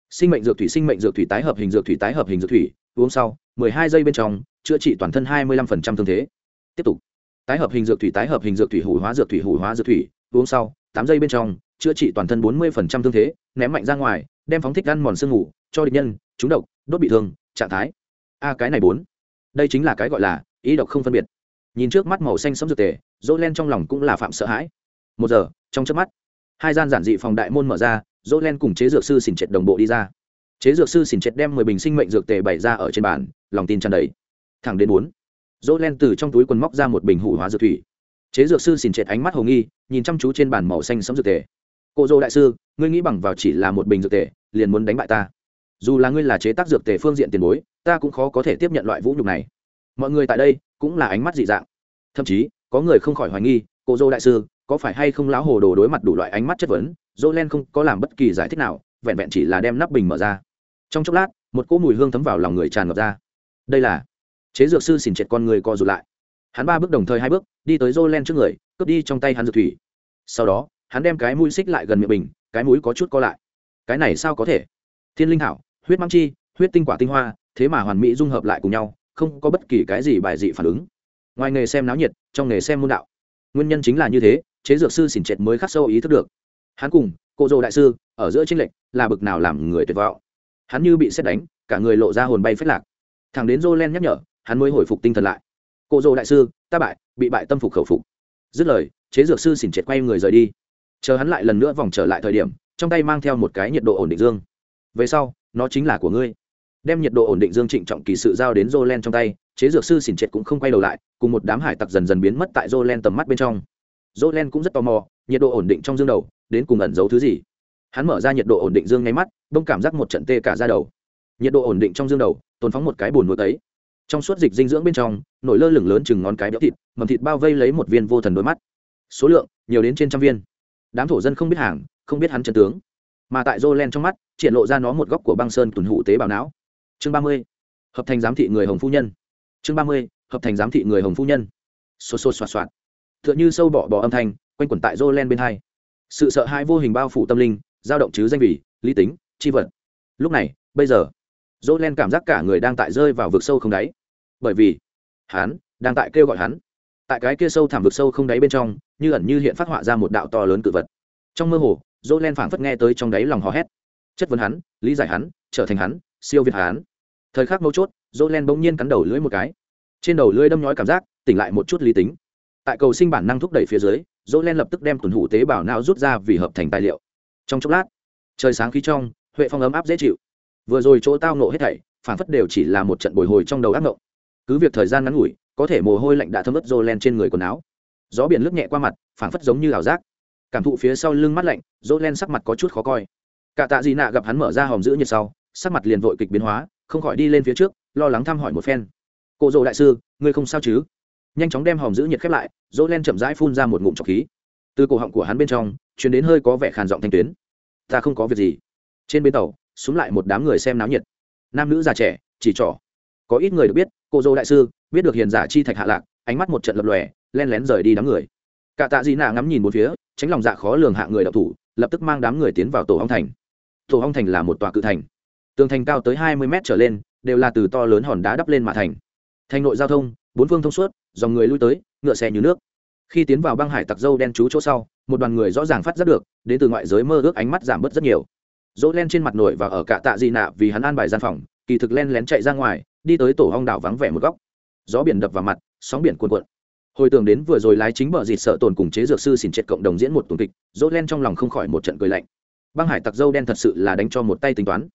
[SPEAKER 1] Sinh mệnh dược thủy, sinh mệnh dược thủy tái hợp hình dược thủy, tái hợp hình dược thủy, uống sau 12 giây bên trong, chữa trị toàn thân 25% thương thế. Tiếp tục. Tái hợp hình dược thủy, tái hợp hình dược thủy, hủ hóa dược thủy, hủ hóa dược thủy, uống sau, tám giây bên trong, chữa trị toàn thân 40% thương thế, ném mạnh ra ngoài, đem phóng thích ăn mòn sương ngủ, cho địch nhân, trúng độc, đốt bị thương, trạng thái a, cái này bốn. Đây chính là cái gọi là, ý độc không phân biệt. Nhìn trước mắt màu xanh sẫm dược tề dỗ len trong lòng cũng là phạm sợ hãi. Một giờ, trong trước mắt, hai gian giản dị phòng đại môn mở ra dỗ len cùng chế dược sư xỉn trệt đồng bộ đi ra. Chế dược sư xỉn trệt đem mười bình sinh mệnh dược tề bày ra ở trên bàn, lòng tin tràn đầy. Thẳng đến bốn dỗ len từ trong túi quần móc ra một bình hủ hóa dược thủy. Chế dược sư xỉn trệt ánh mắt hồ nghi, nhìn chăm chú trên bàn màu xanh sẫm dược tề. Cô dô đại sư, ngươi nghĩ bằng vào chỉ là một bình dược tề, liền muốn đánh bại ta? Dù là ngươi là chế tác dược tề phương diện tiền bối, ta cũng khó có thể tiếp nhận loại vũ nhục này. Mọi người tại đây cũng là ánh mắt dị dạng. Thậm chí, có người không khỏi hoài nghi, cô dô đại sư, có phải hay không lão hồ đồ đối mặt đủ loại ánh mắt chất vấn dô len không có làm bất kỳ giải thích nào, vẹn vẹn chỉ là đem nắp bình mở ra. Trong chốc lát, một cỗ mùi hương thấm vào lòng người tràn ngập ra. Đây là chế dược sư xỉn triệt con người co rụt lại. Hắn ba bước đồng thời hai bước, đi tới dô len trước người, cướp đi trong tay hắn dược thủy. Sau đó, hắn đem cái mũi xích lại gần miệng bình, cái mũi có chút co lại. Cái này sao có thể? Thiên linh hảo huyết măng chi, huyết tinh quả tinh hoa, thế mà hoàn mỹ dung hợp lại cùng nhau, không có bất kỳ cái gì bài dị phản ứng. Ngoài nghề xem náo nhiệt, trong nghề xem môn đạo. Nguyên nhân chính là như thế, chế dược sư xỉn trệt mới khắc sâu ý thức được. Hắn cùng cô dô đại sư, ở giữa tranh lệch, là bực nào làm người tuyệt vọng. Hắn như bị xét đánh, cả người lộ ra hồn bay phết lạc. Thằng đến dô len nhắc nhở, hắn mới hồi phục tinh thần lại. Cô dô đại sư, ta bại, bị bại tâm phục khẩu phục. Dứt lời, chế dược sư xỉn trệt quay người rời đi. Chờ hắn lại lần nữa vòng trở lại thời điểm, trong tay mang theo một cái nhiệt độ ổn định dương. Về sau nó chính là của ngươi đem nhiệt độ ổn định dương trịnh trọng kỳ sự giao đến Jolen trong tay, chế dược sư xỉn triệt cũng không quay đầu lại, cùng một đám hải tặc dần dần biến mất tại Jolen tầm mắt bên trong. Jolen cũng rất tò mò, nhiệt độ ổn định trong dương đầu, đến cùng ẩn giấu thứ gì. Hắn mở ra nhiệt độ ổn định dương ngay mắt, bỗng cảm giác một trận tê cả da đầu. Nhiệt độ ổn định trong dương đầu, tồn phóng một cái buồn nuôi tấy. Trong suốt dịch dinh dưỡng bên trong, nổi lơ lửng lớn chừng ngón cái béo thịt, mầm thịt bao vây lấy một viên vô thần đôi mắt. Số lượng nhiều đến trên trăm viên. Đám thổ dân không biết hàng, không biết hắn chân tướng. Mà tại Jolen trong mắt, triển lộ ra nó một góc của băng sơn tuần hụ tế bào não. Chương ba mươi hợp thành giám thị người hồng phu nhân. Chương ba mươi hợp thành giám thị người hồng phu nhân. Xô xô xoạt xoạt. T h ư ợ n h ư sâu bọ bọ âm thanh quanh quẩn tại dô len bên hai. Sự sợ hãi vô hình bao phủ tâm linh dao động chứ danh vị lý tính c h i vật. Lúc này bây giờ dô len cảm giác cả người đang tại rơi vào vực sâu không đáy. Bởi vì hắn đang tại kêu gọi hắn. Tại cái kia sâu thảm vực sâu không đáy bên trong như ẩn như hiện phát họa ra một đạo to lớn cự vật. Trong mơ hồ dỗ len phảng phất nghe tới trong đáy lòng hò hét. Chất vấn hắn, lý giải hắn, trở thành hắn, siêu việt hắn. Thời khắc mấu chốt dỗ len bỗng nhiên cắn đầu lưỡi một cái. Trên đầu lưỡi đâm nhói cảm giác, tỉnh lại một chút lý tính. Tại cầu sinh bản năng thúc đẩy phía dưới dỗ len lập tức đem tuần hủ tế bào não rút ra vì hợp thành tài liệu. Trong chốc lát, trời sáng khí trong, huệ phong ấm áp dễ chịu. Vừa rồi chỗ tao nộ hết thảy phản phất đều chỉ là một trận bồi hồi trong đầu ác ngộng. Cứ việc thời gian ngắn ngủi, có thể mồ hôi lạnh đã thấm ướt dô len trên người quần áo. Gió biển lướt nhẹ qua mặt phản phất giống như ảo giác cảm thụ phía sau lưng mắt lạnh dỗ len sắc mặt có chút khó coi. Cả tạ dị nạ gặp hắn mở ra hòm giữ nhiệt sau, sắc mặt liền vội kịch biến hóa, không khỏi đi lên phía trước, lo lắng thăm hỏi một phen. Cô dỗ đại sư, ngươi không sao chứ? Nhanh chóng đem hòm giữ nhiệt khép lại dỗ len chậm rãi phun ra một ngụm trọc khí. Từ cổ họng của hắn bên trong chuyển đến hơi có vẻ khàn giọng thanh tuyến. Ta không có việc gì. Trên bến tàu xuống lại một đám người xem náo nhiệt. Nam nữ già trẻ, chỉ trỏ. Có ít người được biết, cô dỗ đại sư, biết được hiền giả chi thạch hạ lạc, ánh mắt một trận lập lòe, len lén rời đi đám người cả tạ dị nạ ngắm nhìn một phía, tránh lòng dạ khó lường hạ người đạo thủ, lập tức mang đám người tiến vào tổ hong thành. Tổ hong thành là một tòa cự thành. Tường thành cao tới hai mươi mét trở lên, đều là từ to lớn hòn đá đắp lên mà thành. Thành nội giao thông, bốn phương thông suốt, dòng người lui tới, ngựa xe như nước. Khi tiến vào băng hải tặc dâu đen trú chỗ sau, một đoàn người rõ ràng phát giác được, đến từ ngoại giới mơ ước ánh mắt giảm bớt rất nhiều. Dỗ len trên mặt nổi và ở cả tạ dị nạ vì hắn an bài gian phòng, kỳ thực len lén chạy ra ngoài, đi tới tổ hong đảo vắng vẻ một góc. Gió biển đập vào mặt, sóng biển cuồn cuộn hồi tưởng đến vừa rồi lái chính bờ dịt sợ tồn cùng chế dược sư xỉn triệt cộng đồng diễn một tuần kịch dỗ len trong lòng không khỏi một trận cười lạnh. Băng hải tặc dâu đen thật sự là đánh cho một tay tính toán.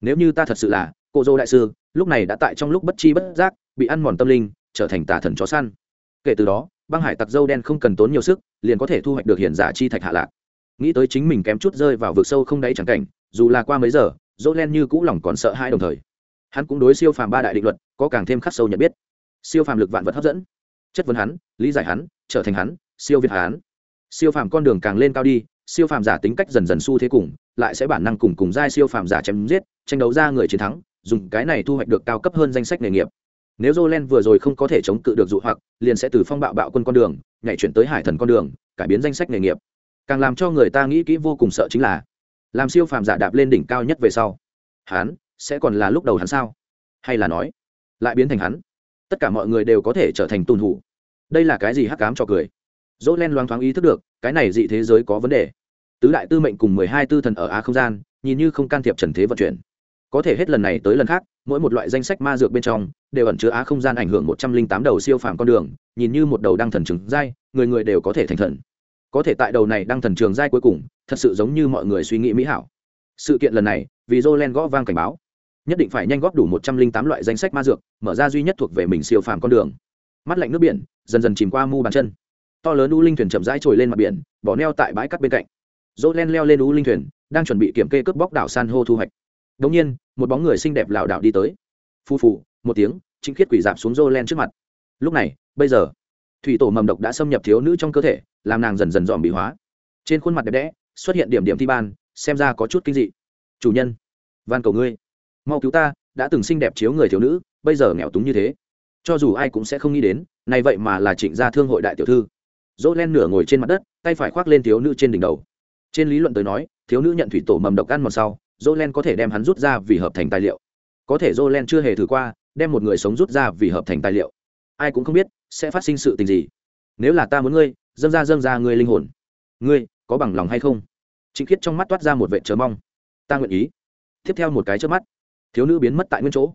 [SPEAKER 1] Nếu như ta thật sự là cô dô đại sư, lúc này đã tại trong lúc bất chi bất giác, bị ăn mòn tâm linh, trở thành tà thần chó săn. Kể từ đó, băng hải tặc dâu đen không cần tốn nhiều sức, liền có thể thu hoạch được hiền giả chi thạch hạ lạc. Nghĩ tới chính mình kém chút rơi vào vực sâu không đáy chẳng cảnh, dù là qua mấy giờ dỗ len như cũ lòng còn sợ hai đồng thời. Hắn cũng đối siêu phàm ba đại định luật, có càng thêm khắc sâu nhận biết. Siêu phàm lực vạn vật hấp dẫn chất vấn hắn, lý giải hắn, trở thành hắn, siêu việt hắn. Siêu phàm con đường càng lên cao đi, siêu phàm giả tính cách dần dần xu thế cùng, lại sẽ bản năng cùng cùng giai siêu phàm giả chém giết, tranh đấu ra người chiến thắng, dùng cái này thu hoạch được cao cấp hơn danh sách nghề nghiệp. Nếu Jolen vừa rồi không có thể chống cự được dụ hoặc, liền sẽ từ phong bạo bạo quân con đường, nhảy chuyển tới hải thần con đường, cải biến danh sách nghề nghiệp. Càng làm cho người ta nghĩ kỹ vô cùng sợ chính là, làm siêu phàm giả đạp lên đỉnh cao nhất về sau, hắn sẽ còn là lúc đầu hắn sao? Hay là nói, lại biến thành hắn? Tất cả mọi người đều có thể trở thành tùn hủ. Đây là cái gì hắc cám cho cười? Dỗ len loáng thoáng ý thức được, cái này dị thế giới có vấn đề. Tứ đại tư mệnh cùng mười hai tư thần ở á không gian, nhìn như không can thiệp trần thế vận chuyển. Có thể hết lần này tới lần khác, mỗi một loại danh sách ma dược bên trong, đều ẩn chứa á không gian ảnh hưởng một trăm linh tám đầu siêu phàm con đường, nhìn như một đầu đăng thần trường giai, người người đều có thể thành thần. Có thể tại đầu này đăng thần trường giai cuối cùng, thật sự giống như mọi người suy nghĩ mỹ hảo. Sự kiện lần này, vì jolen gõ vang cảnh báo nhất định phải nhanh góp đủ một trăm linh tám loại danh sách ma dược, mở ra duy nhất thuộc về mình siêu phàm con đường. Mắt lạnh nước biển, dần dần chìm qua mu bàn chân. To lớn u linh thuyền chậm rãi trồi lên mặt biển, bỏ neo tại bãi cắt bên cạnh. Dỗ len leo lên u linh thuyền, đang chuẩn bị kiểm kê cướp bóc đảo san hô thu hoạch. Đ ỗ n g nhiên, một bóng người xinh đẹp lảo đảo đi tới. Phu phù, một tiếng chính khiết quỷ dạp xuống dô len trước mặt. Lúc này, bây giờ, thủy tổ mầm độc đã xâm nhập thiếu nữ trong cơ thể, làm nàng dần dần dòm bị hóa. Trên khuôn mặt đẹp đẽ, xuất hiện điểm điểm thi ban, xem ra có chút kinh dị. Chủ nhân, van cầu ngươi mau cứu ta, đã từng xinh đẹp chiếu người thiếu nữ, bây giờ nghèo túng như thế. Cho dù ai cũng sẽ không nghĩ đến nay vậy mà là trịnh gia thương hội đại tiểu thư. Dỗ len nửa ngồi trên mặt đất, tay phải khoác lên thiếu nữ trên đỉnh đầu. Trên lý luận tới nói, thiếu nữ nhận thủy tổ mầm độc ăn một sau dỗ len có thể đem hắn rút ra vì hợp thành tài liệu. Có thể dỗ len chưa hề thử qua, đem một người sống rút ra vì hợp thành tài liệu. Ai cũng không biết, sẽ phát sinh sự tình gì. Nếu là ta muốn ngươi, dâng ra dâng ra ngươi linh hồn. Ngươi, có bằng lòng hay không? Chính khiết trong mắt toát ra một vệ chờ mong. Ta nguyện ý. Tiếp theo một cái trước mắt thiếu nữ biến mất tại nguyên chỗ.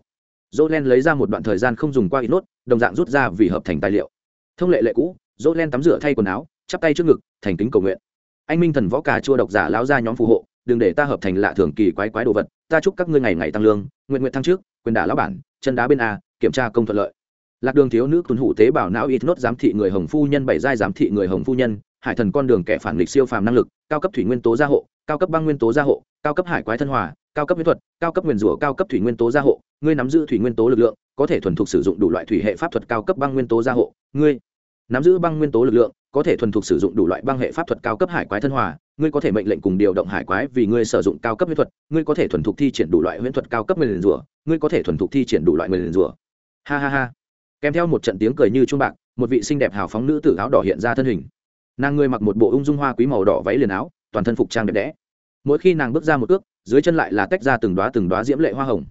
[SPEAKER 1] Dỗ len lấy ra một đoạn thời gian không dùng qua ít nốt đồng dạng rút ra vì hợp thành tài liệu. Thông lệ lệ cũ dỗ len tắm rửa thay quần áo, chắp tay trước ngực, thành kính cầu nguyện. Anh minh thần võ cà chua độc giả lao ra nhóm phù hộ, đừng để ta hợp thành lạ thường kỳ quái quái đồ vật, ta chúc các ngươi ngày ngày tăng lương, nguyện nguyện thăng trước, quyền đả lão bản, chân đá bên a, kiểm tra công thuận lợi. Lạc đường thiếu nữ tuân hủ tế bảo não ít nốt giám thị người hồng phu nhân, bảy giai giám thị người hồng phu nhân, hải thần con đường kẻ phản lịch siêu phàm năng lực, cao cấp thủy nguyên tố gia hộ, cao cấp băng nguyên tố gia hộ, cao cấp hải quái thân hòa cao cấp mỹ thuật, cao cấp nguyên rủa, cao cấp thủy nguyên tố gia hộ. Ngươi nắm giữ thủy nguyên tố lực lượng, có thể thuần thục sử dụng đủ loại thủy hệ pháp thuật cao cấp băng nguyên tố gia hộ. Ngươi nắm giữ băng nguyên tố lực lượng, có thể thuần thục sử dụng đủ loại băng hệ pháp thuật cao cấp hải quái thân hòa. Ngươi có thể mệnh lệnh cùng điều động hải quái vì ngươi sử dụng cao cấp huyễn thuật. Ngươi có thể thuần thục thi triển đủ loại huyễn thuật cao cấp nguyên rủa. Ngươi có thể thuần thục thi triển đủ loại nguyên rủa. Ha ha ha. Kèm theo một trận tiếng cười như chuông bạc, một vị xinh đẹp hào phóng nữ tử áo đỏ hiện ra thân hình. Nàng ngươi mặc một bộ ung dung hoa quý màu đỏ váy liền áo, toàn thân phục trang đẹp đẽ. Mỗi khi nàng bước ra một ước dưới chân lại là tách ra từng đoá từng đoá diễm lệ hoa hồng.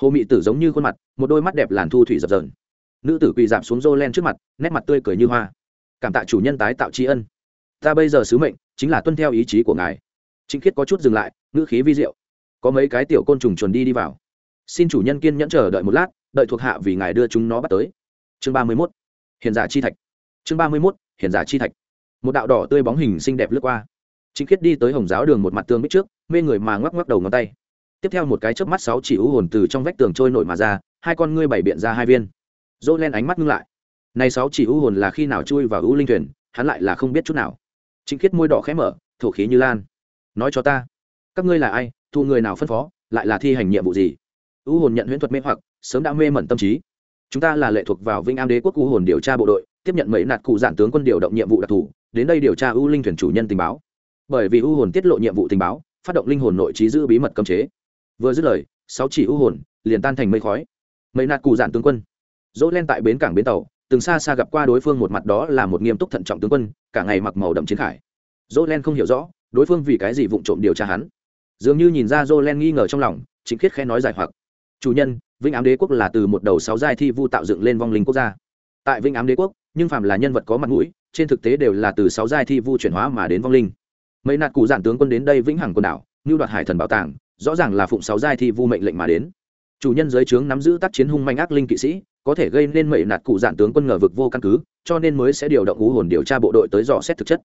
[SPEAKER 1] Hồ mị tử giống như khuôn mặt, một đôi mắt đẹp làn thu thủy dập dờn. Nữ tử quỳ dạp xuống rô len trước mặt, nét mặt tươi cười như hoa. Cảm tạ chủ nhân tái tạo tri ân. Ta bây giờ sứ mệnh, chính là tuân theo ý chí của ngài. Chính khiết có chút dừng lại, ngữ khí vi diệu. Có mấy cái tiểu côn trùng chuồn đi đi vào. Xin chủ nhân kiên nhẫn chờ đợi một lát, đợi thuộc hạ vì ngài đưa chúng nó bắt tới. Chương ba mươi mốt. Hiền giả chi thạch. Chương ba mươi mốt. Hiền giả chi thạch. Một đạo đỏ tươi bóng hình xinh đẹp lướt qua. Chính khiết đi tới hồng giáo đường một mặt tương bích trước mê người mà ngoắc ngoắc đầu ngón tay. Tiếp theo một cái chớp mắt sáu chỉ u hồn từ trong vách tường trôi nổi mà ra, hai con ngươi bảy biện ra hai viên. Dỗ len ánh mắt ngưng lại. Này sáu chỉ u hồn là khi nào chui vào u linh thuyền, hắn lại là không biết chút nào. Chính khiết môi đỏ khẽ mở, thổ khí như lan. Nói cho ta, các ngươi là ai, thu người nào phân phó, lại là thi hành nhiệm vụ gì? U hồn nhận huyễn thuật mê hoặc, sớm đã mê mẩn tâm trí. Chúng ta là lệ thuộc vào vinh am đế quốc U hồn điều tra bộ đội, tiếp nhận mấy nạt cụ giản tướng quân điều động nhiệm vụ đặc thù, đến đây điều tra u linh thuyền chủ nhân tình báo. Bởi vì u hồn tiết lộ nhiệm vụ tình báo phát động linh hồn nội trí giữ bí mật cấm chế. Vừa dứt lời, sáu chỉ ưu hồn liền tan thành mây khói. Mấy nạt cụ giản tướng quân. Dỗ len tại bến cảng bến tàu, từng xa xa gặp qua đối phương một mặt đó là một nghiêm túc thận trọng tướng quân, cả ngày mặc màu đậm chiến khải. Dỗ len không hiểu rõ, đối phương vì cái gì vụng trộm điều tra hắn. Dường như nhìn ra dỗ len nghi ngờ trong lòng, chính khiết khẽ nói giải hoặc. Chủ nhân, vĩnh ám đế quốc là từ một đầu sáu giai thi vu tạo dựng lên vong linh quốc gia. Tại vĩnh ám đế quốc, nhưng phàm là nhân vật có mặt mũi, trên thực tế đều là từ sáu giai thi vu chuyển hóa mà đến vong linh mấy nạt cụ giản tướng quân đến đây vĩnh hằng quần đảo như đoạt hải thần bảo tàng, rõ ràng là phụng sáu giai thi vu mệnh lệnh mà đến. Chủ nhân giới trướng nắm giữ tác chiến hung manh ác linh kỵ sĩ, có thể gây nên mệnh nạt cụ giản tướng quân ngờ vực vô căn cứ, cho nên mới sẽ điều động ngũ hồn điều tra bộ đội tới dò xét thực chất.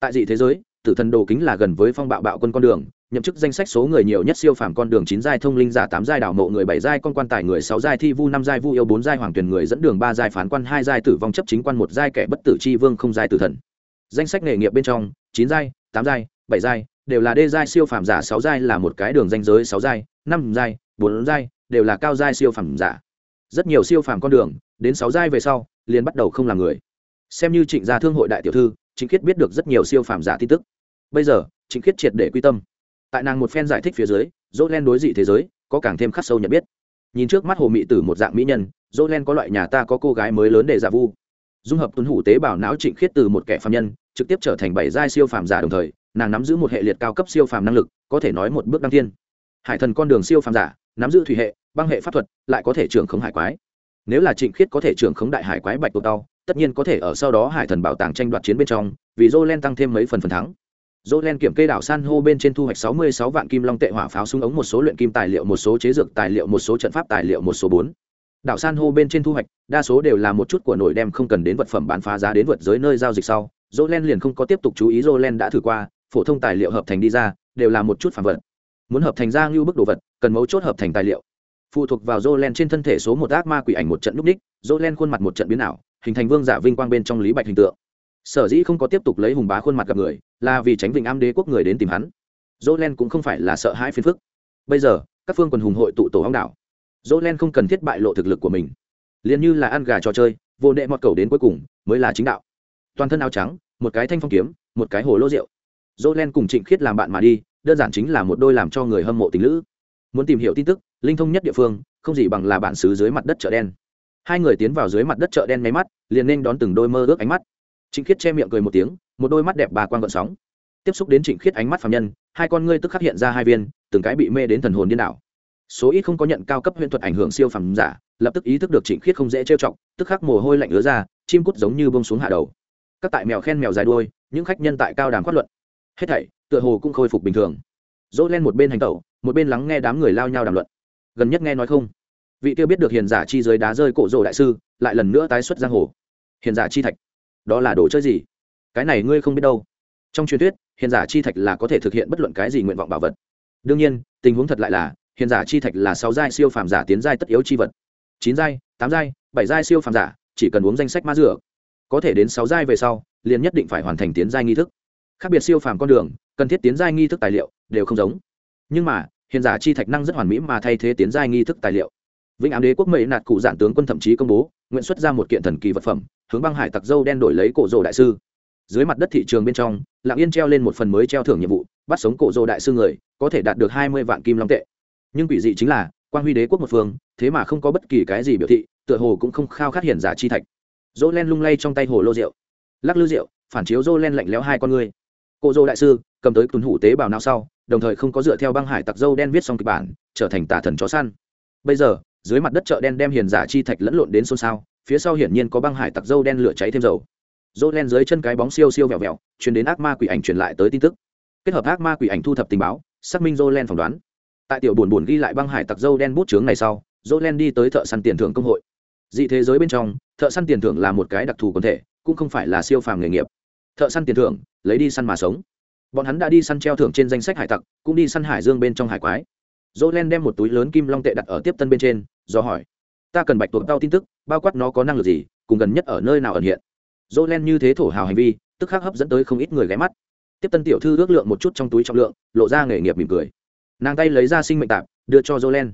[SPEAKER 1] Tại dị thế giới, tử thần đồ kính là gần với phong bạo bạo quân con đường, nhậm chức danh sách số người nhiều nhất siêu phàm con đường chín giai thông linh giả, tám giai đảo mộ người, bảy giai con quan tài người, sáu giai thi vu, năm giai vu yêu, bốn giai hoàng tuyển người dẫn đường, ba giai phán quan, hai giai tử vong chấp chính quan, một giai kẻ bất tử chi vương, không giai tử thần. Danh sách nghề nghiệp bên trong, chín giai tám giai, bảy giai, đều là đê giai siêu phàm giả, sáu giai là một cái đường danh giới, sáu giai, năm giai, bốn giai, đều là cao giai siêu phàm giả. Rất nhiều siêu phàm con đường, đến sáu giai về sau, liền bắt đầu không là người. Xem như trịnh gia thương hội đại tiểu thư, trịnh khiết biết được rất nhiều siêu phàm giả tin tức. Bây giờ, trịnh khiết triệt để quy tâm. Tại nàng một phen giải thích phía dưới dỗ len đối dị thế giới, có càng thêm khắc sâu nhận biết. Nhìn trước mắt hồ mị tử một dạng mỹ nhân dỗ len có loại nhà ta có cô gái mới lớn để giả vu dung hợp tuấn hủ tế bào não trịnh khiết từ một kẻ phạm nhân, trực tiếp trở thành bảy giai siêu phàm giả đồng thời, nàng nắm giữ một hệ liệt cao cấp siêu phàm năng lực, có thể nói một bước đăng thiên. Hải thần con đường siêu phàm giả, nắm giữ thủy hệ, băng hệ pháp thuật, lại có thể trưởng khống hải quái. Nếu là trịnh khiết có thể trưởng khống đại hải quái bạch tột tao tất nhiên có thể ở sau đó hải thần bảo tàng tranh đoạt chiến bên trong, vì jolen tăng thêm mấy phần phần thắng. Jolen kiểm kê đảo san hô bên trên thu hoạch 66 vạn kim long tệ hỏa pháo súng ống một số luyện kim tài liệu, một số chế dược tài liệu, một số trận pháp tài liệu, một số bốn đảo san hô bên trên thu hoạch, đa số đều là một chút của nổi đem không cần đến vật phẩm bán phá giá đến vượt giới nơi giao dịch sau. Jolen liền không có tiếp tục chú ý jolen đã thử qua, phổ thông tài liệu hợp thành đi ra, đều là một chút phản vật. Muốn hợp thành ra ngưu bức đồ vật, cần mấu chốt hợp thành tài liệu. Phụ thuộc vào jolen trên thân thể số một ác ma quỷ ảnh một trận núp ních jolen khuôn mặt một trận biến ảo, hình thành vương giả vinh quang bên trong lý bạch hình tượng. Sở dĩ không có tiếp tục lấy hùng bá khuôn mặt gặp người, là vì tránh vịnh am đế quốc người đến tìm hắn. Jolen cũng không phải là sợ hãi phiền phức. Bây giờ, các phương quần hùng hội tụ tổ hóng đảo jolen không cần thiết bại lộ thực lực của mình. Liền như là ăn gà trò chơi, vô đệ mọt cầu đến cuối cùng, mới là chính đạo. Toàn thân áo trắng, một cái thanh phong kiếm, một cái hồ lô rượu. Jolen cùng trịnh khiết làm bạn mà đi, đơn giản chính là một đôi làm cho người hâm mộ tình lữ. Muốn tìm hiểu tin tức, linh thông nhất địa phương, không gì bằng là bản xứ dưới mặt đất chợ đen. Hai người tiến vào dưới mặt đất chợ đen máy mắt, liền nên đón từng đôi mơ ước ánh mắt. Trịnh khiết che miệng cười một tiếng, một đôi mắt đẹp bà quang gợn sóng. Tiếp xúc đến trịnh khiết ánh mắt phạm nhân, hai con ngươi tức khắc hiện ra hai viên, từng cái bị mê đến thần hồn điên đảo số ít không có nhận cao cấp huyễn thuật ảnh hưởng siêu phẩm giả, lập tức ý thức được trịnh khiết không dễ trêu chọc, tức khắc mồ hôi lạnh ứa ra, chim cút giống như bông xuống hạ đầu. Các tại mèo khen mèo dài đuôi, những khách nhân tại cao đàm phát luận. Hết thảy, tựa hồ cũng khôi phục bình thường. Dỗ lên một bên hành tẩu, một bên lắng nghe đám người lao nhau đàm luận. Gần nhất nghe nói không? Vị tiêu biết được hiền giả chi giới đá rơi cổ rồ đại sư, lại lần nữa tái xuất giang hồ. Hiền giả chi thạch, đó là đồ chơi gì? Cái này ngươi không biết đâu. Trong truyền thuyết, hiền giả chi thạch là có thể thực hiện bất luận cái gì nguyện vọng bảo vật. Đương nhiên, tình huống thật lại là hiền giả chi thạch là sáu giai siêu phàm giả tiến giai tất yếu chi vật. Chín giai tám giai bảy giai siêu phàm giả chỉ cần uống danh sách ma dược, có thể đến sáu giai về sau liền nhất định phải hoàn thành tiến giai nghi thức. Khác biệt siêu phàm con đường cần thiết tiến giai nghi thức tài liệu đều không giống. Nhưng mà hiền giả chi thạch năng rất hoàn mỹ mà thay thế tiến giai nghi thức tài liệu. Vĩnh ám đế quốc mỹ nạt cụ giản tướng quân thậm chí công bố nguyện xuất ra một kiện thần kỳ vật phẩm hướng băng hải tặc dâu đen đổi lấy cổ rồ đại sư. Dưới mặt đất thị trường bên trong lạng yên treo lên một phần mới treo thưởng nhiệm vụ bắt sống cổ rồ đại sư người có thể đạt được hai mươi vạn kim long tệ nhưng quỷ dị chính là quan huy đế quốc một phương, thế mà không có bất kỳ cái gì biểu thị, tựa hồ cũng không khao khát hiển giả chi thạch. Dỗ len lung lay trong tay hồ lô rượu. Lắc lư rượu, phản chiếu dỗ len lạnh lẽo hai con ngươi. Cô dô đại sư, cầm tới tuần hủ tế bào não sau, đồng thời không có dựa theo băng hải tặc dâu đen viết xong kịch bản, trở thành tà thần chó săn. Bây giờ, dưới mặt đất chợ đen đem hiền giả chi thạch lẫn lộn đến xôn xao, phía sau hiển nhiên có băng hải tặc dâu đen lửa cháy thêm dầu. Dâu len dưới chân cái bóng siêu siêu vẹo vẹo chuyển đến ác ma quỷ ảnh truyền lại tới tin tức. Kết hợp ác ma quỷ ảnh thu thập tình báo, xác minh dâu len phỏng đoán tại tiểu buồn buồn ghi lại băng hải tặc dâu đen bút chướng này sau dâu đen đi tới thợ săn tiền thưởng công hội. Dị thế giới bên trong, thợ săn tiền thưởng là một cái đặc thù quần thể, cũng không phải là siêu phàm nghề nghiệp. Thợ săn tiền thưởng, lấy đi săn mà sống. Bọn hắn đã đi săn treo thưởng trên danh sách hải tặc, cũng đi săn hải dương bên trong hải quái. Dỗ len đem một túi lớn kim long tệ đặt ở tiếp tân bên trên, do hỏi, ta cần bạch tuộc tao tin tức, bao quát nó có năng lực gì, cùng gần nhất ở nơi nào ẩn hiện? Dỗ len như thế thổ hào hành vi, tức khắc hấp dẫn tới không ít người ghé mắt. Tiếp tân tiểu thư ước lượng một chút trong túi trọng lượng, lộ ra nghề nghiệp mỉm cười nàng tay lấy ra sinh mệnh tạp, đưa cho jolen.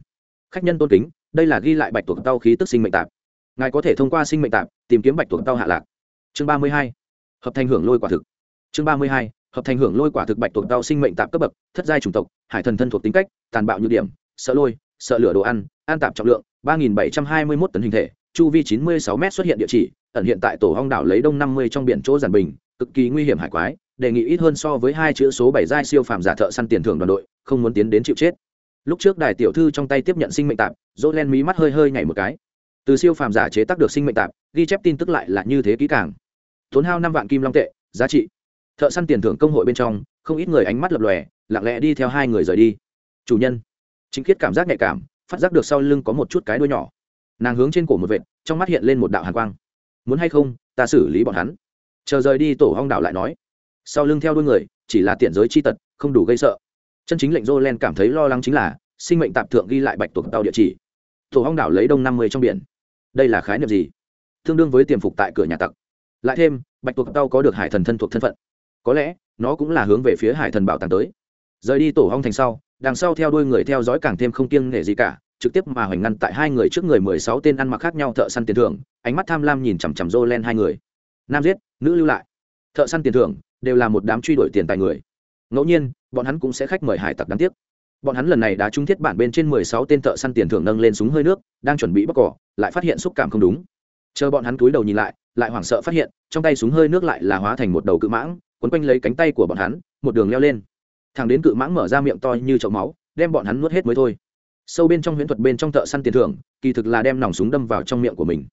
[SPEAKER 1] Khách nhân tôn kính, đây là ghi lại bạch tuộc tao khí tức sinh mệnh tạp. Ngài có thể thông qua sinh mệnh tạp, tìm kiếm bạch tuộc tao hạ lạc. Chương ba mươi hai, hợp thành hưởng lôi quả thực. Chương ba mươi hai, hợp thành hưởng lôi quả thực bạch tuộc tao sinh mệnh tạp cấp bậc, thất giai chủng tộc, hải thần thân thuộc tính cách, tàn bạo như điểm, sợ lôi, sợ lửa đồ ăn, an tạp trọng lượng, ba nghìn bảy trăm hai mươi mốt tấn hình thể, chu vi chín mươi sáu m xuất hiện địa chỉ, ẩn hiện tại tổ hong đảo lấy đông năm mươi trong biển chỗ giản bình, cực kỳ nguy hiểm hải quái, đề nghị ít hơn so với hai chữ số bảy giai siêu phàm giả thợ săn tiền thưởng đoàn đội không muốn tiến đến chịu chết. Lúc trước đài tiểu thư trong tay tiếp nhận sinh mệnh tạp, dỗ len mí mắt hơi hơi nhảy một cái. Từ siêu phàm giả chế tác được sinh mệnh tạp, ghi chép tin tức lại là như thế kỹ càng. Tốn hao năm vạn kim long tệ, giá trị. Thợ săn tiền thưởng công hội bên trong, không ít người ánh mắt lập lòe, lặng lẽ đi theo hai người rời đi. Chủ nhân. Chính khiết cảm giác nhạy cảm, phát giác được sau lưng có một chút cái đuôi nhỏ. Nàng hướng trên cổ một vệt, trong mắt hiện lên một đạo hàn quang. Muốn hay không, ta xử lý bọn hắn. Chờ rời đi tổ hong đảo lại nói. Sau lưng theo đuôi người, chỉ là tiện giới chi tật, không đủ gây sợ chân chính lệnh dô cảm thấy lo lắng chính là, sinh mệnh tạp thượng ghi lại bạch tuộc tàu địa chỉ. Tổ hong đảo lấy đông năm mươi trong biển. Đây là khái niệm gì? Tương đương với tiềm phục tại cửa nhà tặc. Lại thêm, bạch tuộc tàu có được hải thần thân thuộc thân phận. Có lẽ, nó cũng là hướng về phía hải thần bảo tàng tới. Rời đi tổ hong thành sau, đằng sau theo đuôi người theo dõi càng thêm không kiêng nể gì cả, trực tiếp mà hoành ngăn tại hai người trước người mười sáu tên ăn mặc khác nhau thợ săn tiền thưởng, ánh mắt tham lam nhìn chằm chằm rô len hai người. Nam giết, nữ lưu lại. Thợ săn tiền thưởng đều là một đám truy đuổi tiền tài người ngẫu nhiên, bọn hắn cũng sẽ khách mời hải tặc đáng tiếc. Bọn hắn lần này đã trung thiết bản bên trên mười sáu tên thợ săn tiền thưởng nâng lên súng hơi nước, đang chuẩn bị bóc cỏ, lại phát hiện xúc cảm không đúng. Chờ bọn hắn cúi đầu nhìn lại lại hoảng sợ phát hiện, trong tay súng hơi nước lại là hóa thành một đầu cự mãng, quấn quanh lấy cánh tay của bọn hắn, một đường leo lên. Thằng đến cự mãng mở ra miệng to như chậu máu, đem bọn hắn nuốt hết mới thôi. Sâu bên trong huyễn thuật bên trong thợ săn tiền thưởng, kỳ thực là đem nòng súng đâm vào trong miệng của mình.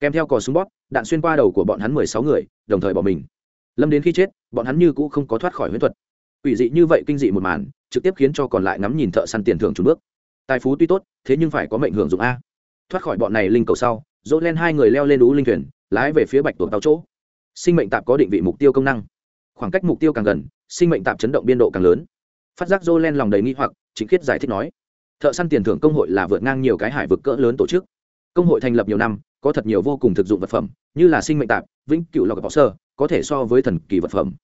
[SPEAKER 1] Kèm theo cò súng bóp, đạn xuyên qua đầu của bọn hắn mười sáu người, đồng thời bỏ mình. Lâm đến khi chết, bọn hắn như cũ không có thoát khỏi huyễn thuật ủy dị như vậy kinh dị một màn, trực tiếp khiến cho còn lại ngắm nhìn thợ săn tiền thưởng trùn bước. Tài phú tuy tốt, thế nhưng phải có mệnh hưởng dụng a. Thoát khỏi bọn này linh cầu sau dỗ len hai người leo lên đú linh thuyền, lái về phía bạch tuộc tàu chỗ. Sinh mệnh tạp có định vị mục tiêu công năng. Khoảng cách mục tiêu càng gần, sinh mệnh tạp chấn động biên độ càng lớn. Phát giác dỗ len lòng đầy nghi hoặc chính khiết giải thích nói, thợ săn tiền thưởng công hội là vượt ngang nhiều cái hải vực cỡ lớn tổ chức. Công hội thành lập nhiều năm, có thật nhiều vô cùng thực dụng vật phẩm, như là sinh mệnh tạp, vĩnh cựu lọc bỏ sơ, có thể so với thần kỳ vật phẩm.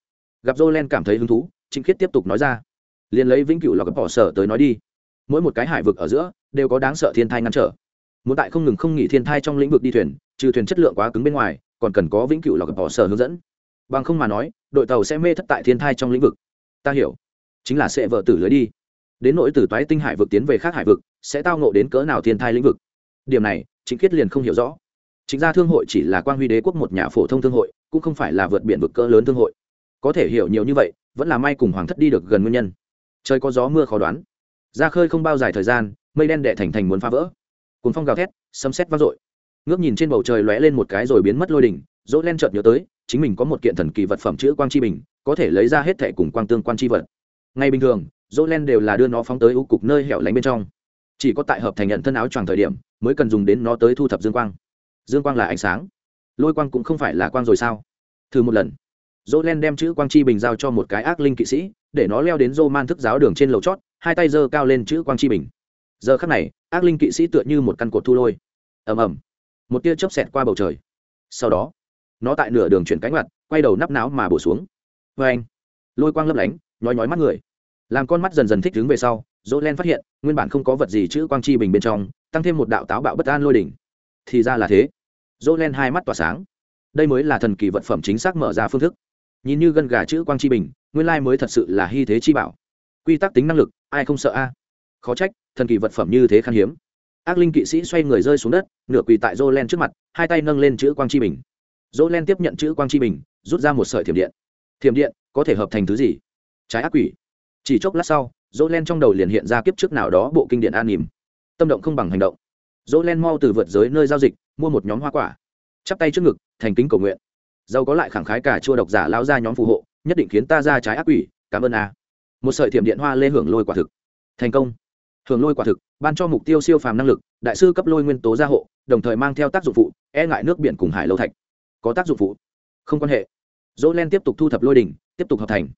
[SPEAKER 1] Gặp dỗ len cảm thấy hứng thú chính khiết tiếp tục nói ra. Liền lấy vĩnh cựu lọc bỏ sở tới nói đi. Mỗi một cái hải vực ở giữa, đều có đáng sợ thiên thai ngăn trở. Muốn tại không ngừng không nghỉ thiên thai trong lĩnh vực đi thuyền, trừ thuyền chất lượng quá cứng bên ngoài, còn cần có vĩnh cửu lọc bỏ sở hướng dẫn. Bằng không mà nói, đội tàu sẽ mê thất tại thiên thai trong lĩnh vực. Ta hiểu. Chính là sẽ vợ tử lưới đi. Đến nỗi từ toái tinh hải vực tiến về khác hải vực, sẽ tao ngộ đến cỡ nào thiên thai lĩnh vực? Điểm này chính khiết liền không hiểu rõ. Chính ra thương hội chỉ là quan huy đế quốc một nhà phổ thông thương hội, cũng không phải là vượt biển vực cỡ lớn thương hội có thể hiểu nhiều như vậy, vẫn là may cùng hoàng thất đi được gần nguyên nhân. Trời có gió mưa khó đoán. Ra khơi không bao dài thời gian, mây đen đệ thành thành muốn phá vỡ. Cuốn phong gào thét, sấm sét vang dội. Ngước nhìn trên bầu trời lóe lên một cái rồi biến mất lôi đỉnh dỗ len chợt nhớ tới, chính mình có một kiện thần kỳ vật phẩm chữ quang chi bình, có thể lấy ra hết thẻ cùng quang tương quan chi vật. Ngay bình thường dỗ len đều là đưa nó phóng tới ưu cục nơi hẻo lánh bên trong. Chỉ có tại hợp thành nhận thân áo choàng thời điểm, mới cần dùng đến nó tới thu thập dương quang. Dương quang là ánh sáng. Lôi quang cũng không phải là quang rồi sao? Thử một lần dỗ len đem chữ quang chi bình giao cho một cái ác linh kỵ sĩ, để nó leo đến dô man thức giáo đường trên lầu chót, hai tay giơ cao lên chữ quang chi bình. Giờ khắc này, ác linh kỵ sĩ tựa như một căn cột thu lôi. Ầm ầm. Một tia chớp xẹt qua bầu trời. Sau đó, nó tại nửa đường chuyển cánh mặt, quay đầu nắp não mà bổ xuống. Vê anh, lôi quang lấp lánh, nhói nhói mắt người. Làm con mắt dần dần thích đứng về sau dỗ len phát hiện, nguyên bản không có vật gì chữ quang chi bình bên trong, tăng thêm một đạo táo bạo bất an lôi đỉnh. Thì ra là thế. Dỗ len hai mắt tỏa sáng. Đây mới là thần kỳ vật phẩm chính xác mở ra phương thức nhìn như gân gà chữ quang chi bình, nguyên lai mới thật sự là hy thế chi bảo. Quy tắc tính năng lực, ai không sợ a? Khó trách, thần kỳ vật phẩm như thế khan hiếm. Ác linh kỵ sĩ xoay người rơi xuống đất, nửa quỳ tại dô len trước mặt, hai tay nâng lên chữ quang chi bình. Dô len tiếp nhận chữ quang chi bình, rút ra một sợi thiểm điện. Thiểm điện, có thể hợp thành thứ gì? Trái ác quỷ. Chỉ chốc lát sau dô len trong đầu liền hiện ra kiếp trước nào đó bộ kinh điện an nỉm. Tâm động không bằng hành động. Dô len mau từ vượt giới nơi giao dịch, mua một nhóm hoa quả. Chắp tay trước ngực, thành kính cầu nguyện giàu có lại khẳng khái cả chua độc giả lao ra nhóm phù hộ, nhất định khiến ta ra trái ác quỷ, cảm ơn a. Một sợi thiểm điện hoa lê hưởng lôi quả thực. Thành công. Hưởng lôi quả thực, ban cho mục tiêu siêu phàm năng lực, đại sư cấp lôi nguyên tố gia hộ, đồng thời mang theo tác dụng phụ e ngại nước biển cùng hải lâu thạch. Có tác dụng phụ. Không quan hệ. Dỗ len tiếp tục thu thập lôi đỉnh, tiếp tục hợp thành.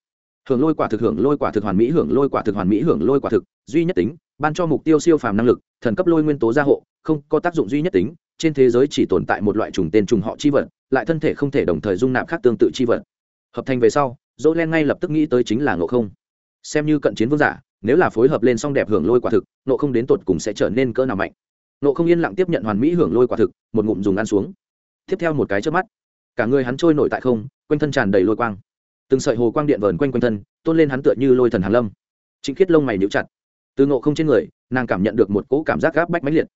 [SPEAKER 1] Hưởng lôi quả thực, hưởng lôi quả thực hoàn mỹ, hưởng lôi quả thực hoàn mỹ, hưởng lôi quả thực, duy nhất tính, ban cho mục tiêu siêu phàm năng lực, thần cấp lôi nguyên tố gia hộ, không có tác dụng duy nhất tính trên thế giới chỉ tồn tại một loại trùng tên trùng họ chi vật, lại thân thể không thể đồng thời dung nạp khác tương tự chi vật. Hợp thành về sau dỗ len ngay lập tức nghĩ tới chính là ngộ không. Xem như cận chiến vương giả, nếu là phối hợp lên xong đẹp hưởng lôi quả thực nộ không đến tột cùng sẽ trở nên cỡ nào mạnh. Nộ không yên lặng tiếp nhận hoàn mỹ hưởng lôi quả thực, một ngụm dùng ăn xuống. Tiếp theo một cái trước mắt, cả người hắn trôi nổi tại không, quanh thân tràn đầy lôi quang. Từng sợi hồ quang điện vờn quanh quanh thân, tôn lên hắn tựa như lôi thần hàn lâm. Chính khiết lông mày níu chặt. Từ nộ không trên người, nàng cảm nhận được một cỗ cảm giác gáp bách mãnh liệt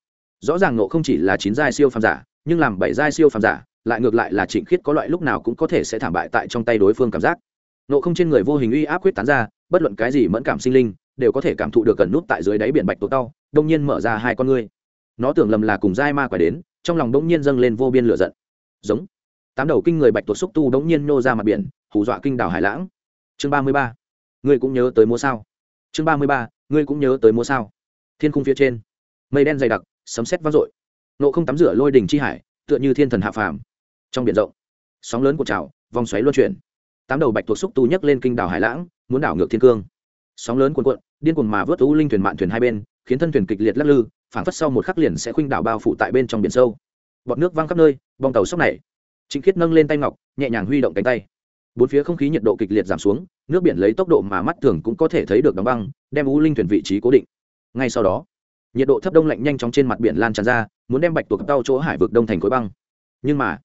[SPEAKER 1] rõ ràng nộ không chỉ là chín giai siêu phàm giả, nhưng làm bảy giai siêu phàm giả, lại ngược lại là trịnh khiết có loại lúc nào cũng có thể sẽ thảm bại tại trong tay đối phương cảm giác. Nộ không trên người vô hình uy áp quyết tán ra, bất luận cái gì mẫn cảm sinh linh, đều có thể cảm thụ được gần nút tại dưới đáy biển bạch tuộc tao đông nhiên mở ra hai con ngươi. Nó tưởng lầm là cùng giai ma quả đến, trong lòng đông nhiên dâng lên vô biên lửa giận. Giống. Tám đầu kinh người bạch tuộc xúc tu đông nhiên nô ra mặt biển, hù dọa kinh đảo hải lãng. Chương ba mươi ba. Ngươi cũng nhớ tới múa sao? Chương ba mươi ba. Ngươi cũng nhớ tới múa sao? Thiên khung phía trên. Mây đen dày đặc sấm sét vang dội. Nộ không tắm rửa lôi đình chi hải, tựa như thiên thần hạ phàm. Trong biển rộng, sóng lớn của trào, vòng xoáy luân chuyển. Tám đầu bạch tuộc xúc tu nhấc lên kinh đảo hải lãng, muốn đảo ngược thiên cương. Sóng lớn cuồn cuộn, điên cuồng mà vớt u linh thuyền mạn thuyền hai bên, khiến thân thuyền kịch liệt lắc lư, phảng phất sau một khắc liền sẽ khuynh đảo bao phủ tại bên trong biển sâu. Bọt nước văng khắp nơi, bong tàu sốc này. Chính khiết nâng lên tay ngọc, nhẹ nhàng huy động cánh tay. Bốn phía không khí nhiệt độ kịch liệt giảm xuống, nước biển lấy tốc độ mà mắt thường cũng có thể thấy được đóng băng, đem u linh thuyền vị trí cố định. Ngay sau đó nhiệt độ thấp đông lạnh nhanh chóng trên mặt biển lan tràn ra, muốn đem bạch tuộc tao chỗ hải vực đông thành khối băng. Nhưng mà,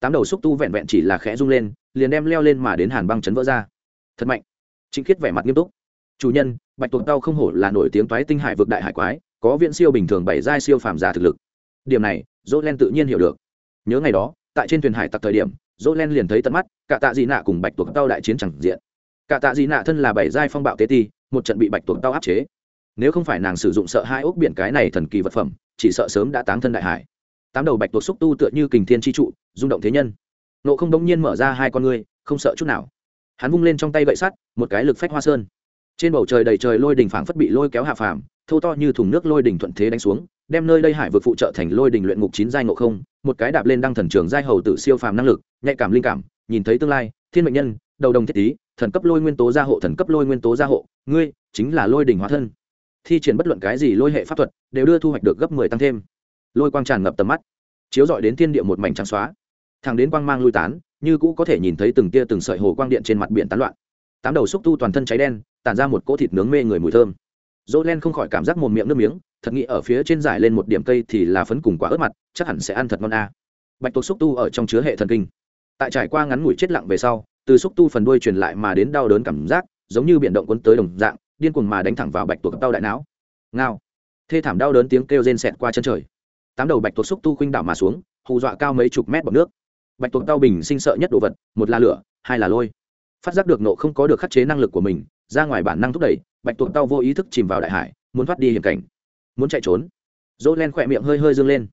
[SPEAKER 1] tám đầu xúc tu vẹn vẹn chỉ là khẽ rung lên, liền đem leo lên mà đến hàn băng chấn vỡ ra. Thật mạnh. Chính khiết vẻ mặt nghiêm túc. Chủ nhân, bạch tuộc tao không hổ là nổi tiếng toái tinh hải vực đại hải quái, có viện siêu bình thường bảy giai siêu phàm giả thực lực. Điểm này dỗ len tự nhiên hiểu được. Nhớ ngày đó, tại trên thuyền hải tặc thời điểm dỗ len liền thấy tận mắt cả tạ dị nạ cùng bạch tuộc tao đại chiến chẳng diện. Cả tạ dị nạ thân là bảy giai phong bạo tế ti, một trận bị bạch tuộc tao áp chế nếu không phải nàng sử dụng sợ hai ốc biển cái này thần kỳ vật phẩm, chỉ sợ sớm đã táng thân đại hải. Tám đầu bạch tuộc xúc tu tựa như kình thiên tri trụ, rung động thế nhân. Nộ không đống nhiên mở ra hai con ngươi, không sợ chút nào. Hắn vung lên trong tay gậy sắt, một cái lực phách hoa sơn. Trên bầu trời đầy trời lôi đỉnh phảng phất bị lôi kéo hạ phàm thâu to như thùng nước lôi đỉnh thuận thế đánh xuống, đem nơi đây hải vực phụ trợ thành lôi đỉnh luyện ngục chín giai ngộ không, một cái đạp lên đăng thần trường giai hầu tự siêu phàm năng lực, nhạy cảm linh cảm, nhìn thấy tương lai, thiên mệnh nhân, đầu đồng thiết tý thần cấp lôi nguyên tố gia hộ, thần cấp lôi nguyên tố gia hộ, ngươi chính là lôi đỉnh hóa thân thi triển bất luận cái gì lôi hệ pháp thuật, đều đưa thu hoạch được gấp mười tăng thêm. Lôi quang tràn ngập tầm mắt, chiếu dọi đến thiên địa một mảnh trắng xóa. Thẳng đến quang mang lui tán, như cũ có thể nhìn thấy từng tia từng sợi hồ quang điện trên mặt biển tán loạn. Tám đầu xúc tu toàn thân cháy đen, tản ra một cỗ thịt nướng mê người mùi thơm. Dỗ len không khỏi cảm giác mồm miệng nước miếng, thật nghĩ ở phía trên giải lên một điểm cây thì là phấn cùng quả ớt mặt, chắc hẳn sẽ ăn thật ngon a. Bạch tuộc xúc tu ở trong chứa hệ thần kinh. Tại trải qua ngắn ngủi chết lặng về sau, từ xúc tu phần đuôi truyền lại mà đến đau đớn cảm giác, giống như biển động cuốn tới đồng dạng điên cuồng mà đánh thẳng vào bạch tuộc đau đại não. Ngao. Thê thảm đau đớn tiếng kêu rên xẹt qua chân trời. Tám đầu bạch tuộc xúc tu khuynh đảo mà xuống, hù dọa cao mấy chục mét bọc nước. Bạch tuộc tao bình sinh sợ nhất đồ vật, một là lửa, hai là lôi. Phát giác được nộ không có được khắc chế năng lực của mình, ra ngoài bản năng thúc đẩy, bạch tuộc tao vô ý thức chìm vào đại hải, muốn thoát đi hiểm cảnh. Muốn chạy trốn. Dỗ len khỏe miệng hơi hơi dương lên.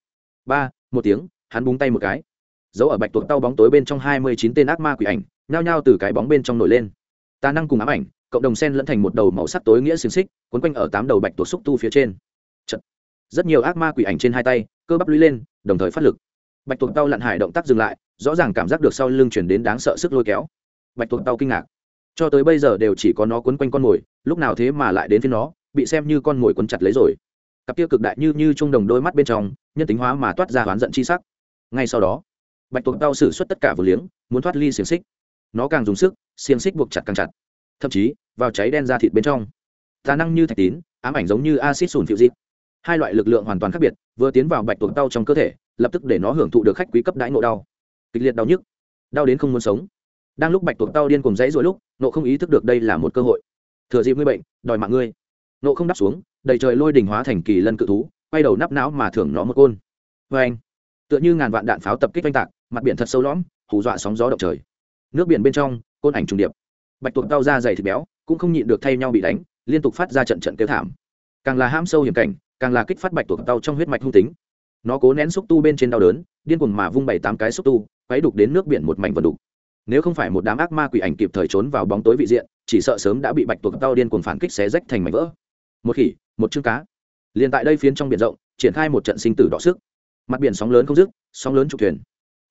[SPEAKER 1] Ba, một tiếng, hắn búng tay một cái. Dấu ở bạch tuộc tao bóng tối bên trong hai mươi chín tên ác ma quỷ ảnh, nhao nhao từ cái bóng bên trong nổi lên. Ta năng cùng ám ảnh cộng đồng sen lẫn thành một đầu màu sắc tối nghĩa xiềng xích quấn quanh ở tám đầu bạch tuộc xúc tu phía trên. Chật. rất nhiều ác ma quỷ ảnh trên hai tay, cơ bắp lũy lên, đồng thời phát lực. Bạch tuộc tao lặn hải động tác dừng lại, rõ ràng cảm giác được sau lưng chuyển đến đáng sợ sức lôi kéo. Bạch tuộc tao kinh ngạc. Cho tới bây giờ đều chỉ có nó quấn quanh con mồi, lúc nào thế mà lại đến phía nó, bị xem như con mồi quấn chặt lấy rồi. Cặp kia cực đại như như trung đồng đôi mắt bên trong, nhân tính hóa mà toát ra oán giận chi sắc. Ngay sau đó, bạch tuộc tao xử suất tất cả vừa liếng, muốn thoát ly xiềng xích. Nó càng dùng sức, xiềng xích buộc chặt càng chặt thậm chí vào cháy đen ra thịt bên trong. Tà năng như thạch tín, ám ảnh giống như acid sùn phiệu dịp hai loại lực lượng hoàn toàn khác biệt, vừa tiến vào bạch tuộc tao trong cơ thể, lập tức để nó hưởng thụ được khách quý cấp đãi ngộ đau. Kịch liệt đau nhức, đau đến không muốn sống. Đang lúc bạch tuộc tao điên cùng dãy rồi lúc nộ không ý thức được đây là một cơ hội. Thừa dịp ngươi bệnh, đòi mạng ngươi. Nộ không đắp xuống, đầy trời lôi đình hóa thành kỳ lân cự thú, quay đầu nắp não mà thưởng nó một côn. Vê anh, tựa như ngàn vạn đạn pháo tập kích oanh tạc, mặt biển thật sâu lõm, hù dọa sóng gió động trời. Nước biển bên trong, côn ảnh trùng điệp bạch tuộc đau ra dày thịt béo, cũng không nhịn được thay nhau bị đánh, liên tục phát ra trận trận kêu thảm. Càng là ham sâu hiểm cảnh, càng là kích phát bạch tuộc đau trong huyết mạch hung tính. Nó cố nén xúc tu bên trên đau đớn, điên cuồng mà vung bảy tám cái xúc tu, quấy đục đến nước biển một mảnh vật đục. Nếu không phải một đám ác ma quỷ ảnh kịp thời trốn vào bóng tối vị diện, chỉ sợ sớm đã bị bạch tuộc đau điên cuồng phản kích xé rách thành mảnh vỡ. Một khỉ, một chương cá. Liền tại đây phiến trong biển rộng, triển khai một trận sinh tử đọ sức. Mặt biển sóng lớn không dứt, sóng lớn trục thuyền.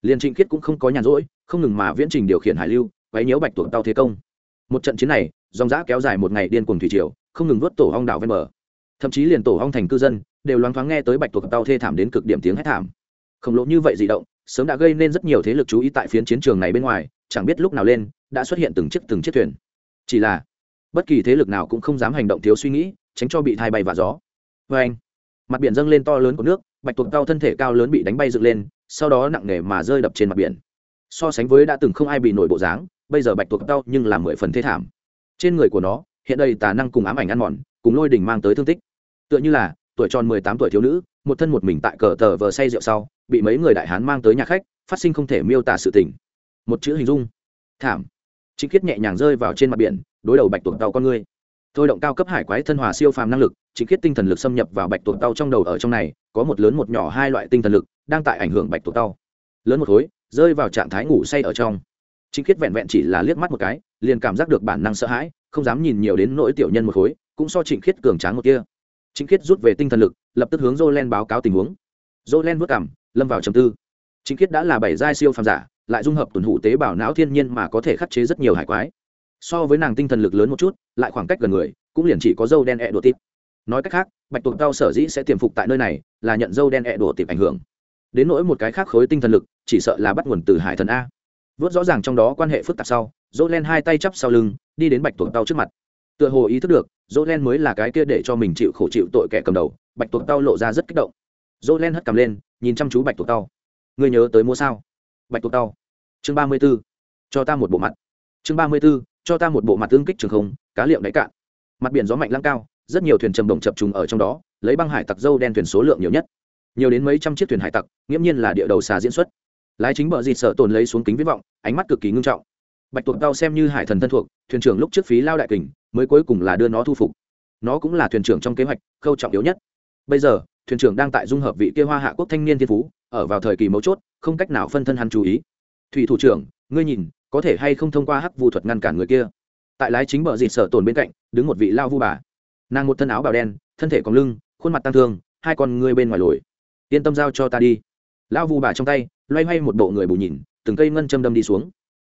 [SPEAKER 1] Liền trịnh khiết cũng không có nhàn rỗi, không ngừng mà viễn trình điều khiển hải lưu, quấy nhiễu bạch tuộc đau thế công một trận chiến này, dòng giã kéo dài một ngày điên cuồng thủy triều, không ngừng vớt tổ hong đảo ven bờ. Thậm chí liền tổ hong thành cư dân, đều loáng thoáng nghe tới bạch tuộc tàu thê thảm đến cực điểm tiếng hét thảm. Khổng lồ như vậy dị động, sớm đã gây nên rất nhiều thế lực chú ý tại phiến chiến trường này bên ngoài, chẳng biết lúc nào lên, đã xuất hiện từng chiếc từng chiếc thuyền. Chỉ là, bất kỳ thế lực nào cũng không dám hành động thiếu suy nghĩ, tránh cho bị thai bay và gió. Vê anh, mặt biển dâng lên to lớn của nước, bạch tuộc cao thân thể cao lớn bị đánh bay dựng lên, sau đó nặng nề mà rơi đập trên mặt biển. So sánh với đã từng không ai bị nổi bộ dáng bây giờ bạch tuộc đau nhưng làm mười phần thế thảm. Trên người của nó, hiện đây tà năng cùng ám ảnh ăn mòn, cùng lôi đỉnh mang tới thương tích. Tựa như là, tuổi tròn mười tám tuổi thiếu nữ, một thân một mình tại cờ tờ vờ say rượu sau, bị mấy người đại hán mang tới nhà khách, phát sinh không thể miêu tả sự tình. Một chữ hình dung. Thảm. Chính khiết nhẹ nhàng rơi vào trên mặt biển, đối đầu bạch tuộc tàu con người thôi động cao cấp hải quái thân hòa siêu phàm năng lực chính khiết tinh thần lực xâm nhập vào bạch tuộc tàu trong đầu ở trong này, có một lớn một nhỏ hai loại tinh thần lực, đang tại ảnh hưởng bạch tuộc tàu lớn một khối, rơi vào trạng thái ngủ say ở trong chính khiết vẹn vẹn chỉ là liếc mắt một cái liền cảm giác được bản năng sợ hãi không dám nhìn nhiều đến nỗi tiểu nhân một khối cũng so trịnh khiết cường tráng một kia. Trịnh khiết rút về tinh thần lực lập tức hướng jolen báo cáo tình huống. Jolen bước cằm, lâm vào trầm tư. Trịnh khiết đã là bảy giai siêu phàm giả lại dung hợp tuần hủ tế bào não thiên nhiên mà có thể khắc chế rất nhiều hải quái. So với nàng tinh thần lực lớn một chút lại khoảng cách gần người cũng liền chỉ có dâu đen ẹ đùa tịp. Nói cách khác bạch tuộc cao sở dĩ sẽ tiềm phục tại nơi này là nhận dâu đen ẹ đùa tịp ảnh hưởng. Đến nỗi một cái khác khối tinh thần lực chỉ sợ là bắt nguồn từ hải thần a vớt rõ ràng trong đó quan hệ phức tạp sau dỗ len hai tay chắp sau lưng, đi đến bạch tuộc tao trước mặt. Tựa hồ ý thức được dỗ len mới là cái kia để cho mình chịu khổ chịu tội kẻ cầm đầu, bạch tuộc tao lộ ra rất kích động. Dỗ len hất cầm lên, nhìn chăm chú bạch tuộc tao. Người nhớ tới mua sao? Bạch tuộc tao. Chương ba mươi b ố cho ta một bộ mặt. Chương ba mươi b ố cho ta một bộ mặt tương kích trường không, cá liệu đáy cạn. Mặt biển gió mạnh lăng cao, rất nhiều thuyền trầm đồng chập trùng ở trong đó, lấy băng hải tặc dâu đen thuyền số lượng nhiều nhất. Nhiều đến mấy trăm chiếc thuyền hải tặc, nghiễm nhiên là địa đầu xà diễn xuất lái chính bờ dịt sợ tồn lấy xuống kính viết vọng, ánh mắt cực kỳ ngưng trọng. Bạch tuộc cao xem như hải thần thân thuộc, thuyền trưởng lúc trước phí lao đại kình, mới cuối cùng là đưa nó thu phục. Nó cũng là thuyền trưởng trong kế hoạch, khâu trọng yếu nhất. Bây giờ, thuyền trưởng đang tại dung hợp vị kia hoa hạ quốc thanh niên thiên phú, ở vào thời kỳ mấu chốt, không cách nào phân thân hắn chú ý. Thủy thủ trưởng, ngươi nhìn, có thể hay không thông qua hắc vu thuật ngăn cản người kia? Tại lái chính bờ dịt sở tồn bên cạnh, đứng một vị lao vu bà. Nàng một thân áo bào đen, thân thể còn lưng, khuôn mặt tăng thương, hai con ngươi bên ngoài lồi. Yên tâm giao cho ta đi. Lao vu bà trong tay loay hoay một bộ người bù nhìn, từng cây ngân châm đâm đi xuống.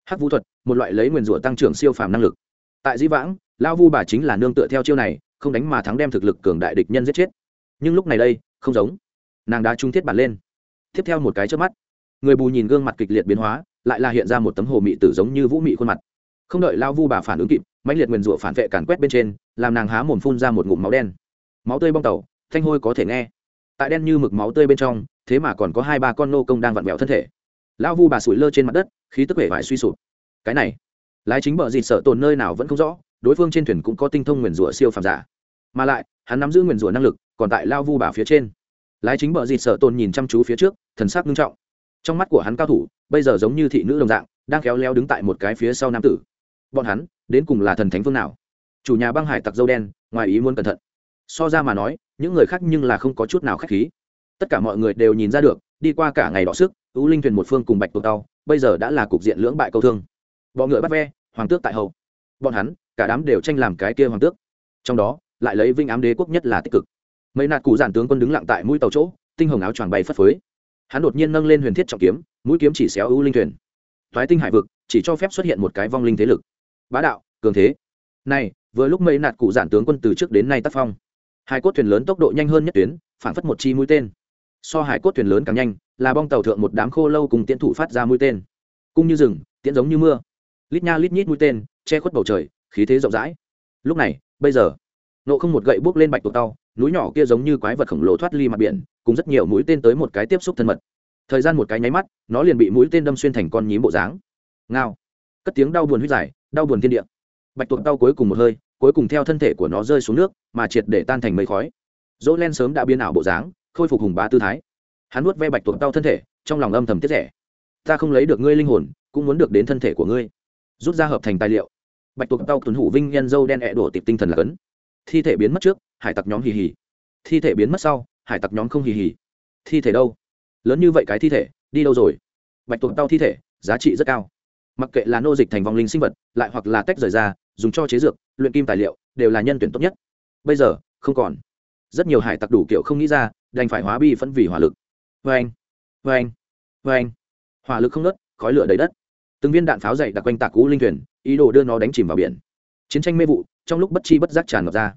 [SPEAKER 1] Hắc vũ thuật, một loại lấy nguyền rủa tăng trưởng siêu phàm năng lực. Tại di vãng lao vu bà chính là nương tựa theo chiêu này, không đánh mà thắng đem thực lực cường đại địch nhân giết chết. Nhưng lúc này đây, không giống. Nàng đã trung thiết bản lên. Tiếp theo một cái trước mắt, người bù nhìn gương mặt kịch liệt biến hóa, lại là hiện ra một tấm hồ mị tử giống như vũ mị khuôn mặt. Không đợi lao vu bà phản ứng kịp, mãnh liệt nguyền rủa phản vệ càn quét bên trên, làm nàng há mồm phun ra một ngụm máu đen. Máu tươi bong tàu, thanh hôi có thể nghe. Tại đen như mực máu tươi bên trong thế mà còn có hai ba con nô công đang vặn vẹo thân thể. Lão vu bà sủi lơ trên mặt đất, khí tức vẻ vải suy sụp. Cái này, lái chính bờ dịt sợ tồn nơi nào vẫn không rõ, đối phương trên thuyền cũng có tinh thông nguyền rủa siêu phàm giả. Mà lại, hắn nắm giữ nguyền rủa năng lực, còn tại lao vu bà phía trên. Lái chính bờ dịt sợ tồn nhìn chăm chú phía trước, thần sắc nghiêm trọng. Trong mắt của hắn cao thủ, bây giờ giống như thị nữ đồng dạng, đang khéo léo đứng tại một cái phía sau nam tử. Bọn hắn, đến cùng là thần thánh phương nào? Chủ nhà băng hải tặc dâu đen, ngoài ý muốn cẩn thận. So ra mà nói, những người khác nhưng là không có chút nào k h á c h khí tất cả mọi người đều nhìn ra được, đi qua cả ngày đọ sức ưu linh thuyền một phương cùng bạch tuộc tàu, bây giờ đã là cục diện lưỡng bại câu thương. Bọ ngựa bắt ve, hoàng tước tại hậu bọn hắn, cả đám đều tranh làm cái kia hoàng tước. Trong đó, lại lấy vinh ám đế quốc nhất là tích cực. Mấy nạt cụ giản tướng quân đứng lặng tại mũi tàu chỗ, tinh hồng áo choàng bay phất phới. Hắn đột nhiên nâng lên huyền thiết trọng kiếm, mũi kiếm chỉ xéo ưu linh thuyền. Thoái tinh hải vực, chỉ cho phép xuất hiện một cái vong linh thế lực. Bá đạo, cường thế. Này, vừa lúc mấy nạt cụ giản tướng quân từ trước đến nay tác phong. Hai cốt thuyền lớn tốc độ nhanh hơn nhất tuyến phản phất một chi mũi tên so hải cốt thuyền lớn càng nhanh, là bong tàu thượng một đám khô lâu cùng tiễn thủ phát ra mũi tên. Cung như rừng, tiễn giống như mưa. Lít nha lít nhít mũi tên, che khuất bầu trời, khí thế rộng rãi. Lúc này, bây giờ, nộ không một gậy bước lên bạch tuộc tàu, núi nhỏ kia giống như quái vật khổng lồ thoát ly mặt biển, cùng rất nhiều mũi tên tới một cái tiếp xúc thân mật. Thời gian một cái nháy mắt, nó liền bị mũi tên đâm xuyên thành con nhím bộ dáng. Ngao. Cất tiếng đau buồn huyết dài, đau buồn thiên địa. Bạch tuộc đau cuối cùng một hơi, cuối cùng theo thân thể của nó rơi xuống nước, mà triệt để tan thành mây khói. Dỗ len sớm đã biến ảo bộ dáng khôi phục hùng bá tư thái. Hắn nuốt ve bạch tuộc đau thân thể, trong lòng âm thầm tiết rẻ. Ta không lấy được ngươi linh hồn, cũng muốn được đến thân thể của ngươi. Rút ra hợp thành tài liệu. Bạch tuộc đau tuấn hủ vinh nhân dâu đen ẹ đổ tiệp tinh thần là cấn. Thi thể biến mất trước, hải tặc nhóm hì hì. Thi thể biến mất sau, hải tặc nhóm không hì hì. Thi thể đâu? Lớn như vậy cái thi thể, đi đâu rồi? Bạch tuộc đau thi thể, giá trị rất cao. Mặc kệ là nô dịch thành vong linh sinh vật, lại hoặc là tách rời ra, dùng cho chế dược, luyện kim tài liệu, đều là nhân tuyển tốt nhất. Bây giờ, không còn rất nhiều hải tặc đủ kiểu không nghĩ ra, đành phải hóa bi phân vì hỏa lực. Vê anh vê anh vê anh hỏa lực không nớt khói lửa đầy đất. Từng viên đạn pháo dày đặc quanh tạc cú linh thuyền, ý đồ đưa nó đánh chìm vào biển. Chiến tranh mê vụ, trong lúc bất chi bất giác tràn ngập ra.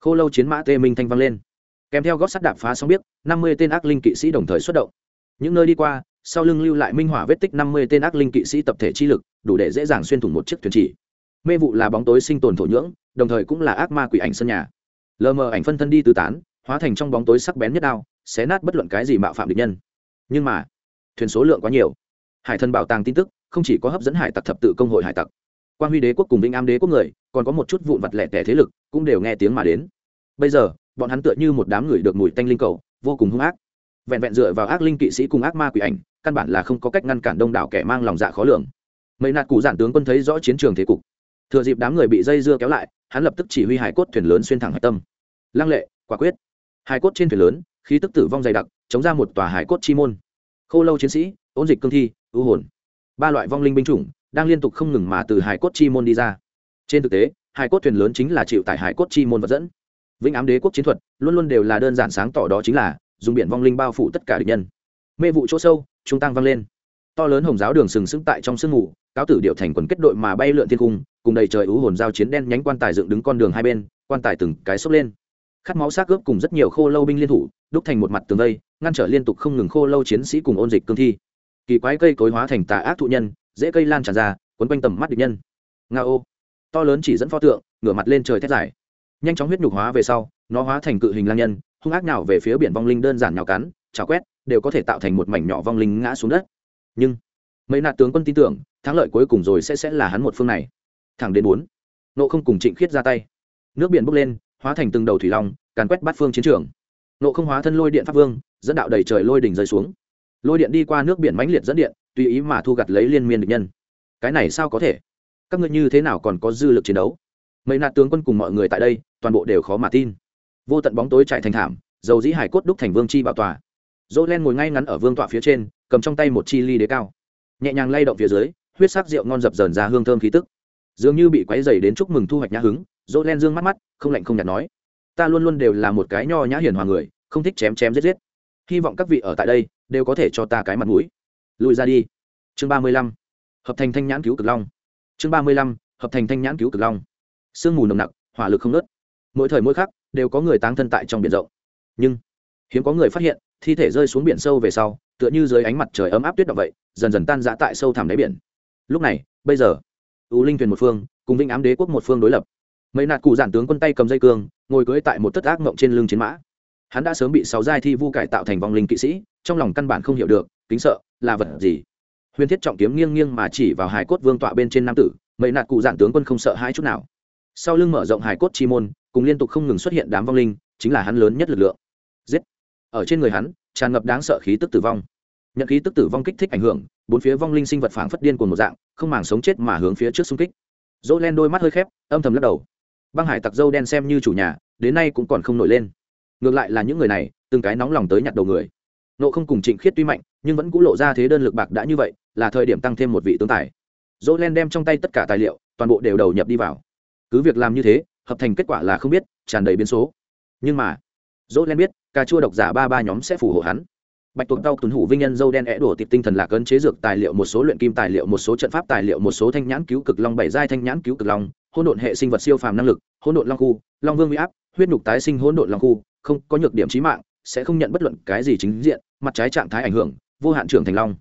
[SPEAKER 1] Khô lâu chiến mã tê minh thanh vang lên. Kèm theo gót sắt đạp phá xong biết năm mươi tên ác linh kỵ sĩ đồng thời xuất động. Những nơi đi qua, sau lưng lưu lại minh hỏa vết tích năm mươi tên ác linh kỵ sĩ tập thể chi lực, đủ để dễ dàng xuyên thủng một chiếc thuyền chỉ. Mê vụ là bóng tối sinh tồn thổ nhưỡng, đồng thời cũng là ác ma quỷ ảnh sân nhà lờ mờ ảnh phân thân đi tứ tán, hóa thành trong bóng tối sắc bén nhất đao, xé nát bất luận cái gì mạo phạm địch nhân. Nhưng mà, thuyền số lượng quá nhiều. Hải thân bảo tàng tin tức, không chỉ có hấp dẫn hải tặc thập tự công hội hải tặc. Quan huy đế quốc cùng vĩnh am đế quốc người, còn có một chút vụn vặt lẻ tẻ thế lực, cũng đều nghe tiếng mà đến. Bây giờ, bọn hắn tựa như một đám người được mùi tanh linh cầu, vô cùng hung ác. Vẹn vẹn dựa vào ác linh kỵ sĩ cùng ác ma quỷ ảnh, căn bản là không có cách ngăn cản đông đảo kẻ mang lòng dạ khó lường. Mấy nạt cụ giản tướng quân thấy rõ chiến trường thế cục. Thừa dịp đám người bị dây dưa kéo lại hắn lập tức chỉ huy hải cốt thuyền lớn xuyên thẳng hải tâm. Lăng lệ, quả quyết. Hải cốt trên thuyền lớn, khí tức tử vong dày đặc, chống ra một tòa hải cốt chi môn. Khô lâu chiến sĩ, ôn dịch cương thi, ưu hồn. Ba loại vong linh binh chủng đang liên tục không ngừng mà từ hải cốt chi môn đi ra. Trên thực tế, hải cốt thuyền lớn chính là chịu tại hải cốt chi môn vật dẫn. Vĩnh ám đế quốc chiến thuật luôn luôn đều là đơn giản sáng tỏ đó chính là dùng biển vong linh bao phủ tất cả địch nhân. Mê vụ chỗ sâu trung tăng vang lên. To lớn hồng giáo đường sừng sững tại trong sương mù cáo tử điệu thành quần kết đội mà bay lượn thiên cung cùng đầy trời ú hồn giao chiến đen nhánh quan tài dựng đứng con đường hai bên, quan tài từng cái xốc lên. Khát máu xác ướp cùng rất nhiều khô lâu binh liên thủ, đúc thành một mặt tường vây, ngăn trở liên tục không ngừng khô lâu chiến sĩ cùng ôn dịch cương thi. Kỳ quái cây cối hóa thành tà ác thụ nhân, dễ cây lan tràn ra quấn quanh tầm mắt địch nhân. Nga ô. To lớn chỉ dẫn pho tượng, ngửa mặt lên trời thét dài. Nhanh chóng huyết nhục hóa về sau, nó hóa thành cự hình lang nhân, hung ác nào về phía biển vong linh đơn giản nhào cắn, chảo quét, đều có thể tạo thành một mảnh nhỏ vong linh ngã xuống đất. Nhưng mấy nạt tướng quân tin tưởng, thắng lợi cuối cùng rồi sẽ sẽ là hắn một phương này. Thẳng đến bốn nộ không cùng trịnh khiết ra tay. Nước biển bốc lên, hóa thành từng đầu thủy long, càn quét bát phương chiến trường. Nộ không hóa thân lôi điện pháp vương, dẫn đạo đầy trời lôi đỉnh rơi xuống. Lôi điện đi qua nước biển mãnh liệt dẫn điện, tùy ý mà thu gặt lấy liên miên địch nhân. Cái này sao có thể? Các ngươi như thế nào còn có dư lực chiến đấu? Mấy nạt tướng quân cùng mọi người tại đây, toàn bộ đều khó mà tin. Vô tận bóng tối chạy thành thảm, dầu dĩ hải cốt đúc thành vương chi bảo tòa. Dỗ len ngồi ngay ngắn ở vương tọa phía trên, cầm trong tay một chi ly đế cao nhẹ nhàng lay động phía dưới, huyết sắc rượu ngon dập dờn ra hương thơm khí tức. Dường như bị quấy dày đến chúc mừng thu hoạch nhã hứng dỗ len dương mắt mắt, không lạnh không nhạt nói, ta luôn luôn đều là một cái nho nhã hiền hòa người, không thích chém chém giết giết. Hy vọng các vị ở tại đây đều có thể cho ta cái mặt mũi. Lùi ra đi. Chương ba mươi lăm. Hợp thành thanh nhãn cứu cực long. Chương ba mươi lăm. Hợp thành thanh nhãn cứu cực long. Sương mù nồng nặc, hỏa lực không nớt mỗi thời mỗi khắc đều có người táng thân tại trong biển rộng. Nhưng hiếm có người phát hiện thi thể rơi xuống biển sâu về sau, tựa như dưới ánh mặt trời ấm áp tuyết động vậy, dần dần tan rã tại sâu thẳm đáy biển. Lúc này, bây giờ ưu linh thuyền một phương, cùng vĩnh ám đế quốc một phương đối lập. Mấy nạt cụ giản tướng quân tay cầm dây cương, ngồi cưỡi tại một tất ác mộng trên lưng chiến mã. Hắn đã sớm bị sáu giai thi vu cải tạo thành vong linh kỵ sĩ, trong lòng căn bản không hiểu được, kính sợ, là vật gì? Huyền thiết trọng kiếm nghiêng nghiêng mà chỉ vào hài cốt vương tọa bên trên nam tử, mấy nạt cụ giản tướng quân không sợ hai chút nào. Sau lưng mở rộng hài cốt chi môn, cùng liên tục không ngừng xuất hiện đám vong linh, chính là hắn lớn nhất lực lượng ở trên người hắn, tràn ngập đáng sợ khí tức tử vong. Nhận khí tức tử vong kích thích ảnh hưởng, bốn phía vong linh sinh vật phảng phất điên của một dạng, không màng sống chết mà hướng phía trước xung kích. Dỗ len đôi mắt hơi khép, âm thầm lắc đầu. Băng hải tặc dâu đen xem như chủ nhà, đến nay cũng còn không nổi lên. Ngược lại là những người này, từng cái nóng lòng tới nhặt đầu người. Nộ không cùng trịnh khiết tuy mạnh, nhưng vẫn cũ lộ ra thế đơn lực bạc đã như vậy, là thời điểm tăng thêm một vị tướng tài. Dỗ len đem trong tay tất cả tài liệu, toàn bộ đều đầu nhập đi vào. Cứ việc làm như thế, hợp thành kết quả là không biết, tràn đầy biến số. Nhưng mà dỗ len biết, cà chua độc giả ba ba nhóm sẽ phù hộ hắn. Bạch tuộc tàu tuần hủ, vinh nhân, dâu đen é đổ tiệp tinh thần lạc ấn chế dược tài liệu một số luyện kim tài liệu, một số trận pháp tài liệu, một số thanh nhãn cứu cực long, bảy giai thanh nhãn cứu cực long, hỗn độn hệ sinh vật siêu phàm năng lực, hỗn độn long khu, long vương huy áp, huyết nhục tái sinh hỗn độn long khu, không có nhược điểm trí mạng, sẽ không nhận bất luận cái gì chính diện, mặt trái trạng thái ảnh hưởng, vô hạn trưởng thành long.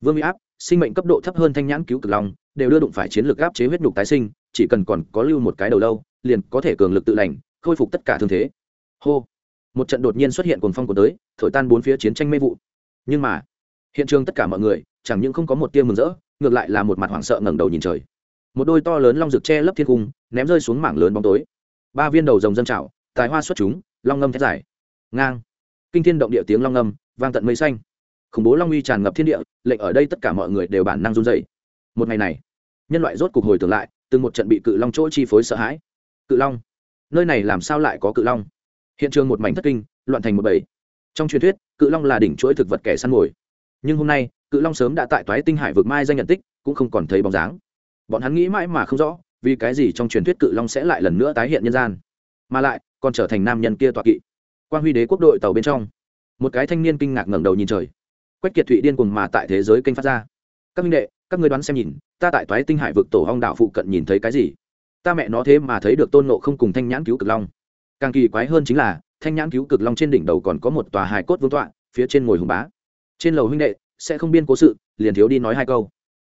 [SPEAKER 1] Vương huy áp, sinh mệnh cấp độ thấp hơn thanh nhãn cứu cực long, đều đưa đụng phải chiến lược áp chế huyết nhục tái sinh, chỉ cần còn có lưu một cái đầu lâu, liền có thể cường lực tự lành, khôi phục tất cả thương thế. Hô một trận đột nhiên xuất hiện cuồng phong của tới, thổi tan bốn phía chiến tranh mê vụ. Nhưng mà, hiện trường tất cả mọi người, chẳng những không có một tia mừng rỡ, ngược lại là một mặt hoảng sợ ngẩng đầu nhìn trời. Một đôi to lớn long rực che lấp thiên cung, ném rơi xuống mảng lớn bóng tối. Ba viên đầu rồng dân trào, tài hoa xuất chúng, long ngâm thét dài. Ngang. Kinh thiên động địa tiếng long ngâm, vang tận mây xanh. Khủng bố long uy tràn ngập thiên địa, lệnh ở đây tất cả mọi người đều bản năng run dày một ngày này, nhân loại rốt cục hồi tưởng lại, từng một trận bị cự long chỗ chi phối sợ hãi. Cự long? Nơi này làm sao lại có cự long? Hiện trường một mảnh thất kinh, loạn thành một bầy. Trong truyền thuyết, cự long là đỉnh chuỗi thực vật kẻ săn mồi. Nhưng hôm nay, cự long sớm đã tại toái tinh hải vực mai danh nhận tích, cũng không còn thấy bóng dáng. Bọn hắn nghĩ mãi mà không rõ, vì cái gì trong truyền thuyết cự long sẽ lại lần nữa tái hiện nhân gian. Mà lại, còn trở thành nam nhân kia tọa kỵ. Quan huy đế quốc đội tàu bên trong, một cái thanh niên kinh ngạc ngẩng đầu nhìn trời. Quách kiệt thụy điên cùng mà tại thế giới kênh phát ra. Các minh đệ, các ngươi đoán xem nhìn, ta tại toái tinh hải vực tổ hong đạo phụ cận nhìn thấy cái gì? Ta mẹ nó thế mà thấy được tôn nộ không cùng thanh nhãn cứu cực long càng kỳ quái hơn chính là, thanh nhãn cứu cực long trên đỉnh đầu còn có một tòa hài cốt vương tọa, phía trên ngồi hùng bá. Trên lầu huynh đệ, sẽ không biên cố sự, liền thiếu đi nói hai câu.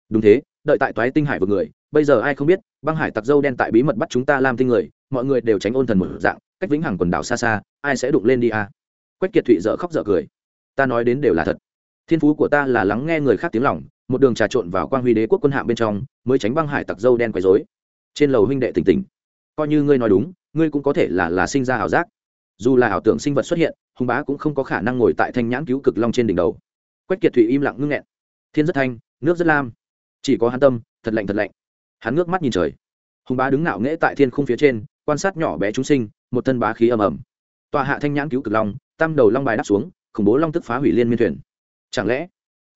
[SPEAKER 1] Đúng thế, đợi tại toái tinh hải vừa người, bây giờ ai không biết, băng hải tặc dâu đen tại bí mật bắt chúng ta làm tinh người, mọi người đều tránh ôn thần một dạng, cách vĩnh hằng quần đảo xa xa, ai sẽ đụng lên đi à? quách kiệt thụy dợ khóc dợ cười. Ta nói đến đều là thật. Thiên phú của ta là lắng nghe người khác tiếng lòng, một đường trà trộn vào quang huy đế quốc quân hạm bên trong, mới tránh băng hải tặc dâu đen quấy dối trên lầu huynh đệ tỉnh tỉnh. Coi như ngươi nói đúng ngươi cũng có thể là là sinh ra ảo giác. Dù là ảo tưởng sinh vật xuất hiện, hùng bá cũng không có khả năng ngồi tại thanh nhãn cứu cực long trên đỉnh đầu. Quách kiệt thủy im lặng ngưng nghẹn. Thiên rất thanh, nước rất lam. Chỉ có hắn tâm, thật lạnh thật lạnh. Hắn ngước mắt nhìn trời. Hùng bá đứng ngạo nghễ tại thiên khung phía trên, quan sát nhỏ bé chúng sinh, một thân bá khí ầm ầm. Tòa hạ thanh nhãn cứu cực long, tam đầu long bài đáp xuống, khủng bố long tức phá hủy liên miên thuyền. Chẳng lẽ,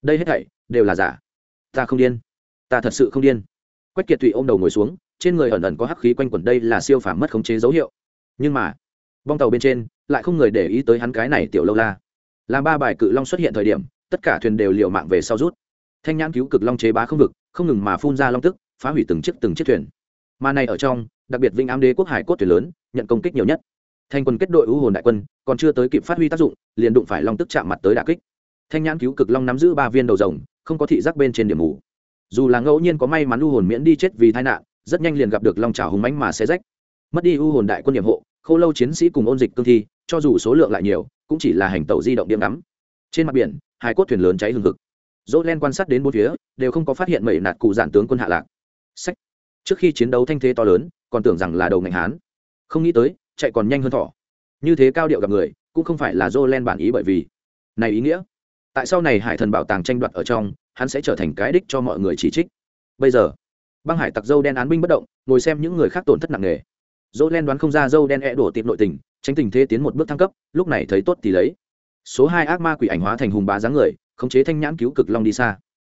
[SPEAKER 1] đây hết thảy đều là giả? Ta không điên. Ta thật sự không điên. Quách kiệt thụy ôm đầu ngồi xuống trên người ẩn ẩn có hắc khí quanh quẩn đây là siêu phàm mất khống chế dấu hiệu. Nhưng mà, bong tàu bên trên lại không người để ý tới hắn cái này tiểu lâu la. Làm ba bài cự long xuất hiện thời điểm, tất cả thuyền đều liều mạng về sau rút. Thanh nhãn cứu cực long chế bá không vực, không ngừng mà phun ra long tức, phá hủy từng chiếc từng chiếc thuyền. Mà này ở trong, đặc biệt vinh ám đế quốc hải cốt thuyền lớn, nhận công kích nhiều nhất. Thanh quân kết đội ưu hồn đại quân, còn chưa tới kịp phát huy tác dụng, liền đụng phải long tức chạm mặt tới đà kích. Thanh nhãn cứu cực long nắm giữ ba viên đầu rồng, không có thị giác bên trên điểm mù. Dù là ngẫu nhiên có may mắn ưu hồn miễn đi chết vì tai nạn rất nhanh liền gặp được long trào hùng mánh mà xé rách. Mất đi u hồn đại quân nhiệm hộ, khâu lâu chiến sĩ cùng ôn dịch cương thi, cho dù số lượng lại nhiều, cũng chỉ là hành tẩu di động điểm đắm trên mặt biển, hai cốt thuyền lớn cháy hừng hực. Dỗ len quan sát đến bốn phía, đều không có phát hiện mẩy nạt cụ giản tướng quân hạ lạc. Sách. Trước khi chiến đấu thanh thế to lớn, còn tưởng rằng là đầu ngành hán. Không nghĩ tới, chạy còn nhanh hơn thỏ. Như thế cao điệu gặp người, cũng không phải là dô len bản ý bởi vì. Này ý nghĩa. Tại sau này hải thần bảo tàng tranh đoạt ở trong, hắn sẽ trở thành cái đích cho mọi người chỉ trích. Bây giờ băng hải tặc dâu đen án binh bất động, ngồi xem những người khác tổn thất nặng nề. Dỗ len đoán không ra dâu đen e đổ tiệp nội tình, tránh tình thế tiến một bước thăng cấp, lúc này thấy tốt thì lấy. Số hai ác ma quỷ ảnh hóa thành hùng bá dáng người, khống chế thanh nhãn cứu cực long đi xa.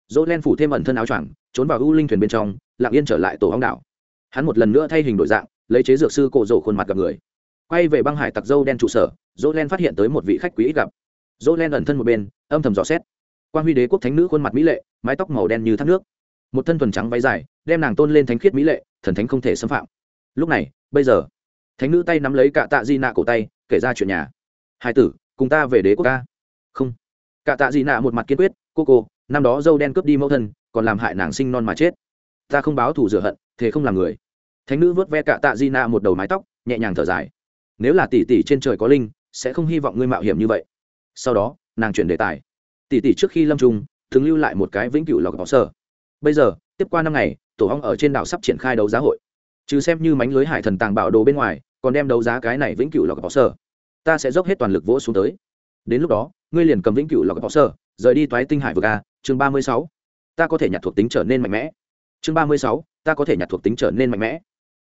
[SPEAKER 1] Dỗ len phủ thêm ẩn thân áo choàng, trốn vào u linh thuyền bên trong, lặng yên trở lại tổ hóng đảo. Hắn một lần nữa thay hình đổi dạng, lấy chế dược sư cổ rổ khuôn mặt gặp người. Quay về băng hải tặc dâu đen trụ sở, dỗ len phát hiện tới một vị khách quý ít gặp. Dỗ len ẩn thân một bên, âm thầm dò xét. Quan huy đế quốc thánh nữ khuôn mặt mỹ lệ, mái tóc màu đen như thác nước. Một thân thuần trắng váy dài đem nàng tôn lên thánh khiết mỹ lệ, thần thánh không thể xâm phạm. Lúc này, bây giờ, thánh nữ tay nắm lấy cạ tạ di nạ cổ tay, kể ra chuyện nhà. Hai tử, cùng ta về đế quốc ca. Không. Cạ tạ di nạ một mặt kiên quyết, cô cô, năm đó dâu đen cướp đi mẫu thân, còn làm hại nàng sinh non mà chết. Ta không báo thù rửa hận, thế không làm người. Thánh nữ vớt ve cạ tạ di nạ một đầu mái tóc, nhẹ nhàng thở dài. Nếu là tỷ tỷ trên trời có linh, sẽ không hy vọng ngươi mạo hiểm như vậy. Sau đó, nàng chuyển đề tài. Tỷ tỷ trước khi lâm trung, thường lưu lại một cái vĩnh cửu lọc bỏ sở. Bây giờ, tiếp qua năm ngày tổ hong ở trên đảo sắp triển khai đấu giá hội. Chứ xem như mánh lưới hải thần tàng bảo đồ bên ngoài, còn đem đấu giá cái này vĩnh cửu lọc bỏ sở. Ta sẽ dốc hết toàn lực vỗ xuống tới. Đến lúc đó, ngươi liền cầm vĩnh cửu lọc bỏ sở, rời đi toái tinh hải vực a, chương ba mươi sáu. Ta có thể nhặt thuộc tính trở nên mạnh mẽ. Chương ba mươi sáu, ta có thể nhặt thuộc tính trở nên mạnh mẽ.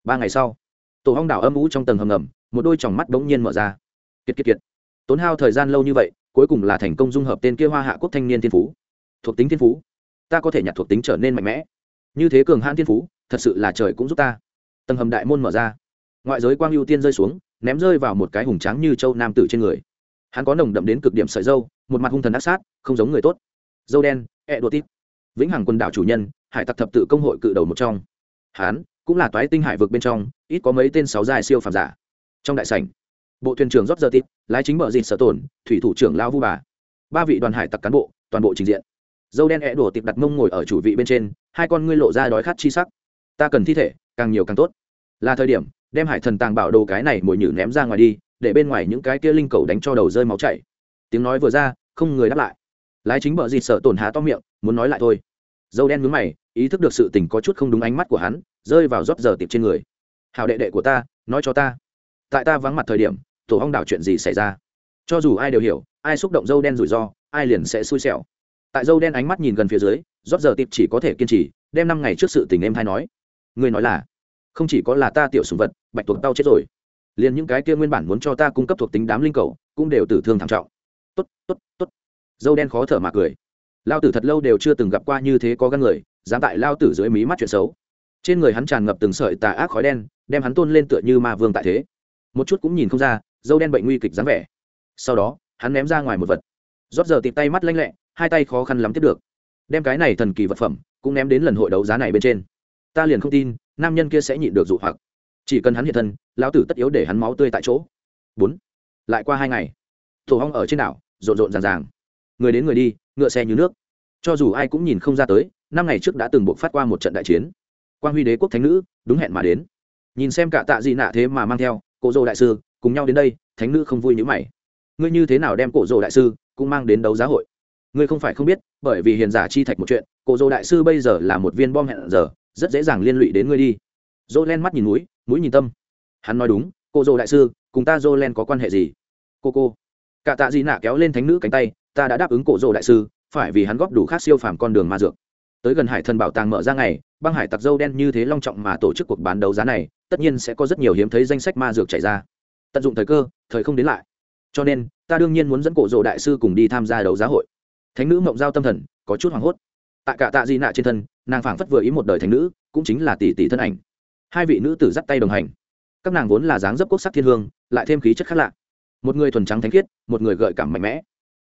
[SPEAKER 1] Ba ngày sau, tổ hong đảo âm ú trong tầng hầm ngầm, một đôi tròng mắt bỗng nhiên mở ra. Kiệt kiệt kiệt. Tốn hao thời gian lâu như vậy, cuối cùng là thành công dung hợp tên kia hoa hạ quốc thanh niên thiên phú. Thuộc tính thiên phú. Ta có thể nhặt thuộc tính trở nên mạnh mẽ như thế cường hãn thiên phú, thật sự là trời cũng giúp ta. Tầng hầm đại môn mở ra. Ngoại giới quang ưu tiên rơi xuống, ném rơi vào một cái hùng tráng như châu nam tử trên người. Hắn có nồng đậm đến cực điểm sợi dâu, một mặt hung thần ác sát, không giống người tốt. Dâu đen, ẹ đột tít. Vĩnh hằng quần đảo chủ nhân, hải tặc thập tự công hội cự đầu một trong. Hắn cũng là toái tinh hải vực bên trong, ít có mấy tên sáu dài siêu phàm giả. Trong đại sảnh, bộ thuyền trưởng rót giờ tít, lái chính bờ dịt sở tổn thủy thủ trưởng lao vu bà. Ba vị đoàn hải tặc cán bộ, toàn bộ trình diện dâu đen ẹ đổ tiệp đặt mông ngồi ở chủ vị bên trên, hai con ngươi lộ ra đói khát chi sắc. Ta cần thi thể, càng nhiều càng tốt. Là thời điểm, đem hải thần tàng bảo đồ cái này mồi nhử ném ra ngoài đi, để bên ngoài những cái kia linh cầu đánh cho đầu rơi máu chảy. Tiếng nói vừa ra, không người đáp lại. Lái chính bờ dịt sợ tổn há to miệng, muốn nói lại thôi. Dâu đen mướn mày, ý thức được sự tình có chút không đúng ánh mắt của hắn, rơi vào rót giờ tiệp trên người. Hào đệ đệ của ta, nói cho ta. Tại ta vắng mặt thời điểm, tổ hong đảo chuyện gì xảy ra? Cho dù ai đều hiểu, ai xúc động dâu đen rủi ro, ai liền sẽ xui xẻo tại dâu đen ánh mắt nhìn gần phía dưới, rót giờ tiệp chỉ có thể kiên trì, đem năm ngày trước sự tình em hay nói. Người nói là, không chỉ có là ta tiểu sùng vật, bạch tuộc tao chết rồi. Liền những cái kia nguyên bản muốn cho ta cung cấp thuộc tính đám linh cầu, cũng đều tử thương thảm trọng. Tốt tốt tốt. Dâu đen khó thở mà cười. Lao tử thật lâu đều chưa từng gặp qua như thế có gan người, dám tại lao tử dưới mí mắt chuyện xấu. Trên người hắn tràn ngập từng sợi tà ác khói đen, đem hắn tôn lên tựa như ma vương tại thế. Một chút cũng nhìn không ra, dâu đen bệnh nguy kịch dáng vẻ. Sau đó, hắn ném ra ngoài một vật. Rót giờ tịp tay mắt lanh lẹ hai tay khó khăn lắm tiếp được. Đem cái này thần kỳ vật phẩm cũng ném đến lần hội đấu giá này bên trên. Ta liền không tin, nam nhân kia sẽ nhịn được dụ hoặc. Chỉ cần hắn hiện thân, lão tử tất yếu để hắn máu tươi tại chỗ. Bốn. Lại qua hai ngày thổ hong ở trên đảo, rộn rộn ràng ràng. Người đến người đi, ngựa xe như nước. Cho dù ai cũng nhìn không ra tới, năm ngày trước đã từng buộc phát qua một trận đại chiến. Quan huy đế quốc thánh nữ, đúng hẹn mà đến. Nhìn xem cả tạ gì nạ thế mà mang theo, cổ rồ đại sư, cùng nhau đến đây, thánh nữ không vui như mày. Ngươi như thế nào đem cổ rồ đại sư cũng mang đến đấu giá hội? Ngươi không phải không biết, bởi vì hiền giả chi thạch một chuyện, cổ dô đại sư bây giờ là một viên bom hẹn giờ, rất dễ dàng liên lụy đến ngươi đi. Dô len mắt nhìn mũi mũi nhìn tâm. Hắn nói đúng cô dô đại sư, cùng ta dô len có quan hệ gì? Cô cô. Cả tạ dị nạ kéo lên thánh nữ cánh tay, ta đã đáp ứng cổ dô đại sư, phải vì hắn góp đủ khác siêu phàm con đường ma dược. Tới gần hải thần bảo tàng mở ra ngày, băng hải tặc dâu đen như thế long trọng mà tổ chức cuộc bán đấu giá này, tất nhiên sẽ có rất nhiều hiếm thấy danh sách ma dược chảy ra. Tận dụng thời cơ, thời không đến lại. Cho nên, ta đương nhiên muốn dẫn cổ dỗ đại sư cùng đi tham gia đấu giá hội thánh nữ mộng giao tâm thần, có chút hoảng hốt. Tạ cả tạ di nạ trên thân, nàng phảng phất vừa ý một đời thánh nữ, cũng chính là tỷ tỷ thân ảnh. Hai vị nữ tử dắt tay đồng hành. Các nàng vốn là dáng dấp quốc sắc thiên hương, lại thêm khí chất khác lạ. Một người thuần trắng thánh khiết, một người gợi cảm mạnh mẽ.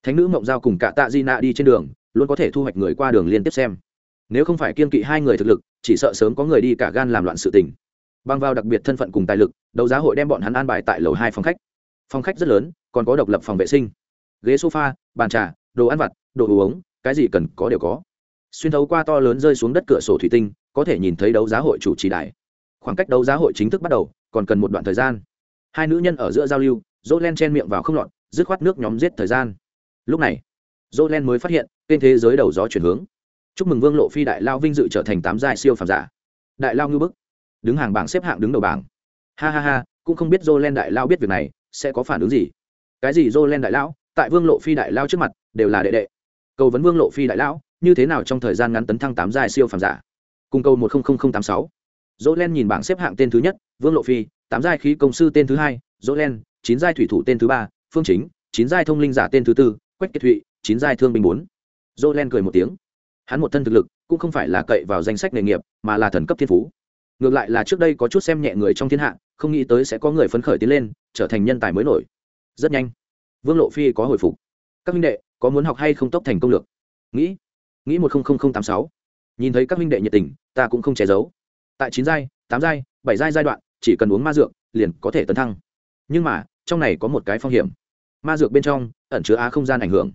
[SPEAKER 1] Thánh nữ mộng giao cùng cả tạ di nạ đi trên đường, luôn có thể thu hoạch người qua đường liên tiếp xem. Nếu không phải kiên kỵ hai người thực lực, chỉ sợ sớm có người đi cả gan làm loạn sự tình. Băng vào đặc biệt thân phận cùng tài lực, đấu giá hội đem bọn hắn an bài tại lầu hai phòng khách. Phòng khách rất lớn, còn có độc lập phòng vệ sinh. Ghế sofa, bàn trà đồ ăn vặt, đồ uống, cái gì cần có đều có. Xuyên thấu qua to lớn rơi xuống đất cửa sổ thủy tinh, có thể nhìn thấy đấu giá hội chủ trì đài. Khoảng cách đấu giá hội chính thức bắt đầu, còn cần một đoạn thời gian. Hai nữ nhân ở giữa giao lưu dỗ len chen miệng vào không lọt, dứt khoát nước nhóm giết thời gian. Lúc này dỗ len mới phát hiện kênh thế giới đầu gió chuyển hướng. Chúc mừng vương lộ phi đại lao vinh dự trở thành tám giai siêu phàm giả. Đại lao ngư bức. Đứng hàng bảng xếp hạng đứng đầu bảng. Ha ha ha, cũng không biết dô len đại lao biết việc này, sẽ có phản ứng gì. Cái gì dô len đại lão tại vương lộ phi đại lao trước mặt, đều là đệ đệ. Cầu vấn vương lộ phi đại lão, như thế nào trong thời gian ngắn tấn thăng tám giai siêu phàm giả? Cùng câu một trăm tám sáu. Dỗ len nhìn bảng xếp hạng tên thứ nhất, vương lộ phi, tám giai khí công sư tên thứ hai, dỗ len, chín giai thủy thủ tên thứ ba, phương chính, chín giai thông linh giả tên thứ tư, quách kiệt thụy, chín giai thương binh bốn. Dỗ len cười một tiếng. Hắn một thân thực lực, cũng không phải là cậy vào danh sách nghề nghiệp, mà là thần cấp thiên phú. Ngược lại là trước đây có chút xem nhẹ người trong thiên hạ, không nghĩ tới sẽ có người phấn khởi tiến lên, trở thành nhân tài mới nổi. Rất nhanh vương lộ phi có hồi phục. Các minh đệ, có muốn học hay không tốc thành công lược? Nghĩ nghĩ một nghìn tám sáu. Nhìn thấy các minh đệ nhiệt tình, ta cũng không che giấu. Tại chín giai, tám giai, bảy giai giai đoạn, chỉ cần uống ma dược, liền có thể tấn thăng. Nhưng mà, trong này có một cái phong hiểm. Ma dược bên trong, ẩn chứa á không gian ảnh hưởng.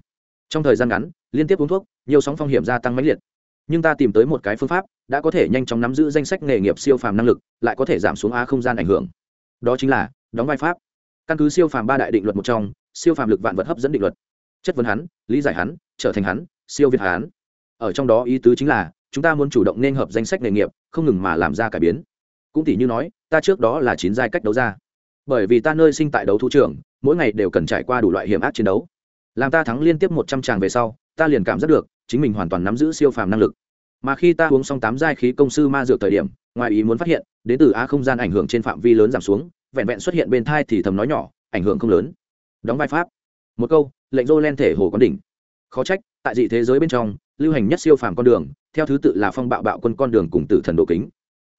[SPEAKER 1] Trong thời gian ngắn, liên tiếp uống thuốc, nhiều sóng phong hiểm gia tăng mãnh liệt. Nhưng ta tìm tới một cái phương pháp, đã có thể nhanh chóng nắm giữ danh sách nghề nghiệp siêu phàm năng lực, lại có thể giảm xuống á không gian ảnh hưởng. Đó chính là đóng vai pháp. Căn cứ siêu phàm ba đại định luật một trong siêu phàm lực vạn vật hấp dẫn định luật. Chất vấn hắn, lý giải hắn, trở thành hắn, siêu việt hắn. Ở trong đó ý tứ chính là, chúng ta muốn chủ động nên hợp danh sách nghề nghiệp, không ngừng mà làm ra cải biến. Cũng tỷ như nói, ta trước đó là chín giai cách đấu ra bởi vì ta nơi sinh tại đấu thu trường, mỗi ngày đều cần trải qua đủ loại hiểm ác chiến đấu. Làm ta thắng liên tiếp một trăm tràng về sau, ta liền cảm giác được, chính mình hoàn toàn nắm giữ siêu phàm năng lực. Mà khi ta uống xong tám giai khí công sư ma dược thời điểm, ngoài ý muốn phát hiện, đến từ á không gian ảnh hưởng trên phạm vi lớn giảm xuống, vẹn vẹn xuất hiện bên thai thì thầm nói nhỏ, ảnh hưởng không lớn đóng vai pháp. Một câu, lệnh dô len thể hồ quán đỉnh. Khó trách, tại dị thế giới bên trong, lưu hành nhất siêu phàm con đường, theo thứ tự là phong bạo bạo quân con đường cùng tử thần độ kính.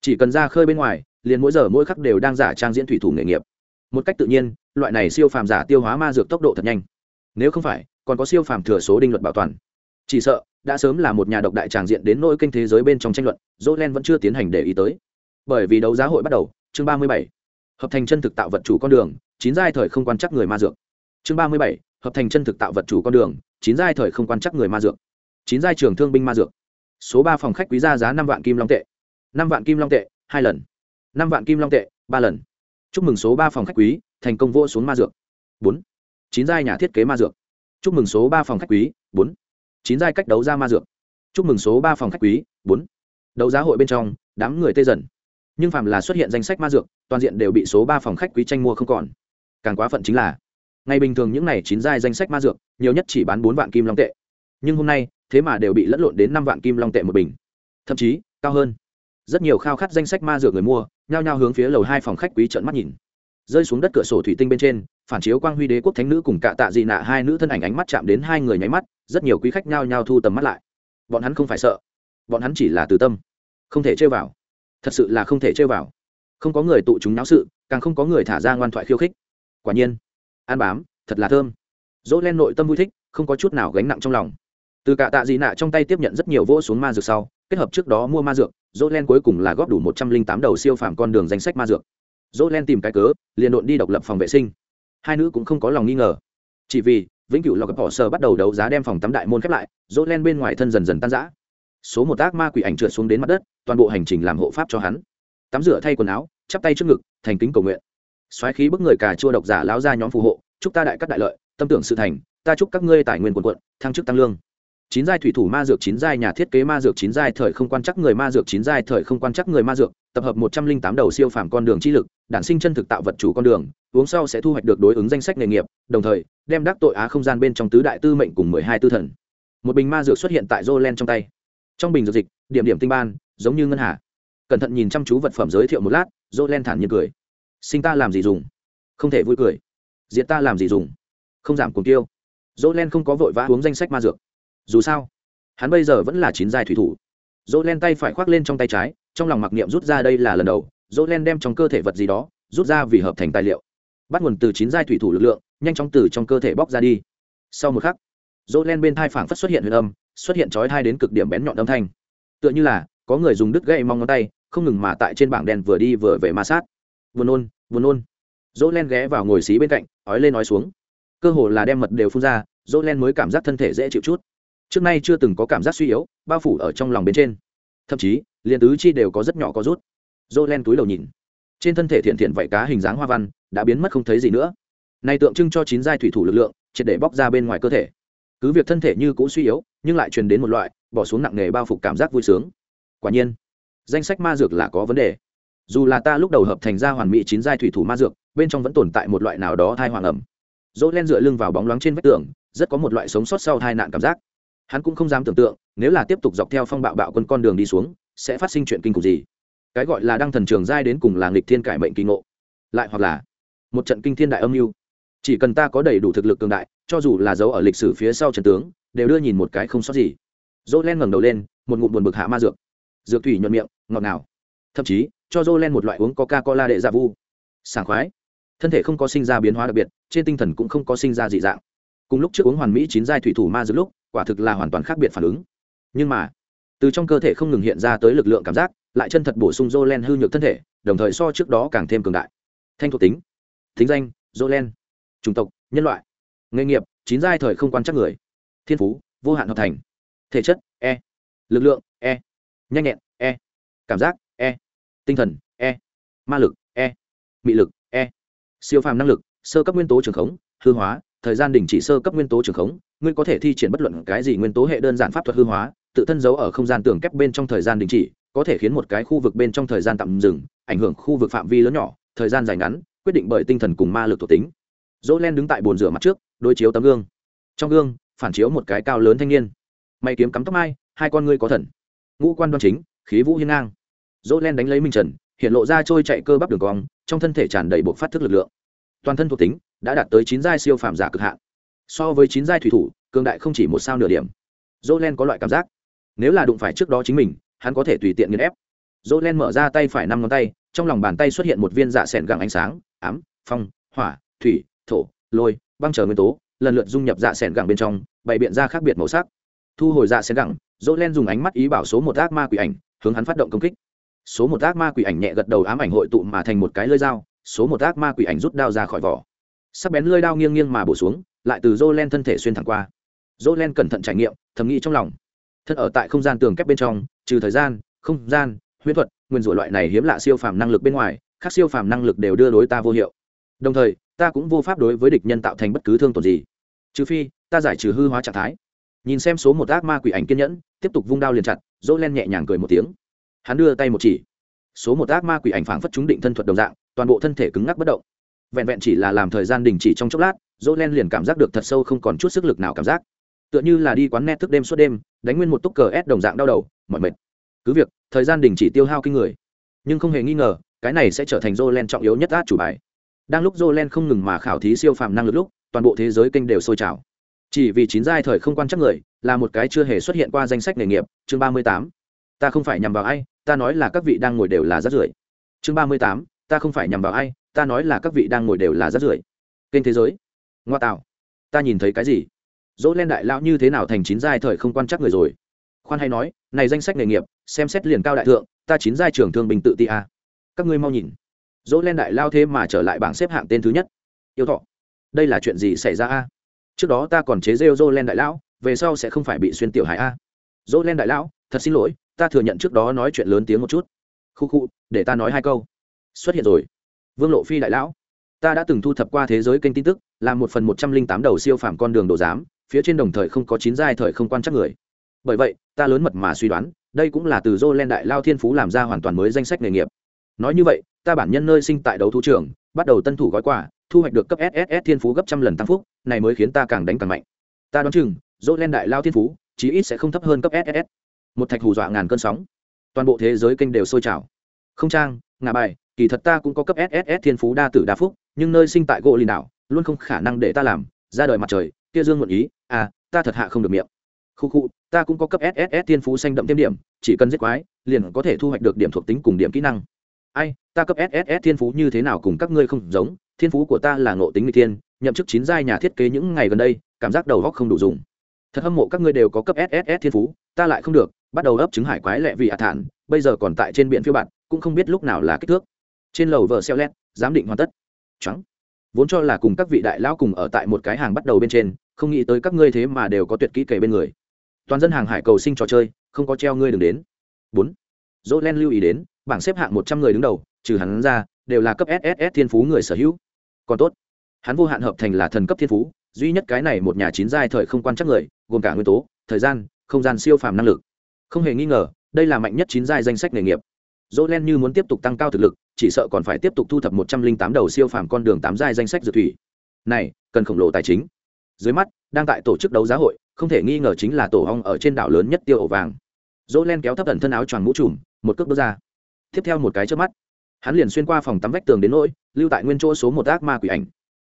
[SPEAKER 1] Chỉ cần ra khơi bên ngoài, liền mỗi giờ mỗi khắc đều đang giả trang diễn thủy thủ nghề nghiệp. Một cách tự nhiên, loại này siêu phàm giả tiêu hóa ma dược tốc độ thật nhanh. Nếu không phải, còn có siêu phàm thừa số đinh luật bảo toàn. Chỉ sợ, đã sớm là một nhà độc đại tràng diện đến nỗi kênh thế giới bên trong tranh luận dỗ len vẫn chưa tiến hành để ý tới. Bởi vì đấu giá hội bắt đầu, chương ba mươi bảy. Hợp thành chân thực tạo vật chủ con đường, chín giai thời không quan chắc người ma dược chương ba mươi bảy, hợp thành chân thực tạo vật chủ con đường, chín giai thời không quan chắc người ma dược. Chín giai trường thương binh ma dược. Số ba phòng khách quý ra giá năm vạn kim long tệ. Năm vạn kim long tệ, hai lần. Năm vạn kim long tệ, ba lần. Chúc mừng số ba phòng khách quý, thành công vô xuống ma dược. Bốn. Chín giai nhà thiết kế ma dược. Chúc mừng số ba phòng khách quý, bốn. Chín giai cách đấu ra ma dược. Chúc mừng số ba phòng khách quý, bốn. Đấu giá hội bên trong, đám người tê dần. Nhưng phàm là xuất hiện danh sách ma dược, toàn diện đều bị số ba phòng khách quý tranh mua không còn. Càng quá phận chính là ngày bình thường những này chín giai danh sách ma dược, nhiều nhất chỉ bán bốn vạn kim long tệ. Nhưng hôm nay, thế mà đều bị lẫn lộn đến năm vạn kim long tệ một bình. Thậm chí, cao hơn. Rất nhiều khao khát danh sách ma dược người mua, nhao nhao hướng phía lầu hai phòng khách quý trợn mắt nhìn. Rơi xuống đất cửa sổ thủy tinh bên trên, phản chiếu quang huy đế quốc thánh nữ cùng cạ tạ dị nạ hai nữ thân ảnh ánh mắt chạm đến hai người nháy mắt, rất nhiều quý khách nhao nhao thu tầm mắt lại. Bọn hắn không phải sợ. Bọn hắn chỉ là từ tâm. Không thể chơi vào. Thật sự là không thể chơi vào. Không có người tụ chúng náo sự, càng không có người thả ra ngoan thoại khiêu khích. Quả nhiên ăn bám, thật là thơm. Dỗ len nội tâm vui thích, không có chút nào gánh nặng trong lòng. Từ cả tạ dị nạ trong tay tiếp nhận rất nhiều vỗ xuống ma dược sau, kết hợp trước đó mua ma dược dỗ len cuối cùng là góp đủ một trăm linh tám đầu siêu phàm con đường danh sách ma dược. Dỗ len tìm cái cớ, liền độn đi độc lập phòng vệ sinh. Hai nữ cũng không có lòng nghi ngờ. Chỉ vì, vĩnh cửu lọc bỏ sờ bắt đầu đấu giá đem phòng tắm đại môn khép lại dỗ len bên ngoài thân dần dần tan rã. Số một tác ma quỷ ảnh trượt xuống đến mặt đất, toàn bộ hành trình làm hộ pháp cho hắn. Tắm rửa thay quần áo, chắp tay trước ngực, thành kính cầu nguyện xoáy khí bức người cà chua độc giả lão ra nhóm phù hộ, chúc ta đại cắt đại lợi, tâm tưởng sự thành, ta chúc các ngươi tài nguyên quần quận thăng chức tăng lương. Chín giai thủy thủ ma dược, chín giai nhà thiết kế ma dược, chín giai thời không quan chắc người ma dược, chín giai thời không quan chắc người ma dược, tập hợp một trăm linh tám đầu siêu phàm con đường chi lực, đản sinh chân thực tạo vật chủ con đường, uống sau sẽ thu hoạch được đối ứng danh sách nghề nghiệp, đồng thời, đem đắc tội á không gian bên trong tứ đại tư mệnh cùng mười hai tư thần. Một bình ma dược xuất hiện tại jolen trong tay. Trong bình dược dịch, điểm điểm tinh ban, giống như ngân hà. Cẩn thận nhìn chăm chú vật phẩm giới thiệu một lát jolen thản nhiên cười sinh ta làm gì dùng? Không thể vui cười. Diệt ta làm gì dùng? Không giảm cuồng tiêu. Dỗ len không có vội vã uống danh sách ma dược. Dù sao, hắn bây giờ vẫn là chín giai thủy thủ. Dỗ len tay phải khoác lên trong tay trái, trong lòng mặc niệm rút ra đây là lần đầu. Dỗ len đem trong cơ thể vật gì đó, rút ra vì hợp thành tài liệu. Bắt nguồn từ chín giai thủy thủ lực lượng, nhanh chóng từ trong cơ thể bóc ra đi. Sau một khắc dỗ len bên thai phảng phất xuất hiện huyền âm, xuất hiện trói thai đến cực điểm bén nhọn âm thanh. Tựa như là, có người dùng đứt gậy mong ngón tay, không ngừng mà tại trên bảng đèn vừa đi vừa về ma sát vừa nôn vừa nôn. Dỗ len ghé vào ngồi xí bên cạnh, ói lên nói xuống. Cơ hồ là đem mật đều phun ra dỗ len mới cảm giác thân thể dễ chịu chút. Trước nay chưa từng có cảm giác suy yếu, bao phủ ở trong lòng bên trên. Thậm chí, liền tứ chi đều có rất nhỏ có rút. Dỗ len túi đầu nhìn. Trên thân thể thiện thiện vảy cá hình dáng hoa văn, đã biến mất không thấy gì nữa. Này tượng trưng cho chín giai thủy thủ lực lượng, triệt để bóc ra bên ngoài cơ thể. Cứ việc thân thể như cũ suy yếu, nhưng lại truyền đến một loại, bỏ xuống nặng nề bao phục cảm giác vui sướng. Quả nhiên, danh sách ma dược là có vấn đề dù là ta lúc đầu hợp thành ra hoàn mỹ chín giai thủy thủ ma dược, bên trong vẫn tồn tại một loại nào đó thai hoàng ẩm. Dỗ len dựa lưng vào bóng loáng trên vách tường, rất có một loại sống sót sau tai nạn cảm giác. Hắn cũng không dám tưởng tượng, nếu là tiếp tục dọc theo phong bạo bạo quân con đường đi xuống, sẽ phát sinh chuyện kinh khủng gì. Cái gọi là đăng thần trường giai đến cùng là nghịch thiên cải mệnh kỳ ngộ. Lại hoặc là, một trận kinh thiên đại âm mưu. Chỉ cần ta có đầy đủ thực lực cường đại, cho dù là dấu ở lịch sử phía sau trần tướng, đều đưa nhìn một cái không sót gì. Dỗ len ngẩng đầu lên, một ngụm buồn bực hạ ma dược. Dược thủy nhuận miệng, ngọt ngào. Thậm chí cho dỗ một loại uống coca cola đệ ra dạ vu. Sảng khoái. Thân thể không có sinh ra biến hóa đặc biệt, trên tinh thần cũng không có sinh ra dị dạng. Cùng lúc trước uống hoàn mỹ chín giai thủy thủ ma dược lúc, quả thực là hoàn toàn khác biệt phản ứng. Nhưng mà, từ trong cơ thể không ngừng hiện ra tới lực lượng cảm giác, lại chân thật bổ sung dô len hư nhược thân thể, đồng thời so trước đó càng thêm cường đại. Thanh thuộc tính. Thính danh, dô len. Chủng tộc, nhân loại. Nghề nghiệp, chín giai thời không quan chắc người. Thiên phú, vô hạn hợp thành. Thể chất e. Lực lượng e. Nhanh nhẹn e. Cảm giác e tinh thần e ma lực e mị lực e. Siêu phàm năng lực, sơ cấp nguyên tố trường khống, hư hóa, thời gian đình chỉ sơ cấp nguyên tố trường khống, ngươi có thể thi triển bất luận cái gì nguyên tố hệ đơn giản pháp thuật hư hóa, tự thân giấu ở không gian tường kép bên trong thời gian đình chỉ, có thể khiến một cái khu vực bên trong thời gian tạm dừng, ảnh hưởng khu vực phạm vi lớn nhỏ, thời gian dài ngắn, quyết định bởi tinh thần cùng ma lực thuộc tính. Dỗ len đứng tại bồn rửa mặt trước, đối chiếu tấm gương. Trong gương, phản chiếu một cái cao lớn thanh niên. May kiếm cắm tóc mai, hai con ngươi có thần. Ngũ quan đoan chính, khí vũ hiên ngang dỗ len đánh lấy minh trần, hiện lộ ra trôi chạy cơ bắp đường cong, trong thân thể tràn đầy buộc phát thức lực lượng. Toàn thân thuộc tính đã đạt tới chín giai siêu phàm giả cực hạn. So với chín giai thủy thủ, cường đại không chỉ một sao nửa điểm. Dỗ len có loại cảm giác, nếu là đụng phải trước đó chính mình, hắn có thể tùy tiện nghiền ép. Dỗ len mở ra tay phải năm ngón tay, trong lòng bàn tay xuất hiện một viên dạ s ẻ n gẳng ánh sáng, ám, phong, hỏa, thủy, thổ, lôi, băng chờ nguyên tố, lần lượt dung nhập dạ s ẻ n gẳng bên trong, bày biện ra khác biệt màu sắc. Thu hồi dạ s ẻ n gẳng dỗ len dùng ánh mắt ý bảo số một ác ma quỷ ảnh, hướng hắn phát động công kích số một ác ma quỷ ảnh nhẹ gật đầu ám ảnh hội tụ mà thành một cái lơi dao, số một ác ma quỷ ảnh rút đao ra khỏi vỏ. Sắc bén lơi đao nghiêng nghiêng mà bổ xuống, lại từ dô len thân thể xuyên thẳng qua. Dô len cẩn thận trải nghiệm, thầm nghĩ trong lòng. Thân ở tại không gian tường kép bên trong, trừ thời gian, không gian, huyễn thuật, nguyên rủa loại này hiếm lạ siêu phàm năng lực bên ngoài các siêu phàm năng lực đều đưa đối ta vô hiệu. Đồng thời, ta cũng vô pháp đối với địch nhân tạo thành bất cứ thương tổn gì. Trừ phi, ta giải trừ hư hóa trạng thái. Nhìn xem số một ác ma quỷ ảnh kiên nhẫn, tiếp tục vung đao liền chặt dỗ len nhẹ nhàng cười một tiếng hắn đưa tay một chỉ. Số một ác ma quỷ ảnh phảng phất chúng định thân thuật đồng dạng, toàn bộ thân thể cứng ngắc bất động. Vẹn vẹn chỉ là làm thời gian đình chỉ trong chốc lát dỗ len liền cảm giác được thật sâu không còn chút sức lực nào cảm giác. Tựa như là đi quán net thức đêm suốt đêm, đánh nguyên một túc cờ ép đồng dạng đau đầu mọi mệt. Cứ việc, thời gian đình chỉ tiêu hao kinh người. Nhưng không hề nghi ngờ, cái này sẽ trở thành dô len trọng yếu nhất át chủ bài. Đang lúc dô len không ngừng mà khảo thí siêu phàm năng lực lúc, toàn bộ thế giới kênh đều sôi trào. Chỉ vì chín giai thời không quan chắc người, là một cái chưa hề xuất hiện qua danh sách nghề nghiệp, chương ba mươi tám ta không phải nhằm vào ai, ta nói là các vị đang ngồi đều là rát rưởi. Chương ba mươi tám, ta không phải nhằm vào ai, ta nói là các vị đang ngồi đều là rát rưởi. Kênh thế giới. Ngoa tạo. Ta nhìn thấy cái gì? Dỗ len đại lão như thế nào thành chín giai thời không quan chắc người rồi? Khoan hay nói, này danh sách nghề nghiệp, xem xét liền cao đại thượng, ta chín giai trưởng thương bình tự ti a. Các ngươi mau nhìn. Dỗ len đại lao thế mà trở lại bảng xếp hạng tên thứ nhất. Yêu thọ. Đây là chuyện gì xảy ra a? Trước đó ta còn chế rêu dỗ len đại lão, về sau sẽ không phải bị xuyên tiểu hải a. Dỗ len đại lão, thật xin lỗi ta thừa nhận trước đó nói chuyện lớn tiếng một chút. Khu khu, để ta nói hai câu. Xuất hiện rồi. Vương lộ phi đại lão, ta đã từng thu thập qua thế giới kênh tin tức, là một phần một trăm linh tám đầu siêu phàm con đường đồ giám, phía trên đồng thời không có chín giai thời không quan chắc người. Bởi vậy, ta lớn mật mà suy đoán, đây cũng là từ dô len đại lao thiên phú làm ra hoàn toàn mới danh sách nghề nghiệp. Nói như vậy, ta bản nhân nơi sinh tại đấu thú trường, bắt đầu tân thủ gói quà, thu hoạch được cấp sss thiên phú gấp trăm lần tăng phúc, này mới khiến ta càng đánh càng mạnh. Ta đoán chừng dô len đại lao thiên phú, chí ít sẽ không thấp hơn cấp sss một thạch hù dọa ngàn cơn sóng. Toàn bộ thế giới kênh đều sôi trào. Không trang ngà bài, kỳ thật ta cũng có cấp sss thiên phú đa tử đa phúc, nhưng nơi sinh tại gỗ lìn đảo, luôn không khả năng để ta làm, ra đời mặt trời, kia dương một ý à ta thật hạ không được miệng. Khu khu, ta cũng có cấp sss thiên phú xanh đậm thêm điểm, chỉ cần giết quái, liền có thể thu hoạch được điểm thuộc tính cùng điểm kỹ năng. Ai, ta cấp sss thiên phú như thế nào cùng các ngươi không giống, thiên phú của ta là ngộ tính người thiên, nhậm chức chín giai nhà thiết kế những ngày gần đây, cảm giác đầu góc không đủ dùng. Thật hâm mộ các ngươi đều có cấp sss thiên phú, ta lại không được bắt đầu ấp trứng hải quái lẹ vì hạ thản, bây giờ còn tại trên biển phiêu bạn cũng không biết lúc nào là kích thước. Trên lầu vợ xeo lét, giám định hoàn tất. Trắng vốn cho là cùng các vị đại lão cùng ở tại một cái hàng bắt đầu bên trên, không nghĩ tới các ngươi thế mà đều có tuyệt kỹ kể bên người. Toàn dân hàng hải cầu sinh trò chơi, không có treo ngươi đừng đến. Bốn. Dỗ len lưu ý đến, bảng xếp hạng một trăm người đứng đầu, trừ hắn ra, đều là cấp sss thiên phú người sở hữu. Còn tốt, hắn vô hạn hợp thành là thần cấp thiên phú, duy nhất cái này một nhà chín giai thời không quan chắc người, gồm cả nguyên tố, thời gian, không gian siêu phàm năng lực không hề nghi ngờ, đây là mạnh nhất chín giai danh sách nghề nghiệp. Dỗ len như muốn tiếp tục tăng cao thực lực, chỉ sợ còn phải tiếp tục thu thập một trăm linh tám đầu siêu phàm con đường tám giai danh sách dược thủy. Này, cần khổng lồ tài chính. Dưới mắt, đang tại tổ chức đấu giá hội, không thể nghi ngờ chính là tổ hong ở trên đảo lớn nhất tiêu ổ vàng. Dỗ len kéo thấp thần thân áo choàng mũ trùm, một cước bước ra. Tiếp theo một cái trước mắt, hắn liền xuyên qua phòng tắm vách tường đến nỗi, lưu tại nguyên chỗ số một ác ma quỷ ảnh.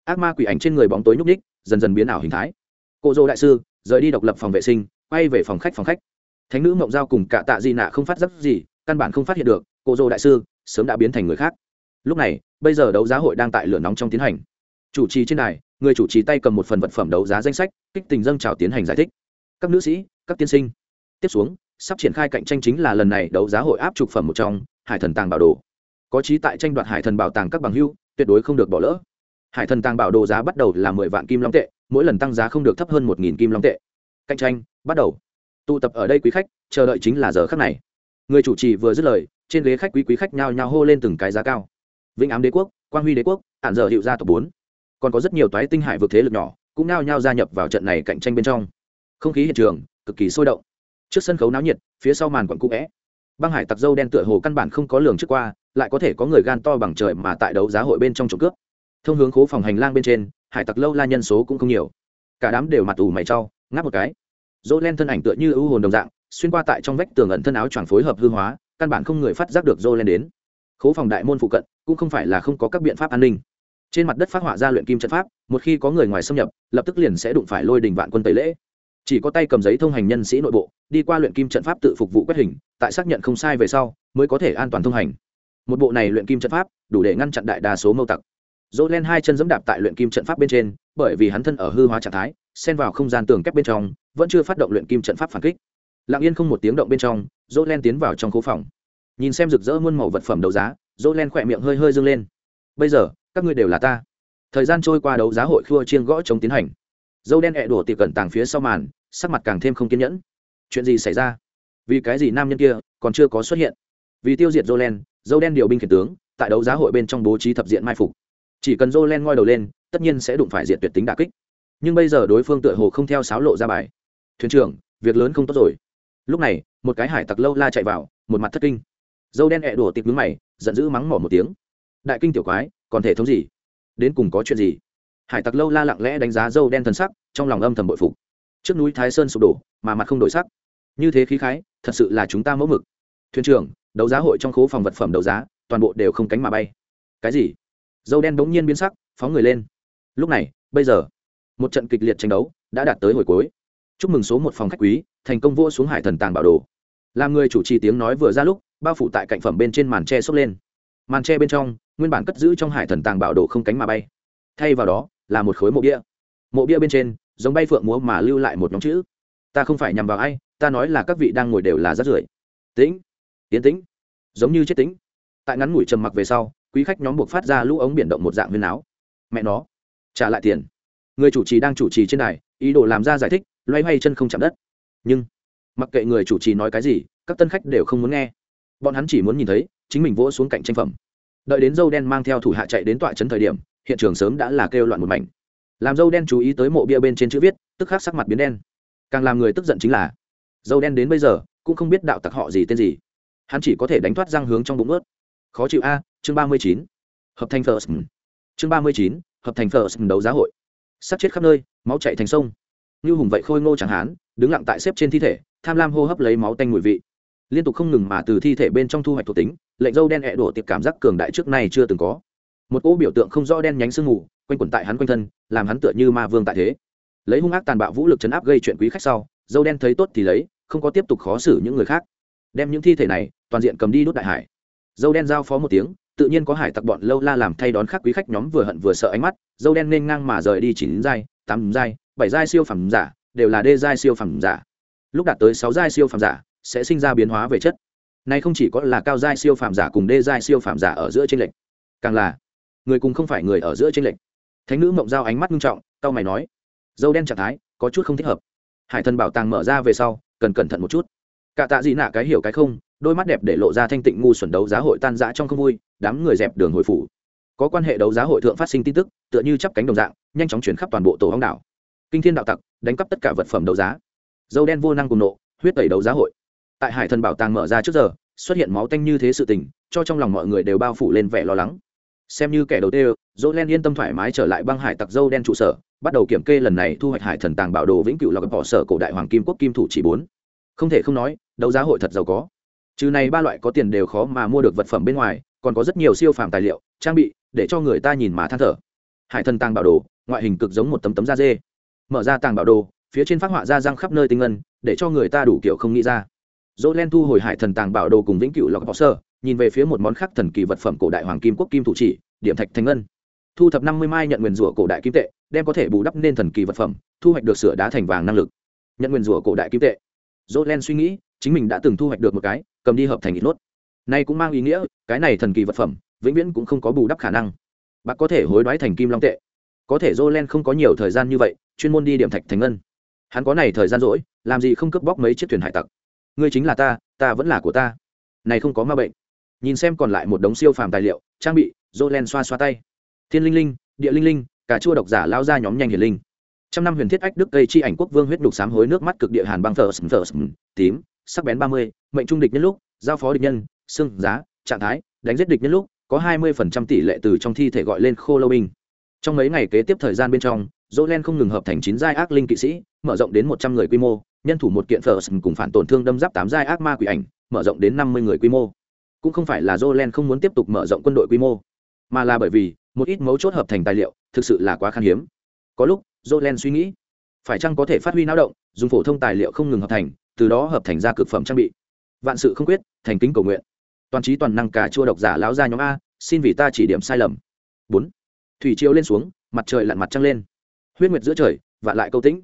[SPEAKER 1] Ác ma quỷ ảnh trên người bóng tối nhúc ních dần dần biến ảo hình thái. Cô dô đại sư, rời đi độc lập phòng vệ sinh, quay về phòng khách phòng khách thánh nữ mộng giao cùng cả tạ di nạ không phát giác gì, căn bản không phát hiện được, cô dô đại sư sớm đã biến thành người khác. Lúc này, bây giờ đấu giá hội đang tại lửa nóng trong tiến hành. Chủ trì trên đài, người chủ trì tay cầm một phần vật phẩm đấu giá danh sách, kích tình dâng trào tiến hành giải thích. Các nữ sĩ, các tiên sinh. Tiếp xuống, sắp triển khai cạnh tranh chính là lần này đấu giá hội áp trục phẩm một trong, hải thần tàng bảo đồ. Có trí tại tranh đoạt hải thần bảo tàng các bằng hưu tuyệt đối không được bỏ lỡ. Hải thần tàng bảo đồ giá bắt đầu là mười vạn kim long tệ, mỗi lần tăng giá không được thấp hơn một nghìn kim long tệ. Cạnh tranh bắt đầu tụ tập ở đây quý khách chờ đợi chính là giờ khắc này. Người chủ trì vừa dứt lời trên ghế khách quý quý khách nhao nhao hô lên từng cái giá cao. Vĩnh ám đế quốc quang huy đế quốc hạn giờ hiệu gia tộc bốn. Còn có rất nhiều toái tinh hải vực thế lực nhỏ cũng nhao nhao gia nhập vào trận này cạnh tranh bên trong. Không khí hiện trường cực kỳ sôi động. Trước sân khấu náo nhiệt phía sau màn quận cũ vẽ. Băng hải tặc dâu đen tựa hồ căn bản không có lường trước qua lại có thể có người gan to bằng trời mà tại đấu giá hội bên trong trộm cướp. Thông hướng khố phòng hành lang bên trên hải tặc lâu la nhân số cũng không nhiều. Cả đám đều mặt ủ mày trao, ngáp một cái dỗ len thân ảnh tựa như ưu hồn đồng dạng, xuyên qua tại trong vách tường ẩn thân áo choàng phối hợp hư hóa, căn bản không người phát giác được dỗ len đến. Khố phòng đại môn phụ cận, cũng không phải là không có các biện pháp an ninh. Trên mặt đất phát họa ra luyện kim trận pháp, một khi có người ngoài xâm nhập, lập tức liền sẽ đụng phải lôi đình vạn quân tẩy lễ. Chỉ có tay cầm giấy thông hành nhân sĩ nội bộ, đi qua luyện kim trận pháp tự phục vụ quét hình, tại xác nhận không sai về sau, mới có thể an toàn thông hành. Một bộ này luyện kim trận pháp, đủ để ngăn chặn đại đa số mâu tặc. Dỗ len hai chân dẫm đạp tại luyện kim trận pháp bên trên, bởi vì hắn thân ở hư hóa trạng thái, xen vào không gian tường kép bên trong vẫn chưa phát động luyện kim trận pháp phản kích. Lặng yên không một tiếng động bên trong dỗ len tiến vào trong khu phòng. Nhìn xem rực rỡ muôn màu vật phẩm đấu giá dỗ len khỏe miệng hơi hơi dâng lên. Bây giờ, các ngươi đều là ta. Thời gian trôi qua đấu giá hội khua chiên gõ chống tiến hành. Dâu đen ẹ đổ tiệc cẩn tàng phía sau màn, sắc mặt càng thêm không kiên nhẫn. Chuyện gì xảy ra? Vì cái gì nam nhân kia còn chưa có xuất hiện? Vì tiêu diệt jolen dâu đen điều binh khiển tướng, tại đấu giá hội bên trong bố trí thập diện mai phục. Chỉ cần jolen ngoi đầu lên, tất nhiên sẽ đụng phải diện tuyệt tính đà kích. Nhưng bây giờ đối phương tựa hồ không theo sáo lộ ra bài thuyền trưởng, việc lớn không tốt rồi. Lúc này, một cái hải tặc lâu la chạy vào, một mặt thất kinh. Dâu đen ẹ đổ tịp mướn mày, giận dữ mắng mỏ một tiếng. Đại kinh tiểu quái, còn thể thống gì? Đến cùng có chuyện gì? Hải tặc lâu la lặng lẽ đánh giá dâu đen thần sắc, trong lòng âm thầm bội phục. Trước núi thái sơn sụp đổ, mà mặt không đổi sắc. Như thế khí khái, thật sự là chúng ta mẫu mực. Thuyền trưởng, đấu giá hội trong khố phòng vật phẩm đấu giá, toàn bộ đều không cánh mà bay. Cái gì? Dâu đen bỗng nhiên biến sắc, phóng người lên. Lúc này, bây giờ, một trận kịch liệt tranh đấu đã đạt tới hồi cuối chúc mừng số một phòng khách quý, thành công vô xuống hải thần tàng bảo đồ. Làm người chủ trì tiếng nói vừa ra lúc, bao phủ tại cạnh phẩm bên trên màn tre xốc lên. Màn tre bên trong, nguyên bản cất giữ trong hải thần tàng bảo đồ không cánh mà bay. Thay vào đó, là một khối mộ bia. Mộ bia bên trên, giống bay phượng múa mà lưu lại một nhóm chữ. Ta không phải nhằm vào ai, ta nói là các vị đang ngồi đều là rất rưởi. Tĩnh, tiến tĩnh. Giống như chết tĩnh. Tại ngắn ngủi trầm mặc về sau, quý khách nhóm buộc phát ra lũ ống biển động một dạng huyền áo mẹ nó, trả lại tiền. Người chủ trì đang chủ trì trên này ý đồ làm ra giải thích, loay hoay chân không chạm đất. Nhưng, mặc kệ người chủ trì nói cái gì, các tân khách đều không muốn nghe. Bọn hắn chỉ muốn nhìn thấy, chính mình vỗ xuống cạnh tranh phẩm. Đợi đến dâu đen mang theo thủ hạ chạy đến tọa trấn thời điểm, hiện trường sớm đã là kêu loạn một mảnh. Làm dâu đen chú ý tới mộ bia bên trên chữ viết, tức khắc sắc mặt biến đen. Càng làm người tức giận chính là, dâu đen đến bây giờ, cũng không biết đạo tặc họ gì tên gì. Hắn chỉ có thể đánh thoát răng hướng trong bụng ướt. Khó chịu a, chương ba mươi chín. Hợp thành first ừ. chương ba mươi chín, hợp thành first ừ, đấu giá hội. Sát chết khắp nơi máu chạy thành sông. Như hùng vậy khôi ngô chẳng hán, đứng lặng tại xếp trên thi thể, tham lam hô hấp lấy máu tanh mùi vị. Liên tục không ngừng mà từ thi thể bên trong thu hoạch thuộc tính, lệnh dâu đen hẹ đổ tiệp cảm giác cường đại trước nay chưa từng có. Một cỗ biểu tượng không rõ đen nhánh sương mù, quanh quẩn tại hắn quanh thân, làm hắn tựa như ma vương tại thế. Lấy hung ác tàn bạo vũ lực chấn áp gây chuyện quý khách sau, dâu đen thấy tốt thì lấy, không có tiếp tục khó xử những người khác. Đem những thi thể này, toàn diện cầm đi đốt đại hải. Dâu đen giao phó một tiếng, tự nhiên có hải tặc bọn lâu la làm thay đón khác quý khách nhóm vừa hận vừa sợ ánh mắt, dâu đen nên ngang mà rời đi chỉ chín dai tám giai, bảy giai siêu phẩm giả, đều là đê giai siêu phẩm giả. Lúc đạt tới sáu giai siêu phẩm giả, sẽ sinh ra biến hóa về chất. Này không chỉ có là cao giai siêu phẩm giả cùng đê giai siêu phẩm giả ở giữa tranh lệch, càng là người cùng không phải người ở giữa tranh lệch. Thánh nữ mộng giao ánh mắt nghiêm trọng tao mày nói, dâu đen trạng thái, có chút không thích hợp. Hải thần bảo tàng mở ra về sau, cần cẩn thận một chút. Cả tạ gì nạ cái hiểu cái không, đôi mắt đẹp để lộ ra thanh tịnh ngu xuẩn đấu giá hội tan rã trong không vui, đám người dẹp đường hồi phủ. Có quan hệ đấu giá hội thượng phát sinh tin tức, tựa như chắp cánh đồng dạng nhanh chóng chuyển khắp toàn bộ tổ hóng đảo. Kinh thiên đạo tặc đánh cắp tất cả vật phẩm đấu giá. Dâu đen vô năng cùng nộ, huyết tẩy đấu giá hội. Tại hải thần bảo tàng mở ra trước giờ, xuất hiện máu tanh như thế sự tình, cho trong lòng mọi người đều bao phủ lên vẻ lo lắng. Xem như kẻ đầu tiên dỗ len yên tâm thoải mái trở lại băng hải tặc dâu đen trụ sở, bắt đầu kiểm kê lần này thu hoạch hải thần tàng bảo đồ vĩnh cửu lọc bỏ sở cổ đại hoàng kim quốc kim thủ chỉ bốn. Không thể không nói, đấu giá hội thật giàu có. Trừ này ba loại có tiền đều khó mà mua được vật phẩm bên ngoài, còn có rất nhiều siêu phàm tài liệu, trang bị, để cho người ta nhìn mà than thở. Hải thần tàng bảo đồ ngoại hình cực giống một tấm tấm da dê. Mở ra tàng bảo đồ, phía trên phát họa ra răng khắp nơi tinh ngân, để cho người ta đủ kiểu không nghĩ ra. Dỗ len thu hồi hải thần tàng bảo đồ cùng vĩnh cựu lọc bọ sơ, nhìn về phía một món khác thần kỳ vật phẩm cổ đại hoàng kim quốc kim thủ chỉ, điểm thạch thanh ngân. Thu thập năm mươi mai nhận nguyền rủa cổ đại kim tệ, đem có thể bù đắp nên thần kỳ vật phẩm, thu hoạch được sửa đá thành vàng năng lực. Nhận nguyền rủa cổ đại kim tệ. Dỗ len suy nghĩ, chính mình đã từng thu hoạch được một cái, cầm đi hợp thành ít nốt. Nay cũng mang ý nghĩa, cái này thần kỳ vật phẩm, vĩnh viễn cũng không có bù đắp khả năng. Bác có thể hối đoái thành kim long tệ có thể dô len không có nhiều thời gian như vậy, chuyên môn đi điểm thạch thành ngân. Hắn có này thời gian rỗi, làm gì không cướp bóc mấy chiếc thuyền hải tặc. Ngươi chính là ta ta vẫn là của ta. Này không có ma bệnh. Nhìn xem còn lại một đống siêu phàm tài liệu, trang bị dô len xoa xoa tay. Thiên linh linh, địa linh linh, cả chua độc giả lao ra nhóm nhanh hiền linh. Trăm năm huyền thiết ách đức cây chi ảnh quốc vương huyết đục sám hối nước mắt cực địa hàn băng thờ thờ tím, sắc bén ba mươi, mệnh trung địch nhân lúc, giao phó địch nhân, xương, giá, trạng thái, đánh giết địch nhân lúc, có hai mươi phần trăm tỷ lệ từ trong thi thể gọi lên khô lâu binh trong mấy ngày kế tiếp thời gian bên trong dỗ len không ngừng hợp thành chín giai ác linh kỵ sĩ, mở rộng đến một trăm người quy mô, nhân thủ một kiện First cùng phản tổn thương đâm giáp tám giai ác ma quỷ ảnh, mở rộng đến năm mươi người quy mô. Cũng không phải là dỗ len không muốn tiếp tục mở rộng quân đội quy mô, mà là bởi vì một ít mấu chốt hợp thành tài liệu thực sự là quá khan hiếm. Có lúc dỗ len suy nghĩ, phải chăng có thể phát huy lao động, dùng phổ thông tài liệu không ngừng hợp thành, từ đó hợp thành ra cực phẩm trang bị. Vạn sự không quyết, thành kính cầu nguyện. Toàn trí toàn năng cả chua độc giả lão gia nhóm a, xin vì ta chỉ điểm sai lầm. Bốn thủy chiếu lên xuống, mặt trời lặn mặt trăng lên. Huyết nguyệt giữa trời, vạn lại câu tĩnh.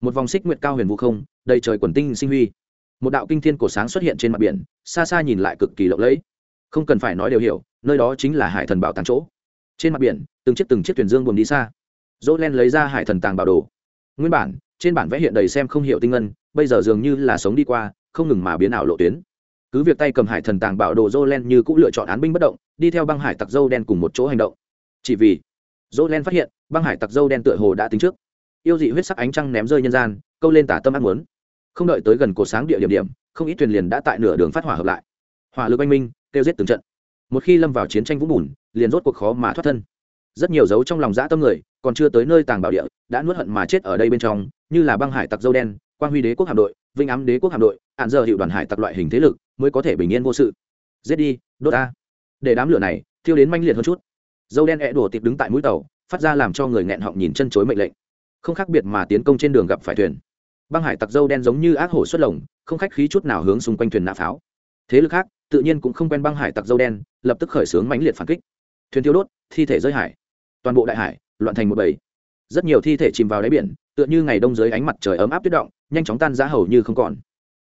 [SPEAKER 1] Một vòng xích nguyệt cao huyền vũ không, đầy trời quần tinh sinh huy. Một đạo kinh thiên cổ sáng xuất hiện trên mặt biển, xa xa nhìn lại cực kỳ lộng lẫy. Không cần phải nói đều hiểu, nơi đó chính là hải thần bảo tàng chỗ. Trên mặt biển, từng chiếc từng chiếc thuyền dương buồn đi xa. Dỗ len lấy ra hải thần tàng bảo đồ. Nguyên bản, trên bản vẽ hiện đầy xem không hiểu tinh ngân, bây giờ dường như là sống đi qua, không ngừng mà biến ảo lộ tuyến. Cứ việc tay cầm hải thần tàng bảo đồ dỗ len như cũng lựa chọn án binh bất động, đi theo băng hải tặc dâu đen cùng một chỗ hành động. Chỉ vì dỗ len phát hiện, băng hải tặc dâu đen tựa hồ đã tính trước. Yêu dị huyết sắc ánh trăng ném rơi nhân gian, câu lên tả tâm ác muốn. Không đợi tới gần cột sáng địa điểm điểm, không ít thuyền liền đã tại nửa đường phát hỏa hợp lại. Hỏa lực anh minh tiêu giết từng trận. Một khi lâm vào chiến tranh vũng bùn, liền rốt cuộc khó mà thoát thân. Rất nhiều dấu trong lòng dã tâm người, còn chưa tới nơi tàng bảo địa, đã nuốt hận mà chết ở đây bên trong, như là băng hải tặc dâu đen, quang huy đế quốc hạm đội, vinh ám đế quốc hạm đội, hạn giờ hiệu đoàn hải tặc loại hình thế lực, mới có thể bình yên vô sự. Giết đi, đốt ta. Để đám lửa này, thiêu đến manh liệt hơn chút dâu đen ẹ đổ tiệp đứng tại mũi tàu, phát ra làm cho người nghẹn họng nhìn chân chối mệnh lệnh. Không khác biệt mà tiến công trên đường gặp phải thuyền. Băng hải tặc dâu đen giống như ác hổ xuất lồng, không khách khí chút nào hướng xung quanh thuyền nạ pháo. Thế lực khác, tự nhiên cũng không quen băng hải tặc dâu đen, lập tức khởi xướng mãnh liệt phản kích. Thuyền tiêu đốt, thi thể rơi hải. Toàn bộ đại hải, loạn thành một bầy. Rất nhiều thi thể chìm vào đáy biển, tựa như ngày đông dưới ánh mặt trời ấm áp tuyết động, nhanh chóng tan ra hầu như không còn.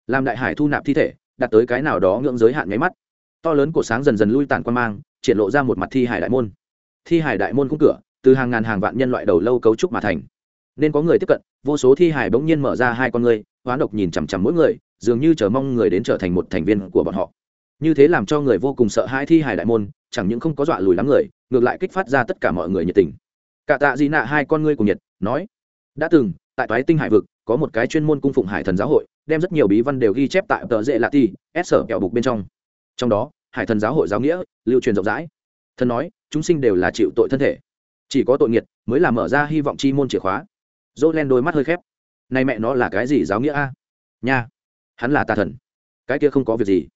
[SPEAKER 1] Làm đại hải thu nạp thi thể, đạt tới cái nào đó ngưỡng giới hạn nháy mắt. To lớn của sáng dần dần lui tàn quan mang, triển lộ ra một mặt thi hải đại môn thi hải đại môn cung cửa, từ hàng ngàn hàng vạn nhân loại đầu lâu cấu trúc mà thành. Nên có người tiếp cận, vô số thi hải bỗng nhiên mở ra hai con người, hoán độc nhìn chằm chằm mỗi người, dường như chờ mong người đến trở thành một thành viên của bọn họ. Như thế làm cho người vô cùng sợ hãi thi hải đại môn, chẳng những không có dọa lùi lắm người, ngược lại kích phát ra tất cả mọi người nhiệt tình. Cả tạ Di nạ hai con ngươi cùng nhiệt, nói, đã từng, tại toái tinh hải vực, có một cái chuyên môn cung phụng hải thần giáo hội, đem rất nhiều bí văn đều ghi chép tại tờ dễ lạ ti, s sở kẹo bục bên trong. Trong đó, hải thần giáo hội giáo nghĩa, lưu truyền rộng rãi. Thần nói chúng sinh đều là chịu tội thân thể. Chỉ có tội nghiệt mới là mở ra hy vọng chi môn chìa khóa. Dỗ len đôi mắt hơi khép. Nay mẹ nó là cái gì giáo nghĩa a? Nha, hắn là tà thần. Cái kia không có việc gì.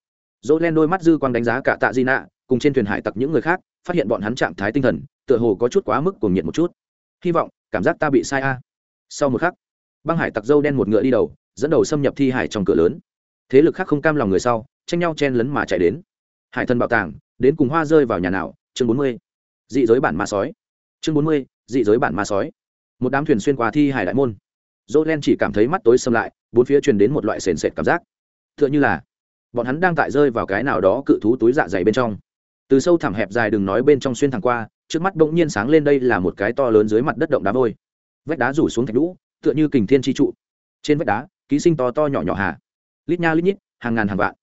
[SPEAKER 1] Dỗ len đôi mắt dư quang đánh giá cả tạ di nạ, cùng trên thuyền hải tặc những người khác, phát hiện bọn hắn trạng thái tinh thần, tựa hồ có chút quá mức cuồng nhiệt một chút. Hy vọng, cảm giác ta bị sai a. Sau một khắc, băng hải tặc dâu đen một ngựa đi đầu, dẫn đầu xâm nhập thi hải trong cửa lớn. Thế lực khác không cam lòng người sau, tranh nhau chen lấn mà chạy đến. Hải thần bảo tàng, đến cùng hoa rơi vào nhà nào chương bốn mươi, dị giới bản ma sói. Chương bốn mươi, dị giới bản ma sói. Một đám thuyền xuyên qua thi hải đại môn. Dỗ len chỉ cảm thấy mắt tối xâm lại, bốn phía truyền đến một loại sền sệt cảm giác. T h ư ợ n h ư là bọn hắn đang tại rơi vào cái nào đó cự thú túi dạ dày bên trong. Từ sâu thẳm hẹp dài đừng nói bên trong xuyên thẳng qua, trước mắt bỗng nhiên sáng lên đây là một cái to lớn dưới mặt đất động đá vôi. Vách đá rủ xuống thạch lũ tựa như kình thiên tri trụ. Trên vách đá, ký sinh to to nhỏ nhỏ hà. Lít nha lít nhít, hàng ngàn hàng vạn.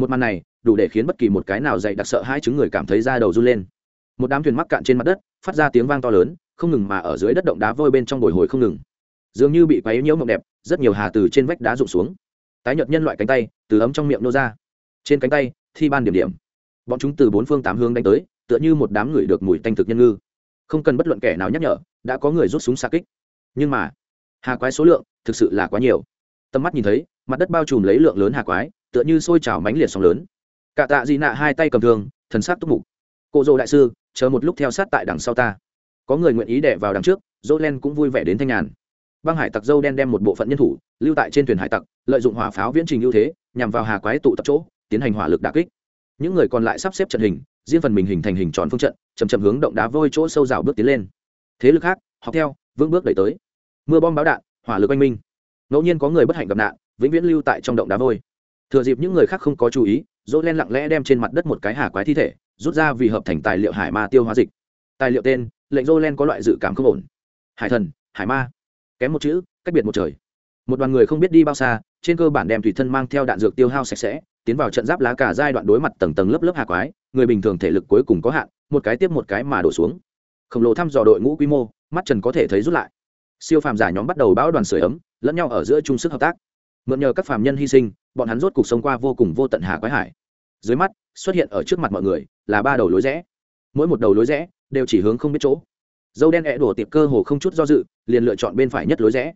[SPEAKER 1] Một màn này, đủ để khiến bất kỳ một cái nào dạy đặc sợ hai chứng người cảm thấy da đầu run lên một đám thuyền mắc cạn trên mặt đất, phát ra tiếng vang to lớn, không ngừng mà ở dưới đất động đá vôi bên trong bồi hồi không ngừng. Dường như bị quấy nhiễu mộng đẹp, rất nhiều hà từ trên vách đá rụng xuống. Tái nhợt nhân loại cánh tay, từ ấm trong miệng nô ra. Trên cánh tay, thi ban điểm điểm. Bọn chúng từ bốn phương tám hướng đánh tới, tựa như một đám người được mùi tanh thực nhân ngư. Không cần bất luận kẻ nào nhắc nhở, đã có người rút súng xa kích. Nhưng mà, hà quái số lượng thực sự là quá nhiều. Tầm mắt nhìn thấy, mặt đất bao trùm lấy lượng lớn hà quái, tựa như sôi trào mánh liệt sóng lớn. Cả tạ dị nạ hai tay cầm thương, thần sắc túc mục. Cô rồ đại sư chờ một lúc theo sát tại đằng sau ta. Có người nguyện ý đẻ vào đằng trước dỗ len cũng vui vẻ đến thanh nhàn. Băng hải tặc dâu đen đem một bộ phận nhân thủ lưu tại trên thuyền hải tặc, lợi dụng hỏa pháo viễn trình ưu thế, nhằm vào hà quái tụ tập chỗ, tiến hành hỏa lực đà kích. Những người còn lại sắp xếp trận hình, riêng phần mình hình thành hình tròn phương trận chầm chầm hướng động đá vôi chỗ sâu rào bước tiến lên. Thế lực khác, học theo, vững bước đẩy tới. Mưa bom báo đạn, hỏa lực oanh minh. Ngẫu nhiên có người bất hạnh gặp nạn, vĩnh viễn lưu tại trong động đá vôi. Thừa dịp những người khác không có chú ý dỗ len lặng lẽ đem trên mặt đất một cái hà quái thi thể rút ra vì hợp thành tài liệu hải ma tiêu hóa dịch. Tài liệu tên, lệnh rô len có loại dự cảm không ổn. Hải thần, hải ma. Kém một chữ, cách biệt một trời. Một đoàn người không biết đi bao xa, trên cơ bản đem tùy thân mang theo đạn dược tiêu hao sạch sẽ, tiến vào trận giáp lá cả giai đoạn đối mặt tầng tầng lớp lớp hạ quái, người bình thường thể lực cuối cùng có hạn, một cái tiếp một cái mà đổ xuống. Khổng lồ thăm dò đội ngũ quy mô, mắt trần có thể thấy rút lại. Siêu phàm giả nhóm bắt đầu bão đoàn sửa ấm, lẫn nhau ở giữa chung sức hợp tác. Mượn nhờ các phàm nhân hy sinh, bọn hắn rốt cuộc sống qua vô cùng vô tận hà quái hải dưới mắt, xuất hiện ở trước mặt mọi người là ba đầu lối rẽ. Mỗi một đầu lối rẽ đều chỉ hướng không biết chỗ. Dâu đen ẹ đổ tiệp cơ hồ không chút do dự, liền lựa chọn bên phải nhất lối rẽ.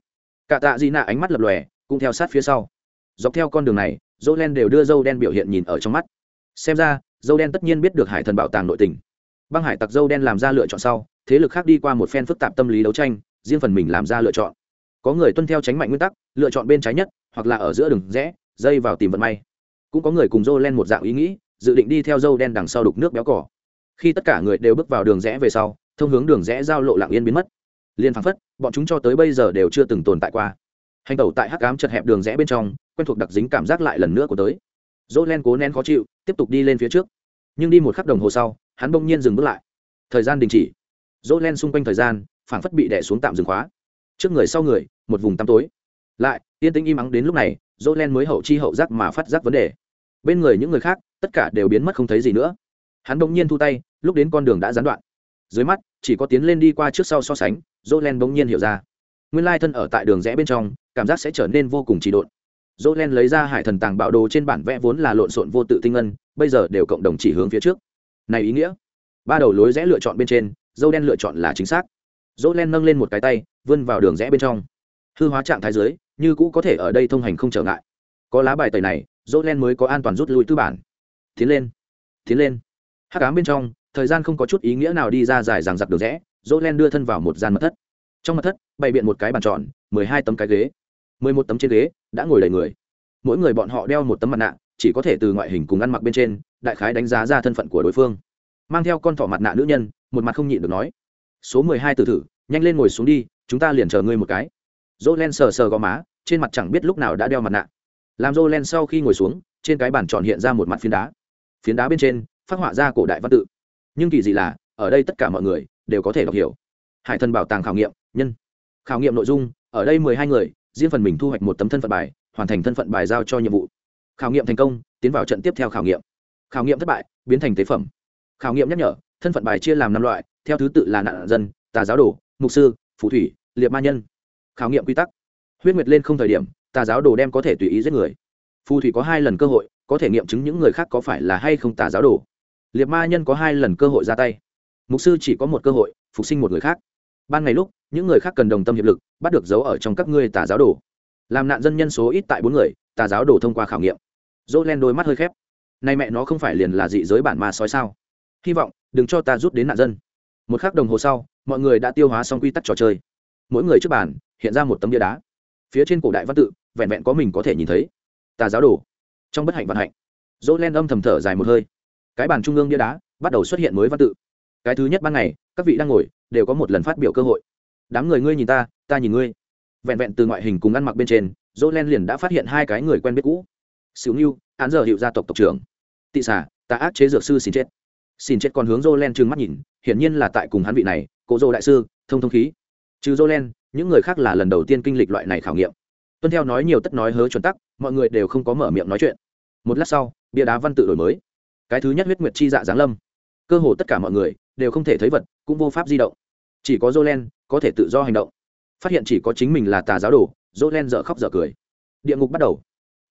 [SPEAKER 1] Cả tạ di nạ ánh mắt lập lòe, cũng theo sát phía sau. Dọc theo con đường này, dâu đen đều đưa dâu đen biểu hiện nhìn ở trong mắt. Xem ra, dâu đen tất nhiên biết được hải thần bảo tàng nội tình. Băng hải tặc dâu đen làm ra lựa chọn sau, thế lực khác đi qua một phen phức tạp tâm lý đấu tranh, riêng phần mình làm ra lựa chọn. Có người tuân theo tránh mạnh nguyên tắc, lựa chọn bên trái nhất, hoặc là ở giữa đường rẽ, dây vào tìm vận may cũng có người cùng dô len một dạng ý nghĩ, dự định đi theo dâu đen đằng sau đục nước béo cỏ khi tất cả người đều bước vào đường rẽ về sau, thông hướng đường rẽ giao lộ lạng yên biến mất. Liên phăng phất, bọn chúng cho tới bây giờ đều chưa từng tồn tại qua. Hành tẩu tại hắc ám chật hẹp đường rẽ bên trong, quen thuộc đặc dính cảm giác lại lần nữa của tới. Dỗ len cố nén khó chịu, tiếp tục đi lên phía trước. Nhưng đi một khắc đồng hồ sau, hắn bỗng nhiên dừng bước lại. Thời gian đình chỉ. Dỗ len xung quanh thời gian, phảng phất bị đẻ xuống tạm dừng khóa. Trước người sau người, một vùng tăm tối. Lại, yên tĩnh im ắng đến lúc này dỗ len mới hậu chi hậu giác mà phát giác vấn đề bên người những người khác, tất cả đều biến mất không thấy gì nữa. Hắn bỗng nhiên thu tay, lúc đến con đường đã gián đoạn. Dưới mắt, chỉ có tiến lên đi qua trước sau so sánh dỗ len bỗng nhiên hiểu ra. Nguyên lai thân ở tại đường rẽ bên trong, cảm giác sẽ trở nên vô cùng trì độn. Dỗ len lấy ra hải thần tàng bạo đồ trên bản vẽ vốn là lộn xộn vô tự tinh ngân, bây giờ đều cộng đồng chỉ hướng phía trước. Này ý nghĩa. Ba đầu lối rẽ lựa chọn bên trên dâu đen lựa chọn là chính xác. Dỗ len nâng lên một cái tay, vươn vào đường rẽ bên trong. Hư hóa trạng thái dưới, như cũ có thể ở đây thông hành không trở ngại. Có lá bài tẩy này dỗ len mới có an toàn rút lui tư bản. Tiến lên tiến lên. Hắc ám bên trong, thời gian không có chút ý nghĩa nào đi ra dài ràng giặc được rẽ dỗ len đưa thân vào một gian mật thất. Trong mật thất, bày biện một cái bàn tròn, mười hai tấm cái ghế. mười một tấm trên ghế, đã ngồi đầy người. Mỗi người bọn họ đeo một tấm mặt nạ, chỉ có thể từ ngoại hình cùng ăn mặc bên trên, đại khái đánh giá ra thân phận của đối phương. Mang theo con thỏ mặt nạ nữ nhân, một mặt không nhịn được nói, số mười hai từ thử, nhanh lên ngồi xuống đi, chúng ta liền chờ ngươi một cái. Dỗ len sờ sờ gò má, trên mặt chẳng biết lúc nào đã đeo mặt nạ làm rô len sau khi ngồi xuống, trên cái bàn tròn hiện ra một mặt phiến đá. Phiến đá bên trên, phát họa ra cổ đại văn tự. Nhưng kỳ dị là, ở đây tất cả mọi người đều có thể đọc hiểu. Hải thần bảo tàng khảo nghiệm, nhân. Khảo nghiệm nội dung, ở đây mười hai người, riêng phần mình thu hoạch một tấm thân phận bài, hoàn thành thân phận bài giao cho nhiệm vụ. Khảo nghiệm thành công, tiến vào trận tiếp theo khảo nghiệm. Khảo nghiệm thất bại, biến thành tế phẩm. Khảo nghiệm nhắc nhở, thân phận bài chia làm năm loại, theo thứ tự là nạn dân, tà giáo đồ, mục sư, phù thủy, liệt ma nhân. Khảo nghiệm quy tắc. Huyết nguyệt lên không thời điểm tà giáo đồ đem có thể tùy ý giết người. Phù thủy có hai lần cơ hội, có thể nghiệm chứng những người khác có phải là hay không tà giáo đồ. Liệt ma nhân có hai lần cơ hội ra tay. Mục sư chỉ có một cơ hội, phục sinh một người khác. Ban ngày lúc, những người khác cần đồng tâm hiệp lực, bắt được dấu ở trong các ngươi tà giáo đồ. Làm nạn dân nhân số ít tại bốn người, tà giáo đồ thông qua khảo nghiệm. Dỗ len đôi mắt hơi khép. Nay mẹ nó không phải liền là dị giới bản ma sói sao? Hy vọng, đừng cho ta rút đến nạn dân. Một k h ắ c đồng hồ sau, mọi người đã tiêu hóa xong quy tắc trò chơi. Mỗi người trước bàn, hiện ra một tấm bia đá. Phía trên cổ đại văn tự vẹn vẹn có mình có thể nhìn thấy. Tà giáo đồ. Trong bất hạnh vận hạnh. Dỗ len âm thầm thở dài một hơi. Cái bàn trung ương bia đá bắt đầu xuất hiện mới văn tự. Cái thứ nhất ban ngày, các vị đang ngồi đều có một lần phát biểu cơ hội. Đám người ngươi nhìn ta ta nhìn ngươi. Vẹn vẹn từ ngoại hình cùng ăn mặc bên trên, dỗ len liền đã phát hiện hai cái người quen biết cũ. Xỉu nghiêu án giờ hiệu gia tộc tộc trưởng. Tị xả ta ác chế dược sư xin chết. Xin chết còn hướng dỗ len trừng mắt nhìn, hiển nhiên là tại cùng hắn vị này, cố dỗ đại sư, thông thông khí. Trừ dỗ len, những người khác là lần đầu tiên kinh lịch loại này khảo nghiệm tuân theo nói nhiều tất nói hớ chuẩn tắc, mọi người đều không có mở miệng nói chuyện. Một lát sau, bia đá văn tự đổi mới. Cái thứ nhất huyết nguyệt chi dạ giáng lâm. Cơ hồ tất cả mọi người đều không thể thấy vật, cũng vô pháp di động. Chỉ có jolen có thể tự do hành động. Phát hiện chỉ có chính mình là tà giáo đồ jolen dở khóc dở cười. Địa ngục bắt đầu.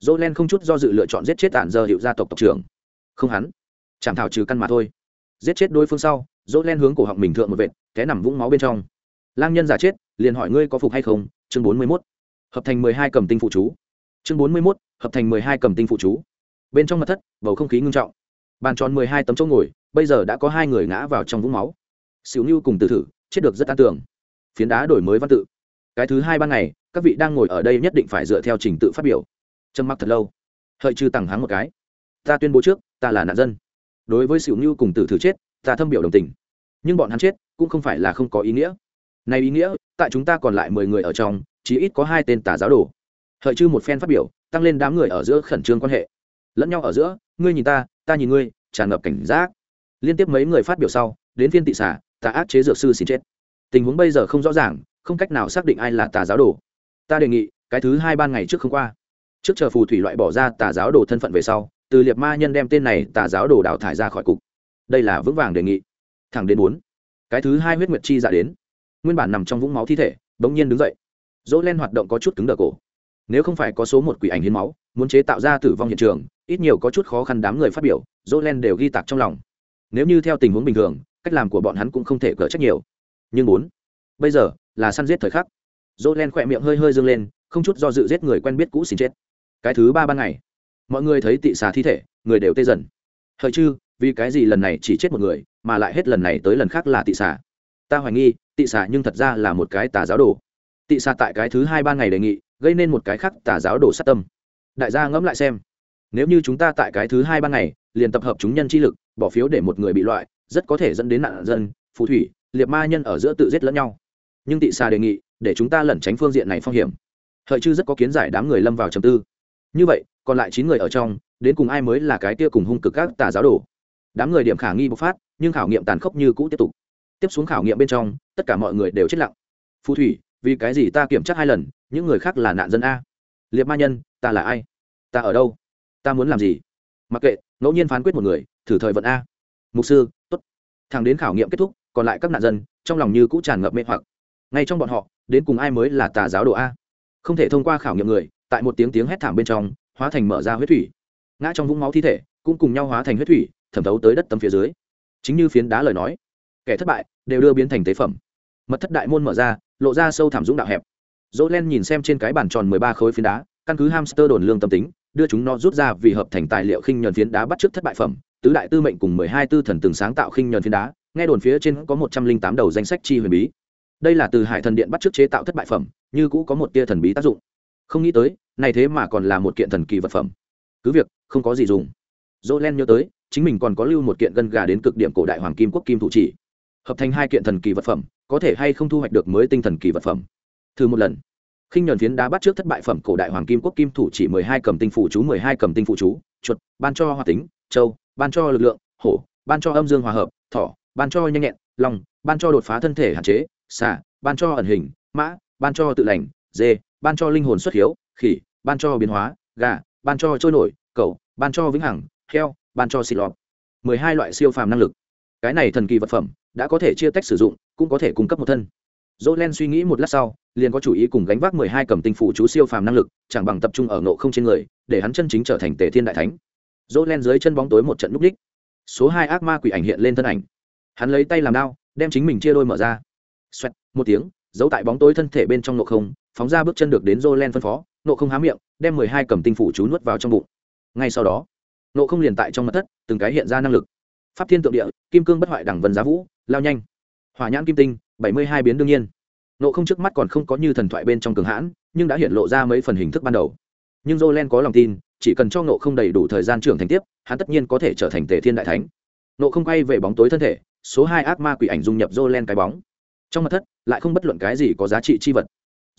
[SPEAKER 1] Jolen không chút do dự lựa chọn giết chết tản giờ hiệu gia tộc tộc trưởng. Không hắn. Chẳng thảo trừ căn mà thôi. Giết chết đối phương sau jolen hướng cổ họng mình thượng một vệt, té nằm vũng máu bên trong. Lang nhân giả chết, liền hỏi ngươi có phục hay không? Chương bốn mươi mốt hợp thành mười hai cầm tinh phụ chú. Chương bốn mươi mốt, hợp thành mười hai cầm tinh phụ chú. Bên trong mặt thất, bầu không khí ngưng trọng. Bàn tròn mười hai tấm chỗ ngồi, bây giờ đã có hai người ngã vào trong vũng máu. Xỉu như cùng tử thử, chết được rất an tưởng phiến đá đổi mới văn tự. Cái thứ hai ban ngày, các vị đang ngồi ở đây nhất định phải dựa theo trình tự phát biểu. Trầm mặc thật lâu. Hợi trừ tằng hắng một cái. Ta tuyên bố trước, ta là nạn dân. Đối với xỉu như cùng tử thử chết, ta thâm biểu đồng tình. Nhưng bọn hắn chết cũng không phải là không có ý nghĩa này ý nghĩa, tại chúng ta còn lại mười người ở trong chỉ ít có hai tên tà giáo đồ. Hợi chư một phen phát biểu, tăng lên đám người ở giữa khẩn trương quan hệ. Lẫn nhau ở giữa, ngươi nhìn ta ta nhìn ngươi, tràn ngập cảnh giác. Liên tiếp mấy người phát biểu sau, đến phiên tị xả tà ác chế dược sư xin chết. Tình huống bây giờ không rõ ràng, không cách nào xác định ai là tà giáo đồ. Ta đề nghị, cái thứ hai ban ngày trước không qua. Trước chờ phù thủy loại bỏ ra tà giáo đồ thân phận về sau, từ liệt ma nhân đem tên này tà giáo đồ đào thải ra khỏi cục. Đây là vững vàng đề nghị. Thẳng đến bốn. Cái thứ hai huyết nguyệt chi dạ đến nguyên bản nằm trong vũng máu thi thể bỗng nhiên đứng dậy. Dỗ len hoạt động có chút cứng đờ cổ. Nếu không phải có số một quỷ ảnh hiến máu, muốn chế tạo ra tử vong hiện trường, ít nhiều có chút khó khăn đám người phát biểu dỗ len đều ghi tạc trong lòng. Nếu như theo tình huống bình thường, cách làm của bọn hắn cũng không thể cỡ trách nhiều. Nhưng bốn bây giờ là săn giết thời khắc. Dỗ len khỏe miệng hơi hơi dâng lên, không chút do dự giết người quen biết cũ xin chết. Cái thứ ba ban ngày, mọi người thấy tị xà thi thể, người đều tê dần. Hơi chư, vì cái gì lần này chỉ chết một người, mà lại hết lần này tới lần khác là tị xà? Ta hoài nghi tị xà nhưng thật ra là một cái tà giáo đồ. Tị xà tại cái thứ hai ba ngày đề nghị, gây nên một cái khác tà giáo đồ sát tâm. Đại gia ngẫm lại xem. Nếu như chúng ta tại cái thứ hai ba ngày, liền tập hợp chúng nhân chi lực, bỏ phiếu để một người bị loại, rất có thể dẫn đến nạn dân, phù thủy, liệt ma nhân ở giữa tự giết lẫn nhau. Nhưng tị xà đề nghị, để chúng ta lẩn tránh phương diện này phong hiểm. Hợi chư rất có kiến giải đám người lâm vào trầm tư. Như vậy, còn lại chín người ở trong, đến cùng ai mới là cái tia cùng hung cực các tà giáo đồ? Đám người điểm khả nghi bộc phát, nhưng khảo nghiệm tàn khốc như cũ tiếp tục tiếp xuống khảo nghiệm bên trong, tất cả mọi người đều chết lặng. Phù thủy, vì cái gì ta kiểm tra hai lần, những người khác là nạn dân a? Liệt ma nhân, ta là ai? Ta ở đâu? Ta muốn làm gì? Mặc kệ, ngẫu nhiên phán quyết một người, thử thời vận a. Mục sư t ố t thằng đến khảo nghiệm kết thúc, còn lại các nạn dân, trong lòng như cũ tràn ngập mê hoặc. Ngay trong bọn họ, đến cùng ai mới là tà giáo đồ a? Không thể thông qua khảo nghiệm người, tại một tiếng tiếng hét thảm bên trong, hóa thành mở ra huyết thủy. Ngã trong vũng máu thi thể, cũng cùng nhau hóa thành huyết thủy, thẩm thấu tới đất tấm phía dưới. Chính như phiến đá lời nói kẻ thất bại đều đưa biến thành tế phẩm. Mật thất đại môn mở ra, lộ ra sâu thảm dũng đạo hẹp. Dỗ len nhìn xem trên cái bàn tròn mười ba khối phiến đá, căn cứ hamster đồn lương tâm tính, đưa chúng nó rút ra vì hợp thành tài liệu khinh nhờn phiến đá bắt trước thất bại phẩm. Tứ đại tư mệnh cùng mười hai tư thần từng sáng tạo khinh nhờn phiến đá, nghe đồn phía trên có một trăm linh tám đầu danh sách chi huyền bí. Đây là từ hải thần điện bắt trước chế tạo thất bại phẩm, như cũ có một tia thần bí tác dụng. Không nghĩ tới, này thế mà còn là một kiện thần kỳ vật phẩm. Cứ việc, không có gì dùng. Dỗ len nhớ tới, chính mình còn có lưu một kiện gân gà đến cực điểm cổ đại hoàng kim quốc kim thủ chỉ hợp thành hai kiện thần kỳ vật phẩm có thể hay không thu hoạch được mới tinh thần kỳ vật phẩm thử một lần khinh nhuần phiến đá bắt trước thất bại phẩm cổ đại hoàng kim quốc kim thủ chỉ mười hai cầm tinh phụ chú mười hai cầm tinh phụ chú chuột ban cho hòa tính châu ban cho lực lượng hổ ban cho âm dương hòa hợp thỏ ban cho nhanh nhẹn lòng ban cho đột phá thân thể hạn chế xả ban cho ẩn hình mã ban cho tự lành dê ban cho linh hồn xuất hiếu khỉ ban cho biến hóa gà ban cho trôi nổi cầu ban cho vĩnh hằng heo ban cho xịt lọt mười hai loại siêu phàm năng lực cái này thần kỳ vật phẩm đã có thể chia tách sử dụng, cũng có thể cung cấp một thân. Dỗ len suy nghĩ một lát sau, liền có chủ ý cùng gánh vác mười hai cầm tinh phụ chú siêu phàm năng lực, chẳng bằng tập trung ở nộ không trên người, để hắn chân chính trở thành tề thiên đại thánh. Dỗ len dưới chân bóng tối một trận núp đích. Số hai ác ma quỷ ảnh hiện lên thân ảnh. Hắn lấy tay làm đao, đem chính mình chia đôi mở ra. Xoẹt, một tiếng, giấu tại bóng tối thân thể bên trong nộ không, phóng ra bước chân được đến dỗ len phân phó nộ không há miệng, đem mười hai cầm tinh phụ chú nuốt vào trong bụng. Ngay sau đó nộ không liền tại trong mặt thất, từng cái hiện ra năng lực. Pháp thiên tượng địa, kim cương bất hoại đẳng vân giá vũ lao nhanh. Hỏa nhãn kim tinh, bảy mươi hai biến đương nhiên. Nộ không trước mắt còn không có như thần thoại bên trong cường hãn, nhưng đã hiện lộ ra mấy phần hình thức ban đầu. Nhưng jolen có lòng tin, chỉ cần cho nộ không đầy đủ thời gian trưởng thành tiếp, hắn tất nhiên có thể trở thành tề thiên đại thánh. Nộ không quay về bóng tối thân thể, số hai ác ma quỷ ảnh dung nhập jolen cái bóng. Trong mặt thất, lại không bất luận cái gì có giá trị chi vật.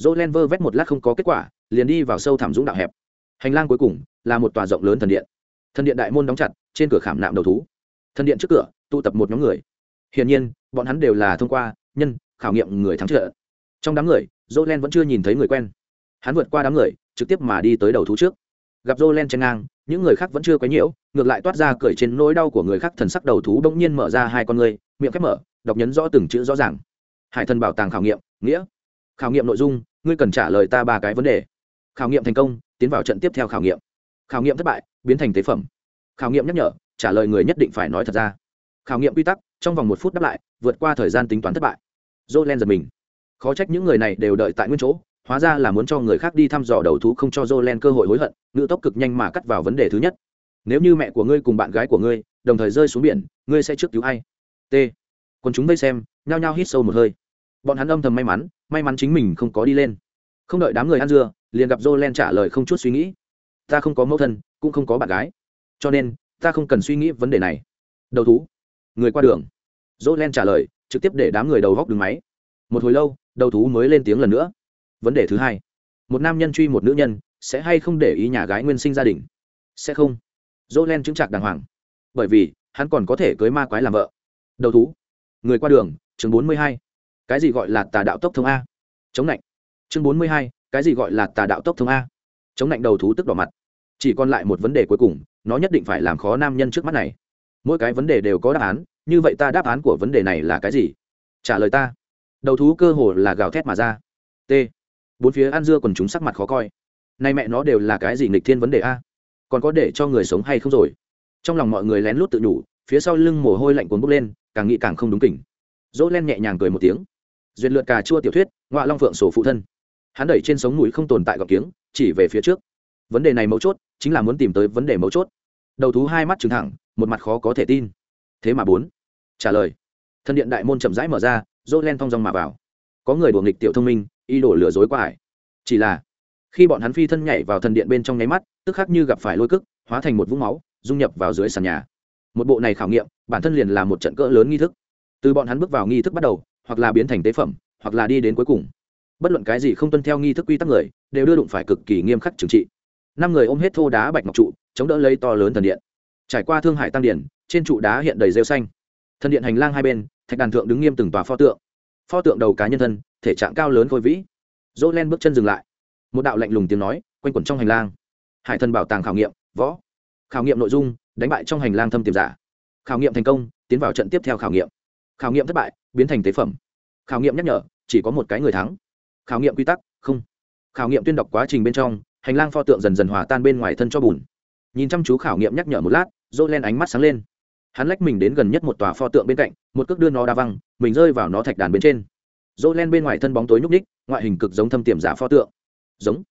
[SPEAKER 1] Jolen vơ vét một lát không có kết quả, liền đi vào sâu thảm dũng đạo hẹp. Hành lang cuối cùng, là một tòa rộng lớn thần điện. Thần điện đại môn đóng chặt, trên cửa khảm nạm đầu thú. Thần điện trước cửa, tụ tập một nhóm người hiển nhiên, bọn hắn đều là thông qua nhân, khảo nghiệm người thắng trợ. Trong đám người jolen vẫn chưa nhìn thấy người quen. Hắn vượt qua đám người, trực tiếp mà đi tới đầu thú trước. Gặp jolen chen ngang, những người khác vẫn chưa quấy nhiễu, ngược lại toát ra cởi trên nỗi đau của người khác, thần sắc đầu thú bỗng nhiên mở ra hai con người, miệng khép mở, đọc nhấn rõ từng chữ rõ ràng. Hải thần bảo tàng khảo nghiệm, nghĩa. Khảo nghiệm nội dung, ngươi cần trả lời ta ba cái vấn đề. Khảo nghiệm thành công, tiến vào trận tiếp theo khảo nghiệm. Khảo nghiệm thất bại, biến thành tế phẩm. Khảo nghiệm nhắc nhở, trả lời người nhất định phải nói thật ra. Khảo nghiệm quy tắc trong vòng một phút đáp lại, vượt qua thời gian tính toán thất bại. Jolen giật mình. Khó trách những người này đều đợi tại nguyên chỗ, hóa ra là muốn cho người khác đi thăm dò đầu thú không cho jolen cơ hội hối hận ngự tốc cực nhanh mà cắt vào vấn đề thứ nhất. Nếu như mẹ của ngươi cùng bạn gái của ngươi, đồng thời rơi xuống biển, ngươi sẽ trước cứu ai? T. Còn chúng vây xem, nhao nhao hít sâu một hơi. Bọn hắn âm thầm may mắn may mắn chính mình không có đi lên. Không đợi đám người ăn dưa, liền gặp jolen trả lời không chút suy nghĩ. Ta không có mẫu thân, cũng không có bạn gái. Cho nên, ta không cần suy nghĩ vấn đề này. Đầu thú người qua đường. Jolen trả lời, trực tiếp để đám người đầu góc đường máy. Một hồi lâu, đầu thú mới lên tiếng lần nữa. Vấn đề thứ hai, một nam nhân truy một nữ nhân, sẽ hay không để ý nhà gái nguyên sinh gia đình? Sẽ không. Dỗ len chứng trạc đàng hoàng. Bởi vì, hắn còn có thể cưới ma quái làm vợ. Đầu thú, người qua đường, chương bốn mươi hai. Cái gì gọi là tà đạo tốc thông a? Chống lạnh chương bốn mươi hai, cái gì gọi là tà đạo tốc thông a? Chống lạnh đầu thú tức đỏ mặt. Chỉ còn lại một vấn đề cuối cùng, nó nhất định phải làm khó nam nhân trước mắt này mỗi cái vấn đề đều có đáp án, như vậy ta đáp án của vấn đề này là cái gì? Trả lời ta. Đầu thú cơ hồ là gào thét mà ra. T. Bốn phía ăn dưa còn chúng sắc mặt khó coi. Nay mẹ nó đều là cái gì nghịch thiên vấn đề a? Còn có để cho người sống hay không rồi? Trong lòng mọi người lén lút tự nhủ, phía sau lưng mồ hôi lạnh cuốn bốc lên, càng nghĩ càng không đúng kỉnh. Dỗ len nhẹ nhàng cười một tiếng. Duyệt lượt cà chua tiểu thuyết ngoại long phượng sổ phụ thân. Hắn đẩy trên sống mũi không tồn tại gọc kiếng, chỉ về phía trước. Vấn đề này mấu chốt, chính là muốn tìm tới vấn đề mấu chốt. Đầu thú hai mắt trừng thẳng một mặt khó có thể tin. Thế mà bốn. Trả lời. Thân điện đại môn chậm rãi mở ra dỗ len thong dong mà vào. Có người đùa nghịch tiểu thông minh y đổ lừa dối qua ải. Chỉ là, khi bọn hắn phi thân nhảy vào thần điện bên trong nháy mắt, tức khắc như gặp phải lôi cức hóa thành một vũng máu, dung nhập vào dưới sàn nhà. Một bộ này khảo nghiệm, bản thân liền là một trận cỡ lớn nghi thức. Từ bọn hắn bước vào nghi thức bắt đầu, hoặc là biến thành tế phẩm, hoặc là đi đến cuối cùng. Bất luận cái gì không tuân theo nghi thức quy tắc người, đều đưa đụng phải cực kỳ nghiêm khắc trừng trị. Năm người ôm hết thô đá bạch ngọc trụ, chống đỡ lấy to lớn thần điện trải qua thương hải tăng điển trên trụ đá hiện đầy rêu xanh. Thân điện hành lang hai bên, thạch đàn thượng đứng nghiêm từng tòa pho tượng. Pho tượng đầu cá nhân thân, thể trạng cao lớn khôi vĩ. Dỗ len bước chân dừng lại. Một đạo lạnh lùng tiếng nói, quanh quẩn trong hành lang. Hải thần bảo tàng khảo nghiệm, võ. Khảo nghiệm nội dung, đánh bại trong hành lang thâm tiềm giả. Khảo nghiệm thành công, tiến vào trận tiếp theo khảo nghiệm. Khảo nghiệm thất bại, biến thành tế phẩm. Khảo nghiệm nhắc nhở, chỉ có một cái người thắng. Khảo nghiệm quy tắc, không. Khảo nghiệm tuyên đọc quá trình bên trong, hành lang pho tượng dần dần hòa tan bên ngoài thân cho bùn. Nhìn chăm chú khảo nghiệm nhắc nhở một lát dỗ len ánh mắt sáng lên. Hắn lách mình đến gần nhất một tòa pho tượng bên cạnh một cước đưa nó đa văng mình rơi vào nó thạch đàn bên trên. Dỗ len bên ngoài thân bóng tối nhúc ních ngoại hình cực giống thâm tiềm giả pho tượng. Giống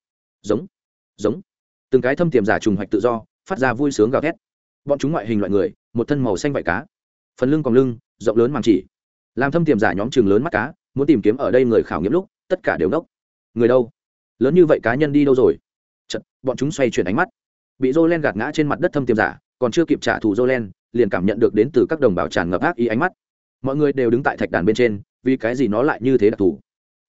[SPEAKER 1] giống giống. Từng cái thâm tiềm giả trùng hoạch tự do phát ra vui sướng gào thét. Bọn chúng ngoại hình loại người một thân màu xanh vải cá. Phần lưng còn lưng rộng lớn màng chỉ. Làm thâm tiềm giả nhóm trường lớn mắt cá muốn tìm kiếm ở đây người khảo nghiệm lúc tất cả đều đốc người đâu? Lớn như vậy cá nhân đi đâu rồi? Chật, bọn chúng xoay chuyển ánh mắt. Bị dô len gạt ngã trên mặt đất thâm tiềm giả còn chưa kịp trả thù Jolen, liền cảm nhận được đến từ các đồng bào tràn ngập ác ý ánh mắt. Mọi người đều đứng tại thạch đàn bên trên vì cái gì nó lại như thế đặc thù?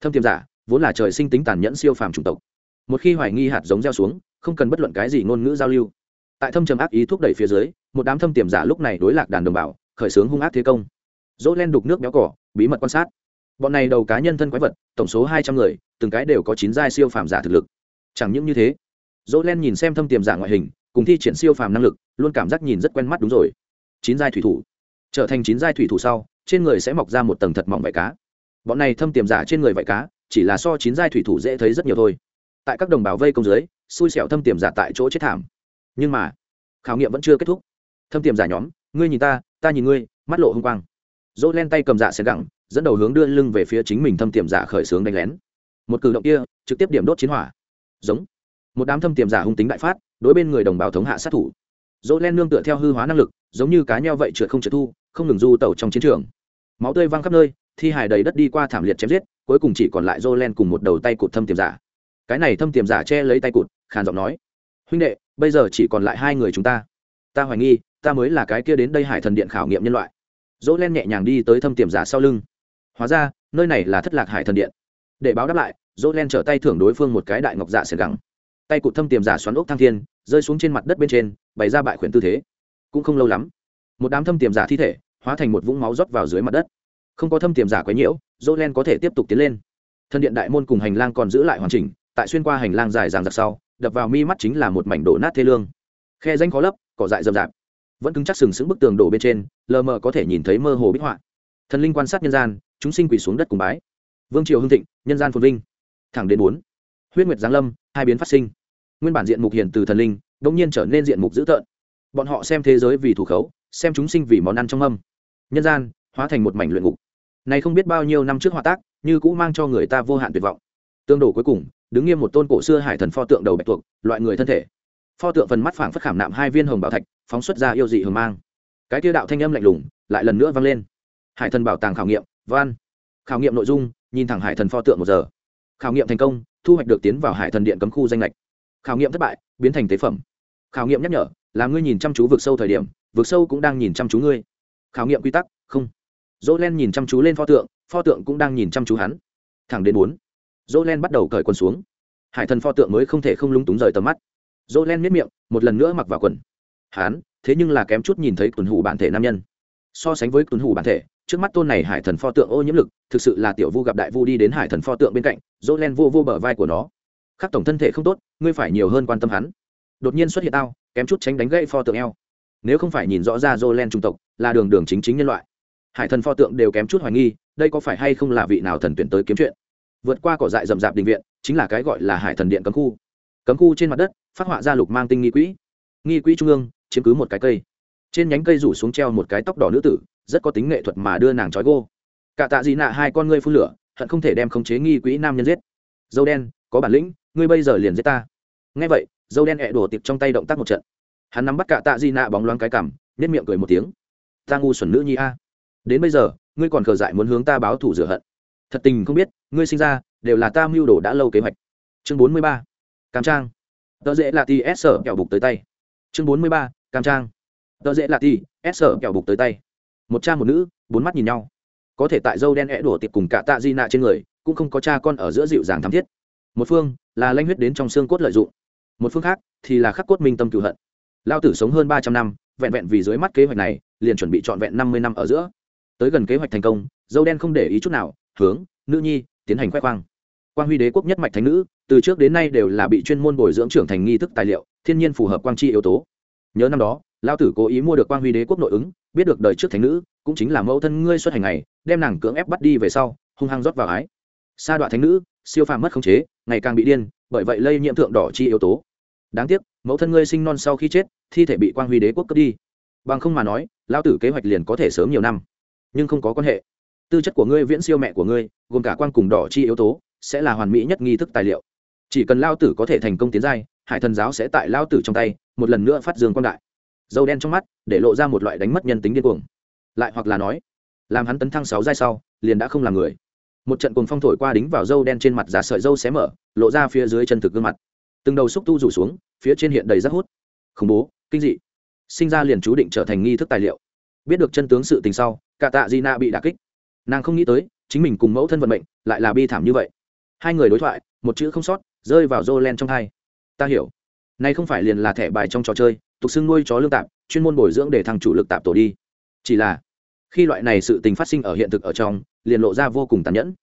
[SPEAKER 1] Thâm tiềm giả vốn là trời sinh tính tàn nhẫn siêu phàm chủng tộc. Một khi hoài nghi hạt giống gieo xuống không cần bất luận cái gì ngôn ngữ giao lưu. Tại thâm trầm ác ý thúc đẩy phía dưới một đám thâm tiềm giả lúc này đối lạc đàn đồng bào khởi xướng hung ác thế công. Jolen đục nước béo cỏ bí mật quan sát. Bọn này đầu cá nhân thân quái vật tổng số hai trăm người từng cái đều có chín giai siêu phàm giả thực lực. Chẳng những như thế dỗ len nhìn xem thâm tiềm giả ngoại hình cùng thi triển siêu phàm năng lực, luôn cảm giác nhìn rất quen mắt đúng rồi. Chín giai thủy thủ. Trở thành chín giai thủy thủ sau, trên người sẽ mọc ra một tầng thật mỏng vải cá. Bọn này thâm tiềm giả trên người vải cá, chỉ là so chín giai thủy thủ dễ thấy rất nhiều thôi. Tại các đồng bào vây công dưới, xui xẻo thâm tiềm giả tại chỗ chết thảm. Nhưng mà, khảo nghiệm vẫn chưa kết thúc. Thâm tiềm giả nhóm, ngươi nhìn ta ta nhìn ngươi, mắt lộ h ư n g quang. Dỗ len tay cầm dạ xẻ gẳng, dẫn đầu hướng đưa lưng về phía chính mình thâm tiềm giả khởi xướng đánh lén. Một cử động kia, trực tiếp điểm đốt chiến hỏa. Giống. Một đám thâm tiềm giả hung tính đại phát đối bên người đồng bào thống hạ sát thủ. Dỗ len nương tựa theo hư hóa năng lực, giống như cá nheo vậy trượt không trượt thu, không ngừng du tẩu trong chiến trường. Máu tươi văng khắp nơi, thi hài đầy đất đi qua thảm liệt chém giết, cuối cùng chỉ còn lại dỗ len cùng một đầu tay cụt thâm tiềm giả. Cái này thâm tiềm giả che lấy tay cụt, khàn giọng nói, huynh đệ, bây giờ chỉ còn lại hai người chúng ta. Ta hoài nghi, ta mới là cái kia đến đây hải thần điện khảo nghiệm nhân loại. Dỗ len nhẹ nhàng đi tới thâm tiềm giả sau lưng. Hóa ra, nơi này là thất lạc hải thần điện. Để báo đáp lại, dỗ len trở tay thưởng đối phương một cái đại ngọc dạ sệt gắng tay cụt thâm tiềm giả xoắn ốc thăng thiên, rơi xuống trên mặt đất bên trên, bày ra bại khuyển tư thế. Cũng không lâu lắm, một đám thâm tiềm giả thi thể hóa thành một vũng máu rót vào dưới mặt đất. Không có thâm tiềm giả quấy nhiễu dỗ len có thể tiếp tục tiến lên. Thân điện đại môn cùng hành lang còn giữ lại hoàn chỉnh, tại xuyên qua hành lang dài dàng dặc sau, đập vào mi mắt chính là một mảnh đổ nát thê lương. Khe danh khó lấp, cỏ dại rậm rạp. Vẫn cứng chắc sừng sững bức tường đổ bên trên, lờ mờ có thể nhìn thấy mơ hồ bích họa. Thần linh quan sát nhân gian, chúng sinh quỳ xuống đất cùng bái. Vương triều hưng thịnh, nhân gian phồn vinh. Thẳng đến bốn. Huyết nguyệt giáng lâm hai biến phát sinh. Nguyên bản diện mục hiền từ thần linh đ ỗ n g nhiên trở nên diện mục dữ tợn. Bọn họ xem thế giới vì thủ khấu, xem chúng sinh vì món ăn trong âm. Nhân gian, hóa thành một mảnh luyện ngục. Này không biết bao nhiêu năm trước hòa tác, như cũ mang cho người ta vô hạn tuyệt vọng. Tương đổ cuối cùng, đứng nghiêm một tôn cổ xưa hải thần pho tượng đầu bạch tuộc, loại người thân thể. Pho tượng phần mắt phảng phất khảm nạm hai viên hồng bảo thạch, phóng xuất ra yêu dị hồng mang. Cái tiêu đạo thanh âm lạnh lùng, lại lần nữa vang lên. Hải thần bảo tàng khảo nghiệm van khảo nghiệm nội dung, nhìn thẳng hải thần pho tượng một giờ. Khảo nghiệm thành công thu hoạch được tiến vào hải thần điện cấm khu danh lệch. Khảo nghiệm thất bại, biến thành tế phẩm. Khảo nghiệm nhắc nhở, là ngươi nhìn chăm chú vực sâu thời điểm, vực sâu cũng đang nhìn chăm chú ngươi. Khảo nghiệm quy tắc, không. Dỗ len nhìn chăm chú lên pho tượng pho tượng cũng đang nhìn chăm chú hắn. Thẳng đến bốn. Dỗ len bắt đầu cởi quần xuống. Hải thần pho tượng mới không thể không lúng túng rời tầm mắt. Dỗ len miết miệng, một lần nữa mặc vào quần. Hắn, thế nhưng là kém chút nhìn thấy tuần hủ bản thể nam nhân. So sánh với tuần hủ bản thể trước mắt tôn này hải thần pho tượng ô nhiễm lực, thực sự là tiểu vu gặp đại vu đi đến hải thần pho tượng bên cạnh, dỗ len vô vô bờ vai của nó. Khắc tổng thân thể không tốt, ngươi phải nhiều hơn quan tâm hắn. Đột nhiên xuất hiện tao, kém chút tránh đánh gãy pho tượng eo. Nếu không phải nhìn rõ ra dỗ len trung tộc, là đường đường chính chính nhân loại. Hải thần pho tượng đều kém chút hoài nghi, đây có phải hay không là vị nào thần tuyển tới kiếm chuyện? Vượt qua cỏ dại rậm rạp đình viện, chính là cái gọi là hải thần điện cấm khu. Cấm khu trên mặt đất, phát họa ra lục mang tinh nghi quỹ. Nghi quỹ trung ương, chiếm cứ một cái cây. Trên nhánh cây rủ xuống treo một cái tóc đỏ nữ tử rất có tính nghệ thuật mà đưa nàng trói gô. Cả tạ dị nạ hai con ngươi phun lửa, hận không thể đem khống chế nghi quỹ nam nhân giết. Dâu đen, có bản lĩnh, ngươi bây giờ liền giết ta. Ngay vậy, dâu đen ẹ đổ tiệp trong tay động tác một trận. Hắn nắm bắt cả tạ dị nạ bóng loáng cái cằm nếp miệng cười một tiếng. Ta ngu xuẩn nữ nhi a. Đến bây giờ, ngươi còn cờ dại muốn hướng ta báo thủ rửa hận. Thật tình không biết, ngươi sinh ra, đều là ta mưu đồ đã lâu kế hoạch. Chương bốn mươi ba. Cam trang. Tờ dễ là ti s sở kẹo bục tới tay. Chương bốn mươi ba. Cam trang. Tờ dễ là ti s sở kẹo bục tới tay một cha một nữ, bốn mắt nhìn nhau. Có thể tại dâu đen é đổ tiệp cùng cả tạ di nạ trên người, cũng không có cha con ở giữa dịu dàng thắm thiết. Một phương là lanh huyết đến trong xương cốt lợi dụng, một phương khác thì là khắc cốt minh tâm cựu hận. Lao tử sống hơn ba trăm năm, vẹn vẹn vì dưới mắt kế hoạch này, liền chuẩn bị trọn vẹn năm mươi năm ở giữa. Tới gần kế hoạch thành công, dâu đen không để ý chút nào, hướng, nữ nhi, tiến hành khoe khoang. Quang huy đế quốc nhất mạch thánh nữ, từ trước đến nay đều là bị chuyên môn bồi dưỡng trưởng thành nghi thức tài liệu, thiên nhiên phù hợp quang chi yếu tố. Nhớ năm đó, lao tử cố ý mua được quang huy đế quốc nội ứng biết được đời trước thánh nữ, cũng chính là mẫu thân ngươi xuất hành này đem nàng cưỡng ép bắt đi về sau, hung hăng rót vào ái. Sa đoạn thánh nữ, siêu phàm mất khống chế, ngày càng bị điên, bởi vậy lây nhiễm thượng đỏ chi yếu tố. Đáng tiếc, mẫu thân ngươi sinh non sau khi chết, thi thể bị quan huy đế quốc cướp đi. Bằng không mà nói lao tử kế hoạch liền có thể sớm nhiều năm. Nhưng không có quan hệ. Tư chất của ngươi, viễn siêu mẹ của ngươi, gồm cả quan cùng đỏ chi yếu tố, sẽ là hoàn mỹ nhất nghi thức tài liệu. Chỉ cần lao tử có thể thành công tiến giai, hải thần giáo sẽ tại lao tử trong tay, một lần nữa phát dương quan đại dâu đen trong mắt, để lộ ra một loại đánh mất nhân tính điên cuồng. Lại hoặc là nói, làm hắn tấn thăng sáu giai sau, liền đã không là người. Một trận cuồng phong thổi qua đính vào dâu đen trên mặt giả sợi dâu xé mở, lộ ra phía dưới chân thực gương mặt. Từng đầu xúc tu rủ xuống, phía trên hiện đầy rác hút. Khủng bố, kinh dị. Sinh ra liền chú định trở thành nghi thức tài liệu. Biết được chân tướng sự tình sau, cả tạ di na bị đà kích. Nàng không nghĩ tới, chính mình cùng mẫu thân vận mệnh lại là bi thảm như vậy. Hai người đối thoại, một chữ không sót, rơi vào dô len trong hai. Ta hiểu. Nay không phải liền là thẻ bài trong trò chơi tục xưng nuôi chó lương tạp, chuyên môn bồi dưỡng để thằng chủ lực tạp tổ đi. Chỉ là, khi loại này sự tình phát sinh ở hiện thực ở trong, liền lộ ra vô cùng tàn nhẫn.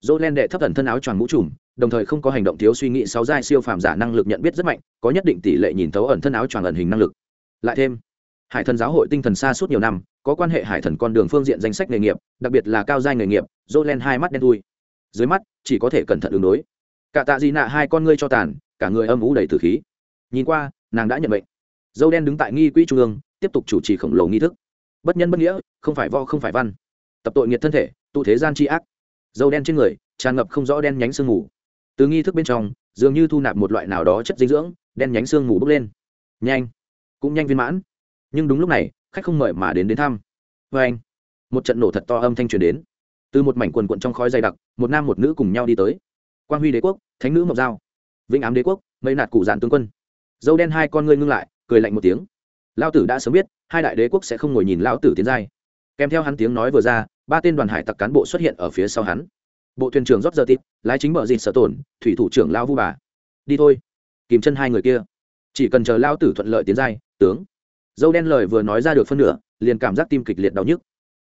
[SPEAKER 1] Dỗ len đệ thấp thần thân áo choàng mũ trùm, đồng thời không có hành động thiếu suy nghĩ sáu giai siêu phàm giả năng lực nhận biết rất mạnh, có nhất định tỷ lệ nhìn thấu ẩn thân áo choàng ẩn hình năng lực. Lại thêm, hải thần giáo hội tinh thần xa suốt nhiều năm, có quan hệ hải thần con đường phương diện danh sách nghề nghiệp, đặc biệt là cao giai nghề nghiệp, dỗ len hai mắt đen thui. Dưới mắt, chỉ có thể cẩn thận ứng đối. Cả tạ gì nạ hai con ngươi cho tàn, cả người âm ủ đầy tử khí. Nhìn qua, nàng đã nhận bệnh dâu đen đứng tại nghi quỹ trung ương, tiếp tục chủ trì khổng lồ nghi thức. Bất nhân bất nghĩa, không phải vo không phải văn. Tập tội nghiệt thân thể, tụ thế gian tri ác. Dâu đen trên người, tràn ngập không rõ đen nhánh sương mù. Từ nghi thức bên trong, dường như thu nạp một loại nào đó chất dinh dưỡng, đen nhánh sương mù bốc lên. Nhanh. Cũng nhanh viên mãn. Nhưng đúng lúc này, khách không mời mà đến đến thăm. Vê anh, một trận nổ thật to âm thanh truyền đến. Từ một mảnh quần quận trong khói dày đặc, một nam một nữ cùng nhau đi tới. Quang huy đế quốc, thánh nữ mộc giao. Vĩnh ám đế quốc, mây nạt cụ dạn tướng quân. Dâu đen hai con ngươi ngưng lại cười lạnh một tiếng. Lao tử đã sớm biết, hai đại đế quốc sẽ không ngồi nhìn lao tử tiến giai. Kèm theo hắn tiếng nói vừa ra, ba tên đoàn hải tặc cán bộ xuất hiện ở phía sau hắn. Bộ thuyền trưởng rót giờ tít lái chính mở dịt sở tổn, thủy thủ trưởng lao vu bà. Đi thôi. Kìm chân hai người kia. Chỉ cần chờ lao tử thuận lợi tiến giai, tướng. Dâu đen lời vừa nói ra được phân nửa, liền cảm giác tim kịch liệt đau nhức.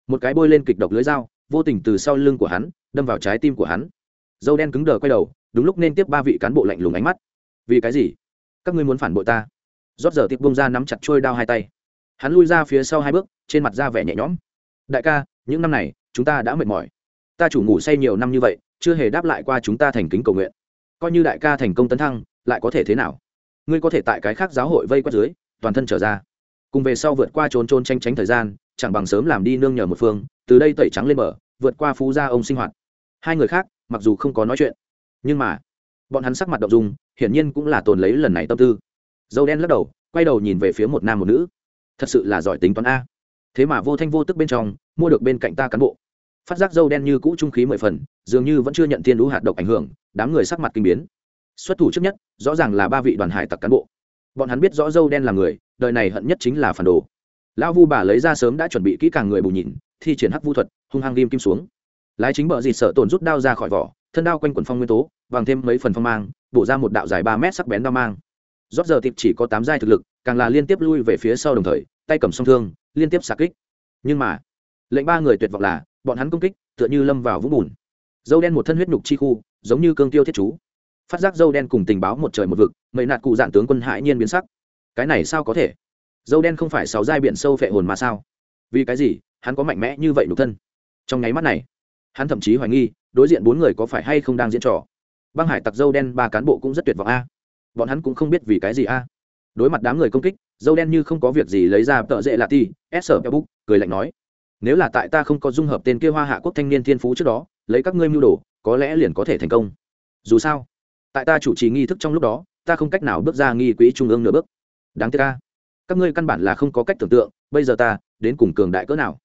[SPEAKER 1] Một cái bôi lên kịch độc lưới dao, vô tình từ sau lưng của hắn, đâm vào trái tim của hắn. Dâu đen cứng đờ quay đầu, đúng lúc nên tiếp ba vị cán bộ lạnh lùng ánh mắt. Vì cái gì? Các ngươi muốn phản bội ta? Rót giờ Tiệp bông ra nắm chặt trôi đao hai tay. Hắn lui ra phía sau hai bước, trên mặt ra vẻ nhẹ nhõm. Đại ca, những năm này, chúng ta đã mệt mỏi. Ta chủ ngủ say nhiều năm như vậy, chưa hề đáp lại qua chúng ta thành kính cầu nguyện. Coi như đại ca thành công tấn thăng, lại có thể thế nào? Ngươi có thể tại cái khác giáo hội vây quét dưới, toàn thân trở ra. Cùng về sau vượt qua trốn trôn tranh tránh thời gian, chẳng bằng sớm làm đi nương nhờ một phương, từ đây tẩy trắng lên bờ, vượt qua phú gia ông sinh hoạt. Hai người khác, mặc dù không có nói chuyện, nhưng mà, bọn hắn sắc mặt động dung, hiển nhiên cũng là tồn lấy lần này tâm tư dâu đen lắc đầu, quay đầu nhìn về phía một nam một nữ. Thật sự là giỏi tính toán a. Thế mà vô thanh vô tức bên trong, mua được bên cạnh ta cán bộ. Phát giác dâu đen như cũ trung khí mười phần, dường như vẫn chưa nhận thiên lũ hạt độc ảnh hưởng, đám người sắc mặt kinh biến. Xuất thủ trước nhất, rõ ràng là ba vị đoàn hải tặc cán bộ. Bọn hắn biết rõ dâu đen là người, đời này hận nhất chính là phản đồ. Lão vu bà lấy ra sớm đã chuẩn bị kỹ càng người bù nhìn, thi triển hắc vu thuật, hung hăng ghim kim xuống. Lái chính bờ dịt sợ tổn rút đao ra khỏi vỏ, thân đao quanh quần phong nguyên tố, vàng thêm mấy phần phong mang, bổ ra một đạo dài ba mét sắc bén đao mang rót giờ tiệp chỉ có tám giai thực lực, càng là liên tiếp lui về phía sau đồng thời, tay cầm song thương, liên tiếp xạ kích. Nhưng mà, lệnh ba người tuyệt vọng là, bọn hắn công kích, tựa như lâm vào vũng bùn. Dâu đen một thân huyết nhục chi khu, giống như cương tiêu thiết chú. Phát giác dâu đen cùng tình báo một trời một vực mấy nạt cụ dạn tướng quân hãi nhiên biến sắc. Cái này sao có thể? Dâu đen không phải sáu giai biển sâu phệ hồn mà sao? Vì cái gì, hắn có mạnh mẽ như vậy nhục thân? Trong nháy mắt này, hắn thậm chí hoài nghi, đối diện bốn người có phải hay không đang diễn trò. Băng hải tặc dâu đen ba cán bộ cũng rất tuyệt vọng a bọn hắn cũng không biết vì cái gì a. Đối mặt đám người công kích, dâu đen như không có việc gì lấy ra tợ dễ lạ ti s sở facebook cười lạnh nói. Nếu là tại ta không có dung hợp tên kia hoa hạ quốc thanh niên thiên phú trước đó, lấy các ngươi mưu đồ, có lẽ liền có thể thành công. Dù sao, tại ta chủ trì nghi thức trong lúc đó, ta không cách nào bước ra nghi quỹ trung ương nửa bước. Đáng tiếc ca các ngươi căn bản là không có cách tưởng tượng, bây giờ ta, đến cùng cường đại cỡ nào.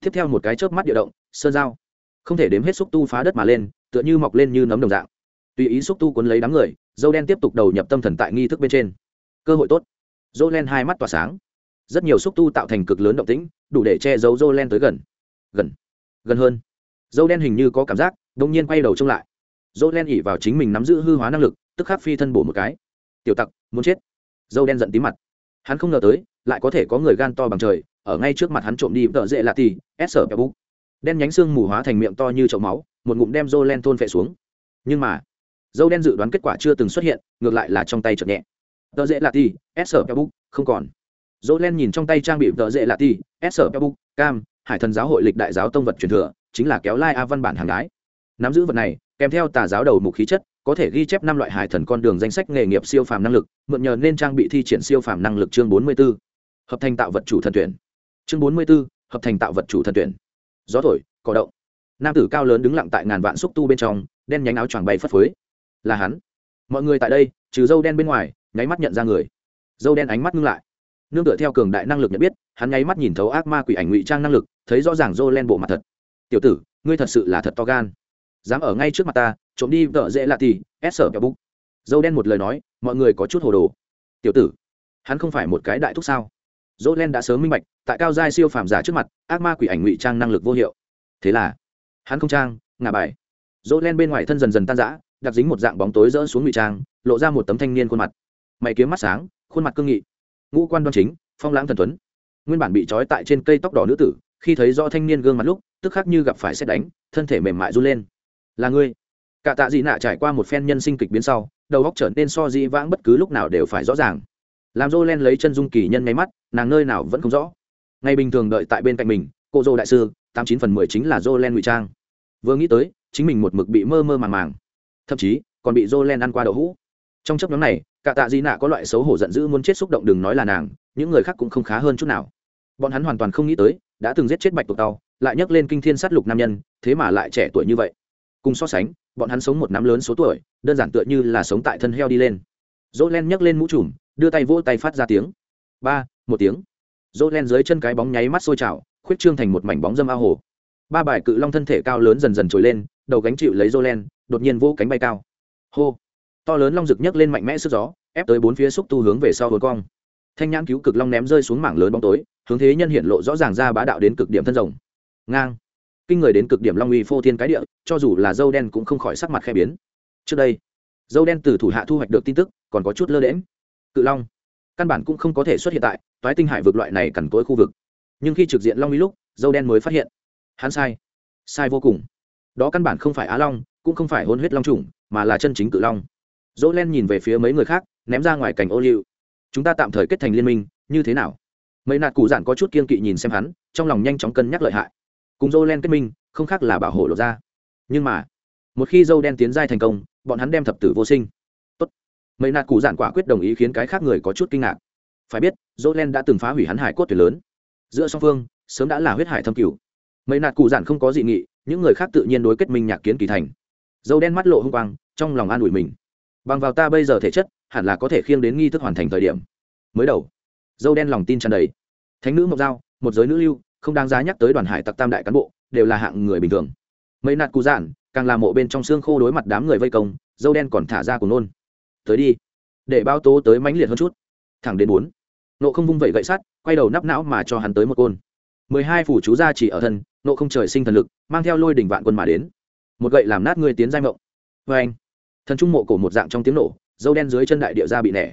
[SPEAKER 1] Tiếp theo một cái chớp mắt địa động, sơn dao. Không thể đếm hết xúc tu phá đất mà lên, tựa như mọc lên như nấm đồng dạng tùy ý xúc tu cuốn lấy đám người, dâu đen tiếp tục đầu nhập tâm thần tại nghi thức bên trên. Cơ hội tốt. Dô len hai mắt tỏa sáng. Rất nhiều xúc tu tạo thành cực lớn động tĩnh, đủ để che giấu dô len tới gần. Gần. Gần hơn. Dâu đen hình như có cảm giác đông nhiên quay đầu trông lại. Dô len ỉ vào chính mình nắm giữ hư hóa năng lực, tức khắc phi thân bổ một cái. Tiểu tặc, muốn chết. Dâu đen giận tí mặt. Hắn không ngờ tới, lại có thể có người gan to bằng trời, ở ngay trước mặt hắn trộm đi vợ dễ lạ tì s sở bút đen nhánh xương mù hóa thành miệng to như chậu máu, một ngụm đem dô len thôn phệ xuống. Nhưng mà dâu đen dự đoán kết quả chưa từng xuất hiện ngược lại là trong tay chợt nhẹ. Tờ dễ lạ ti, s sở bút không còn. Dâu len nhìn trong tay trang bị tờ dễ lạ ti, s sở bút cam hải thần giáo hội lịch đại giáo tông vật truyền thừa chính là kéo lai a văn bản hàng đái nắm giữ vật này kèm theo tà giáo đầu mục khí chất có thể ghi chép năm loại hải thần con đường danh sách nghề nghiệp siêu phàm năng lực mượn nhờ nên trang bị thi triển siêu phàm năng lực chương bốn mươi 44. hợp thành tạo vật chủ thần tuyển. Chương bốn mươi 44, hợp thành tạo vật chủ thần tuyển. Gió thổi cỏ động. Nam tử cao lớn đứng lặng tại ngàn vạn xúc tu bên trong đen nhánh áo choàng bay phất phới là hắn. Mọi người tại đây, trừ dâu đen bên ngoài, nháy mắt nhận ra người. Dâu đen ánh mắt ngưng lại. Nương tựa theo cường đại năng lực nhận biết, hắn nháy mắt nhìn thấu ác ma quỷ ảnh ngụy trang năng lực, thấy rõ ràng dâu len bộ mặt thật. Tiểu tử, ngươi thật sự là thật to gan. Dám ở ngay trước mặt ta, trộm đi vợ dễ lạ thì, ép sở kẹo búc dâu đen một lời nói, mọi người có chút hồ đồ. Tiểu tử, hắn không phải một cái đại thúc sao? Dô len đã sớm minh bạch, tại cao giai siêu phàm giả trước mặt, ác ma quỷ ảnh ngụy trang năng lực vô hiệu. Thế là, hắn không trang, ngả bài. Dô len bên ngoài thân dần dần tan rã đặt dính một dạng bóng tối rỡ xuống ngụy trang, lộ ra một tấm thanh niên khuôn mặt. Mày kiếm mắt sáng, khuôn mặt cương nghị. Ngũ quan đoan chính, phong lãng thần tuấn. Nguyên bản bị trói tại trên cây tóc đỏ nữ tử, khi thấy do thanh niên gương mặt lúc, tức khắc như gặp phải xét đánh, thân thể mềm mại run lên. Là ngươi? Cả tạ dị nạ trải qua một phen nhân sinh kịch biến sau, đầu góc trở nên so di vãng bất cứ lúc nào đều phải rõ ràng. Làm dô len lấy chân dung kỳ nhân nháy mắt, nàng nơi nào vẫn không rõ. Ngày bình thường đợi tại bên cạnh mình, cô dô đại sư, tám chín phần mười chính là dô len ngụy trang. Vừa nghĩ tới, chính mình một mực bị mơ mơ màng màng thậm chí còn bị dô len ăn qua đậu hũ. Trong chấp nhóm này, cả tạ di nạ có loại xấu hổ giận dữ muốn chết xúc động đừng nói là nàng, những người khác cũng không khá hơn chút nào. Bọn hắn hoàn toàn không nghĩ tới, đã từng giết chết bạch tuộc tàu, lại nhấc lên kinh thiên sát lục nam nhân, thế mà lại trẻ tuổi như vậy. Cùng so sánh, bọn hắn sống một năm lớn số tuổi, đơn giản tựa như là sống tại thân heo đi lên. Dỗ len nhấc lên mũ trùm, đưa tay vỗ tay phát ra tiếng. Ba, một tiếng. Dỗ len dưới chân cái bóng nháy mắt sôi trào, khuyết trương thành một mảnh bóng dâm ao hồ. Ba bài cự long thân thể cao lớn dần dần trồi lên, đầu gánh chịu lấy dỗ len đột nhiên vỗ cánh bay cao. Hô! To lớn long rực nhấc lên mạnh mẽ sức gió, ép tới bốn phía xúc tu hướng về sau hồn cong. Thanh nhãn cứu cực long ném rơi xuống mảng lớn bóng tối, hướng thế nhân hiện lộ rõ ràng ra bá đạo đến cực điểm thân rồng. Ngang! Kinh người đến cực điểm long uy phô thiên cái địa, cho dù là dâu đen cũng không khỏi sắc mặt khe biến. Trước đây, dâu đen từ thủ hạ thu hoạch được tin tức, còn có chút lơ đễm cự long, căn bản cũng không có thể xuất hiện tại toái tinh hải vực loại này cằn cỗi khu vực. Nhưng khi trực diện long uy lúc, dâu đen mới phát hiện. Hắn sai. Sai vô cùng. Đó căn bản không phải á long cũng không phải hôn huyết long trùng, mà là chân chính cự long. Dỗ len nhìn về phía mấy người khác, ném ra ngoài cảnh ô liu. Chúng ta tạm thời kết thành liên minh, như thế nào? Mấy nạt cụ giản có chút kiên kỵ nhìn xem hắn, trong lòng nhanh chóng cân nhắc lợi hại. Cùng dỗ len kết minh, không khác là bảo hộ lột ra. Nhưng mà, một khi dâu đen tiến giai thành công, bọn hắn đem thập tử vô sinh. Tốt. mấy nạt cụ giản quả quyết đồng ý khiến cái khác người có chút kinh ngạc. Phải biết, dỗ len đã từng phá hủy hắn hải cốt tuyệt lớn. Giữa song phương, sớm đã là huyết hải thâm cửu. Mấy nạt cụ giản không có dị nghị, những người khác tự nhiên đối kết minh nhạc kiến kỳ thành dâu đen mắt lộ h n g quang, trong lòng an ủi mình. Bằng vào ta bây giờ thể chất, hẳn là có thể khiêng đến nghi thức hoàn thành thời điểm. Mới đầu, dâu đen lòng tin tràn đầy. Thánh nữ mộc giao một giới nữ lưu, không đáng giá nhắc tới đoàn hải tặc tam đại cán bộ, đều là hạng người bình thường. Mấy nạt cụ giản, càng làm mộ bên trong xương khô đối mặt đám người vây công, dâu đen còn thả ra cùng nôn. Tới đi, để bao tố tới mãnh liệt hơn chút. Thẳng đến bốn, nộ không vung vẩy gậy sắt, quay đầu nắp não mà cho hắn tới một côn. Mười hai phủ chú gia chỉ ở thân, nộ không trời sinh thần lực, mang theo lôi đỉnh vạn quân mà đến một gậy làm nát người tiến giai mộng. Vê anh, thần trung mộ cổ một dạng trong tiếng nổ, dâu đen dưới chân đại địa ra bị nẻ.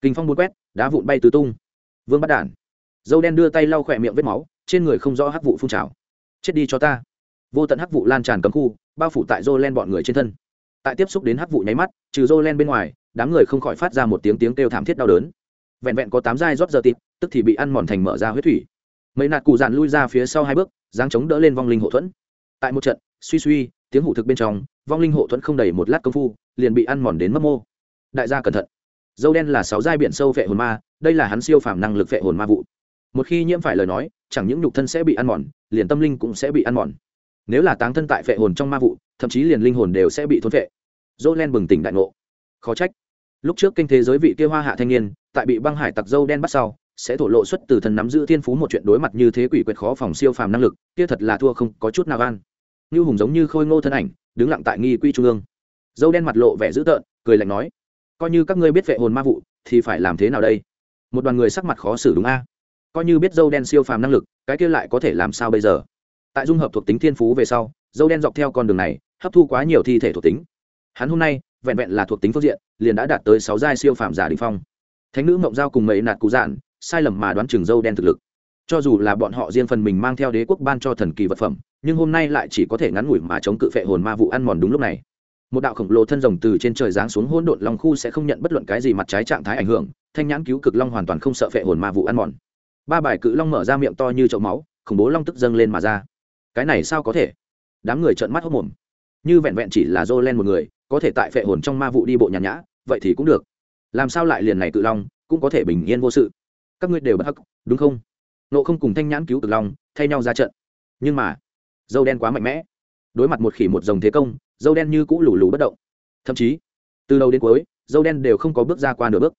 [SPEAKER 1] Kinh phong bốn quét, đá vụn bay tứ tung. Vương bắt đản. Dâu đen đưa tay lau khỏe miệng vết máu, trên người không rõ hắc vụ phun trào. Chết đi cho ta. Vô tận hắc vụ lan tràn cấm khu, bao phủ tại dô len bọn người trên thân. Tại tiếp xúc đến hắc vụ nháy mắt, trừ dô len bên ngoài, đám người không khỏi phát ra một tiếng tiếng kêu thảm thiết đau đớn. Vẹn vẹn có tám giai rót giờ tịp tức thì bị ăn mòn thành mở ra huyết thủy. Mấy nạt cụ dàn lui ra phía sau hai bước giáng chống đỡ lên vong linh hộ thuẫn. Tại một trận, suy suy tiếng hụ thực bên trong, vong linh hộ thuẫn không đầy một lát công phu, liền bị ăn mòn đến mất mô. Đại gia cẩn thận. Dâu đen là sáu giai biển sâu phệ hồn ma, đây là hắn siêu phàm năng lực phệ hồn ma vụ. Một khi nhiễm phải lời nói, chẳng những nhục thân sẽ bị ăn mòn, liền tâm linh cũng sẽ bị ăn mòn. Nếu là táng thân tại phệ hồn trong ma vụ, thậm chí liền linh hồn đều sẽ bị thôn phệ dâu đen bừng tỉnh đại ngộ. Khó trách. Lúc trước kinh thế giới vị kia hoa hạ thanh niên, tại bị băng hải tặc dâu đen bắt sau, sẽ thổ lộ xuất từ thần nắm giữ thiên phú một chuyện đối mặt như thế quỷ quyệt khó phòng siêu phàm năng lực, kia thật là thua không có chút nào gan như hùng giống như khôi ngô thân ảnh, đứng lặng tại nghi quy trung ương. Dâu đen mặt lộ vẻ dữ tợn, cười lạnh nói, coi như các ngươi biết vệ hồn ma vụ, thì phải làm thế nào đây? Một đoàn người sắc mặt khó xử đúng a? Coi như biết dâu đen siêu phàm năng lực, cái kia lại có thể làm sao bây giờ? Tại dung hợp thuộc tính thiên phú về sau, dâu đen dọc theo con đường này, hấp thu quá nhiều thi thể thuộc tính. Hắn hôm nay, vẹn vẹn là thuộc tính phương diện, liền đã đạt tới sáu giai siêu phàm giả đình phong. Thánh nữ mộng giao cùng mấy nạt cụ dạn, sai lầm mà đoán chừng dâu đen thực lực cho dù là bọn họ riêng phần mình mang theo đế quốc ban cho thần kỳ vật phẩm, nhưng hôm nay lại chỉ có thể ngắn ngủi mà chống cự phệ hồn ma vụ ăn mòn đúng lúc này. Một đạo khổng lồ thân rồng từ trên trời giáng xuống hỗn độn long khu sẽ không nhận bất luận cái gì mặt trái trạng thái ảnh hưởng, thanh nhãn cứu cực long hoàn toàn không sợ phệ hồn ma vụ ăn mòn. Ba bài cự long mở ra miệng to như chậu máu, khủng bố long tức dâng lên mà ra. Cái này sao có thể? Đám người trợn mắt hốc mồm. Như vẹn vẹn chỉ là dô len một người, có thể tại phệ hồn trong ma vụ đi bộ nhàn nhã, vậy thì cũng được. Làm sao lại liền này cự long, cũng có thể bình yên vô sự. Các ngươi đều bất hắc, đúng không? Nộ không cùng thanh nhãn cứu cực long, thay nhau ra trận. Nhưng mà, dâu đen quá mạnh mẽ. Đối mặt một khỉ một dòng thế công, dâu đen như cũ lù lù bất động. Thậm chí, từ đầu đến cuối, dâu đen đều không có bước ra qua nửa bước.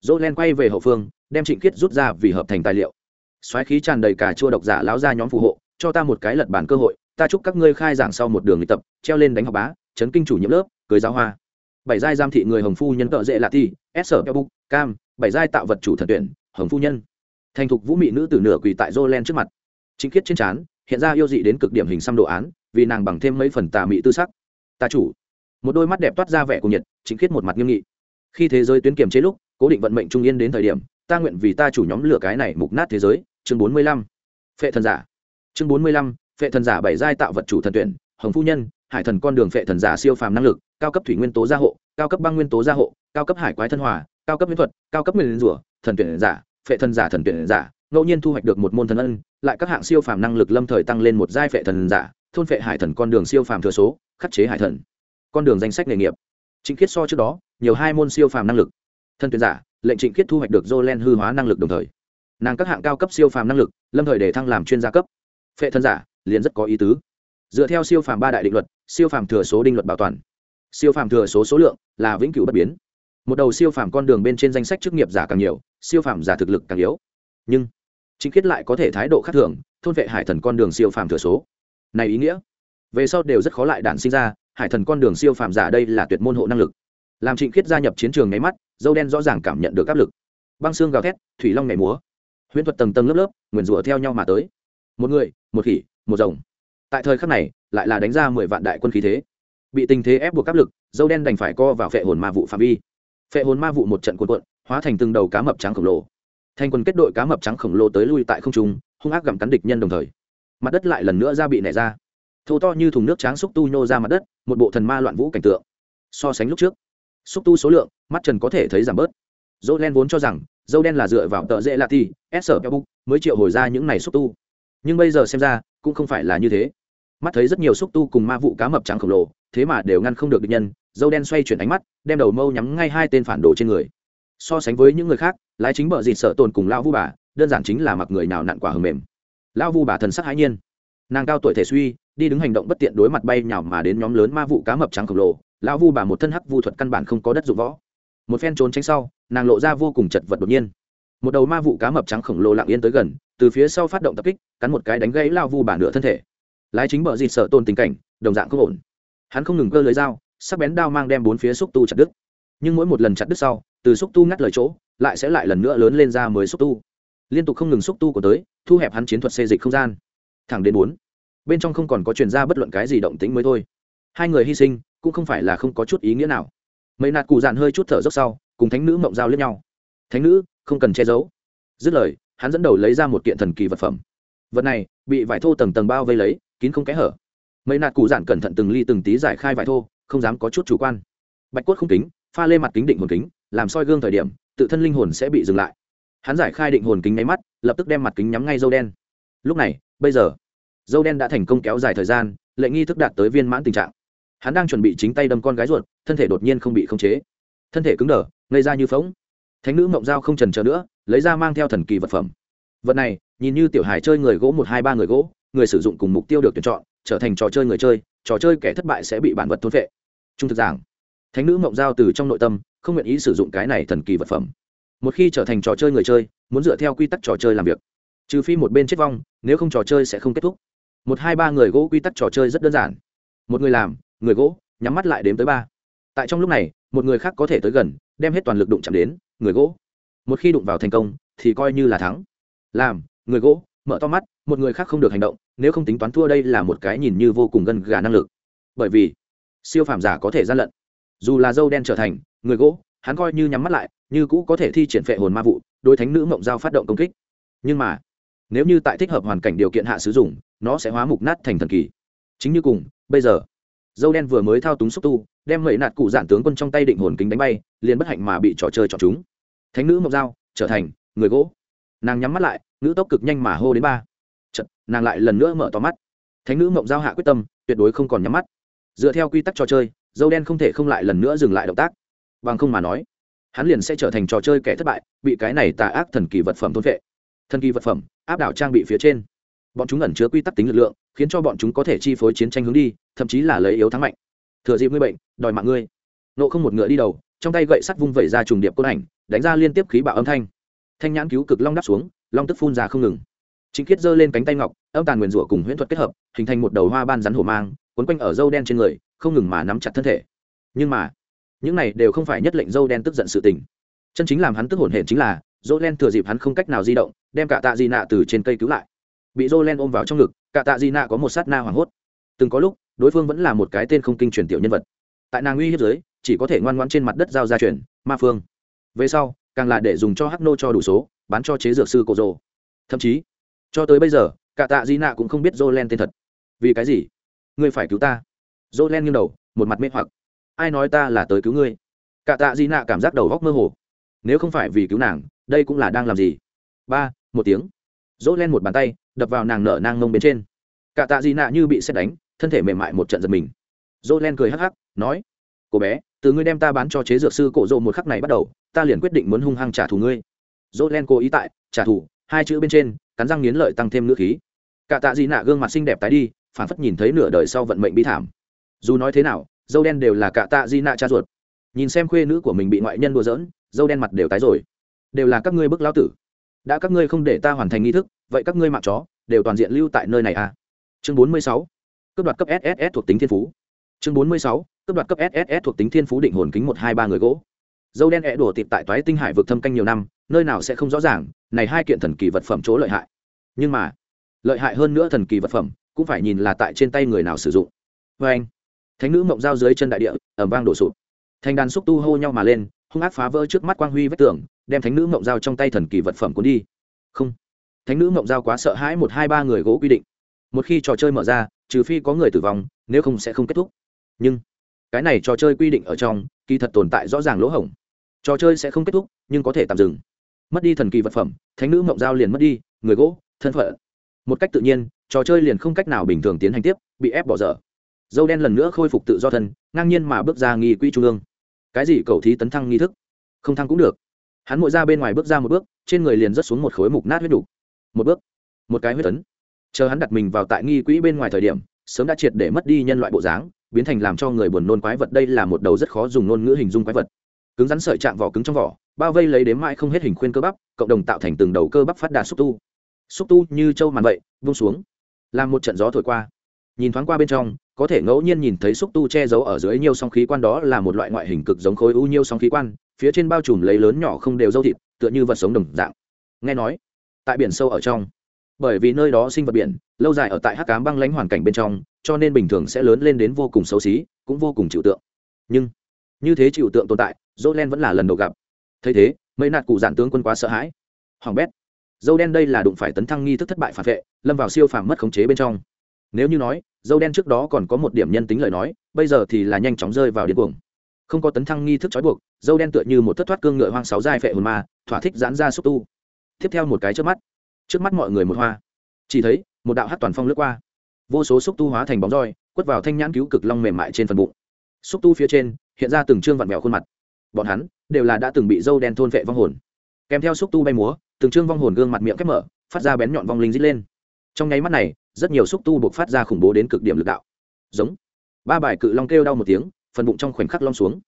[SPEAKER 1] Dâu đen quay về hậu phương, đem trịnh khiết rút ra vì hợp thành tài liệu. Xoáy khí tràn đầy cả chua độc giả lão ra nhóm phù hộ, cho ta một cái lật bản cơ hội, ta chúc các ngươi khai giảng sau một đường luyện tập, treo lên đánh học bá, chấn kinh chủ nhiệm lớp, cưới giáo hoa. Bảy giai giam thị người hồng phu nhân tợ dễ lạ thi s sở buk cam, bảy giai tạo vật chủ thần tuyển, hồng phu nhân thành thục vũ mị nữ tử nửa quỳ tại Jolen trước mặt. Chính khiết trên trán, hiện ra yêu dị đến cực điểm hình xăm đồ án, vì nàng bằng thêm mấy phần tà mị tư sắc. Tà chủ. Một đôi mắt đẹp toát ra vẻ của nhiệt, chính khiết một mặt nghiêm nghị. Khi thế giới tuyến kiểm chế lúc, cố định vận mệnh trung yên đến thời điểm, ta nguyện vì ta chủ nhóm lửa cái này mục nát thế giới. Chương bốn mươi lăm. Phệ thần giả. Chương bốn mươi lăm. Phệ thần giả bảy giai tạo vật chủ thần tuyển, hồng phu nhân, hải thần con đường phệ thần giả siêu phàm năng lực, cao cấp thủy nguyên tố gia hộ, cao cấp băng nguyên tố gia hộ, cao cấp hải quái thân hòa, cao cấp miễn thuật, cao cấp nguyên rủa, thần tuyển giả phệ thần giả thần tuyển giả, ngẫu nhiên thu hoạch được một môn thần ân, lại các hạng siêu phàm năng lực lâm thời tăng lên một giai phệ thần giả, thôn phệ hải thần con đường siêu phàm thừa số, khắc chế hải thần. Con đường danh sách nghề nghiệp. Trịnh khiết so trước đó, nhiều hai môn siêu phàm năng lực. Thần tuyển giả, lệnh trịnh khiết thu hoạch được Jolen hư hóa năng lực đồng thời. Nàng các hạng cao cấp siêu phàm năng lực, lâm thời để thăng làm chuyên gia cấp. Phệ thần giả, liền rất có ý tứ. Dựa theo siêu phàm ba đại định luật, siêu phàm thừa số đinh luật bảo toàn. Siêu phàm thừa số số lượng là vĩnh cửu bất biến một đầu siêu phàm con đường bên trên danh sách chức nghiệp giả càng nhiều, siêu phàm giả thực lực càng yếu. Nhưng, chính khiết lại có thể thái độ khác thường, thôn vệ hải thần con đường siêu phàm thừa số. Này ý nghĩa, về sau đều rất khó lại đản sinh ra, hải thần con đường siêu phàm giả đây là tuyệt môn hộ năng lực. Làm trịnh khiết gia nhập chiến trường nháy mắt, dâu đen rõ ràng cảm nhận được áp lực. Băng xương gào thét, thủy long nhảy múa. Huyễn thuật tầng tầng lớp lớp, nguyền rủa theo nhau mà tới. Một người, một khỉ, một rồng. Tại thời khắc này, lại là đánh ra mười vạn đại quân khí thế. Bị tình thế ép buộc áp lực, dâu đen đành phải co vào phệ hồn ma vụ phạm vi phệ hồn ma vụ một trận cuộn cuộn, hóa thành từng đầu cá mập trắng khổng lồ. Thành quân kết đội cá mập trắng khổng lồ tới lui tại không trung, hung ác gặm cắn địch nhân đồng thời. Mặt đất lại lần nữa ra bị nẻ ra. Thô to như thùng nước tráng xúc tu nhô ra mặt đất, một bộ thần ma loạn vũ cảnh tượng. So sánh lúc trước, xúc tu số lượng, mắt trần có thể thấy giảm bớt. Dâu đen vốn cho rằng, dâu đen là dựa vào tợ dễ lạ ti s sở mới triệu hồi ra những này xúc tu. Nhưng bây giờ xem ra, cũng không phải là như thế. Mắt thấy rất nhiều xúc tu cùng ma vụ cá mập trắng khổng lồ, thế mà đều ngăn không được địch nhân dâu đen xoay chuyển ánh mắt, đem đầu mâu nhắm ngay hai tên phản đồ trên người. So sánh với những người khác, lái chính bờ dịt sợ tồn cùng lao vu bà, đơn giản chính là mặc người nào nặn quả hầm mềm. Lao vu bà thần sắc hãi nhiên. Nàng cao tuổi thể suy, đi đứng hành động bất tiện đối mặt bay nhào mà đến nhóm lớn ma vụ cá mập trắng khổng lồ, lão vu bà một thân hắc vu thuật căn bản không có đất dụng võ. Một phen trốn tránh sau, nàng lộ ra vô cùng chật vật đột nhiên. Một đầu ma vụ cá mập trắng khổng lồ lặng yên tới gần, từ phía sau phát động tập kích, cắn một cái đánh gãy lao vu bà nửa thân thể. Lái chính bờ dịt sợ tôn tình cảnh, đồng dạng không ổn. Hắn không ngừng cơ lưới dao sắc bén đao mang đem bốn phía xúc tu chặt đứt. Nhưng mỗi một lần chặt đứt sau, từ xúc tu ngắt lời chỗ, lại sẽ lại lần nữa lớn lên ra mới xúc tu. Liên tục không ngừng xúc tu của tới, thu hẹp hắn chiến thuật xê dịch không gian. Thẳng đến bốn. Bên trong không còn có chuyển ra bất luận cái gì động tĩnh mới thôi. Hai người hy sinh, cũng không phải là không có chút ý nghĩa nào. Mấy nạt cụ dạn hơi chút thở dốc sau, cùng thánh nữ mộng giao lẫn nhau. Thánh nữ, không cần che giấu. Dứt lời, hắn dẫn đầu lấy ra một kiện thần kỳ vật phẩm. Vật này, bị vải thô tầng tầng bao vây lấy, kín không kẽ hở. Mấy nạt cụ dạn cẩn thận từng ly từng tí giải khai vải thô không dám có chút chủ quan. Bạch cốt không kính, pha lê mặt kính định hồn kính, làm soi gương thời điểm, tự thân linh hồn sẽ bị dừng lại. Hắn giải khai định hồn kính máy mắt, lập tức đem mặt kính nhắm ngay dâu đen. Lúc này, bây giờ, dâu đen đã thành công kéo dài thời gian, lệ nghi thức đạt tới viên mãn tình trạng. Hắn đang chuẩn bị chính tay đâm con gái ruột, thân thể đột nhiên không bị khống chế. Thân thể cứng đờ, ngây ra như phóng thánh nữ mộng dao không trần chờ nữa, lấy ra mang theo thần kỳ vật phẩm. Vật này, nhìn như tiểu hài chơi người gỗ một hai ba người gỗ, người sử dụng cùng mục tiêu được tuyển chọn, trở thành trò chơi người chơi, trò chơi kẻ thất bại sẽ bị bản vật thôn vệ trung thực giảng. Thánh nữ mộng giao từ trong nội tâm, không nguyện ý sử dụng cái này thần kỳ vật phẩm. Một khi trở thành trò chơi người chơi, muốn dựa theo quy tắc trò chơi làm việc. Trừ phi một bên chết vong, nếu không trò chơi sẽ không kết thúc. Một hai ba người gỗ quy tắc trò chơi rất đơn giản. Một người làm, người gỗ, nhắm mắt lại đếm tới ba. Tại trong lúc này, một người khác có thể tới gần, đem hết toàn lực đụng chạm đến, người gỗ. Một khi đụng vào thành công, thì coi như là thắng. Làm, người gỗ, mở to mắt, một người khác không được hành động, nếu không tính toán thua đây là một cái nhìn như vô cùng gần gà năng lực. Bởi vì siêu phàm giả có thể gian lận. Dù là dâu đen trở thành người gỗ hắn coi như nhắm mắt lại như cũ có thể thi triển phệ hồn ma vụ đối thánh nữ mộng giao phát động công kích. Nhưng mà nếu như tại thích hợp hoàn cảnh điều kiện hạ sử dụng nó sẽ hóa mục nát thành thần kỳ. Chính như cùng bây giờ dâu đen vừa mới thao túng xúc tu đem mẩy nạt cụ giản tướng quân trong tay định hồn kính đánh bay liền bất hạnh mà bị trò chơi chọn chúng. Thánh nữ mộng dao trở thành người gỗ. Nàng nhắm mắt lại ngữ tốc cực nhanh mà hô đến ba. Chật, nàng lại lần nữa mở to mắt. Thánh nữ mộng giao hạ quyết tâm tuyệt đối không còn nhắm mắt dựa theo quy tắc trò chơi, dâu đen không thể không lại lần nữa dừng lại động tác. Bằng không mà nói, hắn liền sẽ trở thành trò chơi kẻ thất bại, bị cái này tà ác thần kỳ vật phẩm thôn vệ. Thần kỳ vật phẩm, áp đảo trang bị phía trên. Bọn chúng ẩn chứa quy tắc tính lực lượng, khiến cho bọn chúng có thể chi phối chiến tranh hướng đi, thậm chí là lấy yếu thắng mạnh. Thừa dịp ngươi bệnh, đòi mạng ngươi. Nộ không một ngựa đi đầu, trong tay gậy sắt vung vẩy ra trùng điệp côn ảnh, đánh ra liên tiếp khí bạo âm thanh. Thanh nhãn cứu cực long đắp xuống, long tức phun ra không ngừng. Chính khiết giơ lên cánh tay ngọc, âm tàn nguyền rủa cùng huyễn thuật kết hợp, hình thành một đầu hoa ban rắn hổ mang quấn quanh ở dâu đen trên người, không ngừng mà nắm chặt thân thể. Nhưng mà, những này đều không phải nhất lệnh dâu đen tức giận sự tình. Chân chính làm hắn tức hổn hển chính là, dâu đen thừa dịp hắn không cách nào di động, đem cả tạ di nạ từ trên cây cứu lại. Bị dâu đen ôm vào trong ngực, cả tạ di nạ có một sát na hoảng hốt. Từng có lúc, đối phương vẫn là một cái tên không kinh truyền tiểu nhân vật. Tại nàng uy hiếp giới chỉ có thể ngoan ngoãn trên mặt đất giao ra truyền, ma phương. Về sau, càng là để dùng cho hắc nô cho đủ số, bán cho chế dược sư cổ rồ thậm chí, cho tới bây giờ, cả tạ di nạ cũng không biết jolen tên thật. Vì cái gì? Ngươi phải cứu ta. Jolen nghiêng đầu, một mặt mê hoặc. Ai nói ta là tới cứu ngươi? Cả tạ di nạ cảm giác đầu góc mơ hồ. Nếu không phải vì cứu nàng, đây cũng là đang làm gì? Ba, một tiếng. Jolen một bàn tay, đập vào nàng nở nang ngông bên trên. Cả tạ di nạ như bị xét đánh, thân thể mềm mại một trận giật mình. Jolen cười hắc hắc, nói, cô bé, từ ngươi đem ta bán cho chế dược sư cổ rộ một khắc này bắt đầu, ta liền quyết định muốn hung hăng trả thù ngươi. Dỗ len cố ý tại trả thù, hai chữ bên trên, cắn răng nghiến lợi tăng thêm ngữ khí. Cả tạ Di nạ gương mặt xinh đẹp tái đi phản phất nhìn thấy nửa đời sau vận mệnh bi thảm. Dù nói thế nào, dâu đen đều là cả tạ Di nạ cha ruột. Nhìn xem khuê nữ của mình bị ngoại nhân đùa giỡn, dâu đen mặt đều tái rồi. Đều là các ngươi bức lao tử. Đã các ngươi không để ta hoàn thành nghi thức, vậy các ngươi mạng chó, đều toàn diện lưu tại nơi này à? Chương bốn mươi sáu. Cấp đoạt cấp sss thuộc tính thiên phú. Chương bốn mươi sáu. Cấp đoạt cấp sss thuộc tính thiên phú định hồn kính một hai ba người gỗ. Dâu đen é đổ tịp tại toái tinh hải vực thâm canh nhiều năm, nơi nào sẽ không rõ ràng, này hai kiện thần kỳ vật phẩm chỗ lợi hại. Nhưng mà, lợi hại hơn nữa thần kỳ vật phẩm cũng phải nhìn là tại trên tay người nào sử dụng. Vê anh, thánh nữ mộng dao dưới chân đại địa ẩm vang đổ sụp. Thành đàn xúc tu hô nhau mà lên, hung ác phá vỡ trước mắt quang huy vách tường, đem thánh nữ mộng dao trong tay thần kỳ vật phẩm cuốn đi. Không, thánh nữ mộng dao quá sợ hãi một hai ba người gỗ quy định. Một khi trò chơi mở ra, trừ phi có người tử vong, nếu không sẽ không kết thúc. Nhưng, cái này trò chơi quy định ở trong, kỳ thật tồn tại rõ ràng lỗ hổng. Trò chơi sẽ không kết thúc, nhưng có thể tạm dừng. Mất đi thần kỳ vật phẩm, thánh nữ mộng giao liền mất đi, người gỗ, thân phận. Một cách tự nhiên trò chơi liền không cách nào bình thường tiến hành tiếp, bị ép bỏ dở. Dâu đen lần nữa khôi phục tự do thân, ngang nhiên mà bước ra nghi quỹ trung ương. Cái gì cầu thí tấn thăng nghi thức? Không thăng cũng được. Hắn mội ra bên ngoài bước ra một bước, trên người liền rớt xuống một khối mục nát huyết đủ một bước, một cái huyết tấn. Chờ hắn đặt mình vào tại nghi quỹ bên ngoài thời điểm, sớm đã triệt để mất đi nhân loại bộ dáng, biến thành làm cho người buồn nôn quái vật đây là một đầu rất khó dùng ngôn ngữ hình dung quái vật. Cứng rắn sợi chạm vỏ cứng trong vỏ, bao vây lấy đếm mãi không hết hình khuyên cơ bắp, cộng đồng tạo thành từng đầu cơ bắp phát đạt xúc tu. Xúc tu như trâu màn vậy vung xuống làm một trận gió thổi qua. Nhìn thoáng qua bên trong, có thể ngẫu nhiên nhìn thấy xúc tu che giấu ở dưới nhiều song khí quan đó là một loại ngoại hình cực giống khối u nhiêu song khí quan, phía trên bao trùm lấy lớn nhỏ không đều dâu thịt, tựa như vật sống đồng dạng. Nghe nói, tại biển sâu ở trong, bởi vì nơi đó sinh vật biển, lâu dài ở tại hắc cám băng lãnh hoàn cảnh bên trong, cho nên bình thường sẽ lớn lên đến vô cùng xấu xí, cũng vô cùng chịu tượng. Nhưng, như thế chịu tượng tồn tại dỗ len vẫn là lần đầu gặp. Thấy thế, mấy nạt cụ giản tướng quân quá sợ hãi. Hoàng bét dâu đen đây là đụng phải tấn thăng nghi thức thất bại phản vệ, lâm vào siêu phàm mất khống chế bên trong. Nếu như nói, dâu đen trước đó còn có một điểm nhân tính lời nói, bây giờ thì là nhanh chóng rơi vào điên cuồng. Không có tấn thăng nghi thức trói buộc, dâu đen tựa như một thất thoát cương ngựa hoang sáu giai phệ hồn ma, thỏa thích giãn ra xúc tu. Tiếp theo một cái trước mắt. Trước mắt mọi người một hoa. Chỉ thấy, một đạo hát toàn phong lướt qua. Vô số xúc tu hóa thành bóng roi, quất vào thanh nhãn cứu cực long mềm mại trên phần bụng. Xúc tu phía trên, hiện ra từng trương vặn vẹo khuôn mặt. Bọn hắn đều là đã từng bị dâu đen thôn vệ vong hồn. Kèm theo xúc tu bay múa từng trương vong hồn gương mặt miệng khép mở, phát ra bén nhọn vong linh dít lên. Trong nháy mắt này, rất nhiều xúc tu buộc phát ra khủng bố đến cực điểm lực đạo. Giống. Ba bài cự long kêu đau một tiếng, phần bụng trong khoảnh khắc long xuống.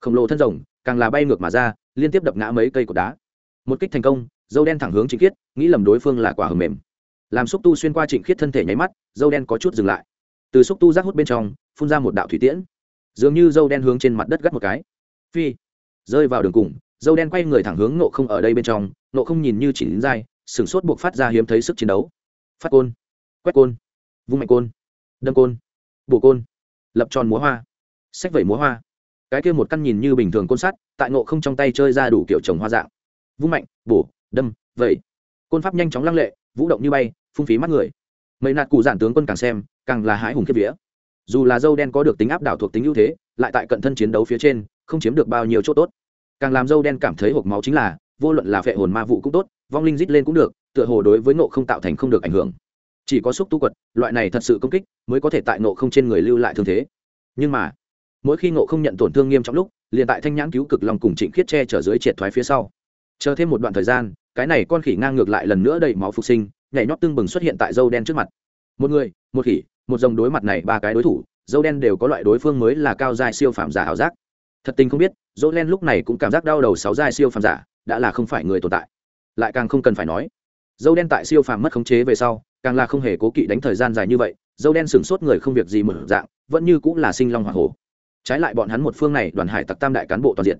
[SPEAKER 1] Khổng lồ thân rồng, càng là bay ngược mà ra, liên tiếp đập ngã mấy cây cột đá. Một kích thành công, dâu đen thẳng hướng trịnh khiết, nghĩ lầm đối phương là quả hầm mềm. Làm xúc tu xuyên qua trịnh khiết thân thể nháy mắt, dâu đen có chút dừng lại. Từ xúc tu rác hút bên trong, phun ra một đạo thủy tiễn. Dường như dâu đen hướng trên mặt đất gắt một cái. Phi. Rơi vào đường cùng dâu đen quay người thẳng hướng nộ không ở đây bên trong nộ không nhìn như chỉ đến dai sửng sốt buộc phát ra hiếm thấy sức chiến đấu. Phát côn, quét côn, vung mạnh côn, đâm côn, bổ côn, lập tròn múa hoa sách vẩy múa hoa. Cái kia một căn nhìn như bình thường côn sắt, tại nộ không trong tay chơi ra đủ kiểu trồng hoa dạng. Vung mạnh, bổ, đâm, vẩy. Côn pháp nhanh chóng lăng lệ, vũ động như bay, phung phí mắt người. Mấy nạt cụ giản tướng quân càng xem, càng là hãi hùng kiếp vía. Dù là dâu đen có được tính áp đảo thuộc tính ưu thế, lại tại cận thân chiến đấu phía trên, không chiếm được bao nhiêu chỗ tốt càng làm dâu đen cảm thấy hộp máu chính là, vô luận là phệ hồn ma vụ cũng tốt, vong linh rít lên cũng được, tựa hồ đối với nộ không tạo thành không được ảnh hưởng. Chỉ có xúc tu quật, loại này thật sự công kích, mới có thể tại nộ không trên người lưu lại thương thế. Nhưng mà, mỗi khi nộ không nhận tổn thương nghiêm trọng lúc, liền tại thanh nhãn cứu cực lòng cùng trịnh khiết che trở dưới triệt thoái phía sau. Chờ thêm một đoạn thời gian, cái này con khỉ ngang ngược lại lần nữa đầy máu phục sinh, nhảy nhót tưng bừng xuất hiện tại dâu đen trước mặt. Một người, một khỉ, một dòng đối mặt này ba cái đối thủ, dâu đen đều có loại đối phương mới là cao dài siêu phạm giả ảo giác thật tình không biết, dỗ len lúc này cũng cảm giác đau đầu sáu giai siêu phàm giả, đã là không phải người tồn tại. Lại càng không cần phải nói, dâu đen tại siêu phàm mất khống chế về sau, càng là không hề cố kỵ đánh thời gian dài như vậy, dâu đen sửng sốt người không việc gì mở dạng, vẫn như cũng là sinh long hoa hổ. Trái lại bọn hắn một phương này đoàn hải tặc tam đại cán bộ toàn diện.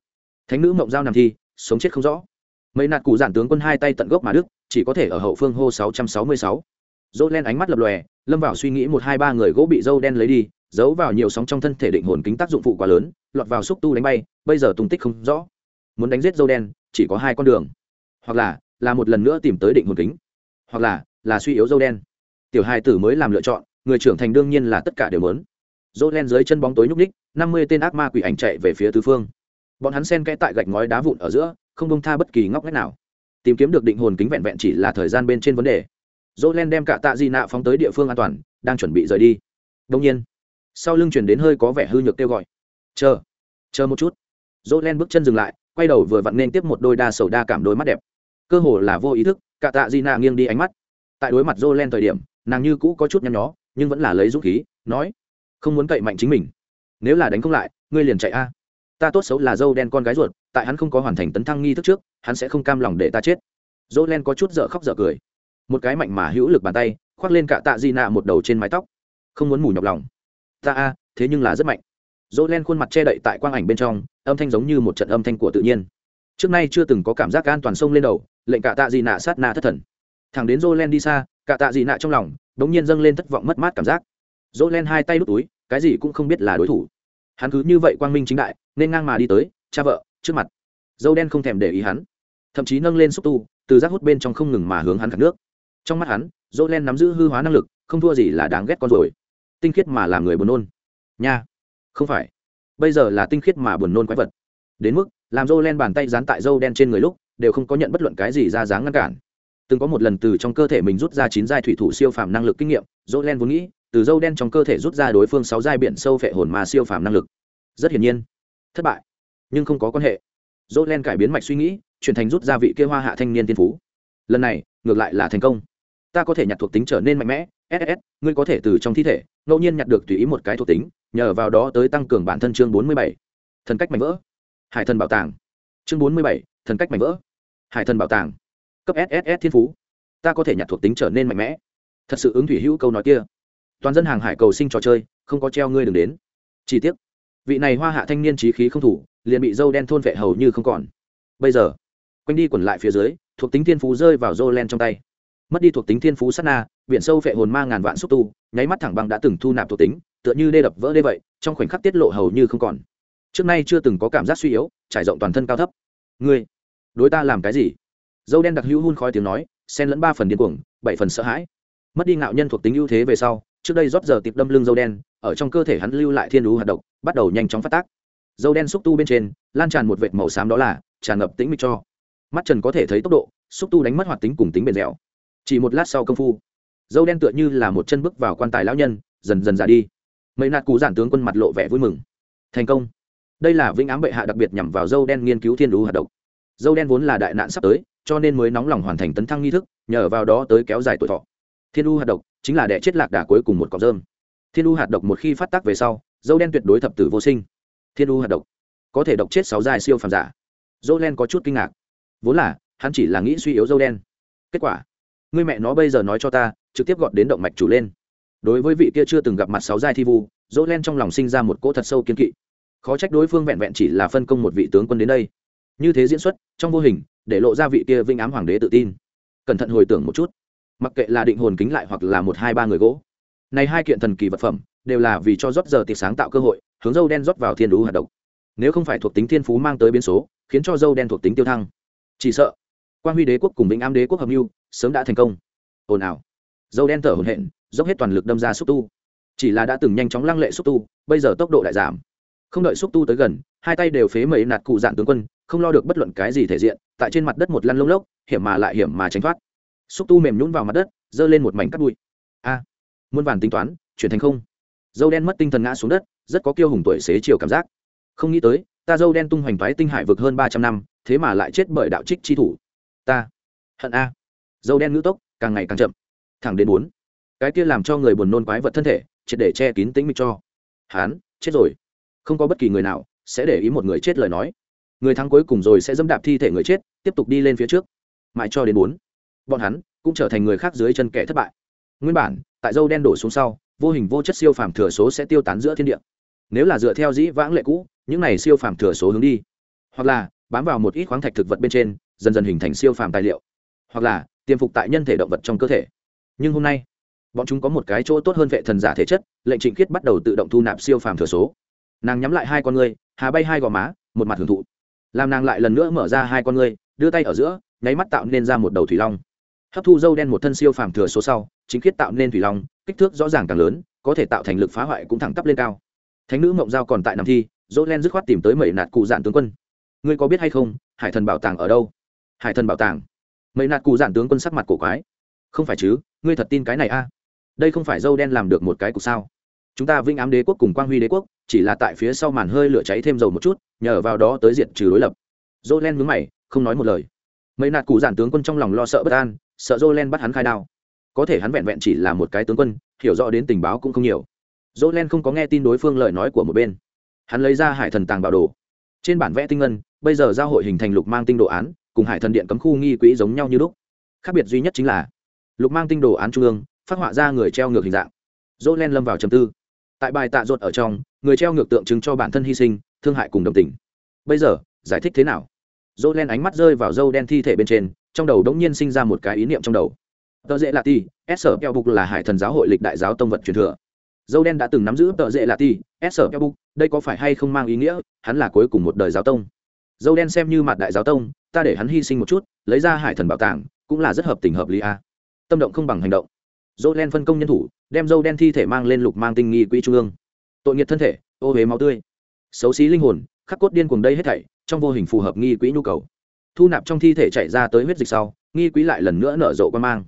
[SPEAKER 1] Thánh nữ mộng giao nằm thi, sống chết không rõ. Mấy nạt cụ giản tướng quân hai tay tận gốc mà đức, chỉ có thể ở hậu phương hô sáu trăm sáu mươi sáu. Dỗ len ánh mắt lập lòe, lâm vào suy nghĩ một hai ba người gỗ bị dâu đen lấy đi giấu vào nhiều sóng trong thân thể định hồn kính tác dụng phụ quá lớn, lọt vào xúc tu đánh bay, bây giờ tung tích không rõ. Muốn đánh giết dâu đen, chỉ có hai con đường. Hoặc là là một lần nữa tìm tới định hồn kính. Hoặc là là suy yếu dâu đen. Tiểu hai tử mới làm lựa chọn, người trưởng thành đương nhiên là tất cả đều lớn dâu đen dưới chân bóng tối nhúc ních năm mươi tên ác ma quỷ ảnh chạy về phía tứ phương. Bọn hắn sen kẽ tại gạch ngói đá vụn ở giữa, không bông tha bất kỳ ngóc ngách nào. Tìm kiếm được định hồn kính vẹn vẹn chỉ là thời gian bên trên vấn đề. Dỗ len đem cả tạ di nạ phóng tới địa phương an toàn, đang chuẩn bị rời đi. Đông nhiên sau lưng chuyển đến hơi có vẻ hư nhược kêu gọi. Chờ chờ một chút. Dỗ len bước chân dừng lại, quay đầu vừa vặn nên tiếp một đôi đa sầu đa cảm đôi mắt đẹp. Cơ hồ là vô ý thức, cả tạ di nạ nghiêng đi ánh mắt. Tại đối mặt dỗ len thời điểm, nàng như cũ có chút nhăn nhó, nhưng vẫn là lấy dũng khí, nói, không muốn cậy mạnh chính mình. Nếu là đánh không lại, ngươi liền chạy a. Ta tốt xấu là dâu đen con gái ruột, tại hắn không có hoàn thành tấn thăng nghi thức trước, hắn sẽ không cam lòng để ta chết. Dỗ len có chút dở khóc dở cười. Một cái mạnh mà hữu lực bàn tay, khoác lên cả tạ di nạ một đầu trên mái tóc. Không muốn mù nhọc lòng ta a, thế nhưng là rất mạnh. Dỗ len khuôn mặt che đậy tại quang ảnh bên trong, âm thanh giống như một trận âm thanh của tự nhiên. Trước nay chưa từng có cảm giác an toàn sông lên đầu, lệnh cả tạ dị nạ sát na thất thần. Thằng đến dỗ len đi xa, cả tạ dị nạ trong lòng đ ỗ n g nhiên dâng lên thất vọng mất mát cảm giác. Dỗ len hai tay đút túi, cái gì cũng không biết là đối thủ. Hắn cứ như vậy quang minh chính đại, nên ngang mà đi tới, cha vợ, trước mặt. Dâu đen không thèm để ý hắn, thậm chí nâng lên xúc tu, từ rác hút bên trong không ngừng mà hướng hắn khát nước. Trong mắt hắn dỗ len nắm giữ hư hóa năng lực, không thua gì là đáng ghét con rồi tinh khiết mà làm người buồn nôn. Nha, không phải. Bây giờ là tinh khiết mà buồn nôn quái vật. Đến mức, làm dâu len bàn tay dán tại dâu đen trên người lúc, đều không có nhận bất luận cái gì ra dáng ngăn cản. Từng có một lần từ trong cơ thể mình rút ra chín giai thủy thủ siêu phàm năng lực kinh nghiệm, dâu len vốn nghĩ, từ dâu đen trong cơ thể rút ra đối phương sáu giai biển sâu phệ hồn mà siêu phàm năng lực. Rất hiển nhiên, thất bại, nhưng không có quan hệ. Dâu len cải biến mạch suy nghĩ, chuyển thành rút ra vị kia hoa hạ thanh niên tiên phú. Lần này, ngược lại là thành công ta có thể nhặt thuộc tính trở nên mạnh mẽ ss ngươi có thể từ trong thi thể, ngẫu nhiên nhặt được tùy ý một cái thuộc tính, nhờ vào đó tới tăng cường bản thân chương bốn mươi bảy. Thần cách mạnh vỡ. Hải thần bảo tàng. Chương bốn mươi bảy, thần cách mạnh vỡ. Hải thần bảo tàng. Cấp sss thiên phú. Ta có thể nhặt thuộc tính trở nên mạnh mẽ. Thật sự ứng thủy hữu câu nói kia. Toàn dân hàng hải cầu sinh trò chơi, không có treo ngươi đừng đến. Chi tiết vị này hoa hạ thanh niên trí khí không thủ, liền bị dâu đen thôn vệ hầu như không còn. Bây giờ, quanh đi quẩn lại phía dưới, thuộc tính thiên phú rơi vào dô len trong tay mất đi thuộc tính thiên phú sát na, biển sâu phệ hồn ma ngàn vạn xúc tu, nháy mắt thẳng băng đã từng thu nạp thuộc tính, tựa như đê đập vỡ đê vậy, trong khoảnh khắc tiết lộ hầu như không còn. Trước nay chưa từng có cảm giác suy yếu, trải rộng toàn thân cao thấp. Ngươi, đối ta làm cái gì? Dâu đen đặc hữu hun khói tiếng nói, xen lẫn ba phần điên cuồng, bảy phần sợ hãi. Mất đi ngạo nhân thuộc tính ưu thế về sau, trước đây rót giờ tiệp đâm lưng dâu đen, ở trong cơ thể hắn lưu lại thiên lũ hoạt động bắt đầu nhanh chóng phát tác. Dâu đen xúc tu bên trên, lan tràn một vệt màu xám đó là tràn ngập tĩnh mịch cho. Mắt trần có thể thấy tốc độ, xúc tu đánh mất hoạt tính cùng tính bền dẻo chỉ một lát sau công phu, dâu đen tựa như là một chân bước vào quan tài lão nhân, dần dần ra đi. Mấy nạt cú giản tướng quân mặt lộ vẻ vui mừng. Thành công. Đây là vĩnh ám bệ hạ đặc biệt nhằm vào dâu đen nghiên cứu thiên đú hạt độc. Dâu đen vốn là đại nạn sắp tới, cho nên mới nóng lòng hoàn thành tấn thăng nghi thức, nhờ vào đó tới kéo dài tuổi thọ. Thiên u hạt độc chính là đẻ chết lạc đà cuối cùng một cọc dơm thiên u hạt độc một khi phát tác về sau, dâu đen tuyệt đối thập tử vô sinh. Thiên u hạt độc có thể độc chết sáu dài siêu phàm giả. Dâu đen có chút kinh ngạc. Vốn là, hắn chỉ là nghĩ suy yếu dâu đen. Kết quả Ngươi mẹ nó bây giờ nói cho ta, trực tiếp gọt đến động mạch chủ lên. Đối với vị kia chưa từng gặp mặt sáu giai thi vu dỗ len trong lòng sinh ra một cỗ thật sâu kiên kỵ. Khó trách đối phương vẹn vẹn chỉ là phân công một vị tướng quân đến đây. Như thế diễn xuất, trong vô hình, để lộ ra vị kia vinh ám hoàng đế tự tin. Cẩn thận hồi tưởng một chút. Mặc kệ là định hồn kính lại hoặc là một hai ba người gỗ. Này hai kiện thần kỳ vật phẩm, đều là vì cho rót giờ tiệc sáng tạo cơ hội, hướng dâu đen rót vào thiên đú hoạt động. Nếu không phải thuộc tính thiên phú mang tới biến số, khiến cho dâu đen thuộc tính tiêu thăng. Chỉ sợ quan huy đế quốc cùng vĩnh ám đế quốc hợp mưu sớm đã thành công. Ồn ào. Dâu đen thở hồn hện dốc hết toàn lực đâm ra xúc tu. Chỉ là đã từng nhanh chóng lăng lệ xúc tu, bây giờ tốc độ lại giảm. Không đợi xúc tu tới gần, hai tay đều phế mấy nạt cụ dạn tướng quân, không lo được bất luận cái gì thể diện, tại trên mặt đất một lăn lông lốc, hiểm mà lại hiểm mà tránh thoát. Xúc tu mềm nhún vào mặt đất, giơ lên một mảnh cắt bụi. A, muôn vàn tính toán, chuyển thành không. Dâu đen mất tinh thần ngã xuống đất, rất có kiêu hùng tuổi xế chiều cảm giác. Không nghĩ tới, ta dâu đen tung hoành thoái tinh hải vực hơn ba trăm năm, thế mà lại chết bởi đạo trích chi thủ. Ta, hận a dâu đen ngữ tốc, càng ngày càng chậm. Thẳng đến bốn. Cái kia làm cho người buồn nôn quái vật thân thể, triệt để che kín tính mịch cho. Hán, chết rồi. Không có bất kỳ người nào sẽ để ý một người chết lời nói. Người thắng cuối cùng rồi sẽ dẫm đạp thi thể người chết, tiếp tục đi lên phía trước. Mãi cho đến bốn. Bọn hắn cũng trở thành người khác dưới chân kẻ thất bại. Nguyên bản, tại dâu đen đổ xuống sau, vô hình vô chất siêu phàm thừa số sẽ tiêu tán giữa thiên địa. Nếu là dựa theo dĩ vãng lệ cũ, những này siêu phàm thừa số hướng đi. Hoặc là bám vào một ít khoáng thạch thực vật bên trên, dần dần hình thành siêu phàm tài liệu hoặc là tiêm phục tại nhân thể động vật trong cơ thể. Nhưng hôm nay, bọn chúng có một cái chỗ tốt hơn vệ thần giả thể chất, lệnh trịnh khiết bắt đầu tự động thu nạp siêu phàm thừa số. Nàng nhắm lại hai con ngươi, hà bay hai gò má, một mặt hưởng thụ. Làm nàng lại lần nữa mở ra hai con ngươi, đưa tay ở giữa, nháy mắt tạo nên ra một đầu thủy long. Hấp thu dâu đen một thân siêu phàm thừa số sau chính khiết tạo nên thủy long, kích thước rõ ràng càng lớn, có thể tạo thành lực phá hoại cũng thẳng tắp lên cao. Thánh nữ mộng giao còn tại nằm thi, dỗ len dứt khoát tìm tới mẩy nạt cụ dạn tướng quân. Ngươi có biết hay không, hải thần bảo tàng ở đâu? Hải thần bảo tàng mấy nạt cụ giản tướng quân sắc mặt cổ quái. Không phải chứ, ngươi thật tin cái này a? Đây không phải dâu đen làm được một cái cục sao? Chúng ta vinh ám đế quốc cùng quang huy đế quốc, chỉ là tại phía sau màn hơi lửa cháy thêm dầu một chút, nhờ vào đó tới diện trừ đối lập. Dô len mướn mày, không nói một lời. Mấy nạt cụ giản tướng quân trong lòng lo sợ bất an, sợ dô len bắt hắn khai đao. Có thể hắn vẹn vẹn chỉ là một cái tướng quân, hiểu rõ đến tình báo cũng không nhiều. Dô len không có nghe tin đối phương lời nói của một bên. Hắn lấy ra hải thần tàng bảo đồ. Trên bản vẽ tinh ngân, bây giờ giao hội hình thành lục mang tinh đồ án cùng hải thần điện cấm khu nghi quỹ giống nhau như lúc. Khác biệt duy nhất chính là, lục mang tinh đồ án trung ương, phát họa ra người treo ngược hình dạng. Dỗ len lâm vào trầm tư. Tại bài tạ ruột ở trong, người treo ngược tượng trưng cho bản thân hy sinh, thương hại cùng đồng tình. Bây giờ, giải thích thế nào? Dỗ len ánh mắt rơi vào dâu đen thi thể bên trên, trong đầu đống nhiên sinh ra một cái ý niệm trong đầu. Tờ dễ lạ ti s sở keo bục là hải thần giáo hội lịch đại giáo tông vật truyền thừa. Dâu đen đã từng nắm giữ tờ dễ lạ ti s sở keo bục đây có phải hay không mang ý nghĩa? Hắn là cuối cùng một đời giáo tông dâu đen xem như mặt đại giáo tông, ta để hắn hy sinh một chút, lấy ra hải thần bảo tàng, cũng là rất hợp tình hợp lý a. Tâm động không bằng hành động. Dâu đen phân công nhân thủ, đem dâu đen thi thể mang lên lục mang tinh nghi quỹ trung ương. Tội nghiệt thân thể, ô huế máu tươi. Xấu xí linh hồn, khắc cốt điên cuồng đây hết thảy, trong vô hình phù hợp nghi quỹ nhu cầu. Thu nạp trong thi thể chạy ra tới huyết dịch sau, nghi quỹ lại lần nữa nở rộ quan mang.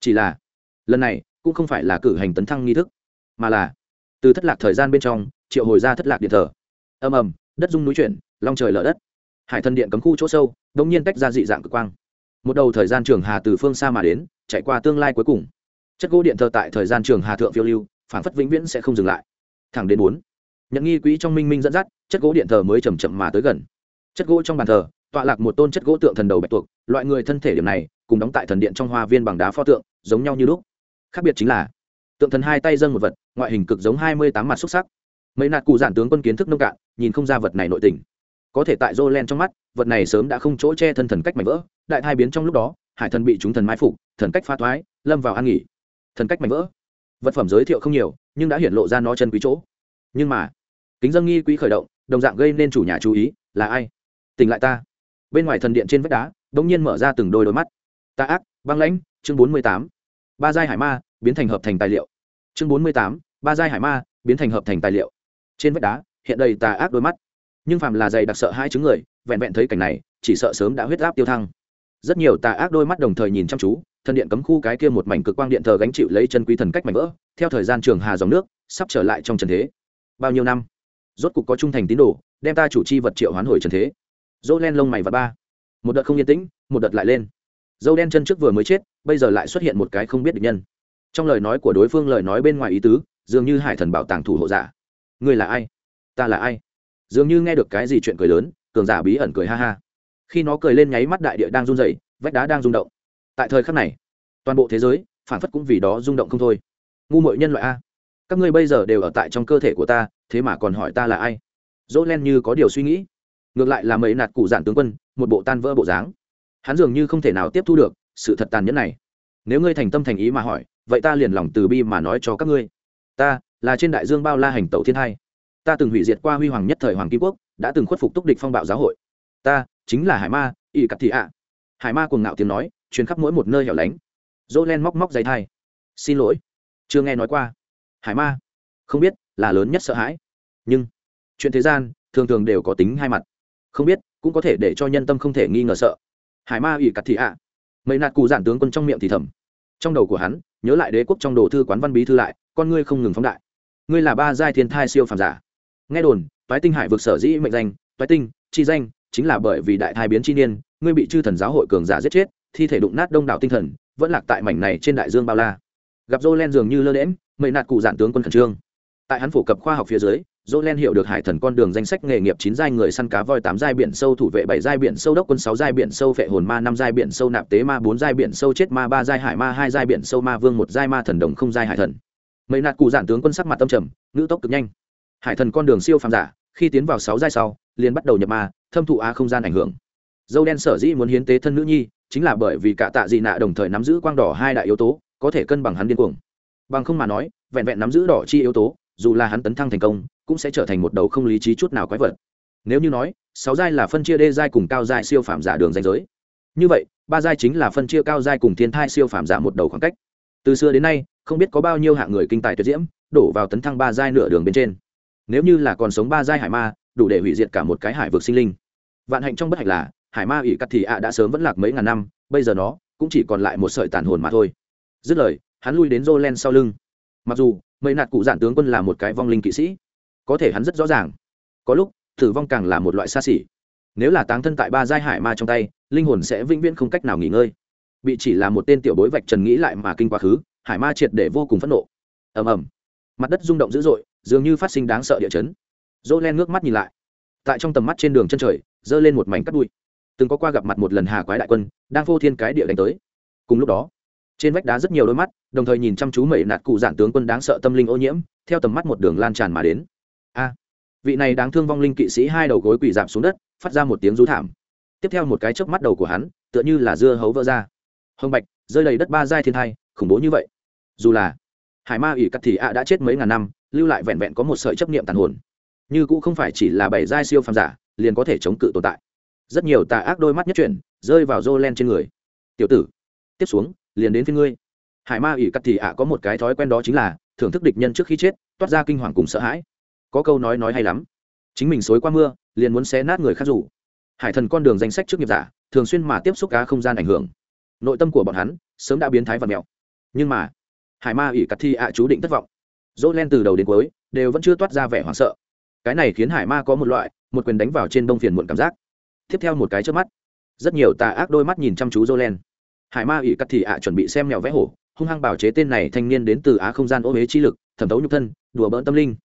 [SPEAKER 1] Chỉ là, lần này, cũng không phải là cử hành tấn thăng nghi thức, mà là, từ thất lạc thời gian bên trong, triệu hồi ra thất lạc điện thờ. Ầm ầm, đất dung núi chuyển, long trời lở đất hải thần điện cấm khu chỗ sâu đ ỗ n g nhiên tách ra dị dạng cực quang. Một đầu thời gian trường hà từ phương xa mà đến, chạy qua tương lai cuối cùng. Chất gỗ điện thờ tại thời gian trường hà thượng phiêu lưu phản phất vĩnh viễn sẽ không dừng lại. Thẳng đến bốn nhận nghi quỹ trong minh minh dẫn dắt, chất gỗ điện thờ mới chầm chậm mà tới gần. Chất gỗ trong bàn thờ, tọa lạc một tôn chất gỗ tượng thần đầu bạch tuộc, loại người thân thể điểm này, cùng đóng tại thần điện trong hoa viên bằng đá pho tượng, giống nhau như lúc. Khác biệt chính là, tượng thần hai tay dâng một vật, ngoại hình cực giống hai mươi tám mặt xúc sắc. Mấy nạt cụ giản tướng quân kiến thức nông cạn, nhìn không ra vật này nội tình có thể tại Jolen trong mắt, vật này sớm đã không chỗ che thân thần cách mảnh vỡ, đại thai biến trong lúc đó, hải thần bị chúng thần mai phục, thần cách phá thoái, lâm vào an nghỉ. Thần cách mảnh vỡ. Vật phẩm giới thiệu không nhiều, nhưng đã hiển lộ ra nó chân quý chỗ. Nhưng mà, kính dân nghi quý khởi động, đồng dạng gây nên chủ nhà chú ý, là ai? Tỉnh lại ta. Bên ngoài thần điện trên vách đá, đột nhiên mở ra từng đôi đôi mắt. Ta ác, băng lãnh, chương bốn mươi tám Ba giai hải ma, biến thành hợp thành tài liệu. Chương bốn mươi tám Ba giai hải ma, biến thành hợp thành tài liệu. Trên vách đá, hiện đầy tà ác đôi mắt nhưng phàm là dày đặc sợ hai chứng người, vẹn vẹn thấy cảnh này, chỉ sợ sớm đã huyết áp tiêu thăng. Rất nhiều tà ác đôi mắt đồng thời nhìn chăm chú thần điện cấm khu cái kia một mảnh cực quang điện thờ gánh chịu lấy chân quý thần cách mảnh vỡ, theo thời gian trường hà dòng nước, sắp trở lại trong trần thế. Bao nhiêu năm? Rốt cục có trung thành tín đồ, đem ta chủ chi vật triệu hoán hồi trần thế. Dỗ len lông mày và ba. Một đợt không yên tĩnh, một đợt lại lên. Dâu đen chân trước vừa mới chết, bây giờ lại xuất hiện một cái không biết được nhân. Trong lời nói của đối phương lời nói bên ngoài ý tứ, dường như hải thần bảo tàng thủ hộ giả. Ngươi là ai? Ta là ai? Dường như nghe được cái gì chuyện cười lớn, cường giả bí ẩn cười ha ha. Khi nó cười lên nháy mắt đại địa đang run dày vách đá đang rung động. Tại thời khắc này, toàn bộ thế giới, phản phất cũng vì đó rung động không thôi. Ngu mội nhân loại a, các ngươi bây giờ đều ở tại trong cơ thể của ta, thế mà còn hỏi ta là ai? Dỗ len như có điều suy nghĩ. Ngược lại là mấy nạt cụ giản tướng quân, một bộ tan vỡ bộ dáng. Hắn dường như không thể nào tiếp thu được sự thật tàn nhẫn này. Nếu ngươi thành tâm thành ý mà hỏi, vậy ta liền lòng từ bi mà nói cho các ngươi. Ta là trên đại dương bao la hành tẩu thiên hai ta từng hủy diệt qua huy hoàng nhất thời hoàng kim quốc, đã từng khuất phục túc địch phong bạo giáo hội. Ta, chính là hải ma, ỷ cắt thị ạ. Hải ma cuồng ngạo tiếng nói chuyến khắp mỗi một nơi hẻo lánh. Dỗ len móc móc dày thai. Xin lỗi. Chưa nghe nói qua. Hải ma, không biết là lớn nhất sợ hãi. Nhưng, chuyện thế gian, thường thường đều có tính hai mặt. Không biết, cũng có thể để cho nhân tâm không thể nghi ngờ sợ. Hải ma ủy cắt thị ạ. Mấy nạt cù giản tướng quân trong miệng thì thầm. Trong đầu của hắn, nhớ lại đế quốc trong đồ thư quán văn bí thư lại, con ngươi không ngừng phóng đại. Ngươi là ba giai thiên thai siêu phàm giả nghe đồn, toái tinh hải vực sở dĩ mệnh danh toái tinh, chi danh chính là bởi vì đại thai biến chi niên, ngươi bị chư thần giáo hội cường giả giết chết, thi thể đụng nát đông đảo tinh thần, vẫn lạc tại mảnh này trên đại dương bao la. Gặp dô len dường như lơ đễm mệnh nạt cụ giản tướng quân khẩn trương. Tại hắn phổ cập khoa học phía dưới dô len hiểu được hải thần con đường danh sách nghề nghiệp chín giai người săn cá voi tám giai biển sâu thủ vệ bảy giai biển sâu đốc quân sáu giai biển sâu phệ hồn ma năm giai biển sâu nạp tế ma bốn giai biển sâu chết ma ba giai hải ma hai giai biển sâu ma vương một giai ma thần đồng không giai hải thần. Mệnh nạt cụ giản tướng quân sắc mặt tâm trầm, ngữ tốc cực nhanh hải thần con đường siêu phàm giả, khi tiến vào sáu giai sau, liền bắt đầu nhập ma, thâm thụ a không gian ảnh hưởng. Dâu đen sở dĩ muốn hiến tế thân nữ nhi, chính là bởi vì cả tạ dị nạ đồng thời nắm giữ quang đỏ hai đại yếu tố, có thể cân bằng hắn điên cuồng. Bằng không mà nói, vẹn vẹn nắm giữ đỏ chi yếu tố, dù là hắn tấn thăng thành công, cũng sẽ trở thành một đầu không lý trí chút nào quái vật. Nếu như nói, sáu giai là phân chia đê giai cùng cao giai siêu phàm giả đường danh giới. Như vậy, ba giai chính là phân chia cao giai cùng thiên thai siêu phàm giả một đầu khoảng cách. Từ xưa đến nay, không biết có bao nhiêu hạng người kinh tài tuyệt diễm, đổ vào tấn thăng ba giai nửa đường bên trên nếu như là còn sống ba giai hải ma, đủ để hủy diệt cả một cái hải vực sinh linh. Vạn hạnh trong bất hạnh là, hải ma ỷ cắt thì ạ đã sớm vẫn lạc mấy ngàn năm, bây giờ nó cũng chỉ còn lại một sợi tàn hồn mà thôi. Dứt lời, hắn lui đến Jolen sau lưng. Mặc dù, mấy nạt cụ giản tướng quân là một cái vong linh kỵ sĩ, có thể hắn rất rõ ràng. Có lúc, tử vong càng là một loại xa xỉ. Nếu là táng thân tại ba giai hải ma trong tay, linh hồn sẽ vĩnh viễn không cách nào nghỉ ngơi. Bị chỉ là một tên tiểu bối vạch trần nghĩ lại mà kinh quá khứ, hải ma triệt để vô cùng phẫn nộ. Ầm ầm. Mặt đất rung động dữ dội dường như phát sinh đáng sợ địa chấn. Dỗ len ngước mắt nhìn lại. Tại trong tầm mắt trên đường chân trời, giơ lên một mảnh cắt bụi từng có qua gặp mặt một lần hà quái đại quân, đang vô thiên cái địa đánh tới. Cùng lúc đó, trên vách đá rất nhiều đôi mắt, đồng thời nhìn chăm chú mẩy nạt cụ giản tướng quân đáng sợ tâm linh ô nhiễm, theo tầm mắt một đường lan tràn mà đến. A, vị này đáng thương vong linh kỵ sĩ hai đầu gối quỳ giảm xuống đất, phát ra một tiếng rú thảm. Tiếp theo một cái chớp mắt đầu của hắn, tựa như là dưa hấu vỡ ra. Hồng bạch, rơi đầy đất ba giai thiên thai, khủng bố như vậy. Dù là hải ma ỷ cắt thì ạ đã chết mấy ngàn năm, lưu lại vẹn vẹn có một sợi chấp niệm tàn hồn. Như cũng không phải chỉ là bảy giai siêu phàm giả, liền có thể chống cự tồn tại. Rất nhiều tà ác đôi mắt nhất chuyển, rơi vào rô len trên người. Tiểu tử, tiếp xuống, liền đến phía ngươi. Hải ma ỷ cắt thì ạ có một cái thói quen đó chính là thưởng thức địch nhân trước khi chết, toát ra kinh hoàng cùng sợ hãi. Có câu nói nói hay lắm, chính mình xối qua mưa, liền muốn xé nát người khác rủ hải thần con đường danh sách trước nghiệp giả, thường xuyên mà tiếp xúc cá không gian ảnh hưởng. Nội tâm của bọn hắn sớm đã biến thái và mèo. Nhưng mà hải ma ỉ cắt thi ạ chú định thất vọng. Dỗ len từ đầu đến cuối, đều vẫn chưa toát ra vẻ hoảng sợ. Cái này khiến hải ma có một loại, một quyền đánh vào trên đông phiền muộn cảm giác. Tiếp theo một cái trước mắt, rất nhiều tà ác đôi mắt nhìn chăm chú dỗ len. Hải ma ỉ cắt thì ạ chuẩn bị xem mèo vẽ hổ, hung hăng bảo chế tên này thanh niên đến từ á không gian ô huế chi lực, thẩm thấu nhục thân, đùa bỡn tâm linh.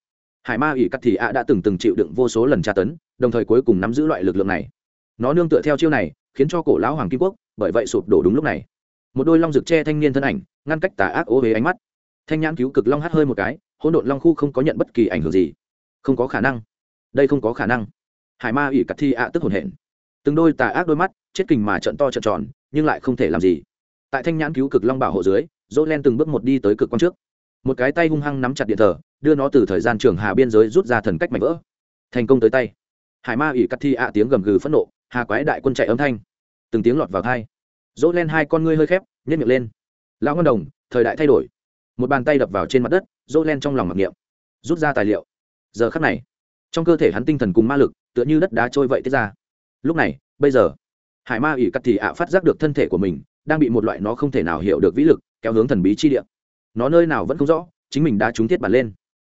[SPEAKER 1] Hải ma ỉ cắt thì ạ đã từng từng chịu đựng vô số lần tra tấn, đồng thời cuối cùng nắm giữ loại lực lượng này. Nó nương tựa theo chiêu này, khiến cho cổ lão hoàng kim quốc, bởi vậy sụp đổ đúng lúc này một đôi long rực che thanh niên thân ảnh, ngăn cách tà ác ô huế ánh mắt. Thanh nhãn cứu cực long hát hơi một cái, hỗn độn long khu không có nhận bất kỳ ảnh hưởng gì. Không có khả năng. Đây không có khả năng. Hải ma ủy cắt thi ạ tức hồn hển. Từng đôi tà ác đôi mắt, chết kình mà trận to trận tròn, nhưng lại không thể làm gì. Tại thanh nhãn cứu cực long bảo hộ dưới, dỗ len từng bước một đi tới cực quang trước. Một cái tay hung hăng nắm chặt điện thờ, đưa nó từ thời gian trường hà biên giới rút ra thần cách mạnh vỡ. Thành công tới tay. Hải ma ủy cắt thi ạ tiếng gầm gừ phẫn nộ, hà quái đại quân chạy âm thanh. Từng tiếng lọt vào thai dỗ len hai con ngươi hơi khép nhét miệng lên. Lão ngân đồng, thời đại thay đổi. Một bàn tay đập vào trên mặt đất, dỗ len trong lòng mặc niệm. Rút ra tài liệu. Giờ khắc này, trong cơ thể hắn tinh thần cùng ma lực, tựa như đất đá trôi vậy tiết ra. Lúc này, bây giờ, hải ma ỉ cắt thì ạ phát giác được thân thể của mình, đang bị một loại nó không thể nào hiểu được vĩ lực, kéo hướng thần bí chi địa. Nó nơi nào vẫn không rõ, chính mình đã trúng thiết bản lên.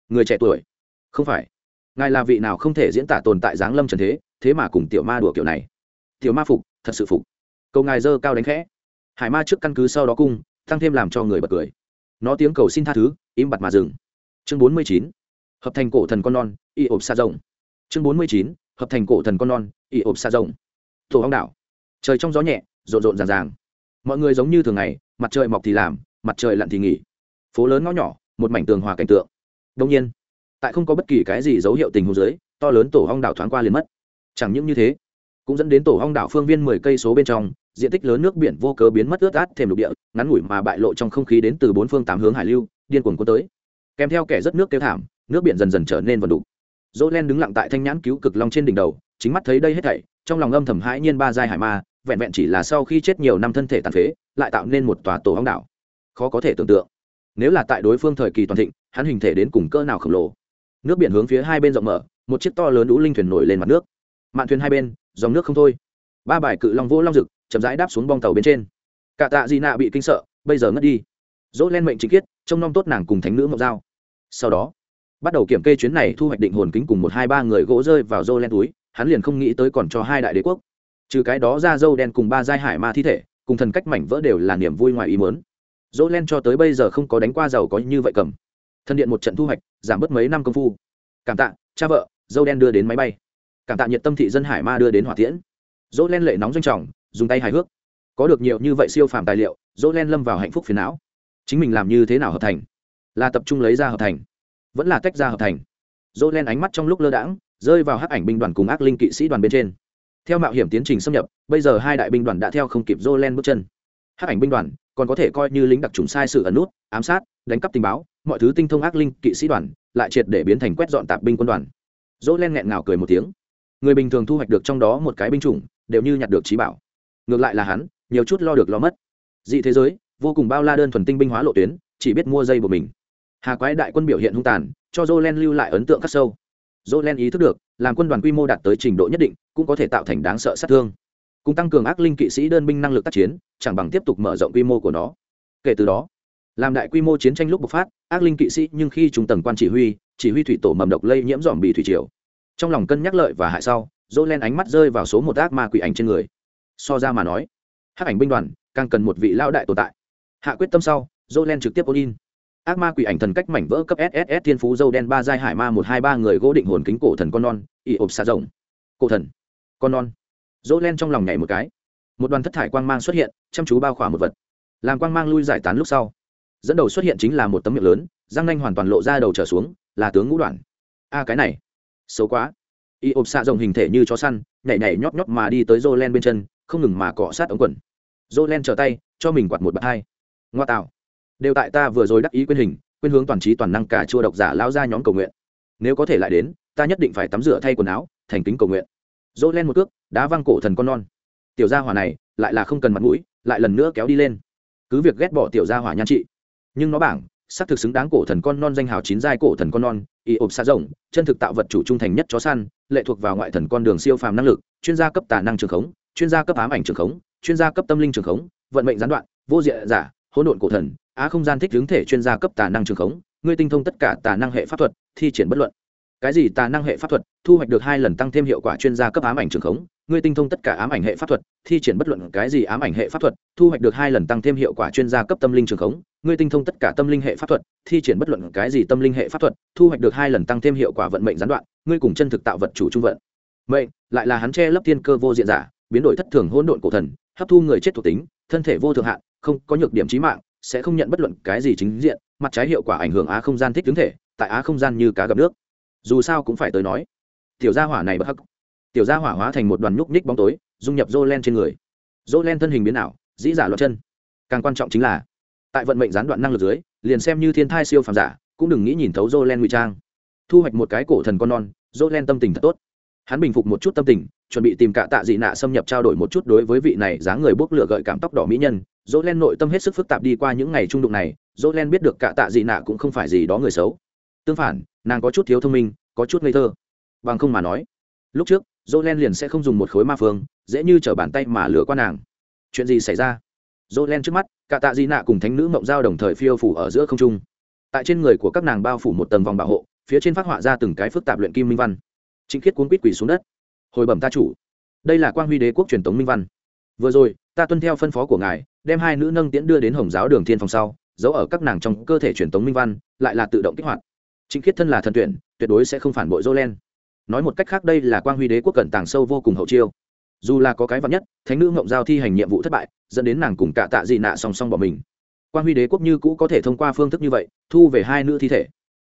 [SPEAKER 1] Người trẻ tuổi. Không phải. Ngài là vị nào không thể diễn tả tồn tại giáng lâm trần thế thế mà cùng tiểu ma đùa kiểu này. Tiểu ma phục, thật sự phục cầu ngài dơ cao đánh khẽ. Hải ma trước căn cứ sau đó cung, tăng thêm làm cho người bật cười. Nó tiếng cầu xin tha thứ, im bặt mà dừng. Chương bốn mươi chín. Hợp thành cổ thần con non, y ộp xa rộng chương bốn mươi chín. Hợp thành cổ thần con non, y ộp xa rộng tổ hong đảo. Trời trong gió nhẹ, rộn rộn ràng ràng. Mọi người giống như thường ngày, mặt trời mọc thì làm, mặt trời lặn thì nghỉ. Phố lớn ngõ nhỏ, một mảnh tường hòa cảnh tượng. Đông nhiên, tại không có bất kỳ cái gì dấu hiệu tình hồ dưới, to lớn tổ hong đảo thoáng qua liền mất. Chẳng những như thế cũng dẫn đến tổ hong đảo phương viên mười cây số bên trong, diện tích lớn nước biển vô cớ biến mất ướt át thêm lục địa, ngắn ngủi mà bại lộ trong không khí đến từ bốn phương tám hướng hải lưu, điên cuồng cuốn tới. Kèm theo kẻ rất nước kêu thảm, nước biển dần dần trở nên vần đục. Dỗ len đứng lặng tại thanh nhãn cứu cực long trên đỉnh đầu, chính mắt thấy đây hết thảy, trong lòng âm thầm hãi nhiên ba giai hải ma, vẹn vẹn chỉ là sau khi chết nhiều năm thân thể tàn phế, lại tạo nên một tòa tổ hong đảo. Khó có thể tưởng tượng. Nếu là tại đối phương thời kỳ toàn thịnh, hắn hình thể đến cùng cỡ nào khổng lồ. Nước biển hướng phía hai bên rộng mở, một chiếc to lớn đũ linh thuyền nổi lên mặt nước. Mạn thuyền hai bên dòng nước không thôi. Ba bài cự long vô long rực, chậm rãi đáp xuống bong tàu bên trên. Cả tạ di nạ bị kinh sợ, bây giờ ngất đi. Dỗ len mệnh chính kiết trông nom tốt nàng cùng thánh nữ mộc dao. Sau đó, bắt đầu kiểm kê chuyến này thu hoạch định hồn kính cùng một hai ba người gỗ rơi vào dô len túi, hắn liền không nghĩ tới còn cho hai đại đế quốc. Trừ cái đó ra dâu đen cùng ba giai hải ma thi thể, cùng thần cách mảnh vỡ đều là niềm vui ngoài ý mớn dỗ len cho tới bây giờ không có đánh qua giàu có như vậy cầm. Thân điện một trận thu hoạch, giảm bớt mấy năm công phu. Cảm tạ, cha vợ dâu đen đưa đến máy bay cảm tạ nhiệt tâm thị dân hải ma đưa đến hỏa tiễn. Dỗ len lệ nóng doanh trọng, dùng tay hài hước. Có được nhiều như vậy siêu phàm tài liệu, dỗ len lâm vào hạnh phúc phiền não. Chính mình làm như thế nào hợp thành? Là tập trung lấy ra hợp thành, vẫn là tách ra hợp thành. Dỗ len ánh mắt trong lúc lơ đãng, rơi vào hắc ảnh binh đoàn cùng ác linh kỵ sĩ đoàn bên trên. Theo mạo hiểm tiến trình xâm nhập, bây giờ hai đại binh đoàn đã theo không kịp dỗ len bước chân. Hắc ảnh binh đoàn còn có thể coi như lính đặc trùng sai sự ẩn nút, ám sát, đánh cắp tình báo, mọi thứ tinh thông ác linh kỵ sĩ đoàn, lại triệt để biến thành quét dọn tạp binh quân đoàn. Dỗ len nghẹn ngào cười một tiếng người bình thường thu hoạch được trong đó một cái binh chủng, đều như nhặt được trí bảo. Ngược lại là hắn, nhiều chút lo được lo mất. Dị thế giới, vô cùng bao la đơn thuần tinh binh hóa lộ tuyến, chỉ biết mua dây của mình. Hà quái đại quân biểu hiện hung tàn, cho jolen lưu lại ấn tượng khắc sâu. Jolen ý thức được, làm quân đoàn quy mô đạt tới trình độ nhất định, cũng có thể tạo thành đáng sợ sát thương. Cùng tăng cường ác linh kỵ sĩ đơn binh năng lực tác chiến, chẳng bằng tiếp tục mở rộng quy mô của nó. Kể từ đó, làm đại quy mô chiến tranh lúc bộc phát, ác linh kỵ sĩ nhưng khi trung tầng quan chỉ huy chỉ huy thủy tổ mầm độc lây nhiễm dòm bị thủy triều trong lòng cân nhắc lợi và hại sau, dỗ len ánh mắt rơi vào số một ác ma quỷ ảnh trên người. So ra mà nói, hắc ảnh binh đoàn càng cần một vị lao đại tồn tại. Hạ quyết tâm sau, dỗ len trực tiếp ôn in. Ác ma quỷ ảnh thần cách mảnh vỡ cấp sss thiên phú dâu đen ba giai hải ma một hai ba người gỗ định hồn kính cổ thần con non ị ộp xa rộng. Cổ thần con non dỗ len trong lòng nhảy một cái. Một đoàn thất thải quang mang xuất hiện, chăm chú bao khỏa một vật. Làm quang mang lui giải tán lúc sau, dẫn đầu xuất hiện chính là một tấm miệng lớn, răng nanh hoàn toàn lộ ra đầu trở xuống, là tướng ngũ đoạn. A, cái này xấu quá. Y ộp xạ rộng hình thể như chó săn, nhảy nhảy nhóp nhóp mà đi tới dô len bên chân, không ngừng mà cọ sát ống quần. Dô len trở tay, cho mình quạt một bạt hai. Ngoa tạo. Đều tại ta vừa rồi đắc ý quyên hình quyên hướng toàn trí toàn năng cả chua độc giả lao ra nhóm cầu nguyện. Nếu có thể lại đến, ta nhất định phải tắm rửa thay quần áo, thành kính cầu nguyện. Dô len một cước, đá văng cổ thần con non. Tiểu gia hỏa này, lại là không cần mặt mũi, lại lần nữa kéo đi lên. Cứ việc ghét bỏ tiểu gia hỏa nhan trị, nhưng nó bảng xác thực xứng đáng cổ thần con non danh hào chín giai cổ thần con non, y ộp xa rộng, chân thực tạo vật chủ trung thành nhất chó săn, lệ thuộc vào ngoại thần con đường siêu phàm năng lực, chuyên gia cấp tà năng trường khống, chuyên gia cấp ám ảnh trường khống, chuyên gia cấp tâm linh trường khống, vận mệnh gián đoạn, vô diện giả, hỗn độn cổ thần, á không gian thích hướng thể chuyên gia cấp tà năng trường khống, ngươi tinh thông tất cả tà năng hệ pháp thuật, thi triển bất luận. Cái gì tà năng hệ pháp thuật, thu hoạch được hai lần tăng thêm hiệu quả chuyên gia cấp ám ảnh trường khống ngươi tinh thông tất cả ám ảnh hệ pháp thuật, thi triển bất luận cái gì ám ảnh hệ pháp thuật, thu hoạch được hai lần tăng thêm hiệu quả chuyên gia cấp tâm linh trường khống. Ngươi tinh thông tất cả tâm linh hệ pháp thuật, thi triển bất luận cái gì tâm linh hệ pháp thuật, thu hoạch được hai lần tăng thêm hiệu quả vận mệnh gián đoạn, ngươi cùng chân thực tạo vật chủ trung vận. Mệnh, lại là hắn che lấp thiên cơ vô diện giả, biến đổi thất thường hỗn độn cổ thần, hấp thu người chết thuộc tính, thân thể vô thượng hạn, không có nhược điểm trí mạng, sẽ không nhận bất luận cái gì chính diện, mặt trái hiệu quả ảnh hưởng á không gian thích tướng thể, tại á không gian như cá gặp nước. Dù sao cũng phải tới nói, tiểu gia hỏa này bất hắc tiểu gia hỏa hóa thành một đoàn nhúc nhích bóng tối, dung nhập dô len trên người. Dô len thân hình biến ảo, dĩ giả loạt chân. Càng quan trọng chính là, tại vận mệnh gián đoạn năng lực dưới, liền xem như thiên thai siêu phàm giả, cũng đừng nghĩ nhìn thấu dô len ngụy trang. Thu hoạch một cái cổ thần con non dô len tâm tình thật tốt. Hắn bình phục một chút tâm tình, chuẩn bị tìm cả tạ dị nạ xâm nhập trao đổi một chút đối với vị này dáng người bốc lửa gợi cảm tóc đỏ mỹ nhân. Dỗ len nội tâm hết sức phức tạp đi qua những ngày trung đụng này dỗ len biết được cả tạ dị nạ cũng không phải gì đó người xấu. Tương phản, nàng có chút thiếu thông minh, có chút ngây thơ. Bằng không mà nói, lúc trước dỗ len liền sẽ không dùng một khối ma phương, dễ như trở bàn tay mà lửa qua nàng. Chuyện gì xảy ra? Dỗ len trước mắt cả tạ Di nạ cùng thánh nữ mộng giao đồng thời phiêu phủ ở giữa không trung. Tại trên người của các nàng bao phủ một tầng vòng bảo hộ, phía trên phát họa ra từng cái phức tạp luyện kim minh văn. Chính khiết cuốn quýt quỳ xuống đất. Hồi bẩm ta chủ, đây là quang huy đế quốc truyền tống minh văn. Vừa rồi, ta tuân theo phân phó của ngài, đem hai nữ nâng tiễn đưa đến hồng giáo đường thiên phòng sau, giấu ở các nàng trong cơ thể truyền tống minh văn, lại là tự động kích hoạt. Chính khiết thân là thần tuyển, tuyệt đối sẽ không phản bội dô len nói một cách khác đây là quang huy đế quốc cẩn tàng sâu vô cùng hậu chiêu. Dù là có cái vật nhất, thánh nữ ngộng giao thi hành nhiệm vụ thất bại, dẫn đến nàng cùng cả tạ dị nạ song song bỏ mình. Quang huy đế quốc như cũ có thể thông qua phương thức như vậy, thu về hai nữ thi thể.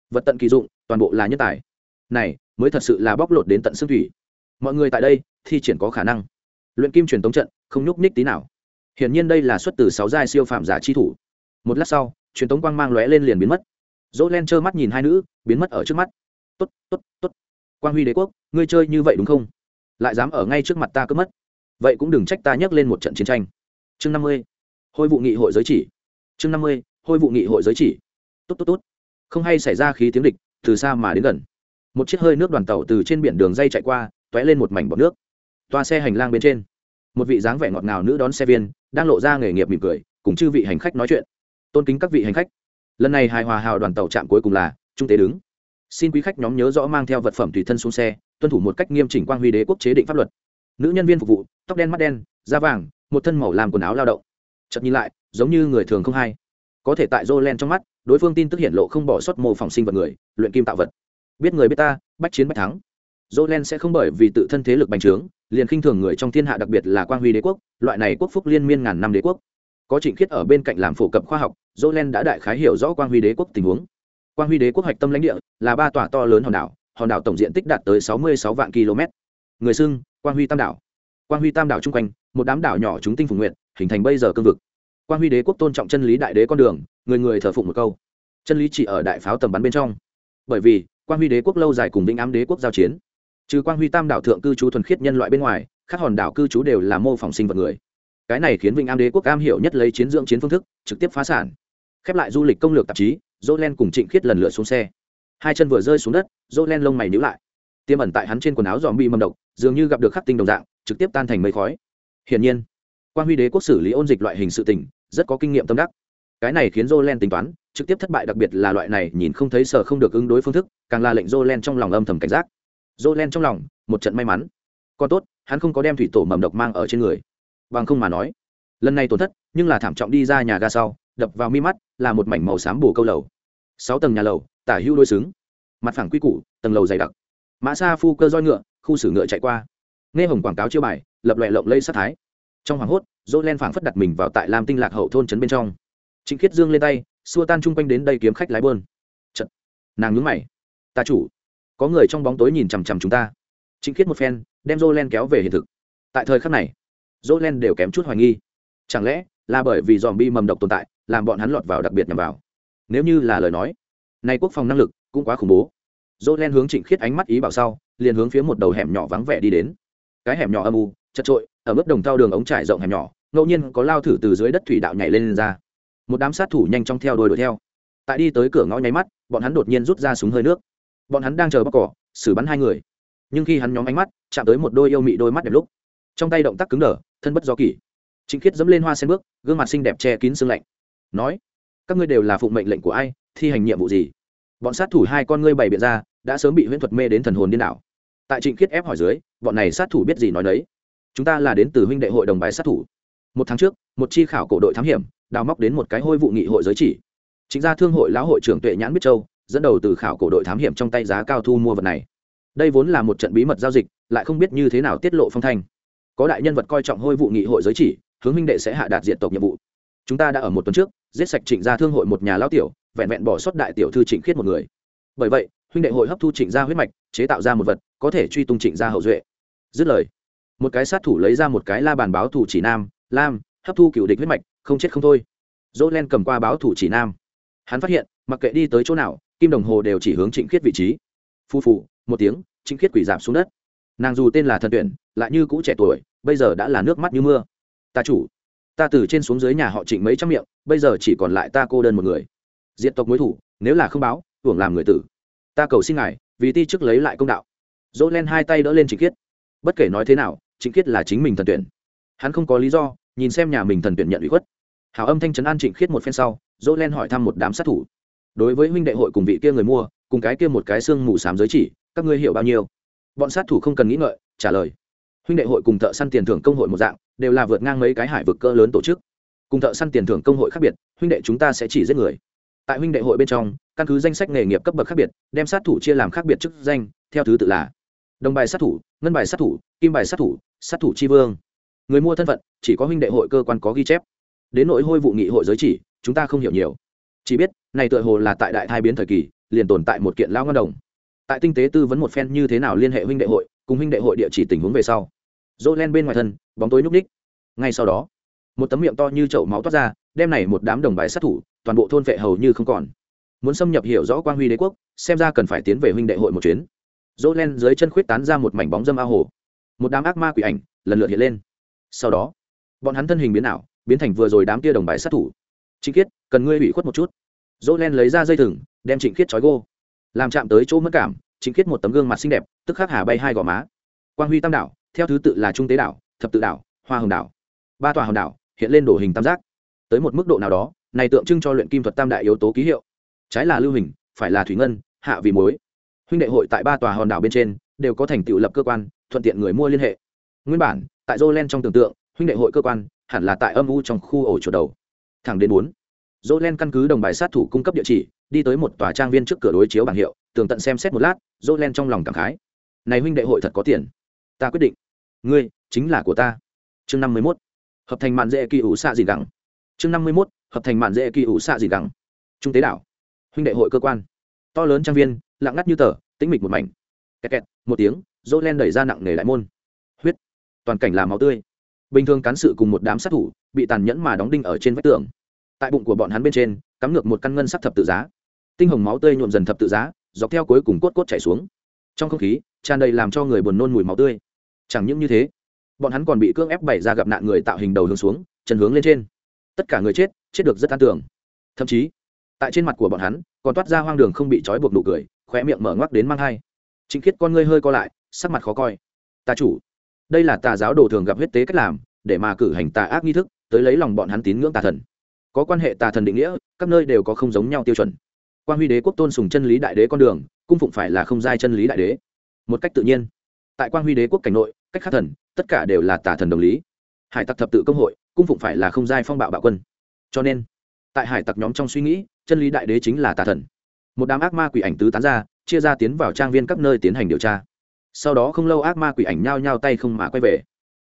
[SPEAKER 1] Vật tận kỳ dụng, toàn bộ là nhân tài. Này, mới thật sự là bóc lột đến tận xương thủy. Mọi người tại đây, thi triển có khả năng. Luyện kim truyền tống trận, không nhúc nhích tí nào. Hiển nhiên đây là xuất từ sáu giai siêu phạm giả chi thủ. Một lát sau, truyền tống quang mang lóe lên liền biến mất. Dỗ len trơ mắt nhìn hai nữ, biến mất ở trước mắt. Tốt tốt tốt quang huy đế quốc, ngươi chơi như vậy đúng không? Lại dám ở ngay trước mặt ta cướp mất. Vậy cũng đừng trách ta nhắc lên một trận chiến tranh. Chương năm mươi. Hôi vụ nghị hội giới chỉ. Chương năm mươi. Hôi vụ nghị hội giới chỉ. Tốt tốt tốt. Không hay xảy ra khí tiếng địch, từ xa mà đến gần. Một chiếc hơi nước đoàn tàu từ trên biển đường dây chạy qua t ó é lên một mảnh bọt nước. Toa xe hành lang bên trên, một vị dáng vẻ ngọt ngào nữ đón xe viên, đang lộ ra nghề nghiệp mỉm cười, cùng chư vị hành khách nói chuyện. Tôn kính các vị hành khách. Lần này hài hòa hào đoàn tàu chạm cuối cùng là trung tế đứng xin quý khách nhóm nhớ rõ mang theo vật phẩm tùy thân xuống xe tuân thủ một cách nghiêm chỉnh quang huy đế quốc chế định pháp luật. Nữ nhân viên phục vụ tóc đen mắt đen da vàng một thân màu làm quần áo lao động. Chậm nhìn lại giống như người thường không hay. Có thể tại len trong mắt đối phương tin tức hiện lộ không bỏ sót mô phỏng sinh vật người luyện kim tạo vật. Biết người biết ta bách chiến bách thắng. Jolen sẽ không bởi vì tự thân thế lực bành trướng, liền khinh thường người trong thiên hạ đặc biệt là Quang Huy đế quốc, loại này quốc phúc liên miên ngàn năm đế quốc. Có Trịnh Khiết ở bên cạnh làm phổ cập khoa học, Jolen đã đại khái hiểu rõ Quang Huy đế quốc tình huống. Quang Huy đế quốc hoạch tâm lãnh địa là ba tòa to lớn hòn đảo, hòn đảo tổng diện tích đạt tới 66 vạn km. Người xưng Quang Huy Tam đảo. Quang Huy Tam đảo chung quanh, một đám đảo nhỏ chúng tinh phùng nguyện, hình thành bây giờ cương vực. Quang Huy đế quốc tôn trọng chân lý đại đế con đường, người người thờ phụng một câu. Chân lý chỉ ở đại pháo tầm bắn bên trong. Bởi vì, Quang Huy đế quốc lâu dài cùng Vĩnh Ám đế quốc giao chiến trừ quang huy tam đảo thượng cư trú thuần khiết nhân loại bên ngoài các hòn đảo cư trú đều là mô phỏng sinh vật người cái này khiến vinh am đế quốc am hiểu nhất lấy chiến dưỡng chiến phương thức trực tiếp phá sản khép lại du lịch công lược tạp chí dỗ len cùng trịnh khiết lần lượt xuống xe. Hai chân vừa rơi xuống đất dỗ len lông mày nhữ lại. Tiêm ẩn tại hắn trên quần áo dòm bị mầm độc, dường như gặp được khắc tinh đồng dạng, trực tiếp tan thành mây khói. Hiển nhiên, quan huy đế quốc xử lý ôn dịch loại hình sự tình, rất có kinh nghiệm tâm đắc. Cái này khiến Jolen tính toán, trực tiếp thất bại đặc biệt là loại này nhìn không thấy sở không được ứng đối phương thức, càng là lệnh Jolen trong lòng âm thầm cảnh giác. Dô len trong lòng, một trận may mắn. Còn tốt, hắn không có đem thủy tổ mầm độc mang ở trên người. Bằng không mà nói, lần này tổn thất, nhưng là thảm trọng đi ra nhà ga sau đập vào mi mắt, là một mảnh màu xám bồ câu lầu. Sáu tầng nhà lầu, tả hữu đôi xứng. Mặt phẳng quy củ, tầng lầu dày đặc. Mã xa phu cơ roi ngựa, khu xử ngựa chạy qua. Nghe hồng quảng cáo chiêu bài, lập loẹ lộng lây sát thái. Trong hoảng hốt dỗ len phảng phất đặt mình vào tại lam tinh lạc hậu thôn trấn bên trong. Chính khiết dương lên tay, xua tan chung quanh đến đây kiếm khách lái bơn. Chật. nàng nhúng mày. Ta chủ, có người trong bóng tối nhìn chằm chằm chúng ta. Chính khiết một phen, đem jolen kéo về hiện thực. Tại thời khắc này jolen đều kém chút hoài nghi. Chẳng lẽ là bởi vì dòm bi mầm độc tồn tại làm bọn hắn lọt vào đặc biệt nhằm vào. Nếu như là lời nói nay quốc phòng năng lực cũng quá khủng bố. Jolen hướng trịnh khiết ánh mắt ý bảo sau liền hướng phía một đầu hẻm nhỏ vắng vẻ đi đến. Cái hẻm nhỏ âm u chật trội ở mức đồng thao đường ống trải rộng hẻm nhỏ ngẫu nhiên có lao thử từ dưới đất thủy đạo nhảy lên, lên ra. Một đám sát thủ nhanh chóng theo đuôi đuổi theo. Tại đi tới cửa ngõ nháy mắt bọn hắn đột nhiên rút ra súng hơi nước. Bọn hắn đang chờ bóc cỏ xử bắn hai người. Nhưng khi hắn nhóm ánh mắt chạm tới một đôi yêu mị đôi mắt đẹp lúc trong tay động tác cứng đờ thân bất do kỷ. Trịnh khiết dẫm lên hoa sen bước gương mặt xinh đẹp che kín xương lạnh nói, các ngươi đều là phụng mệnh lệnh của ai, thi hành nhiệm vụ gì? Bọn sát thủ hai con ngươi bày biện ra, đã sớm bị huyễn thuật mê đến thần hồn điên đảo. Tại trịnh khiết ép hỏi dưới, bọn này sát thủ biết gì nói đấy chúng ta là đến từ huynh đệ hội đồng bài sát thủ. Một tháng trước, một chi khảo cổ đội thám hiểm, đào móc đến một cái hôi vụ nghị hội giới chỉ. Chính ra thương hội lão hội trưởng tuệ nhãn biết châu, dẫn đầu từ khảo cổ đội thám hiểm trong tay giá cao thu mua vật này. Đây vốn là một trận bí mật giao dịch, lại không biết như thế nào tiết lộ phong thanh. Có đại nhân vật coi trọng hôi vụ nghị hội giới chỉ, hướng minh đệ sẽ hạ đạt diện tộc nhiệm vụ. Chúng ta đã ở một tuần trước giết sạch trịnh gia thương hội một nhà lao tiểu, vẹn vẹn bỏ sót đại tiểu thư trịnh khiết một người. Bởi vậy, huynh đệ hội hấp thu trịnh gia huyết mạch, chế tạo ra một vật có thể truy tung trịnh gia hậu duệ. Dứt lời, một cái sát thủ lấy ra một cái la bàn báo thủ chỉ nam, lam, hấp thu cựu địch huyết mạch, không chết không thôi. Dỗ len cầm qua báo thủ chỉ nam. Hắn phát hiện, mặc kệ đi tới chỗ nào, kim đồng hồ đều chỉ hướng trịnh khiết vị trí. Phu phụ một tiếng, trịnh khiết quỷ giảm xuống đất. Nàng dù tên là thần tuyển, lại như cũ trẻ tuổi, bây giờ đã là nước mắt như mưa. Ta chủ ta từ trên xuống dưới nhà họ trịnh mấy trăm miệng, bây giờ chỉ còn lại ta cô đơn một người. Diện tộc mối thủ, nếu là không báo, hưởng làm người tử. Ta cầu xin ngài, vì ti chức lấy lại công đạo. Dỗ len hai tay đỡ lên trịnh khiết. Bất kể nói thế nào, trịnh khiết là chính mình thần tuyển. Hắn không có lý do, nhìn xem nhà mình thần tuyển nhận ủy khuất. Hảo âm thanh trấn an trịnh khiết một phen sau, dỗ len hỏi thăm một đám sát thủ. Đối với huynh đệ hội cùng vị kia người mua, cùng cái kia một cái xương mù sám giới chỉ, các ngươi hiểu bao nhiêu? Bọn sát thủ không cần nghĩ ngợi, trả lời huynh đệ hội cùng thợ săn tiền thưởng công hội một dạng, đều là vượt ngang mấy cái hải vực cỡ lớn tổ chức. Cùng thợ săn tiền thưởng công hội khác biệt, huynh đệ chúng ta sẽ chỉ giết người. Tại huynh đệ hội bên trong, căn cứ danh sách nghề nghiệp cấp bậc khác biệt, đem sát thủ chia làm khác biệt chức danh, theo thứ tự là đồng bài sát thủ, ngân bài sát thủ, kim bài sát thủ sát thủ tri vương. Người mua thân phận, chỉ có huynh đệ hội cơ quan có ghi chép. Đến nội hôi vụ nghị hội giới chỉ, chúng ta không hiểu nhiều. Chỉ biết, này tựa hồ là tại đại thai biến thời kỳ, liền tồn tại một kiện lao ngân đồng. Tại tinh tế tư vấn một phen như thế nào liên hệ huynh đệ hội, cùng huynh đệ hội địa chỉ tình huống về sau dỗ len bên ngoài thân, bóng tối nhúc ních. Ngay sau đó, một tấm miệng to như chậu máu toát ra, đem này một đám đồng bài sát thủ, toàn bộ thôn vệ hầu như không còn. Muốn xâm nhập hiểu rõ quan huy đế quốc, xem ra cần phải tiến về huynh đệ hội một chuyến. Dỗ len dưới chân khuyết tán ra một mảnh bóng dâm ao hồ. Một đám ác ma quỷ ảnh lần lượt hiện lên. Sau đó, bọn hắn thân hình biến ảo, biến thành vừa rồi đám kia đồng bài sát thủ. Trịnh khiết, cần ngươi bị khuất một chút. Dỗ len lấy ra dây thừng, đem trịnh khiết trói gô. Làm chạm tới chỗ mất cảm, trịnh khiết một tấm gương mặt xinh đẹp, tức khắc hà bay hai gò má. Quang huy tam đảo theo thứ tự là trung tế đảo, thập tự đảo, hoa hồng đảo. Ba tòa Hòn đảo hiện lên đổ hình tam giác. Tới một mức độ nào đó, này tượng trưng cho luyện kim thuật tam đại yếu tố ký hiệu. Trái là lưu hình, phải là thủy ngân, hạ vì mối huynh đệ hội tại ba tòa hòn đảo bên trên, đều có thành tựu lập cơ quan, thuận tiện người mua liên hệ. Nguyên bản, tại Jolen trong tưởng tượng, huynh đệ hội cơ quan hẳn là tại âm u trong khu ổ chuột đầu. Thẳng đến bốn Jolen căn cứ đồng bài sát thủ cung cấp địa chỉ, đi tới một tòa trang viên trước cửa đối chiếu bảng hiệu, tường tận xem xét một lát Jolen trong lòng cảm khái. Này huynh đệ hội thật có tiền ta quyết định. Ngươi chính là của ta. Chương năm mươi mốt. Hợp thành mạn dễ kỳ ủ xạ gì gẳng. Chương năm mươi mốt. Hợp thành mạn dễ kỳ ủ xạ gì gẳng. Trung tế đảo. Huynh đệ hội cơ quan. To lớn trang viên, lặng ngắt như tờ, tĩnh mịch một mảnh. Kẹt kẹt, một tiếng dỗ len đẩy ra nặng nề đại môn. Huyết. Toàn cảnh là máu tươi. Bình thường cán sự cùng một đám sát thủ, bị tàn nhẫn mà đóng đinh ở trên vách tường. Tại bụng của bọn hắn bên trên, cắm ngược một căn ngân sắc thập tự giá. Tinh hồng máu tươi nhuộm dần thập tự giá, dọc theo cuối cùng cốt cốt chảy xuống. Trong không khí, tràn đầy làm cho người buồn nôn mùi máu tươi chẳng những như thế, bọn hắn còn bị cưỡng ép bày ra gặp nạn người tạo hình đầu hướng xuống, chân hướng lên trên. Tất cả người chết chết được rất an tưởng thậm chí, tại trên mặt của bọn hắn, còn toát ra hoang đường không bị trói buộc nụ cười, khóe miệng mở ngoắc đến mang hai. Chính khiết con ngươi hơi co lại, sắc mặt khó coi. Tà chủ, đây là tà giáo đồ thường gặp huyết tế cách làm, để mà cử hành tà ác nghi thức, tới lấy lòng bọn hắn tín ngưỡng tà thần. Có quan hệ tà thần định nghĩa, các nơi đều có không giống nhau tiêu chuẩn. Quan huy đế quốc tôn sùng chân lý đại đế con đường, cung phụng phải là không giai chân lý đại đế. Một cách tự nhiên, tại quan huy đế quốc cảnh nội cách khắc thần, tất cả đều là tà thần đồng lý. Hải tặc thập tự công hội, cung phụng phải là không giai phong bạo bạo quân. Cho nên, tại hải tặc nhóm trong suy nghĩ, chân lý đại đế chính là tà thần. Một đám ác ma quỷ ảnh tứ tán ra, chia ra tiến vào trang viên các nơi tiến hành điều tra. Sau đó không lâu ác ma quỷ ảnh nhao nhao tay không mà quay về.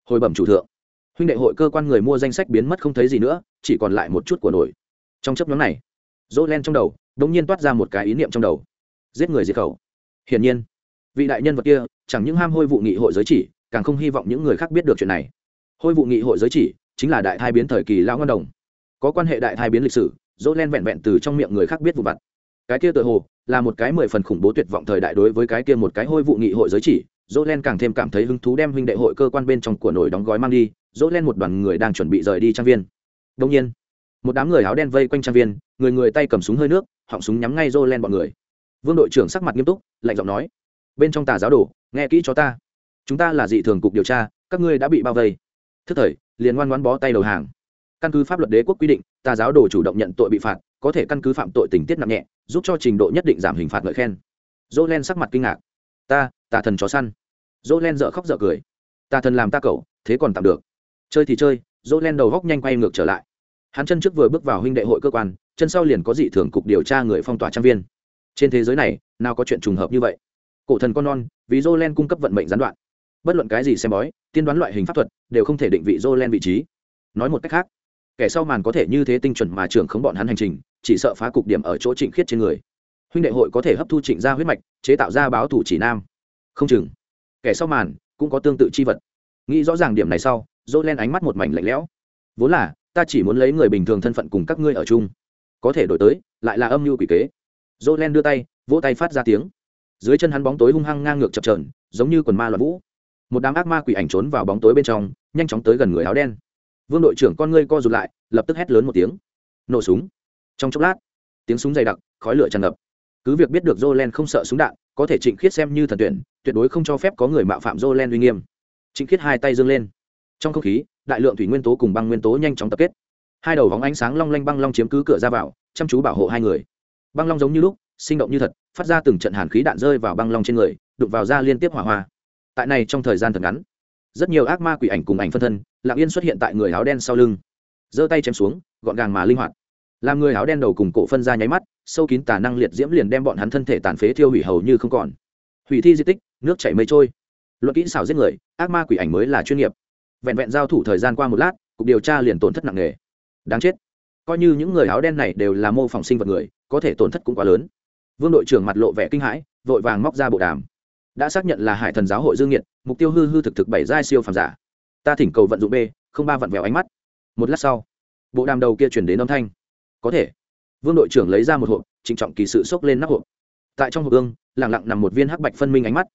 [SPEAKER 1] Hồi bẩm chủ thượng, huynh đệ hội cơ quan người mua danh sách biến mất không thấy gì nữa, chỉ còn lại một chút của nổi. Trong chấp nhóm này dỗ len trong đầu đ ỗ n g nhiên toát ra một cái ý niệm trong đầu. Giết người diệt khẩu. Hiển nhiên, vị đại nhân vật kia, chẳng những ham hôi vụ nghị hội giới chỉ càng không hy vọng những người khác biết được chuyện này. Hôi vụ nghị hội giới chỉ chính là đại thai biến thời kỳ lão ngân đồng. Có quan hệ đại thai biến lịch sử dỗ len vẹn vẹn từ trong miệng người khác biết vụ vặt. Cái kia tự hồ là một cái mười phần khủng bố tuyệt vọng thời đại đối với cái kia một cái hôi vụ nghị hội giới chỉ dỗ len càng thêm cảm thấy hứng thú đem huynh đệ hội cơ quan bên trong của nổi đóng gói mang đi dỗ len một đoàn người đang chuẩn bị rời đi trang viên. Đông nhiên, một đám người áo đen vây quanh trang viên, người người tay cầm súng hơi nước, họng súng nhắm ngay dỗ len bọn người. Vương đội trưởng sắc mặt nghiêm túc, lạnh giọng nói, bên trong tà giáo đồ, nghe kỹ cho ta chúng ta là dị thường cục điều tra, các ngươi đã bị bao vây. Thức thời, liền ngoan ngoãn bó tay đầu hàng. Căn cứ pháp luật đế quốc quy định tà giáo đồ chủ động nhận tội bị phạt, có thể căn cứ phạm tội tình tiết nặng nhẹ, giúp cho trình độ nhất định giảm hình phạt ngợi khen. Dỗ len sắc mặt kinh ngạc. Ta, tà thần chó săn. Dỗ len dợ khóc dợ cười. Tà thần làm ta cậu, thế còn tạm được. Chơi thì chơi dỗ len đầu góc nhanh quay ngược trở lại. Hắn chân trước vừa bước vào huynh đệ hội cơ quan, chân sau liền có dị thường cục điều tra người phong tỏa trang viên. Trên thế giới này, nào có chuyện trùng hợp như vậy? Cổ thần con non, vì jolen cung cấp vận mệnh gián đoạn bất luận cái gì xem bói, tiên đoán loại hình pháp thuật, đều không thể định vị jolen vị trí. Nói một cách khác, kẻ sau màn có thể như thế tinh chuẩn mà trưởng không bọn hắn hành trình, chỉ sợ phá cục điểm ở chỗ trịnh khiết trên người. Huynh đệ hội có thể hấp thu trịnh ra huyết mạch, chế tạo ra báo thủ chỉ nam. Không chừng, kẻ sau màn cũng có tương tự chi vật. Nghĩ rõ ràng điểm này sau dỗ len ánh mắt một mảnh lạnh lẽo. Vốn là, ta chỉ muốn lấy người bình thường thân phận cùng các ngươi ở chung. Có thể đổi tới, lại là âm mưu quỷ kế. Dỗ len đưa tay, vỗ tay phát ra tiếng. Dưới chân hắn bóng tối hung hăng ngang ngược chập trờn giống như quần ma loạn vũ một đám ác ma quỷ ảnh trốn vào bóng tối bên trong, nhanh chóng tới gần người áo đen. Vương đội trưởng con ngươi co rụt lại, lập tức hét lớn một tiếng. Nổ súng. Trong chốc lát, tiếng súng dày đặc, khói lửa tràn ngập. Cứ việc biết được jolen không sợ súng đạn, có thể trịnh khiết xem như thần tuyển, tuyệt đối không cho phép có người mạo phạm jolen uy nghiêm. Trịnh khiết hai tay dâng lên. Trong không khí, đại lượng thủy nguyên tố cùng băng nguyên tố nhanh chóng tập kết. Hai đầu vóng ánh sáng long lanh băng long chiếm cứ cửa ra vào, chăm chú bảo hộ hai người. Băng long giống như lúc, sinh động như thật, phát ra từng trận hàn khí đạn rơi vào băng long trên người, đụng vào da liên tiếp hỏa hoa tại này trong thời gian thật ngắn, rất nhiều ác ma quỷ ảnh cùng ảnh phân thân lặng yên xuất hiện tại người áo đen sau lưng. Giơ tay chém xuống, gọn gàng mà linh hoạt. Làm người áo đen đầu cùng cổ phân ra nháy mắt, sâu kín tà năng liệt diễm liền đem bọn hắn thân thể tàn phế thiêu hủy hầu như không còn. Hủy thi di tích, nước chảy mây trôi. Luận kỹ xảo giết người, ác ma quỷ ảnh mới là chuyên nghiệp. Vẹn vẹn giao thủ thời gian qua một lát, cục điều tra liền tổn thất nặng nề. Đáng chết. Coi như những người áo đen này đều là mô phỏng sinh vật người, có thể tổn thất cũng quá lớn. Vương đội trưởng mặt lộ vẻ kinh hãi, vội vàng móc ra bộ đàm đã xác nhận là hải thần giáo hội dương nhiệt, mục tiêu hư hư thực thực bảy giai siêu phàm giả. Ta thỉnh cầu vận dụng b, không ba vặn vẹo ánh mắt. Một lát sau, bộ đàm đầu kia chuyển đến âm thanh. Có thể. Vương đội trưởng lấy ra một hộp, trịnh trọng kỳ sự xốc lên nắp hộp. Tại trong hộp ương lẳng lặng nằm một viên hắc bạch phân minh ánh mắt.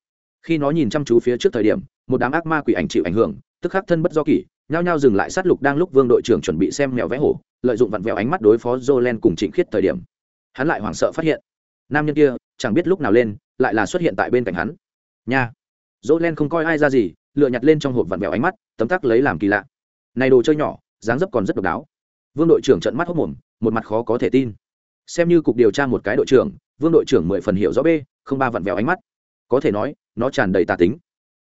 [SPEAKER 1] Khi nó nhìn chăm chú phía trước thời điểm, một đám ác ma quỷ ảnh chịu ảnh hưởng, tức khắc thân bất do kỷ, nhao nhao dừng lại sát lục đang lúc vương đội trưởng chuẩn bị xem mèo vẽ hổ, lợi dụng vặn vẹo ánh mắt đối phó jolen cùng trịnh khiết thời điểm. Hắn lại hoảng sợ phát hiện, nam nhân kia chẳng biết lúc nào lên, lại là xuất hiện tại bên cạnh hắn nha. Jolen không coi ai ra gì, lựa nhặt lên trong hộp vặn vẹo ánh mắt, tấm tắc lấy làm kỳ lạ. Này đồ chơi nhỏ, dáng dấp còn rất độc đáo. Vương đội trưởng trận mắt hốc mồm, một mặt khó có thể tin. Xem như cục điều tra một cái đội trưởng, vương đội trưởng mười phần hiểu rõ b, không ba vặn vẹo ánh mắt. Có thể nói, nó tràn đầy tà tính.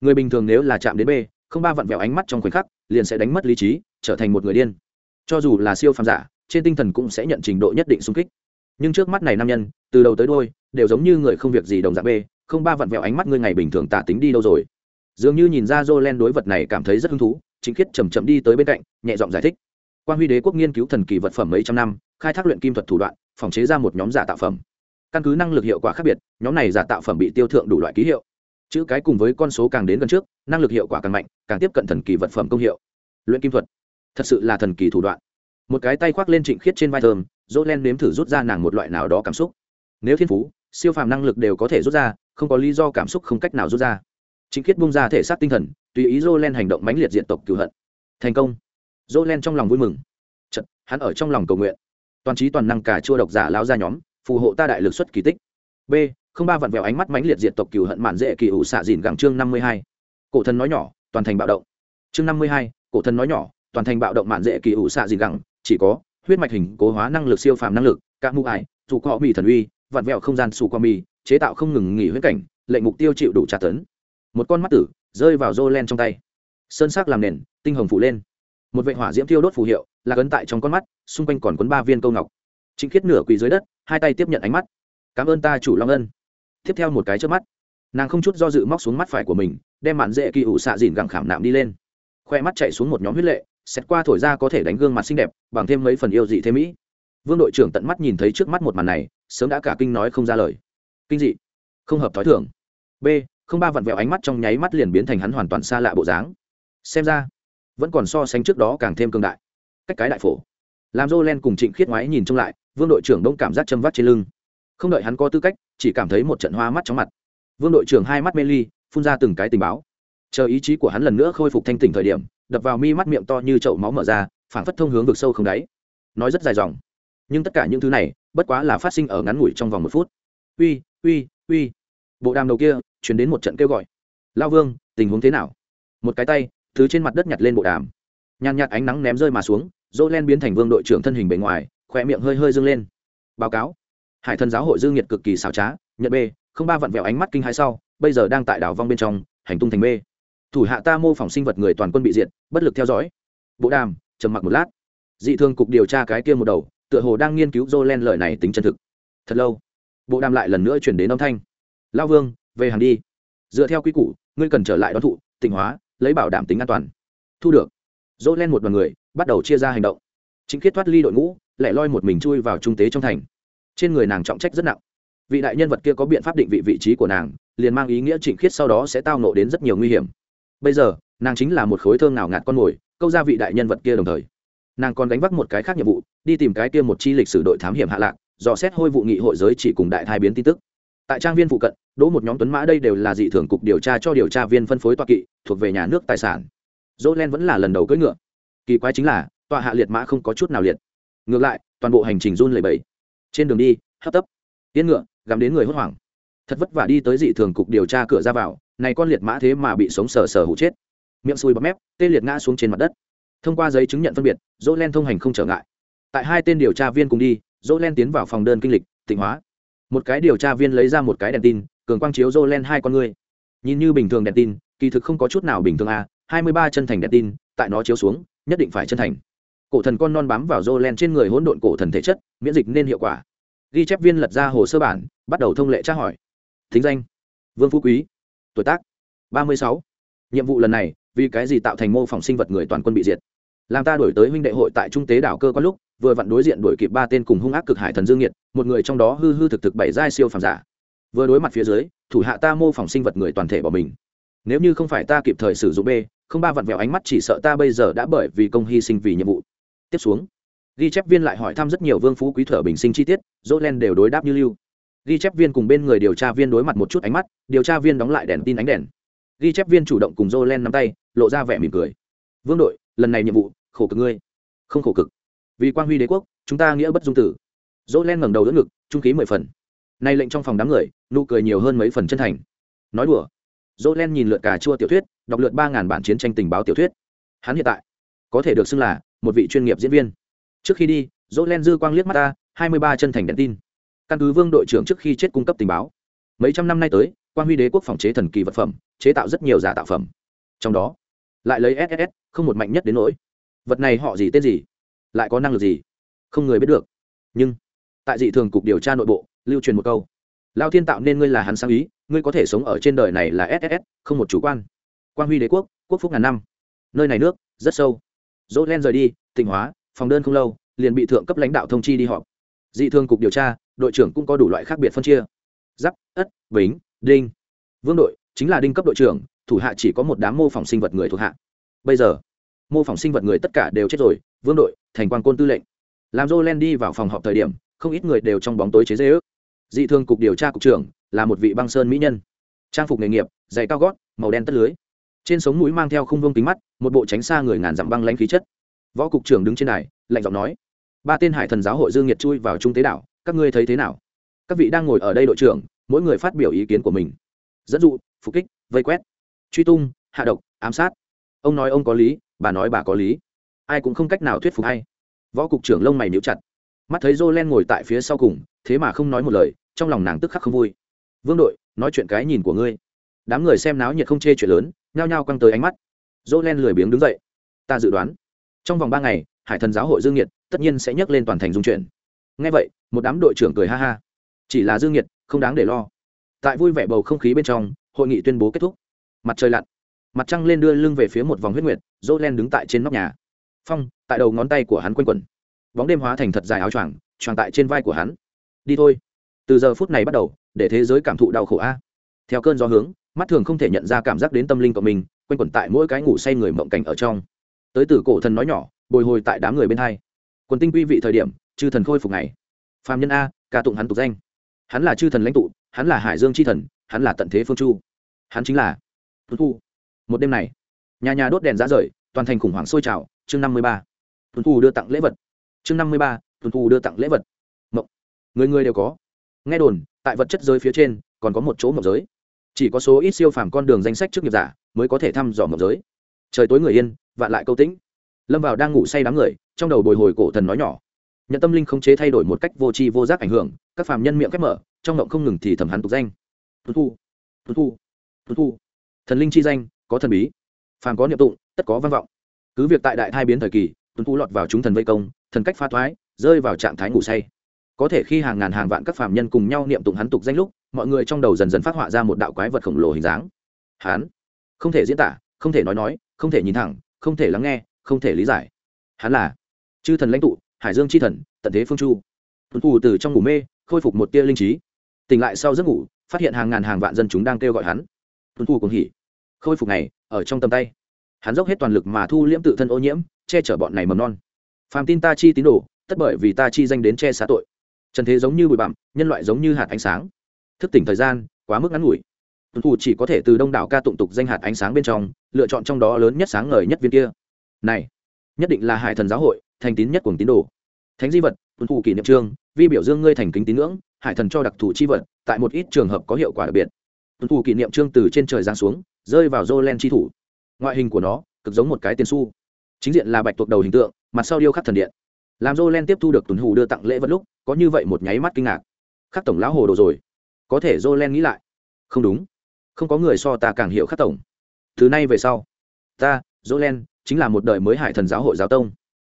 [SPEAKER 1] Người bình thường nếu là chạm đến b, không ba vặn vẹo ánh mắt trong khoảnh khắc, liền sẽ đánh mất lý trí, trở thành một người điên. Cho dù là siêu phàm giả, trên tinh thần cũng sẽ nhận trình độ nhất định xung kích. Nhưng trước mắt này nam nhân, từ đầu tới đôi đều giống như người không việc gì đồng dạng b không ba vặn vẹo ánh mắt ngươi ngày bình thường tả tính đi đâu rồi? Dường như nhìn ra Jolen đối vật này cảm thấy rất hứng thú, chính khiết chầm chậm đi tới bên cạnh, nhẹ giọng giải thích. Quan huy đế quốc nghiên cứu thần kỳ vật phẩm mấy trăm năm, khai thác luyện kim thuật thủ đoạn, phòng chế ra một nhóm giả tạo phẩm. Căn cứ năng lực hiệu quả khác biệt, nhóm này giả tạo phẩm bị tiêu thượng đủ loại ký hiệu. Chữ cái cùng với con số càng đến gần trước, năng lực hiệu quả càng mạnh, càng tiếp cận thần kỳ vật phẩm công hiệu. Luyện kim thuật, thật sự là thần kỳ thủ đoạn. Một cái tay khoác lên trịnh khiết trên vai thơm dỗ len nếm thử rút ra nàng một loại nào đó cảm xúc. Nếu thiên phú, siêu phàm năng lực đều có thể rút ra không có lý do cảm xúc không cách nào rút ra. Chính khiết bung ra thể xác tinh thần tùy ý dô len hành động mãnh liệt diện tộc cựu hận. Thành công. Dô len trong lòng vui mừng. Chật, hắn ở trong lòng cầu nguyện. Toàn trí toàn năng cả chua độc giả lao ra nhóm phù hộ ta đại lực xuất kỳ tích. B không ba vặn vẹo ánh mắt mãnh liệt diệt tộc cựu hận mạn dễ kỳ ủ xạ dìn gẳng chương năm mươi hai. Cổ thần nói nhỏ toàn thành bạo động. Chương năm mươi hai cổ thần nói nhỏ toàn thành bạo động mạn dễ kỳ ủ xạ dìn gẳng chỉ có huyết mạch hình cố hóa năng lực siêu phàm năng lực các mũ ải dù có bị thần uy vặn vẹo không gian xù qua mì chế tạo không ngừng nghỉ huyết cảnh, lệnh mục tiêu chịu đủ trả tấn. Một con mắt tử rơi vào rô len trong tay. Sơn sắc làm nền, tinh hồng phủ lên. Một vệ hỏa diễm thiêu đốt phù hiệu, là cấn tại trong con mắt, xung quanh còn quấn ba viên câu ngọc. Chính khiết nửa quỳ dưới đất, hai tay tiếp nhận ánh mắt. Cảm ơn ta, chủ long ân. Tiếp theo một cái trước mắt, nàng không chút do dự móc xuống mắt phải của mình, đem mạn dễ kỳ ủ xạ dìn gẳng khảm nạm đi lên. Khoe mắt chạy xuống một nhóm huyết lệ, xét qua thổi ra có thể đánh gương mặt xinh đẹp, bằng thêm mấy phần yêu dị thế mỹ. Vương đội trưởng tận mắt nhìn thấy trước mắt một màn này, sớm đã cả kinh nói không ra lời kinh dị. Không hợp thói thường. B, không ba vặn vẹo ánh mắt trong nháy mắt liền biến thành hắn hoàn toàn xa lạ bộ dáng. Xem ra, vẫn còn so sánh trước đó càng thêm cương đại. Cách cái đại phổ. Làm dô len cùng trịnh khiết ngoái nhìn trông lại, vương đội trưởng đông cảm giác châm vắt trên lưng. Không đợi hắn có tư cách, chỉ cảm thấy một trận hoa mắt chóng mặt. Vương đội trưởng hai mắt mê ly, phun ra từng cái tình báo. Chờ ý chí của hắn lần nữa khôi phục thanh tỉnh thời điểm, đập vào mi mắt miệng to như chậu máu mở ra phản phất thông hướng vực sâu không đáy. Nói rất dài dòng. Nhưng tất cả những thứ này, bất quá là phát sinh ở ngắn ngủi trong vòng một phút. Uy uy uy. Bộ đàm đầu kia, chuyển đến một trận kêu gọi. Lao vương, tình huống thế nào? Một cái tay, thứ trên mặt đất nhặt lên bộ đàm. Nhàn nhạt ánh nắng ném rơi mà xuống, dỗ len biến thành vương đội trưởng thân hình bề ngoài khỏe miệng hơi hơi dâng lên. Báo cáo. Hải thần giáo hội dương nhiệt cực kỳ xảo trá, nhận b, không ba vặn vẹo ánh mắt kinh hai sau, bây giờ đang tại đảo vong bên trong, hành tung thành b. Thủ hạ ta mô phỏng sinh vật người toàn quân bị diệt, bất lực theo dõi. Bộ đàm, trầm mặc một lát. Dị thương cục điều tra cái kia một đầu, tựa hồ đang nghiên cứu dô len lời này tính chân thực. Thật lâu bộ đàm lại lần nữa chuyển đến âm thanh. Lao vương, về hàng đi. Dựa theo quy củ, ngươi cần trở lại đón thụ tỉnh hóa, lấy bảo đảm tính an toàn. Thu được. Dỗ len một đoàn người, bắt đầu chia ra hành động. Chính khiết thoát ly đội ngũ, lại loi một mình chui vào trung tế trong thành. Trên người nàng trọng trách rất nặng. Vị đại nhân vật kia có biện pháp định vị vị trí của nàng, liền mang ý nghĩa trịnh khiết sau đó sẽ tao nộ đến rất nhiều nguy hiểm. Bây giờ, nàng chính là một khối thương nào ngạt con mồi, câu ra vị đại nhân vật kia đồng thời. Nàng còn đánh vác một cái khác nhiệm vụ, đi tìm cái kia một chi lịch sử đội thám hiểm hạ lạc dò xét hôi vụ nghị hội giới chỉ cùng đại thai biến tin tức. Tại trang viên phụ cận, đỗ một nhóm tuấn mã đây đều là dị thường cục điều tra cho điều tra viên phân phối toa kỵ, thuộc về nhà nước tài sản. Dỗ len vẫn là lần đầu cưỡi ngựa. Kỳ quái chính là tọa hạ liệt mã không có chút nào liệt. Ngược lại, toàn bộ hành trình run lẩy bẩy. Trên đường đi, hấp tấp tiến ngựa gắm đến người hốt hoảng. Thật vất vả đi tới dị thường cục điều tra cửa ra vào, này con liệt mã thế mà bị sống sờ sờ hụ chết. Miệng sùi bắp mép, tê liệt ngã xuống trên mặt đất. Thông qua giấy chứng nhận phân biệt dỗ len thông hành không trở ngại. Tại hai tên điều tra viên cùng đi dỗ len tiến vào phòng đơn kinh lịch, tịnh hóa. Một cái điều tra viên lấy ra một cái đèn tin, cường quang chiếu dỗ len hai con ngươi nhìn như bình thường đèn tin, kỳ thực không có chút nào bình thường a hai mươi ba chân thành đèn tin, tại nó chiếu xuống, nhất định phải chân thành. Cổ thần con non bám vào dô len trên người hỗn độn cổ thần thể chất, miễn dịch nên hiệu quả. Ghi chép viên lật ra hồ sơ bản, bắt đầu thông lệ tra hỏi. Thính danh. Vương phú quý. Tuổi tác. ba mươi sáu. Nhiệm vụ lần này, vì cái gì tạo thành mô phỏng sinh vật người toàn quân bị diệt? Làm ta đổi tới huynh đệ hội tại trung tế đảo cơ có lúc, vừa vặn đối diện đổi kịp ba tên cùng hung ác cực hải thần dương nhiệt, một người trong đó hư hư thực thực bảy giai siêu phàm giả. Vừa đối mặt phía dưới, thủ hạ ta mô phỏng sinh vật người toàn thể bỏ mình. Nếu như không phải ta kịp thời sử dụng b, không ba vặn vẹo ánh mắt chỉ sợ ta bây giờ đã bởi vì công hy sinh vì nhiệm vụ. Tiếp xuống, ghi chép viên lại hỏi thăm rất nhiều vương phú quý thở bình sinh chi tiết, dỗ len đều đối đáp như lưu. Ghi chép viên cùng bên người điều tra viên đối mặt một chút ánh mắt, điều tra viên đóng lại đèn tin ánh đèn. Ghi chép viên chủ động cùng dỗ len nắm tay, lộ ra vẻ mỉm cười. Vương đội, lần này nhiệm vụ khổ cực ngươi. Không khổ cực. Vì quan huy đế quốc, chúng ta nghĩa bất dung tử. Dỗ len ngẩng đầu đỡ ngực, trung khí mười phần. Nay lệnh trong phòng đám người, nụ cười nhiều hơn mấy phần chân thành. Nói đùa. Dỗ len nhìn lượt cà chua tiểu thuyết, đọc lượt ba ngàn bản chiến tranh tình báo tiểu thuyết. Hắn hiện tại có thể được xưng là một vị chuyên nghiệp diễn viên. Trước khi đi, dỗ len dư quang liếc mắt ta, hai mươi ba chân thành đèn tin. Căn cứ vương đội trưởng trước khi chết cung cấp tình báo. Mấy trăm năm nay tới quan huy đế quốc phòng chế thần kỳ vật phẩm, chế tạo rất nhiều giả tạo phẩm. Trong đó, lại lấy ss không một mạnh nhất đến nỗi vật này họ gì tên gì? Lại có năng lực gì? Không người biết được. Nhưng, tại dị thường cục điều tra nội bộ, lưu truyền một câu. Lao thiên tạo nên ngươi là hắn sáng ý, ngươi có thể sống ở trên đời này là ss không một chủ quan. Quan huy đế quốc quốc phúc ngàn năm. Nơi này nước, rất sâu. Dỗ len rời đi, tịnh hóa, phòng đơn không lâu, liền bị thượng cấp lãnh đạo thông chi đi họp. Dị thường cục điều tra, đội trưởng cũng có đủ loại khác biệt phân chia. Giáp, ất, bính, đinh. Vương đội, chính là đinh cấp đội trưởng, thủ hạ chỉ có một đám mô phỏng sinh vật người thuộc hạ. Bây giờ mô phỏng sinh vật người tất cả đều chết rồi, vương đội, thành quan côn tư lệnh. Làm dô len đi vào phòng họp thời điểm, không ít người đều trong bóng tối chế dây ước. Dị thương cục điều tra cục trưởng là một vị băng sơn mỹ nhân. Trang phục nghề nghiệp, giày cao gót, màu đen tất lưới. Trên sống mũi mang theo khung vương kính mắt, một bộ tránh xa người ngàn dặm băng lãnh khí chất. Võ cục trưởng đứng trên đài, lạnh giọng nói, ba tên hải thần giáo hội dương nhiệt chui vào trung tế đảo, các ngươi thấy thế nào? Các vị đang ngồi ở đây đội trưởng, mỗi người phát biểu ý kiến của mình. Dẫn dụ, phục kích, vây quét. Truy tung, hạ độc, ám sát. Ông nói ông có lý bà nói bà có lý. Ai cũng không cách nào thuyết phục hay võ cục trưởng lông mày níu chặt. Mắt thấy dô len ngồi tại phía sau cùng, thế mà không nói một lời, trong lòng nàng tức khắc không vui. Vương đội, nói chuyện cái nhìn của ngươi. Đám người xem náo nhiệt không chê chuyện lớn, nhao nhao căng tới ánh mắt. Dô len lười biếng đứng dậy. Ta dự đoán, trong vòng ba ngày, hải thần giáo hội dương nhiệt tất nhiên sẽ nhắc lên toàn thành dung chuyển ngay vậy, một đám đội trưởng cười ha ha. Chỉ là dương nhiệt, không đáng để lo. Tại vui vẻ bầu không khí bên trong, hội nghị tuyên bố kết thúc. Mặt trời lặn mặt trăng lên đưa lưng về phía một vòng huyết nguyệt dỗ len đứng tại trên nóc nhà. Phong, tại đầu ngón tay của hắn quanh quẩn. Bóng đêm hóa thành thật dài áo choàng choàng tại trên vai của hắn. Đi thôi. Từ giờ phút này bắt đầu, để thế giới cảm thụ đau khổ a. Theo cơn gió hướng, mắt thường không thể nhận ra cảm giác đến tâm linh của mình, quanh quẩn tại mỗi cái ngủ say người mộng cảnh ở trong. Tới từ cổ thần nói nhỏ, bồi hồi tại đám người bên hai. Quần tinh quy vị thời điểm, chư thần khôi phục này phạm nhân a, ca tụng hắn tục danh. Hắn là chư thần lãnh tụ, hắn là hải dương c h i thần, hắn là tận thế phương chu. Hắn chính là tuấn thu một đêm này, nhà nhà đốt đèn ra rời, toàn thành khủng hoảng sôi trào. Chương năm mươi ba, tuần thu đưa tặng lễ vật. Chương năm mươi ba, tuần thu đưa tặng lễ vật. Mộng. Người người đều có. Nghe đồn, tại vật chất giới phía trên, còn có một chỗ mộng giới. Chỉ có số ít siêu phàm con đường danh sách trước nghiệp giả mới có thể thăm dò mộng giới. Trời tối người yên, vạn lại câu tĩnh. Lâm vào đang ngủ say đám người, trong đầu bồi hồi cổ thần nói nhỏ. Nhận tâm linh không chế thay đổi một cách vô tri vô giác ảnh hưởng, các phàm nhân miệng khép mở, trong mộng không ngừng thì thầm hắn tục danh. Tuân thu. Tuân thu. Tuân thu. Thần linh chi danh có thần bí, phàm có niệm tụng, tất có văn vọng. Cứ việc tại đại thai biến thời kỳ, tuấn cú lọt vào chúng thần vây công, thần cách pha thoái, rơi vào trạng thái ngủ say. Có thể khi hàng ngàn hàng vạn các phàm nhân cùng nhau niệm tụng hắn tục danh lúc, mọi người trong đầu dần dần phát họa ra một đạo quái vật khổng lồ hình dáng. Hắn không thể diễn tả, không thể nói nói, không thể nhìn thẳng, không thể lắng nghe, không thể lý giải. Hắn là chư thần lãnh tụ, hải dương c h i thần, tận thế phương chu. Tuấn phù từ trong ngủ mê, khôi phục một tia linh trí. Tỉnh lại sau giấc ngủ, phát hiện hàng ngàn hàng vạn dân chúng đang kêu gọi hắn. Tuấn phù cũng hỉ khôi phục này, ở trong tầm tay. Hắn dốc hết toàn lực mà thu liễm tự thân ô nhiễm, che chở bọn này mầm non. Phàm tin ta chi tín đồ, tất bởi vì ta chi danh đến che xá tội. Trần thế giống như bụi bặm, nhân loại giống như hạt ánh sáng. Thức tỉnh thời gian, quá mức ngắn ngủi. Tuần thủ chỉ có thể từ đông đảo ca tụng tục danh hạt ánh sáng bên trong, lựa chọn trong đó lớn nhất sáng ngời nhất viên kia. Này, nhất định là hải thần giáo hội, thành tín nhất của tín đồ. Thánh di vật, tuần thủ kỷ niệm trương vi biểu dương ngươi thành kính tín ngưỡng, hải thần cho đặc thù chi vật, tại một ít trường hợp có hiệu quả đặc biệt. Tuần thủ kỷ niệm trương từ trên trời giáng xuống rơi vào dô len chi thủ. Ngoại hình của nó, cực giống một cái tiền su chính diện là bạch tuộc đầu hình tượng, mặt sau điêu khắc thần điện. Làm dô len tiếp thu được tuần hù đưa tặng lễ vật lúc, có như vậy một nháy mắt kinh ngạc. Khắc tổng lão hồ đồ rồi. Có thể dô len nghĩ lại. Không đúng. Không có người so ta càng hiểu khắc tổng. Thứ nay về sau, ta dô len, chính là một đời mới hải thần giáo hội giáo tông.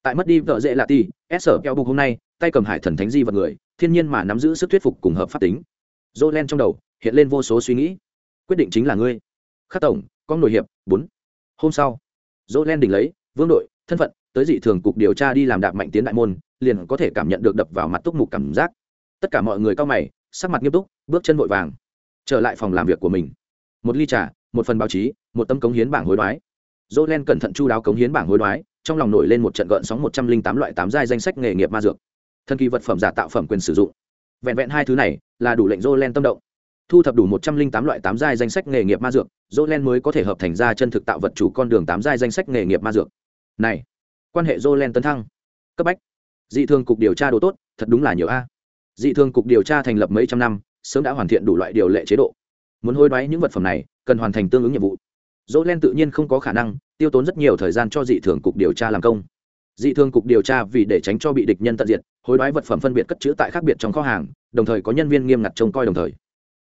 [SPEAKER 1] Tại mất đi vợ dễ lạ ti s sở keo bục hôm nay, tay cầm hải thần thánh di vật người, thiên nhiên mà nắm giữ sức thuyết phục cùng hợp pháp tính. Dô len trong đầu, hiện lên vô số suy nghĩ. Quyết định chính là ngươi khắc tổng, con nội hiệp, bốn. Hôm sau, dỗ len đỉnh lấy, vương đội, thân phận, tới dị thường cục điều tra đi làm đạp mạnh tiến đại môn, liền có thể cảm nhận được đập vào mặt túc mục cảm giác. Tất cả mọi người cao mày, sắc mặt nghiêm túc, bước chân vội vàng, trở lại phòng làm việc của mình. Một ly trà, một phần báo chí, một tấm cống hiến bảng hối đoái. Dỗ len cẩn thận chu đáo cống hiến bảng hối đoái, trong lòng nổi lên một trận gợn sóng một trăm linh tám loại tám giai danh sách nghề nghiệp ma dược. Thân kỳ vật phẩm giả tạo phẩm quyền sử dụng. Vẹn vẹn hai thứ này là đủ lệnh dỗ len tâm động thu thập đủ một trăm linh tám loại tám giai danh sách nghề nghiệp ma dược, dỗ len mới có thể hợp thành ra chân thực tạo vật chủ con đường tám giai danh sách nghề nghiệp ma dược. Này, quan hệ dỗ len tấn thăng. Cấp bách. Dị thường cục điều tra đồ tốt, thật đúng là nhiều a. Dị thường cục điều tra thành lập mấy trăm năm, sớm đã hoàn thiện đủ loại điều lệ chế độ. Muốn hối đoái những vật phẩm này, cần hoàn thành tương ứng nhiệm vụ. Dỗ len tự nhiên không có khả năng tiêu tốn rất nhiều thời gian cho dị thường cục điều tra làm công. Dị thường cục điều tra vì để tránh cho bị địch nhân tận diệt, hối đoái vật phẩm phân biệt cất chữ tại khác biệt trong kho hàng, đồng thời có nhân viên nghiêm ngặt trông coi đồng thời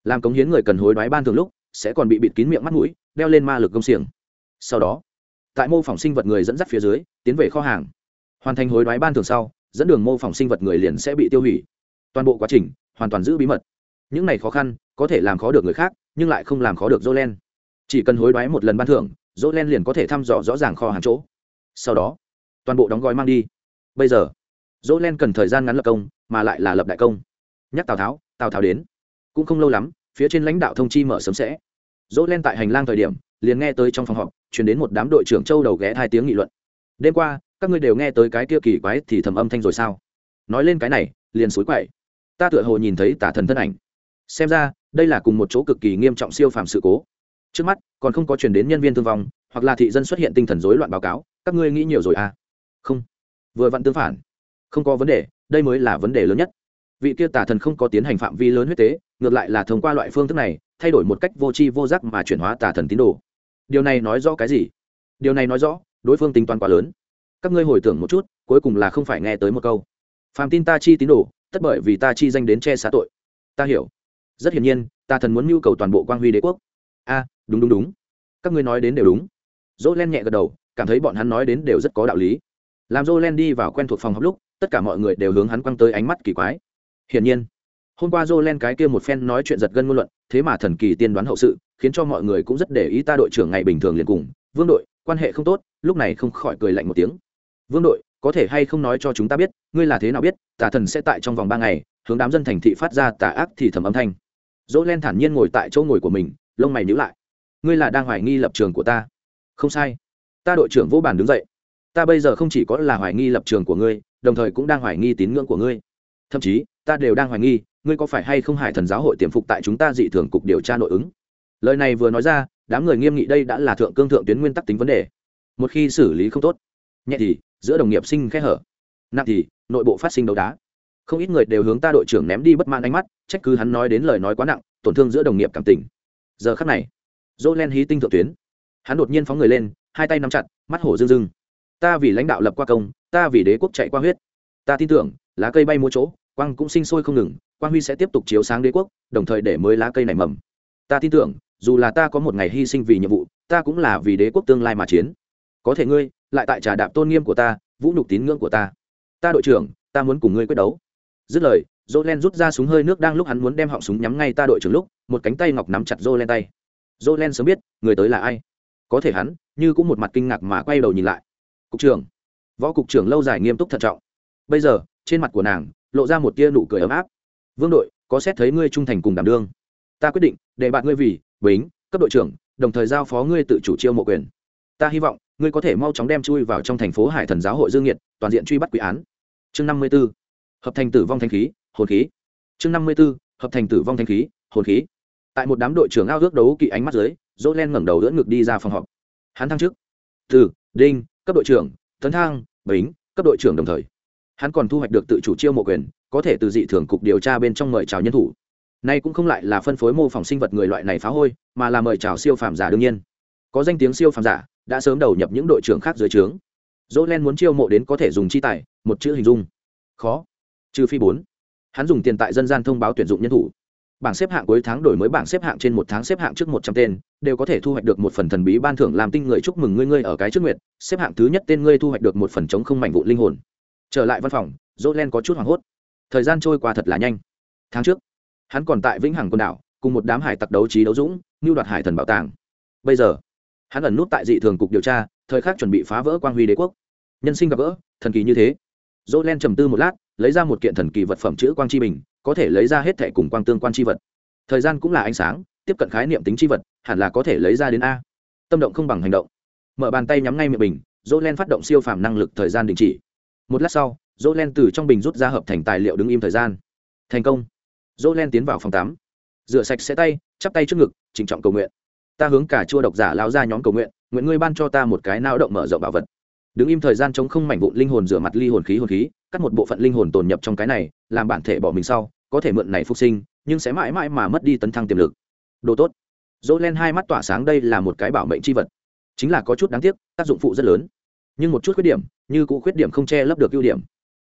[SPEAKER 1] làm cống hiến người cần hối đoái ban thường lúc, sẽ còn bị bịt kín miệng mắt mũi, đeo lên ma lực công xiềng. Sau đó, tại mô phỏng sinh vật người dẫn dắt phía dưới, tiến về kho hàng. Hoàn thành hối đoái ban thường sau, dẫn đường mô phỏng sinh vật người liền sẽ bị tiêu hủy. Toàn bộ quá trình, hoàn toàn giữ bí mật. Những này khó khăn, có thể làm khó được người khác, nhưng lại không làm khó được jolen chỉ cần hối đoái một lần ban thưởng jolen liền có thể thăm dò rõ ràng kho hàng chỗ. Sau đó, toàn bộ đóng gói mang đi. Bây giờ jolen cần thời gian ngắn lập công, mà lại là lập đại công. Nhắc tào tháo tào tháo đến cũng không lâu lắm, phía trên lãnh đạo thông chi mở sớm sẽ. Dỗ lên tại hành lang thời điểm, liền nghe tới trong phòng họp chuyển đến một đám đội trưởng châu đầu ghé hai tiếng nghị luận. Đêm qua, các ngươi đều nghe tới cái kia kỳ quái thì thầm âm thanh rồi sao? Nói lên cái này, liền xối quậy. Ta tựa hồ nhìn thấy tả thần thân ảnh. Xem ra, đây là cùng một chỗ cực kỳ nghiêm trọng siêu phàm sự cố. Trước mắt, còn không có chuyển đến nhân viên thương vong, hoặc là thị dân xuất hiện tinh thần rối loạn báo cáo, các ngươi nghĩ nhiều rồi à? Không. Vừa vặn tương phản. Không có vấn đề, đây mới là vấn đề lớn nhất vị kia tà thần không có tiến hành phạm vi lớn huyết tế, ngược lại là thông qua loại phương thức này, thay đổi một cách vô tri vô giác mà chuyển hóa tà thần tín đồ. Điều này nói rõ cái gì? Điều này nói rõ, đối phương tính toán quá lớn. Các ngươi hồi tưởng một chút, cuối cùng là không phải nghe tới một câu. Phàm tin ta chi tín đồ, tất bởi vì ta chi danh đến che xá tội. Ta hiểu. Rất hiển nhiên ta thần muốn nhu cầu toàn bộ quang huy đế quốc. A, đúng đúng đúng. Các ngươi nói đến đều đúng. Dỗ len nhẹ gật đầu, cảm thấy bọn hắn nói đến đều rất có đạo lý. Làm dỗ len đi vào quen thuộc phòng học lúc, tất cả mọi người đều hướng hắn quăng tới ánh mắt kỳ quái hiển nhiên, hôm qua Jolen len cái kia một phen nói chuyện giật gân ngôn luận, thế mà thần kỳ tiên đoán hậu sự, khiến cho mọi người cũng rất để ý ta đội trưởng ngày bình thường liền cùng, vương đội, quan hệ không tốt, lúc này không khỏi cười lạnh một tiếng. Vương đội, có thể hay không nói cho chúng ta biết, ngươi là thế nào biết, tà thần sẽ tại trong vòng ba ngày, hướng đám dân thành thị phát ra tà ác thì thầm âm thanh. Jolen len thản nhiên ngồi tại chỗ ngồi của mình, lông mày nhíu lại. Ngươi là đang hoài nghi lập trường của ta. Không sai, ta đội trưởng vô bản đứng dậy. Ta bây giờ không chỉ có là hoài nghi lập trường của ngươi, đồng thời cũng đang hoài nghi tín ngưỡng của ngươi. Thậm chí ta đều đang hoài nghi, ngươi có phải hay không hải thần giáo hội tiềm phục tại chúng ta dị thường cục điều tra nội ứng? Lời này vừa nói ra, đám người nghiêm nghị đây đã là thượng cương thượng tuyến nguyên tắc tính vấn đề. Một khi xử lý không tốt, nhẹ thì, giữa đồng nghiệp sinh khe hở, nặng thì, nội bộ phát sinh đấu đá. Không ít người đều hướng ta đội trưởng ném đi bất mãn ánh mắt, trách cứ hắn nói đến lời nói quá nặng, tổn thương giữa đồng nghiệp cảm tình. Giờ khắc này dỗ len hí tinh thượng tuyến. Hắn đột nhiên phóng người lên, hai tay nắm chặt, mắt hổ rưng rưng. Ta vì lãnh đạo lập qua công, ta vì đế quốc chạy qua huyết. Ta tin tưởng, lá cây bay mua chỗ quang cũng sinh sôi không ngừng, quang huy sẽ tiếp tục chiếu sáng đế quốc, đồng thời để mới lá cây này mầm. Ta tin tưởng, dù là ta có một ngày hy sinh vì nhiệm vụ, ta cũng là vì đế quốc tương lai mà chiến. Có thể ngươi, lại tại trà đạp tôn nghiêm của ta, vũ nhục tín ngưỡng của ta. Ta đội trưởng, ta muốn cùng ngươi quyết đấu. Dứt lời dỗ len rút ra súng hơi nước đang lúc hắn muốn đem họng súng nhắm ngay ta đội trưởng lúc, một cánh tay ngọc nắm chặt dỗ len tay. Dỗ len sớm biết, người tới là ai. Có thể hắn, như cũng một mặt kinh ngạc mà quay đầu nhìn lại. Cục trưởng. Võ cục trưởng lâu dài nghiêm túc thận trọng. Bây giờ, trên mặt của nàng lộ ra một tia nụ cười ấm áp. Vương đội, có xét thấy ngươi trung thành cùng đảm đương. Ta quyết định, để bạn ngươi vì bính, cấp đội trưởng, đồng thời giao phó ngươi tự chủ chiêu mộ quyền. Ta hy vọng, ngươi có thể mau chóng đem chui vào trong thành phố hải thần giáo hội dương nhiệt toàn diện truy bắt quỷ án. Chương năm mươi b ố hợp thành tử vong thanh khí, hồn khí. Chương năm mươi b ố hợp thành tử vong thanh khí, hồn khí. Tại một đám đội trưởng ao ước đấu kỵ ánh mắt dưới dỗ len ngẩng đầu đỡ ngực đi ra phòng họp. Hắn thăng chức. Từ, đinh, cấp đội trưởng, tấn thang bính, cấp đội trưởng đồng thời hắn còn thu hoạch được tự chủ chiêu mộ quyền, có thể từ dị thường cục điều tra bên trong mời chào nhân thủ. Nay cũng không lại là phân phối mô phỏng sinh vật người loại này phá hôi, mà là mời chào siêu phàm giả đương nhiên. Có danh tiếng siêu phàm giả, đã sớm đầu nhập những đội trưởng khác dưới trướng. Dỗ len muốn chiêu mộ đến có thể dùng chi tài, một chữ hình dung. Khó. Trừ phi bốn. Hắn dùng tiền tại dân gian thông báo tuyển dụng nhân thủ. Bảng xếp hạng cuối tháng đổi mới bảng xếp hạng trên một tháng xếp hạng trước một trăm tên, đều có thể thu hoạch được một phần thần bí ban thưởng làm tinh người chúc mừng ngươi ngươi ở cái trước nguyệt. Xếp hạng thứ nhất tên ngươi thu hoạch được một phần chống không mảnh vụ linh hồn trở lại văn phòng dỗ len có chút hoảng hốt. Thời gian trôi qua thật là nhanh. Tháng trước, hắn còn tại vĩnh hằng quần đảo, cùng một đám hải tặc đấu trí đấu dũng như đoạt hải thần bảo tàng. Bây giờ, hắn ẩn nút tại dị thường cục điều tra, thời khắc chuẩn bị phá vỡ quang huy đế quốc. Nhân sinh gặp gỡ, thần kỳ như thế. Dỗ len trầm tư một lát, lấy ra một kiện thần kỳ vật phẩm chữ quang chi bình, có thể lấy ra hết thẻ cùng quang tương quan chi vật. Thời gian cũng là ánh sáng, tiếp cận khái niệm tính chi vật, hẳn là có thể lấy ra đến a. Tâm động không bằng hành động. Mở bàn tay nhắm ngay miệng bình dỗ len phát động siêu phàm năng lực thời gian đình chỉ một lát sau, dỗ len từ trong bình rút ra hợp thành tài liệu đứng im thời gian. Thành công. Dỗ len tiến vào phòng tắm. Rửa sạch sẽ tay, chắp tay trước ngực trịnh trọng cầu nguyện. Ta hướng cả chua độc giả lao ra nhóm cầu nguyện nguyện ngươi ban cho ta một cái nao động mở rộng bảo vật. Đứng im thời gian chống không mảnh vụn linh hồn rửa mặt ly hồn khí hồn khí, cắt một bộ phận linh hồn tồn nhập trong cái này, làm bản thể bỏ mình sau, có thể mượn này phục sinh, nhưng sẽ mãi mãi mà mất đi tấn thăng tiềm lực. Đồ tốt. Dỗ len hai mắt tỏa sáng đây là một cái bảo mệnh c h i vật. Chính là có chút đáng tiếc, tác dụng phụ rất lớn nhưng một chút khuyết điểm, như cũ khuyết điểm không che lấp được ưu điểm.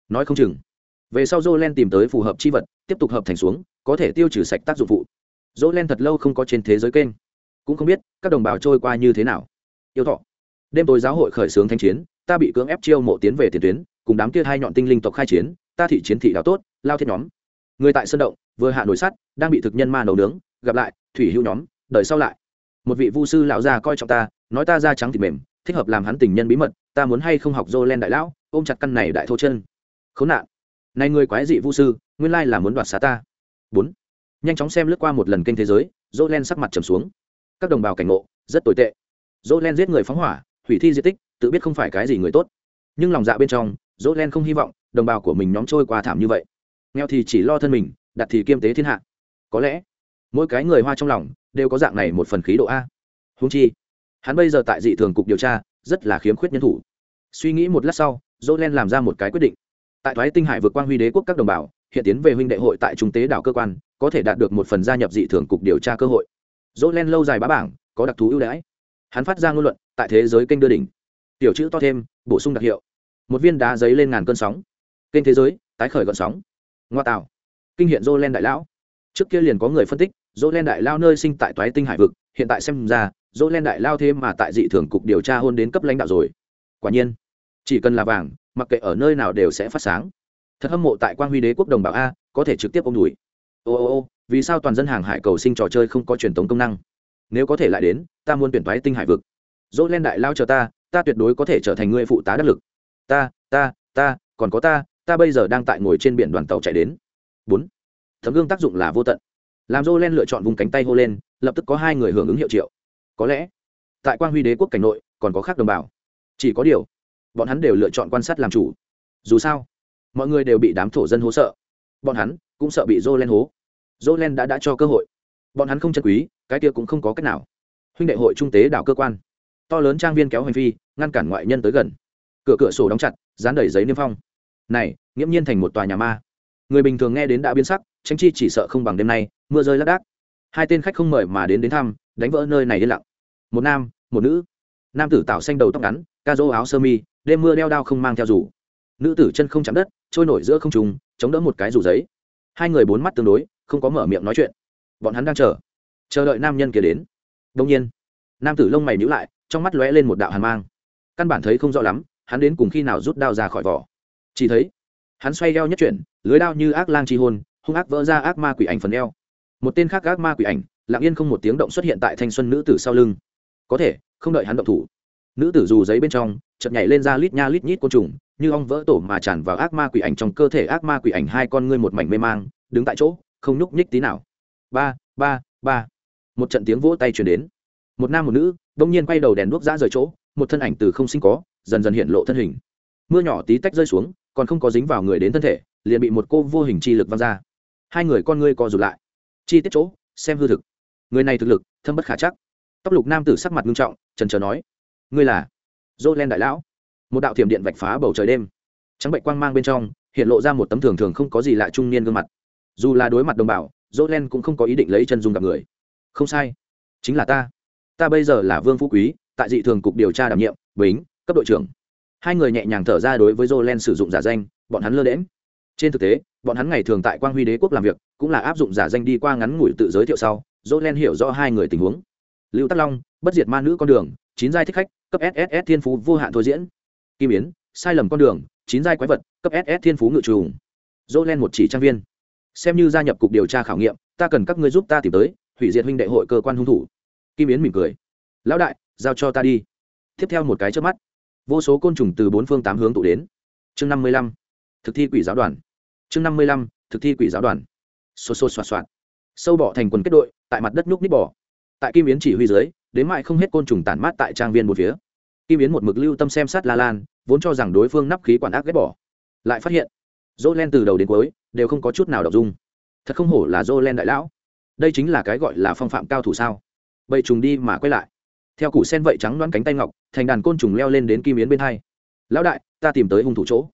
[SPEAKER 1] Nói không chừng, về sau dỗ len tìm tới phù hợp c h i vật, tiếp tục hợp thành xuống, có thể tiêu trừ sạch tác dụng phụ. Dỗ len thật lâu không có trên thế giới kênh. Cũng không biết, các đồng bào trôi qua như thế nào. Yêu thọ. Đêm tối giáo hội khởi xướng thanh chiến, ta bị cưỡng ép chiêu mộ tiến về tiền tuyến, cùng đám kia hai nhọn tinh linh tộc khai chiến, ta thị chiến thị đào tốt, lao thiết nhóm. Người tại sân động, vừa hạ nổi sắt, đang bị thực nhân ma nấu nướng, gặp lại, thủy hữu nhóm, đợi sau lại. Một vị vu sư lão già coi trọng ta, nói ta da trắng thịt mềm, thích hợp làm hắn tình nhân bí mật ta muốn hay không học dô len đại lão, ôm chặt căn này đại thô chân. Khốn nạn. Này người quái dị vu sư, nguyên lai là muốn đoạt xá ta. Bốn. Nhanh chóng xem lướt qua một lần kênh thế giới, dô len sắc mặt trầm xuống. Các đồng bào cảnh ngộ, rất tồi tệ. Dô len giết người phóng hỏa, hủy thi di tích, tự biết không phải cái gì người tốt. Nhưng lòng dạ bên trong, dô len không hy vọng đồng bào của mình nhóm trôi qua thảm như vậy. Nghèo thì chỉ lo thân mình, đặt thì kiêm tế thiên hạ. Có lẽ, mỗi cái người hoa trong lòng đều có dạng này một phần khí độ a. Húng chi, hắn bây giờ tại dị thường cục điều tra rất là khiếm khuyết nhân thủ. Suy nghĩ một lát sau, dỗ len làm ra một cái quyết định. Tại thoái tinh hải vượt quang huy đế quốc các đồng bào, hiện tiến về huynh đệ hội tại trung tế đảo cơ quan, có thể đạt được một phần gia nhập dị thường cục điều tra cơ hội. Dỗ len lâu dài bá bảng, có đặc thú ưu đãi. Hắn phát ra ngôn luận, tại thế giới kênh đưa đỉnh. Tiểu chữ to thêm, bổ sung đặc hiệu. Một viên đá giấy lên ngàn cơn sóng. Kênh thế giới, tái khởi gọn sóng. Ngoa tạo. Kinh hiện dô len đại lão. Trước kia liền có người phân tích dô len đại lao nơi sinh tại toái tinh hải vực, hiện tại xem ra dỗ len đại lao thêm mà tại dị thường cục điều tra hôn đến cấp lãnh đạo rồi. Quả nhiên, chỉ cần là vàng, mặc kệ ở nơi nào đều sẽ phát sáng. Thật hâm mộ tại quan huy đế quốc đồng bào a, có thể trực tiếp ôm đùi. Ô ô ô, vì sao toàn dân hàng hải cầu sinh trò chơi không có truyền thống công năng? Nếu có thể lại đến, ta muốn tuyển thoái tinh hải vực. Dỗ len đại lao chờ ta ta tuyệt đối có thể trở thành người phụ tá đắc lực. Ta ta ta, còn có ta ta bây giờ đang tại ngồi trên biển đoàn tàu chạy đến. Bốn tấm gương tác dụng là vô tận. Làm dô len lựa chọn vùng cánh tay hô lên, lập tức có hai người hưởng ứng hiệu triệu có lẽ, tại quan huy đế quốc cảnh nội, còn có khác đồng bào. Chỉ có điều, bọn hắn đều lựa chọn quan sát làm chủ. Dù sao, mọi người đều bị đám thổ dân hố sợ. Bọn hắn cũng sợ bị dô len hố. Dô len đã đã cho cơ hội. Bọn hắn không chân quý, cái kia cũng không có cách nào. Huynh đệ hội trung tế đảo cơ quan. To lớn trang viên kéo hành phi, ngăn cản ngoại nhân tới gần. Cửa cửa sổ đóng chặt, dán đầy giấy niêm phong. Này, nghiễm nhiên thành một tòa nhà ma. Người bình thường nghe đến đã biến sắc tránh chi chỉ sợ không bằng đêm nay, mưa rơi lác đác. Hai tên khách không mời mà đến đến thăm, đánh vỡ nơi này yên lặng một nam, một nữ. Nam tử tạo xanh đầu tóc ngắn, ca dô áo sơ mi, đêm mưa đeo đao không mang theo rủ. Nữ tử chân không chạm đất, trôi nổi giữa không trùng chống đỡ một cái rủ giấy. Hai người bốn mắt tương đối, không có mở miệng nói chuyện. Bọn hắn đang chờ. Chờ đợi nam nhân kia đến. Đông nhiên, nam tử lông mày nhữ lại, trong mắt lóe lên một đạo hàn mang. Căn bản thấy không rõ lắm, hắn đến cùng khi nào rút đao ra khỏi vỏ. Chỉ thấy, hắn xoay eo nhất chuyển, lưới đao như ác lang chi hôn, hung ác vỡ ra ác ma quỷ ảnh phần eo. Một tên khác ác ma quỷ ảnh, lặng yên không một tiếng động xuất hiện tại thanh xuân nữ tử sau lưng có thể, không đợi hắn động thủ. Nữ tử dù giấy bên trong, chợt nhảy lên ra lít nha lít nhít côn trùng, như ong vỡ tổ mà tràn vào ác ma quỷ ảnh trong cơ thể ác ma quỷ ảnh hai con ngươi một mảnh mê mang, đứng tại chỗ, không nhúc nhích tí nào. Ba ba ba. Một trận tiếng vỗ tay truyền đến. Một nam một nữ, đông nhiên quay đầu đèn đuốc ra rời chỗ, một thân ảnh từ không sinh có, dần dần hiện lộ thân hình. Mưa nhỏ tí tách rơi xuống, còn không có dính vào người đến thân thể, liền bị một cô vô hình chi lực văng ra. Hai người con ngươi co rụt lại. Chi tiết chỗ, xem hư thực. Người này thực lực, thâm bất khả chắc tóc lục nam tử sắc mặt nghiêm trọng, trần trờ nói, ngươi là dô len đại lão. Một đạo thiểm điện vạch phá bầu trời đêm. Trắng bệnh quang mang bên trong, hiện lộ ra một tấm thường thường không có gì lạ trung niên gương mặt. Dù là đối mặt đồng bào dô len cũng không có ý định lấy chân dung gặp người. Không sai, chính là ta. Ta bây giờ là vương phú quý, tại dị thường cục điều tra đảm nhiệm, bính, cấp đội trưởng. Hai người nhẹ nhàng thở ra đối với jolen sử dụng giả danh, bọn hắn lơ đễm trên thực tế, bọn hắn ngày thường tại quang huy đế quốc làm việc, cũng là áp dụng giả danh đi qua ngắn ngủi tự giới thiệu sau jolen hiểu rõ hai người tình huống lưu tắc long, bất diệt ma nữ con đường, chín giai thích khách, cấp sss thiên phú vô hạn thôi diễn. Kim yến, sai lầm con đường, chín giai quái vật, cấp ss thiên phú ngự trùng. Len một chỉ trang viên. Xem như gia nhập cục điều tra khảo nghiệm, ta cần các ngươi giúp ta tìm tới, hủy diệt huynh đệ hội cơ quan hung thủ. Kim yến mỉm cười. Lão đại, giao cho ta đi. Tiếp theo một cái trước mắt. Vô số côn trùng từ bốn phương tám hướng tụ đến. Chương năm mươi lăm. Thực thi quỷ giáo đoàn. Chương năm mươi lăm. Thực thi quỷ giáo đoàn. Xô xô xoạt xoạt. Sâu bỏ thành quần kết đội, tại mặt đất nhúc nít bỏ tại kim yến chỉ huy dưới, đến mại không hết côn trùng tản mát tại trang viên một phía. Kim yến một mực lưu tâm xem sát la lan, vốn cho rằng đối phương nắp khí quản ác ghét bỏ. Lại phát hiện dỗ len từ đầu đến cuối đều không có chút nào đọc dung. Thật không hổ là dỗ len đại lão. Đây chính là cái gọi là phong phạm cao thủ sao? Bầy trùng đi mà quay lại. Theo củ sen vậy trắng đoán cánh tay ngọc, thành đàn côn trùng leo lên đến kim yến bên hai. Lão đại, ta tìm tới hung thủ chỗ.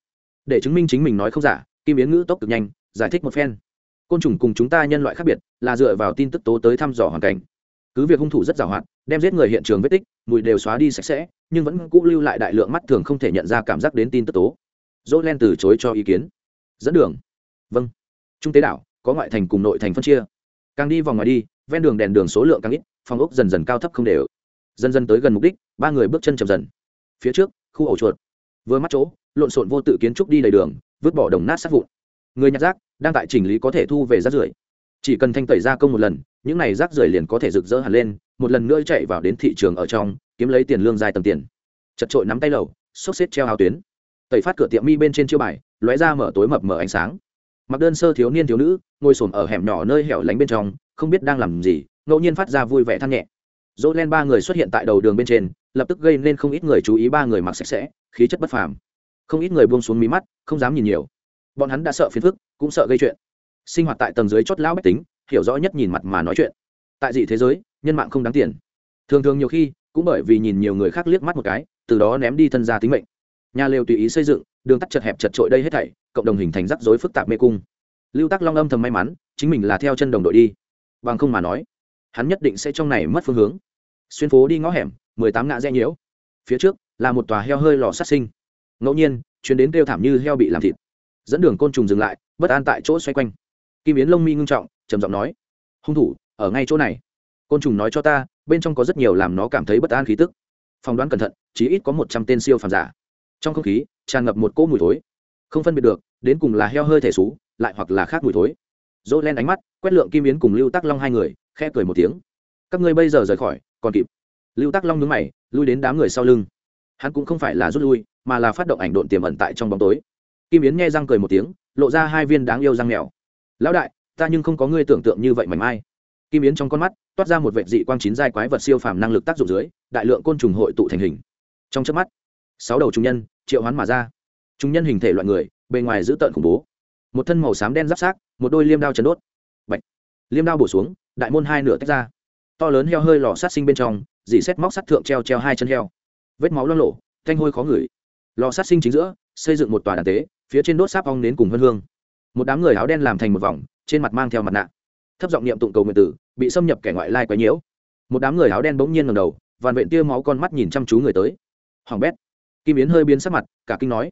[SPEAKER 1] Để chứng minh chính mình nói không giả, kim yến ngữ tốc cực nhanh, giải thích một phen. Côn trùng cùng chúng ta nhân loại khác biệt, là dựa vào tin tức tố tới thăm dò hoàn cảnh cứ việc hung thủ rất giàu hoạt, đem giết người hiện trường vết tích mùi đều xóa đi sạch sẽ nhưng vẫn cũ lưu lại đại lượng mắt thường không thể nhận ra cảm giác đến tin tức tố. Dỗ len từ chối cho ý kiến. Dẫn đường. Vâng. Trung tế đảo có ngoại thành cùng nội thành phân chia. Càng đi vào ngoài đi ven đường đèn đường số lượng càng ít phòng ốc dần dần cao thấp không đều. Dần dần tới gần mục đích ba người bước chân chậm dần. Phía trước khu ổ chuột. Vừa mắt chỗ lộn xộn vô tự kiến trúc đi đầy đường vứt bỏ đồng nát sát vụn. Người nhặt rác đang tại chỉnh lý có thể thu về rác rưởi chỉ cần thanh tẩy gia công một lần, những này rác rưởi liền có thể rực rỡ hẳn lên, một lần nữa chạy vào đến thị trường ở trong, kiếm lấy tiền lương dài tầm tiền. Chật trội nắm tay lầu, xốc xếp treo hào tuyến. Tẩy phát cửa tiệm mi bên trên chiêu bài, lóe ra mở tối mập mở ánh sáng. Mặc đơn sơ thiếu niên thiếu nữ, ngồi xổm ở hẻm nhỏ nơi hẻo lánh bên trong, không biết đang làm gì, ngẫu nhiên phát ra vui vẻ than nhẹ. Dỗ len ba người xuất hiện tại đầu đường bên trên, lập tức gây nên không ít người chú ý ba người mặc sạch sẽ, khí chất bất phàm. Không ít người buông xuống mí mắt, không dám nhìn nhiều. Bọn hắn đã sợ phiền phức, cũng sợ gây chuyện sinh hoạt tại tầng dưới chót lão bách tính, hiểu rõ nhất nhìn mặt mà nói chuyện. Tại dị thế giới, nhân mạng không đáng tiền. Thường thường nhiều khi, cũng bởi vì nhìn nhiều người khác liếc mắt một cái, từ đó ném đi thân gia tính mệnh. Nhà lều tùy ý xây dựng, đường tắt chật hẹp chật trội đây hết thảy, cộng đồng hình thành rắc rối phức tạp mê cung. Lưu tắc long âm thầm may mắn, chính mình là theo chân đồng đội đi. Bằng không mà nói, hắn nhất định sẽ trong này mất phương hướng. Xuyên phố đi ngõ hẻm, mười tám ngã rẽ nhiễu. Phía trước, là một tòa heo hơi lò sát sinh. Ngẫu nhiên, chuyến đến kêu thảm như heo bị làm thịt. Dẫn đường côn trùng dừng lại, bất an tại chỗ xoay quanh kim yến lông mi ngưng trọng, trầm giọng nói, hung thủ, ở ngay chỗ này. Côn trùng nói cho ta, bên trong có rất nhiều làm nó cảm thấy bất an khí tức. Phỏng đoán cẩn thận, chí ít có một trăm tên siêu phàm giả. Trong không khí, tràn ngập một cỗ mùi thối. Không phân biệt được, đến cùng là heo hơi thể xú, lại hoặc là khác mùi thối. Dỗ len ánh mắt quét lượng kim yến cùng lưu tắc long hai người, khẽ cười một tiếng. Các ngươi bây giờ rời khỏi, còn kịp. Lưu tắc long nhướng mày, lui đến đám người sau lưng. Hắn cũng không phải là rút lui, mà là phát động ảnh độn tiềm ẩn tại trong bóng tối. Kim yến nghe răng cười một tiếng, lộ ra hai viên đáng yêu răng mèo lão đại, ta nhưng không có ngươi tưởng tượng như vậy mảnh mai. Kim yến trong con mắt toát ra một vệ dị quang chín giai quái vật siêu phàm năng lực tác dụng dưới, đại lượng côn trùng hội tụ thành hình. Trong chớp mắt, sáu đầu trùng nhân triệu hoán mà ra. Trùng nhân hình thể loại người, bề ngoài dữ tợn khủng bố. Một thân màu xám đen giáp sát một đôi liêm đao chấn đốt. Bạch. liêm đao bổ xuống, đại môn hai nửa tách ra. To lớn heo hơi lò sát sinh bên trong dì xét móc sắt thượng treo treo hai chân heo. Vết máu lo lộ thanh hôi khó ngửi. Lò sát sinh chính giữa, xây dựng một tòa đàn tế, phía trên đốt sáp ong nến cùng hân hương một đám người áo đen làm thành một vòng, trên mặt mang theo mặt nạ. Thấp giọng niệm tụng cầu nguyện tử bị xâm nhập kẻ ngoại lai quấy nhiễu. Một đám người áo đen bỗng nhiên ngầm đầu vằn vện tia máu con mắt nhìn chăm chú người tới. Hoàng bét. Kim yến hơi biến sắc mặt, cả kinh nói,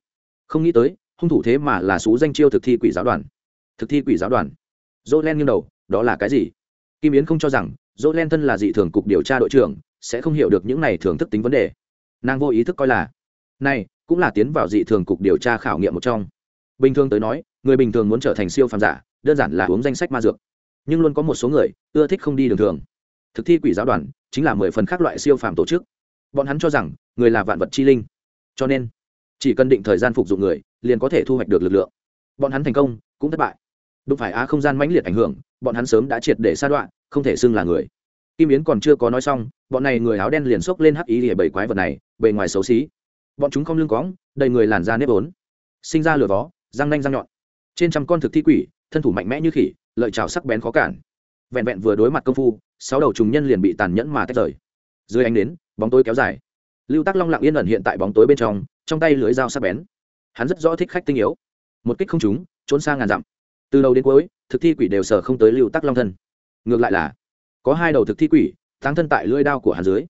[SPEAKER 1] không nghĩ tới, hung thủ thế mà là xú danh chiêu thực thi quỷ giáo đoàn. Thực thi quỷ giáo đoàn? Dỗ len nghiêng đầu, đó là cái gì? Kim yến không cho rằng dỗ len thân là dị thường cục điều tra đội trưởng, sẽ không hiểu được những này thường thức tính vấn đề. Nàng vô ý thức coi là, này, cũng là tiến vào dị thường cục điều tra khảo nghiệm một trong bình thường tới nói, người bình thường muốn trở thành siêu phàm giả, đơn giản là uống danh sách ma dược. Nhưng luôn có một số người, ưa thích không đi đường thường. Thực thi quỷ giáo đoàn chính là mười phần khác loại siêu phàm tổ chức. Bọn hắn cho rằng, người là vạn vật chi linh. Cho nên, chỉ cần định thời gian phục dụng người, liền có thể thu hoạch được lực lượng. Bọn hắn thành công, cũng thất bại. Đúng phải á, không gian mãnh liệt ảnh hưởng, bọn hắn sớm đã triệt để sa đoạn không thể xưng là người. Kim yến còn chưa có nói xong, bọn này người áo đen liền xốc lên hắc ý để bảy quái vật này, bề ngoài xấu xí. Bọn chúng không lưng cóng đầy người làn da nếp ốn. Sinh ra lửa vó răng nanh răng nhọn. Trên trăm con thực thi quỷ, thân thủ mạnh mẽ như khỉ, lợi trào sắc bén khó cản. Vẹn vẹn vừa đối mặt công phu, sáu đầu trùng nhân liền bị tàn nhẫn mà tách rời. Dưới ánh đến bóng tối kéo dài. Lưu tắc long lặng yên ẩn hiện tại bóng tối bên trong trong tay lưới dao sắc bén. Hắn rất rõ thích khách tinh yếu. Một kích không trúng, trốn sang ngàn dặm. Từ đầu đến cuối, thực thi quỷ đều sờ không tới lưu tắc long thân. Ngược lại là, có hai đầu thực thi quỷ, thắng thân tại lưỡi đao của hắn dưới.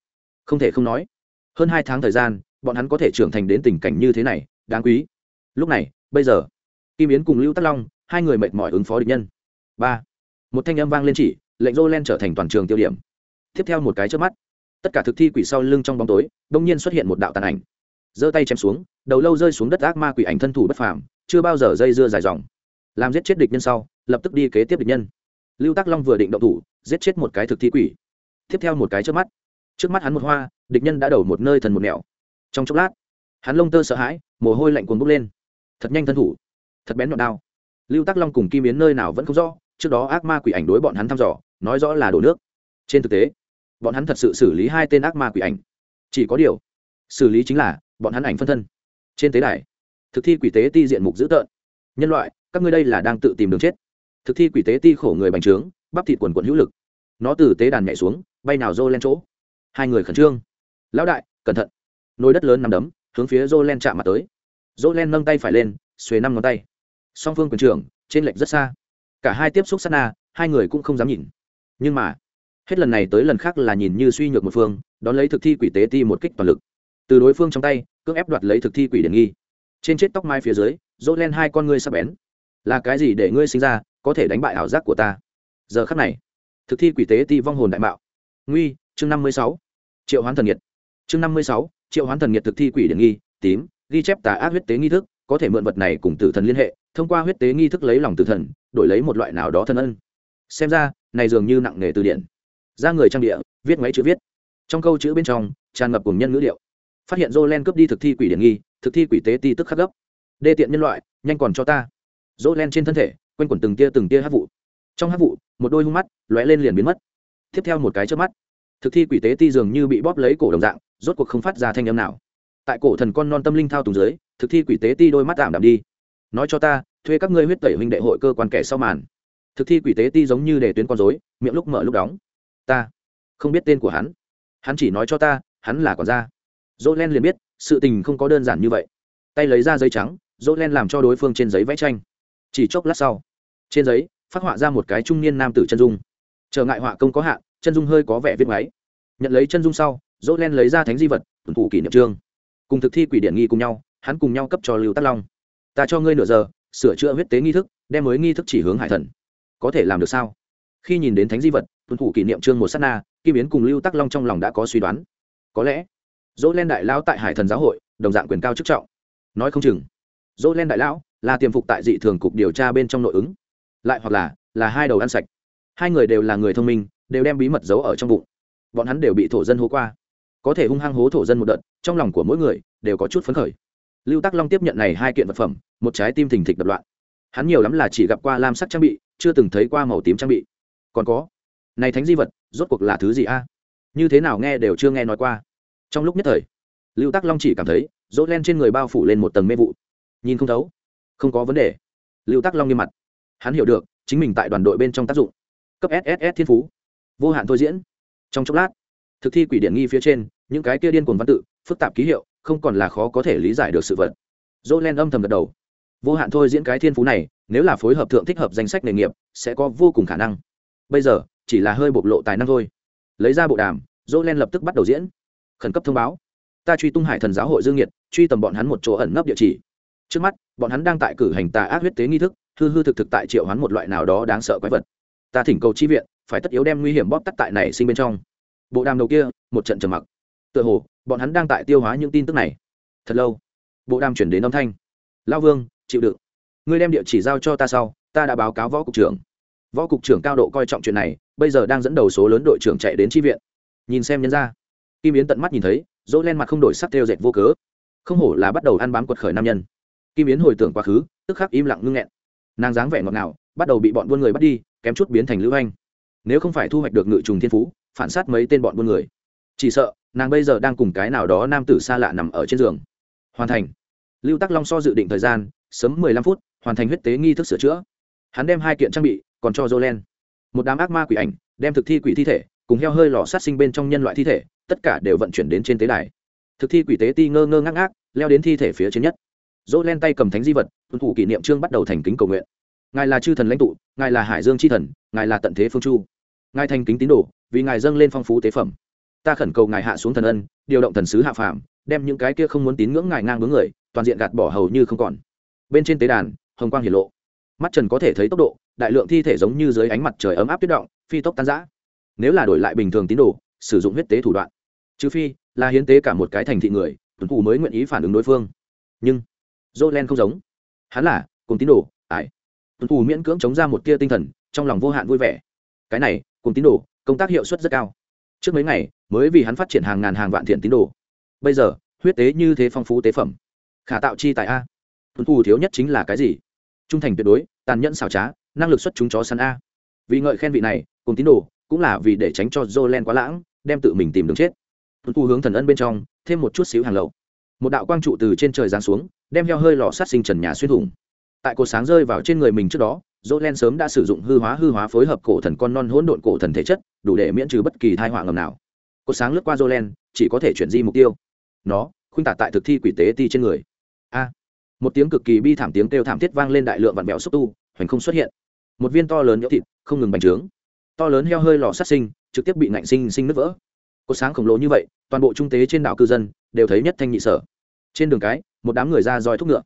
[SPEAKER 1] Không thể không nói, hơn hai tháng thời gian, bọn hắn có thể trưởng thành đến tình cảnh như thế này, đáng quý. Lúc này, bây giờ kim yến cùng lưu tắc long, hai người mệt mỏi ứng phó địch nhân. Ba. Một thanh âm vang lên chỉ, lệnh rô len trở thành toàn trường tiêu điểm. Tiếp theo một cái trước mắt, tất cả thực thi quỷ sau lưng trong bóng tối, đông nhiên xuất hiện một đạo tàn ảnh. Giơ tay chém xuống, đầu lâu rơi xuống đất ác ma quỷ ảnh thân thủ bất phàm, chưa bao giờ dây dưa dài dòng. Làm giết chết địch nhân sau, lập tức đi kế tiếp địch nhân. Lưu tắc long vừa định động thủ, giết chết một cái thực thi quỷ. Tiếp theo một cái trước mắt trước mắt hắn một hoa, địch nhân đã đầu một nơi thần một nẻo. Trong chốc lát, hắn lông tơ sợ hãi, mồ hôi lạnh cuồng bốc lên. Thật nhanh thân thủ thật bén nhọn đao. Lưu tắc long cùng kim yến nơi nào vẫn không rõ, trước đó ác ma quỷ ảnh đối bọn hắn thăm dò, nói rõ là đổ nước. Trên thực tế, bọn hắn thật sự xử lý hai tên ác ma quỷ ảnh. Chỉ có điều, xử lý chính là bọn hắn ảnh phân thân. Trên tế đài, thực thi quỷ tế ti diện mục dữ tợn. Nhân loại, các ngươi đây là đang tự tìm đường chết. Thực thi quỷ tế ti khổ người bành trướng, bắp thịt quần quần hữu lực. Nó từ tế đàn nhảy xuống, bay nào dô lên chỗ. Hai người khẩn trương. Lão đại, cẩn thận. Nồi đất lớn nằm đấm, hướng phía dô len chạm mặt tới. Dô len nâng tay phải lên, xuề năm ngón tay song phương quyền trưởng, trên lệnh rất xa. Cả hai tiếp xúc sát na, hai người cũng không dám nhìn. Nhưng mà, hết lần này tới lần khác là nhìn như suy nhược một phương, đón lấy thực thi quỷ tế ti một kích toàn lực. Từ đối phương trong tay, cưỡng ép đoạt lấy thực thi quỷ điển nghi. Trên chết tóc mai phía dưới dỗ len hai con ngươi sắp bén. Là cái gì để ngươi sinh ra, có thể đánh bại ảo giác của ta? Giờ khắc này, thực thi quỷ tế ti vong hồn đại mạo. Nguy, chương năm mươi sáu. Triệu hoán thần nhiệt chương năm mươi sáu, triệu hoán thần nhiệt thực thi quỷ điển nghi, tím, ghi chép tà ác huyết tế nghi thức có thể mượn vật này cùng tử thần liên hệ, thông qua huyết tế nghi thức lấy lòng tử thần, đổi lấy một loại nào đó thân ân. Xem ra, này dường như nặng nghề từ điển. Ra người trang địa, viết mấy chữ viết. Trong câu chữ bên trong, tràn ngập cùng nhân ngữ liệu phát hiện dô len cướp đi thực thi quỷ điển nghi, thực thi quỷ tế ti tức khắc gấp. Đê tiện nhân loại, nhanh còn cho ta. Dô len trên thân thể, quanh quẩn từng tia từng tia hát vụ. Trong hát vụ, một đôi hung mắt lóe lên liền biến mất. Tiếp theo một cái trước mắt, thực thi quỷ tế ti dường như bị bóp lấy cổ đồng dạng, rốt cuộc không phát ra thanh âm nào. Tại cổ thần con non tâm linh thao tùng dưới thực thi quỷ tế ti đôi mắt tạm đạm đi. Nói cho ta, thuê các ngươi huyết tẩy huynh đệ hội cơ quan kẻ sau màn. Thực thi quỷ tế ti giống như để tuyến con dối miệng lúc mở lúc đóng. Ta không biết tên của hắn. Hắn chỉ nói cho ta, hắn là quản gia. Dỗ len liền biết, sự tình không có đơn giản như vậy. Tay lấy ra giấy trắng dỗ len làm cho đối phương trên giấy vẽ tranh. Chỉ chốc lát sau, trên giấy, phát họa ra một cái trung niên nam tử chân dung. Chờ ngại họa công có hạn, chân dung hơi có vẻ viết máy nhận lấy chân dung sau dỗ len lấy ra thánh di vật, tuần thủ kỷ niệm trương cùng thực thi quỷ điện nghi cùng nhau hắn cùng nhau cấp cho lưu tắc long ta cho ngươi nửa giờ sửa chữa huyết tế nghi thức đem mới nghi thức chỉ hướng hải thần có thể làm được sao khi nhìn đến thánh di vật tuân thủ kỷ niệm trương một s á t na kim biến cùng lưu tắc long trong lòng đã có suy đoán có lẽ dỗ len đại lão tại hải thần giáo hội đồng dạng quyền cao chức trọng nói không chừng dỗ len đại lão là tiềm phục tại dị thường cục điều tra bên trong nội ứng lại hoặc là là hai đầu ăn sạch hai người đều là người thông minh đều đem bí mật giấu ở trong bụng bọn hắn đều bị thổ dân hố qua có thể hung hăng hố thổ dân một đợt trong lòng của mỗi người đều có chút phấn khởi lưu tắc long tiếp nhận này hai kiện vật phẩm, một trái tim thình thịch đập loạn. Hắn nhiều lắm là chỉ gặp qua lam sắc trang bị, chưa từng thấy qua màu tím trang bị. Còn có, này thánh di vật, rốt cuộc là thứ gì a? Như thế nào nghe đều chưa nghe nói qua. Trong lúc nhất thời, lưu tắc long chỉ cảm thấy rỗ len trên người bao phủ lên một tầng mê vụ. Nhìn không thấu, không có vấn đề. Lưu tắc long nghiêm mặt. Hắn hiểu được, chính mình tại đoàn đội bên trong tác dụng. Cấp sss thiên phú. Vô hạn thôi diễn. Trong chốc lát, thực thi quỷ điện nghi phía trên, những cái kia điên cuồng văn tự, phức tạp ký hiệu không còn là khó có thể lý giải được sự vật. Dỗ len âm thầm gật đầu. Vô hạn thôi diễn cái thiên phú này, nếu là phối hợp thượng thích hợp danh sách nghề nghiệp, sẽ có vô cùng khả năng. Bây giờ, chỉ là hơi bộc lộ tài năng thôi. Lấy ra bộ đàm dỗ len lập tức bắt đầu diễn. Khẩn cấp thông báo. Ta truy tung hải thần giáo hội dương nhiệt, truy tầm bọn hắn một chỗ ẩn nấp địa chỉ. Trước mắt, bọn hắn đang tại cử hành tà ác huyết tế nghi thức, hư hư thực thực tại triệu hoán một loại nào đó đáng sợ quái vật. Ta thỉnh cầu chi viện, phải tất yếu đem nguy hiểm bóp tắt tại này sinh bên trong. Bộ đàm đầu kia, một trận trầm mặc. Tựa hồ bọn hắn đang tại tiêu hóa những tin tức này. Thật lâu, bộ đàm chuyển đến âm thanh. Lao vương, chịu đựng. Ngươi đem địa chỉ giao cho ta sau, ta đã báo cáo võ cục trưởng. Võ cục trưởng cao độ coi trọng chuyện này, bây giờ đang dẫn đầu số lớn đội trưởng chạy đến tri viện. Nhìn xem nhân ra kim yến tận mắt nhìn thấy dỗ len mặt không đổi sắc theo dệt vô cớ. Không hổ là bắt đầu ăn bám quật khởi nam nhân. Kim yến hồi tưởng quá khứ, tức khắc im lặng ngưng nghẹn. Nàng dáng vẻ ngọt ngào, bắt đầu bị bọn buôn người bắt đi, kém chút biến thành lữ anh nếu không phải thu hoạch được ngự trùng thiên phú, phản sát mấy tên bọn buôn người. Chỉ sợ nàng bây giờ đang cùng cái nào đó nam tử xa lạ nằm ở trên giường. Hoàn thành. Lưu tắc long so dự định thời gian, sớm mười lăm phút, hoàn thành huyết tế nghi thức sửa chữa. Hắn đem hai kiện trang bị còn cho jolen một đám ác ma quỷ ảnh, đem thực thi quỷ thi thể, cùng heo hơi lò sát sinh bên trong nhân loại thi thể, tất cả đều vận chuyển đến trên tế đài. Thực thi quỷ tế ti ngơ ngơ ngác ngác, leo đến thi thể phía trên nhất. Dỗ len tay cầm thánh di vật, tuân thủ kỷ niệm trương bắt đầu thành kính cầu nguyện. Ngài là chư thần lãnh tụ, ngài là hải dương c h i thần, ngài là tận thế phương chu. Ngài thành kính tín đồ, vì ngài dâng lên phong phú tế phẩm ta khẩn cầu ngài hạ xuống thần ân, điều động thần sứ hạ phàm, đem những cái kia không muốn tín ngưỡng ngài ngang bướng người, toàn diện gạt bỏ hầu như không còn. Bên trên tế đàn, hồng quang hiển lộ. Mắt trần có thể thấy tốc độ, đại lượng thi thể giống như dưới ánh mặt trời ấm áp tuyết động, phi tốc tan giã nếu là đổi lại bình thường tín đồ, sử dụng huyết tế thủ đoạn. Trừ phi, là hiến tế cả một cái thành thị người tuần thủ mới nguyện ý phản ứng đối phương. Nhưng jolen không giống. Hắn là, cùng tín đồ, ải. Tuần thủ miễn cưỡng chống ra một tia tinh thần, trong lòng vô hạn vui vẻ. Cái này, cùng tín đồ, công tác hiệu suất rất cao trước mấy ngày, mới vì hắn phát triển hàng ngàn hàng vạn thiện tín đồ. Bây giờ, huyết tế như thế phong phú tế phẩm. Khả tạo chi tại a. Tuân thủ thiếu nhất chính là cái gì? Trung thành tuyệt đối, tàn nhẫn xảo trá, năng lực xuất chúng chó săn a. Vì ngợi khen vị này, cùng tín đồ, cũng là vì để tránh cho Jolene quá lãng, đem tự mình tìm đường chết. Tuần thủ hướng thần ân bên trong, thêm một chút xíu hàng lậu. Một đạo quang trụ từ trên trời giáng xuống, đem heo hơi lò sát sinh trần nhà xuyên thủng. Tại cột sáng rơi vào trên người mình trước đó dỗ len sớm đã sử dụng hư hóa hư hóa phối hợp cổ thần con non hỗn độn cổ thần thể chất, đủ để miễn trừ bất kỳ thai họa ngầm nào. Cột sáng lướt qua dỗ len, chỉ có thể chuyển di mục tiêu. Nó, khuynh tả tại thực thi quỷ tế ti trên người. A. Một tiếng cực kỳ bi thảm tiếng kêu thảm thiết vang lên đại lượng vạn bẹo xúc tu, hoành không xuất hiện. Một viên to lớn nhỡ thịt, không ngừng bành trướng. To lớn heo hơi lò sát sinh, trực tiếp bị nạnh sinh sinh nứt vỡ. Cột sáng khổng lồ như vậy, toàn bộ trung tế trên đảo cư dân đều thấy nhất thanh nhị sở. Trên đường cái, một đám người ra roi thúc ngựa.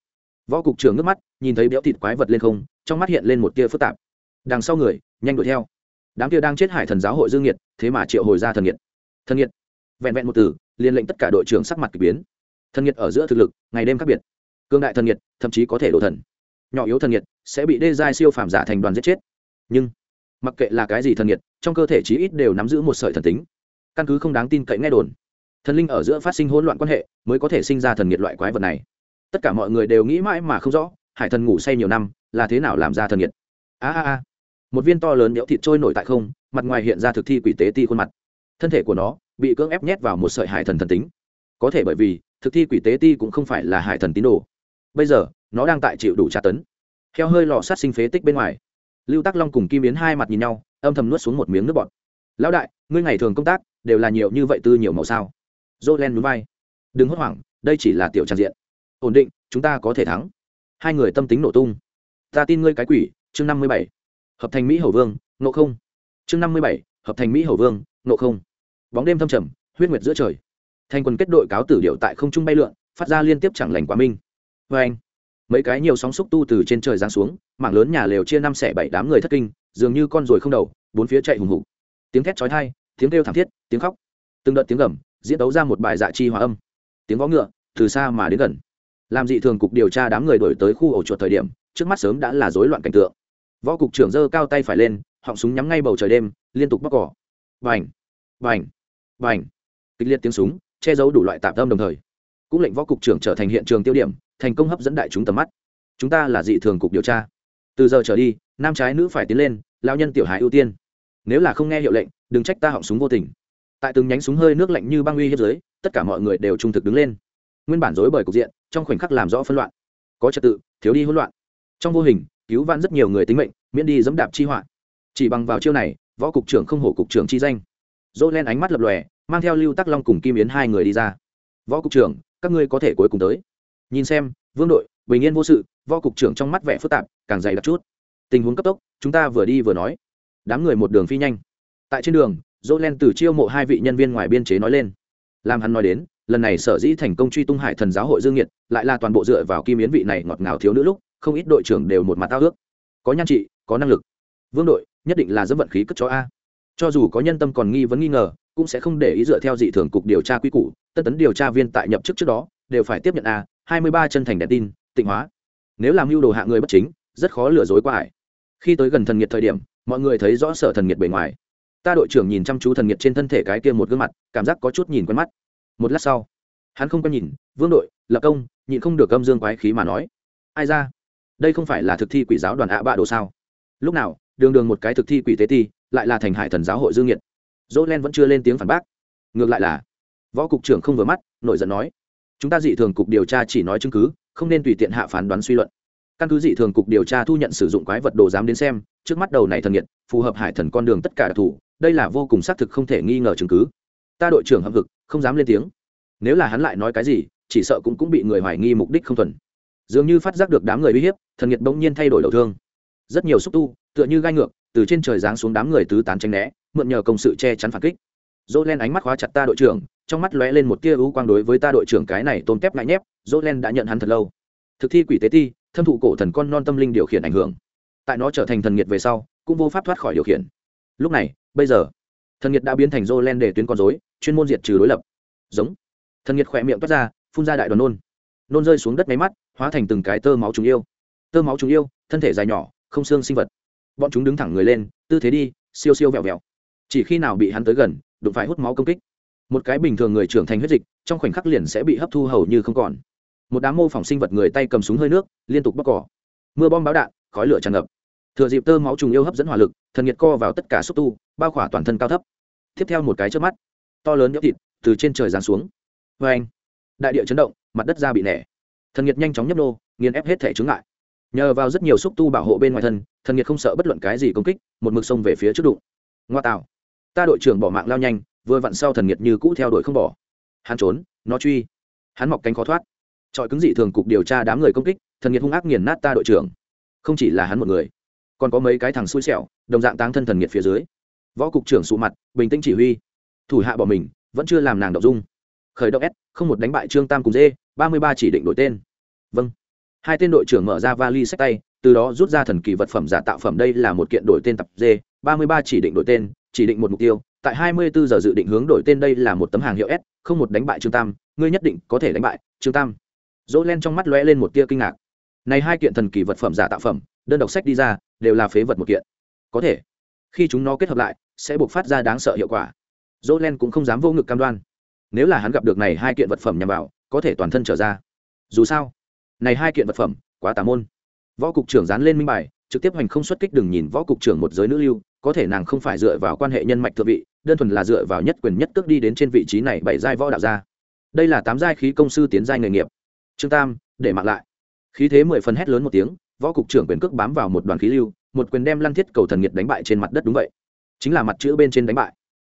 [SPEAKER 1] Võ cục trưởng nước mắt, nhìn thấy béo thịt quái vật lên không trong mắt hiện lên một tia phức tạp. Đằng sau người, nhanh đuổi theo. Đám kia đang chết hải thần giáo hội dương nhiệt thế mà triệu hồi ra thần nhiệt thần nhiệt vẹn vẹn một từ liên lệnh tất cả đội trưởng sắc mặt k ỳ biến. Thần nhiệt ở giữa thực lực, ngày đêm khác biệt. Cương đại thần nhiệt thậm chí có thể đổ thần. Nhỏ yếu thần nhiệt sẽ bị đê giai siêu phàm giả thành đoàn giết chết. Nhưng, mặc kệ là cái gì thần nhiệt trong cơ thể chí ít đều nắm giữ một sợi thần tính. Căn cứ không đáng tin cậy nghe đồn, thần linh ở giữa phát sinh hỗn loạn quan hệ mới có thể sinh ra thần nhiệt loại quái vật này. Tất cả mọi người đều nghĩ mãi mà không rõ hải thần ngủ say nhiều năm, là thế nào làm ra thần nhiệt? A a a. Một viên to lớn nhỡ thịt trôi nổi tại không, mặt ngoài hiện ra thực thi quỷ tế ti khuôn mặt. Thân thể của nó bị cưỡng ép nhét vào một sợi hải thần thần tính. Có thể bởi vì thực thi quỷ tế ti cũng không phải là hải thần tín đồ. Bây giờ, nó đang tại chịu đủ tra tấn. Heo hơi lò sát sinh phế tích bên ngoài. Lưu tắc long cùng kim biến hai mặt nhìn nhau, âm thầm nuốt xuống một miếng nước bọt. Lão đại, ngươi ngày thường công tác đều là nhiều như vậy tư nhiều màu sao? Dô len núi vai. Đừng hốt hoảng, đây chỉ là tiểu tràn diện. Ổn định, chúng ta có thể thắng hai người tâm tính nổ tung. Ta tin ngươi cái quỷ, chương năm mươi bảy. Hợp thành mỹ hầu vương nộ không. Chương năm mươi bảy, hợp thành mỹ hầu vương nộ không. Bóng đêm thâm trầm, huyết nguyệt giữa trời. Thành quân kết đội cáo tử điệu tại không trung bay lượn, phát ra liên tiếp chẳng lành quá minh. Vê anh, mấy cái nhiều sóng xúc tu từ trên trời giáng xuống, mảng lớn nhà lều chia năm xẻ bảy đám người thất kinh, dường như con ruồi không đầu, bốn phía chạy hùng hục. Tiếng thét chói tai, tiếng kêu thảm thiết, tiếng khóc. Từng đợt tiếng gầm, diễn đấu ra một bài dạ chi hòa âm. Tiếng võ ngựa, từ xa mà đến gần làm dị thường cục điều tra đám người đổi tới khu ổ chuột thời điểm, trước mắt sớm đã là rối loạn cảnh tượng. Võ cục trưởng giơ cao tay phải lên, họng súng nhắm ngay bầu trời đêm, liên tục bóc cỏ. Vành vành vành kịch liệt tiếng súng, che giấu đủ loại tạp tâm đồng thời. Cũng lệnh võ cục trưởng trở thành hiện trường tiêu điểm, thành công hấp dẫn đại chúng tầm mắt. Chúng ta là dị thường cục điều tra. Từ giờ trở đi, nam trái nữ phải tiến lên lao nhân tiểu hài ưu tiên. Nếu là không nghe hiệu lệnh, đừng trách ta họng súng vô tình. Tại từng nhánh súng hơi nước lạnh như băng uy hiếp dưới, tất cả mọi người đều trung thực đứng lên nguyên bản rối bởi cục diện, trong khoảnh khắc làm rõ phân loạn. Có trật tự, thiếu đi hỗn loạn. Trong vô hình, cứu vãn rất nhiều người tính mệnh, miễn đi dẫm đạp chi họa. Chỉ bằng vào chiêu này, võ cục trưởng không hổ cục trưởng chi danh. Dỗ lên ánh mắt lập lòe, mang theo lưu tắc long cùng kim yến hai người đi ra. Võ cục trưởng, các ngươi có thể cuối cùng tới. Nhìn xem, vương đội, bình yên vô sự. Võ cục trưởng trong mắt vẻ phức tạp, càng dày đặc chút. Tình huống cấp tốc, chúng ta vừa đi vừa nói. Đám người một đường phi nhanh. Tại trên đường dỗ len từ chiêu mộ hai vị nhân viên ngoài biên chế nói lên làm hắn nói đến, lần này sở dĩ thành công truy tung hải thần giáo hội dương nhiệt lại là toàn bộ dựa vào kim yến vị này ngọt ngào thiếu nữ lúc, không ít đội trưởng đều một mặt tao ước. Có nhan trị, có năng lực. Vương đội, nhất định là dẫn vận khí cất cho a. Cho dù có nhân tâm còn nghi vấn nghi ngờ, cũng sẽ không để ý dựa theo dị thường cục điều tra quy củ tân tấn điều tra viên tại nhập chức trước đó, đều phải tiếp nhận a, hai mươi ba chân thành đẹp tin, tịnh hóa. Nếu làm mưu đồ hạ người bất chính, rất khó lừa dối qua hải. Khi tới gần thần nhiệt thời điểm, mọi người thấy rõ sở thần nhiệt bề ngoài ta đội trưởng nhìn chăm chú thần nghiệt trên thân thể cái kia một gương mặt, cảm giác có chút nhìn quen mắt. Một lát sau, hắn không có nhìn, vương đội, lập công, nhịn không được âm dương quái khí mà nói. Ai ra? Đây không phải là thực thi quỷ giáo đoàn ạ bạ đồ sao? Lúc nào, đường đường một cái thực thi quỷ tế ti, lại là thành hải thần giáo hội dương nhiệt dỗ len vẫn chưa lên tiếng phản bác. Ngược lại là, võ cục trưởng không vừa mắt nội giận nói, chúng ta dị thường cục điều tra chỉ nói chứng cứ, không nên tùy tiện hạ phán đoán suy luận. Căn cứ dị thường cục điều tra thu nhận sử dụng quái vật đồ dám đến xem, trước mắt đầu này thần nghiệt, phù hợp hải thần con đường tất cả đặc thù đây là vô cùng xác thực không thể nghi ngờ chứng cứ. Ta đội trưởng hậm hực, không dám lên tiếng. Nếu là hắn lại nói cái gì, chỉ sợ cũng cũng bị người hoài nghi mục đích không thuần. Dường như phát giác được đám người uy hiếp, thần nhiệt bỗng nhiên thay đổi đầu thương. Rất nhiều xúc tu, tựa như gai ngược, từ trên trời giáng xuống đám người tứ tán tranh né, mượn nhờ công sự che chắn phản kích. Dỗ len ánh mắt khóa chặt ta đội trưởng, trong mắt lóe lên một tia ưu quang đối với ta đội trưởng cái này tôm tép ngại nhép dỗ len đã nhận hắn thật lâu. Thực thi quỷ tế ti, thâm thụ cổ thần con non tâm linh điều khiển ảnh hưởng. Tại nó trở thành thần nhiệt về sau, cũng vô pháp thoát khỏi điều khiển. Lúc này bây giờ, thần nhiệt đã biến thành dỗ len để tuyến con dối chuyên môn diệt trừ đối lập. Giống. Thần nhiệt khỏe miệng toát ra, phun ra đại đoàn nôn. Nôn rơi xuống đất máy mắt, hóa thành từng cái tơ máu chúng yêu. Tơ máu chúng yêu, thân thể dài nhỏ, không xương sinh vật. Bọn chúng đứng thẳng người lên, tư thế đi, siêu siêu vẹo vẹo. Chỉ khi nào bị hắn tới gần, đụng phải hút máu công kích. Một cái bình thường người trưởng thành huyết dịch, trong khoảnh khắc liền sẽ bị hấp thu hầu như không còn. Một đám mô phỏng sinh vật người tay cầm súng hơi nước, liên tục bóc cỏ. Mưa bom báo đạn, khói lửa tràn ngập thừa dịp tơ máu trùng yêu hấp dẫn hỏa lực, thần nhiệt co vào tất cả xúc tu, bao khỏa toàn thân cao thấp. Tiếp theo một cái trước mắt, to lớn nhóc thịt từ trên trời giáng xuống. Vê anh, đại địa chấn động, mặt đất ra bị nẻ. Thần nhiệt nhanh chóng nhấp nô, nghiền ép hết thể chướng lại nhờ vào rất nhiều xúc tu bảo hộ bên ngoài thân, thần nhiệt không sợ bất luận cái gì công kích, một mực sông về phía trước đụng. Ngoa tạo, ta đội trưởng bỏ mạng lao nhanh, vừa vặn sau thần nhiệt như cũ theo đuổi không bỏ. Hắn trốn, nó truy. Hắn mọc cánh khó thoát. Trọi cứng dị thường cục điều tra đám người công kích, thần nhiệt hung ác nghiền nát ta đội trưởng. Không chỉ là hắn một người còn có mấy cái thằng xui xẻo, đồng dạng táng thân thần nghiệt phía dưới. Võ cục trưởng sụ mặt, bình tĩnh chỉ huy. Thủ hạ bỏ mình, vẫn chưa làm nàng đậu dung. Khởi động s, không một đánh bại trương tam cùng dê ba mươi ba chỉ định đổi tên. Vâng. Hai tên đội trưởng mở ra vali sách tay, từ đó rút ra thần kỳ vật phẩm giả tạo phẩm đây là một kiện đổi tên tập d, ba mươi ba chỉ định đổi tên, chỉ định một mục tiêu. Tại hai mươi bốn giờ dự định hướng đổi tên đây là một tấm hàng hiệu s, không một đánh bại trương tam, ngươi nhất định có thể đánh bại trương tam. Dỗ len trong mắt lóe lên một tia kinh ngạc. Này hai kiện thần kỳ vật phẩm giả tạo phẩm, đơn độc sách đi ra đều là phế vật một kiện. Có thể, khi chúng nó kết hợp lại, sẽ buộc phát ra đáng sợ hiệu quả. Dỗ len cũng không dám vô ngực cam đoan. Nếu là hắn gặp được này hai kiện vật phẩm nhằm vào, có thể toàn thân trở ra. Dù sao, này hai kiện vật phẩm, quá tà môn. Võ cục trưởng dán lên minh bài, trực tiếp hành không xuất kích đừng nhìn võ cục trưởng một giới nữ lưu, có thể nàng không phải dựa vào quan hệ nhân mạch thượng vị, đơn thuần là dựa vào nhất quyền nhất cước đi đến trên vị trí này bảy giai võ đạo gia. Đây là tám giai khí công sư tiến giai nghề nghiệp. Trương tam, để mặc lại. Khí thế mười phần hét lớn một tiếng võ cục trưởng quyền cước bám vào một đoàn khí lưu, một quyền đem lăn thiết cầu thần nhiệt đánh bại trên mặt đất đúng vậy. Chính là mặt chữ bên trên đánh bại.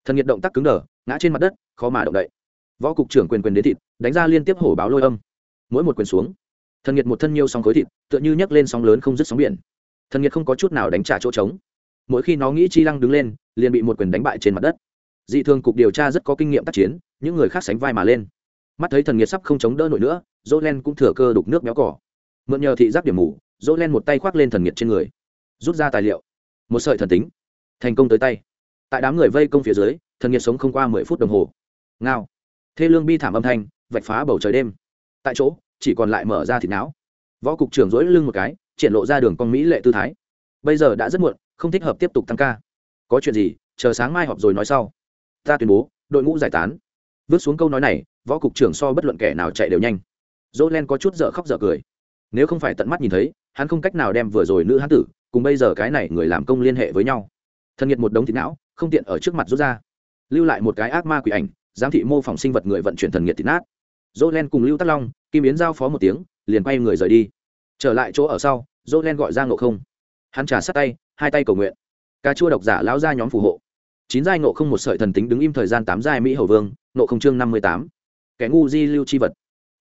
[SPEAKER 1] Thần nhiệt động tác cứng đờ, ngã trên mặt đất, khó mà động đậy. Võ cục trưởng quyền quyền đến thịt, đánh ra liên tiếp hổ báo lôi âm. Mỗi một quyền xuống, thần nhiệt một thân nhiêu sóng khối thịt, tựa như nhấc lên sóng lớn không dứt sóng biển. Thần nhiệt không có chút nào đánh trả chỗ trống. Mỗi khi nó nghĩ chi lăng đứng lên, liền bị một quyền đánh bại trên mặt đất. Dị thường cục điều tra rất có kinh nghiệm tác chiến, những người khác sánh vai mà lên. Mắt thấy thần nhiệt sắp không chống đỡ nổi nữa dỗ len cũng thừa cơ đục nước béo cỏ. Mượn nhờ thị giác điểm mù dỗ len một tay khoác lên thần nhiệt trên người, rút ra tài liệu, một sợi thần tính, thành công tới tay. Tại đám người vây công phía dưới, thần nhiệt sống không qua mười phút đồng hồ. Ngao. Thê lương bi thảm âm thanh, vạch phá bầu trời đêm. Tại chỗ, chỉ còn lại mở ra thịt não. Võ cục trưởng dỗi lưng một cái, triển lộ ra đường con mỹ lệ tư thái. Bây giờ đã rất muộn, không thích hợp tiếp tục tăng ca. Có chuyện gì, chờ sáng mai họp rồi nói sau. Ta tuyên bố, đội ngũ giải tán. Vứt xuống câu nói này, võ cục trưởng so bất luận kẻ nào chạy đều nhanh. Dỗ len có chút dở khóc dở cười. Nếu không phải tận mắt nhìn thấy hắn không cách nào đem vừa rồi nữ hán tử cùng bây giờ cái này người làm công liên hệ với nhau. Thân nhiệt một đống thịt não, không tiện ở trước mặt rút ra. Lưu lại một cái ác ma quỷ ảnh, giám thị mô phỏng sinh vật người vận chuyển thần nhiệt thịt nát. Dỗ len cùng lưu tắc long, kim yến giao phó một tiếng, liền quay người rời đi. Trở lại chỗ ở sau dỗ len gọi ra ngộ không. Hắn trả sát tay, hai tay cầu nguyện. Cà chua độc giả lão ra nhóm phù hộ. Chín giai ngộ không một sợi thần tính đứng im thời gian tám giai mỹ hầu vương, ngộ không chương năm mươi tám. Kẻ ngu di lưu chi vật.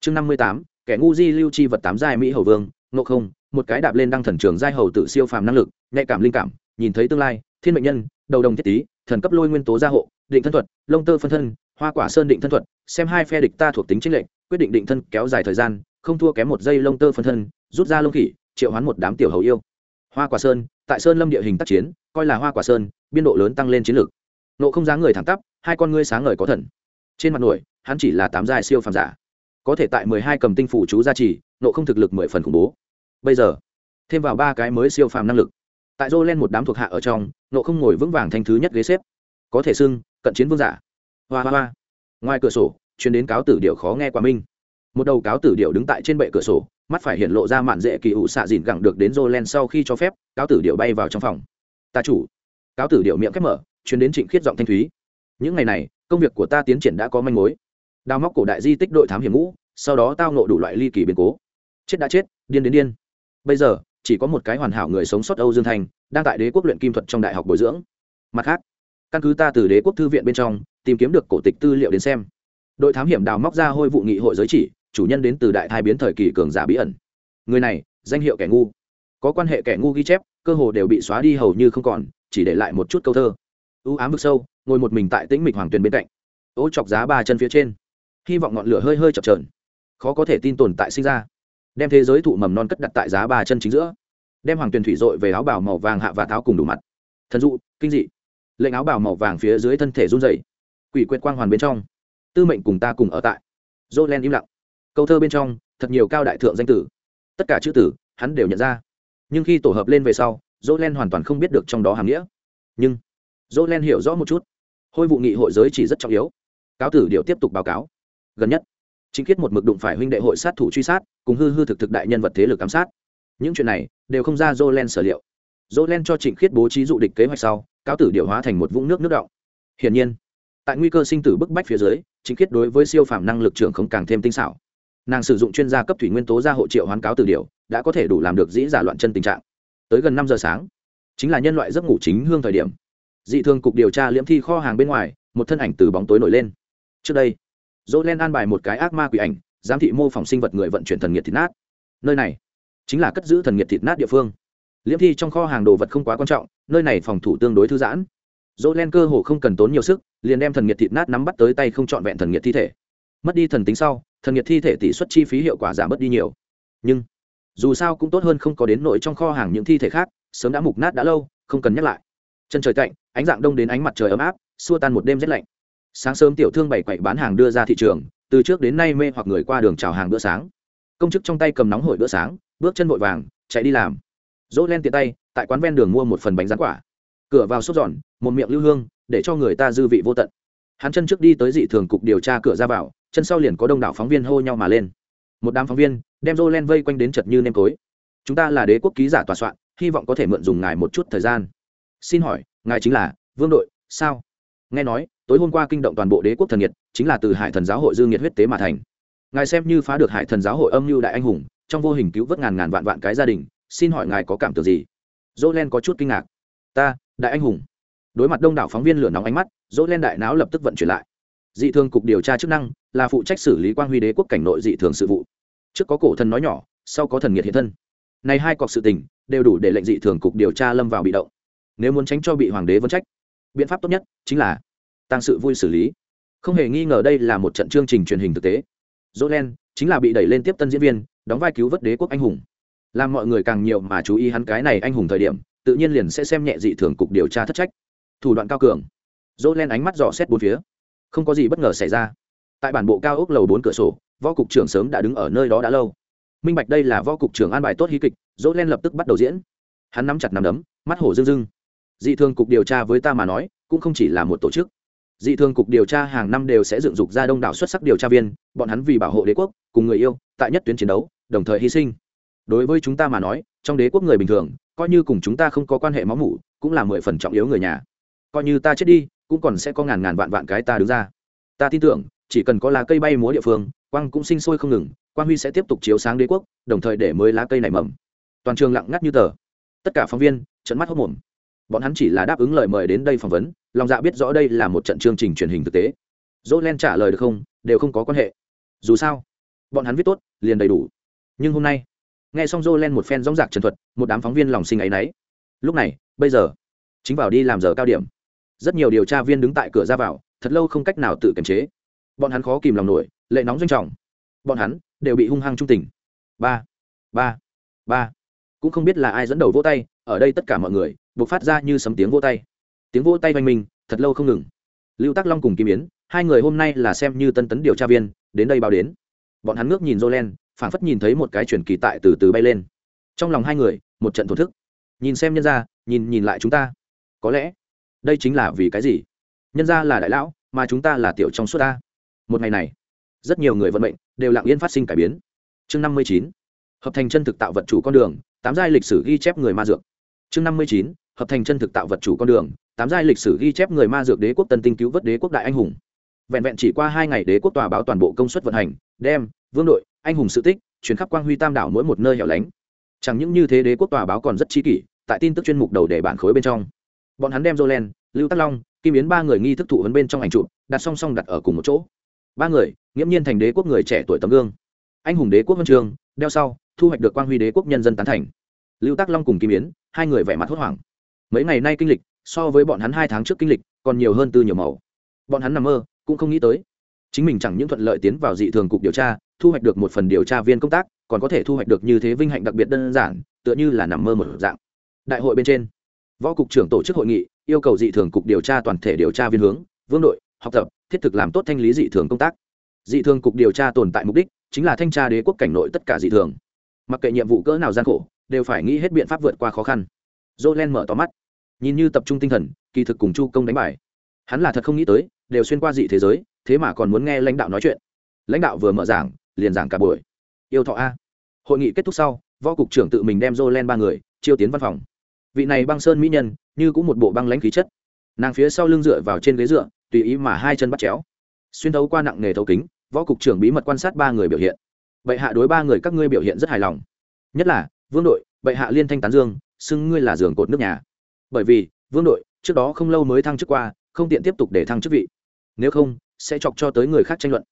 [SPEAKER 1] Chương năm mươi tám, kẻ ngu di lưu chi vật tám giai mỹ hầu vương, ngộ không một cái đạp lên đăng thần trường giai hầu tự siêu phàm năng lực, nhạy cảm linh cảm, nhìn thấy tương lai, thiên mệnh nhân, đầu đồng thiết tý thần cấp lôi nguyên tố gia hộ, định thân thuật, lông tơ phân thân, hoa quả sơn định thân thuật, xem hai phe địch ta thuộc tính chính lệnh quyết định định thân kéo dài thời gian, không thua kém một giây lông tơ phân thân, rút ra lông khỉ, triệu hoán một đám tiểu hầu yêu. Hoa quả sơn, tại sơn lâm địa hình tác chiến, coi là hoa quả sơn, biên độ lớn tăng lên chiến lược. Nộ không dáng người thẳng tắp, hai con ngươi sáng ngời có thần. Trên mặt nổi, hắn chỉ là tám dài siêu phàm giả. Có thể tại mười hai cầm tinh phủ chú gia trì, nộ không thực lực mười phần khủng bố bây giờ, thêm vào ba cái mới siêu phàm năng lực. Tại jolen một đám thuộc hạ ở trong nộ không ngồi vững vàng thanh thứ nhất ghế xếp. Có thể xưng, cận chiến vương giả. Hoa hoa hoa. Ngoài cửa sổ chuyến đến cáo tử điệu khó nghe quả minh một đầu cáo tử điệu đứng tại trên bệ cửa sổ, mắt phải hiện lộ ra mạn dễ kỳ ủ xạ dìn gẳng được đến jolen sau khi cho phép, cáo tử điệu bay vào trong phòng. Ta chủ. Cáo tử điệu miệng khép mở chuyến đến trịnh khiết giọng thanh thúy. Những ngày này, công việc của ta tiến triển đã có manh mối. Đào móc cổ đại di tích đội thám hiểm ngũ, sau đó tao nộ đủ loại ly kỳ biến cố. Chết đã chết, điên đến điên bây giờ, chỉ có một cái hoàn hảo người sống sót âu dương thành, đang tại đế quốc luyện kim thuật trong đại học bồi dưỡng. Mặt khác, căn cứ ta từ đế quốc thư viện bên trong, tìm kiếm được cổ tịch tư liệu đến xem. Đội thám hiểm đào móc ra hôi vụ nghị hội giới chỉ, chủ nhân đến từ đại thai biến thời kỳ cường giả bí ẩn. Người này, danh hiệu kẻ ngu. Có quan hệ kẻ ngu ghi chép, cơ hồ đều bị xóa đi hầu như không còn, chỉ để lại một chút câu thơ. Ưu ám vực sâu, ngồi một mình tại tĩnh mịch hoàng tuyền bên cạnh. Ố chọc giá ba chân phía trên. Hy vọng ngọn lửa hơi hơi chập trờn khó có thể tin tồn tại sinh ra đem thế giới thụ mầm non cất đặt tại giá ba chân chính giữa, đem hoàng tuyền thủy dội về áo bào màu vàng hạ và tháo cùng đủ mặt. Thần dụ, kinh dị. Lệnh áo bào màu vàng phía dưới thân thể run dày quỷ quyệt quang hoàn bên trong. Tư mệnh cùng ta cùng ở tại. Dỗ len im lặng. Câu thơ bên trong, thật nhiều cao đại thượng danh tử. Tất cả chữ tử, hắn đều nhận ra. Nhưng khi tổ hợp lên về sau dỗ len hoàn toàn không biết được trong đó hàm nghĩa. Nhưng dỗ len hiểu rõ một chút. Hôi vụ nghị hội giới chỉ rất trọng yếu. Cáo tử điệu tiếp tục báo cáo. Gần nhất chính khiết một mực đụng phải huynh đệ hội sát thủ truy sát, cùng hư hư thực thực đại nhân vật thế lực ám sát. Những chuyện này đều không ra dô len sở liệu. Dô len cho trịnh khiết bố trí dụ địch kế hoạch sau, cáo tử điều hóa thành một vũng nước nước động hiển nhiên, tại nguy cơ sinh tử bức bách phía dưới, trịnh khiết đối với siêu phàm năng lực trưởng không càng thêm tinh xảo. Nàng sử dụng chuyên gia cấp thủy nguyên tố ra hộ triệu hoán cáo tử điều, đã có thể đủ làm được dĩ giả loạn chân tình trạng. Tới gần năm giờ sáng, chính là nhân loại giấc ngủ chính hương thời điểm. Dị thường cục điều tra liễm thi kho hàng bên ngoài, một thân ảnh từ bóng tối nổi lên. Trước đây dỗ len an bài một cái ác ma quỷ ảnh, giám thị mô phỏng sinh vật người vận chuyển thần nhiệt thịt nát. Nơi này chính là cất giữ thần nhiệt thịt nát địa phương. Liễm thi trong kho hàng đồ vật không quá quan trọng, nơi này phòng thủ tương đối thư giãn. Dỗ len cơ hồ không cần tốn nhiều sức, liền đem thần nhiệt thịt nát nắm bắt tới tay không trọn vẹn thần nhiệt thi thể. Mất đi thần tính sau, thần nhiệt thi thể tỷ suất chi phí hiệu quả giảm mất đi nhiều. Nhưng, dù sao cũng tốt hơn không có đến nội trong kho hàng những thi thể khác, sớm đã mục nát đã lâu, không cần nhắc lại. Chân trời cạnh ánh dạng đông đến ánh mặt trời ấm áp, xua tan một đêm rét lạnh sáng sớm tiểu thương bảy quậy bán hàng đưa ra thị trường, từ trước đến nay mê hoặc người qua đường chào hàng bữa sáng. Công chức trong tay cầm nóng hổi bữa sáng, bước chân vội vàng, chạy đi làm. Dỗ len tiện tay, tại quán ven đường mua một phần bánh rán quả. Cửa vào sốt giòn, một miệng lưu hương, để cho người ta dư vị vô tận. Hắn chân trước đi tới dị thường cục điều tra cửa ra vào, chân sau liền có đông đảo phóng viên hô nhau mà lên. Một đám phóng viên, đem dô len vây quanh đến chật như nêm tối. Chúng ta là đế quốc ký giả tòa soạn, hy vọng có thể mượn dùng ngài một chút thời gian. Xin hỏi, ngài chính là vương đội, sao? Nghe nói tối hôm qua kinh động toàn bộ đế quốc thần nhiệt, chính là từ hải thần giáo hội dương nhiệt huyết tế mà thành. Ngài xem như phá được hải thần giáo hội âm mưu đại anh hùng, trong vô hình cứu vớt ngàn ngàn vạn vạn cái gia đình, xin hỏi ngài có cảm tưởng gì? Dỗ len có chút kinh ngạc. Ta, đại anh hùng. Đối mặt đông đảo phóng viên lửa nóng ánh mắt dỗ len đại não lập tức vận chuyển lại. Dị thường cục điều tra chức năng là phụ trách xử lý quan huy đế quốc cảnh nội dị thường sự vụ. Trước có cổ thần nói nhỏ, sau có thần nhiệt hiện thân. Này hai cọc sự tình đều đủ để lệnh dị thường cục điều tra lâm vào bị động. Nếu muốn tránh cho bị hoàng đế vấn trách, biện pháp tốt nhất chính là tăng sự vui xử lý. Không hề nghi ngờ đây là một trận chương trình truyền hình thực tế. Dỗ len chính là bị đẩy lên tiếp tân diễn viên, đóng vai cứu vớt đế quốc anh hùng. Làm mọi người càng nhiều mà chú ý hắn cái này anh hùng thời điểm, tự nhiên liền sẽ xem nhẹ dị thường cục điều tra thất trách. Thủ đoạn cao cường. Dỗ len ánh mắt dò xét bốn phía. Không có gì bất ngờ xảy ra. Tại bản bộ cao ốc lầu bốn cửa sổ, võ cục trưởng sớm đã đứng ở nơi đó đã lâu. Minh bạch đây là võ cục trưởng an bài tốt hí kịch dỗ len lập tức bắt đầu diễn. Hắn nắm chặt nắm đấm, mắt hổ dưng dưng dị thường cục điều tra với ta mà nói, cũng không chỉ là một tổ chức dị thường cục điều tra hàng năm đều sẽ dựng dục ra đông đảo xuất sắc điều tra viên, bọn hắn vì bảo hộ đế quốc, cùng người yêu, tại nhất tuyến chiến đấu, đồng thời hy sinh. Đối với chúng ta mà nói, trong đế quốc người bình thường, coi như cùng chúng ta không có quan hệ máu mủ, cũng là mười phần trọng yếu người nhà. Coi như ta chết đi, cũng còn sẽ có ngàn ngàn vạn vạn cái ta đứng ra. Ta tin tưởng, chỉ cần có lá cây bay múa địa phương, quang cũng sinh sôi không ngừng, quang huy sẽ tiếp tục chiếu sáng đế quốc, đồng thời để mới lá cây này mầm. Toàn trường lặng ngắt như tờ. Tất cả phóng viên trận mắt hốc mồm. Bọn hắn chỉ là đáp ứng lời mời đến đây phỏng vấn lòng dạ biết rõ đây là một trận chương trình truyền hình thực tế. Dỗ len trả lời được không, đều không có quan hệ. Dù sao, bọn hắn viết tốt, liền đầy đủ. Nhưng hôm nay, nghe xong dỗ len một phen rong dạc trần thuật, một đám phóng viên lòng sinh ấ y n ấ y lúc này, bây giờ, chính vào đi làm giờ cao điểm. Rất nhiều điều tra viên đứng tại cửa ra vào, thật lâu không cách nào tự kiềm chế. Bọn hắn khó kìm lòng nổi, lệ nóng doanh trọng. Bọn hắn đều bị hung hăng trung tình. Ba ba ba. Cũng không biết là ai dẫn đầu vỗ tay, ở đây tất cả mọi người buộc phát ra như sấm tiếng vỗ tay tiếng vỗ tay oanh minh, thật lâu không ngừng. Lưu tắc long cùng kim yến, hai người hôm nay là xem như tân tấn điều tra viên, đến đây báo đến. Bọn hắn ngước nhìn jolen phảng phất nhìn thấy một cái truyền kỳ tại từ từ bay lên. Trong lòng hai người, một trận thổ thức. Nhìn xem nhân ra nhìn nhìn lại chúng ta. Có lẽ, đây chính là vì cái gì? Nhân ra là đại lão, mà chúng ta là tiểu trong suốt ta. Một ngày này, rất nhiều người vận mệnh đều lặng yên phát sinh cải biến. Chương năm mươi chín, hợp thành chân thực tạo vật chủ con đường, tám giai lịch sử ghi chép người ma dược. Chương năm mươi chín, hợp thành chân thực tạo vật chủ con đường tám giai lịch sử ghi chép người ma dược đế quốc tân tinh cứu vớt đế quốc đại anh hùng. Vẹn vẹn chỉ qua hai ngày đế quốc tòa báo toàn bộ công suất vận hành, đem, vương đội, anh hùng sự tích chuyến khắp quang huy tam đảo mỗi một nơi hẻo lánh. Chẳng những như thế đế quốc tòa báo còn rất chi kỷ, tại tin tức chuyên mục đầu để bản khối bên trong. Bọn hắn đem jolen lưu tắc long, kim yến ba người nghi thức thụ vấn bên trong ảnh chụp, đặt song song đặt ở cùng một chỗ. Ba người, nghiễm nhiên thành đế quốc người trẻ tuổi tấm gương. Anh hùng đế quốc văn trường, đeo sau, thu hoạch được quang huy đế quốc nhân dân tán thành. Lưu tắc long cùng kim yến, hai người vẻ mặt hốt hoảng. Mấy ngày nay kinh lịch so với bọn hắn hai tháng trước kinh lịch, còn nhiều hơn từ nhiều màu. Bọn hắn nằm mơ, cũng không nghĩ tới. Chính mình chẳng những thuận lợi tiến vào dị thường cục điều tra, thu hoạch được một phần điều tra viên công tác, còn có thể thu hoạch được như thế vinh hạnh đặc biệt đơn giản, tựa như là nằm mơ một dạng. Đại hội bên trên, võ cục trưởng tổ chức hội nghị, yêu cầu dị thường cục điều tra toàn thể điều tra viên hướng, vương đội, học tập, thiết thực làm tốt thanh lý dị thường công tác. Dị thường cục điều tra tồn tại mục đích chính là thanh tra đế quốc cảnh nội tất cả dị thường. Mặc kệ nhiệm vụ cỡ nào gian khổ, đều phải nghĩ hết biện pháp vượt qua khó khăn. Jolen mở tỏ mắt nhìn như tập trung tinh thần, kỳ thực cùng chu công đánh bài. Hắn là thật không nghĩ tới, đều xuyên qua dị thế giới, thế mà còn muốn nghe lãnh đạo nói chuyện. Lãnh đạo vừa mở giảng, liền giảng cả buổi. Yêu thọ a. Hội nghị kết thúc sau, võ cục trưởng tự mình đem jolen ba người, chiêu tiến văn phòng. Vị này băng sơn mỹ nhân, như cũng một bộ băng lãnh khí chất. Nàng phía sau lưng dựa vào trên ghế dựa, tùy ý mà hai chân bắt chéo. Xuyên thấu qua nặng nghề thấu kính, võ cục trưởng bí mật quan sát ba người biểu hiện. Bệ hạ đối ba người các ngươi biểu hiện rất hài lòng. Nhất là, vương đội, bệ hạ liên thanh tán dương, xưng ngươi là giường cột nước nhà bởi vì, vương đội, trước đó không lâu mới thăng chức qua, không tiện tiếp tục để thăng chức vị. Nếu không, sẽ chọc cho tới người khác tranh luận.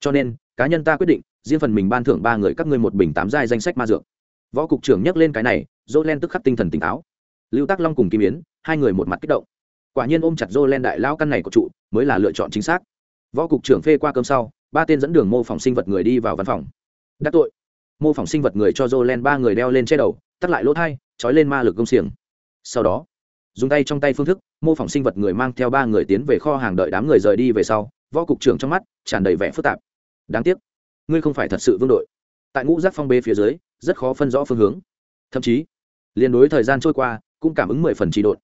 [SPEAKER 1] Cho nên, cá nhân ta quyết định, riêng phần mình ban thưởng ba người các ngươi một bình tám giai danh sách ma dược. Võ cục trưởng nhắc lên cái này dỗ len tức khắc tinh thần tỉnh táo. Lưu tác long cùng kim yến, hai người một mặt kích động. Quả nhiên ôm chặt dô len đại lao căn này của trụ, mới là lựa chọn chính xác. Võ cục trưởng phê qua cơm sau, ba tên dẫn đường mô phỏng sinh vật người đi vào văn phòng. Đắc tội. Mô phỏng sinh vật người cho dô len ba người đeo lên che đầu, tắt lại lỗ thai, trói lên ma lực công xiềng. Sau đó dùng tay trong tay phương thức, mô phỏng sinh vật người mang theo ba người tiến về kho hàng đợi đám người rời đi về sau, võ cục trưởng trong mắt tràn đầy vẻ phức tạp. Đáng tiếc, ngươi không phải thật sự vương đội. Tại ngũ giác phong bê phía dưới, rất khó phân rõ phương hướng. Thậm chí liên đối thời gian trôi qua, cũng cảm ứng mười phần trị đột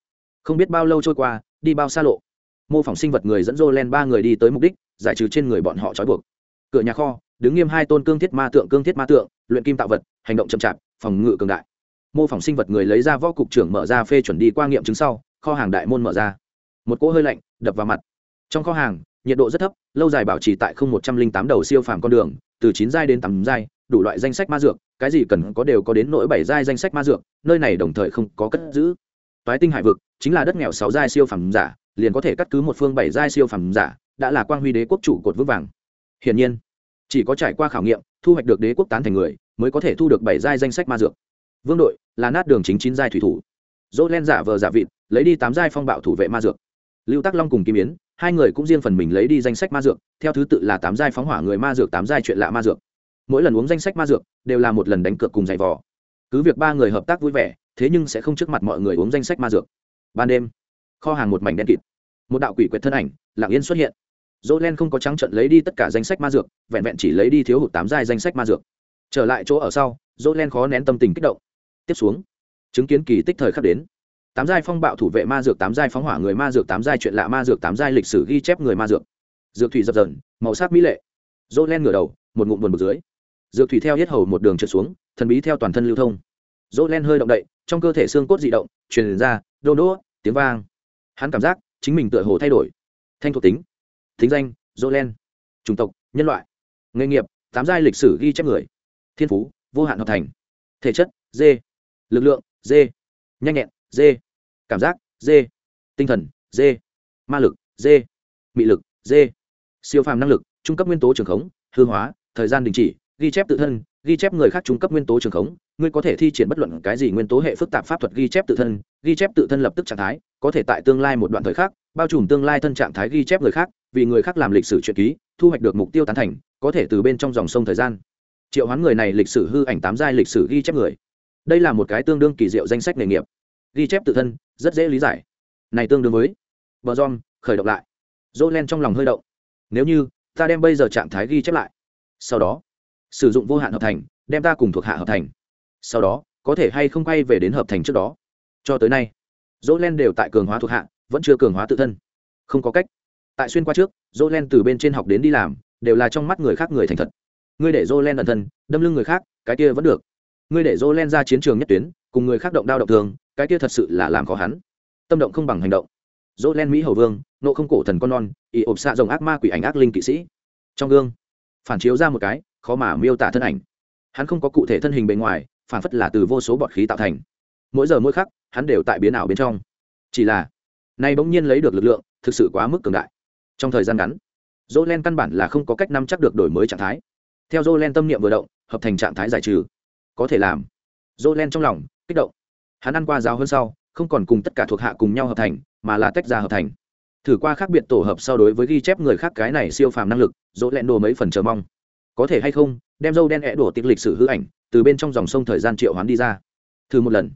[SPEAKER 1] không biết bao lâu trôi qua, đi bao xa lộ. Mô phỏng sinh vật người dẫn dô len ba người đi tới mục đích, giải trừ trên người bọn họ trói buộc. Cửa nhà kho, đứng nghiêm hai tôn cương thiết ma tượng, cương thiết ma tượng, luyện kim tạo vật, hành động chậm chạp, phòng ngự cường đại mô phỏng sinh vật người lấy ra võ cục trưởng mở ra phê chuẩn đi qua nghiệm chứng sau, kho hàng đại môn mở ra. Một cỗ hơi lạnh đập vào mặt. Trong kho hàng, nhiệt độ rất thấp, lâu dài bảo trì tại không một trăm linh tám đầu siêu phàm con đường, từ chín giai đến tám giai, đủ loại danh sách ma dược, cái gì cần có đều có đến nỗi bảy giai danh sách ma dược, nơi này đồng thời không có cất giữ. Toái tinh hải vực chính là đất nghèo sáu giai siêu phẩm giả, liền có thể cắt cứ một phương bảy giai siêu phẩm giả, đã là quang huy đế quốc chủ cột vững vàng. Hiển nhiên, chỉ có trải qua khảo nghiệm, thu hoạch được đế quốc tán thành người, mới có thể thu được bảy giai danh sách ma dược vương đội, là nát đường chính chín giai thủy thủ. Dỗ len giả vờ giả vịt, lấy đi tám giai phong bạo thủ vệ ma dược. Lưu tắc long cùng kim yến, hai người cũng riêng phần mình lấy đi danh sách ma dược, theo thứ tự là tám giai phóng hỏa người ma dược, tám giai chuyện lạ ma dược. Mỗi lần uống danh sách ma dược, đều là một lần đánh cược cùng giày vò. Cứ việc ba người hợp tác vui vẻ, thế nhưng sẽ không trước mặt mọi người uống danh sách ma dược. Ban đêm, kho hàng một mảnh đen kịt. Một đạo quỷ quyệt thân ảnh lạng yên xuất hiện. Dỗ len không có trắng trận lấy đi tất cả danh sách ma dược, vẹn vẹn chỉ lấy đi thiếu hụt tám giai danh sách ma dược. Trở lại chỗ ở sau, dỗ len khó nén tâm tình kích động tiếp xuống. Chứng kiến kỳ tích thời khắc đến, tám giai phong bạo thủ vệ ma dược, tám giai phóng hỏa người ma dược, tám giai chuyện lạ ma dược, tám giai lịch sử ghi chép người ma dược. Dược thủy dập dần màu sắc mỹ lệ dỗ len ngửa đầu, một ngụm buồn bực dưới. Dược thủy theo hết hầu một đường trượt xuống, thần bí theo toàn thân lưu thông. Dỗ len hơi động đậy, trong cơ thể xương cốt dị động, truyền ra, đô đô, tiếng vang. Hắn cảm giác chính mình tựa hồ thay đổi. Thanh thuộc tính, thính danh dỗ len. Chủng tộc, nhân loại. Nghề nghiệp, tám giai lịch sử ghi chép người. Thiên phú, vô hạn hợp thành. Thể chất d lực lượng d nhanh nhẹn d cảm giác d tinh thần d ma lực d mị lực d siêu phàm năng lực, trung cấp nguyên tố trường khống, hư hóa, thời gian đình chỉ, ghi chép tự thân, ghi chép người khác trung cấp nguyên tố trường khống. Ngươi có thể thi triển bất luận cái gì nguyên tố hệ phức tạp pháp thuật ghi chép tự thân, ghi chép tự thân lập tức trạng thái, có thể tại tương lai một đoạn thời khác bao trùm tương lai thân trạng thái ghi chép người khác, vì người khác làm lịch sử truyện ký, thu hoạch được mục tiêu tán thành, có thể từ bên trong dòng sông thời gian. Triệu hoán người này lịch sử hư ảnh tám giai lịch sử ghi chép người đây là một cái tương đương kỳ diệu danh sách nghề nghiệp. Ghi chép tự thân, rất dễ lý giải. Này tương đương với. Bờ giom, khởi động lại. Dỗ len trong lòng hơi động. Nếu như, ta đem bây giờ trạng thái ghi chép lại. Sau đó, sử dụng vô hạn hợp thành, đem ta cùng thuộc hạ hợp thành. Sau đó, có thể hay không quay về đến hợp thành trước đó. Cho tới nay dỗ len đều tại cường hóa thuộc hạ, vẫn chưa cường hóa tự thân. Không có cách. Tại xuyên qua trước dỗ len từ bên trên học đến đi làm, đều là trong mắt người khác người thành thật. Ngươi để dỗ len ẩn thân, đâm lưng người khác, cái kia vẫn được ngươi để dô len ra chiến trường nhất tuyến, cùng người khác động đao động thường cái kia thật sự là làm khó hắn. Tâm động không bằng hành động. Dô len mỹ hầu vương, nộ không cổ thần con non ị ộp xạ dòng ác ma quỷ ảnh ác linh kỵ sĩ. Trong gương, phản chiếu ra một cái, khó mà miêu tả thân ảnh. Hắn không có cụ thể thân hình bề ngoài, phản phất là từ vô số bọt khí tạo thành. Mỗi giờ mỗi khắc, hắn đều tại biến ảo bên trong. Chỉ là, nay bỗng nhiên lấy được lực lượng, thực sự quá mức cường đại. Trong thời gian ngắn dỗ len căn bản là không có cách nắm chắc được đổi mới trạng thái. Theo dỗ len tâm niệm vừa động, hợp thành trạng thái giải trừ có thể làm. Dỗ len trong lòng kích động. Hắn ăn qua giáo hơn sau, không còn cùng tất cả thuộc hạ cùng nhau hợp thành, mà là tách ra hợp thành. Thử qua khác biệt tổ hợp so đối với ghi chép người khác cái này siêu phàm năng lực dỗ len đồ mấy phần chờ mong. Có thể hay không, đem dâu đen é đổ tiệc lịch sử hư ảnh từ bên trong dòng sông thời gian triệu hoán đi ra. Thử một lần.